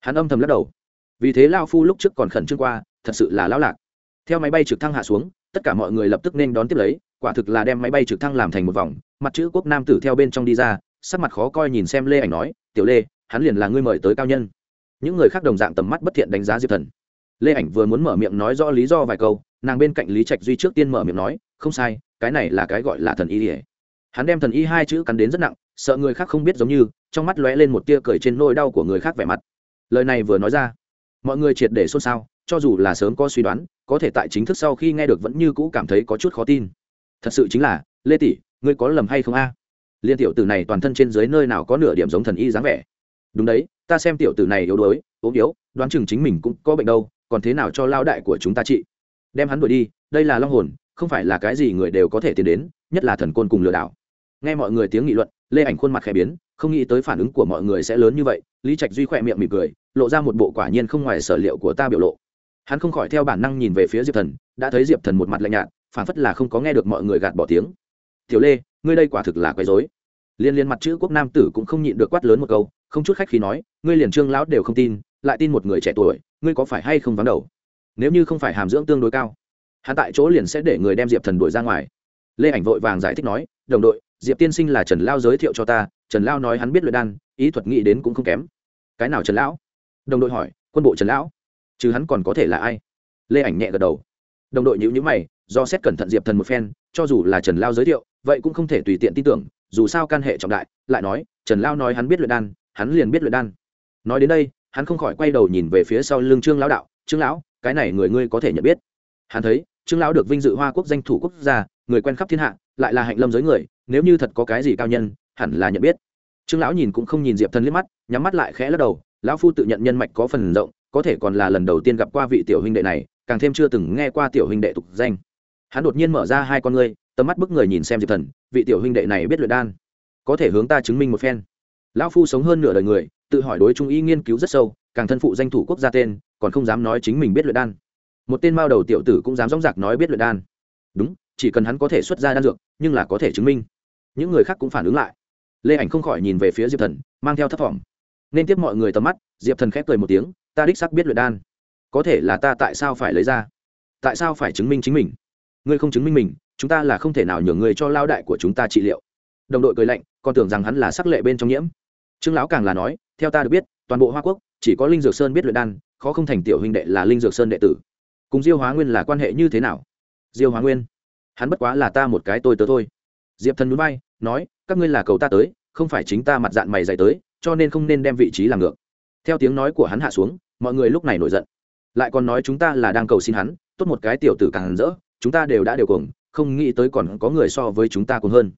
Hắn âm thầm lắc đầu. Vì thế lao phu lúc trước còn khẩn trương qua, thật sự là lão lạc. Theo máy bay trực thăng hạ xuống, tất cả mọi người lập tức nên đón tiếp lấy, quả thực là đem máy bay trực thăng làm thành một vòng. Mặt chữ quốc nam tử theo bên trong đi ra, sắc mặt khó coi nhìn xem lê ảnh nói, tiểu lê hắn liền là ngươi mời tới cao nhân. Những người khác đồng dạng tầm mắt bất thiện đánh giá diệp thần. Lê ảnh vừa muốn mở miệng nói rõ lý do vài câu, nàng bên cạnh lý trạch duy trước tiên mở miệng nói, không sai, cái này là cái gọi là thần y ỉa hắn đem thần y hai chữ cắn đến rất nặng, sợ người khác không biết giống như, trong mắt lóe lên một tia cười trên nỗi đau của người khác vẻ mặt. Lời này vừa nói ra, mọi người triệt để xôn xao, cho dù là sớm có suy đoán, có thể tại chính thức sau khi nghe được vẫn như cũ cảm thấy có chút khó tin. Thật sự chính là, lê tỷ, ngươi có lầm hay không a? Liên tiểu tử này toàn thân trên dưới nơi nào có nửa điểm giống thần y dáng vẻ đúng đấy, ta xem tiểu tử này yếu đuối, ốm yếu, đoán chừng chính mình cũng có bệnh đâu, còn thế nào cho lao đại của chúng ta trị? Đem hắn đuổi đi, đây là long hồn, không phải là cái gì người đều có thể tiến đến, nhất là thần côn cùng lừa đảo. Nghe mọi người tiếng nghị luận, lê ảnh khuôn mặt khẽ biến, không nghĩ tới phản ứng của mọi người sẽ lớn như vậy, lý trạch duy khỏe miệng mỉm cười, lộ ra một bộ quả nhiên không ngoài sở liệu của ta biểu lộ. Hắn không khỏi theo bản năng nhìn về phía diệp thần, đã thấy diệp thần một mặt lạnh nhạt phản phất là không có nghe được mọi người gạt bỏ tiếng. Tiểu lê, ngươi đây quả thực là quấy dối liên liên mặt chữ quốc nam tử cũng không nhịn được quát lớn một câu không chút khách khi nói, ngươi liền trương lão đều không tin, lại tin một người trẻ tuổi, ngươi có phải hay không vắng đầu? Nếu như không phải hàm dưỡng tương đối cao, hắn tại chỗ liền sẽ để người đem diệp thần đuổi ra ngoài. Lê ảnh vội vàng giải thích nói, đồng đội, diệp tiên sinh là trần lao giới thiệu cho ta, trần lao nói hắn biết luyện đan, ý thuật nghĩ đến cũng không kém. Cái nào trần lão? Đồng đội hỏi, quân bộ trần lão? Chứ hắn còn có thể là ai? Lê ảnh nhẹ gật đầu. Đồng đội nhữ nhữ mày, do xét cẩn thận diệp thần một phen, cho dù là trần lao giới thiệu, vậy cũng không thể tùy tiện tin tưởng, dù sao can hệ trọng đại, lại nói, trần lao nói hắn biết luyện đan hắn liền biết luyện đan. Nói đến đây, hắn không khỏi quay đầu nhìn về phía sau lưng trương lão đạo, trương lão, cái này người ngươi có thể nhận biết. Hắn thấy, trương lão được vinh dự hoa quốc danh thủ quốc gia, người quen khắp thiên hạ, lại là hạnh lâm giới người, nếu như thật có cái gì cao nhân, hẳn là nhận biết. Trương lão nhìn cũng không nhìn diệp thần liếc mắt, nhắm mắt lại khẽ lắc đầu, lão phu tự nhận nhân mạch có phần rộng, có thể còn là lần đầu tiên gặp qua vị tiểu huynh đệ này, càng thêm chưa từng nghe qua tiểu huynh đệ tục danh. Hắn đột nhiên mở ra hai con ngươi, tầm mắt bức người nhìn xem diệp thần, vị tiểu huynh đệ này biết luyện đan, có thể hướng ta chứng minh một phen lão phu sống hơn nửa đời người, tự hỏi đối trung y nghiên cứu rất sâu, càng thân phụ danh thủ quốc gia tên, còn không dám nói chính mình biết luyện đan. Một tên mao đầu tiểu tử cũng dám dõng dạc nói biết luyện đan. Đúng, chỉ cần hắn có thể xuất ra đan dược, nhưng là có thể chứng minh. Những người khác cũng phản ứng lại. Lê ảnh không khỏi nhìn về phía diệp thần, mang theo thất vọng. Nên tiếp mọi người tầm mắt, diệp thần khép cười một tiếng, ta đích sắc biết luyện đan. Có thể là ta tại sao phải lấy ra? Tại sao phải chứng minh chính mình? Ngươi không chứng minh mình, chúng ta là không thể nào nhường người cho lao đại của chúng ta trị liệu. Đồng đội cười lạnh còn tưởng rằng hắn là sắc lệ bên trong nhiễm trương lão càng là nói, theo ta được biết, toàn bộ hoa quốc, chỉ có linh dược sơn biết luyện đan, khó không thành tiểu huynh đệ là linh dược sơn đệ tử. Cùng diêu hóa nguyên là quan hệ như thế nào? Diêu hóa nguyên, hắn bất quá là ta một cái tôi tớ thôi. Diệp thần núi bay nói, các ngươi là cầu ta tới, không phải chính ta mặt dạng mày dày tới, cho nên không nên đem vị trí làm ngược. Theo tiếng nói của hắn hạ xuống, mọi người lúc này nổi giận. Lại còn nói chúng ta là đang cầu xin hắn, tốt một cái tiểu tử càng hẳn rỡ, chúng ta đều đã đều cùng không nghĩ tới còn có người so với chúng ta cùng hơn.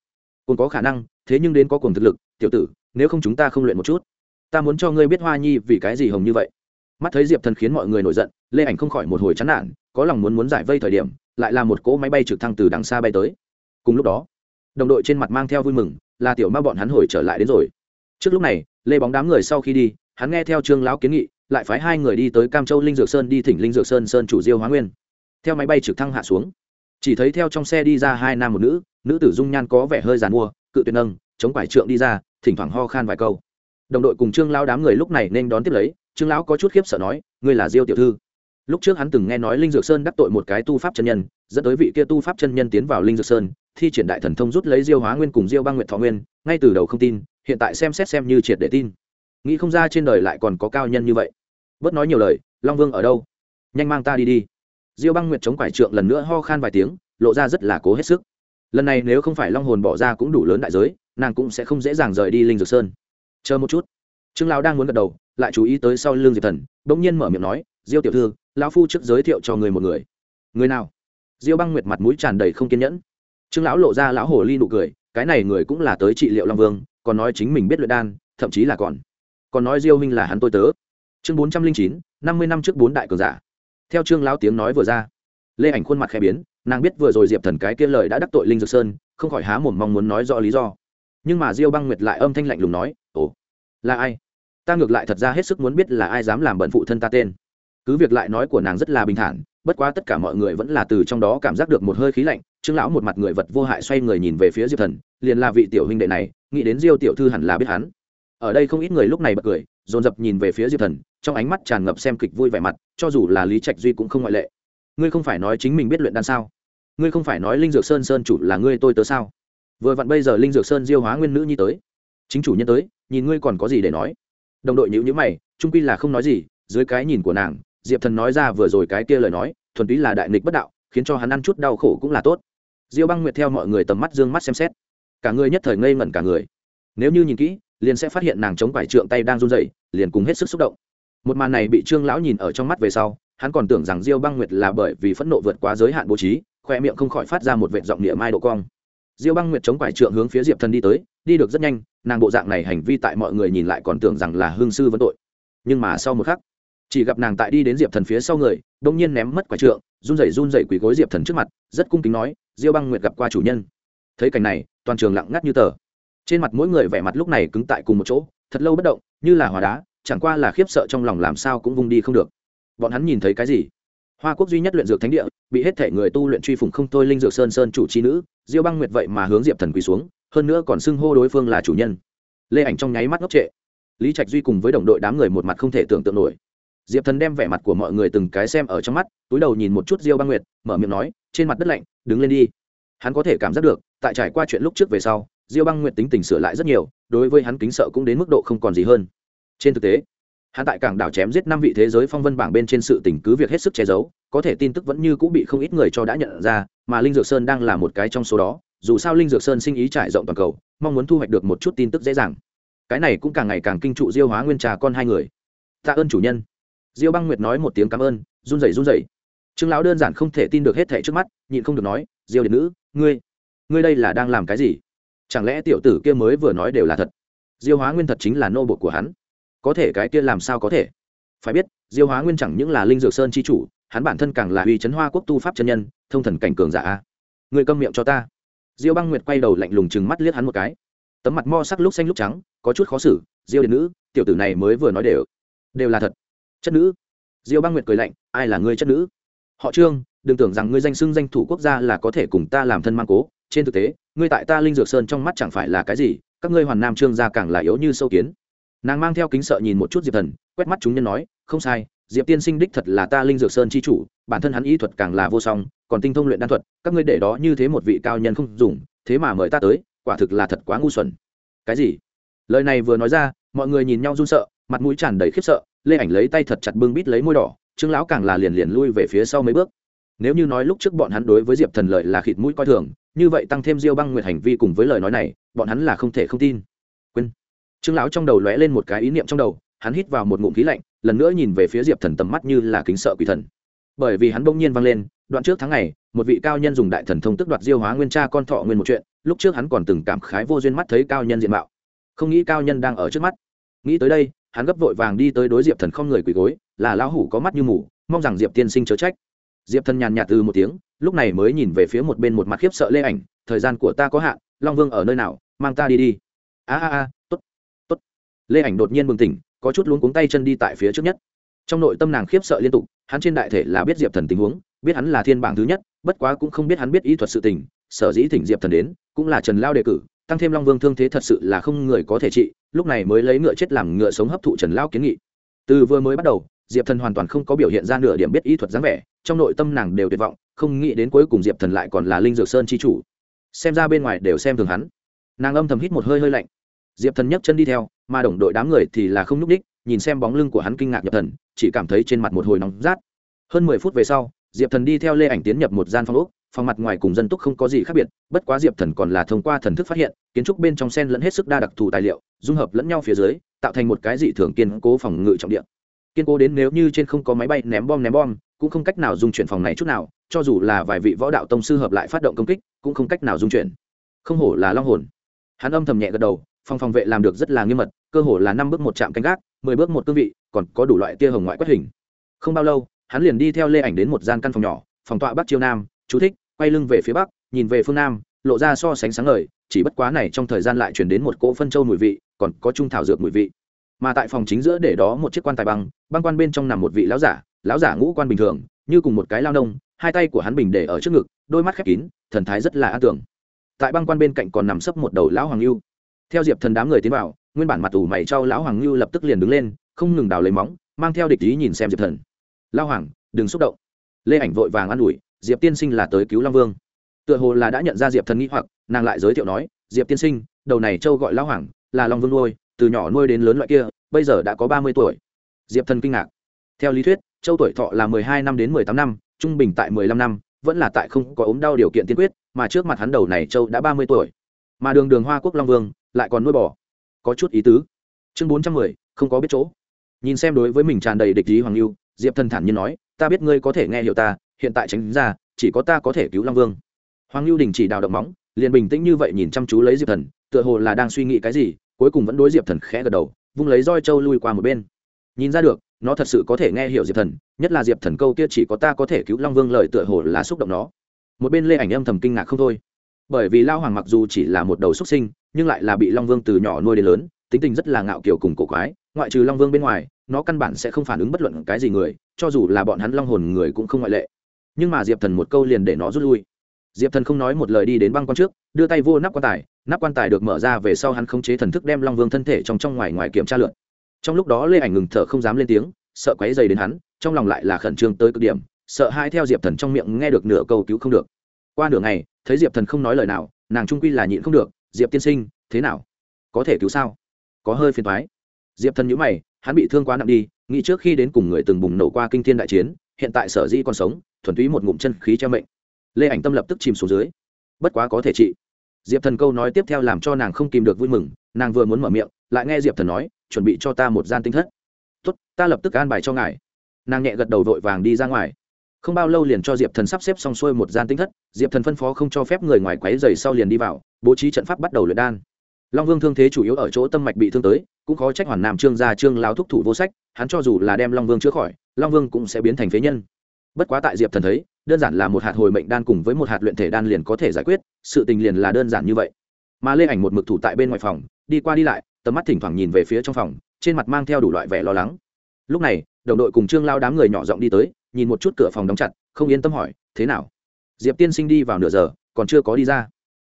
Còn có khả năng, thế nhưng đến có cùng thực lực, tiểu tử nếu không chúng ta không luyện một chút. Ta muốn cho ngươi biết hoa nhi vì cái gì hồng như vậy. Mắt thấy diệp thần khiến mọi người nổi giận, lê ảnh không khỏi một hồi chán nản, có lòng muốn muốn giải vây thời điểm, lại là một cỗ máy bay trực thăng từ đằng xa bay tới. Cùng lúc đó, đồng đội trên mặt mang theo vui mừng, là tiểu ma bọn hắn hồi trở lại đến rồi. Trước lúc này, lê bóng đám người sau khi đi, hắn nghe theo trương lão kiến nghị, lại phái hai người đi tới cam châu linh dược sơn đi thỉnh linh dược sơn sơn chủ diêu hóa nguyên. Theo máy bay trực thăng hạ xuống, chỉ thấy theo trong xe đi ra hai nam một nữ nữ tử dung nhan có vẻ hơi giàn mua, cự tuyệt nâng, chống quải trượng đi ra thỉnh thoảng ho khan vài câu. Đồng đội cùng trương lão đám người lúc này nên đón tiếp lấy, trương lão có chút khiếp sợ nói, ngươi là diêu tiểu thư. Lúc trước hắn từng nghe nói linh dược sơn đắc tội một cái tu pháp chân nhân, dẫn tới vị kia tu pháp chân nhân tiến vào linh dược sơn, thi triển đại thần thông rút lấy diêu hóa nguyên cùng diêu băng nguyện thọ nguyên, ngay từ đầu không tin, hiện tại xem xét xem như triệt để tin. Nghĩ không ra trên đời lại còn có cao nhân như vậy. Bớt nói nhiều lời, long vương ở đâu? Nhanh mang ta đi đi. Diêu băng nguyệt chống quải trượng lần nữa ho khan vài tiếng, lộ ra rất là cố hết sức. Lần này nếu không phải long hồn bỏ ra cũng đủ lớn đại giới nàng cũng sẽ không dễ dàng rời đi linh dược sơn. Chờ một chút. Trương lão đang muốn gật đầu, lại chú ý tới sau l ư n g diệp thần đ ỗ n g nhiên mở miệng nói, diêu tiểu thư, lão phu trước giới thiệu cho người một người. Người nào? Diêu băng nguyệt mặt mũi tràn đầy không kiên nhẫn. Trương lão lộ ra lão hồ ly nụ cười, cái này người cũng là tới trị liệu long vương, còn nói chính mình biết luyện đan, thậm chí là còn. Còn nói diêu minh là hắn tôi tớ. Chương bốn trăm linh chín, năm mươi năm trước bốn đại cường giả. Theo trương lão tiếng nói vừa ra, lê ảnh khuôn mặt khẽ biến, nàng biết vừa rồi diệp thần cái kia lời đã đắc tội linh dược sơn, không khỏi há mồm mong muốn nói rõ lý do nhưng mà diêu băng nguyệt lại âm thanh lạnh lùng nói, ồ, là ai? Ta ngược lại thật ra hết sức muốn biết là ai dám làm bận phụ thân ta tên. Cứ việc lại nói của nàng rất là bình thản, bất quá tất cả mọi người vẫn là từ trong đó cảm giác được một hơi khí lạnh, trương lão một mặt người vật vô hại xoay người nhìn về phía diệp thần, liền là vị tiểu huynh đệ này, nghĩ đến diêu tiểu thư hẳn là biết hắn. Ở đây không ít người lúc này bật cười, dồn dập nhìn về phía diệp thần, trong ánh mắt tràn ngập xem kịch vui vẻ mặt, cho dù là lý trạch duy cũng không ngoại lệ. Ngươi không phải nói chính mình biết luyện đan sao? Ngươi không phải nói linh dược sơn sơn chủ là ngươi tôi tớ sao? Vừa vặn bây giờ linh dược sơn diêu hóa nguyên nữ nhi tới. Chính chủ nhân tới, nhìn ngươi còn có gì để nói? Đồng đội nhữ nhữ mày trung quy là không nói gì, dưới cái nhìn của nàng, diệp thần nói ra vừa rồi cái kia lời nói, thuần túy là đại nghịch bất đạo, khiến cho hắn ăn chút đau khổ cũng là tốt. Diêu băng nguyệt theo mọi người tầm mắt d ư ơ n g mắt xem xét. Cả người nhất thời ngây ngẩn cả người. Nếu như nhìn kỹ, liền sẽ phát hiện nàng chống quải trượng tay đang run rẩy, liền cùng hết sức xúc động. Một màn này bị trương lão nhìn ở trong mắt về sau, hắn còn tưởng rằng diêu băng nguyệt là bởi vì phẫn nộ vượt quá giới hạn bố trí, khoe miệng không khỏi phát ra một vệt giọng địa mai độ cong diêu băng nguyệt chống quải trượng hướng phía diệp thần đi tới, đi được rất nhanh, nàng bộ dạng này hành vi tại mọi người nhìn lại còn tưởng rằng là hương sư vấn tội. Nhưng mà sau một khắc, chỉ gặp nàng tại đi đến diệp thần phía sau người đông nhiên ném mất quải trượng, run rẩy run rẩy quỳ gối diệp thần trước mặt, rất cung kính nói, diêu băng nguyệt gặp qua chủ nhân. Thấy cảnh này, toàn trường lặng ngắt như tờ. Trên mặt mỗi người vẻ mặt lúc này cứng tại cùng một chỗ, thật lâu bất động, như là hóa đá, chẳng qua là khiếp sợ trong lòng làm sao cũng vung đi không được. Bọn hắn nhìn thấy cái gì? Hoa quốc duy nhất luyện dược thánh địa bị hết thể người tu luyện truy phủng không thôi linh dược sơn sơn chủ chi nữ, diêu băng nguyệt vậy mà hướng diệp thần quỳ xuống, hơn nữa còn xưng hô đối phương là chủ nhân. Lê ảnh trong nháy mắt ngốc trệ. Lý trạch duy cùng với đồng đội đám người một mặt không thể tưởng tượng nổi. Diệp thần đem vẻ mặt của mọi người từng cái xem ở trong mắt, túi đầu nhìn một chút diêu băng nguyệt, mở miệng nói, trên mặt đất lạnh, đứng lên đi. Hắn có thể cảm giác được, tại trải qua chuyện lúc trước về sau, diêu băng nguyệt tính tình sửa lại rất nhiều, đối với hắn kính sợ cũng đến mức độ không còn gì hơn. Trên thực tế hắn tại cảng đảo chém giết năm vị thế giới phong vân bảng bên trên sự tình cứ việc hết sức che giấu, có thể tin tức vẫn như cũng bị không ít người cho đã nhận ra, mà linh dược sơn đang là một cái trong số đó, dù sao linh dược sơn sinh ý trải rộng toàn cầu, mong muốn thu hoạch được một chút tin tức dễ dàng. Cái này cũng càng ngày càng kinh trụ diêu hóa nguyên trà con hai người. Tạ ơn chủ nhân. Diêu băng nguyệt nói một tiếng cảm ơn, run rẩy run rẩy. Trương lão đơn giản không thể tin được hết thảy trước mắt, nhịn không được nói, diêu điện nữ, ngươi ngươi đây là đang làm cái gì? Chẳng lẽ tiểu tử kia mới vừa nói đều là thật? Diêu hóa nguyên thật chính là nô bột của hắn có thể cái kia làm sao có thể? Phải biết, diêu hóa nguyên chẳng những là linh dược sơn chi chủ, hắn bản thân càng là uy chấn hoa quốc tu pháp chân nhân, thông thần cảnh cường giả người câm miệng cho ta. Diêu băng nguyệt quay đầu lạnh lùng chừng mắt liếc hắn một cái. Tấm mặt mo sắc lúc xanh lúc trắng, có chút khó xử, diêu điện nữ, tiểu tử này mới vừa nói đều đều là thật. Chất nữ. Diêu băng nguyệt cười lạnh, ai là ngươi chất nữ? Họ trương, đừng tưởng rằng ngươi danh xưng danh thủ quốc gia là có thể cùng ta làm thân mang cố. Trên thực tế, ngươi tại ta linh dược sơn trong mắt chẳng phải là cái gì, các ngươi hoàn nam trương gia càng là yếu như sâu kiến nàng mang theo kính sợ nhìn một chút diệp thần, quét mắt chúng nhân nói, không sai, diệp tiên sinh đích thật là ta linh dược sơn c h i chủ, bản thân hắn y thuật càng là vô song, còn tinh thông luyện đan thuật, các ngươi để đó như thế một vị cao nhân không dùng, thế mà mời ta tới, quả thực là thật quá ngu xuẩn. Cái gì? Lời này vừa nói ra, mọi người nhìn nhau run sợ, mặt mũi tràn đầy khiếp sợ, lê ảnh lấy tay thật chặt bưng bít lấy môi đỏ, trương lão càng là liền liền lui về phía sau mấy bước. Nếu như nói lúc trước bọn hắn đối với diệp thần lợi là khịt mũi coi thường, như vậy tăng thêm diêu băng nguyệt hành vi cùng với lời nói này, bọn hắn là không thể không tin trương lão trong đầu lóe lên một cái ý niệm trong đầu, hắn hít vào một ngụm khí lạnh, lần nữa nhìn về phía diệp thần tầm mắt như là kính sợ quỷ thần. Bởi vì hắn bỗng nhiên vang lên, đoạn trước tháng này một vị cao nhân dùng đại thần thông tức đoạt diêu hóa nguyên cha con thọ nguyên một chuyện, lúc trước hắn còn từng cảm khái vô duyên mắt thấy cao nhân diện mạo. Không nghĩ cao nhân đang ở trước mắt. Nghĩ tới đây, hắn gấp vội vàng đi tới đối diệp thần không người quỳ gối, là lão hủ có mắt như mù, mong rằng diệp tiên sinh chớ trách. Diệp thần nhàn nhạt từ một tiếng, lúc này mới nhìn về phía một bên một mặt khiếp sợ lê ảnh, thời gian của ta có hạn, long vương ở nơi nào, mang ta đi đi. A a a lê ảnh đột nhiên bừng tỉnh, có chút luống cuống tay chân đi tại phía trước nhất. Trong nội tâm nàng khiếp sợ liên tục, hắn trên đại thể là biết diệp thần tình huống, biết hắn là thiên bảng thứ nhất, bất quá cũng không biết hắn biết ý thuật sự tình, sở dĩ thỉnh diệp thần đến, cũng là trần lao đề cử, tăng thêm long vương thương thế thật sự là không người có thể trị, lúc này mới lấy ngựa chết làm ngựa sống hấp thụ trần lao kiến nghị. Từ vừa mới bắt đầu, diệp thần hoàn toàn không có biểu hiện ra nửa điểm biết ý thuật dáng vẻ, trong nội tâm nàng đều tuyệt vọng, không nghĩ đến cuối cùng diệp thần lại còn là linh dược sơn c h i chủ. Xem ra bên ngoài đều xem thường hắn. Nàng âm thầm hít một hơi hơi lạnh. Diệp thần nhấc chân đi theo mà đồng đội đám người thì là không n ú đích nhìn xem bóng lưng của hắn kinh ngạc nhập thần, chỉ cảm thấy trên mặt một hồi nóng rát. Hơn mười phút về sau, diệp thần đi theo lê ảnh tiến nhập một gian phòng úc phòng mặt ngoài cùng dân túc không có gì khác biệt, bất quá diệp thần còn là thông qua thần thức phát hiện, kiến trúc bên trong sen lẫn hết sức đa đặc thù tài liệu, dung hợp lẫn nhau phía dưới, tạo thành một cái dị thường kiên cố phòng ngự trọng điện kiên cố đến nếu như trên không có máy bay ném bom ném bom, cũng không cách nào dung chuyển phòng này chút nào, cho dù là vài vị võ đạo tông sư hợp lại phát động công kích, cũng không cách nào dung chuyển. Không hổ là long hồn. Hắn âm thầm nhẹ gật đầu phòng phòng vệ làm được rất là nghiêm mật, cơ hồ là năm bước một trạm canh gác, mười bước một cương vị, còn có đủ loại tia hồng ngoại quét hình. Không bao lâu, hắn liền đi theo lê ảnh đến một gian căn phòng nhỏ, phòng tọa bắc chiêu nam, chú thích, quay lưng về phía bắc, nhìn về phương nam, lộ ra so sánh sáng ngời, chỉ bất quá này trong thời gian lại chuyển đến một cỗ phân châu mùi vị, còn có trung thảo dược mùi vị. Mà tại phòng chính giữa để đó một chiếc quan tài băng băng quan bên trong nằm một vị lão giả lão giả ngũ quan bình thường, như cùng một cái lao nông, hai tay của hắn bình để ở trước ngực, đôi mắt khép kín, thần thái rất là an tưởng. Tại băng quan bên cạnh còn nằm sấp một đầu lão hoàng lưu theo diệp thần đám người tiến vào, nguyên bản mặt tù mày cho lão hoàng lưu lập tức liền đứng lên, không ngừng đào lấy móng, mang theo địch ý nhìn xem diệp thần. Lao hoàng, đừng xúc động. Lê ảnh vội vàng an ủi, diệp tiên sinh là tới cứu long vương. Tựa hồ là đã nhận ra diệp thần nghĩ hoặc, nàng lại giới thiệu nói, diệp tiên sinh, đầu này châu gọi lão hoàng, là long vương nuôi, từ nhỏ nuôi đến lớn loại kia, bây giờ đã có ba mươi tuổi. Diệp thần kinh ngạc. Theo lý thuyết châu tuổi thọ là mười hai năm đến mười tám năm, trung bình tại mười lăm năm, vẫn là tại không có ốm đau điều kiện tiên quyết, mà trước mặt hắn đầu này châu đã ba mươi tuổi. Mà đường đường hoa quốc long vương lại còn nuôi bò. Có chút ý tứ. Chương bốn trăm mười, không có biết chỗ. Nhìn xem đối với mình tràn đầy địch ý hoàng lưu, diệp thần thản nhiên nói, ta biết ngươi có thể nghe hiểu ta, hiện tại tránh ra, chỉ có ta có thể cứu long vương. Hoàng lưu đình chỉ đào động móng, liền bình tĩnh như vậy nhìn chăm chú lấy diệp thần, tựa hồ là đang suy nghĩ cái gì, cuối cùng vẫn đối diệp thần khẽ gật đầu, vung lấy roi trâu lui qua một bên. Nhìn ra được, nó thật sự có thể nghe hiểu diệp thần, nhất là diệp thần câu kia chỉ có ta có thể cứu long vương lời tựa hồ là xúc động nó. Một bên lê ảnh âm thầm kinh ngạc không thôi bởi vì lao hoàng mặc dù chỉ là một đầu xuất sinh, nhưng lại là bị long vương từ nhỏ nuôi đến lớn, tính tình rất là ngạo kiểu cùng cổ quái, ngoại trừ long vương bên ngoài, nó căn bản sẽ không phản ứng bất luận cái gì người, cho dù là bọn hắn long hồn người cũng không ngoại lệ. Nhưng mà diệp thần một câu liền để nó rút lui. Diệp thần không nói một lời đi đến băng quan trước, đưa tay vô nắp quan tài, nắp quan tài được mở ra về sau hắn khống chế thần thức đem long vương thân thể trong trong ngoài ngoài kiểm tra lượn. Trong lúc đó lê ảnh ngừng thở không dám lên tiếng, sợ quáy dày đến hắn, trong lòng lại là khẩn trương tới cực điểm, sợ hai theo diệp thần trong miệng nghe được nửa câu cứu không được. Qua nửa ngày thấy diệp thần không nói lời nào nàng trung quy là nhịn không được diệp tiên sinh thế nào có thể cứu sao có hơi phiền thoái diệp thần nhữ mày hắn bị thương quá nặng đi nghĩ trước khi đến cùng người từng bùng nổ qua kinh thiên đại chiến hiện tại sở dĩ còn sống thuần túy một ngụm chân khí che mệnh lê ảnh tâm lập tức chìm xuống dưới bất quá có thể trị diệp thần câu nói tiếp theo làm cho nàng không kìm được vui mừng nàng vừa muốn mở miệng lại nghe diệp thần nói chuẩn bị cho ta một gian tinh thất tốt ta lập tức an bài cho ngài nàng nhẹ gật đầu vội vàng đi ra ngoài không bao lâu liền cho diệp thần sắp xếp xong xuôi một gian tinh thất, diệp thần phân phó không cho phép người ngoài quáy dày sau liền đi vào, bố trí trận pháp bắt đầu luyện đan. Long vương thương thế chủ yếu ở chỗ tâm mạch bị thương tới, cũng khó trách hoàn nam trương gia trương lao thúc thủ vô sách, hắn cho dù là đem long vương chữa khỏi, long vương cũng sẽ biến thành phế nhân. Bất quá tại diệp thần thấy, đơn giản là một hạt hồi mệnh đan cùng với một hạt luyện thể đan liền có thể giải quyết, sự tình liền là đơn giản như vậy. Mà lê ảnh một mực thủ tại bên ngoài phòng, đi qua đi lại, tầm mắt thỉnh thoảng nhìn về phía trong phòng, trên mặt mang theo đủ loại vẻ lo lắng. Lúc này, đồng đội cùng trương lao đám người nhỏ giọng đi tới nhìn một chút cửa phòng đóng chặt, không yên tâm hỏi, thế nào? Diệp tiên sinh đi vào nửa giờ, còn chưa có đi ra.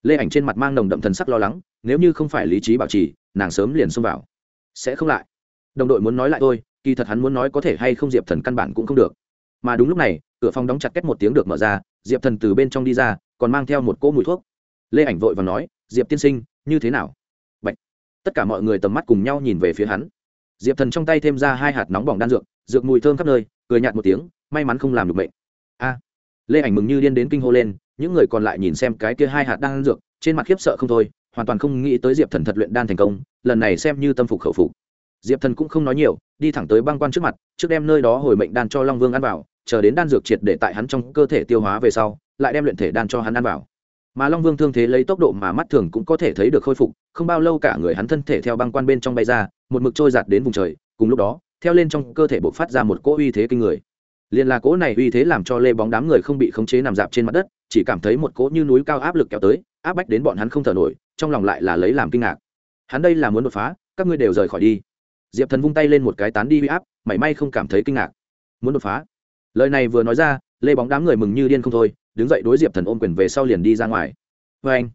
Lê ảnh trên mặt mang nồng đậm thần sắc lo lắng, nếu như không phải lý trí bảo trì, nàng sớm liền xông vào. Sẽ không lại. Đồng đội muốn nói lại thôi, kỳ thật hắn muốn nói có thể hay không diệp thần căn bản cũng không được. Mà đúng lúc này, cửa phòng đóng chặt kết một tiếng được mở ra, diệp thần từ bên trong đi ra, còn mang theo một cỗ mùi thuốc. Lê ảnh vội và nói, diệp tiên sinh, như thế nào? Bạch. tất cả mọi người tầm mắt cùng nhau nhìn về phía hắn. Diệp thần trong tay thêm ra hai hạt nóng bỏng đan dược dược mùi thơm khắp nơi, cười nhạt một tiếng may mắn không làm được mệnh. a. Lê ảnh mừng như điên đến kinh hô lên, những người còn lại nhìn xem cái kia hai hạt đan dược, trên mặt khiếp sợ không thôi, hoàn toàn không nghĩ tới diệp thần thật luyện đan thành công, lần này xem như tâm phục khẩu phục. Diệp thần cũng không nói nhiều, đi thẳng tới băng quan trước mặt, trước đem nơi đó hồi mệnh đan cho long vương ăn vào, chờ đến đan dược triệt để tại hắn trong cơ thể tiêu hóa về sau, lại đem luyện thể đan cho hắn ăn vào. Mà long vương thương thế lấy tốc độ mà mắt thường cũng có thể thấy được khôi phục, không bao lâu cả người hắn thân thể theo băng quan bên trong bay ra, một mực trôi giạt đến vùng trời, cùng lúc đó, theo lên trong cơ thể bộc phát ra một cỗ uy thế kinh người liền là cỗ này uy thế làm cho lê bóng đám người không bị khống chế nằm dạp trên mặt đất, chỉ cảm thấy một cỗ như núi cao áp lực kéo tới, áp bách đến bọn hắn không thở nổi, trong lòng lại là lấy làm kinh ngạc. Hắn đây là muốn đột phá, các ngươi đều rời khỏi đi. Diệp thần vung tay lên một cái tán đi huy áp, mảy may không cảm thấy kinh ngạc. Muốn đột phá? Lời này vừa nói ra, lê bóng đám người mừng như điên không thôi, đứng dậy đối diệp thần ôm quyền về sau liền đi ra ngoài. Vê anh,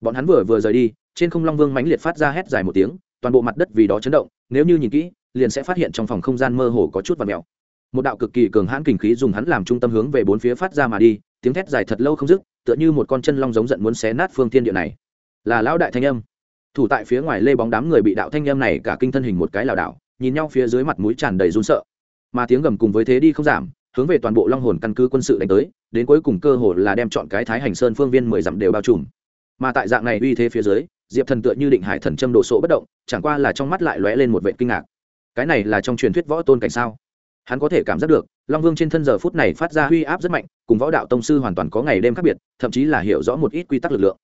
bọn hắn vừa vừa rời đi, trên không long vương mãnh liệt phát ra hét dài một tiếng, toàn bộ mặt đất vì đó chấn động, nếu như nhìn kỹ, liền sẽ phát hiện trong phòng không gian mơ hồ có chút và mèo một đạo cực kỳ cường hãn kình khí dùng hắn làm trung tâm hướng về bốn phía phát ra mà đi, tiếng thét dài thật lâu không dứt, tựa như một con chân long giống giận muốn xé nát phương thiên địa này. Là lão đại thanh âm. Thủ tại phía ngoài lê bóng đám người bị đạo thanh âm này cả kinh thân hình một cái lảo đảo, nhìn nhau phía dưới mặt mũi tràn đầy run sợ. Mà tiếng gầm cùng với thế đi không giảm, hướng về toàn bộ long hồn căn cứ quân sự đánh tới, đến cuối cùng cơ hồ là đem chọn cái thái hành sơn phương viên mười dặm đều bao trùm. Mà tại dạng này uy thế phía dưới, diệp thần tựa như định hải thần châm đồ sộ bất động, chẳng qua là trong mắt lại lóe lên một vệ kinh ngạc. Cái này là trong truyền thuyết võ tôn cảnh sao? Hắn có thể cảm giác được, long vương trên thân giờ phút này phát ra huy áp rất mạnh, cùng võ đạo tông sư hoàn toàn có ngày đêm khác biệt, thậm chí là hiểu rõ một ít quy tắc lực lượng.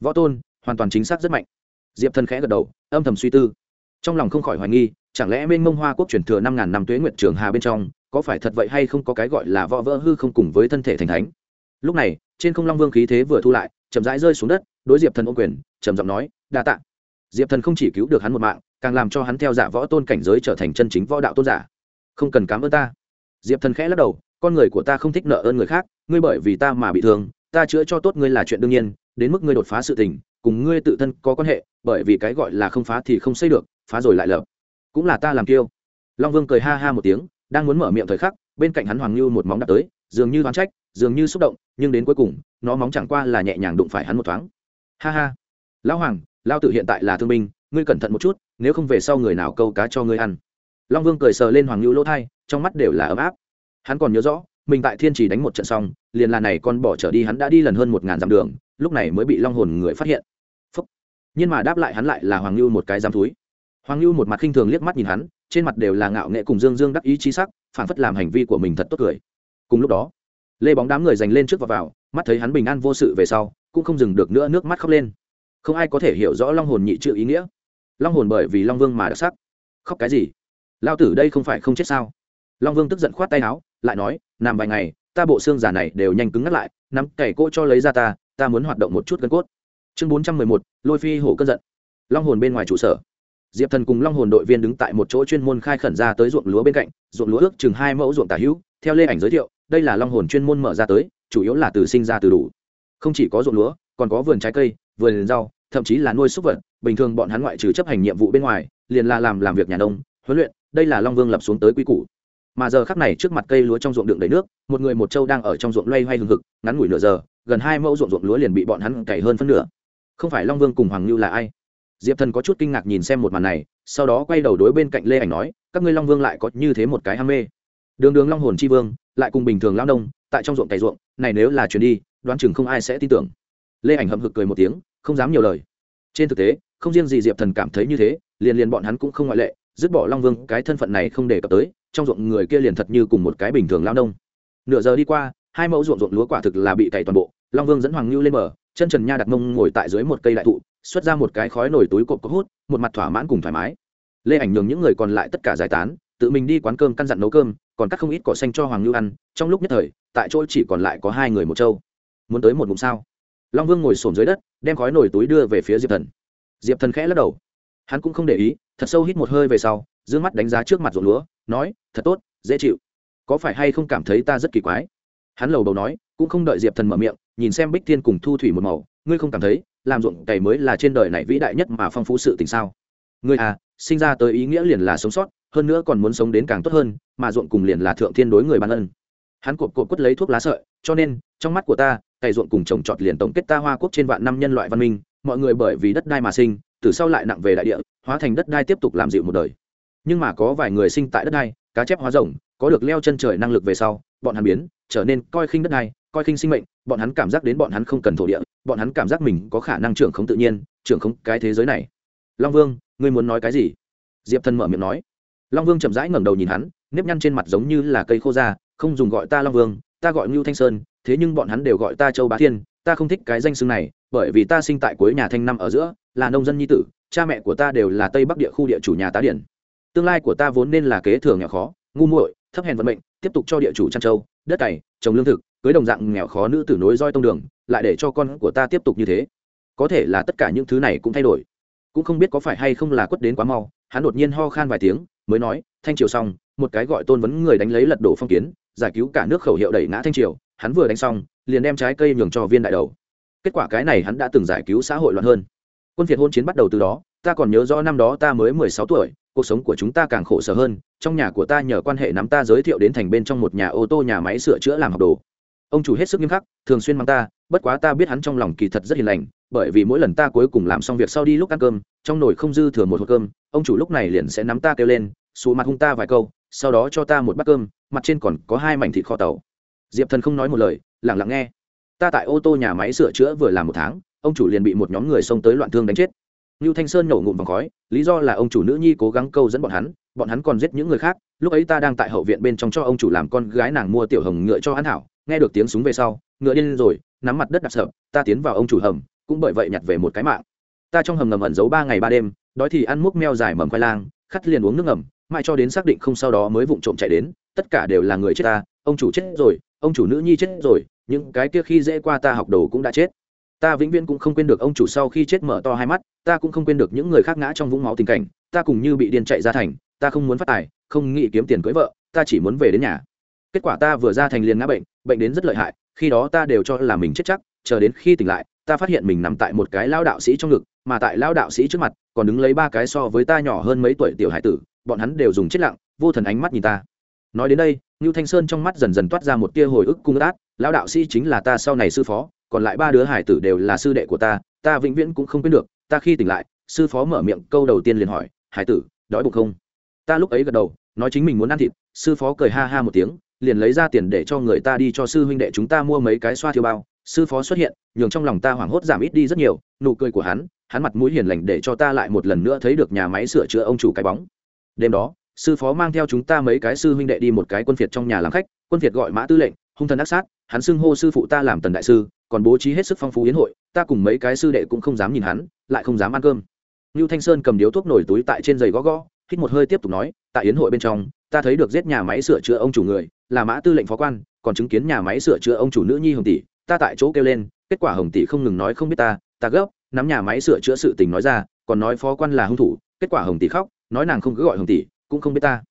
Võ tôn, hoàn toàn chính xác rất mạnh. Diệp thần khẽ gật đầu, âm thầm suy tư. Trong lòng không khỏi hoài nghi, chẳng lẽ bên mông hoa quốc truyền thừa năm ngàn năm tuế nguyện trường hà bên trong, có phải thật vậy hay không có cái gọi là võ vỡ hư không cùng với thân thể thành thánh? Lúc này, trên không long vương khí thế vừa thu lại, chậm rãi rơi xuống đất, đối diệp thần ô quyền, trầm giọng nói, đa tạ. Diệp thần không chỉ cứu được hắn một mạng, càng làm cho hắn theo giả võ tôn cảnh giới trở thành chân chính võ đạo tôn giả không cần cảm ơn ta. Diệp thần khẽ lắc đầu, con người của ta không thích nợ ơn người khác, ngươi bởi vì ta mà bị thương, ta chữa cho tốt ngươi là chuyện đương nhiên, đến mức ngươi đột phá sự tình, cùng ngươi tự thân có quan hệ, bởi vì cái gọi là không phá thì không xây được, phá rồi lại lập. Cũng là ta làm kiêu. Long vương cười ha ha một tiếng, đang muốn mở miệng thời khắc, bên cạnh hắn hoàng như một móng đạp tới, dường như đoán trách, dường như xúc động, nhưng đến cuối cùng, nó móng chẳng qua là nhẹ nhàng đụng phải hắn một thoáng. Ha ha. Lão hoàng lao tự hiện tại là thương binh, ngươi cẩn thận một chút, nếu không về sau người nào câu cá cho ngươi ăn long vương cười sờ lên hoàng ngưu lỗ thai, trong mắt đều là ấm áp. Hắn còn nhớ rõ, mình tại thiên trì đánh một trận xong, liền là này con bỏ trở đi hắn đã đi lần hơn một ngàn dặm đường, lúc này mới bị long hồn người phát hiện. Phúc. nhưng mà đáp lại hắn lại là hoàng lưu một cái giam túi. Hoàng lưu một mặt khinh thường liếc mắt nhìn hắn, trên mặt đều là ngạo nghệ cùng dương dương đắc ý trí sắc phản phất làm hành vi của mình thật tốt cười. Cùng lúc đó, lê bóng đám người dành lên trước và vào, mắt thấy hắn bình an vô sự về sau, cũng không dừng được nữa, nước mắt khóc lên. Không ai có thể hiểu rõ long hồn nhị trự ý nghĩa. Long hồn bởi vì long vương mà đặc sắc. Khóc cái gì? Lao tử đây không phải không chết sao? Long vương tức giận khoát tay áo, lại nói, nằm vài ngày, ta bộ xương giả này đều nhanh cứng ngắt lại, nắm cày cỗ cho lấy ra ta ta muốn hoạt động một chút gân cốt. Chương bốn trăm mười một, lôi phi hổ cơn giận. Long hồn bên ngoài trụ sở. Diệp thần cùng long hồn đội viên đứng tại một chỗ chuyên môn khai khẩn ra tới ruộng lúa bên cạnh, ruộng lúa ước chừng hai mẫu ruộng tả hữu, theo lê ảnh giới thiệu, đây là long hồn chuyên môn mở ra tới, chủ yếu là từ sinh ra từ đủ. Không chỉ có ruộng lúa, còn có vườn trái cây, vườn rau, thậm chí là nuôi súc vật, bình thường bọn hắn ngoại trừ chấp hành nhiệm vụ bên ngoài, liền là làm làm việc nhà nông, huấn luyện đây là long vương lập xuống tới quy củ. Mà giờ khắc này trước mặt cây lúa trong ruộng đựng đầy nước, một người một trâu đang ở trong ruộng loay hoay hừng hực, ngắn ngủi nửa giờ, gần hai mẫu ruộng ruộng lúa liền bị bọn hắn cày hơn phân nửa. Không phải long vương cùng hoàng lưu là ai? Diệp thần có chút kinh ngạc nhìn xem một màn này, sau đó quay đầu đối bên cạnh lê ảnh nói, các ngươi long vương lại có như thế một cái ham mê. Đường đường long hồn c h i vương, lại cùng bình thường lao nông, tại trong ruộng cày ruộng, này nếu là chuyền đi, đoán chừng không ai sẽ tin tưởng. Lê ảnh hậm hực cười một tiếng, không dám nhiều lời. Trên thực tế, không riêng gì diệp thần cảm thấy như thế, liền liền bọn hắn cũng không ngoại lệ dứt bỏ long vương cái thân phận này không để cập tới trong ruộng người kia liền thật như cùng một cái bình thường lao nông. Nửa giờ đi qua hai mẫu ruộng ruộng lúa quả thực là bị cày toàn bộ long vương dẫn hoàng ngưu lên bờ, chân trần nha đặt mông ngồi tại dưới một cây đại thụ xuất ra một cái khói nổi túi cộp có hút một mặt thỏa mãn cùng thoải mái. Lê ảnh nhường những người còn lại tất cả giải tán tự mình đi quán cơm căn dặn nấu cơm còn cắt không ít cỏ xanh cho hoàng ngưu ăn trong lúc nhất thời tại chỗ chỉ còn lại có hai người một trâu. Muốn tới một vùng sao? Long vương ngồi xổm dưới đất đem khói nổi túi đưa về phía diệp thần. Diệp thần khẽ lắc đầu hắn cũng không để ý, thật sâu hít một hơi về sau d ư ơ n g mắt đánh giá trước mặt ruộng lúa, nói, thật tốt, dễ chịu. Có phải hay không cảm thấy ta rất kỳ quái? Hắn lầu đầu nói, cũng không đợi diệp thần mở miệng, nhìn xem bích thiên cùng thu thủy một màu, ngươi không cảm thấy, làm ruộng cày mới là trên đời này vĩ đại nhất mà phong phú sự tình sao? Ngươi à sinh ra tới ý nghĩa liền là sống sót, hơn nữa còn muốn sống đến càng tốt hơn, mà ruộng cùng liền là thượng thiên đối người ban ân. Hắn cột cột quất lấy thuốc lá sợi, cho nên, trong mắt của ta, cày ruộng cùng trồng trọt liền tổng kết ta hoa quốc trên vạn năm nhân loại văn minh, mọi người bởi vì đất đai mà sinh từ sau lại nặng về đại địa, hóa thành đất đai tiếp tục làm dịu một đời. Nhưng mà có vài người sinh tại đất đai, cá chép hóa rồng, có được leo chân trời năng lực về sau, bọn hắn biến, trở nên coi khinh đất đai, coi khinh sinh mệnh, bọn hắn cảm giác đến bọn hắn không cần thổ địa, bọn hắn cảm giác mình có khả năng trưởng không tự nhiên, trưởng không cái thế giới này. Long vương, ngươi muốn nói cái gì? Diệp thần mở miệng nói. Long vương chậm rãi ngẩng đầu nhìn hắn, nếp nhăn trên mặt giống như là cây khô da, không dùng gọi ta long vương, ta gọi ngưu thanh sơn, thế nhưng bọn hắn đều gọi ta châu bá thiên ta không thích cái danh xưng này, bởi vì ta sinh tại cuối nhà thanh năm ở giữa, là nông dân nhi tử, cha mẹ của ta đều là tây bắc địa khu địa chủ nhà tá điển. Tương lai của ta vốn nên là kế thừa nghèo khó, ngu muội, thấp hèn vận mệnh, tiếp tục cho địa chủ chăn trâu, đất cày, trồng lương thực, cưới đồng dạng nghèo khó nữ tử nối roi tông đường, lại để cho con của ta tiếp tục như thế. Có thể là tất cả những thứ này cũng thay đổi. Cũng không biết có phải hay không là quất đến quá mau, hắn đột nhiên ho khan vài tiếng, mới nói, thanh triều xong, một cái gọi tôn vấn người đánh lấy lật đổ phong kiến, giải cứu cả nước khẩu hiệu đẩy ngã thanh triều. Hắn vừa đánh xong liền đem trái cây nhường cho viên đại đầu. Kết quả cái này hắn đã từng giải cứu xã hội loạn hơn. Quân phiệt hôn chiến bắt đầu từ đó, ta còn nhớ rõ năm đó ta mới mười sáu tuổi, cuộc sống của chúng ta càng khổ sở hơn, trong nhà của ta nhờ quan hệ nắm ta giới thiệu đến thành bên trong một nhà ô tô nhà máy sửa chữa làm học đồ. Ông chủ hết sức nghiêm khắc, thường xuyên mang ta, bất quá ta biết hắn trong lòng kỳ thật rất hiền lành, bởi vì mỗi lần ta cuối cùng làm xong việc sau đi lúc ăn cơm, trong nồi không dư thừa một hộp cơm, ông chủ lúc này liền sẽ nắm ta kêu lên xù mặt hung ta vài câu, sau đó cho ta một bát cơm, mặt trên còn có hai mảnh thịt kho tàu. Diệp thần không nói một lời lặng lặng nghe ta tại ô tô nhà máy sửa chữa vừa làm một tháng ông chủ liền bị một nhóm người xông tới loạn thương đánh chết Nưu Thanh Sơn nổ ngụm vòng khói, lý do là ông chủ nữ nhi cố gắng câu dẫn bọn hắn, bọn hắn còn giết những người khác, lúc ấy ta đang tại hậu viện bên trong cho ông chủ làm con gái nàng mua tiểu hồng ngựa cho hắn hảo, nghe được tiếng súng về sau, ngựa điên rồi, nắm mặt đất đạp sập, ta tiến vào ông chủ hầm, cũng bởi vậy nhặt về một cái mạng. Ta trong hầm ngầm ẩn giấu ba ngày ba đêm, đói thì ăn múc meo dài mầm khoai lang, khát liền uống nước ngầm, mãi cho đến xác định không sau đó mới vụng trộm chạy đến, tất cả đều là người chết ta, ông chủ chết rồi, ông chủ nữ nhi chết rồi, những cái kia khi dễ qua ta học đồ cũng đã chết. Ta vĩnh viễn cũng không quên được ông chủ sau khi chết mở to hai mắt ta cũng không quên được những người khác ngã trong vũng máu tình cảnh ta cùng như bị điên chạy ra thành ta không muốn phát tài không nghĩ kiếm tiền cưới vợ ta chỉ muốn về đến nhà. Kết quả ta vừa ra thành liền ngã bệnh bệnh đến rất lợi hại khi đó ta đều cho là mình chết chắc chờ đến khi tỉnh lại ta phát hiện mình nằm tại một cái lao đạo sĩ trong ngực mà tại lao đạo sĩ trước mặt còn đứng lấy ba cái so với ta nhỏ hơn mấy tuổi tiểu hải tử bọn hắn đều dùng chết lặng vô thần ánh mắt nhìn ta nói đến đây, ngưu thanh sơn trong mắt dần dần toát ra một tia hồi ức cung át, Lão đạo sĩ chính là ta sau này sư phó, còn lại ba đứa hải tử đều là sư đệ của ta ta vĩnh viễn cũng không quên được, ta khi tỉnh lại, sư phó mở miệng câu đầu tiên liền hỏi, hải tử, đói bụng không? Ta lúc ấy gật đầu, nói chính mình muốn ăn thịt, sư phó cười ha ha một tiếng, liền lấy ra tiền để cho người ta đi cho sư huynh đệ chúng ta mua mấy cái xoa thiêu bao. Sư phó xuất hiện, nhường trong lòng ta hoảng hốt giảm ít đi rất nhiều, nụ cười của hắn hắn mặt mũi hiền lành để cho ta lại một lần nữa thấy được nhà máy sửa chữa ông chủ cái bóng. Đêm đó sư phó mang theo chúng ta mấy cái sư huynh đệ đi một cái quân phiệt trong nhà làm khách quân phiệt gọi mã tư lệnh hung thần ác sát hắn xưng hô sư phụ ta làm tần đại sư còn bố trí hết sức phong phú yến hội ta cùng mấy cái sư đệ cũng không dám nhìn hắn lại không dám ăn cơm. Nưu Thanh Sơn cầm điếu thuốc nổi túi tại trên giày gõ gõ, hít một hơi tiếp tục nói, tại yến hội bên trong, ta thấy được giết nhà máy sửa chữa ông chủ người, là Mã Tư lệnh phó quan, còn chứng kiến nhà máy sửa chữa ông chủ nữ nhi Hồng tỷ, ta tại chỗ kêu lên, kết quả Hồng tỷ không ngừng nói không biết ta, ta gấp, nắm nhà máy sửa chữa sự tình nói ra, còn nói phó quan là hung thủ, kết quả Hồng tỷ khóc, nói nàng không cứ gọi Hồng tỷ, cũng không biết ta.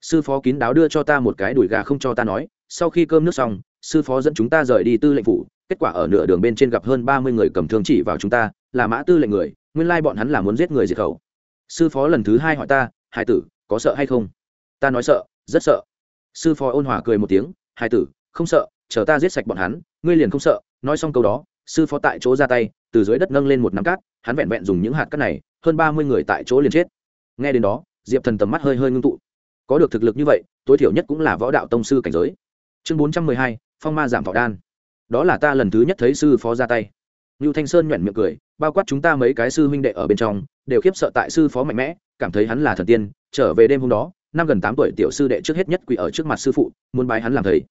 Sư phó kín đáo đưa cho ta một cái đùi gà không cho ta nói, sau khi cơm nước xong, sư phó dẫn chúng ta rời đi tư lệnh phủ, kết quả ở nửa đường bên trên gặp hơn ba mươi người cầm thương chỉ vào chúng ta là mã tư lệnh người nguyên lai bọn hắn là muốn giết người diệt khẩu. Sư phó lần thứ hai hỏi ta hải tử có sợ hay không? Ta nói sợ rất sợ. Sư phó ôn hòa cười một tiếng hải tử không sợ chờ ta giết sạch bọn hắn ngươi liền không sợ. Nói xong câu đó sư phó tại chỗ ra tay từ dưới đất nâng lên một nắm cát hắn vẹn vẹn dùng những hạt cát này hơn ba mươi người tại chỗ liền chết. Nghe đến đó diệp thần tầm mắt hơi hơi ngưng tụ có được thực lực như vậy tối thiểu nhất cũng là võ đạo tông sư cảnh giới chương bốn trăm mười hai phong ma giảm võ đan đó là ta lần thứ nhất thấy sư phó ra tay ngưu Thanh Sơn nhoẻn miệng cười, bao quát chúng ta mấy cái sư huynh đệ ở bên trong, đều khiếp sợ tại sư phó mạnh mẽ, cảm thấy hắn là thần tiên. Trở về đêm hôm đó, năm gần tám tuổi tiểu sư đệ trước hết nhất quỳ ở trước mặt sư phụ, muốn bái hắn làm thầy.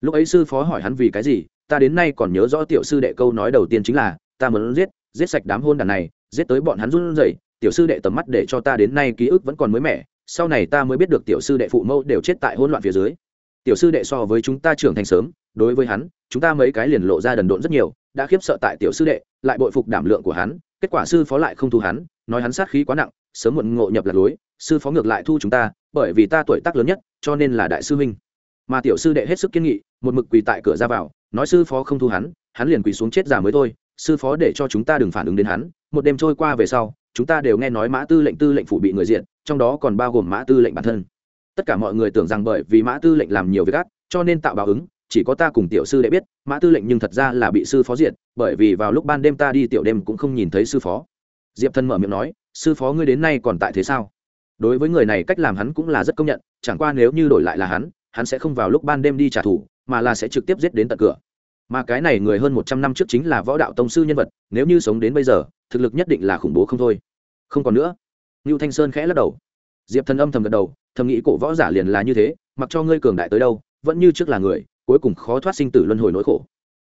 Lúc ấy sư phó hỏi hắn vì cái gì, ta đến nay còn nhớ rõ tiểu sư đệ câu nói đầu tiên chính là, ta muốn giết, giết sạch đám hôn đàn này, giết tới bọn hắn run rẩy. Tiểu sư đệ tầm mắt để cho ta đến nay ký ức vẫn còn mới mẻ, sau này ta mới biết được tiểu sư đệ phụ mẫu đều chết tại hỗn loạn phía dưới. Tiểu sư đệ so với chúng ta trưởng thành sớm, đối với hắn, chúng ta mấy cái liền lộ ra đần độn rất nhiều đã khiếp sợ tại tiểu sư đệ lại bội phục đảm lượng của hắn kết quả sư phó lại không thu hắn nói hắn sát khí quá nặng sớm muộn ngộ nhập lạc lối sư phó ngược lại thu chúng ta bởi vì ta tuổi tác lớn nhất cho nên là đại sư huynh mà tiểu sư đệ hết sức kiên nghị một mực quỳ tại cửa ra vào nói sư phó không thu hắn hắn liền quỳ xuống chết già mới thôi sư phó để cho chúng ta đừng phản ứng đến hắn một đêm trôi qua về sau chúng ta đều nghe nói mã tư lệnh tư lệnh phủ bị người diện trong đó còn bao gồm mã tư lệnh bản thân. Tất cả mọi người tưởng rằng bởi vì mã tư lệnh làm nhiều việc gắt cho nên tạo báo ứng, chỉ có ta cùng tiểu sư đệ biết, mã tư lệnh nhưng thật ra là bị sư phó diện bởi vì vào lúc ban đêm ta đi tiểu đêm cũng không nhìn thấy sư phó. Diệp thân mở miệng nói, sư phó ngươi đến nay còn tại thế sao? Đối với người này cách làm hắn cũng là rất công nhận, chẳng qua nếu như đổi lại là hắn hắn sẽ không vào lúc ban đêm đi trả thù, mà là sẽ trực tiếp giết đến tận cửa mà cái này người hơn một trăm năm trước chính là võ đạo tông sư nhân vật nếu như sống đến bây giờ thực lực nhất định là khủng bố không thôi. Không còn nữa. Ngưu thanh sơn khẽ lắc đầu. Diệp thần âm thầm gật đầu thầm nghĩ cổ võ giả liền là như thế mặc cho ngươi cường đại tới đâu vẫn như trước là người cuối cùng khó thoát sinh tử luân hồi nỗi khổ.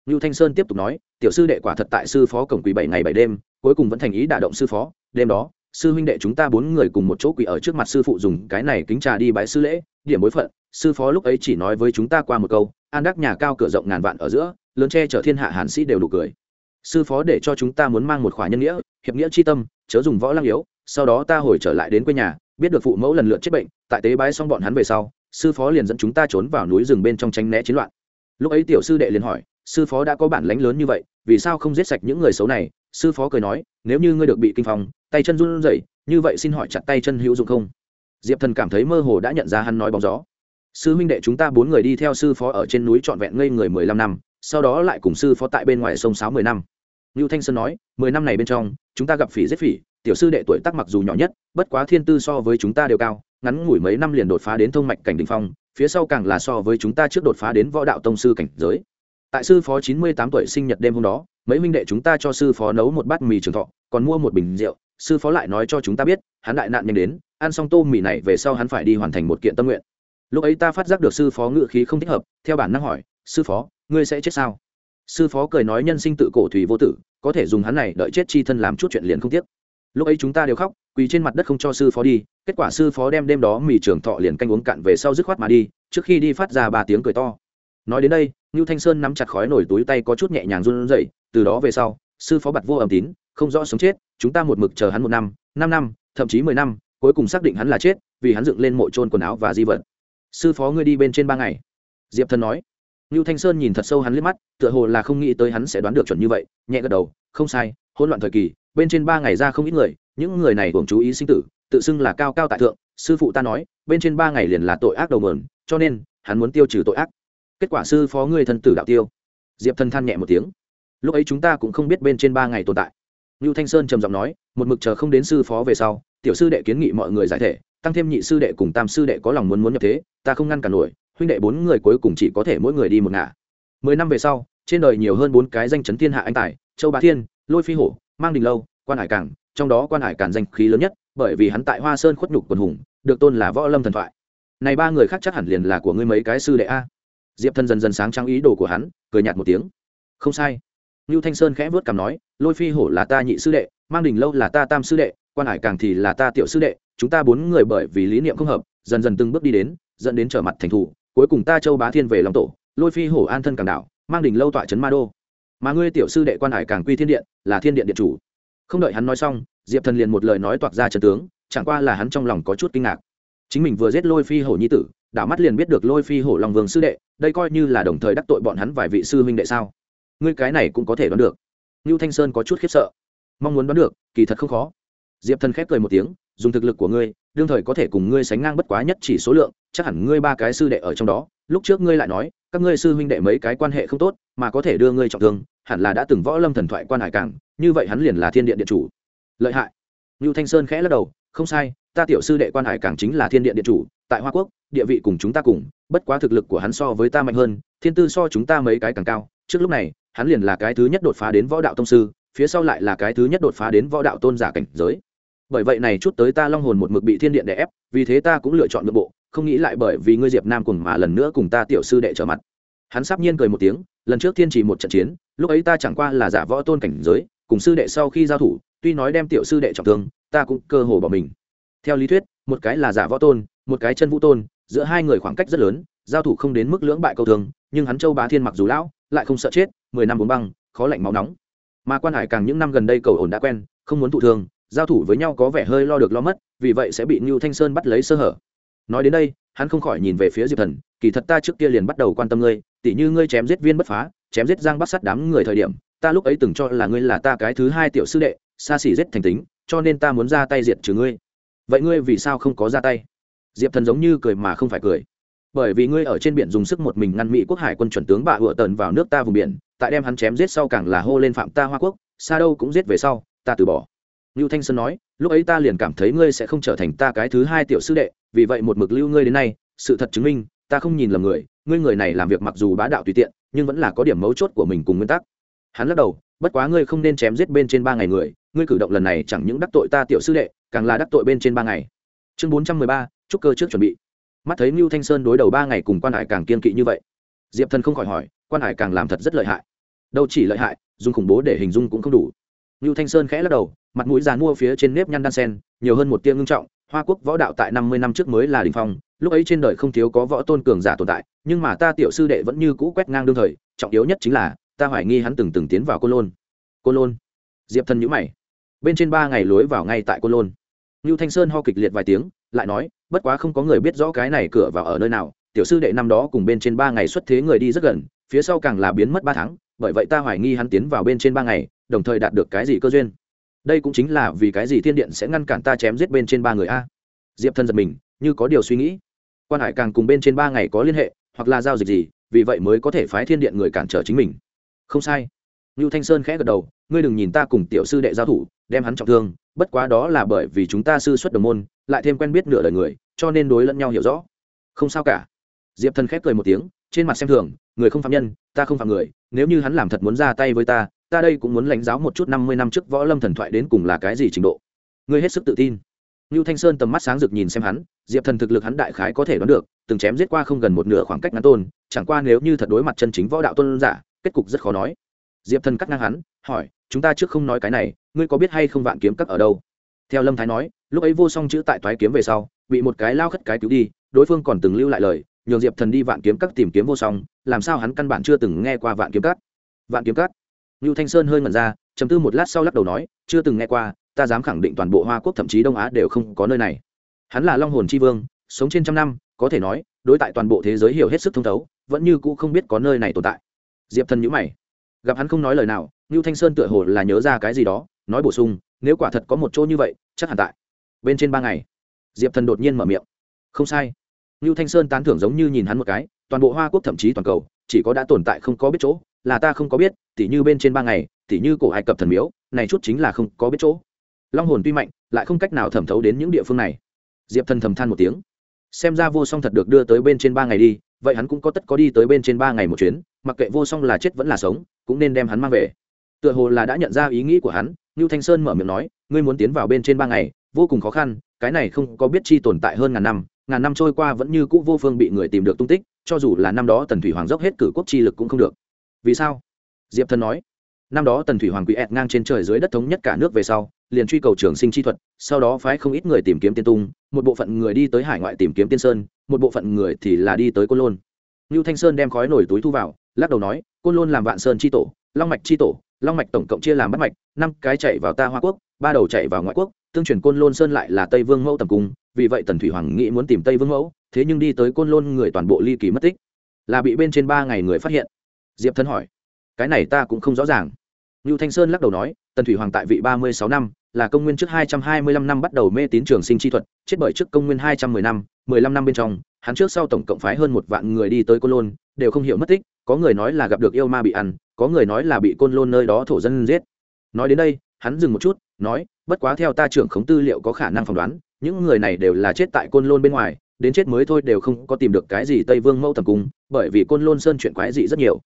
Nưu Thanh Sơn tiếp tục nói, tiểu sư đệ quả thật tại sư phó cổng quỳ bảy ngày bảy đêm, cuối cùng vẫn thành ý đả động sư phó, đêm đó, sư huynh đệ chúng ta bốn người cùng một chỗ quỳ ở trước mặt sư phụ dùng cái này kính trà đi bãi sư lễ điểm bối phận sư phó lúc ấy chỉ nói với chúng ta qua một câu an đắc nhà cao cửa rộng ngàn vạn ở giữa lớn che chở thiên hạ hàn sĩ đều đủ cười. Sư phó để cho chúng ta muốn mang một khỏa nhân nghĩa, hiệp nghĩa chi tâm, chớ dùng võ lăng yếu, sau đó ta hồi trở lại đến quê nhà, biết được phụ mẫu lần lượt chết bệnh, tại tế bái xong bọn hắn về sau, sư phó liền dẫn chúng ta trốn vào núi rừng bên trong tranh né chiến loạn. Lúc ấy tiểu sư đệ liền hỏi, sư phó đã có bản lánh lớn như vậy, vì sao không giết sạch những người xấu này? Sư phó cười nói, nếu như ngươi được bị kinh phong, tay chân run rẩy, như vậy xin hỏi chặt tay chân hữu dụng không? Diệp thần cảm thấy mơ hồ đã nhận ra hắn nói bóng gió. Sư huynh đệ chúng ta bốn người đi theo sư phó ở trên núi trọn vẹn ngây người mười lăm năm sau đó lại cùng sư phó tại bên ngoài sông sáo mười năm Nưu Thanh Sơn nói, mười năm này bên trong, chúng ta gặp phỉ giết phỉ, tiểu sư đệ tuổi tác mặc dù nhỏ nhất, bất quá thiên tư so với chúng ta đều cao, ngắn ngủi mấy năm liền đột phá đến thông mạch cảnh đỉnh phong, phía sau càng là so với chúng ta trước đột phá đến võ đạo tông sư cảnh giới. Tại sư phó chín mươi tám tuổi sinh nhật đêm hôm đó, mấy minh đệ chúng ta cho sư phó nấu một bát mì trường thọ, còn mua một bình rượu, sư phó lại nói cho chúng ta biết, hắn đại nạn nhanh đến, ăn xong tô mì này về sau hắn phải đi hoàn thành một kiện tâm nguyện. Lúc ấy ta phát giác được sư phó ngự khí không thích hợp, theo bản năng hỏi, sư phó, ngươi sẽ chết sao? sư phó cười nói nhân sinh tự cổ thủy vô tử, có thể dùng hắn này đợi chết chi thân làm chút chuyện liền không tiếc. Lúc ấy chúng ta đều khóc, quỳ trên mặt đất không cho sư phó đi, kết quả sư phó đem đêm đó mì trường thọ liền canh uống cạn về sau dứt khoát mà đi, trước khi đi phát ra ba tiếng cười to. Nói đến đây, ngưu thanh sơn nắm chặt khói nổi túi tay có chút nhẹ nhàng run rẩy, từ đó về sau, sư phó bặt vô âm tín, không rõ sống chết, chúng ta một mực chờ hắn một năm năm năm, thậm chí mười năm, cuối cùng xác định hắn là chết, vì hắn dựng lên mộ trôn quần áo và di vật. Sư phó ngươi đi bên trên ba ngày. Diệp thần nói. Nưu Thanh Sơn nhìn thật sâu hắn liếc mắt, tựa hồ là không nghĩ tới hắn sẽ đoán được chuẩn như vậy, nhẹ gật đầu, không sai, hỗn loạn thời kỳ, bên trên ba ngày ra không ít người, những người này cũng chú ý sinh tử, tự xưng là cao cao tại thượng, sư phụ ta nói, bên trên ba ngày liền là tội ác đầu mượn, cho nên, hắn muốn tiêu trừ tội ác. Kết quả sư phó ngươi thân tử đạo tiêu. Diệp Thần than nhẹ một tiếng. Lúc ấy chúng ta cũng không biết bên trên ba ngày tồn tại. Nưu Thanh Sơn trầm giọng nói, một mực chờ không đến sư phó về sau, tiểu sư đệ kiến nghị mọi người giải thể, tăng thêm nhị sư đệ cùng tam sư đệ có lòng muốn muốn nhập thế, ta không ngăn cản nổi, huynh đệ bốn người cuối cùng chỉ có thể mỗi người đi một ngả. Mười năm về sau, trên đời nhiều hơn bốn cái danh chấn thiên hạ anh tài, châu bá thiên, lôi phi hổ, mang đình lâu, quan hải cảng, trong đó quan hải cản danh khí lớn nhất, bởi vì hắn tại hoa sơn khuất nhục quần hùng, được tôn là võ lâm thần thoại. Này ba người khác chắc hẳn liền là của ngươi mấy cái sư đệ a. Diệp thân dần dần sáng trắng ý đồ của hắn, cười nhạt một tiếng. Không sai. Ngưu thanh sơn khẽ vớt cằm nói, lôi phi hổ là ta nhị sư đệ, mang đình lâu là ta tam sư đệ, quan hải càng thì là ta tiểu sư đệ, chúng ta bốn người bởi vì lý niệm không hợp, dần dần từng bước đi đến, dẫn đến trở mặt thành thủ cuối cùng ta châu bá thiên về lòng tổ, lôi phi hổ an thân càng đảo, mang đỉnh lâu tọa trấn ma đô. Mà ngươi tiểu sư đệ quan hải càng quy thiên điện, là thiên điện điện chủ. Không đợi hắn nói xong, diệp thần liền một lời nói toạc ra trần tướng, chẳng qua là hắn trong lòng có chút kinh ngạc. Chính mình vừa giết lôi phi hổ nhi tử, đảo mắt liền biết được lôi phi hổ long vương sư đệ, đây coi như là đồng thời đắc tội bọn hắn vài vị sư huynh đệ sao? Ngươi cái này cũng có thể đoán được. Ngưu thanh sơn có chút khiếp sợ. Mong muốn đoán được, kỳ thật không khó. Diệp thần khép cười một tiếng dùng thực lực của ngươi, đương thời có thể cùng ngươi sánh ngang bất quá nhất chỉ số lượng, chắc hẳn ngươi ba cái sư đệ ở trong đó, lúc trước ngươi lại nói, các ngươi sư huynh đệ mấy cái quan hệ không tốt, mà có thể đưa ngươi trọng thương, hẳn là đã từng võ lâm thần thoại quan hải cảng, như vậy hắn liền là thiên điện điện chủ. Lợi hại. Ngưu thanh sơn khẽ lắc đầu, không sai, ta tiểu sư đệ quan hải cảng chính là thiên điện điện chủ, tại hoa quốc, địa vị cùng chúng ta cùng, bất quá thực lực của hắn so với ta mạnh hơn, thiên tư so chúng ta mấy cái càng cao, trước lúc này, hắn liền là cái thứ nhất đột phá đến võ đạo tông sư, phía sau lại là cái thứ nhất đột phá đến võ đạo tôn giả cảnh giới bởi vậy này chút tới ta long hồn một mực bị thiên điện đè ép, vì thế ta cũng lựa chọn nội bộ, không nghĩ lại bởi vì ngươi diệp nam cùng mà lần nữa cùng ta tiểu sư đệ trở mặt. Hắn sắp nhiên cười một tiếng, lần trước thiên chỉ một trận chiến, lúc ấy ta chẳng qua là giả võ tôn cảnh giới, cùng sư đệ sau khi giao thủ, tuy nói đem tiểu sư đệ trọng thương, ta cũng cơ hồ bỏ mình. Theo lý thuyết, một cái là giả võ tôn, một cái chân vũ tôn, giữa hai người khoảng cách rất lớn, giao thủ không đến mức lưỡng bại câu thường nhưng hắn châu bá thiên mặc dù lão, lại không sợ chết, mười năm bốn băng, khó lạnh máu nóng. Mà quan hải càng những năm gần đây cầu ổn đã quen, không muốn thụ thương giao thủ với nhau có vẻ hơi lo được lo mất, vì vậy sẽ bị ngưu thanh sơn bắt lấy sơ hở. Nói đến đây, hắn không khỏi nhìn về phía diệp thần, kỳ thật ta trước kia liền bắt đầu quan tâm ngươi, tỉ như ngươi chém giết viên bất phá, chém giết giang bắt sắt đám người thời điểm, ta lúc ấy từng cho là ngươi là ta cái thứ hai tiểu sư đệ, xa xỉ giết thành tính, cho nên ta muốn ra tay diệt trừ ngươi. Vậy ngươi vì sao không có ra tay? Diệp thần giống như cười mà không phải cười. Bởi vì ngươi ở trên biển dùng sức một mình ngăn mỹ quốc hải quân chuẩn tướng bạ hựa tần vào nước ta vùng biển, tại đem hắn chém giết sau càng là hô lên phạm ta hoa quốc xa đâu cũng giết về sau, ta từ bỏ. Lưu Thanh Sơn nói, lúc ấy ta liền cảm thấy ngươi sẽ không trở thành ta cái thứ hai tiểu sư đệ, vì vậy một mực lưu ngươi đến nay, sự thật chứng minh, ta không nhìn lầm người, ngươi người này làm việc mặc dù bá đạo tùy tiện, nhưng vẫn là có điểm mấu chốt của mình cùng nguyên tắc. Hắn lắc đầu, bất quá ngươi không nên chém giết bên trên ba ngày người, ngươi cử động lần này chẳng những đắc tội ta tiểu sư đệ, càng là đắc tội bên trên ba ngày. Chương 413, chúc cơ trước chuẩn bị. Mắt thấy Lưu Thanh Sơn đối đầu ba ngày cùng quan hải càng kiên kỵ như vậy, Diệp Thần không khỏi hỏi, quan hải càng làm thật rất lợi hại. Đâu chỉ lợi hại, dùng khủng bố để hình dung cũng không đủ ngưu thanh sơn khẽ lắc đầu, mặt mũi già mua phía trên nếp nhăn đan sen, nhiều hơn một tia ngưng trọng, hoa quốc võ đạo tại năm mươi năm trước mới là đỉnh phong, lúc ấy trên đời không thiếu có võ tôn cường giả tồn tại, nhưng mà ta tiểu sư đệ vẫn như cũ quét ngang đương thời, trọng yếu nhất chính là, ta hoài nghi hắn từng từng tiến vào côn lôn. Côn lôn? Diệp thần nhíu mày. Bên trên ba ngày lối vào ngay tại côn lôn. Ngưu thanh sơn ho kịch liệt vài tiếng, lại nói, bất quá không có người biết rõ cái này cửa vào ở nơi nào, tiểu sư đệ năm đó cùng bên trên ba ngày xuất thế người đi rất gần, phía sau càng là biến mất ba tháng, bởi vậy ta hoài nghi hắn tiến vào bên trên ba ngày đồng thời đạt được cái gì cơ duyên? Đây cũng chính là vì cái gì thiên điện sẽ ngăn cản ta chém giết bên trên ba người a? Diệp thân giật mình, như có điều suy nghĩ. Quan hải càng cùng bên trên ba ngày có liên hệ, hoặc là giao dịch gì, vì vậy mới có thể phái thiên điện người cản trở chính mình. Không sai. Ngưu thanh sơn khẽ gật đầu, ngươi đừng nhìn ta cùng tiểu sư đệ giao thủ, đem hắn trọng thương, bất quá đó là bởi vì chúng ta sư xuất đồng môn, lại thêm quen biết nửa đời người, cho nên đối lẫn nhau hiểu rõ. Không sao cả. Diệp thần khép cười một tiếng, trên mặt xem thường, người không phạm nhân, ta không phạm người, nếu như hắn làm thật muốn ra tay với ta ta đây cũng muốn lãnh giáo một chút năm mươi năm trước võ lâm thần thoại đến cùng là cái gì trình độ ngươi hết sức tự tin Nưu Thanh Sơn tầm mắt sáng rực nhìn xem hắn, Diệp Thần thực lực hắn đại khái có thể đoán được, từng chém giết qua không gần một nửa khoảng cách ngắn tôn, chẳng qua nếu như thật đối mặt chân chính võ đạo tôn giả, kết cục rất khó nói. Diệp Thần cắt ngang hắn, hỏi, chúng ta trước không nói cái này, ngươi có biết hay không vạn kiếm các ở đâu? Theo Lâm Thái nói, lúc ấy vô song chữ tại toái kiếm về sau, bị một cái lao khất cái cứu đi, đối phương còn từng lưu lại lời, nhường Diệp Thần đi vạn kiếm các tìm kiếm vô song, làm sao hắn căn bản chưa từng nghe qua vạn kiếm các? Vạn kiếm các? Nưu Thanh Sơn hơi ngẩn ra, trầm tư một lát sau lắc đầu nói, chưa từng nghe qua, ta dám khẳng định toàn bộ hoa quốc thậm chí đông á đều không có nơi này. Hắn là long hồn c h i vương sống trên trăm năm có thể nói đối tại toàn bộ thế giới hiểu hết sức thông thấu vẫn như cũ không biết có nơi này tồn tại. Diệp thần nhữ mày. Gặp hắn không nói lời nào ngưu thanh sơn tựa hồ là nhớ ra cái gì đó nói bổ sung nếu quả thật có một chỗ như vậy chắc hẳn tại bên trên ba ngày. Diệp thần đột nhiên mở miệng. Không sai. Ngưu thanh sơn tán thưởng giống như nhìn hắn một cái toàn bộ hoa quốc thậm chí toàn cầu chỉ có đã tồn tại không có biết chỗ là ta không có biết tỉ như bên trên ba ngày, tỉ như cổ ai cập thần miếu, này chút chính là không có biết chỗ. Long hồn tuy mạnh, lại không cách nào thẩm thấu đến những địa phương này. Diệp thần thầm than một tiếng. Xem ra vô song thật được đưa tới bên trên ba ngày đi, vậy hắn cũng có tất có đi tới bên trên ba ngày một chuyến, mặc kệ vô song là chết vẫn là sống, cũng nên đem hắn mang về. Tựa hồ là đã nhận ra ý nghĩ của hắn, ngưu thanh sơn mở miệng nói, ngươi muốn tiến vào bên trên ba ngày, vô cùng khó khăn, cái này không có biết chi tồn tại hơn ngàn năm ngàn năm trôi qua vẫn như cũ vô phương bị người tìm được tung tích, cho dù là năm đó tần thủy hoàng dốc hết cử quốc chi lực cũng không được. Vì sao? Diệp thần nói, năm đó tần thủy hoàng quỷ ẹt ngang trên trời dưới đất thống nhất cả nước về sau, liền truy cầu trường sinh chi thuật, sau đó phái không ít người tìm kiếm tiên tung, một bộ phận người đi tới hải ngoại tìm kiếm tiên sơn, một bộ phận người thì là đi tới côn lôn. Ngưu thanh sơn đem khói nổi túi thu vào, lắc đầu nói, côn lôn làm vạn sơn chi tổ, long mạch chi tổ, long mạch tổng cộng chia làm bắt mạch, năm cái chạy vào ta hoa quốc, ba đầu chạy vào ngoại quốc, tương truyền côn lôn sơn lại là tây vương mẫu tầm cung, vì vậy tần thủy hoàng nghĩ muốn tìm tây vương mẫu, thế nhưng đi tới côn lôn người toàn bộ ly kỳ mất tích, là bị bên trên ba ngày người phát hiện. Diệp thân hỏi cái này ta cũng không rõ ràng Nưu Thanh Sơn lắc đầu nói, Tần Thủy Hoàng tại vị ba mươi sáu năm, là công nguyên trước hai trăm hai mươi lăm năm bắt đầu mê tín trường sinh chi thuật, chết bởi trước công nguyên hai trăm mười năm, mười lăm năm bên trong, hắn trước sau tổng cộng phái hơn một vạn người đi tới Côn Lôn, đều không hiểu mất tích, có người nói là gặp được yêu ma bị ăn, có người nói là bị Côn Lôn nơi đó thổ dân giết. Nói đến đây, hắn dừng một chút, nói, bất quá theo ta trưởng khống tư liệu có khả năng phỏng đoán, những người này đều là chết tại Côn Lôn bên ngoài, đến chết mới thôi đều không có tìm được cái gì Tây Vương Mẫu tầm cung, bởi vì Côn Lôn sơn chuyện quái dị rất nhiều.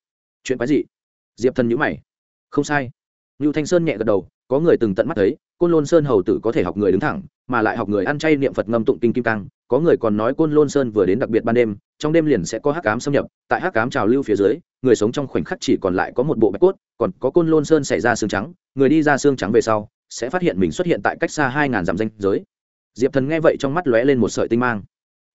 Chuyện quái dị? Diệp Thần nhữ mày không sai ngưu Thanh Sơn nhẹ gật đầu, có người từng tận mắt thấy, Côn Lôn Sơn hầu tử có thể học người đứng thẳng, mà lại học người ăn chay niệm Phật ngâm tụng kinh kim cang, có người còn nói Côn Lôn Sơn vừa đến đặc biệt ban đêm, trong đêm liền sẽ có hắc ám xâm nhập, tại hắc ám trào lưu phía dưới, người sống trong khoảnh khắc chỉ còn lại có một bộ bạch cốt, còn có Côn Lôn Sơn xảy ra xương trắng, người đi ra xương trắng về sau, sẽ phát hiện mình xuất hiện tại cách xa hai ngàn dặm danh giới. Diệp Thần nghe vậy trong mắt lóe lên một sợi tinh mang.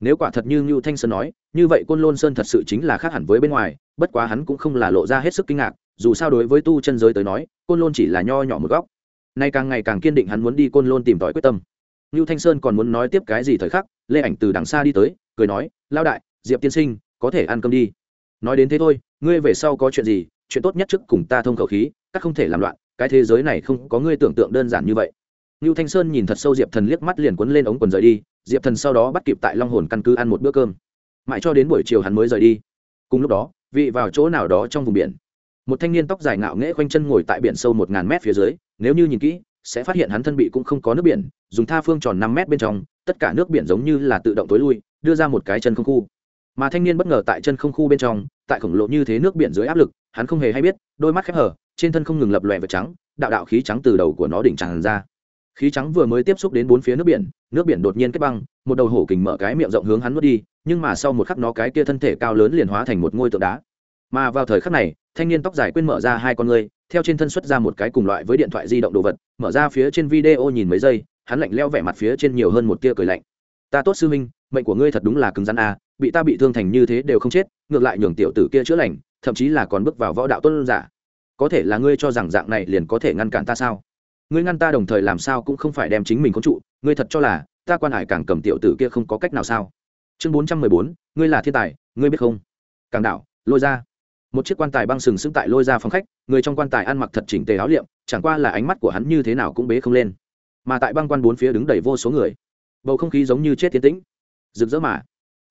Nếu quả thật như ngưu Thanh Sơn nói, như vậy Côn Lôn Sơn thật sự chính là khác hẳn với bên ngoài, bất quá hắn cũng không là lộ ra hết sức kinh ngạc, dù sao đối với tu chân giới tới nói côn lôn chỉ là nho nhỏ một góc nay càng ngày càng kiên định hắn muốn đi côn lôn tìm tòi quyết tâm Lưu Thanh Sơn còn muốn nói tiếp cái gì thời khắc, Lê Ảnh từ đằng xa đi tới, cười nói, "Lão đại, Diệp tiên sinh, có thể ăn cơm đi." Nói đến thế thôi, ngươi về sau có chuyện gì, chuyện tốt nhất trước cùng ta thông khẩu khí, các không thể làm loạn, cái thế giới này không có ngươi tưởng tượng đơn giản như vậy. Lưu Thanh Sơn nhìn thật sâu Diệp Thần liếc mắt liền cuốn lên ống quần rời đi, Diệp Thần sau đó bắt kịp tại Long Hồn căn cứ ăn một bữa cơm. Mãi cho đến buổi chiều hắn mới rời đi. Cùng lúc đó, vị vào chỗ nào đó trong vùng biển một thanh niên tóc dài ngạo nghễ khoanh chân ngồi tại biển sâu một ngàn mét phía dưới, nếu như nhìn kỹ, sẽ phát hiện hắn thân bị cũng không có nước biển, dùng tha phương tròn năm mét bên trong, tất cả nước biển giống như là tự động tối lui, đưa ra một cái chân không khu. Mà thanh niên bất ngờ tại chân không khu bên trong, tại khổng lồ như thế nước biển dưới áp lực, hắn không hề hay biết, đôi mắt khép hở trên thân không ngừng lập lòe vật trắng, đạo đạo khí trắng từ đầu của nó đỉnh tràn ra. Khí trắng vừa mới tiếp xúc đến bốn phía nước biển nước biển đột nhiên kết băng, một đầu hổ kình mở cái miệng rộng hướng hắn nuốt đi, nhưng mà sau một khắc nó cái kia thân thể cao lớn liền hóa thành một ngôi tượng đá mà vào thời khắc này, thanh niên tóc dài quên mở ra hai con ngươi, theo trên thân xuất ra một cái cùng loại với điện thoại di động đồ vật, mở ra phía trên video nhìn mấy giây, hắn lạnh leo vẻ mặt phía trên nhiều hơn một tia cười lạnh. Ta tốt sư minh mệnh của ngươi thật đúng là cứng rắn a bị ta bị thương thành như thế đều không chết, ngược lại nhường tiểu tử kia chữa lành, thậm chí là còn bước vào võ đạo tuân giả. Có thể là ngươi cho rằng dạng này liền có thể ngăn cản ta sao? Ngươi ngăn ta đồng thời làm sao cũng không phải đem chính mình có trụ, ngươi thật cho là ta quan hải càng cầm tiểu tử kia không có cách nào sao? Chương bốn trăm mười bốn, ngươi là thiên tài, ngươi biết không? Càng đảo lôi ra một chiếc quan tài băng sừng sững tại lôi ra phòng khách, người trong quan tài ăn mặc thật chỉnh tề áo liệm, chẳng qua là ánh mắt của hắn như thế nào cũng bế không lên. Mà tại băng quan bốn phía đứng đầy vô số người. Bầu không khí giống như chết tiến tĩnh. Rực rỡ mà.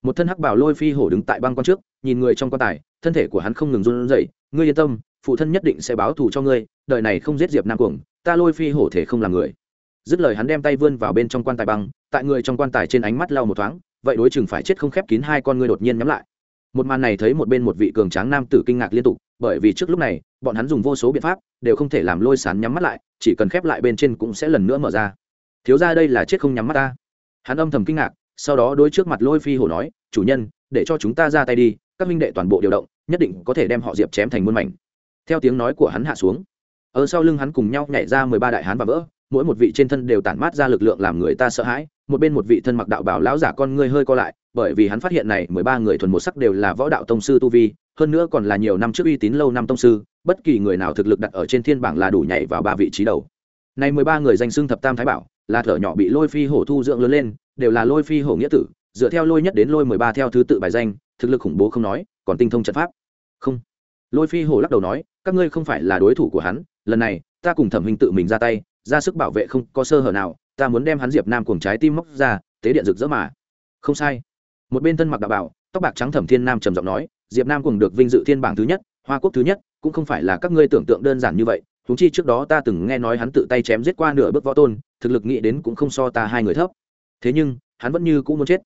Một thân hắc bảo lôi phi hổ đứng tại băng quan trước, nhìn người trong quan tài, thân thể của hắn không ngừng run rẩy. Ngươi yên tâm, phụ thân nhất định sẽ báo thù cho ngươi, đời này không giết diệp nam cuồng, ta lôi phi hổ thể không làm người. Dứt lời hắn đem tay vươn vào bên trong quan tài băng, tại người trong quan tài trên ánh mắt lau một thoáng, vậy đối chừng phải chết không khép kín hai con ngươi đột nhiên nhắm lại một màn này thấy một bên một vị cường tráng nam tử kinh ngạc liên tục, bởi vì trước lúc này, bọn hắn dùng vô số biện pháp, đều không thể làm lôi sán nhắm mắt lại, chỉ cần khép lại bên trên cũng sẽ lần nữa mở ra. Thiếu ra đây là chết không nhắm mắt ta. Hắn âm thầm kinh ngạc, sau đó đôi trước mặt lôi phi hổ nói, chủ nhân, để cho chúng ta ra tay đi, các minh đệ toàn bộ điều động, nhất định có thể đem họ diệp chém thành muôn mảnh. Theo tiếng nói của hắn hạ xuống, ở sau lưng hắn cùng nhau nhảy ra mười ba đại hán và vỡ mỗi một vị trên thân đều tản mát ra lực lượng làm người ta sợ hãi, một bên một vị thân mặc đạo bảo lão giả con ngươi hơi co lại, bởi vì hắn phát hiện này mười ba người thuần một sắc đều là võ đạo tông sư tu vi, hơn nữa còn là nhiều năm trước uy tín lâu năm tông sư, bất kỳ người nào thực lực đặt ở trên thiên bảng là đủ nhảy vào ba vị trí đầu. Này mười ba người danh xưng thập tam thái bảo, là thở nhỏ bị lôi phi hổ thu dưỡng lớn lên, đều là lôi phi hổ nghĩa tử, dựa theo lôi nhất đến lôi mười ba theo thứ tự bài danh, thực lực khủng bố không nói, còn tinh thông trận pháp. Không. Lôi phi hổ lắc đầu nói, các ngươi không phải là đối thủ của hắn, lần này, ta cùng thẩm hình tự mình ra tay ra sức bảo vệ không có sơ hở nào, ta muốn đem hắn diệp nam cùng trái tim móc ra, tế điện rực rỡ mà. Không sai. Một bên thân mặc đạo bảo, tóc bạc trắng thẩm thiên nam trầm giọng nói, diệp nam cùng được vinh dự thiên bảng thứ nhất, hoa quốc thứ nhất, cũng không phải là các ngươi tưởng tượng đơn giản như vậy. Thúng chi trước đó ta từng nghe nói hắn tự tay chém giết qua nửa bước võ tôn, thực lực nghĩ đến cũng không so ta hai người thấp. Thế nhưng, hắn vẫn như cũng muốn chết.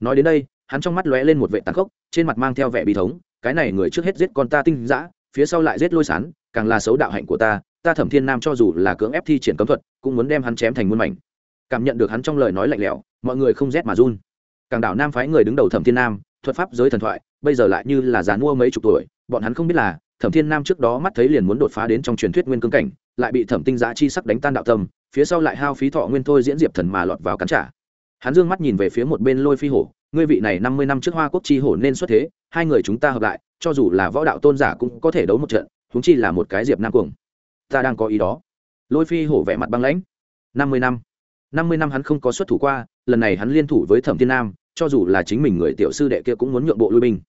Nói đến đây, hắn trong mắt lóe lên một vệ tàn khốc, trên mặt mang theo vẻ bi thống, cái này người trước hết giết con ta tinh dã, phía sau lại giết lôi sán, càng là xấu đạo hạnh của ta ta thẩm thiên nam cho dù là cưỡng ép thi triển cấm thuật, cũng muốn đem hắn chém thành muôn mảnh. Cảm nhận được hắn trong lời nói lạnh lẽo, mọi người không rét mà run. Càng đảo nam phái người đứng đầu thẩm thiên nam, thuật pháp giới thần thoại, bây giờ lại như là dàn mua mấy chục tuổi, bọn hắn không biết là, thẩm thiên nam trước đó mắt thấy liền muốn đột phá đến trong truyền thuyết nguyên cương cảnh, lại bị thẩm tinh giã chi sắc đánh tan đạo tâm, phía sau lại hao phí thọ nguyên thôi diễn diệp thần mà lọt vào cắn trả. Hắn dương mắt nhìn về phía một bên lôi phi hổ, ngươi vị này năm mươi năm trước hoa quốc chi hổ nên xuất thế, hai người chúng ta hợp lại, cho dù là võ đạo tôn giả cũng có thể đấu một trận húng chi là một cái diệp nam cuồng ta đang có ý đó. Lôi phi hổ vẻ mặt băng lãnh. Năm mươi năm. Năm mươi năm hắn không có xuất thủ qua, lần này hắn liên thủ với thẩm thiên nam, cho dù là chính mình người tiểu sư đệ kia cũng muốn nhượng bộ lui binh.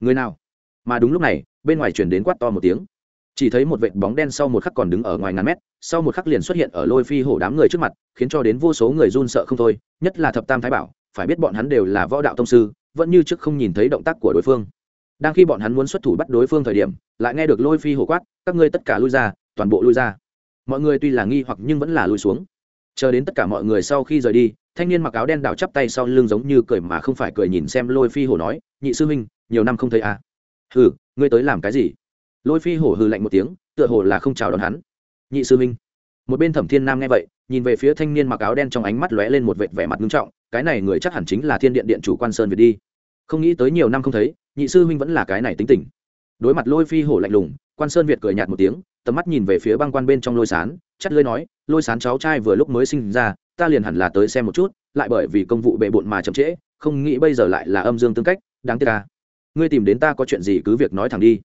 Người nào? Mà đúng lúc này, bên ngoài chuyển đến quát to một tiếng. Chỉ thấy một vệt bóng đen sau một khắc còn đứng ở ngoài ngàn mét, sau một khắc liền xuất hiện ở lôi phi hổ đám người trước mặt, khiến cho đến vô số người run sợ không thôi, nhất là thập tam thái bảo, phải biết bọn hắn đều là võ đạo tông sư, vẫn như trước không nhìn thấy động tác của đối phương. Đang khi bọn hắn muốn xuất thủ bắt đối phương thời điểm, lại nghe được lôi phi hổ quát, các ngươi tất cả lui ra toàn bộ lui ra. Mọi người tuy là nghi hoặc nhưng vẫn là lui xuống. Chờ đến tất cả mọi người sau khi rời đi, thanh niên mặc áo đen đảo chắp tay sau lưng giống như cười mà không phải cười nhìn xem lôi phi hổ nói, nhị sư huynh, nhiều năm không thấy à. hừ, ngươi tới làm cái gì? Lôi phi hổ hừ lạnh một tiếng, tựa hồ là không chào đón hắn. Nhị sư huynh. Một bên thẩm thiên nam nghe vậy, nhìn về phía thanh niên mặc áo đen trong ánh mắt lóe lên một vệt vẻ mặt nghiêm trọng, cái này người chắc hẳn chính là thiên điện điện chủ quan sơn việt đi. Không nghĩ tới nhiều năm không thấy, nhị sư huynh vẫn là cái này tính tình. Đối mặt lôi phi hổ lạnh lùng, quan sơn việt cười nhạt một tiếng tầm mắt nhìn về phía băng quan bên trong lôi sán, chắt lơi nói, lôi sán cháu trai vừa lúc mới sinh ra, ta liền hẳn là tới xem một chút, lại bởi vì công vụ bệ bộn mà chậm trễ, không nghĩ bây giờ lại là âm dương tương cách, đáng tiếc ta ngươi tìm đến ta có chuyện gì cứ việc nói thẳng đi.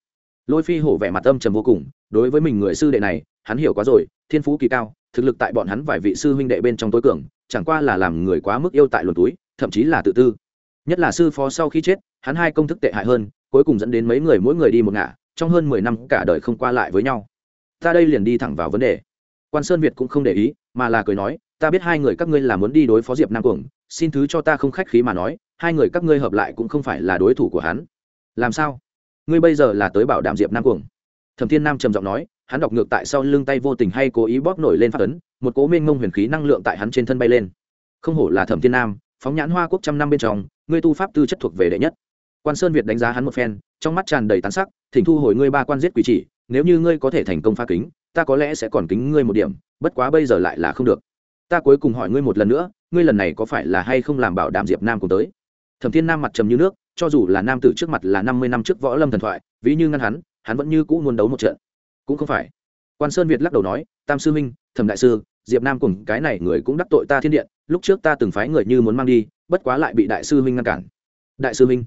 Lôi phi hổ vẻ mặt âm trầm vô cùng, đối với mình người sư đệ này, hắn hiểu quá rồi, thiên phú kỳ cao, thực lực tại bọn hắn vài vị sư huynh đệ bên trong tối cường, chẳng qua là làm người quá mức yêu tại luồn túi, thậm chí là tự tư. Nhất là sư phó sau khi chết, hắn hai công thức tệ hại hơn, cuối cùng dẫn đến mấy người mỗi người đi một ngả, trong hơn mười năm cả đời không qua lại với nhau ta đây liền đi thẳng vào vấn đề. Quan sơn việt cũng không để ý, mà là cười nói, ta biết hai người các ngươi là muốn đi đối phó diệp nam cuồng, xin thứ cho ta không khách khí mà nói, hai người các ngươi hợp lại cũng không phải là đối thủ của hắn. Làm sao? Ngươi bây giờ là tới bảo đảm diệp nam cuồng. Thẩm thiên nam trầm giọng nói, hắn đọc ngược tại sau lưng tay vô tình hay cố ý bóp nổi lên phát ấn, một cố mênh mông huyền khí năng lượng tại hắn trên thân bay lên. Không hổ là thẩm thiên nam, phóng nhãn hoa quốc trăm năm bên trong, ngươi tu pháp tư chất thuộc về đệ nhất. Quan sơn việt đánh giá hắn một phen, trong mắt tràn đầy tán sắc, thỉnh thu hồi ngươi ba quan giết quỷ chỉ nếu như ngươi có thể thành công phá kính ta có lẽ sẽ còn kính ngươi một điểm bất quá bây giờ lại là không được. Ta cuối cùng hỏi ngươi một lần nữa ngươi lần này có phải là hay không làm bảo đảm diệp nam cùng tới? Thẩm thiên nam mặt trầm như nước cho dù là nam tử trước mặt là năm mươi năm trước võ lâm thần thoại ví như ngăn hắn hắn vẫn như cũ muốn đấu một trận. Cũng không phải. Quan sơn việt lắc đầu nói tam sư minh thẩm đại sư diệp nam cùng cái này người cũng đắc tội ta thiên điện lúc trước ta từng phái người như muốn mang đi bất quá lại bị đại sư minh ngăn cản. Đại sư minh,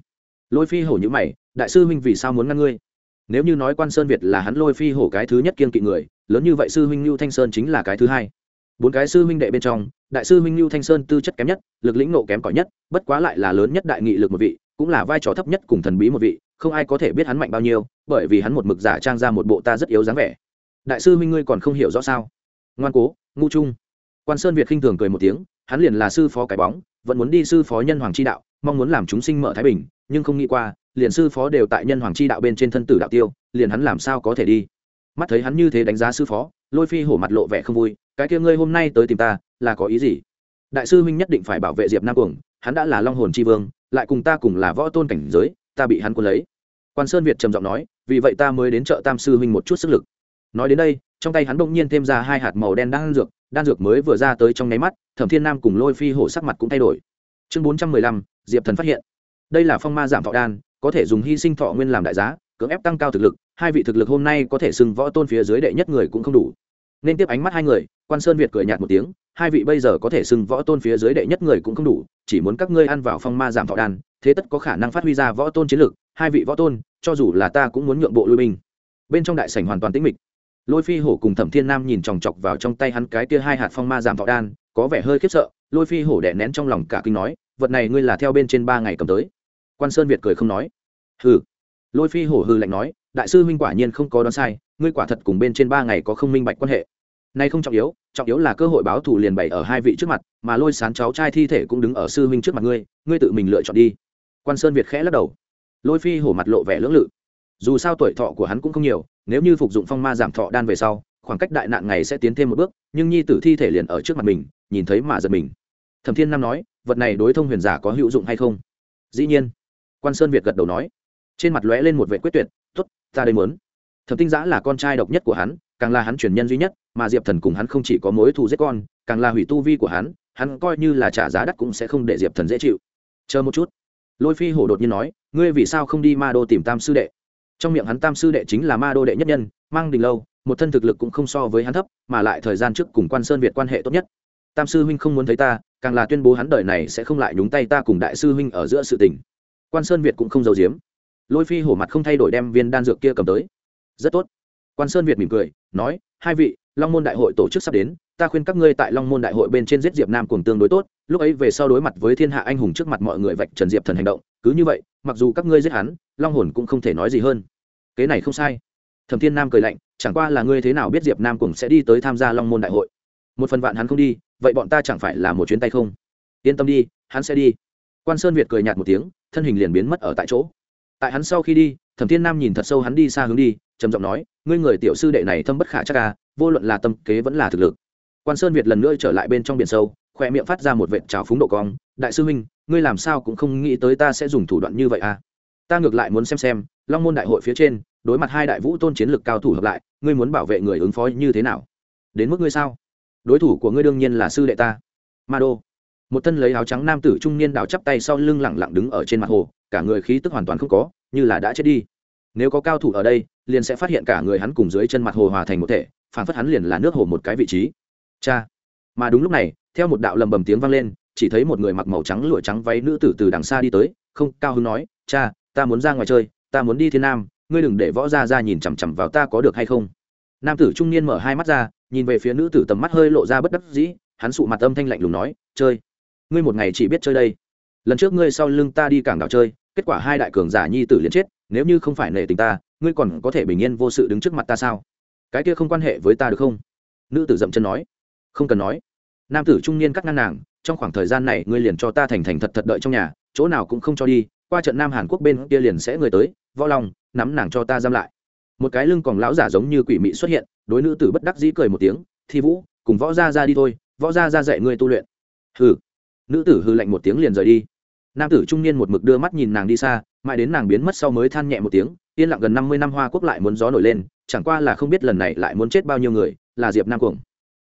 lôi phi hổ như mày đại sư minh vì sao muốn ngăn ngươi? Nếu như nói quan sơn việt là hắn lôi phi hổ cái thứ nhất kiên kỵ người, lớn như vậy sư huynh lưu thanh sơn chính là cái thứ hai. Bốn cái sư huynh đệ bên trong, đại sư huynh lưu thanh sơn tư chất kém nhất, lực lĩnh nộ kém cỏi nhất, bất quá lại là lớn nhất đại nghị lực một vị, cũng là vai trò thấp nhất cùng thần bí một vị, không ai có thể biết hắn mạnh bao nhiêu, bởi vì hắn một mực giả trang ra một bộ ta rất yếu dáng vẻ. Đại sư huynh ngươi còn không hiểu rõ sao? Ngoan cố, ngu trung quan sơn việt khinh thường cười một tiếng, hắn liền là sư phó cái bóng, vẫn muốn đi sư phó nhân hoàng chi đạo, mong muốn làm chúng sinh mở thái bình, nhưng không nghĩ qua, liền sư phó đều tại nhân hoàng chi đạo bên trên thân tử đạo tiêu, liền hắn làm sao có thể đi. Mắt thấy hắn như thế đánh giá sư phó, lôi phi hổ mặt lộ vẻ không vui, cái kia ngươi hôm nay tới tìm ta, là có ý gì? Đại sư huynh nhất định phải bảo vệ diệp nam cuồng, hắn đã là long hồn chi vương, lại cùng ta cùng là võ tôn cảnh giới, ta bị hắn quân lấy. Quan sơn việt trầm giọng nói, vì vậy ta mới đến chợ tam sư huynh một chút sức lực. Nói đến đây, trong tay hắn bỗng nhiên thêm ra hai hạt màu đen đang dược đan dược mới vừa ra tới trong nháy mắt, thẩm thiên nam cùng lôi phi hổ sắc mặt cũng thay đổi. Chương bốn trăm mười lăm, diệp thần phát hiện. Đây là phong ma giảm thọ đan, có thể dùng hy sinh thọ nguyên làm đại giá, cưỡng ép tăng cao thực lực, hai vị thực lực hôm nay có thể xưng võ tôn phía dưới đệ nhất người cũng không đủ. Nên tiếp ánh mắt hai người, quan sơn việt cười nhạt một tiếng, hai vị bây giờ có thể xưng võ tôn phía dưới đệ nhất người cũng không đủ, chỉ muốn các ngươi ăn vào phong ma giảm thọ đan, thế tất có khả năng phát huy ra võ tôn chiến lực, hai vị võ tôn, cho dù là ta cũng muốn nhượng bộ lui binh. Bên trong đại sảnh hoàn toàn tĩnh mịch lôi phi hổ cùng thẩm thiên nam nhìn chòng chọc vào trong tay hắn cái kia hai hạt phong ma giảm thọ đan, có vẻ hơi khiếp sợ. Lôi phi hổ đẻ nén trong lòng cả kinh nói, vật này ngươi là theo bên trên ba ngày cầm tới. Quan sơn việt cười không nói. Hừ. Lôi phi hổ hư lạnh nói, đại sư huynh quả nhiên không có đoán sai, ngươi quả thật cùng bên trên ba ngày có không minh bạch quan hệ. Nay không trọng yếu trọng yếu là cơ hội báo thù liền bày ở hai vị trước mặt, mà lôi sán cháu trai thi thể cũng đứng ở sư huynh trước mặt ngươi ngươi tự mình lựa chọn đi. Quan sơn việt khẽ lắc đầu. Lôi phi hổ mặt lộ vẻ lưỡng lự dù sao tuổi thọ của hắn cũng không nhiều, nếu như phục dụng phong ma giảm thọ đan về sau, khoảng cách đại nạn ngày sẽ tiến thêm một bước, nhưng nhi tử thi thể liền ở trước mặt mình, nhìn thấy mà giật mình. Thẩm thiên nam nói, vật này đối thông huyền giả có hữu dụng hay không? Dĩ nhiên. Quan sơn việt gật đầu nói. Trên mặt lóe lên một vệ quyết tuyệt t ố t ta đây muốn. Thẩm tinh giã là con trai độc nhất của hắn, càng là hắn truyền nhân duy nhất, mà diệp thần cùng hắn không chỉ có mối thù giết con, càng là hủy tu vi của hắn hắn coi như là trả giá đắt cũng sẽ không để diệp thần dễ chịu. Chờ một chút. Lôi phi hổ đột nhiên nói, ngươi vì sao không đi ma đô tìm tam sư đệ? Trong miệng hắn tam sư đệ chính là ma đô đệ nhất nhân, mang đình lâu, một thân thực lực cũng không so với hắn thấp, mà lại thời gian trước cùng quan sơn việt quan hệ tốt nhất. Tam sư huynh không muốn thấy ta, càng là tuyên bố hắn đời này sẽ không lại nhúng tay ta cùng đại sư huynh ở giữa sự tình. Quan sơn việt cũng không giấu giếm. Lôi phi hổ mặt không thay đổi đem viên đan dược kia cầm tới. Rất tốt. Quan sơn việt mỉm cười, nói, hai vị, long môn đại hội tổ chức sắp đến ta khuyên các ngươi tại long môn đại hội bên trên giết diệp nam cùng tương đối tốt, lúc ấy về sau đối mặt với thiên hạ anh hùng trước mặt mọi người vạch trần diệp thần hành động, cứ như vậy, mặc dù các ngươi giết hắn, long hồn cũng không thể nói gì hơn. Kế này không sai. Thẩm thiên nam cười lạnh, chẳng qua là ngươi thế nào biết diệp nam cùng sẽ đi tới tham gia long môn đại hội? Một phần vạn hắn không đi, vậy bọn ta chẳng phải là một chuyến tay không? Yên tâm đi, hắn sẽ đi. Quan sơn việt cười nhạt một tiếng, thân hình liền biến mất ở tại chỗ. Tại hắn sau khi đi, thẩm thiên nam nhìn thật sâu hắn đi xa hướng đi, trầm giọng nói, ngươi người tiểu sư đệ này thâm bất khả chắc ca vô luận là tâm kế vẫn là thực lực quan sơn việt lần nữa trở lại bên trong biển sâu, khoe miệng phát ra một vệt trào phúng độ cong. Đại sư huynh, ngươi làm sao cũng không nghĩ tới ta sẽ dùng thủ đoạn như vậy à? Ta ngược lại muốn xem xem, long môn đại hội phía trên, đối mặt hai đại vũ tôn chiến lực cao thủ hợp lại, ngươi muốn bảo vệ người ứng phó như thế nào? Đến mức ngươi sao? Đối thủ của ngươi đương nhiên là sư đệ ta. Ma đô. Một thân lấy áo trắng nam tử trung niên đào chắp tay sau lưng lẳng lặng đứng ở trên mặt hồ, cả người khí tức hoàn toàn không có, như là đã chết đi. Nếu có cao thủ ở đây, liền sẽ phát hiện cả người hắn cùng dưới chân mặt hồ hòa thành một thể phản phất hắn liền là nước hồ một cái vị trí cha. Mà đúng lúc này, theo một đạo lầm bầm tiếng vang lên, chỉ thấy một người mặc màu trắng lụa trắng váy nữ tử từ đằng xa đi tới, không, cao hứng nói, cha, ta muốn ra ngoài chơi, ta muốn đi thiên nam, ngươi đừng để võ ra ra nhìn chằm chằm vào ta có được hay không. Nam tử trung niên mở hai mắt ra, nhìn về phía nữ tử tầm mắt hơi lộ ra bất đắc dĩ, hắn sụ mặt âm thanh lạnh lùng nói, chơi, ngươi một ngày chỉ biết chơi đây. Lần trước ngươi sau lưng ta đi cảng đảo chơi, kết quả hai đại cường giả nhi tử liền chết, nếu như không phải nể tình ta, ngươi còn có thể bình yên vô sự đứng trước mặt ta sao? Cái kia không quan hệ với ta được không? Nữ tử dậm chân nói không cần nói. Nam tử trung niên cắt ngang nàng, trong khoảng thời gian này ngươi liền cho ta thành thành thật thật đợi trong nhà, chỗ nào cũng không cho đi, qua trận nam hàn quốc bên kia liền sẽ người tới, võ lòng nắm nàng cho ta giam lại. Một cái lưng còn lão giả giống như quỷ mị xuất hiện, đối nữ tử bất đắc dĩ cười một tiếng, thi vũ, cùng võ gia ra đi thôi, võ gia ra dạy ngươi tu luyện. Hừ. Nữ tử hư lạnh một tiếng liền rời đi. Nam tử trung niên một mực đưa mắt nhìn nàng đi xa, mãi đến nàng biến mất sau mới than nhẹ một tiếng, yên lặng gần năm mươi năm hoa quốc lại muốn gió nổi lên, chẳng qua là không biết lần này lại muốn chết bao nhiêu người, là diệp nam cuồng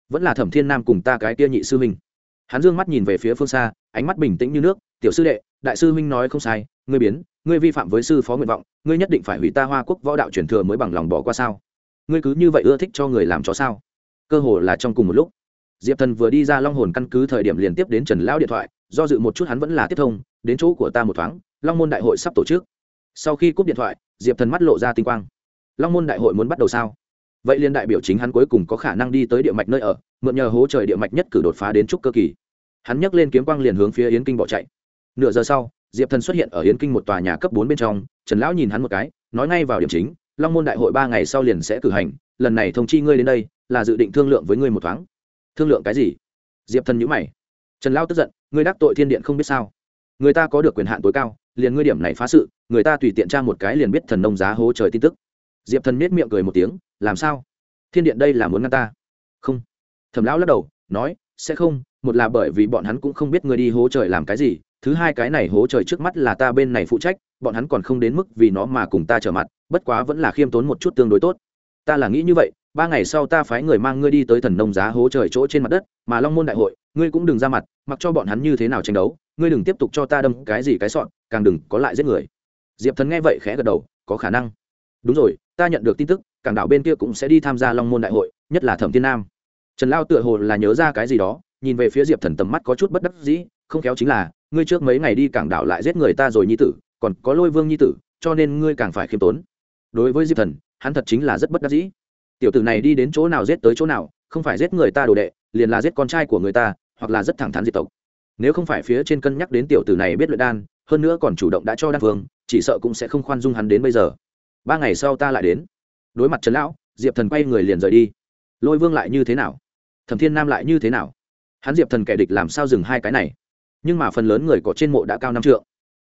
vẫn là thẩm thiên nam cùng ta cái kia nhị sư huynh. Hắn dương mắt nhìn về phía phương xa, ánh mắt bình tĩnh như nước, tiểu sư đệ, đại sư huynh nói không sai, ngươi biến, ngươi vi phạm với sư phó nguyện vọng, ngươi nhất định phải hủy ta hoa quốc võ đạo truyền thừa mới bằng lòng bỏ qua sao? Ngươi cứ như vậy ưa thích cho người làm chó sao? Cơ hồ là trong cùng một lúc. Diệp thần vừa đi ra long hồn căn cứ thời điểm liền tiếp đến trần lão điện thoại, do dự một chút hắn vẫn là tiếp thông, đến chỗ của ta một thoáng, long môn đại hội sắp tổ chức. Sau khi cúp điện thoại, diệp thần mắt lộ ra tinh quang. Long môn đại hội muốn bắt đầu sao? Vậy liên đại biểu chính hắn cuối cùng có khả năng đi tới địa mạch nơi ở, mượn nhờ hố trời địa mạch nhất cử đột phá đến trúc cơ kỳ. Hắn nhấc lên kiếm quang liền hướng phía yến kinh bỏ chạy. Nửa giờ sau, diệp thần xuất hiện ở yến kinh một tòa nhà cấp bốn bên trong, trần lão nhìn hắn một cái, nói ngay vào điểm chính, long môn đại hội ba ngày sau liền sẽ cử hành, lần này thông chi ngươi đến đây, là dự định thương lượng với ngươi một thoáng. Thương lượng cái gì? Diệp thần nhữ mày. Trần lão tức giận, ngươi đắc tội thiên điện không biết sao. Người ta có được quyền hạn tối cao, liền ngươi điểm này phá sự, người ta tùy tiện tra một cái liền biết thần nông giá hố trời tin tức diệp thần nết miệng cười một tiếng, làm sao? Thiên điện đây là muốn ngăn ta? Không. Thẩm lão lắc đầu, nói, sẽ không, một là bởi vì bọn hắn cũng không biết người đi hố trời làm cái gì, thứ hai cái này hố trời trước mắt là ta bên này phụ trách, bọn hắn còn không đến mức vì nó mà cùng ta trở mặt, bất quá vẫn là khiêm tốn một chút tương đối tốt. Ta là nghĩ như vậy, ba ngày sau ta phái người mang ngươi đi tới thần nông giá hố trời chỗ trên mặt đất, mà long môn đại hội, ngươi cũng đừng ra mặt, mặc cho bọn hắn như thế nào tranh đấu, ngươi đừng tiếp tục cho ta đâm cái gì cái sọn, càng đừng có lại giết người. Diệp thần nghe vậy khẽ gật đầu, có khả năng đúng rồi, ta nhận được tin tức, cảng đảo bên kia cũng sẽ đi tham gia long môn đại hội, nhất là thẩm thiên nam. Trần lao tựa hồ là nhớ ra cái gì đó, nhìn về phía diệp thần tầm mắt có chút bất đắc dĩ, không khéo chính là, ngươi trước mấy ngày đi cảng đảo lại giết người ta rồi nhi tử, còn có lôi vương nhi tử, cho nên ngươi càng phải khiêm tốn. Đối với diệp thần, hắn thật chính là rất bất đắc dĩ. Tiểu tử này đi đến chỗ nào giết tới chỗ nào, không phải giết người ta đồ đệ, liền là giết con trai của người ta, hoặc là rất thẳng thắn diệt tộc. Nếu không phải phía trên cân nhắc đến tiểu tử này biết luyện đan, hơn nữa còn chủ động đã cho đan phương, chỉ sợ cũng sẽ không khoan dung hắn đến bây giờ ba ngày sau ta lại đến. Đối mặt trần lão, diệp thần quay người liền rời đi. Lôi vương lại như thế nào? Thẩm thiên nam lại như thế nào? Hắn diệp thần kẻ địch làm sao dừng hai cái này? Nhưng mà phần lớn người có trên mộ đã cao năm trượng.